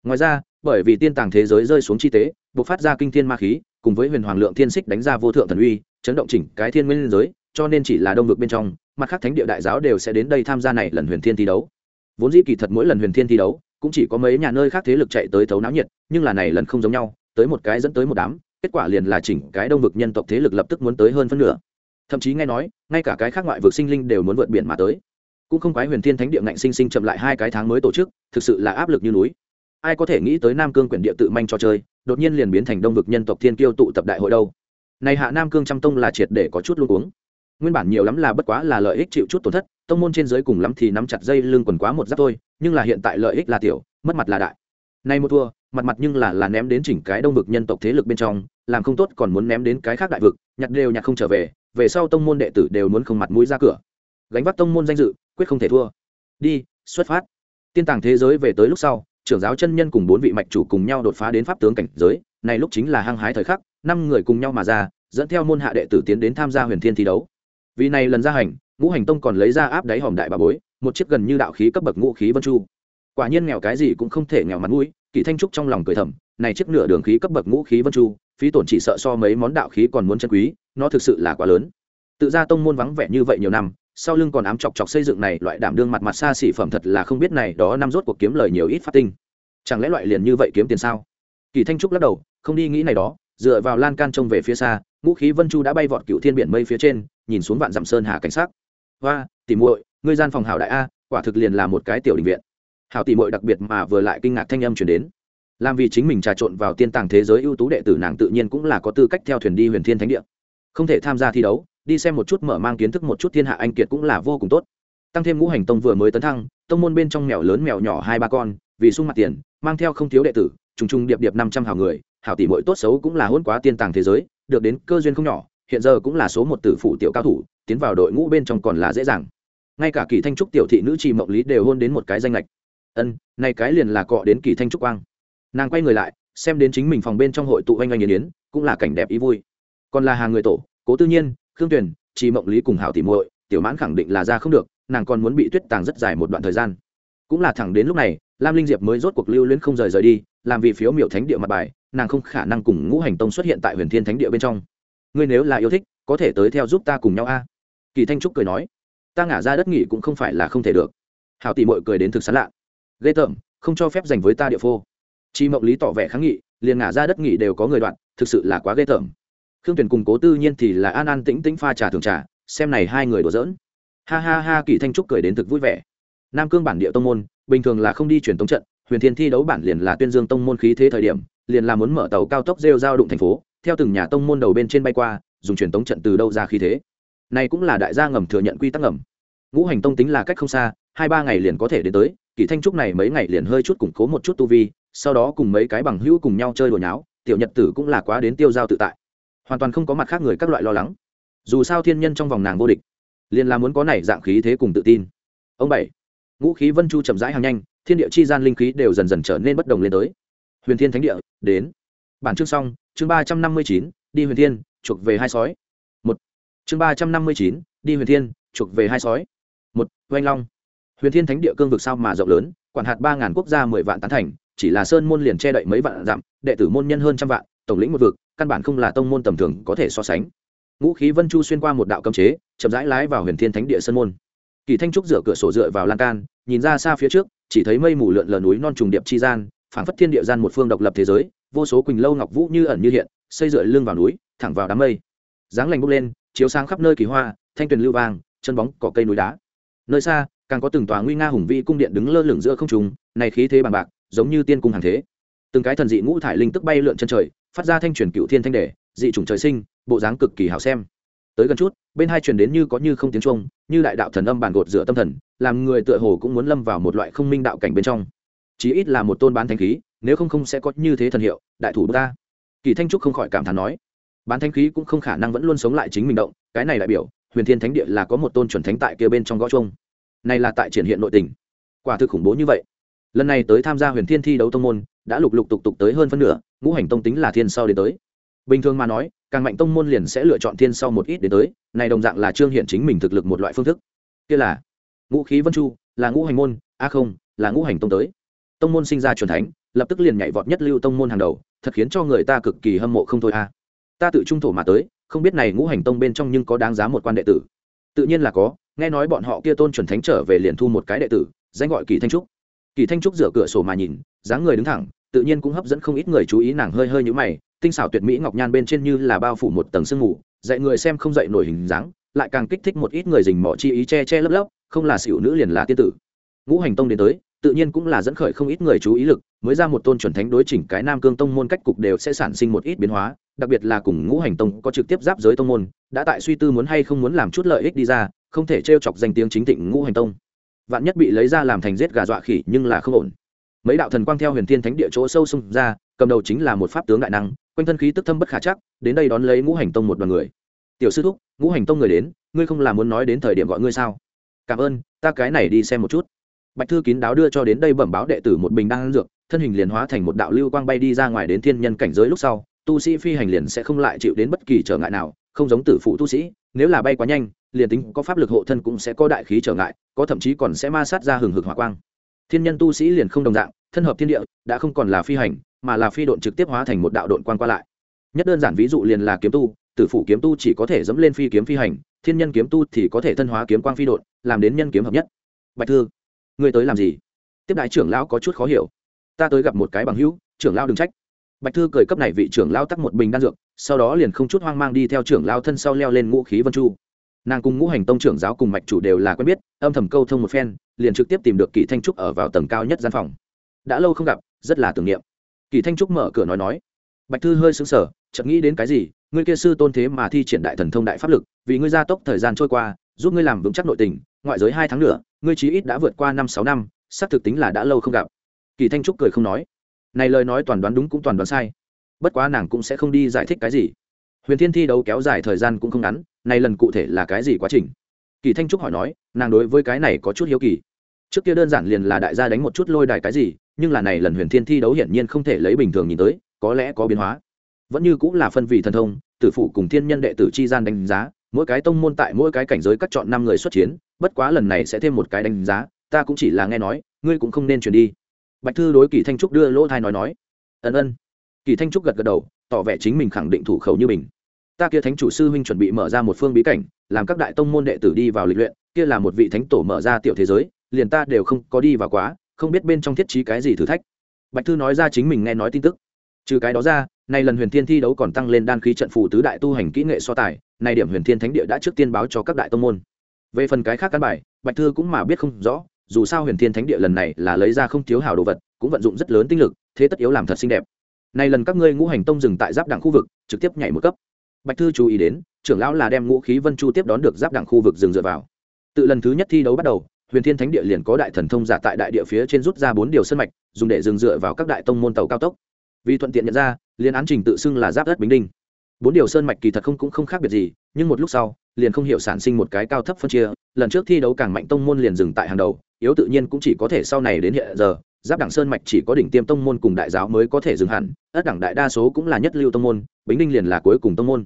Ngoài ra, bởi vì tiên tàng thế giới rơi xuống chi tế buộc phát ra kinh thiên ma khí, cùng với huyền hoàng lượng thiên xích đánh ra vô thượng thần uy, chấn động chỉnh cái thiên nguyên giới, cho nên chỉ là đông vực bên trong, mặt khác thánh địa đại giáo đều sẽ đến đây tham gia này lần huyền thiên thi đấu. Vốn dĩ kỳ thật mỗi lần huyền thiên thi đấu cũng chỉ có mấy nhà nơi khác thế lực chạy tới thấu náo nhiệt, nhưng là này lần không giống nhau, tới một cái dẫn tới một đám, kết quả liền là chỉnh cái đông vực nhân tộc thế lực lập tức muốn tới hơn phân nửa. Thậm chí nghe nói, ngay cả cái khác ngoại vực sinh linh đều muốn vượt biển mà tới. Cũng không quái huyền thiên thánh địa ngạnh sinh sinh chậm lại hai cái tháng mới tổ chức, thực sự là áp lực như núi. Ai có thể nghĩ tới nam cương quyển địa tự manh cho chơi, đột nhiên liền biến thành đông vực nhân tộc thiên kiêu tụ tập đại hội đâu. Này hạ nam cương trăm tông là triệt để có chút luôn uống nguyên bản nhiều lắm là bất quá là lợi ích chịu chút tổn thất, tông môn trên giới cùng lắm thì nắm chặt dây lưng quần quá một giáp thôi, nhưng là hiện tại lợi ích là tiểu, mất mặt là đại. Nay một thua, mặt mặt nhưng là là ném đến chỉnh cái đông vực nhân tộc thế lực bên trong, làm không tốt còn muốn ném đến cái khác đại vực, nhặt đều nhặt không trở về về sau tông môn đệ tử đều muốn không mặt mũi ra cửa. Gánh vác tông môn danh dự, quyết không thể thua. Đi, xuất phát. Tiên tàng thế giới về tới lúc sau, trưởng giáo chân nhân cùng bốn vị mạch chủ cùng nhau đột phá đến pháp tướng cảnh giới, này lúc chính là hăng hái thời khắc, năm người cùng nhau mà ra, dẫn theo môn hạ đệ tử tiến đến tham gia huyền thiên thi đấu vì này lần ra hành, ngũ hành tông còn lấy ra áp đáy hòm đại bà bối, một chiếc gần như đạo khí cấp bậc ngũ khí vân chu. Quả nhiên nghèo cái gì cũng không thể nghèo mặt mũi, kỳ thanh trúc trong lòng cười thầm, này chiếc nửa đường khí cấp bậc ngũ khí vân chu, phí tổn chỉ sợ so mấy món đạo khí còn muốn chân quý, nó thực sự là quá lớn. Tự ra tông môn vắng vẻ như vậy nhiều năm, sau lưng còn ám chọc chọc xây dựng này loại đảm đương mặt mặt xa xỉ phẩm thật là không biết này đó năm rốt cuộc kiếm lời nhiều ít phát tinh. Chẳng lẽ loại liền như vậy kiếm tiền sao? Kỳ thanh trúc lắc đầu, không đi nghĩ này đó, dựa vào lan can trông về phía xa, ngũ khí vân chu đã bay vọt cựu thiên biển mây phía trên nhìn xuống vạn dặm sơn hà cảnh sát hoa tỉ muội, ngươi gian phòng hảo đại a, quả thực liền là một cái tiểu đình viện. Hảo tỉ muội đặc biệt mà vừa lại kinh ngạc thanh âm chuyển đến. Làm vì chính mình trà trộn vào tiên tàng thế giới ưu tú đệ tử nàng tự nhiên cũng là có tư cách theo thuyền đi huyền thiên thánh địa. Không thể tham gia thi đấu, đi xem một chút mở mang kiến thức một chút thiên hạ anh kiệt cũng là vô cùng tốt. Tăng thêm ngũ hành tông vừa mới tấn thăng, tông môn bên trong mèo lớn mèo nhỏ hai ba con, vì sung mặt tiền, mang theo không thiếu đệ tử, trùng trùng điệp điệp năm trăm hào người, hảo tỷ muội tốt xấu cũng là hôn quá tiên tàng thế giới, được đến cơ duyên không nhỏ hiện giờ cũng là số một tử phụ tiểu cao thủ, tiến vào đội ngũ bên trong còn là dễ dàng. Ngay cả kỳ thanh trúc tiểu thị nữ trì mộng lý đều hôn đến một cái danh lệch. Ân, này cái liền là cọ đến kỳ thanh trúc quang. Nàng quay người lại, xem đến chính mình phòng bên trong hội tụ oanh oanh yến yến, cũng là cảnh đẹp ý vui. Còn là hàng người tổ, cố tư nhiên, khương tuyền, trì mộng lý cùng hảo tỷ muội, tiểu mãn khẳng định là ra không được, nàng còn muốn bị tuyết tàng rất dài một đoạn thời gian. Cũng là thẳng đến lúc này, lam linh diệp mới rốt cuộc lưu luyến không rời rời đi, làm vì phiếu miểu thánh địa mặt bài, nàng không khả năng cùng ngũ hành tông xuất hiện tại huyền thiên thánh địa bên trong ngươi nếu là yêu thích, có thể tới theo giúp ta cùng nhau a. Kỳ thanh trúc cười nói, ta ngả ra đất nghỉ cũng không phải là không thể được. Hào tỷ mội cười đến thực sán lạ. Ghê tởm, không cho phép dành với ta địa phô. Chị mộng lý tỏ vẻ kháng nghị, liền ngả ra đất nghỉ đều có người đoạn, thực sự là quá ghê tởm. Khương tuyển cùng cố tư nhiên thì là an an tĩnh tĩnh pha trà thường trà, xem này hai người đùa giỡn. Ha ha ha, kỳ thanh trúc cười đến thực vui vẻ. Nam cương bản địa tông môn, bình thường là không đi truyền tống trận, huyền thiên thi đấu bản liền là tuyên dương tông môn khí thế thời điểm, liền là muốn mở tàu cao tốc rêu giao đụng thành phố theo từng nhà tông môn đầu bên trên bay qua, dùng truyền tống trận từ đâu ra khí thế? Này cũng là đại gia ngầm thừa nhận quy tắc ngầm. Ngũ hành tông tính là cách không xa, hai ba ngày liền có thể đến tới, kỳ thanh trúc này mấy ngày liền hơi chút củng cố một chút tu vi, sau đó cùng mấy cái bằng hữu cùng nhau chơi đùa nháo, tiểu nhật tử cũng là quá đến tiêu giao tự tại. Hoàn toàn không có mặt khác người các loại lo lắng. Dù sao thiên nhân trong vòng nàng vô địch, liền là muốn có này dạng khí thế cùng tự tin. Ông bảy, ngũ khí vân chu chậm rãi hàng nhanh, thiên địa chi gian linh khí đều dần dần trở nên bất đồng lên tới. Huyền thiên thánh địa, đến. Bản chương xong chương ba trăm năm mươi chín, đi huyền thiên, chuộc về hai sói. Một. Chương ba trăm năm mươi chín, đi huyền thiên, chuộc về hai sói. Một. Oanh long. Huyền thiên thánh địa cương vực sao mà rộng lớn, quản hạt ba ngàn quốc gia mười vạn tán thành, chỉ là sơn môn liền che đậy mấy vạn dặm, đệ tử môn nhân hơn trăm vạn, tổng lĩnh một vực, căn bản không là tông môn tầm thường có thể so sánh. Ngũ khí vân chu xuyên qua một đạo cấm chế, chậm rãi lái vào huyền thiên thánh địa sơn môn. Kỳ thanh trúc dựa cửa sổ dựa vào lan can, nhìn ra xa phía trước, chỉ thấy mây mù lượn lờ núi non trùng điệp chi gian, phảng phất thiên địa gian một phương độc lập thế giới vô số quỳnh lâu ngọc vũ như ẩn như hiện xây dựa lưng vào núi thẳng vào đám mây. Dáng lành bốc lên chiếu sáng khắp nơi kỳ hoa thanh tuyền lưu vàng, chân bóng cỏ cây núi đá. Nơi xa càng có từng tòa nguy nga hùng vi cung điện đứng lơ lửng giữa không trùng này khí thế bằng bạc giống như tiên cung hàng thế. Từng cái thần dị ngũ thải linh tức bay lượn chân trời phát ra thanh truyền cựu thiên thanh đề dị chủng trời sinh bộ dáng cực kỳ hào xem. Tới gần chút bên hai truyền đến như có như không tiếng trung như đại đạo thần âm bàn gột giữa tâm thần làm người tựa hồ cũng muốn lâm vào một loại không minh đạo cảnh bên trong. Chí ít là một tôn bán thanh khí nếu không không sẽ có như thế thần hiệu, đại thủ ta. Kỳ thanh trúc không khỏi cảm thán nói. Bán thanh khí cũng không khả năng vẫn luôn sống lại chính mình động, cái này đại biểu, huyền thiên thánh địa là có một tôn chuẩn thánh tại kia bên trong gõ chung này là tại triển hiện nội tình. Quả thực khủng bố như vậy. Lần này tới tham gia huyền thiên thi đấu tông môn, đã lục lục tục tục tới hơn phân nửa, ngũ hành tông tính là thiên sau đến tới. Bình thường mà nói, càng mạnh tông môn liền sẽ lựa chọn thiên sau một ít đến tới, này đồng dạng là trương hiện chính mình thực lực một loại phương thức. Kia là, ngũ khí vân chu, là ngũ hành môn, a không, là ngũ hành tông tới. Tông môn sinh ra truyền thánh lập tức liền nhảy vọt nhất lưu tông môn hàng đầu, thật khiến cho người ta cực kỳ hâm mộ không thôi a ta tự trung thổ mà tới, không biết này ngũ hành tông bên trong nhưng có đáng giá một quan đệ tử. Tự nhiên là có, nghe nói bọn họ kia tôn chuẩn thánh trở về liền thu một cái đệ tử, danh gọi kỳ thanh trúc. Kỳ thanh trúc rửa cửa sổ mà nhìn, dáng người đứng thẳng, tự nhiên cũng hấp dẫn không ít người chú ý nàng hơi hơi như mày, tinh xảo tuyệt mỹ ngọc nhan bên trên như là bao phủ một tầng sương mù, dạy người xem không dậy nổi hình dáng, lại càng kích thích một ít người dình mỏ chi ý che che lấp lấp, không là xỉu nữ liền là tiên tử. Ngũ hành tông đến tới tự nhiên cũng là dẫn khởi không ít người chú ý lực, mới ra một tôn chuẩn thánh đối chỉnh cái nam cương tông môn cách cục đều sẽ sản sinh một ít biến hóa, đặc biệt là cùng ngũ hành tông có trực tiếp giáp giới tông môn, đã tại suy tư muốn hay không muốn làm chút lợi ích đi ra, không thể t chọc danh tiếng chính thịnh ngũ hành tông. Vạn nhất bị lấy ra làm thành giết gà dọa khỉ, nhưng là không ổn. Mấy đạo thần quang theo huyền thiên thánh địa chỗ sâu xung ra, cầm đầu chính là một pháp tướng đại năng, quanh thân khí tức thâm bất khả chắc, đến đây đón lấy ngũ hành tông một đoàn người. Tiểu sư thúc, ngũ hành tông người đến, ngươi không là muốn nói đến thời điểm gọi ngươi sao? Cảm ơn, ta cái này đi xem một chút bạch thư kín đáo đưa cho đến đây bẩm báo đệ tử một bình đan dược, thân hình liền hóa thành một đạo lưu quang bay đi ra ngoài đến thiên nhân cảnh giới lúc sau, tu sĩ phi hành liền sẽ không lại chịu đến bất kỳ trở ngại nào, không giống tử phụ tu sĩ, nếu là bay quá nhanh, liền tính có pháp lực hộ thân cũng sẽ có đại khí trở ngại, có thậm chí còn sẽ ma sát ra hừng hực hỏa quang. Thiên nhân tu sĩ liền không đồng dạng, thân hợp thiên địa, đã không còn là phi hành, mà là phi độn trực tiếp hóa thành một đạo độn quan qua lại. Nhất đơn giản ví dụ liền là kiếm tu, tử phụ kiếm tu chỉ có thể dẫm lên phi kiếm phi hành, thiên nhân kiếm tu thì có thể thân hóa kiếm quang phi độn, làm đến nhân kiếm hợp nhất. Bạch thư ngươi tới làm gì? Tiếp đại trưởng lão có chút khó hiểu. Ta tới gặp một cái bằng hữu, trưởng lão đừng trách. Bạch thư cười cấp này vị trưởng lão tắc một bình đan dược, sau đó liền không chút hoang mang đi theo trưởng lão thân sau leo lên ngũ khí vân chu. Nàng cùng ngũ hành tông trưởng giáo cùng mạch chủ đều là quen biết, âm thầm câu thông một phen, liền trực tiếp tìm được kỳ thanh trúc ở vào tầng cao nhất gian phòng. Đã lâu không gặp, rất là tưởng niệm. Kỳ thanh trúc mở cửa nói nói. Bạch thư hơi xứng sở chợt nghĩ đến cái gì, ngươi kia sư tôn thế mà thi triển đại thần thông đại pháp lực, vì ngươi gia tốc thời gian trôi qua, giúp ngươi làm vững chắc nội tình ngoại giới hai tháng nữa, ngươi chí ít đã vượt qua năm sáu năm, xác thực tính là đã lâu không gặp. Kỳ thanh trúc cười không nói. Này lời nói toàn đoán đúng cũng toàn đoán sai. Bất quá nàng cũng sẽ không đi giải thích cái gì. Huyền thiên thi đấu kéo dài thời gian cũng không ngắn, này lần cụ thể là cái gì quá trình? Kỳ thanh trúc hỏi nói, nàng đối với cái này có chút hiếu kỳ. Trước kia đơn giản liền là đại gia đánh một chút lôi đài cái gì, nhưng là này lần huyền thiên thi đấu hiển nhiên không thể lấy bình thường nhìn tới, có lẽ có biến hóa. Vẫn như cũng là phân vị thần thông, tử phụ cùng thiên nhân đệ tử chi gian đánh giá mỗi cái tông môn tại mỗi cái cảnh giới cắt chọn năm người xuất chiến, bất quá lần này sẽ thêm một cái đánh giá, ta cũng chỉ là nghe nói, ngươi cũng không nên chuyển đi. Bạch thư đối kỳ thanh trúc đưa lỗ thai nói nói. Ân ân. Kỳ thanh trúc gật gật đầu, tỏ vẻ chính mình khẳng định thủ khẩu như mình. Ta kia thánh chủ sư huynh chuẩn bị mở ra một phương bí cảnh, làm các đại tông môn đệ tử đi vào lịch luyện, kia là một vị thánh tổ mở ra tiểu thế giới, liền ta đều không có đi vào quá, không biết bên trong thiết trí cái gì thử thách. Bạch thư nói ra chính mình nghe nói tin tức. Trừ cái đó ra, nay lần huyền thiên thi đấu còn tăng lên đan khí trận phù tứ đại tu hành kỹ nghệ so tài nay điểm huyền thiên thánh địa đã trước tiên báo cho các đại tông môn. Về phần cái khác căn bài, bạch thư cũng mà biết không rõ, dù sao huyền thiên thánh địa lần này là lấy ra không thiếu hào đồ vật, cũng vận dụng rất lớn tinh lực, thế tất yếu làm thật xinh đẹp. Này lần các ngươi ngũ hành tông dừng tại giáp đảng khu vực, trực tiếp nhảy một cấp. Bạch thư chú ý đến, trưởng lão là đem ngũ khí vân chu tiếp đón được giáp đảng khu vực dừng dựa vào. Tự lần thứ nhất thi đấu bắt đầu, huyền thiên thánh địa liền có đại thần thông giả tại đại địa phía trên rút ra bốn điều sân mạch, dùng để dừng dựa vào các đại tông môn tàu cao tốc. Vì thuận tiện nhận ra liền án trình tự xưng là giáp đất bình đinh bốn điều sơn mạch kỳ thật không cũng không khác biệt gì, nhưng một lúc sau, liền không hiểu sản sinh một cái cao thấp phân chia, lần trước thi đấu càng mạnh tông môn liền dừng tại hàng đầu, yếu tự nhiên cũng chỉ có thể sau này đến hiện giờ, giáp đẳng sơn mạch chỉ có đỉnh tiêm tông môn cùng đại giáo mới có thể dừng hẳn, ất đẳng đại đa số cũng là nhất lưu tông môn, bính đinh liền là cuối cùng tông môn.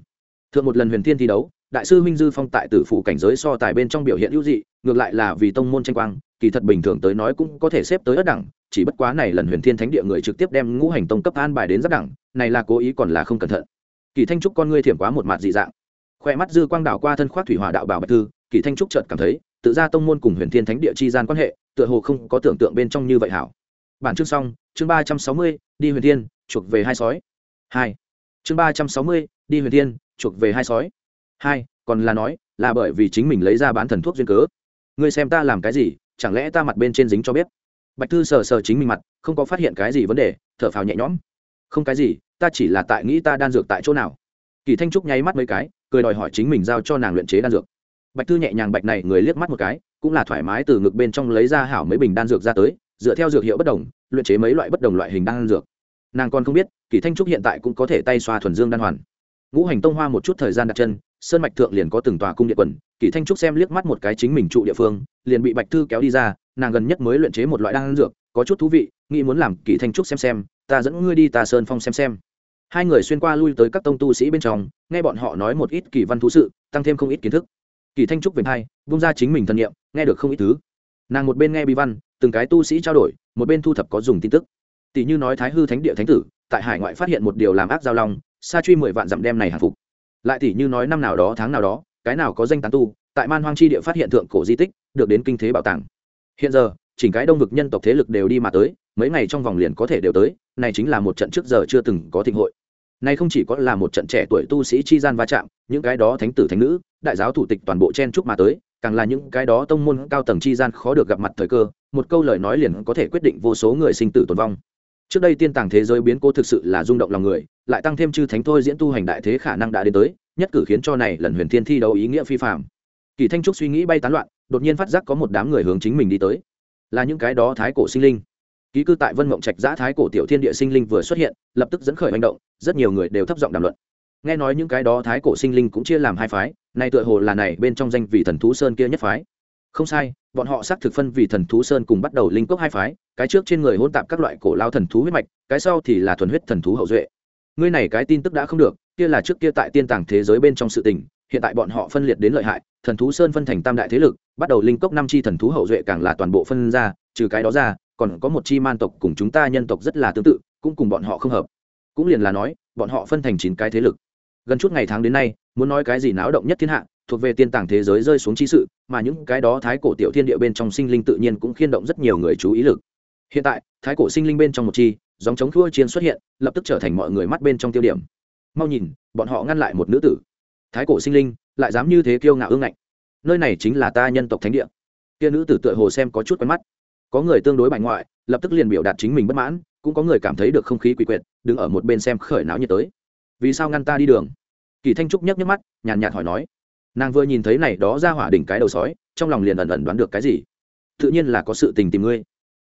Thượng một lần huyền thiên thi đấu, đại sư minh dư phong tại tử phủ cảnh giới so tài bên trong biểu hiện hữu dị, ngược lại là vì tông môn tranh quang, kỳ thật bình thường tới nói cũng có thể xếp tới ất đẳng, chỉ bất quá này lần huyền thiên thánh địa người trực tiếp đem ngũ hành tông cấp an bài đến giáp đẳng, này là cố ý còn là không cẩn thận kỳ thanh trúc con ngươi thiểm quá một mặt dị dạng. Khoe mắt dư quang đảo qua thân khoác thủy hỏa đạo bảo bạch thư, kỳ thanh trúc chợt cảm thấy, tự ra tông môn cùng huyền thiên thánh địa chi gian quan hệ, tựa hồ không có tưởng tượng bên trong như vậy hảo. Bản chương xong, chương ba trăm sáu mươi, đi huyền thiên, chuộc về hai sói. Hai. Chương ba trăm sáu mươi, đi huyền thiên, chuộc về hai sói. Hai, còn là nói, là bởi vì chính mình lấy ra bán thần thuốc duyên cớ. Ngươi xem ta làm cái gì, chẳng lẽ ta mặt bên trên dính cho biết? Bạch thư sờ sờ chính mình mặt, không có phát hiện cái gì vấn đề, thở phào nhẹ nhõm không cái gì, ta chỉ là tại nghĩ ta đan dược tại chỗ nào. Kỳ thanh trúc nháy mắt mấy cái, cười đòi hỏi chính mình giao cho nàng luyện chế đan dược. Bạch thư nhẹ nhàng bạch này người liếc mắt một cái, cũng là thoải mái từ ngực bên trong lấy ra hảo mấy bình đan dược ra tới, dựa theo dược hiệu bất đồng, luyện chế mấy loại bất đồng loại hình đan dược. Nàng còn không biết, kỳ thanh trúc hiện tại cũng có thể tay xoa thuần dương đan hoàn. Ngũ hành tông hoa một chút thời gian đặt chân, sơn mạch thượng liền có từng tòa cung địa quần, kỳ thanh trúc xem liếc mắt một cái chính mình trụ địa phương, liền bị bạch thư kéo đi ra, nàng gần nhất mới luyện chế một loại đan dược, có chút thú vị, nghĩ muốn làm kỳ thanh trúc xem xem ta dẫn ngươi đi ta sơn phong xem xem. Hai người xuyên qua lui tới các tông tu sĩ bên trong, nghe bọn họ nói một ít kỳ văn thú sự, tăng thêm không ít kiến thức. Kỳ thanh trúc về hai bung ra chính mình thân nhiệm nghe được không ít thứ. Nàng một bên nghe bi văn, từng cái tu sĩ trao đổi, một bên thu thập có dùng tin tức. Tỷ như nói thái hư thánh địa thánh tử, tại hải ngoại phát hiện một điều làm ác giao long xa truy mười vạn dặm đem này hàng phục. Lại tỷ như nói năm nào đó, tháng nào đó, cái nào có danh tán tu, tại man hoang chi địa phát hiện thượng cổ di tích, được đến kinh thế bảo tàng. Hiện giờ, chỉnh cái đông vực nhân tộc thế lực đều đi mà tới mấy ngày trong vòng liền có thể đều tới, này chính là một trận trước giờ chưa từng có thịnh hội. Này không chỉ có là một trận trẻ tuổi tu sĩ chi gian va chạm, những cái đó thánh tử thánh nữ, đại giáo thủ tịch toàn bộ chen chúc mà tới, càng là những cái đó tông môn cao tầng chi gian khó được gặp mặt thời cơ, một câu lời nói liền có thể quyết định vô số người sinh tử tồn vong. Trước đây tiên tàng thế giới biến cố thực sự là rung động lòng người, lại tăng thêm chư thánh thôi diễn tu hành đại thế khả năng đã đến tới, nhất cử khiến cho này lần huyền thiên thi đấu ý nghĩa phi phạm kỳ thanh trúc suy nghĩ bay tán loạn, đột nhiên phát giác có một đám người hướng chính mình đi tới. Là những cái đó thái cổ sinh linh ký cư tại vân mộng trạch giã thái cổ tiểu thiên địa sinh linh vừa xuất hiện, lập tức dẫn khởi hành động, rất nhiều người đều thấp giọng đàm luận. Nghe nói những cái đó thái cổ sinh linh cũng chia làm hai phái này tựa hồ là này bên trong danh vị thần thú sơn kia nhất phái. Không sai, bọn họ xác thực phân vì thần thú sơn cùng bắt đầu linh cốc hai phái, cái trước trên người hôn tạp các loại cổ lao thần thú huyết mạch, cái sau thì là thuần huyết thần thú hậu duệ. Ngươi này cái tin tức đã không được, kia là trước kia tại tiên tàng thế giới bên trong sự tình, hiện tại bọn họ phân liệt đến lợi hại, thần thú sơn phân thành tam đại thế lực, bắt đầu linh cốc năm chi thần thú hậu duệ càng là toàn bộ phân ra, trừ cái đó ra còn có một chi man tộc cùng chúng ta nhân tộc rất là tương tự, cũng cùng bọn họ không hợp. Cũng liền là nói, bọn họ phân thành chín cái thế lực. Gần chút ngày tháng đến nay, muốn nói cái gì náo động nhất thiên hạ, thuộc về tiên tàng thế giới rơi xuống chi sự, mà những cái đó thái cổ tiểu thiên địa bên trong sinh linh tự nhiên cũng khiên động rất nhiều người chú ý lực. Hiện tại, thái cổ sinh linh bên trong một chi dòng chống thua chiến xuất hiện, lập tức trở thành mọi người mắt bên trong tiêu điểm. Mau nhìn, bọn họ ngăn lại một nữ tử. Thái cổ sinh linh, lại dám như thế kiêu ngạo ương ngạnh. Nơi này chính là ta nhân tộc thánh địa. Kia nữ tử tựa hồ xem có chút quen mắt có người tương đối bài ngoại, lập tức liền biểu đạt chính mình bất mãn, cũng có người cảm thấy được không khí quỷ quyệt, đứng ở một bên xem khởi náo nhiệt tới. Vì sao ngăn ta đi đường? Kỳ thanh trúc nhấc nhấc mắt, nhàn nhạt hỏi nói. Nàng vừa nhìn thấy này đó ra hỏa đỉnh cái đầu sói, trong lòng liền ẩn ẩn đoán được cái gì. Tự nhiên là có sự tình tìm ngươi.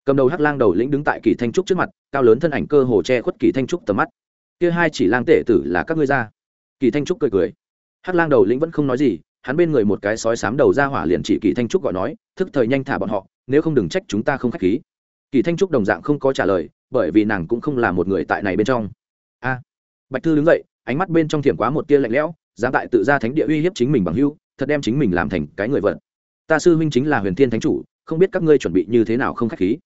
Cầm đầu hắc lang đầu lĩnh đứng tại kỳ thanh trúc trước mặt, cao lớn thân ảnh cơ hồ che khuất kỳ thanh trúc tầm mắt. Kia hai chỉ lang tể tử là các ngươi ra. Kỳ thanh trúc cười cười. Hắc lang đầu lĩnh vẫn không nói gì, hắn bên người một cái sói sám đầu ra hỏa liền chỉ kỳ thanh trúc gọi nói, thức thời nhanh thả bọn họ nếu không đừng trách chúng ta không khách khí. Kỳ thanh trúc đồng dạng không có trả lời, bởi vì nàng cũng không là một người tại này bên trong. A. Bạch thư đứng dậy, ánh mắt bên trong thiểm quá một tia lạnh lẽo, dám tại tự ra thánh địa uy hiếp chính mình bằng hưu thật đem chính mình làm thành cái người vật ta sư huynh chính là huyền thiên thánh chủ, không biết các ngươi chuẩn bị như thế nào không khách khí.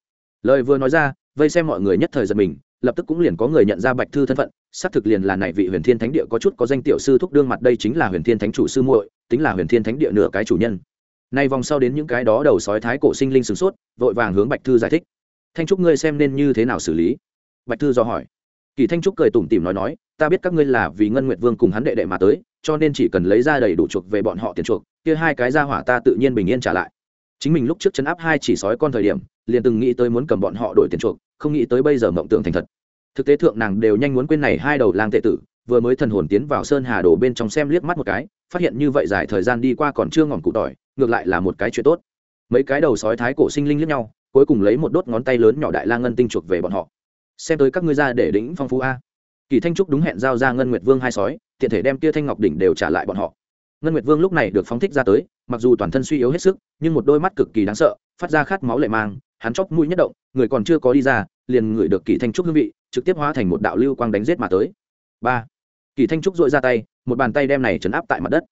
Lời vừa nói ra, vây xem mọi người nhất thời giật mình, lập tức cũng liền có người nhận ra bạch thư thân phận, xác thực liền là này vị huyền thiên thánh địa có chút có danh tiểu sư thúc đương mặt đây chính là huyền thiên thánh chủ sư muội, tính là huyền thiên thánh địa nửa cái chủ nhân nay vòng sau đến những cái đó đầu sói thái cổ sinh linh sửng sốt, vội vàng hướng bạch thư giải thích. Thanh trúc ngươi xem nên như thế nào xử lý? Bạch thư do hỏi. Kỳ thanh trúc cười tủm tỉm nói nói, ta biết các ngươi là vì ngân nguyệt vương cùng hắn đệ đệ mà tới, cho nên chỉ cần lấy ra đầy đủ chuộc về bọn họ tiền chuộc, kia hai cái ra hỏa ta tự nhiên bình yên trả lại. Chính mình lúc trước chấn áp hai chỉ sói con thời điểm, liền từng nghĩ tới muốn cầm bọn họ đổi tiền chuộc, không nghĩ tới bây giờ mộng tưởng thành thật. Thực tế thượng nàng đều nhanh muốn quên này hai đầu lang tệ tử vừa mới thần hồn tiến vào sơn hà đổ bên trong xem liếc mắt một cái, phát hiện như vậy dài thời gian đi qua còn chưa ngỏm cụ tỏi, ngược lại là một cái chuyện tốt. Mấy cái đầu sói thái cổ sinh linh liếc nhau, cuối cùng lấy một đốt ngón tay lớn nhỏ đại la ngân tinh chuộc về bọn họ. Xem tới các ngươi ra để đỉnh phong phú a. Kỳ thanh trúc đúng hẹn giao ra ngân nguyệt vương hai sói, tiện thể đem tia thanh ngọc đỉnh đều trả lại bọn họ. Ngân nguyệt vương lúc này được phóng thích ra tới, mặc dù toàn thân suy yếu hết sức, nhưng một đôi mắt cực kỳ đáng sợ, phát ra khát máu lệ mang, hắn chóc mũi nhất động, người còn chưa có đi ra, liền ngửi được kỳ thanh trúc hương vị, trực tiếp hóa thành một đạo lưu quang đánh giết mà tới. Ba kỳ thanh trúc dội ra tay, một bàn tay đem này chấn áp tại mặt đất.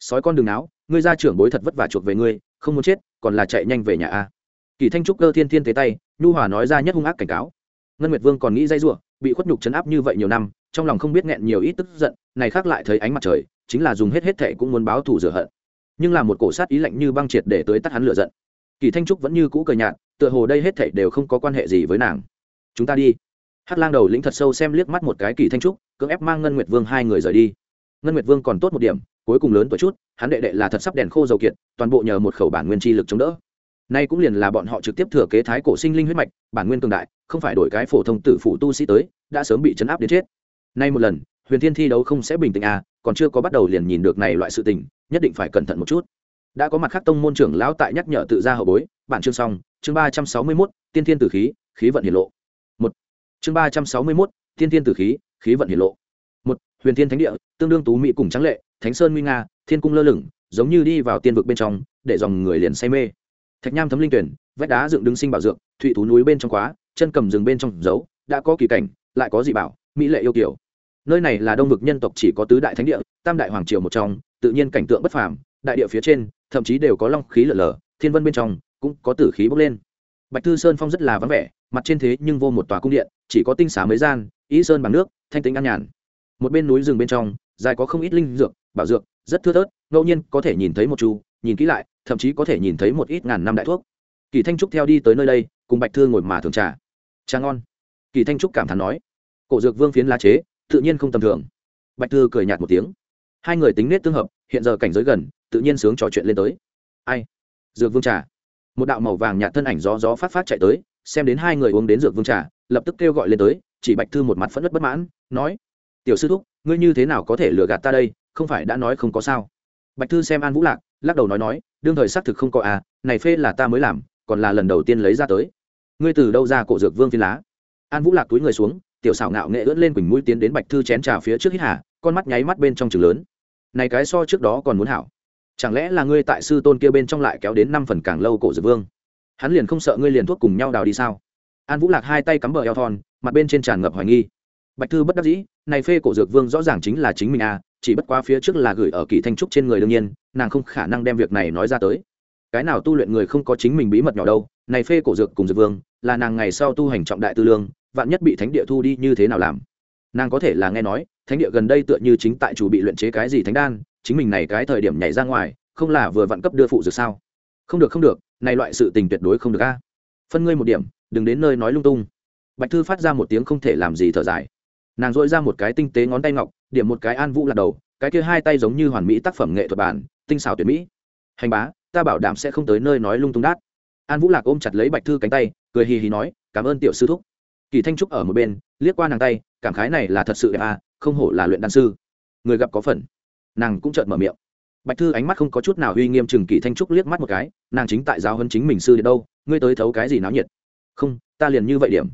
Sói con đường áo ngươi ra trưởng bối thật vất vả chuộc về ngươi, không muốn chết, còn là chạy nhanh về nhà a. Kỳ thanh trúc cơ thiên thiên tế tay, nhu hòa nói ra nhất hung ác cảnh cáo. Ngân nguyệt vương còn nghĩ dây giụa bị khuất nhục chấn áp như vậy nhiều năm, trong lòng không biết nghẹn nhiều ít tức giận, này khác lại thấy ánh mặt trời, chính là dùng hết hết thệ cũng muốn báo thù rửa hận. Nhưng là một cổ sát ý lạnh như băng triệt để tới tắt hắn lửa giận. Kỳ thanh trúc vẫn như cũ cờ nhạt, tựa hồ đây hết thảy đều không có quan hệ gì với nàng. Chúng ta đi. Hắc lang đầu lĩnh thật sâu xem liếc mắt một cái kỳ thanh trúc cưỡng ép mang ngân nguyệt vương hai người rời đi. Ngân nguyệt vương còn tốt một điểm, cuối cùng lớn tuổi chút, hắn đệ đệ là thật sắp đèn khô dầu kiệt, toàn bộ nhờ một khẩu bản nguyên chi lực chống đỡ. Nay cũng liền là bọn họ trực tiếp thừa kế thái cổ sinh linh huyết mạch, bản nguyên cường đại, không phải đổi cái phổ thông tử phụ tu sĩ tới, đã sớm bị chấn áp đến chết. Nay một lần, huyền thiên thi đấu không sẽ bình tĩnh à còn chưa có bắt đầu liền nhìn được này loại sự tình, nhất định phải cẩn thận một chút. Đã có mặt khác tông môn trưởng lão tại nhắc nhở tự ra hậu bối, bản chương xong, chương ba trăm sáu mươi mốt, tiên thiên tử khí khí vận hiển lộ. Một. Chương ba trăm sáu mươi mốt, tiên thiên tử khí khí vận hiển lộ. Một, huyền thiên thánh địa, tương đương tú mỹ cùng trắng lệ, thánh sơn nguy nga, thiên cung lơ lửng, giống như đi vào tiên vực bên trong, để dòng người liền say mê. Thạch nham thấm linh tuyển, vách đá dựng đứng sinh bảo dược, thụy thú núi bên trong quá, chân cầm rừng bên trong giấu đã có kỳ cảnh, lại có dị bảo, mỹ lệ yêu kiểu nơi này là đông vực nhân tộc chỉ có tứ đại thánh địa, tam đại hoàng triều một trong, tự nhiên cảnh tượng bất phàm, đại địa phía trên, thậm chí đều có long khí lở lở, thiên vân bên trong, cũng có tử khí bốc lên bạch thư sơn phong rất là vắng vẻ, mặt trên thế nhưng vô một tòa cung điện, chỉ có tinh xá mấy gian, ý sơn bằng nước, thanh tính an nhàn. Một bên núi rừng bên trong, dài có không ít linh dược, bảo dược, rất thưa thớt, ngẫu nhiên có thể nhìn thấy một chu, nhìn kỹ lại, thậm chí có thể nhìn thấy một ít ngàn năm đại thuốc. Kỳ thanh trúc theo đi tới nơi đây, cùng bạch thư ngồi mà thường trà. Trà ngon. Kỳ thanh trúc cảm thán nói. Cổ dược vương phiến lá chế, tự nhiên không tầm thường. Bạch thư cười nhạt một tiếng. Hai người tính nết tương hợp, hiện giờ cảnh giới gần, tự nhiên sướng trò chuyện lên tới. Ai? Dược vương trà một đạo màu vàng nhạt thân ảnh gió gió phát phát chạy tới, xem đến hai người uống đến dược vương trà, lập tức kêu gọi lên tới, chỉ bạch thư một mặt phẫn nứt bất mãn, nói, tiểu sư thúc, ngươi như thế nào có thể lừa gạt ta đây? Không phải đã nói không có sao? Bạch thư xem an vũ lạc, lắc đầu nói nói, đương thời xác thực không có à này phê là ta mới làm, còn là lần đầu tiên lấy ra tới. Ngươi từ đâu ra cổ dược vương phi lá? An vũ lạc túi người xuống, tiểu xảo ngạo nghệ ưỡn lên quỳnh mũi tiến đến bạch thư chén trà phía trước hít hà, con mắt nháy mắt bên trong trường lớn. Này cái so trước đó còn muốn hảo chẳng lẽ là ngươi tại sư tôn kia bên trong lại kéo đến năm phần càng lâu cổ dược vương? Hắn liền không sợ ngươi liền thuốc cùng nhau đào đi sao? An vũ lạc hai tay cắm bờ eo thon, mặt bên trên tràn ngập hoài nghi. Bạch thư bất đắc dĩ, này phê cổ dược vương rõ ràng chính là chính mình à chỉ bất quá phía trước là gửi ở kỳ thanh trúc trên người đương nhiên, nàng không khả năng đem việc này nói ra tới. Cái nào tu luyện người không có chính mình bí mật nhỏ đâu, này phê cổ dược cùng dược vương, là nàng ngày sau tu hành trọng đại tư lương, vạn nhất bị thánh địa thu đi như thế nào làm? Nàng có thể là nghe nói, thánh địa gần đây tựa như chính tại chủ bị luyện chế cái gì thánh đan chính mình này cái thời điểm nhảy ra ngoài, không là vừa vặn cấp đưa phụ dược sao? Không được không được, này loại sự tình tuyệt đối không được a. Phân ngươi một điểm, đừng đến nơi nói lung tung. Bạch thư phát ra một tiếng không thể làm gì thở dài. Nàng dội ra một cái tinh tế ngón tay ngọc, điểm một cái an vũ lạc đầu, cái kia hai tay giống như hoàn mỹ tác phẩm nghệ thuật bản, tinh xảo tuyệt mỹ. Hành bá, ta bảo đảm sẽ không tới nơi nói lung tung đát. An vũ lạc ôm chặt lấy bạch thư cánh tay, cười hì hì nói, cảm ơn tiểu sư thúc. Kỳ thanh trúc ở một bên, liếc qua nàng tay, cảm khái này là thật sự đẹp à không hổ là luyện đan sư. Người gặp có phần nàng cũng chợt mở miệng. Bạch thư ánh mắt không có chút nào uy nghiêm chừng kỳ thanh trúc liếc mắt một cái, nàng chính tại giáo hơn chính mình sư điện đâu, ngươi tới thấu cái gì náo nhiệt? Không, ta liền như vậy điểm.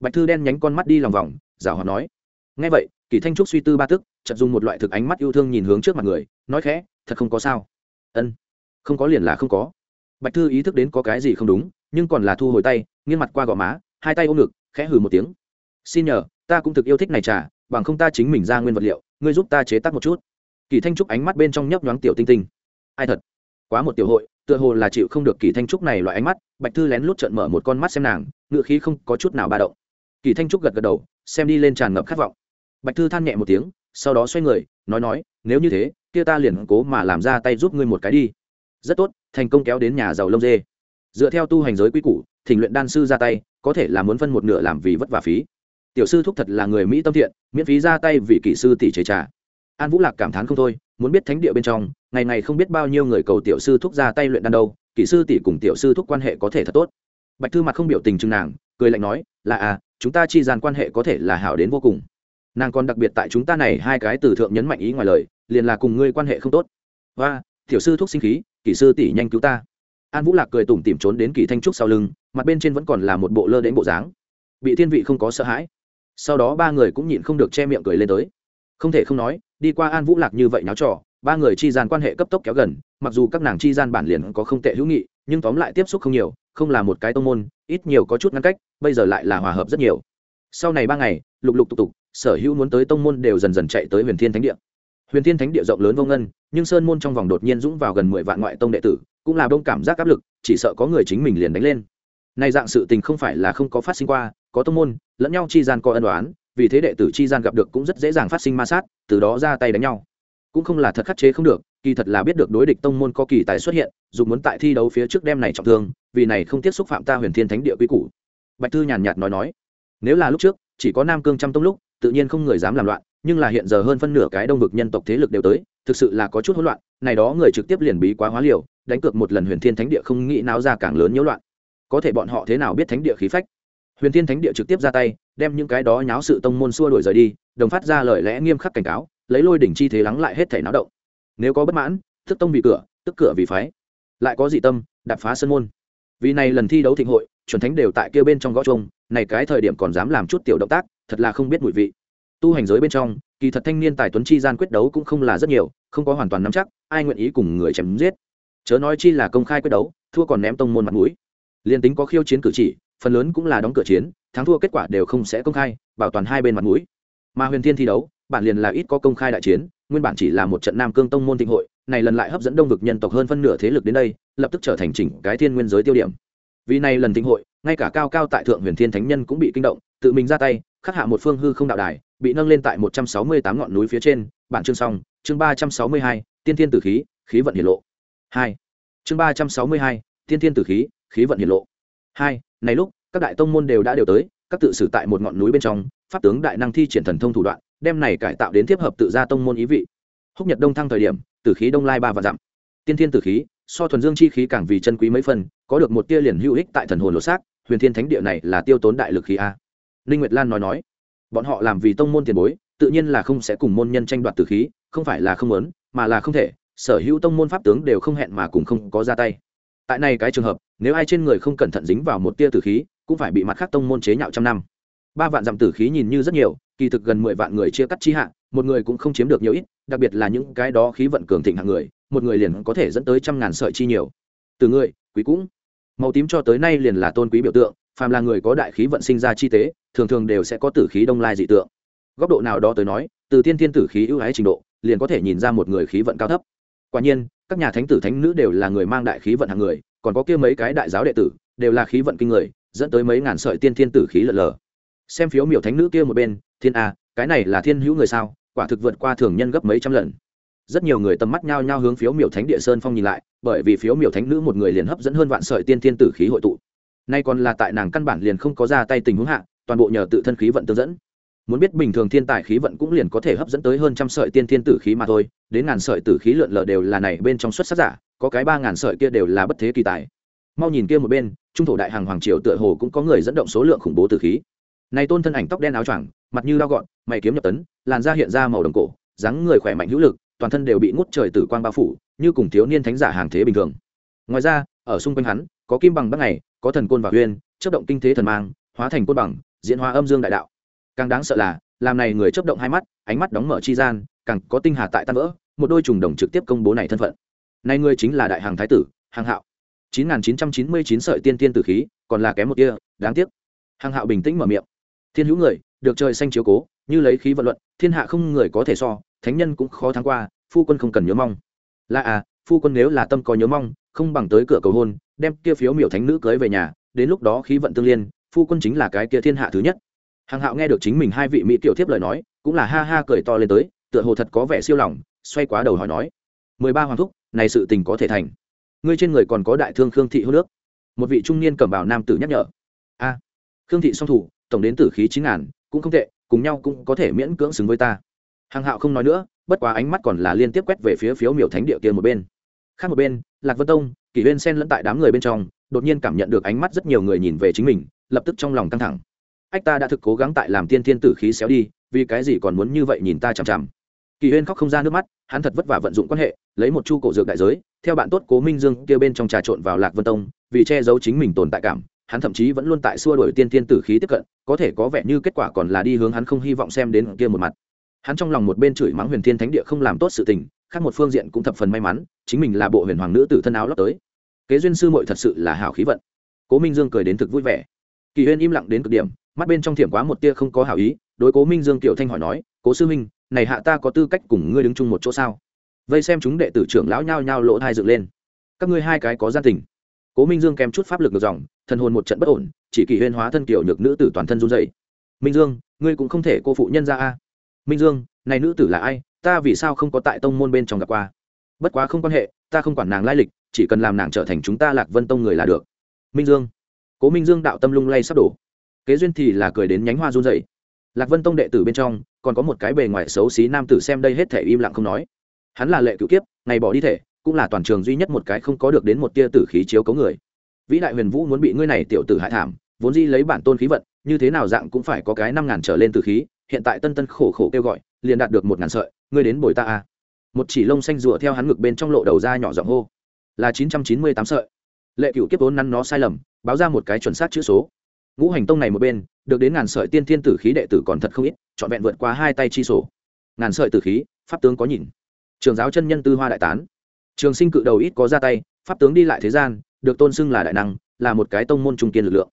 Bạch thư đen nhánh con mắt đi lòng vòng, giả hòa nói. Ngay vậy kỳ thanh trúc suy tư ba tức chật dùng một loại thực ánh mắt yêu thương nhìn hướng trước mặt người, nói khẽ, thật không có sao. Ân, không có liền là không có. Bạch thư ý thức đến có cái gì không đúng, nhưng còn là thu hồi tay, nghiêng mặt qua gò má, hai tay ôm ngực, khẽ hừ một tiếng. Xin nhờ, ta cũng thực yêu thích này trà, bằng không ta chính mình ra nguyên vật liệu, ngươi giúp ta chế tác một chút kỳ thanh trúc ánh mắt bên trong nhấp nhoáng tiểu tinh tinh. Ai thật? Quá một tiểu hội, tựa hồ là chịu không được kỳ thanh trúc này loại ánh mắt, bạch thư lén lút trợn mở một con mắt xem nàng ngựa khí không có chút nào ba động. Kỳ thanh trúc gật gật đầu, xem đi lên tràn ngập khát vọng. Bạch thư than nhẹ một tiếng, sau đó xoay người, nói nói, nếu như thế, kia ta liền cố mà làm ra tay giúp ngươi một cái đi. Rất tốt, thành công kéo đến nhà giàu lông dê. Dựa theo tu hành giới quy củ, thỉnh luyện đan sư ra tay, có thể là muốn phân một nửa làm vì vất vả phí. Tiểu sư thúc thật là người mỹ tâm thiện, miễn phí ra tay vì kỹ sư tỷ chế trà an vũ lạc cảm thán không thôi, muốn biết thánh địa bên trong, ngày ngày không biết bao nhiêu người cầu tiểu sư thúc ra tay luyện đan đâu kỹ sư tỷ cùng tiểu sư thúc quan hệ có thể thật tốt. Bạch thư mặt không biểu tình chừng nàng, cười lạnh nói, là à chúng ta chi gian quan hệ có thể là hảo đến vô cùng. Nàng còn đặc biệt tại chúng ta này hai cái từ thượng nhấn mạnh ý ngoài lời, liền là cùng ngươi quan hệ không tốt. Và tiểu sư thúc sinh khí kỹ sư tỷ nhanh cứu ta. An vũ lạc cười tủm tìm trốn đến kỳ thanh trúc sau lưng, mặt bên trên vẫn còn là một bộ lơ đến bộ dáng. Bị thiên vị không có sợ hãi. Sau đó ba người cũng nhịn không được che miệng cười lên tới không thể không nói, đi qua an vũ lạc như vậy náo trò, ba người chi gian quan hệ cấp tốc kéo gần, mặc dù các nàng chi gian bản liền có không tệ hữu nghị, nhưng tóm lại tiếp xúc không nhiều, không là một cái tông môn, ít nhiều có chút ngăn cách, bây giờ lại là hòa hợp rất nhiều. Sau này ba ngày, lục lục tục tục, sở hữu muốn tới tông môn đều dần dần chạy tới huyền thiên thánh địa. Huyền thiên thánh địa rộng lớn vô ngân, nhưng sơn môn trong vòng đột nhiên dũng vào gần mười vạn ngoại tông đệ tử, cũng là đông cảm giác áp lực, chỉ sợ có người chính mình liền đánh lên. Nay dạng sự tình không phải là không có phát sinh qua, có tông môn, lẫn nhau chi gian có ân đoán vì thế đệ tử chi gian gặp được cũng rất dễ dàng phát sinh ma sát, từ đó ra tay đánh nhau. Cũng không là thật khắc chế không được, kỳ thật là biết được đối địch tông môn có kỳ tài xuất hiện, dù muốn tại thi đấu phía trước đêm này trọng thương, vì này không tiếp xúc phạm ta huyền thiên thánh địa quy củ. Bạch thư nhàn nhạt nói nói, nếu là lúc trước, chỉ có nam cương trăm tông lúc, tự nhiên không người dám làm loạn, nhưng là hiện giờ hơn phân nửa cái đông vực nhân tộc thế lực đều tới, thực sự là có chút hỗn loạn, này đó người trực tiếp liền bí quá hóa liều, đánh cược một lần huyền thiên thánh địa không nghĩ náo ra càng lớn nhiễu loạn. Có thể bọn họ thế nào biết thánh địa khí phách? Huyền thiên thánh địa trực tiếp ra tay, đem những cái đó nháo sự tông môn xua đuổi rời đi, đồng phát ra lời lẽ nghiêm khắc cảnh cáo, lấy lôi đỉnh chi thế lắng lại hết thể náo động. Nếu có bất mãn, tức tông vì cửa, tức cửa vì phái. Lại có dị tâm, đạp phá sân môn. Vì này lần thi đấu thịnh hội, chuẩn thánh đều tại kia bên trong gõ trông này cái thời điểm còn dám làm chút tiểu động tác, thật là không biết mùi vị. Tu hành giới bên trong, kỳ thật thanh niên tài tuấn chi gian quyết đấu cũng không là rất nhiều, không có hoàn toàn nắm chắc, ai nguyện ý cùng người chém giết. Chớ nói chi là công khai quyết đấu, thua còn ném tông môn mặt mũi. Liên tính có khiêu chiến cử chỉ phần lớn cũng là đóng cửa chiến, thắng thua kết quả đều không sẽ công khai, bảo toàn hai bên mặt mũi. Mà huyền thiên thi đấu, bản liền là ít có công khai đại chiến, nguyên bản chỉ là một trận nam cương tông môn thịnh hội, này lần lại hấp dẫn đông vực nhân tộc hơn phân nửa thế lực đến đây, lập tức trở thành chỉnh cái thiên nguyên giới tiêu điểm. Vì này lần thịnh hội, ngay cả cao cao tại thượng huyền thiên thánh nhân cũng bị kinh động, tự mình ra tay, khắc hạ một phương hư không đạo đài, bị nâng lên tại một trăm sáu mươi tám ngọn núi phía trên, bản chương xong, chương ba trăm sáu mươi hai, tiên thiên tử khí khí vận hiển lộ. Hai. Chương ba trăm sáu mươi hai, tiên thiên tử khí khí vận hiển lộ. Hai này lúc, các đại tông môn đều đã đều tới, các tự xử tại một ngọn núi bên trong, pháp tướng đại năng thi triển thần thông thủ đoạn, đem này cải tạo đến tiếp hợp tự gia tông môn ý vị. Húc nhật đông thăng thời điểm, tử khí đông lai ba và dặm. Tiên thiên tử khí, so thuần dương chi khí càng vì chân quý mấy phần, có được một tia liền hữu ích tại thần hồn lột xác, huyền thiên thánh địa này là tiêu tốn đại lực khí a. Linh nguyệt lan nói nói, bọn họ làm vì tông môn tiền bối, tự nhiên là không sẽ cùng môn nhân tranh đoạt tử khí, không phải là không muốn, mà là không thể, sở hữu tông môn pháp tướng đều không hẹn mà cùng không có ra tay. Tại này cái trường hợp nếu ai trên người không cẩn thận dính vào một tia tử khí, cũng phải bị mặt khác tông môn chế nhạo trăm năm. Ba vạn dặm tử khí nhìn như rất nhiều, kỳ thực gần mười vạn người chia cắt chi hạ, một người cũng không chiếm được nhiều ít, đặc biệt là những cái đó khí vận cường thịnh hạng người, một người liền có thể dẫn tới trăm ngàn sợi chi nhiều. Từ người quý cũng. Màu tím cho tới nay liền là tôn quý biểu tượng, phàm là người có đại khí vận sinh ra chi tế, thường thường đều sẽ có tử khí đông lai dị tượng. Góc độ nào đó tới nói, từ tiên thiên tử khí ưu ái trình độ, liền có thể nhìn ra một người khí vận cao thấp. Quả nhiên, các nhà thánh tử thánh nữ đều là người mang đại khí vận hàng người còn có kia mấy cái đại giáo đệ tử, đều là khí vận kinh người, dẫn tới mấy ngàn sợi tiên thiên tử khí lợn lờ. Xem phiếu miểu thánh nữ kia một bên, thiên a, cái này là thiên hữu người sao? Quả thực vượt qua thường nhân gấp mấy trăm lần. Rất nhiều người tầm mắt nhao nhao hướng phiếu miểu thánh địa sơn phong nhìn lại, bởi vì phiếu miểu thánh nữ một người liền hấp dẫn hơn vạn sợi tiên thiên tử khí hội tụ. Nay còn là tại nàng căn bản liền không có ra tay tình huống hạ, toàn bộ nhờ tự thân khí vận tương dẫn muốn biết bình thường thiên tài khí vận cũng liền có thể hấp dẫn tới hơn trăm sợi tiên thiên tử khí mà thôi, đến ngàn sợi tử khí lượn lờ đều là này bên trong xuất sắc giả, có cái ba ngàn sợi kia đều là bất thế kỳ tài. Mau nhìn kia một bên, trung thổ đại hàng hoàng triều tựa hồ cũng có người dẫn động số lượng khủng bố tử khí. Này tôn thân ảnh tóc đen áo choàng, mặt như lao gọn, mày kiếm nhập tấn, làn da hiện ra màu đồng cổ, dáng người khỏe mạnh hữu lực, toàn thân đều bị ngút trời tử quang bao phủ, như cùng thiếu niên thánh giả hàng thế bình thường. Ngoài ra, ở xung quanh hắn, có kim bằng bắc này có thần côn và huyên chất động kinh thế thần mang, hóa thành côn bằng, diễn hóa âm dương đại đạo càng đáng sợ là, làm này người chấp động hai mắt, ánh mắt đóng mở chi gian, càng có tinh hà tại tan vỡ, một đôi trùng đồng trực tiếp công bố này thân phận. Này người chính là đại hàng thái tử, hàng hạo. chín nghìn chín trăm chín mươi chín sợi tiên tiên tử khí, còn là kém một kia, đáng tiếc. Hàng hạo bình tĩnh mở miệng. Thiên hữu người, được trời xanh chiếu cố, như lấy khí vận luận, thiên hạ không người có thể so, thánh nhân cũng khó thắng qua, phu quân không cần nhớ mong. Là à phu quân nếu là tâm có nhớ mong, không bằng tới cửa cầu hôn, đem kia phiếu miểu thánh nữ cưới về nhà, đến lúc đó khí vận tương liên, phu quân chính là cái kia thiên hạ thứ nhất hàng hạo nghe được chính mình hai vị mỹ tiểu thiếp lời nói, cũng là ha ha cười to lên tới, tựa hồ thật có vẻ siêu lòng, xoay quá đầu hỏi nói, mười ba hoàng thúc, này sự tình có thể thành. Ngươi trên người còn có đại thương khương thị hô nước một vị trung niên cẩm bảo nam tử nhắc nhở, a, khương thị song thủ, tổng đến tử khí chín ngàn, cũng không tệ, cùng nhau cũng có thể miễn cưỡng xứng với ta. Hàng hạo không nói nữa, bất quá ánh mắt còn là liên tiếp quét về phía phiếu miểu thánh địa kia một bên. Khác một bên, lạc vân tông, kỷ huyên sen lẫn tại đám người bên trong, đột nhiên cảm nhận được ánh mắt rất nhiều người nhìn về chính mình, lập tức trong lòng căng thẳng ách ta đã thực cố gắng tại làm tiên thiên tử khí xéo đi, vì cái gì còn muốn như vậy nhìn ta chằm chằm? Kỳ huyên khóc không ra nước mắt, hắn thật vất vả vận dụng quan hệ, lấy một chu cổ dược đại giới, theo bạn tốt cố minh dương kia bên trong trà trộn vào lạc vân tông, vì che giấu chính mình tồn tại cảm, hắn thậm chí vẫn luôn tại xua đổi tiên thiên tử khí tiếp cận, có thể có vẻ như kết quả còn là đi hướng hắn không hy vọng xem đến kia một mặt. Hắn trong lòng một bên chửi mắng huyền thiên thánh địa không làm tốt sự tình, khác một phương diện cũng thập phần may mắn, chính mình là bộ huyền hoàng nữ tử thân áo lót tới. Kế duyên sư muội thật sự là hảo khí vận. Cố minh dương cười đến thực vui vẻ. Kỳ huyên im lặng đến cực điểm mắt bên trong thiểm quá một tia không có hảo ý, đối cố minh dương tiểu thanh hỏi nói, cố sư minh này hạ ta có tư cách cùng ngươi đứng chung một chỗ sao? Vây xem chúng đệ tử trưởng lão nhao nhao lỗ thai dựng lên. Các ngươi hai cái có gian tình. Cố minh dương kèm chút pháp lực ngược dòng, thần hồn một trận bất ổn, chỉ kỳ huyên hóa thân kiểu nhược nữ tử toàn thân run dậy minh dương, ngươi cũng không thể cô phụ nhân ra a. Minh dương, này nữ tử là ai? Ta vì sao không có tại tông môn bên trong gặp qua? Bất quá không quan hệ, ta không quản nàng lai lịch, chỉ cần làm nàng trở thành chúng ta lạc vân tông người là được. Minh dương. Cố minh dương đạo tâm lung lay sắp đổ kế duyên thì là cười đến nhánh hoa run dậy lạc vân tông đệ tử bên trong, còn có một cái bề ngoài xấu xí nam tử xem đây hết thể im lặng không nói. Hắn là lệ cựu kiếp, ngày bỏ đi thể, cũng là toàn trường duy nhất một cái không có được đến một tia tử khí chiếu cấu người. Vĩ đại huyền vũ muốn bị ngươi này tiểu tử hại thảm, vốn di lấy bản tôn khí vận, như thế nào dạng cũng phải có cái năm ngàn trở lên tử khí, hiện tại tân tân khổ khổ kêu gọi, liền đạt được một ngàn sợi, ngươi đến bồi ta a một chỉ lông xanh rùa theo hắn ngực bên trong lộ đầu ra nhỏ giọng hô. Là chín trăm chín mươi tám sợi. Lệ cựu kiếp vốn năn nó sai lầm, báo ra một cái chuẩn xác chữ số ngũ hành tông này một bên, được đến ngàn sợi tiên thiên tử khí đệ tử còn thật không ít, trọn vẹn vượt qua hai tay chi sổ. Ngàn sợi tử khí, pháp tướng có nhìn. Trường giáo chân nhân tư hoa đại tán. Trường sinh cự đầu ít có ra tay, pháp tướng đi lại thế gian, được tôn xưng là đại năng, là một cái tông môn trung kiên lực lượng.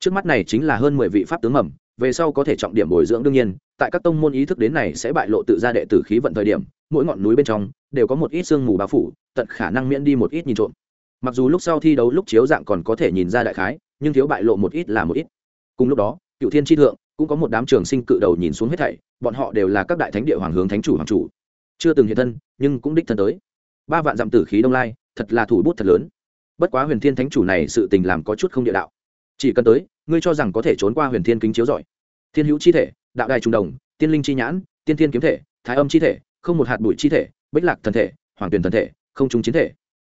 Trước mắt này chính là hơn mười vị pháp tướng mầm, về sau có thể trọng điểm bồi dưỡng đương nhiên, tại các tông môn ý thức đến này sẽ bại lộ tự ra đệ tử khí vận thời điểm, mỗi ngọn núi bên trong, đều có một ít sương mù bao phủ, tận khả năng miễn đi một ít nhìn trộm. Mặc dù lúc sau thi đấu lúc chiếu dạng còn có thể nhìn ra đại khái nhưng thiếu bại lộ một ít là một ít. Cùng lúc đó cựu thiên tri thượng cũng có một đám trường sinh cự đầu nhìn xuống hết thảy, bọn họ đều là các đại thánh địa hoàng hướng thánh chủ hoàng chủ. Chưa từng hiện thân, nhưng cũng đích thân tới. Ba vạn dặm tử khí đông lai, thật là thủ bút thật lớn. Bất quá huyền thiên thánh chủ này sự tình làm có chút không địa đạo. Chỉ cần tới, ngươi cho rằng có thể trốn qua huyền thiên kính chiếu giỏi thiên hữu chi thể, đạo đài trung đồng, tiên linh chi nhãn, tiên thiên kiếm thể, thái âm chi thể, không một hạt bụi chi thể, bích lạc thần thể, hoàng tuyển thần thể, không trung chiến thể.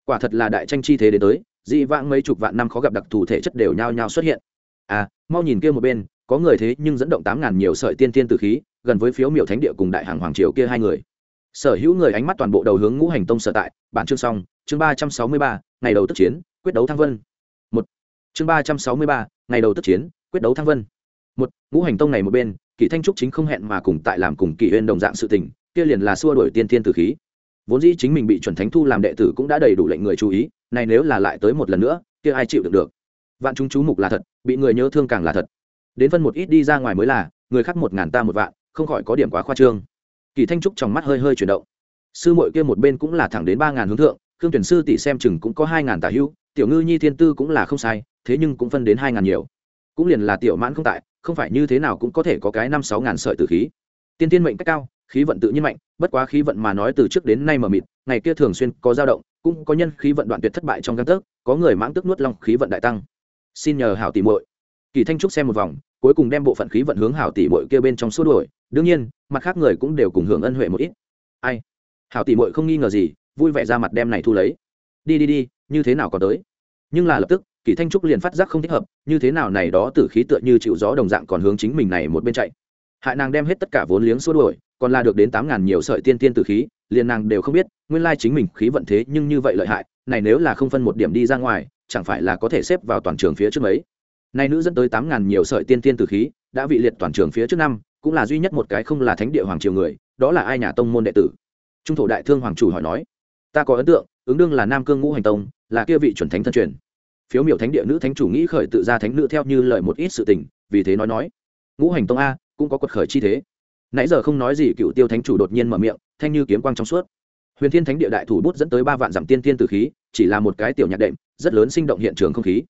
Quả thật là đại tranh chi thế đến tới dị vãng mấy chục vạn năm khó gặp đặc thù thể chất đều nhao nhao xuất hiện. À mau nhìn kia một bên, có người thế nhưng dẫn động tám ngàn nhiều sợi tiên tiên tử khí, gần với phiếu miểu thánh địa cùng đại hàng hoàng triều kia hai người. Sở hữu người ánh mắt toàn bộ đầu hướng ngũ hành tông sở tại, bản chương xong, chương ba trăm sáu mươi ba, ngày đầu tức chiến, quyết đấu thăng vân. Một. Chương ba trăm sáu mươi ba, ngày đầu tức chiến, quyết đấu thăng vân. Một, ngũ hành tông này một bên, kỷ thanh trúc chính không hẹn mà cùng tại làm cùng kỷ huyên đồng dạng sự tình, kia liền là xua đổi tiên thiên tử khí vốn dĩ chính mình bị chuẩn thánh thu làm đệ tử cũng đã đầy đủ lệnh người chú ý, này nếu là lại tới một lần nữa, kia ai chịu được được? Vạn chúng chú mục là thật, bị người nhớ thương càng là thật. Đến phân một ít đi ra ngoài mới là, người khác một ngàn ta một vạn, không khỏi có điểm quá khoa trương. Kỳ thanh trúc trong mắt hơi hơi chuyển động. Sư muội kia một bên cũng là thẳng đến ba ngàn hướng thượng, khương tuyển sư tỷ xem chừng cũng có hai ngàn tả hữu, tiểu ngư nhi thiên tư cũng là không sai, thế nhưng cũng phân đến hai ngàn nhiều. Cũng liền là tiểu mãn không tại, không phải như thế nào cũng có thể có cái năm sáu ngàn sợi tử khí. Tiên tiên mệnh cách cao khí vận tự nhiên mạnh, bất quá khí vận mà nói từ trước đến nay mờ mịt, ngày kia thường xuyên có dao động, cũng có nhân khí vận đoạn tuyệt thất bại trong căn tấc, có người mãng tức nuốt long khí vận đại tăng. Xin nhờ hảo tỷ muội. Kỳ thanh trúc xem một vòng, cuối cùng đem bộ phận khí vận hướng hảo tỷ muội kia bên trong xua đuổi, đương nhiên, mặt khác người cũng đều cùng hưởng ân huệ một ít. Ai? Hảo tỷ muội không nghi ngờ gì, vui vẻ ra mặt đem này thu lấy. Đi đi đi, như thế nào còn tới? Nhưng là lập tức, kỳ thanh trúc liền phát giác không thích hợp, như thế nào này đó tử khí tựa như chịu gió đồng dạng còn hướng chính mình này một bên chạy hại nàng đem hết tất cả vốn liếng xua đuổi, còn là được đến tám ngàn nhiều sợi tiên tiên tử khí, liền nàng đều không biết, nguyên lai chính mình khí vận thế nhưng như vậy lợi hại, này nếu là không phân một điểm đi ra ngoài, chẳng phải là có thể xếp vào toàn trường phía trước mấy? Nay nữ dẫn tới tám ngàn nhiều sợi tiên tiên tử khí, đã vị liệt toàn trường phía trước năm, cũng là duy nhất một cái không là thánh địa hoàng triều người, đó là ai nhà tông môn đệ tử? Trung thổ đại thương hoàng chủ hỏi nói. Ta có ấn tượng, ứng đương là nam cương ngũ hành tông, là kia vị chuẩn thánh thân truyền. Phiếu miểu thánh địa nữ thánh chủ nghĩ khởi tự ra thánh nữ theo như lời một ít sự tình, vì thế nói nói. Ngũ hành tông a cũng có quật khởi chi thế. Nãy giờ không nói gì, cựu tiêu thánh chủ đột nhiên mở miệng, thanh như kiếm quang trong suốt. Huyền thiên thánh địa đại thủ bút dẫn tới ba vạn dặm tiên tiên tử khí, chỉ là một cái tiểu nhạc đệm, rất lớn sinh động hiện trường không khí.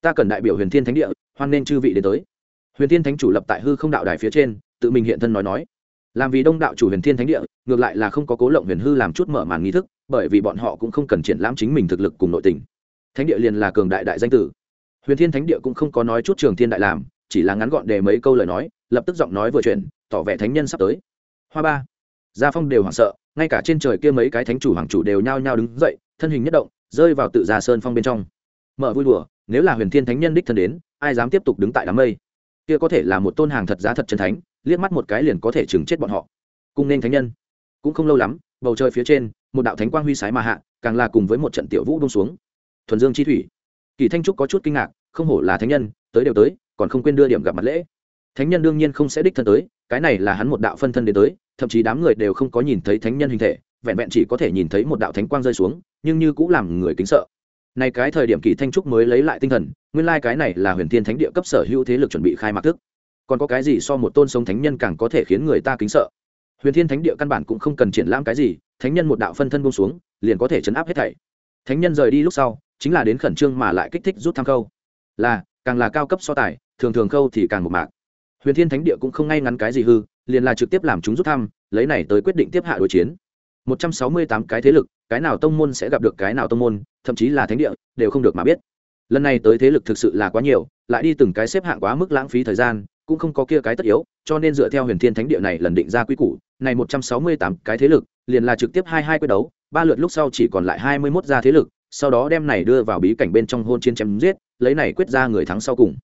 Ta cần đại biểu huyền thiên thánh địa, hoan nên chư vị đến tới. Huyền thiên thánh chủ lập tại hư không đạo đài phía trên, tự mình hiện thân nói nói. Làm vì đông đạo chủ huyền thiên thánh địa, ngược lại là không có cố lộng huyền hư làm chút mở màn nghi thức, bởi vì bọn họ cũng không cần triển lãm chính mình thực lực cùng nội tình. Thánh địa liền là cường đại đại danh tử. Huyền thiên thánh địa cũng không có nói chút trường thiên đại làm, chỉ là ngắn gọn đề mấy câu lời nói lập tức giọng nói vừa chuyển, tỏ vẻ thánh nhân sắp tới. Hoa ba. Gia phong đều hoảng sợ, ngay cả trên trời kia mấy cái thánh chủ hoàng chủ đều nhao nhao đứng dậy, thân hình nhất động, rơi vào tự gia sơn phong bên trong. Mở vui đùa, nếu là huyền thiên thánh nhân đích thân đến, ai dám tiếp tục đứng tại đám mây? Kia có thể là một tôn hàng thật giá thật chân thánh, liếc mắt một cái liền có thể chừng chết bọn họ. Cùng nên thánh nhân. Cũng không lâu lắm, bầu trời phía trên, một đạo thánh quang huy sái mà hạ, càng là cùng với một trận tiểu vũ đông xuống. Thuần dương chi thủy. Kỳ thanh trúc có chút kinh ngạc, không hổ là thánh nhân, tới đều tới, còn không quên đưa điểm gặp mặt lễ thánh nhân đương nhiên không sẽ đích thân tới, cái này là hắn một đạo phân thân đến tới, thậm chí đám người đều không có nhìn thấy thánh nhân hình thể, vẹn vẹn chỉ có thể nhìn thấy một đạo thánh quang rơi xuống, nhưng như cũng làm người kính sợ. Này cái thời điểm kỳ thanh trúc mới lấy lại tinh thần, nguyên lai cái này là huyền thiên thánh địa cấp sở hữu thế lực chuẩn bị khai mạc thức. Còn có cái gì so một tôn sống thánh nhân càng có thể khiến người ta kính sợ? Huyền thiên thánh địa căn bản cũng không cần triển lãm cái gì, thánh nhân một đạo phân thân bông xuống, liền có thể chấn áp hết thảy. Thánh nhân rời đi lúc sau, chính là đến khẩn trương mà lại kích thích rút tham khâu. Là, càng là cao cấp so tài, thường thường khâu thì càng một mạc huyền thiên thánh địa cũng không ngay ngắn cái gì hư, liền là trực tiếp làm chúng rút thăm, lấy này tới quyết định tiếp hạ đối chiến. Một trăm sáu mươi tám cái thế lực, cái nào tông môn sẽ gặp được cái nào tông môn, thậm chí là thánh địa, đều không được mà biết. Lần này tới thế lực thực sự là quá nhiều, lại đi từng cái xếp hạng quá mức lãng phí thời gian, cũng không có kia cái tất yếu, cho nên dựa theo huyền thiên thánh địa này lần định ra quy củ, này một trăm sáu mươi tám cái thế lực, liền là trực tiếp hai hai quyết đấu, ba lượt lúc sau chỉ còn lại hai mươi 21 gia thế lực, sau đó đem này đưa vào bí cảnh bên trong hôn chiến chém giết, lấy này quyết ra người thắng sau cùng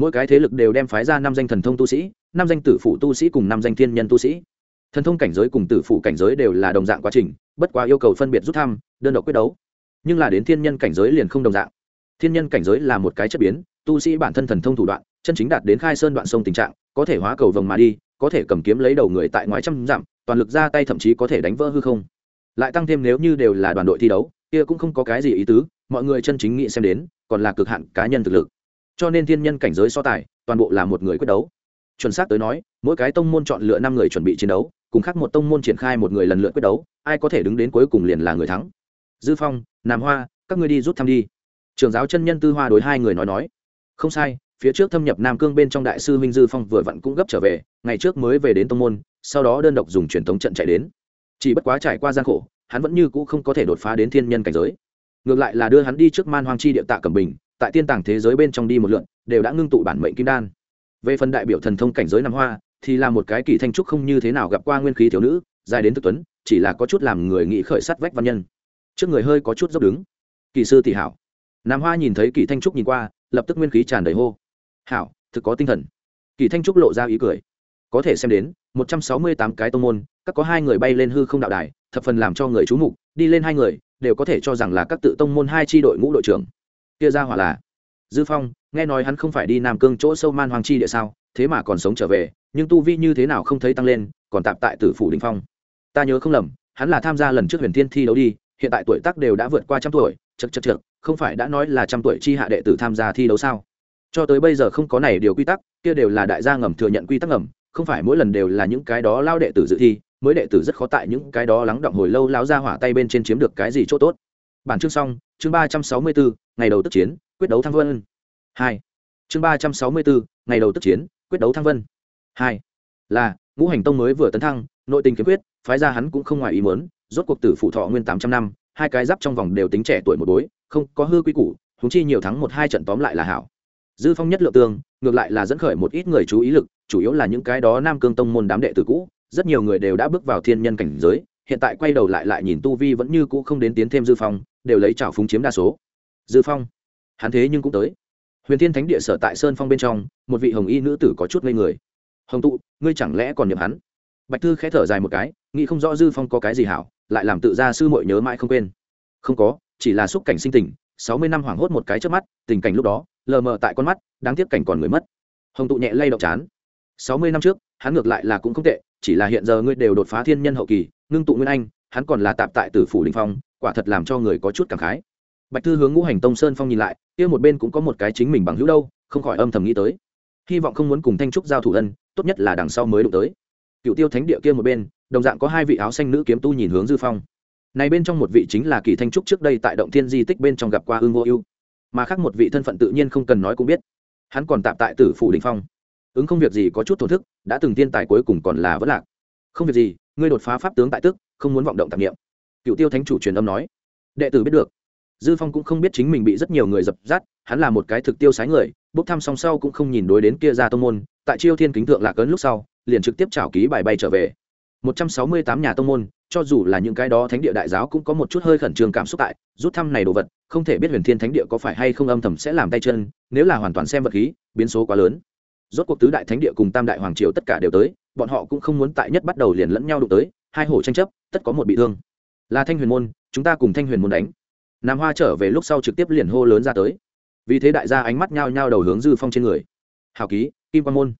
mỗi cái thế lực đều đem phái ra năm danh thần thông tu sĩ, năm danh tử phụ tu sĩ cùng năm danh thiên nhân tu sĩ. Thần thông cảnh giới cùng tử phụ cảnh giới đều là đồng dạng quá trình, bất quá yêu cầu phân biệt rút thăm, đơn độc quyết đấu. Nhưng là đến thiên nhân cảnh giới liền không đồng dạng. Thiên nhân cảnh giới là một cái chất biến, tu sĩ bản thân thần thông thủ đoạn, chân chính đạt đến khai sơn đoạn sông tình trạng, có thể hóa cầu vồng mà đi, có thể cầm kiếm lấy đầu người tại ngoài trăm dặm, toàn lực ra tay thậm chí có thể đánh vỡ hư không. Lại tăng thêm nếu như đều là đoàn đội thi đấu, kia cũng không có cái gì ý tứ, mọi người chân chính nghĩ xem đến, còn là cực hạn cá nhân thực lực cho nên thiên nhân cảnh giới so tài, toàn bộ là một người quyết đấu. Chuẩn xác tới nói, mỗi cái tông môn chọn lựa năm người chuẩn bị chiến đấu, cùng khác một tông môn triển khai một người lần lượt quyết đấu, ai có thể đứng đến cuối cùng liền là người thắng. Dư phong, nam hoa, các ngươi đi rút thăm đi. Trường giáo chân nhân tư hoa đối hai người nói nói. Không sai, phía trước thâm nhập nam cương bên trong đại sư minh dư phong vừa vặn cũng gấp trở về, ngày trước mới về đến tông môn, sau đó đơn độc dùng truyền thống trận chạy đến. Chỉ bất quá trải qua gian khổ, hắn vẫn như cũ không có thể đột phá đến thiên nhân cảnh giới. Ngược lại là đưa hắn đi trước man hoang chi địa tạ cẩm bình tại tiên tàng thế giới bên trong đi một lượn, đều đã ngưng tụ bản mệnh kim đan. Về phần đại biểu thần thông cảnh giới nam hoa, thì là một cái kỳ thanh trúc không như thế nào gặp qua nguyên khí thiếu nữ, dài đến thực tuấn, chỉ là có chút làm người nghĩ khởi sắt vách văn nhân. Trước người hơi có chút dốc đứng. Kỳ sư tỷ hảo. Nam hoa nhìn thấy kỳ thanh trúc nhìn qua, lập tức nguyên khí tràn đầy hô. Hảo, thực có tinh thần. Kỳ thanh trúc lộ ra ý cười. Có thể xem đến, một trăm sáu mươi tám cái tông môn, các có hai người bay lên hư không đạo đài, thập phần làm cho người chú mục, đi lên hai người, đều có thể cho rằng là các tự tông môn hai tri đội ngũ đội trưởng kia ra hỏa là dư phong, nghe nói hắn không phải đi nam cương chỗ sâu man hoàng chi địa sao, thế mà còn sống trở về, nhưng tu vi như thế nào không thấy tăng lên, còn tạm tại tử phủ đình phong. Ta nhớ không lầm, hắn là tham gia lần trước huyền thiên thi đấu đi, hiện tại tuổi tác đều đã vượt qua trăm tuổi chật chật chật không phải đã nói là trăm tuổi chi hạ đệ tử tham gia thi đấu sao? Cho tới bây giờ không có này điều quy tắc, kia đều là đại gia ngầm thừa nhận quy tắc ngầm, không phải mỗi lần đều là những cái đó lao đệ tử dự thi mới đệ tử rất khó tại những cái đó lắng động hồi lâu lao ra hỏa tay bên trên chiếm được cái gì chỗ tốt. Bản chương xong chương ba trăm sáu mươi bốn ngày đầu tức chiến, quyết đấu thăng vân. Hai. Chương ba trăm sáu mươi bốn ngày đầu tức chiến, quyết đấu thăng vân. Hai. Là, ngũ hành tông mới vừa tấn thăng, nội tình kiếm quyết, phái ra hắn cũng không ngoài ý muốn, rốt cuộc tử phụ thọ nguyên tám trăm năm, hai cái giáp trong vòng đều tính trẻ tuổi một bối, không có hư quy củ húng chi nhiều thắng một hai trận tóm lại là hảo. Dư phong nhất lượng tương, ngược lại là dẫn khởi một ít người chú ý lực, chủ yếu là những cái đó nam cương tông môn đám đệ tử cũ, rất nhiều người đều đã bước vào thiên nhân cảnh giới, hiện tại quay đầu lại lại nhìn tu vi vẫn như cũ không đến tiến thêm dư phong đều lấy trào phúng chiếm đa số. Dư phong, hắn thế nhưng cũng tới. Huyền thiên thánh địa sở tại sơn phong bên trong, một vị hồng y nữ tử có chút ngây người. Hồng tụ, ngươi chẳng lẽ còn niệm hắn? Bạch thư khẽ thở dài một cái, nghĩ không rõ dư phong có cái gì hảo, lại làm tự ra sư mội nhớ mãi không quên. Không có, chỉ là xúc cảnh sinh tình, sáu mươi năm hoảng hốt một cái trước mắt, tình cảnh lúc đó, lờ mờ tại con mắt, đáng tiếc cảnh còn người mất. Hồng tụ nhẹ lay động chán. Sáu mươi năm trước, hắn ngược lại là cũng không tệ, chỉ là hiện giờ ngươi đều đột phá thiên nhân hậu kỳ, ngưng tụ nguyên anh, hắn còn là tạp tại tử phủ Linh phong quả thật làm cho người có chút cảm khái. Bạch thư hướng ngũ hành tông sơn phong nhìn lại, kia một bên cũng có một cái chính mình bằng hữu đâu, không khỏi âm thầm nghĩ tới. Hy vọng không muốn cùng thanh trúc giao thủ ân, tốt nhất là đằng sau mới đụng tới. Cựu tiêu thánh địa kia một bên, đồng dạng có hai vị áo xanh nữ kiếm tu nhìn hướng dư phong. Này bên trong một vị chính là kỳ thanh trúc trước đây tại động thiên di tích bên trong gặp qua ương vô ưu. Mà khác một vị thân phận tự nhiên không cần nói cũng biết. Hắn còn tạm tại tử phủ đình phong. Ứng không việc gì có chút thổn thức, đã từng tiên tài cuối cùng còn là vất lạc. Không việc gì, ngươi đột phá pháp tướng tại tức, không muốn vọng động tạp nghiệm cựu tiêu thánh chủ truyền âm nói, đệ tử biết được, dư phong cũng không biết chính mình bị rất nhiều người dập dắt, hắn là một cái thực tiêu sái người, bốc thăm song sau cũng không nhìn đối đến kia ra tông môn, tại chiêu thiên kính thượng lạc ấn lúc sau, liền trực tiếp trảo ký bài bay trở về. Một trăm sáu mươi tám nhà tông môn, cho dù là những cái đó thánh địa đại giáo cũng có một chút hơi khẩn trương cảm xúc tại, rút thăm này đồ vật, không thể biết huyền thiên thánh địa có phải hay không âm thầm sẽ làm tay chân, nếu là hoàn toàn xem vật khí, biến số quá lớn. Rốt cuộc tứ đại thánh địa cùng tam đại hoàng triều tất cả đều tới, bọn họ cũng không muốn tại nhất bắt đầu liền lẫn nhau đụng tới, hai hổ tranh chấp, tất có một bị thương là thanh huyền môn, chúng ta cùng thanh huyền môn đánh. Nam hoa trở về lúc sau trực tiếp liền hô lớn ra tới. Vì thế đại gia ánh mắt nhao nhao đầu hướng dư phong trên người. Hào ký, kim quan môn.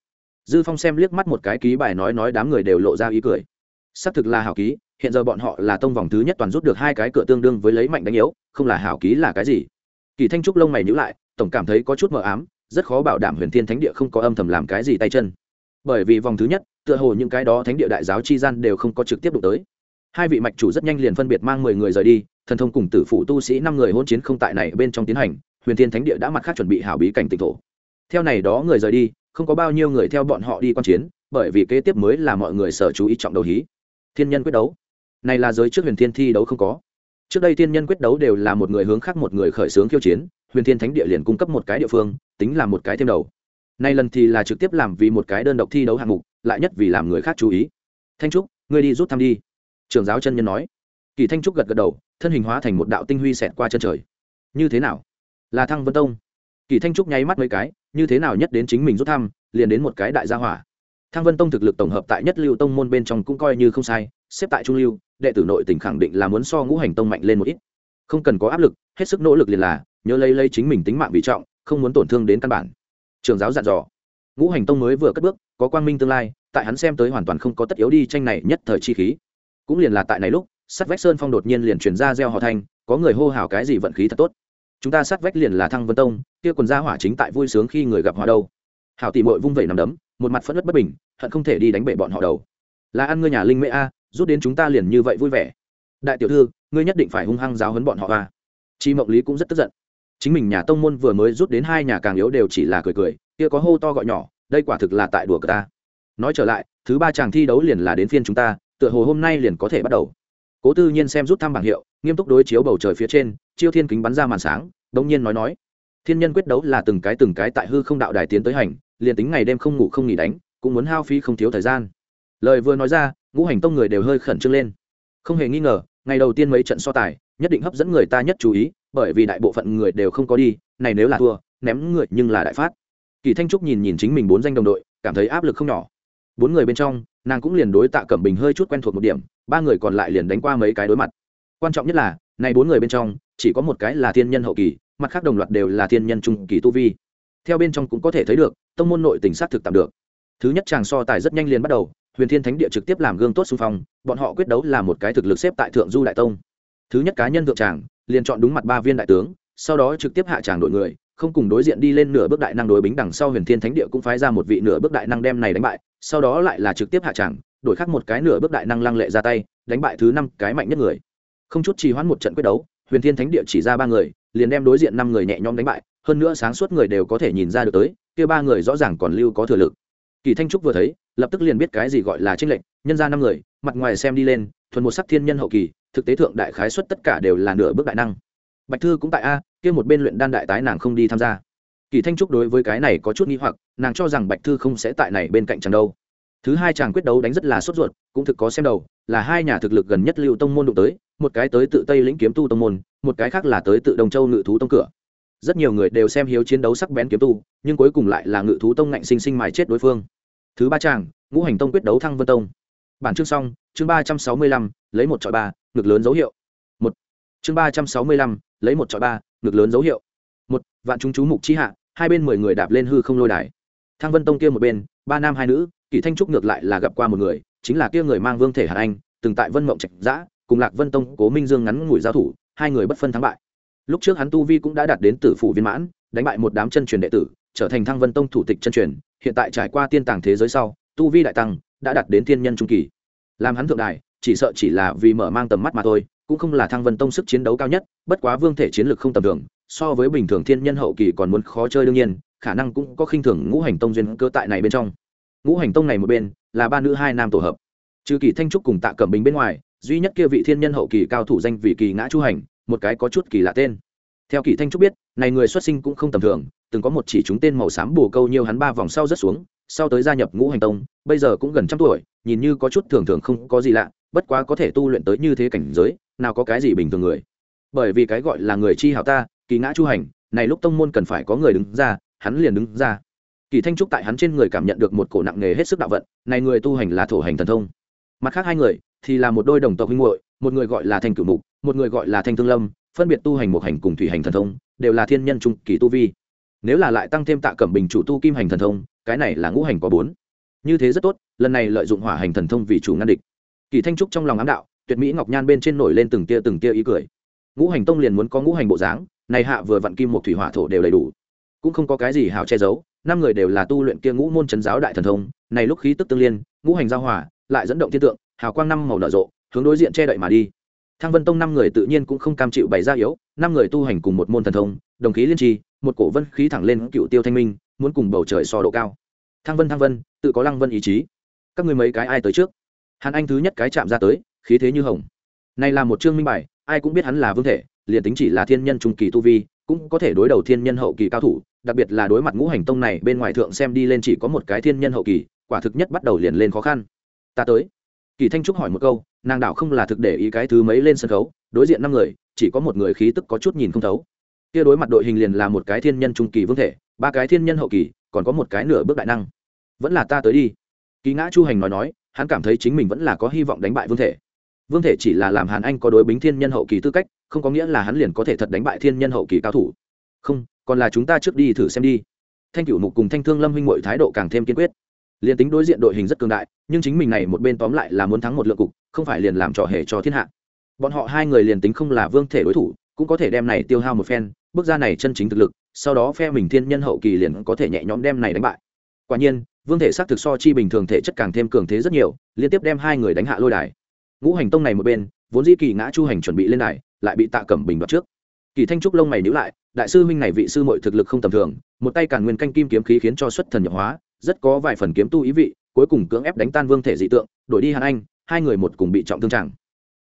Dư phong xem liếc mắt một cái ký bài nói nói đám người đều lộ ra ý cười. Xác thực là hào ký, hiện giờ bọn họ là tông vòng thứ nhất toàn rút được hai cái cửa tương đương với lấy mạnh đánh yếu, không là hào ký là cái gì? Kỳ thanh trúc lông mày nhữ lại, tổng cảm thấy có chút mờ ám, rất khó bảo đảm huyền thiên thánh địa không có âm thầm làm cái gì tay chân. Bởi vì vòng thứ nhất, tựa hồ những cái đó thánh địa đại giáo chi gian đều không có trực tiếp đụng tới hai vị mạch chủ rất nhanh liền phân biệt mang mười người rời đi, thần thông cùng tử phụ tu sĩ năm người hôn chiến không tại này bên trong tiến hành, huyền thiên thánh địa đã mặt khác chuẩn bị hảo bí cảnh tịch thổ. Theo này đó người rời đi, không có bao nhiêu người theo bọn họ đi quan chiến, bởi vì kế tiếp mới là mọi người sở chú ý trọng đầu hí. Thiên nhân quyết đấu. Này là giới trước huyền thiên thi đấu không có. Trước đây thiên nhân quyết đấu đều là một người hướng khác một người khởi xướng khiêu chiến, huyền thiên thánh địa liền cung cấp một cái địa phương, tính là một cái thêm đầu. Nay lần thì là trực tiếp làm vì một cái đơn độc thi đấu hạng mục, lại nhất vì làm người khác chú ý. Thanh trúc, ngươi đi rút thăm đi trường giáo chân nhân nói. Kỳ thanh trúc gật gật đầu, thân hình hóa thành một đạo tinh huy xẹt qua chân trời. Như thế nào? Là thăng vân tông. Kỳ thanh trúc nháy mắt mấy cái, như thế nào nhất đến chính mình rút thăm, liền đến một cái đại gia hỏa. Thăng vân tông thực lực tổng hợp tại nhất lưu tông môn bên trong cũng coi như không sai, xếp tại trung lưu, đệ tử nội tỉnh khẳng định là muốn so ngũ hành tông mạnh lên một ít. Không cần có áp lực, hết sức nỗ lực liền là, nhớ lấy lấy chính mình tính mạng bị trọng, không muốn tổn thương đến căn bản. Trường giáo dặn dò. Ngũ hành tông mới vừa cất bước, có quang minh tương lai, tại hắn xem tới hoàn toàn không có tất yếu đi tranh này nhất thời chi khí cũng liền là tại này lúc, sắt vách sơn phong đột nhiên liền truyền ra gieo họ thanh, có người hô hào cái gì vận khí thật tốt. Chúng ta sát vách liền là thăng vân tông, kia quần gia hỏa chính tại vui sướng khi người gặp họ đâu. Hảo tỷ mội vung vẩy nằm đấm, một mặt phẫn nứt bất bình, hận không thể đi đánh bể bọn họ đầu. Là ăn ngươi nhà linh mễ a, rút đến chúng ta liền như vậy vui vẻ. Đại tiểu thư, ngươi nhất định phải hung hăng giáo hấn bọn họ a. Chi mộng lý cũng rất tức giận. Chính mình nhà tông môn vừa mới rút đến hai nhà càng yếu đều chỉ là cười cười, kia có hô to gọi nhỏ, đây quả thực là tại đùa cờ ta. Nói trở lại, thứ ba chàng thi đấu liền là đến phiên chúng ta tựa hồ hôm nay liền có thể bắt đầu. Cố tư nhiên xem rút thăm bảng hiệu, nghiêm túc đối chiếu bầu trời phía trên, chiêu thiên kính bắn ra màn sáng đông nhiên nói nói. Thiên nhân quyết đấu là từng cái từng cái tại hư không đạo đài tiến tới hành, liền tính ngày đêm không ngủ không nghỉ đánh, cũng muốn hao phí không thiếu thời gian. Lời vừa nói ra, ngũ hành tông người đều hơi khẩn trương lên. Không hề nghi ngờ, ngày đầu tiên mấy trận so tài, nhất định hấp dẫn người ta nhất chú ý, bởi vì đại bộ phận người đều không có đi, này nếu là thua, ném người nhưng là đại phát. Kỳ thanh trúc nhìn nhìn chính mình bốn danh đồng đội, cảm thấy áp lực không nhỏ bốn người bên trong, nàng cũng liền đối tạ cẩm bình hơi chút quen thuộc một điểm, ba người còn lại liền đánh qua mấy cái đối mặt. Quan trọng nhất là, này bốn người bên trong, chỉ có một cái là thiên nhân hậu kỳ, mặt khác đồng loạt đều là thiên nhân trung kỳ tu vi. Theo bên trong cũng có thể thấy được, tông môn nội tình sát thực tạm được. Thứ nhất chàng so tài rất nhanh liền bắt đầu, huyền thiên thánh địa trực tiếp làm gương tốt xung phong, bọn họ quyết đấu là một cái thực lực xếp tại thượng du đại tông. Thứ nhất cá nhân thượng tràng liền chọn đúng mặt ba viên đại tướng, sau đó trực tiếp hạ tràng đội người không cùng đối diện đi lên nửa bước đại năng đối bính đằng sau huyền thiên thánh địa cũng phái ra một vị nửa bước đại năng đem này đánh bại, sau đó lại là trực tiếp hạ tràng, đổi khác một cái nửa bước đại năng lăng lệ ra tay, đánh bại thứ năm cái mạnh nhất người. Không chút trì hoãn một trận quyết đấu, huyền thiên thánh địa chỉ ra ba người, liền đem đối diện năm người nhẹ nhõm đánh bại, hơn nữa sáng suốt người đều có thể nhìn ra được tới, kia ba người rõ ràng còn lưu có thừa lực. Kỳ thanh trúc vừa thấy, lập tức liền biết cái gì gọi là tranh lệnh nhân ra năm người, mặt ngoài xem đi lên, thuần một sắc thiên nhân hậu kỳ, thực tế thượng đại khái xuất tất cả đều là nửa bước đại năng. Bạch thư cũng tại a kia một bên luyện đan đại tái nàng không đi tham gia. Kỳ thanh trúc đối với cái này có chút nghi hoặc, nàng cho rằng bạch thư không sẽ tại này bên cạnh chẳng đâu. Thứ hai chàng quyết đấu đánh rất là sốt ruột, cũng thực có xem đầu, là hai nhà thực lực gần nhất lưu tông môn đụng tới, một cái tới tự tây lĩnh kiếm tu tông môn, một cái khác là tới tự đồng châu ngự thú tông cửa. Rất nhiều người đều xem hiếu chiến đấu sắc bén kiếm tu, nhưng cuối cùng lại là ngự thú tông ngạnh sinh sinh mài chết đối phương. Thứ ba chàng, ngũ hành tông quyết đấu thăng vân tông. Bản chương xong, chương ba trăm sáu mươi lăm, lấy một trọi ba, ngực lớn dấu hiệu. Một. Chương ba trăm sáu mươi lăm, lấy một trọi ba ngực lớn dấu hiệu. Một, vạn chúng chú mục chi hạ, hai bên mười người đạp lên hư không lôi đài. Thăng vân tông kia một bên, ba nam hai nữ, kỷ thanh trúc ngược lại là gặp qua một người, chính là kia người mang vương thể hàn anh, từng tại vân mộng trạch giã, cùng lạc vân tông, cố minh dương ngắn ngủi giao thủ, hai người bất phân thắng bại. Lúc trước hắn tu vi cũng đã đạt đến tử phủ viên mãn, đánh bại một đám chân truyền đệ tử, trở thành thăng vân tông thủ tịch chân truyền, hiện tại trải qua tiên tàng thế giới sau, tu vi đại tăng, đã đạt đến thiên nhân trung kỳ. Làm hắn thượng đài, chỉ sợ chỉ là vì mở mang tầm mắt mà thôi cũng không là thăng vân tông sức chiến đấu cao nhất, bất quá vương thể chiến lược không tầm thường, so với bình thường thiên nhân hậu kỳ còn muốn khó chơi đương nhiên, khả năng cũng có khinh thường ngũ hành tông duyên cơ tại này bên trong. Ngũ hành tông này một bên, là ba nữ hai nam tổ hợp. Trừ kỳ thanh trúc cùng tạ cẩm bình bên ngoài, duy nhất kia vị thiên nhân hậu kỳ cao thủ danh vị kỳ ngã chu hành, một cái có chút kỳ lạ tên. Theo kỳ thanh trúc biết, này người xuất sinh cũng không tầm thường, từng có một chỉ chúng tên màu xám bù câu nhiều hắn ba vòng sau rất xuống, sau tới gia nhập ngũ hành tông, bây giờ cũng gần trăm tuổi, nhìn như có chút thường thường không có gì lạ, bất quá có thể tu luyện tới như thế cảnh giới nào có cái gì bình thường người. Bởi vì cái gọi là người chi hảo ta, kỳ ngã chu hành, này lúc tông môn cần phải có người đứng ra, hắn liền đứng ra. Kỳ thanh trúc tại hắn trên người cảm nhận được một cổ nặng nghề hết sức đạo vận, này người tu hành là thổ hành thần thông. Mặt khác hai người, thì là một đôi đồng tộc huynh hội một người gọi là thanh cửu mục, một người gọi là thanh thương lâm, phân biệt tu hành một hành cùng thủy hành thần thông, đều là thiên nhân trung kỳ tu vi. Nếu là lại tăng thêm tạ cẩm bình chủ tu kim hành thần thông, cái này là ngũ hành có bốn. Như thế rất tốt, lần này lợi dụng hỏa hành thần thông vì chủ ngăn địch. Kỳ thanh trúc trong lòng ám đạo tuyệt mỹ ngọc nhan bên trên nổi lên từng tia từng tia ý cười. Ngũ hành tông liền muốn có ngũ hành bộ dáng, này hạ vừa vặn kim một thủy hỏa thổ đều đầy đủ. Cũng không có cái gì hào che giấu, năm người đều là tu luyện kia ngũ môn trấn giáo đại thần thông, này lúc khí tức tương liên, ngũ hành giao hỏa lại dẫn động thiên tượng, hào quang năm màu nở rộ, hướng đối diện che đậy mà đi. Thang vân tông năm người tự nhiên cũng không cam chịu bày ra yếu, năm người tu hành cùng một môn thần thông, đồng khí liên trì một cổ vân khí thẳng lên cựu tiêu thanh minh, muốn cùng bầu trời so độ cao. Thang vân thang vân, tự có lăng vân ý chí. Các người mấy cái ai tới trước? Hàn anh thứ nhất cái chạm ra tới khí thế như hồng. Này là một chương minh bài, ai cũng biết hắn là vương thể, liền tính chỉ là thiên nhân trung kỳ tu vi, cũng có thể đối đầu thiên nhân hậu kỳ cao thủ, đặc biệt là đối mặt ngũ hành tông này, bên ngoài thượng xem đi lên chỉ có một cái thiên nhân hậu kỳ, quả thực nhất bắt đầu liền lên khó khăn. Ta tới. Kỳ thanh trúc hỏi một câu, nàng đảo không là thực để ý cái thứ mấy lên sân khấu, đối diện năm người, chỉ có một người khí tức có chút nhìn không thấu. Kia đối mặt đội hình liền là một cái thiên nhân trung kỳ vương thể, ba cái thiên nhân hậu kỳ, còn có một cái nửa bước đại năng. Vẫn là ta tới đi. Kỳ ngã chu hành nói nói, hắn cảm thấy chính mình vẫn là có hy vọng đánh bại vương thể vương thể chỉ là làm hàn anh có đối bính thiên nhân hậu kỳ tư cách, không có nghĩa là hắn liền có thể thật đánh bại thiên nhân hậu kỳ cao thủ. Không, còn là chúng ta trước đi thử xem đi. Thanh cửu mục cùng thanh thương lâm huynh mội thái độ càng thêm kiên quyết. Liền tính đối diện đội hình rất cường đại, nhưng chính mình này một bên tóm lại là muốn thắng một lượng cục, không phải liền làm trò hề cho thiên hạ. Bọn họ hai người liền tính không là vương thể đối thủ, cũng có thể đem này tiêu hao một phen, bước ra này chân chính thực lực, sau đó phe mình thiên nhân hậu kỳ liền có thể nhẹ nhõm đem này đánh bại. Quả nhiên, vương thể xác thực so chi bình thường thể chất càng thêm cường thế rất nhiều, liên tiếp đem hai người đánh hạ lôi đài ngũ hành tông này một bên, vốn dĩ kỳ ngã chu hành chuẩn bị lên này lại bị tạ cẩm bình đoạt trước. Kỳ thanh trúc lông mày nhíu lại, đại sư huynh này vị sư muội thực lực không tầm thường, một tay càn nguyên canh kim kiếm khí khiến cho xuất thần nhập hóa, rất có vài phần kiếm tu ý vị, cuối cùng cưỡng ép đánh tan vương thể dị tượng, đổi đi hàn anh, hai người một cùng bị trọng thương trạng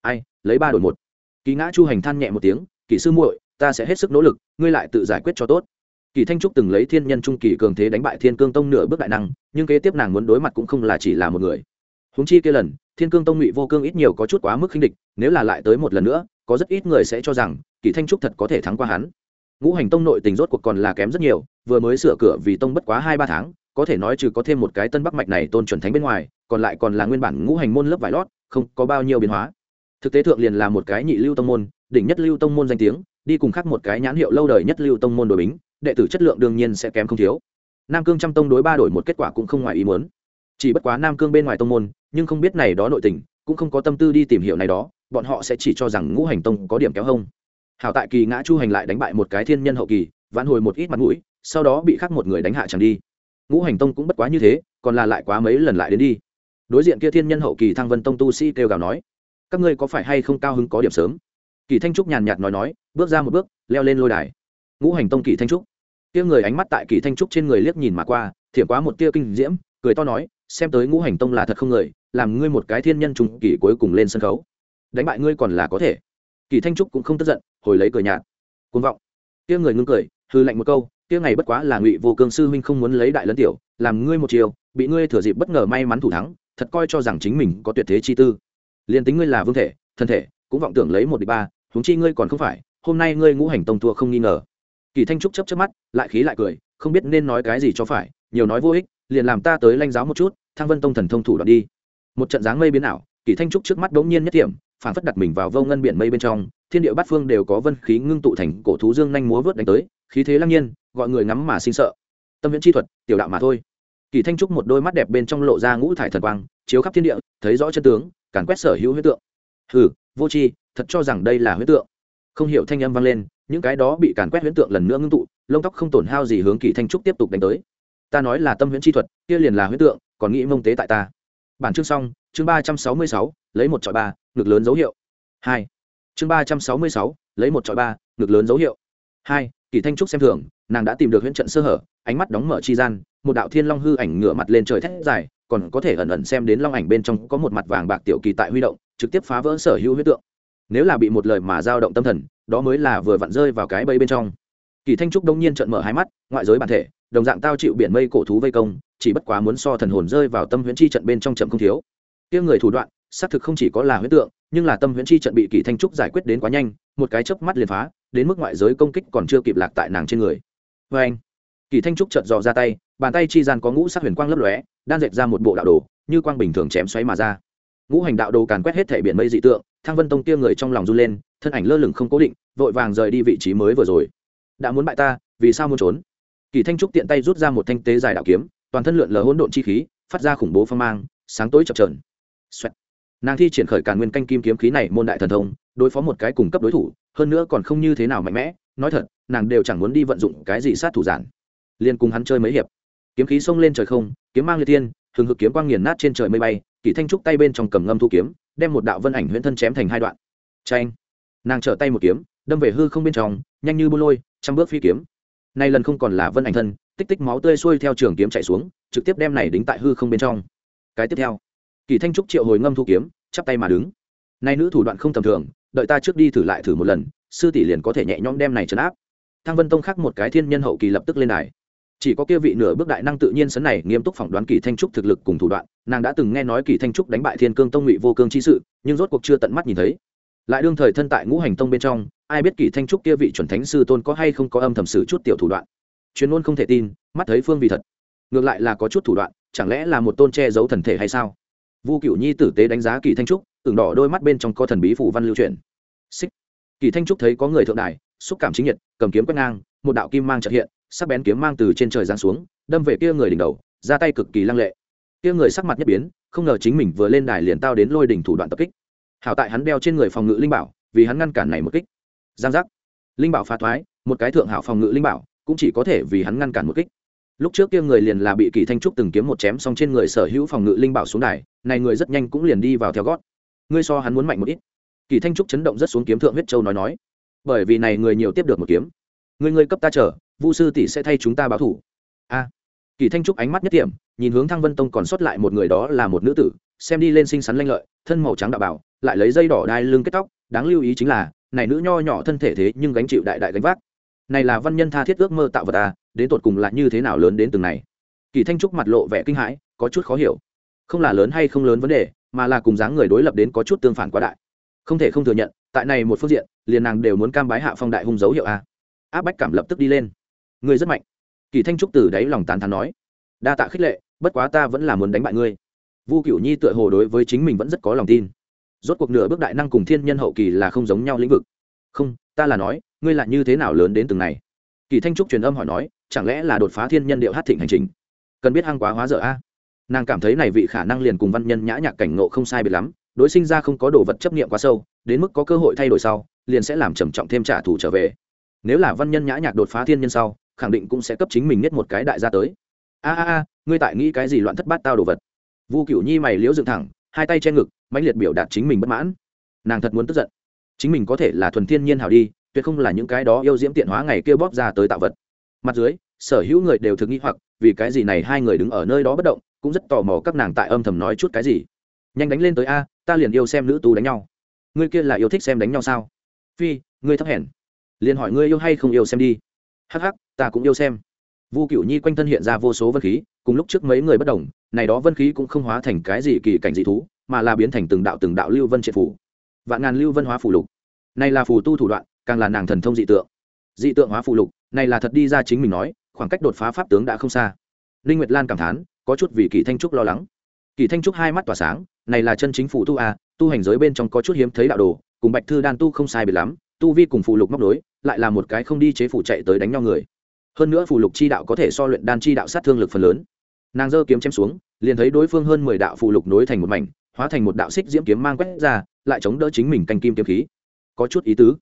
ai, lấy ba đổi một. Kỳ ngã chu hành than nhẹ một tiếng, kỳ sư muội, ta sẽ hết sức nỗ lực, ngươi lại tự giải quyết cho tốt. Kỳ thanh trúc từng lấy thiên nhân trung kỳ cường thế đánh bại thiên cương tông nửa bước đại năng, nhưng kế tiếp nàng muốn đối mặt cũng không là chỉ là một người huống chi kia lần, thiên cương tông ngụy vô cương ít nhiều có chút quá mức khinh địch, nếu là lại tới một lần nữa, có rất ít người sẽ cho rằng kỳ thanh trúc thật có thể thắng qua hắn. Ngũ hành tông nội tình rốt cuộc còn là kém rất nhiều, vừa mới sửa cửa vì tông bất quá hai ba tháng, có thể nói trừ có thêm một cái tân bắc mạch này tôn chuẩn thánh bên ngoài, còn lại còn là nguyên bản ngũ hành môn lớp vải lót, không có bao nhiêu biến hóa. Thực tế thượng liền là một cái nhị lưu tông môn, đỉnh nhất lưu tông môn danh tiếng, đi cùng khác một cái nhãn hiệu lâu đời nhất lưu tông môn đội bính, đệ tử chất lượng đương nhiên sẽ kém không thiếu. Nam cương trăm tông đối ba đổi một kết quả cũng không ngoài ý muốn chỉ bất quá nam cương bên ngoài tông môn, nhưng không biết này đó nội tình, cũng không có tâm tư đi tìm hiểu này đó, bọn họ sẽ chỉ cho rằng ngũ hành tông có điểm kéo hông. Hảo tại kỳ ngã chu hành lại đánh bại một cái thiên nhân hậu kỳ, vãn hồi một ít mặt mũi, sau đó bị khắc một người đánh hạ chẳng đi. Ngũ hành tông cũng bất quá như thế, còn là lại quá mấy lần lại đến đi. Đối diện kia thiên nhân hậu kỳ thăng vân tông tu sĩ kêu gào nói, các ngươi có phải hay không cao hứng có điểm sớm? Kỳ thanh trúc nhàn nhạt nói nói, bước ra một bước, leo lên lôi đài. Ngũ hành tông kỳ thanh trúc. Kia người ánh mắt tại kỳ thanh trúc trên người liếc nhìn mà qua, thiểm quá một tia kinh diễm, cười to nói xem tới ngũ hành tông là thật không người, làm ngươi một cái thiên nhân trùng kỳ cuối cùng lên sân khấu. Đánh bại ngươi còn là có thể. Kỳ thanh trúc cũng không tức giận, hồi lấy cười nhạt. Côn vọng. Kia người ngưng cười hư lạnh một câu, kia ngày bất quá là ngụy vô cương sư huynh không muốn lấy đại lấn tiểu, làm ngươi một chiều bị ngươi thừa dịp bất ngờ may mắn thủ thắng, thật coi cho rằng chính mình có tuyệt thế chi tư. Liền tính ngươi là vương thể, thân thể, cũng vọng tưởng lấy một đ ba, huống chi ngươi còn không phải, hôm nay ngươi ngũ hành tông thua không nghi ngờ. Kỳ thanh trúc chấp chấp mắt, lại khí lại cười, không biết nên nói cái gì cho phải, nhiều nói vô ích, liền làm ta tới lanh giáo một chút thang vân tông thần thông thủ đoạn đi. Một trận dáng mây biến ảo, kỳ thanh trúc trước mắt bỗng nhiên nhất điểm phản phất đặt mình vào vô ngân biển mây bên trong, thiên địa bát phương đều có vân khí ngưng tụ thành cổ thú dương nhanh múa vớt đánh tới, khí thế lăng nhiên, gọi người ngắm mà sinh sợ. Tâm viễn chi thuật, tiểu đạo mà thôi. Kỳ thanh trúc một đôi mắt đẹp bên trong lộ ra ngũ thải thần quang, chiếu khắp thiên địa, thấy rõ chân tướng, càn quét sở hữu huyết tượng. Hừ, vô tri, thật cho rằng đây là huyết tượng. Không hiểu thanh âm vang lên, những cái đó bị càn quét huyễn tượng lần nữa ngưng tụ, lông tóc không tổn hao gì hướng kỳ thanh trúc tiếp tục đánh tới. Ta nói là tâm huyễn chi thuật, kia liền là huyễn tượng còn nghĩ mông tế tại ta. Bản chương xong, chương ba trăm sáu mươi sáu, lấy một trọi ba, ngực lớn dấu hiệu. Hai. Chương ba trăm sáu mươi sáu, lấy một trọi ba, ngực lớn dấu hiệu. Hai, kỳ thanh trúc xem thường, nàng đã tìm được huyễn trận sơ hở, ánh mắt đóng mở chi gian, một đạo thiên long hư ảnh ngửa mặt lên trời thét dài, còn có thể ẩn ẩn xem đến long ảnh bên trong có một mặt vàng bạc tiểu kỳ tại huy động, trực tiếp phá vỡ sở hữu huyết tượng. Nếu là bị một lời mà dao động tâm thần, đó mới là vừa vặn rơi vào cái bẫy bên trong. Kỳ thanh trúc đông nhiên trợn mở hai mắt, ngoại giới bản thể, đồng dạng tao chịu biển mây cổ thú vây công chỉ bất quá muốn so thần hồn rơi vào tâm huyễn chi trận bên trong chậm không thiếu. Kia người thủ đoạn, xác thực không chỉ có là huyễn tượng, nhưng là tâm huyễn chi trận bị kỳ thanh trúc giải quyết đến quá nhanh, một cái chớp mắt liền phá, đến mức ngoại giới công kích còn chưa kịp lạc tại nàng trên người. Vê anh kỳ thanh trúc chợt dò ra tay, bàn tay chi gian có ngũ sắc huyền quang lấp lóe, đan dệt ra một bộ đạo đồ, như quang bình thường chém xoáy mà ra. Ngũ hành đạo đồ càn quét hết thể biển mây dị tượng thang vân tông kia người trong lòng run lên, thân ảnh lơ lửng không cố định, vội vàng rời đi vị trí mới vừa rồi. Đã muốn bại ta, vì sao muốn trốn? Kỳ thanh trúc tiện tay rút ra một thanh tế dài đạo kiếm toàn thân lượn lờ hỗn độn chi khí, phát ra khủng bố phong mang, sáng tối chập trờn Xoẹt. nàng thi triển khởi càn nguyên canh kim kiếm khí này môn đại thần thông, đối phó một cái cùng cấp đối thủ, hơn nữa còn không như thế nào mạnh mẽ, nói thật, nàng đều chẳng muốn đi vận dụng cái gì sát thủ giản. Liên cùng hắn chơi mấy hiệp. Kiếm khí xông lên trời không, kiếm mang liệt tiên, hừng hực kiếm quang nghiền nát trên trời mây bay, Kỷ thanh trúc tay bên trong cầm ngâm thu kiếm, đem một đạo vân ảnh huyễn thân chém thành hai đoạn. Tranh nàng trở tay một kiếm, đâm về hư không bên trong, nhanh như buôn lôi, trăm bước phi kiếm. Nay lần không còn là vân ảnh thân tích tích máu tươi xuôi theo trường kiếm chạy xuống, trực tiếp đem này đính tại hư không bên trong. Cái tiếp theo, kỳ thanh trúc triệu hồi ngâm thu kiếm, chắp tay mà đứng. Nay nữ thủ đoạn không tầm thường, đợi ta trước đi thử lại thử một lần, sư tỷ liền có thể nhẹ nhõm đem này trấn áp. Thăng vân tông khác một cái thiên nhân hậu kỳ lập tức lên đài. Chỉ có kia vị nửa bước đại năng tự nhiên sấn này nghiêm túc phỏng đoán kỳ thanh trúc thực lực cùng thủ đoạn, nàng đã từng nghe nói kỳ thanh trúc đánh bại thiên cương tông ngụy vô cương chi sự, nhưng rốt cuộc chưa tận mắt nhìn thấy. Lại đương thời thân tại ngũ hành tông bên trong, ai biết kỳ thanh trúc kia vị chuẩn thánh sư tôn có hay không có âm thầm sử chút tiểu thủ đoạn chuyên môn không thể tin, mắt thấy phương vì thật. Ngược lại là có chút thủ đoạn, chẳng lẽ là một tôn che giấu thần thể hay sao? Vu Cựu nhi tử tế đánh giá kỳ thanh trúc tưởng đỏ đôi mắt bên trong có thần bí phủ văn lưu truyền xích. Kỳ thanh trúc thấy có người thượng đài, xúc cảm chính nhiệt, cầm kiếm quét ngang, một đạo kim mang trợ hiện, sắc bén kiếm mang từ trên trời giáng xuống, đâm về kia người đỉnh đầu, ra tay cực kỳ lăng lệ. Kia người sắc mặt nhất biến, không ngờ chính mình vừa lên đài liền tao đến lôi đỉnh thủ đoạn tập kích. Hảo tại hắn đeo trên người phòng ngự linh bảo, vì hắn ngăn cản này một kích. Giang giác. Linh bảo phá thoái, một cái thượng hảo phòng ngự linh bảo cũng chỉ có thể vì hắn ngăn cản một kích. Lúc trước kia người liền là bị kỳ thanh trúc từng kiếm một chém xong trên người sở hữu phòng ngự linh bảo xuống đài, này người rất nhanh cũng liền đi vào theo gót. Ngươi so hắn muốn mạnh một ít. Kỳ thanh trúc chấn động rất xuống kiếm thượng huyết châu nói nói. Bởi vì này người nhiều tiếp được một kiếm. Ngươi ngươi cấp ta trở vu sư tỷ sẽ thay chúng ta báo thủ. A. À, kỳ thanh trúc ánh mắt nhất điểm nhìn hướng thăng vân tông còn sót lại một người đó là một nữ tử, xem đi lên xinh xắn lanh lợi, thân màu trắng đạo bảo, lại lấy dây đỏ đai lưng kết tóc, đáng lưu ý chính là, này nữ nho nhỏ thân thể thế nhưng gánh chịu đại đại gánh vác này là văn nhân tha thiết ước mơ tạo vật à đến tột cùng là như thế nào lớn đến từng này? Kỳ thanh trúc mặt lộ vẻ kinh hãi, có chút khó hiểu. Không là lớn hay không lớn vấn đề, mà là cùng dáng người đối lập đến có chút tương phản quá đại. Không thể không thừa nhận, tại này một phương diện, liền nàng đều muốn cam bái hạ phong đại hung dấu hiệu a áp bách cảm lập tức đi lên. Người rất mạnh. Kỳ thanh trúc từ đáy lòng tán thán nói. Đa tạ khích lệ, bất quá ta vẫn là muốn đánh bại ngươi. Vu cửu nhi tựa hồ đối với chính mình vẫn rất có lòng tin. Rốt cuộc nửa bước đại năng cùng thiên nhân hậu kỳ là không giống nhau lĩnh vực. Không, ta là nói ngươi là như thế nào lớn đến từng này? Kỳ thanh trúc truyền âm hỏi nói, chẳng lẽ là đột phá thiên nhân điệu hát thịnh hành trình? Cần biết hăng quá hóa dở a. Nàng cảm thấy này vị khả năng liền cùng văn nhân nhã nhạc cảnh ngộ không sai biệt lắm, đối sinh ra không có đồ vật chấp niệm quá sâu, đến mức có cơ hội thay đổi sau, liền sẽ làm trầm trọng thêm trả thù trở về. Nếu là văn nhân nhã nhạc đột phá thiên nhân sau, khẳng định cũng sẽ cấp chính mình nhất một cái đại gia tới. A a a, ngươi tại nghĩ cái gì loạn thất bát tao đồ vật? Vu cửu nhi mày liễu dựng thẳng, hai tay che ngực, mãnh liệt biểu đạt chính mình bất mãn. Nàng thật muốn tức giận. Chính mình có thể là thuần thiên nhiên hảo đi tuyệt không là những cái đó yêu diễm tiện hóa ngày kia bóp ra tới tạo vật. Mặt dưới, sở hữu người đều thực nghĩ hoặc, vì cái gì này hai người đứng ở nơi đó bất động, cũng rất tò mò các nàng tại âm thầm nói chút cái gì. Nhanh đánh lên tới a, ta liền yêu xem nữ tú đánh nhau. Ngươi kia là yêu thích xem đánh nhau sao? Phi, ngươi thấp hèn. Liền hỏi ngươi yêu hay không yêu xem đi. Hắc hắc, ta cũng yêu xem. Vu cửu nhi quanh thân hiện ra vô số vân khí, cùng lúc trước mấy người bất đồng, này đó vân khí cũng không hóa thành cái gì kỳ cảnh dị thú, mà là biến thành từng đạo từng đạo lưu vân triệt phủ. Vạn ngàn lưu vân hóa phủ lục. Này là phù tu thủ đoạn càng là nàng thần thông dị tượng. Dị tượng hóa phụ lục, này là thật đi ra chính mình nói, khoảng cách đột phá pháp tướng đã không xa. Linh nguyệt lan cảm thán, có chút vì kỳ thanh trúc lo lắng. Kỳ thanh trúc hai mắt tỏa sáng, này là chân chính phụ tu a, tu hành giới bên trong có chút hiếm thấy đạo đồ, cùng bạch thư đan tu không sai biệt lắm, tu vi cùng phụ lục móc đối lại là một cái không đi chế phụ chạy tới đánh nhau người. Hơn nữa phụ lục chi đạo có thể so luyện đan chi đạo sát thương lực phần lớn. Nàng giơ kiếm chém xuống, liền thấy đối phương hơn mười đạo phụ lục nối thành một mảnh, hóa thành một đạo xích diễm kiếm mang quét ra, lại chống đỡ chính mình canh kim kiếm khí. Có chút ý tứ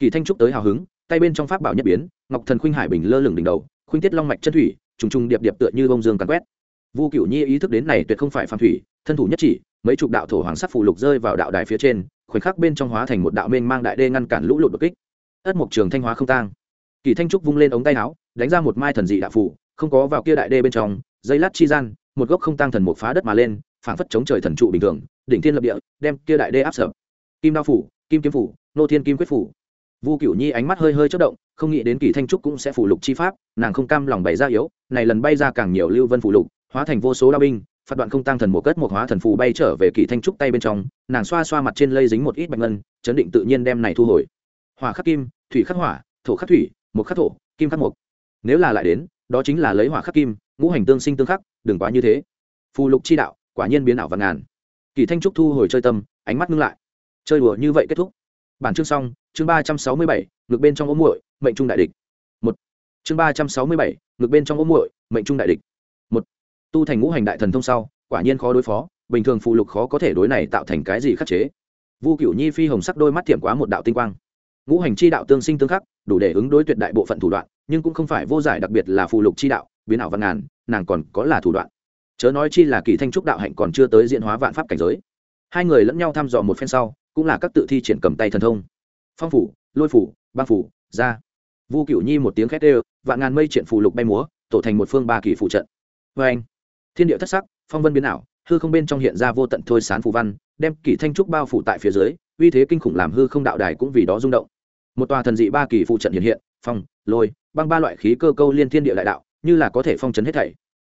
kỳ thanh trúc tới hào hứng tay bên trong pháp bảo nhất biến ngọc thần khuynh hải bình lơ lửng đỉnh đầu khuynh tiết long mạch chân thủy trùng trùng điệp điệp tựa như bông dương càn quét. Vu cựu nhi ý thức đến này tuyệt không phải phàm thủy thân thủ nhất chỉ mấy chục đạo thổ hoàng sắc phù lục rơi vào đạo đài phía trên khoảnh khắc bên trong hóa thành một đạo mênh mang đại đê ngăn cản lũ lụt đột kích. Ất mộc trường thanh hóa không tang. Kỳ thanh trúc vung lên ống tay áo đánh ra một mai thần dị đạo phủ, không có vào kia đại đê bên trong dây lát chi gian một gốc không tang thần mục phá đất mà lên phảng phất chống trời thần trụ bình thường đỉnh thiên lập địa đem kia đại đê áp sở kim đao phủ kim kiếm phủ nô thiên kim quyết phủ vu cửu nhi ánh mắt hơi hơi chất động, không nghĩ đến kỳ thanh trúc cũng sẽ phủ lục chi pháp, nàng không cam lòng bày ra yếu, này lần bay ra càng nhiều lưu vân phủ lục, hóa thành vô số đao binh phạt đoạn không tăng thần một cất một hóa thần phù bay trở về kỳ thanh trúc tay bên trong, nàng xoa xoa mặt trên lây dính một ít bạch ngân, chấn định tự nhiên đem này thu hồi. Hỏa khắc kim, thủy khắc hỏa, thổ khắc thủy, một khắc thổ, kim khắc mộc nếu là lại đến, đó chính là lấy hỏa khắc kim, ngũ hành tương sinh tương khắc, đừng quá như thế. Phù lục chi đạo, quả nhiên biến ảo và ngàn. Kỳ thanh trúc thu hồi chơi tâm, ánh mắt ngưng lại. Chơi đùa như vậy kết thúc. Bản chương xong chương ba trăm sáu mươi bảy ngược bên trong ốm muội, mệnh trung đại địch. Một. Chương ba trăm sáu mươi bảy ngược bên trong ốm muội, mệnh trung đại địch. Một. Tu thành ngũ hành đại thần thông sau, quả nhiên khó đối phó, bình thường phụ lục khó có thể đối này tạo thành cái gì khắc chế. Vu cửu nhi phi hồng sắc đôi mắt tiệm quá một đạo tinh quang. Ngũ hành chi đạo tương sinh tương khắc, đủ để ứng đối tuyệt đại bộ phận thủ đoạn, nhưng cũng không phải vô giải đặc biệt là phụ lục chi đạo, biến ảo văn ngàn, nàng còn có là thủ đoạn. Chớ nói chi là kỳ thanh trúc đạo hạnh còn chưa tới diễn hóa vạn pháp cảnh giới. Hai người lẫn nhau thăm dò một phen sau, cũng là các tự thi triển cầm tay thần thông phong phủ, lôi phủ, băng phủ, ra. Vu cửu nhi một tiếng khét đều, vạn ngàn mây triện phù lục bay múa, tổ thành một phương ba kỳ phụ trận. Vê anh, thiên địa thất sắc, phong vân biến ảo, hư không bên trong hiện ra vô tận thôi sán phù văn, đem kỳ thanh trúc bao phủ tại phía dưới, uy thế kinh khủng làm hư không đạo đài cũng vì đó rung động. Một tòa thần dị ba kỳ phụ trận hiện hiện, phong, lôi, băng ba loại khí cơ câu liên thiên địa đại đạo, như là có thể phong trấn hết thảy.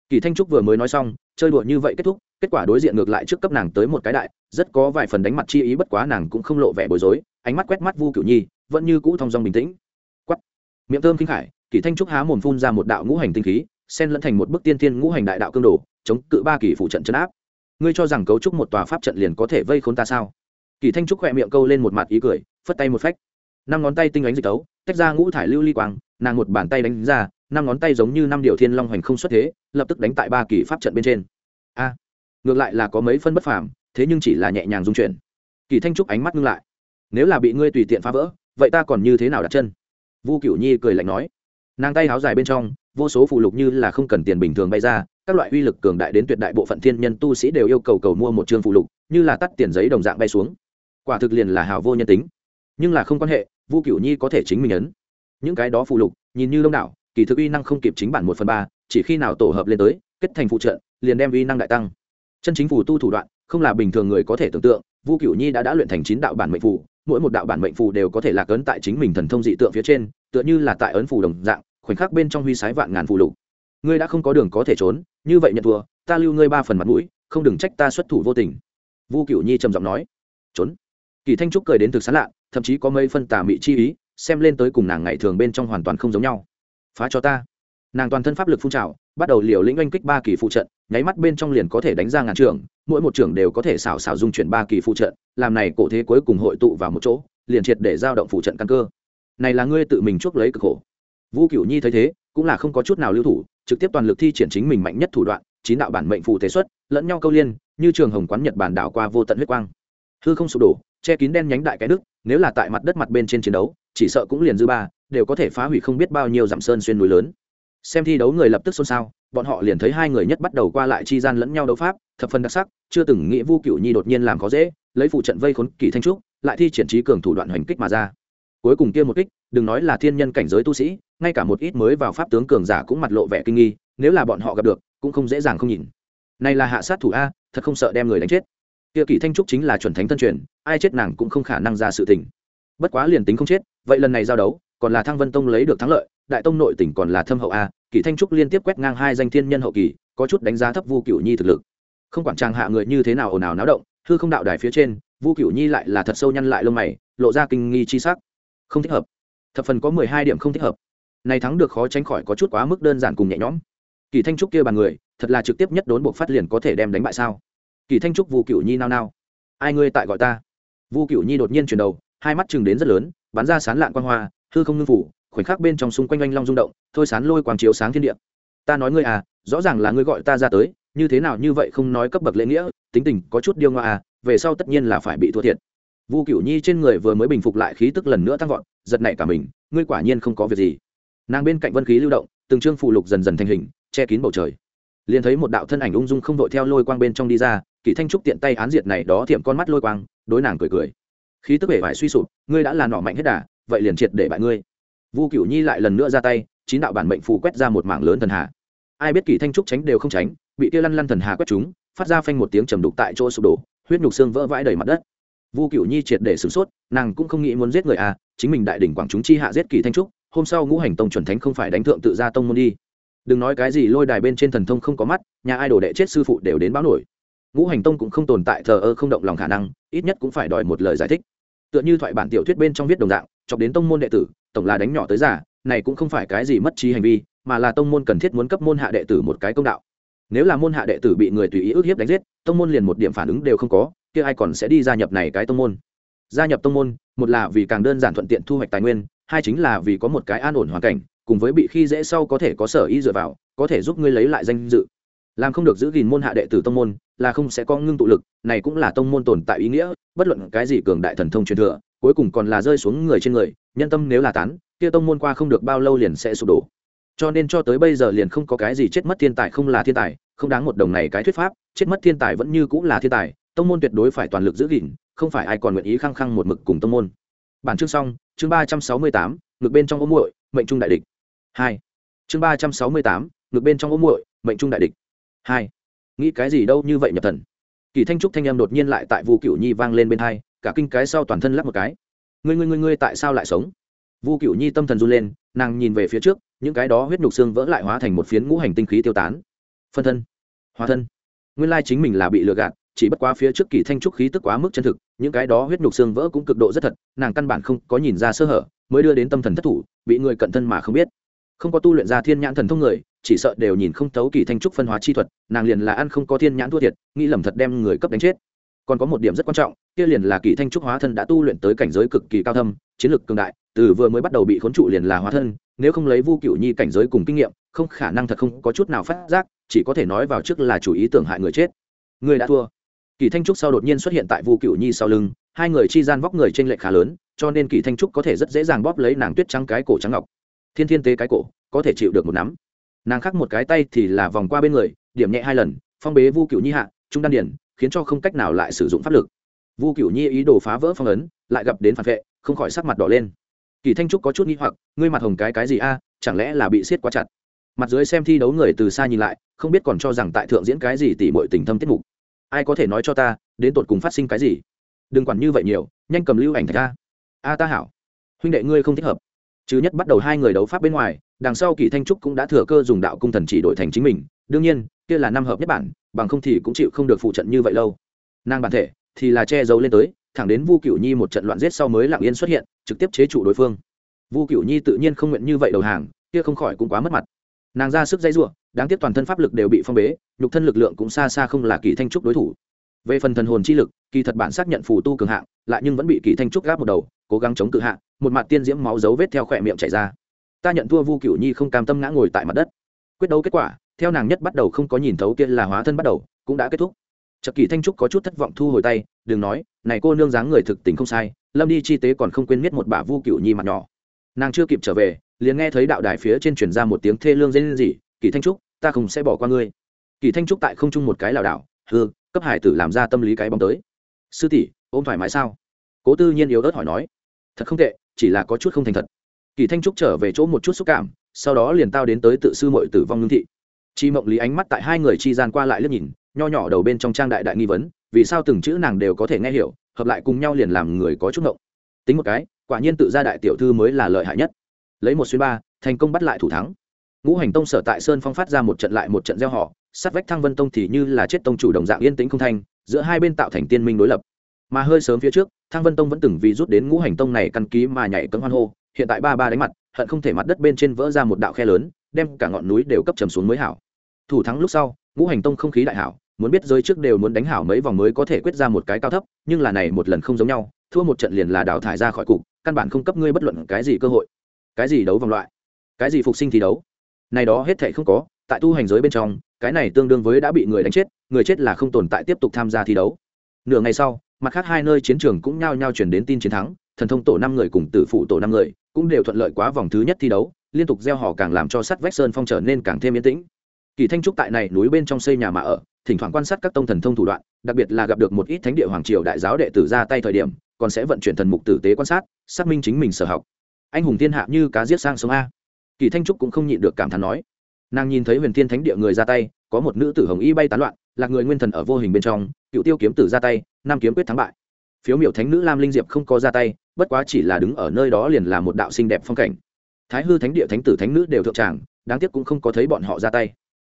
Kỳ thanh trúc vừa mới nói xong, chơi đùa như vậy kết thúc kết quả đối diện ngược lại trước cấp nàng tới một cái đại, rất có vài phần đánh mặt chi ý, bất quá nàng cũng không lộ vẻ bối rối, ánh mắt quét mắt vu cửu nhi, vẫn như cũ thong dong bình tĩnh. Quắt miệng thơm kinh khải kỳ thanh trúc há mồm phun ra một đạo ngũ hành tinh khí, xen lẫn thành một bức tiên tiên ngũ hành đại đạo cương đồ, chống cự ba kỳ phụ trận chấn áp. Ngươi cho rằng cấu trúc một tòa pháp trận liền có thể vây khốn ta sao? Kỳ thanh trúc khỏe miệng câu lên một mặt ý cười, phất tay một phách. Năm ngón tay tinh ánh dịch tấu, tách ra ngũ thải lưu ly quang, nàng một bàn tay đánh ra, năm ngón tay giống như năm điều thiên long hoành không xuất thế, lập tức đánh tại ba kỳ pháp trận bên trên. A ngược lại là có mấy phân bất phàm, thế nhưng chỉ là nhẹ nhàng dung chuyển. Kỳ thanh trúc ánh mắt ngưng lại. Nếu là bị ngươi tùy tiện phá vỡ, vậy ta còn như thế nào đặt chân? Vu cửu nhi cười lạnh nói. Nàng tay háo dài bên trong, vô số phụ lục như là không cần tiền bình thường bay ra, các loại uy lực cường đại đến tuyệt đại bộ phận thiên nhân tu sĩ đều yêu cầu cầu mua một chương phụ lục, như là tắt tiền giấy đồng dạng bay xuống. Quả thực liền là hào vô nhân tính. Nhưng là không quan hệ, vu cửu nhi có thể chính mình ấn. Những cái đó phụ lục, nhìn như đông đảo, kỳ thực uy năng không kịp chính bản một phần ba, chỉ khi nào tổ hợp lên tới, kết thành phụ trợ, liền đem uy năng đại tăng chân chính phù tu thủ đoạn, không là bình thường người có thể tưởng tượng, vu cửu nhi đã đã luyện thành chín đạo bản mệnh phù, mỗi một đạo bản mệnh phù đều có thể lạc ấn tại chính mình thần thông dị tượng phía trên, tựa như là tại ấn phù đồng dạng, khoảnh khắc bên trong huy sái vạn ngàn phù lục. Ngươi đã không có đường có thể trốn, như vậy nhận thua, ta lưu ngươi ba phần mặt mũi, không đừng trách ta xuất thủ vô tình. Vu cửu nhi trầm giọng nói. Trốn. Kỳ thanh trúc cười đến thực sán lạ, thậm chí có mấy phân tà mị chi ý, xem lên tới cùng nàng ngày thường bên trong hoàn toàn không giống nhau. Phá cho ta. Nàng toàn thân pháp lực phun trào, bắt đầu liều lĩnh oanh kích ba kỳ phụ trận nháy mắt bên trong liền có thể đánh ra ngàn trường, mỗi một trường đều có thể xảo xảo dung chuyển ba kỳ phụ trận, làm này cổ thế cuối cùng hội tụ vào một chỗ, liền triệt để giao động phụ trận căn cơ. Này là ngươi tự mình chuốc lấy cực khổ. Vũ cửu nhi thấy thế, cũng là không có chút nào lưu thủ, trực tiếp toàn lực thi triển chính mình mạnh nhất thủ đoạn, chín đạo bản mệnh phù thế xuất, lẫn nhau câu liên, như trường hồng quán nhật bản đảo qua vô tận huyết quang. Hư không sụp đổ, che kín đen nhánh đại cái đức, nếu là tại mặt đất mặt bên trên chiến đấu, chỉ sợ cũng liền dư ba, đều có thể phá hủy không biết bao nhiêu dặm sơn xuyên núi lớn. Xem thi đấu người lập tức xôn xao bọn họ liền thấy hai người nhất bắt đầu qua lại chi gian lẫn nhau đấu pháp, thập phần đặc sắc, chưa từng nghĩ vu cựu nhi đột nhiên làm khó dễ, lấy phụ trận vây khốn kỳ thanh trúc, lại thi triển trí cường thủ đoạn hoành kích mà ra. Cuối cùng kia một kích, đừng nói là thiên nhân cảnh giới tu sĩ, ngay cả một ít mới vào pháp tướng cường giả cũng mặt lộ vẻ kinh nghi, nếu là bọn họ gặp được, cũng không dễ dàng không nhìn. Này là hạ sát thủ a, thật không sợ đem người đánh chết. Kia kỳ thanh trúc chính là chuẩn thánh tân truyền, ai chết nàng cũng không khả năng ra sự tình. Bất quá liền tính không chết, vậy lần này giao đấu, còn là thăng vân tông lấy được thắng lợi, đại tông nội tỉnh còn là thâm hậu a kỳ thanh trúc liên tiếp quét ngang hai danh thiên nhân hậu kỳ, có chút đánh giá thấp vu cựu nhi thực lực. Không quản tràng hạ người như thế nào ồn ào náo động, hư không đạo đài phía trên, vu cựu nhi lại là thật sâu nhăn lại lông mày, lộ ra kinh nghi chi sắc. Không thích hợp. Thập phần có mười hai điểm không thích hợp. Này thắng được khó tránh khỏi có chút quá mức đơn giản cùng nhẹ nhõm. Kỳ thanh trúc kia bàn người, thật là trực tiếp nhất đốn buộc phát liền có thể đem đánh bại sao? Kỳ thanh trúc vu cựu nhi nao nao. Ai ngươi tại gọi ta? Vu cựu nhi đột nhiên chuyển đầu, hai mắt chừng đến rất lớn, bắn ra sán lạn quan hoa, hư không ngưng phủ khoảnh khắc bên trong xung quanh oanh long rung động, thôi sán lôi quang chiếu sáng thiên địa. Ta nói ngươi à rõ ràng là ngươi gọi ta ra tới, như thế nào như vậy không nói cấp bậc lễ nghĩa, tính tình có chút điêu ngoa à về sau tất nhiên là phải bị thua thiệt. Vu cửu nhi trên người vừa mới bình phục lại khí tức lần nữa tăng vọt, giật nảy cả mình, ngươi quả nhiên không có việc gì. Nàng bên cạnh vân khí lưu động, từng trương phụ lục dần dần thành hình, che kín bầu trời. Liền thấy một đạo thân ảnh ung dung không đội theo lôi quang bên trong đi ra, kỷ thanh trúc tiện tay án diệt này đó thiệm con mắt lôi quang, đối nàng cười cười. Khí tức vẻ vải suy sụp, ngươi đã là nọ mạnh hết đà, vậy liền triệt để bại ngươi vu cửu nhi lại lần nữa ra tay, chín đạo bản mệnh phù quét ra một mảng lớn thần hà. Ai biết kỷ thanh trúc tránh đều không tránh, bị kia lăn lăn thần hà quét chúng, phát ra phanh một tiếng trầm đục tại chỗ sụp đổ, huyết nhục xương vỡ vãi đầy mặt đất. Vu cửu nhi triệt để sửng sốt, nàng cũng không nghĩ muốn giết người à chính mình đại đỉnh quảng chúng chi hạ giết kỳ thanh trúc, hôm sau ngũ hành tông chuẩn thánh không phải đánh thượng tự ra tông môn đi. Đừng nói cái gì lôi đài bên trên thần thông không có mắt, nhà ai đồ đệ chết sư phụ đều đến báo nổi. Ngũ hành tông cũng không tồn tại thờ ơ không động lòng khả năng, ít nhất cũng phải đòi một lời giải thích. Tựa như thoại bản tiểu thuyết bên trong viết đồng dạng, chọc đến tông môn đệ tử tổng là đánh nhỏ tới giả này cũng không phải cái gì mất trí hành vi, mà là tông môn cần thiết muốn cấp môn hạ đệ tử một cái công đạo. Nếu là môn hạ đệ tử bị người tùy ý ức hiếp đánh giết, tông môn liền một điểm phản ứng đều không có, kia ai còn sẽ đi gia nhập này cái tông môn? Gia nhập tông môn, một là vì càng đơn giản thuận tiện thu hoạch tài nguyên, hai chính là vì có một cái an ổn hoàn cảnh, cùng với bị khi dễ sau có thể có sở ý dựa vào, có thể giúp ngươi lấy lại danh dự. Làm không được giữ gìn môn hạ đệ tử tông môn, là không sẽ có ngưng tụ lực, này cũng là tông môn tồn tại ý nghĩa, bất luận cái gì cường đại thần thông truyền thừa cuối cùng còn là rơi xuống người trên người, nhân tâm nếu là tán, kia tông môn qua không được bao lâu liền sẽ sụp đổ. Cho nên cho tới bây giờ liền không có cái gì chết mất thiên tài không là thiên tài, không đáng một đồng này cái thuyết pháp, chết mất thiên tài vẫn như cũng là thiên tài, tông môn tuyệt đối phải toàn lực giữ gìn, không phải ai còn nguyện ý khăng khăng một mực cùng tông môn. Bản chương xong, chương ba trăm sáu mươi tám ngược bên trong ôm muội, mệnh trung đại địch. Hai. Chương ba trăm sáu mươi tám ngược bên trong ôm muội, mệnh trung đại địch. Hai. Nghĩ cái gì đâu như vậy nhập thần. Kỳ thanh trúc thanh em đột nhiên lại tại vu cựu nhi vang lên bên hai cả kinh cái sau toàn thân lắp một cái. Ngươi ngươi ngươi ngươi tại sao lại sống? Vu cửu nhi tâm thần run lên, nàng nhìn về phía trước, những cái đó huyết nhục xương vỡ lại hóa thành một phiến ngũ hành tinh khí tiêu tán. Phân thân, hóa thân. Nguyên lai chính mình là bị lừa gạt, chỉ bất quá phía trước kỳ thanh trúc khí tức quá mức chân thực, những cái đó huyết nhục xương vỡ cũng cực độ rất thật, nàng căn bản không có nhìn ra sơ hở, mới đưa đến tâm thần thất thủ, bị người cận thân mà không biết. Không có tu luyện ra thiên nhãn thần thông người, chỉ sợ đều nhìn không thấu kỳ thanh trúc phân hóa chi thuật, nàng liền là ăn không có thiên nhãn thua thiệt, nghĩ lầm thật đem người cấp đánh chết. Còn có một điểm rất quan trọng kia liền là kỳ thanh trúc hóa thân đã tu luyện tới cảnh giới cực kỳ cao thâm, chiến lược cường đại, từ vừa mới bắt đầu bị khốn trụ liền là hóa thân, nếu không lấy vu cựu nhi cảnh giới cùng kinh nghiệm, không khả năng thật không có chút nào phát giác, chỉ có thể nói vào trước là chủ ý tưởng hại người chết. Người đã thua. Kỳ thanh trúc sau đột nhiên xuất hiện tại vu cựu nhi sau lưng, hai người chi gian vóc người t r ê n lệch khá lớn, cho nên kỳ thanh trúc có thể rất dễ dàng bóp lấy nàng tuyết trắng cái cổ trắng ngọc. Thiên thiên tế cái cổ, có thể chịu được một nắm. Nàng khắc một cái tay thì là vòng qua bên người, điểm nhẹ hai lần, phong bế vu cựu nhi hạ, trung đan điển, khiến cho không cách nào lại sử dụng pháp lực vu cựu nhi ý đồ phá vỡ phong ấn, lại gặp đến phản vệ, không khỏi sắc mặt đỏ lên. Kỳ thanh trúc có chút nghi hoặc, ngươi mặt hồng cái cái gì a, chẳng lẽ là bị siết quá chặt? Mặt dưới xem thi đấu người từ xa nhìn lại, không biết còn cho rằng tại thượng diễn cái gì tỉ mọi tình thâm tiết mục. Ai có thể nói cho ta, đến tột cùng phát sinh cái gì? Đừng quản như vậy nhiều, nhanh cầm lưu ảnh thạch a. A ta hảo. Huynh đệ ngươi không thích hợp. Chứ nhất bắt đầu hai người đấu pháp bên ngoài, đằng sau kỳ thanh trúc cũng đã thừa cơ dùng đạo cung thần chỉ đổi thành chính mình. Đương nhiên, kia là năm hợp nhất bản, bằng không thì cũng chịu không được phụ trận như vậy lâu. Nàng bản thể thì là che giấu lên tới, thẳng đến vu cựu nhi một trận loạn giết sau mới lặng yên xuất hiện, trực tiếp chế trụ đối phương. Vu cựu nhi tự nhiên không nguyện như vậy đầu hàng, kia không khỏi cũng quá mất mặt. Nàng ra sức dây r u ộ đáng tiếc toàn thân pháp lực đều bị phong bế, nhục thân lực lượng cũng xa xa không là kỳ thanh trúc đối thủ. Về phần thần hồn chi lực, kỳ thật bản xác nhận phù tu cường hạng, lại nhưng vẫn bị kỳ thanh trúc gáp một đầu, cố gắng chống cự hạng một mặt tiên diễm máu dấu vết theo khỏe miệng chảy ra. Ta nhận thua vu Cựu nhi không cam tâm ngã ngồi tại mặt đất. Quyết đấu kết quả, theo nàng nhất bắt đầu không có nhìn thấu kia là hóa thân bắt đầu, cũng đã kết thúc. Trật Kỳ Thanh Trúc có chút thất vọng thu hồi tay, đừng nói, này cô nương dáng người thực tình không sai, Lâm đi chi tế còn không quên miết một bà Vu Cựu Nhi mặt nhỏ. Nàng chưa kịp trở về, liền nghe thấy đạo đài phía trên truyền ra một tiếng thê lương rên rỉ, "Kỳ Thanh Trúc, ta không sẽ bỏ qua ngươi." Kỳ Thanh Trúc tại không trung một cái lảo đảo, "Hừ, cấp hải tử làm ra tâm lý cái bóng tới." "Sư tỷ, ôm thoải mái sao?" Cố Tư Nhiên yếu ớt hỏi nói. "Thật không tệ, chỉ là có chút không thành thật." Kỳ Thanh Trúc trở về chỗ một chút xúc cảm, sau đó liền tao đến tới tự sư muội tử vong ngưng thị. Chi Mộng Lý ánh mắt tại hai người chi gian qua lại liếc nhìn, nho nhỏ đầu bên trong trang đại đại nghi vấn, vì sao từng chữ nàng đều có thể nghe hiểu, hợp lại cùng nhau liền làm người có chút ngộng. Tính một cái, quả nhiên tự ra đại tiểu thư mới là lợi hại nhất. Lấy một xuyên ba, thành công bắt lại thủ thắng. Ngũ hành tông sở tại sơn phong phát ra một trận lại một trận gieo họ, sát vách thăng vân tông thì như là chết tông chủ đồng dạng yên tĩnh không thanh, giữa hai bên tạo thành tiên minh đối lập. Mà hơi sớm phía trước, thăng vân tông vẫn từng vì rút đến ngũ hành tông này căn ký mà nhảy cấm hoan hô, hiện tại ba ba đánh mặt, hận không thể mặt đất bên trên vỡ ra một đạo khe lớn, đem cả ngọn núi đều cấp trầm xuống mới hảo. Thủ thắng lúc sau, ngũ hành tông không khí đại hảo muốn biết giới trước đều muốn đánh hảo mấy vòng mới có thể quyết ra một cái cao thấp, nhưng là này một lần không giống nhau, thua một trận liền là đào thải ra khỏi cục, căn bản không cấp ngươi bất luận cái gì cơ hội. Cái gì đấu vòng loại? Cái gì phục sinh thi đấu? Này đó hết thể không có, tại tu hành giới bên trong, cái này tương đương với đã bị người đánh chết, người chết là không tồn tại tiếp tục tham gia thi đấu. Nửa ngày sau, mặt khác hai nơi chiến trường cũng nhao nhao chuyển đến tin chiến thắng, thần thông tổ năm người cùng tử phụ tổ năm người cũng đều thuận lợi quá vòng thứ nhất thi đấu, liên tục gieo họ càng làm cho sắt vách sơn phong trở nên càng thêm yên tĩnh. Kỳ thanh trúc tại này núi bên trong xây nhà mà ở thỉnh thoảng quan sát các tông thần thông thủ đoạn, đặc biệt là gặp được một ít thánh địa hoàng triều đại giáo đệ tử ra tay thời điểm, còn sẽ vận chuyển thần mục tử tế quan sát, xác minh chính mình sở học. Anh hùng thiên hạ như cá giết sang sông a. Kỳ thanh trúc cũng không nhịn được cảm thán nói. Nàng nhìn thấy huyền thiên thánh địa người ra tay, có một nữ tử hồng y bay tán loạn là người nguyên thần ở vô hình bên trong, cựu tiêu kiếm tử ra tay nam kiếm quyết thắng bại. Phiếu miểu thánh nữ lam linh diệp không có ra tay, bất quá chỉ là đứng ở nơi đó liền là một đạo xinh đẹp phong cảnh. Thái hư thánh địa thánh tử thánh nữ đều thượng tràng, đáng tiếc cũng không có thấy bọn họ ra tay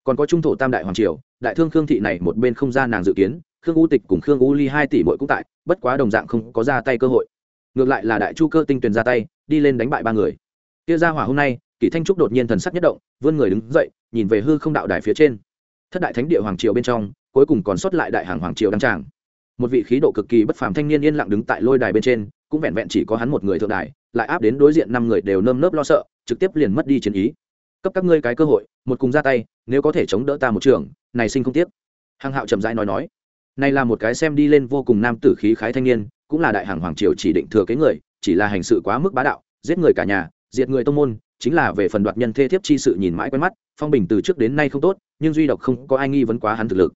còn có trung thổ tam đại hoàng triều, đại thương khương thị này một bên không ra nàng dự kiến, khương u tịch cùng khương u ly hai tỷ mỗi cũng tại, bất quá đồng dạng không có ra tay cơ hội. Ngược lại là đại chu cơ tinh tuyền ra tay, đi lên đánh bại ba người. Kia ra hỏa hôm nay, kỷ thanh trúc đột nhiên thần sắc nhất động, vươn người đứng dậy, nhìn về hư không đạo đài phía trên. Thất đại thánh địa hoàng triều bên trong, cuối cùng còn sót lại đại hàng hoàng triều đăng tràng. Một vị khí độ cực kỳ bất phàm thanh niên yên lặng đứng tại lôi đài bên trên, cũng vẹn vẹn chỉ có hắn một người thượng đài, lại áp đến đối diện năm người đều nơm nớp lo sợ, trực tiếp liền mất đi chiến ý. Cấp các ngươi cái cơ hội một cùng ra tay, nếu có thể chống đỡ ta một trường, này sinh không tiếc. Hằng hạo chậm rãi nói nói. Này là một cái xem đi lên vô cùng nam tử khí khái thanh niên, cũng là đại hàng hoàng triều chỉ định thừa kế người, chỉ là hành sự quá mức bá đạo, giết người cả nhà, diệt người tông môn, chính là về phần đoạt nhân thê thiếp chi sự nhìn mãi quen mắt, phong bình từ trước đến nay không tốt, nhưng duy độc không có ai nghi vấn quá hắn thực lực.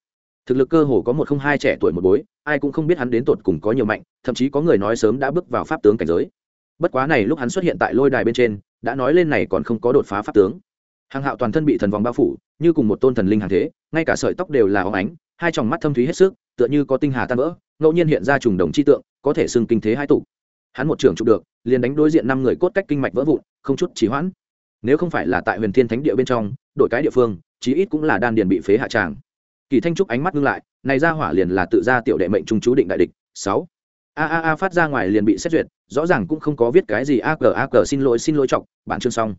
Thực lực cơ hồ có một không hai trẻ tuổi một bối, ai cũng không biết hắn đến tột cùng có nhiều mạnh, thậm chí có người nói sớm đã bước vào pháp tướng cảnh giới. Bất quá này lúc hắn xuất hiện tại lôi đài bên trên, đã nói lên này còn không có đột phá pháp tướng hàng hạo toàn thân bị thần vòng bao phủ, như cùng một tôn thần linh hàng thế, ngay cả sợi tóc đều là óng ánh, hai tròng mắt thâm thúy hết sức, tựa như có tinh hà tan vỡ, ngẫu nhiên hiện ra trùng đồng chi tượng, có thể xưng kinh thế hai tụ. Hắn một trưởng chụp được, liền đánh đối diện năm người cốt cách kinh mạch vỡ vụn, không chút chỉ hoãn. Nếu không phải là tại huyền thiên thánh địa bên trong đội cái địa phương, chí ít cũng là đan điền bị phế hạ tràng. Kỳ thanh trúc ánh mắt ngưng lại, này ra hỏa liền là tự ra tiểu đệ mệnh trung chú định đại địch. Sáu. A a a phát ra ngoài liền bị xét duyệt, rõ ràng cũng không có viết cái gì a g a g xin lỗi xin lỗi trọng, bản chương xong.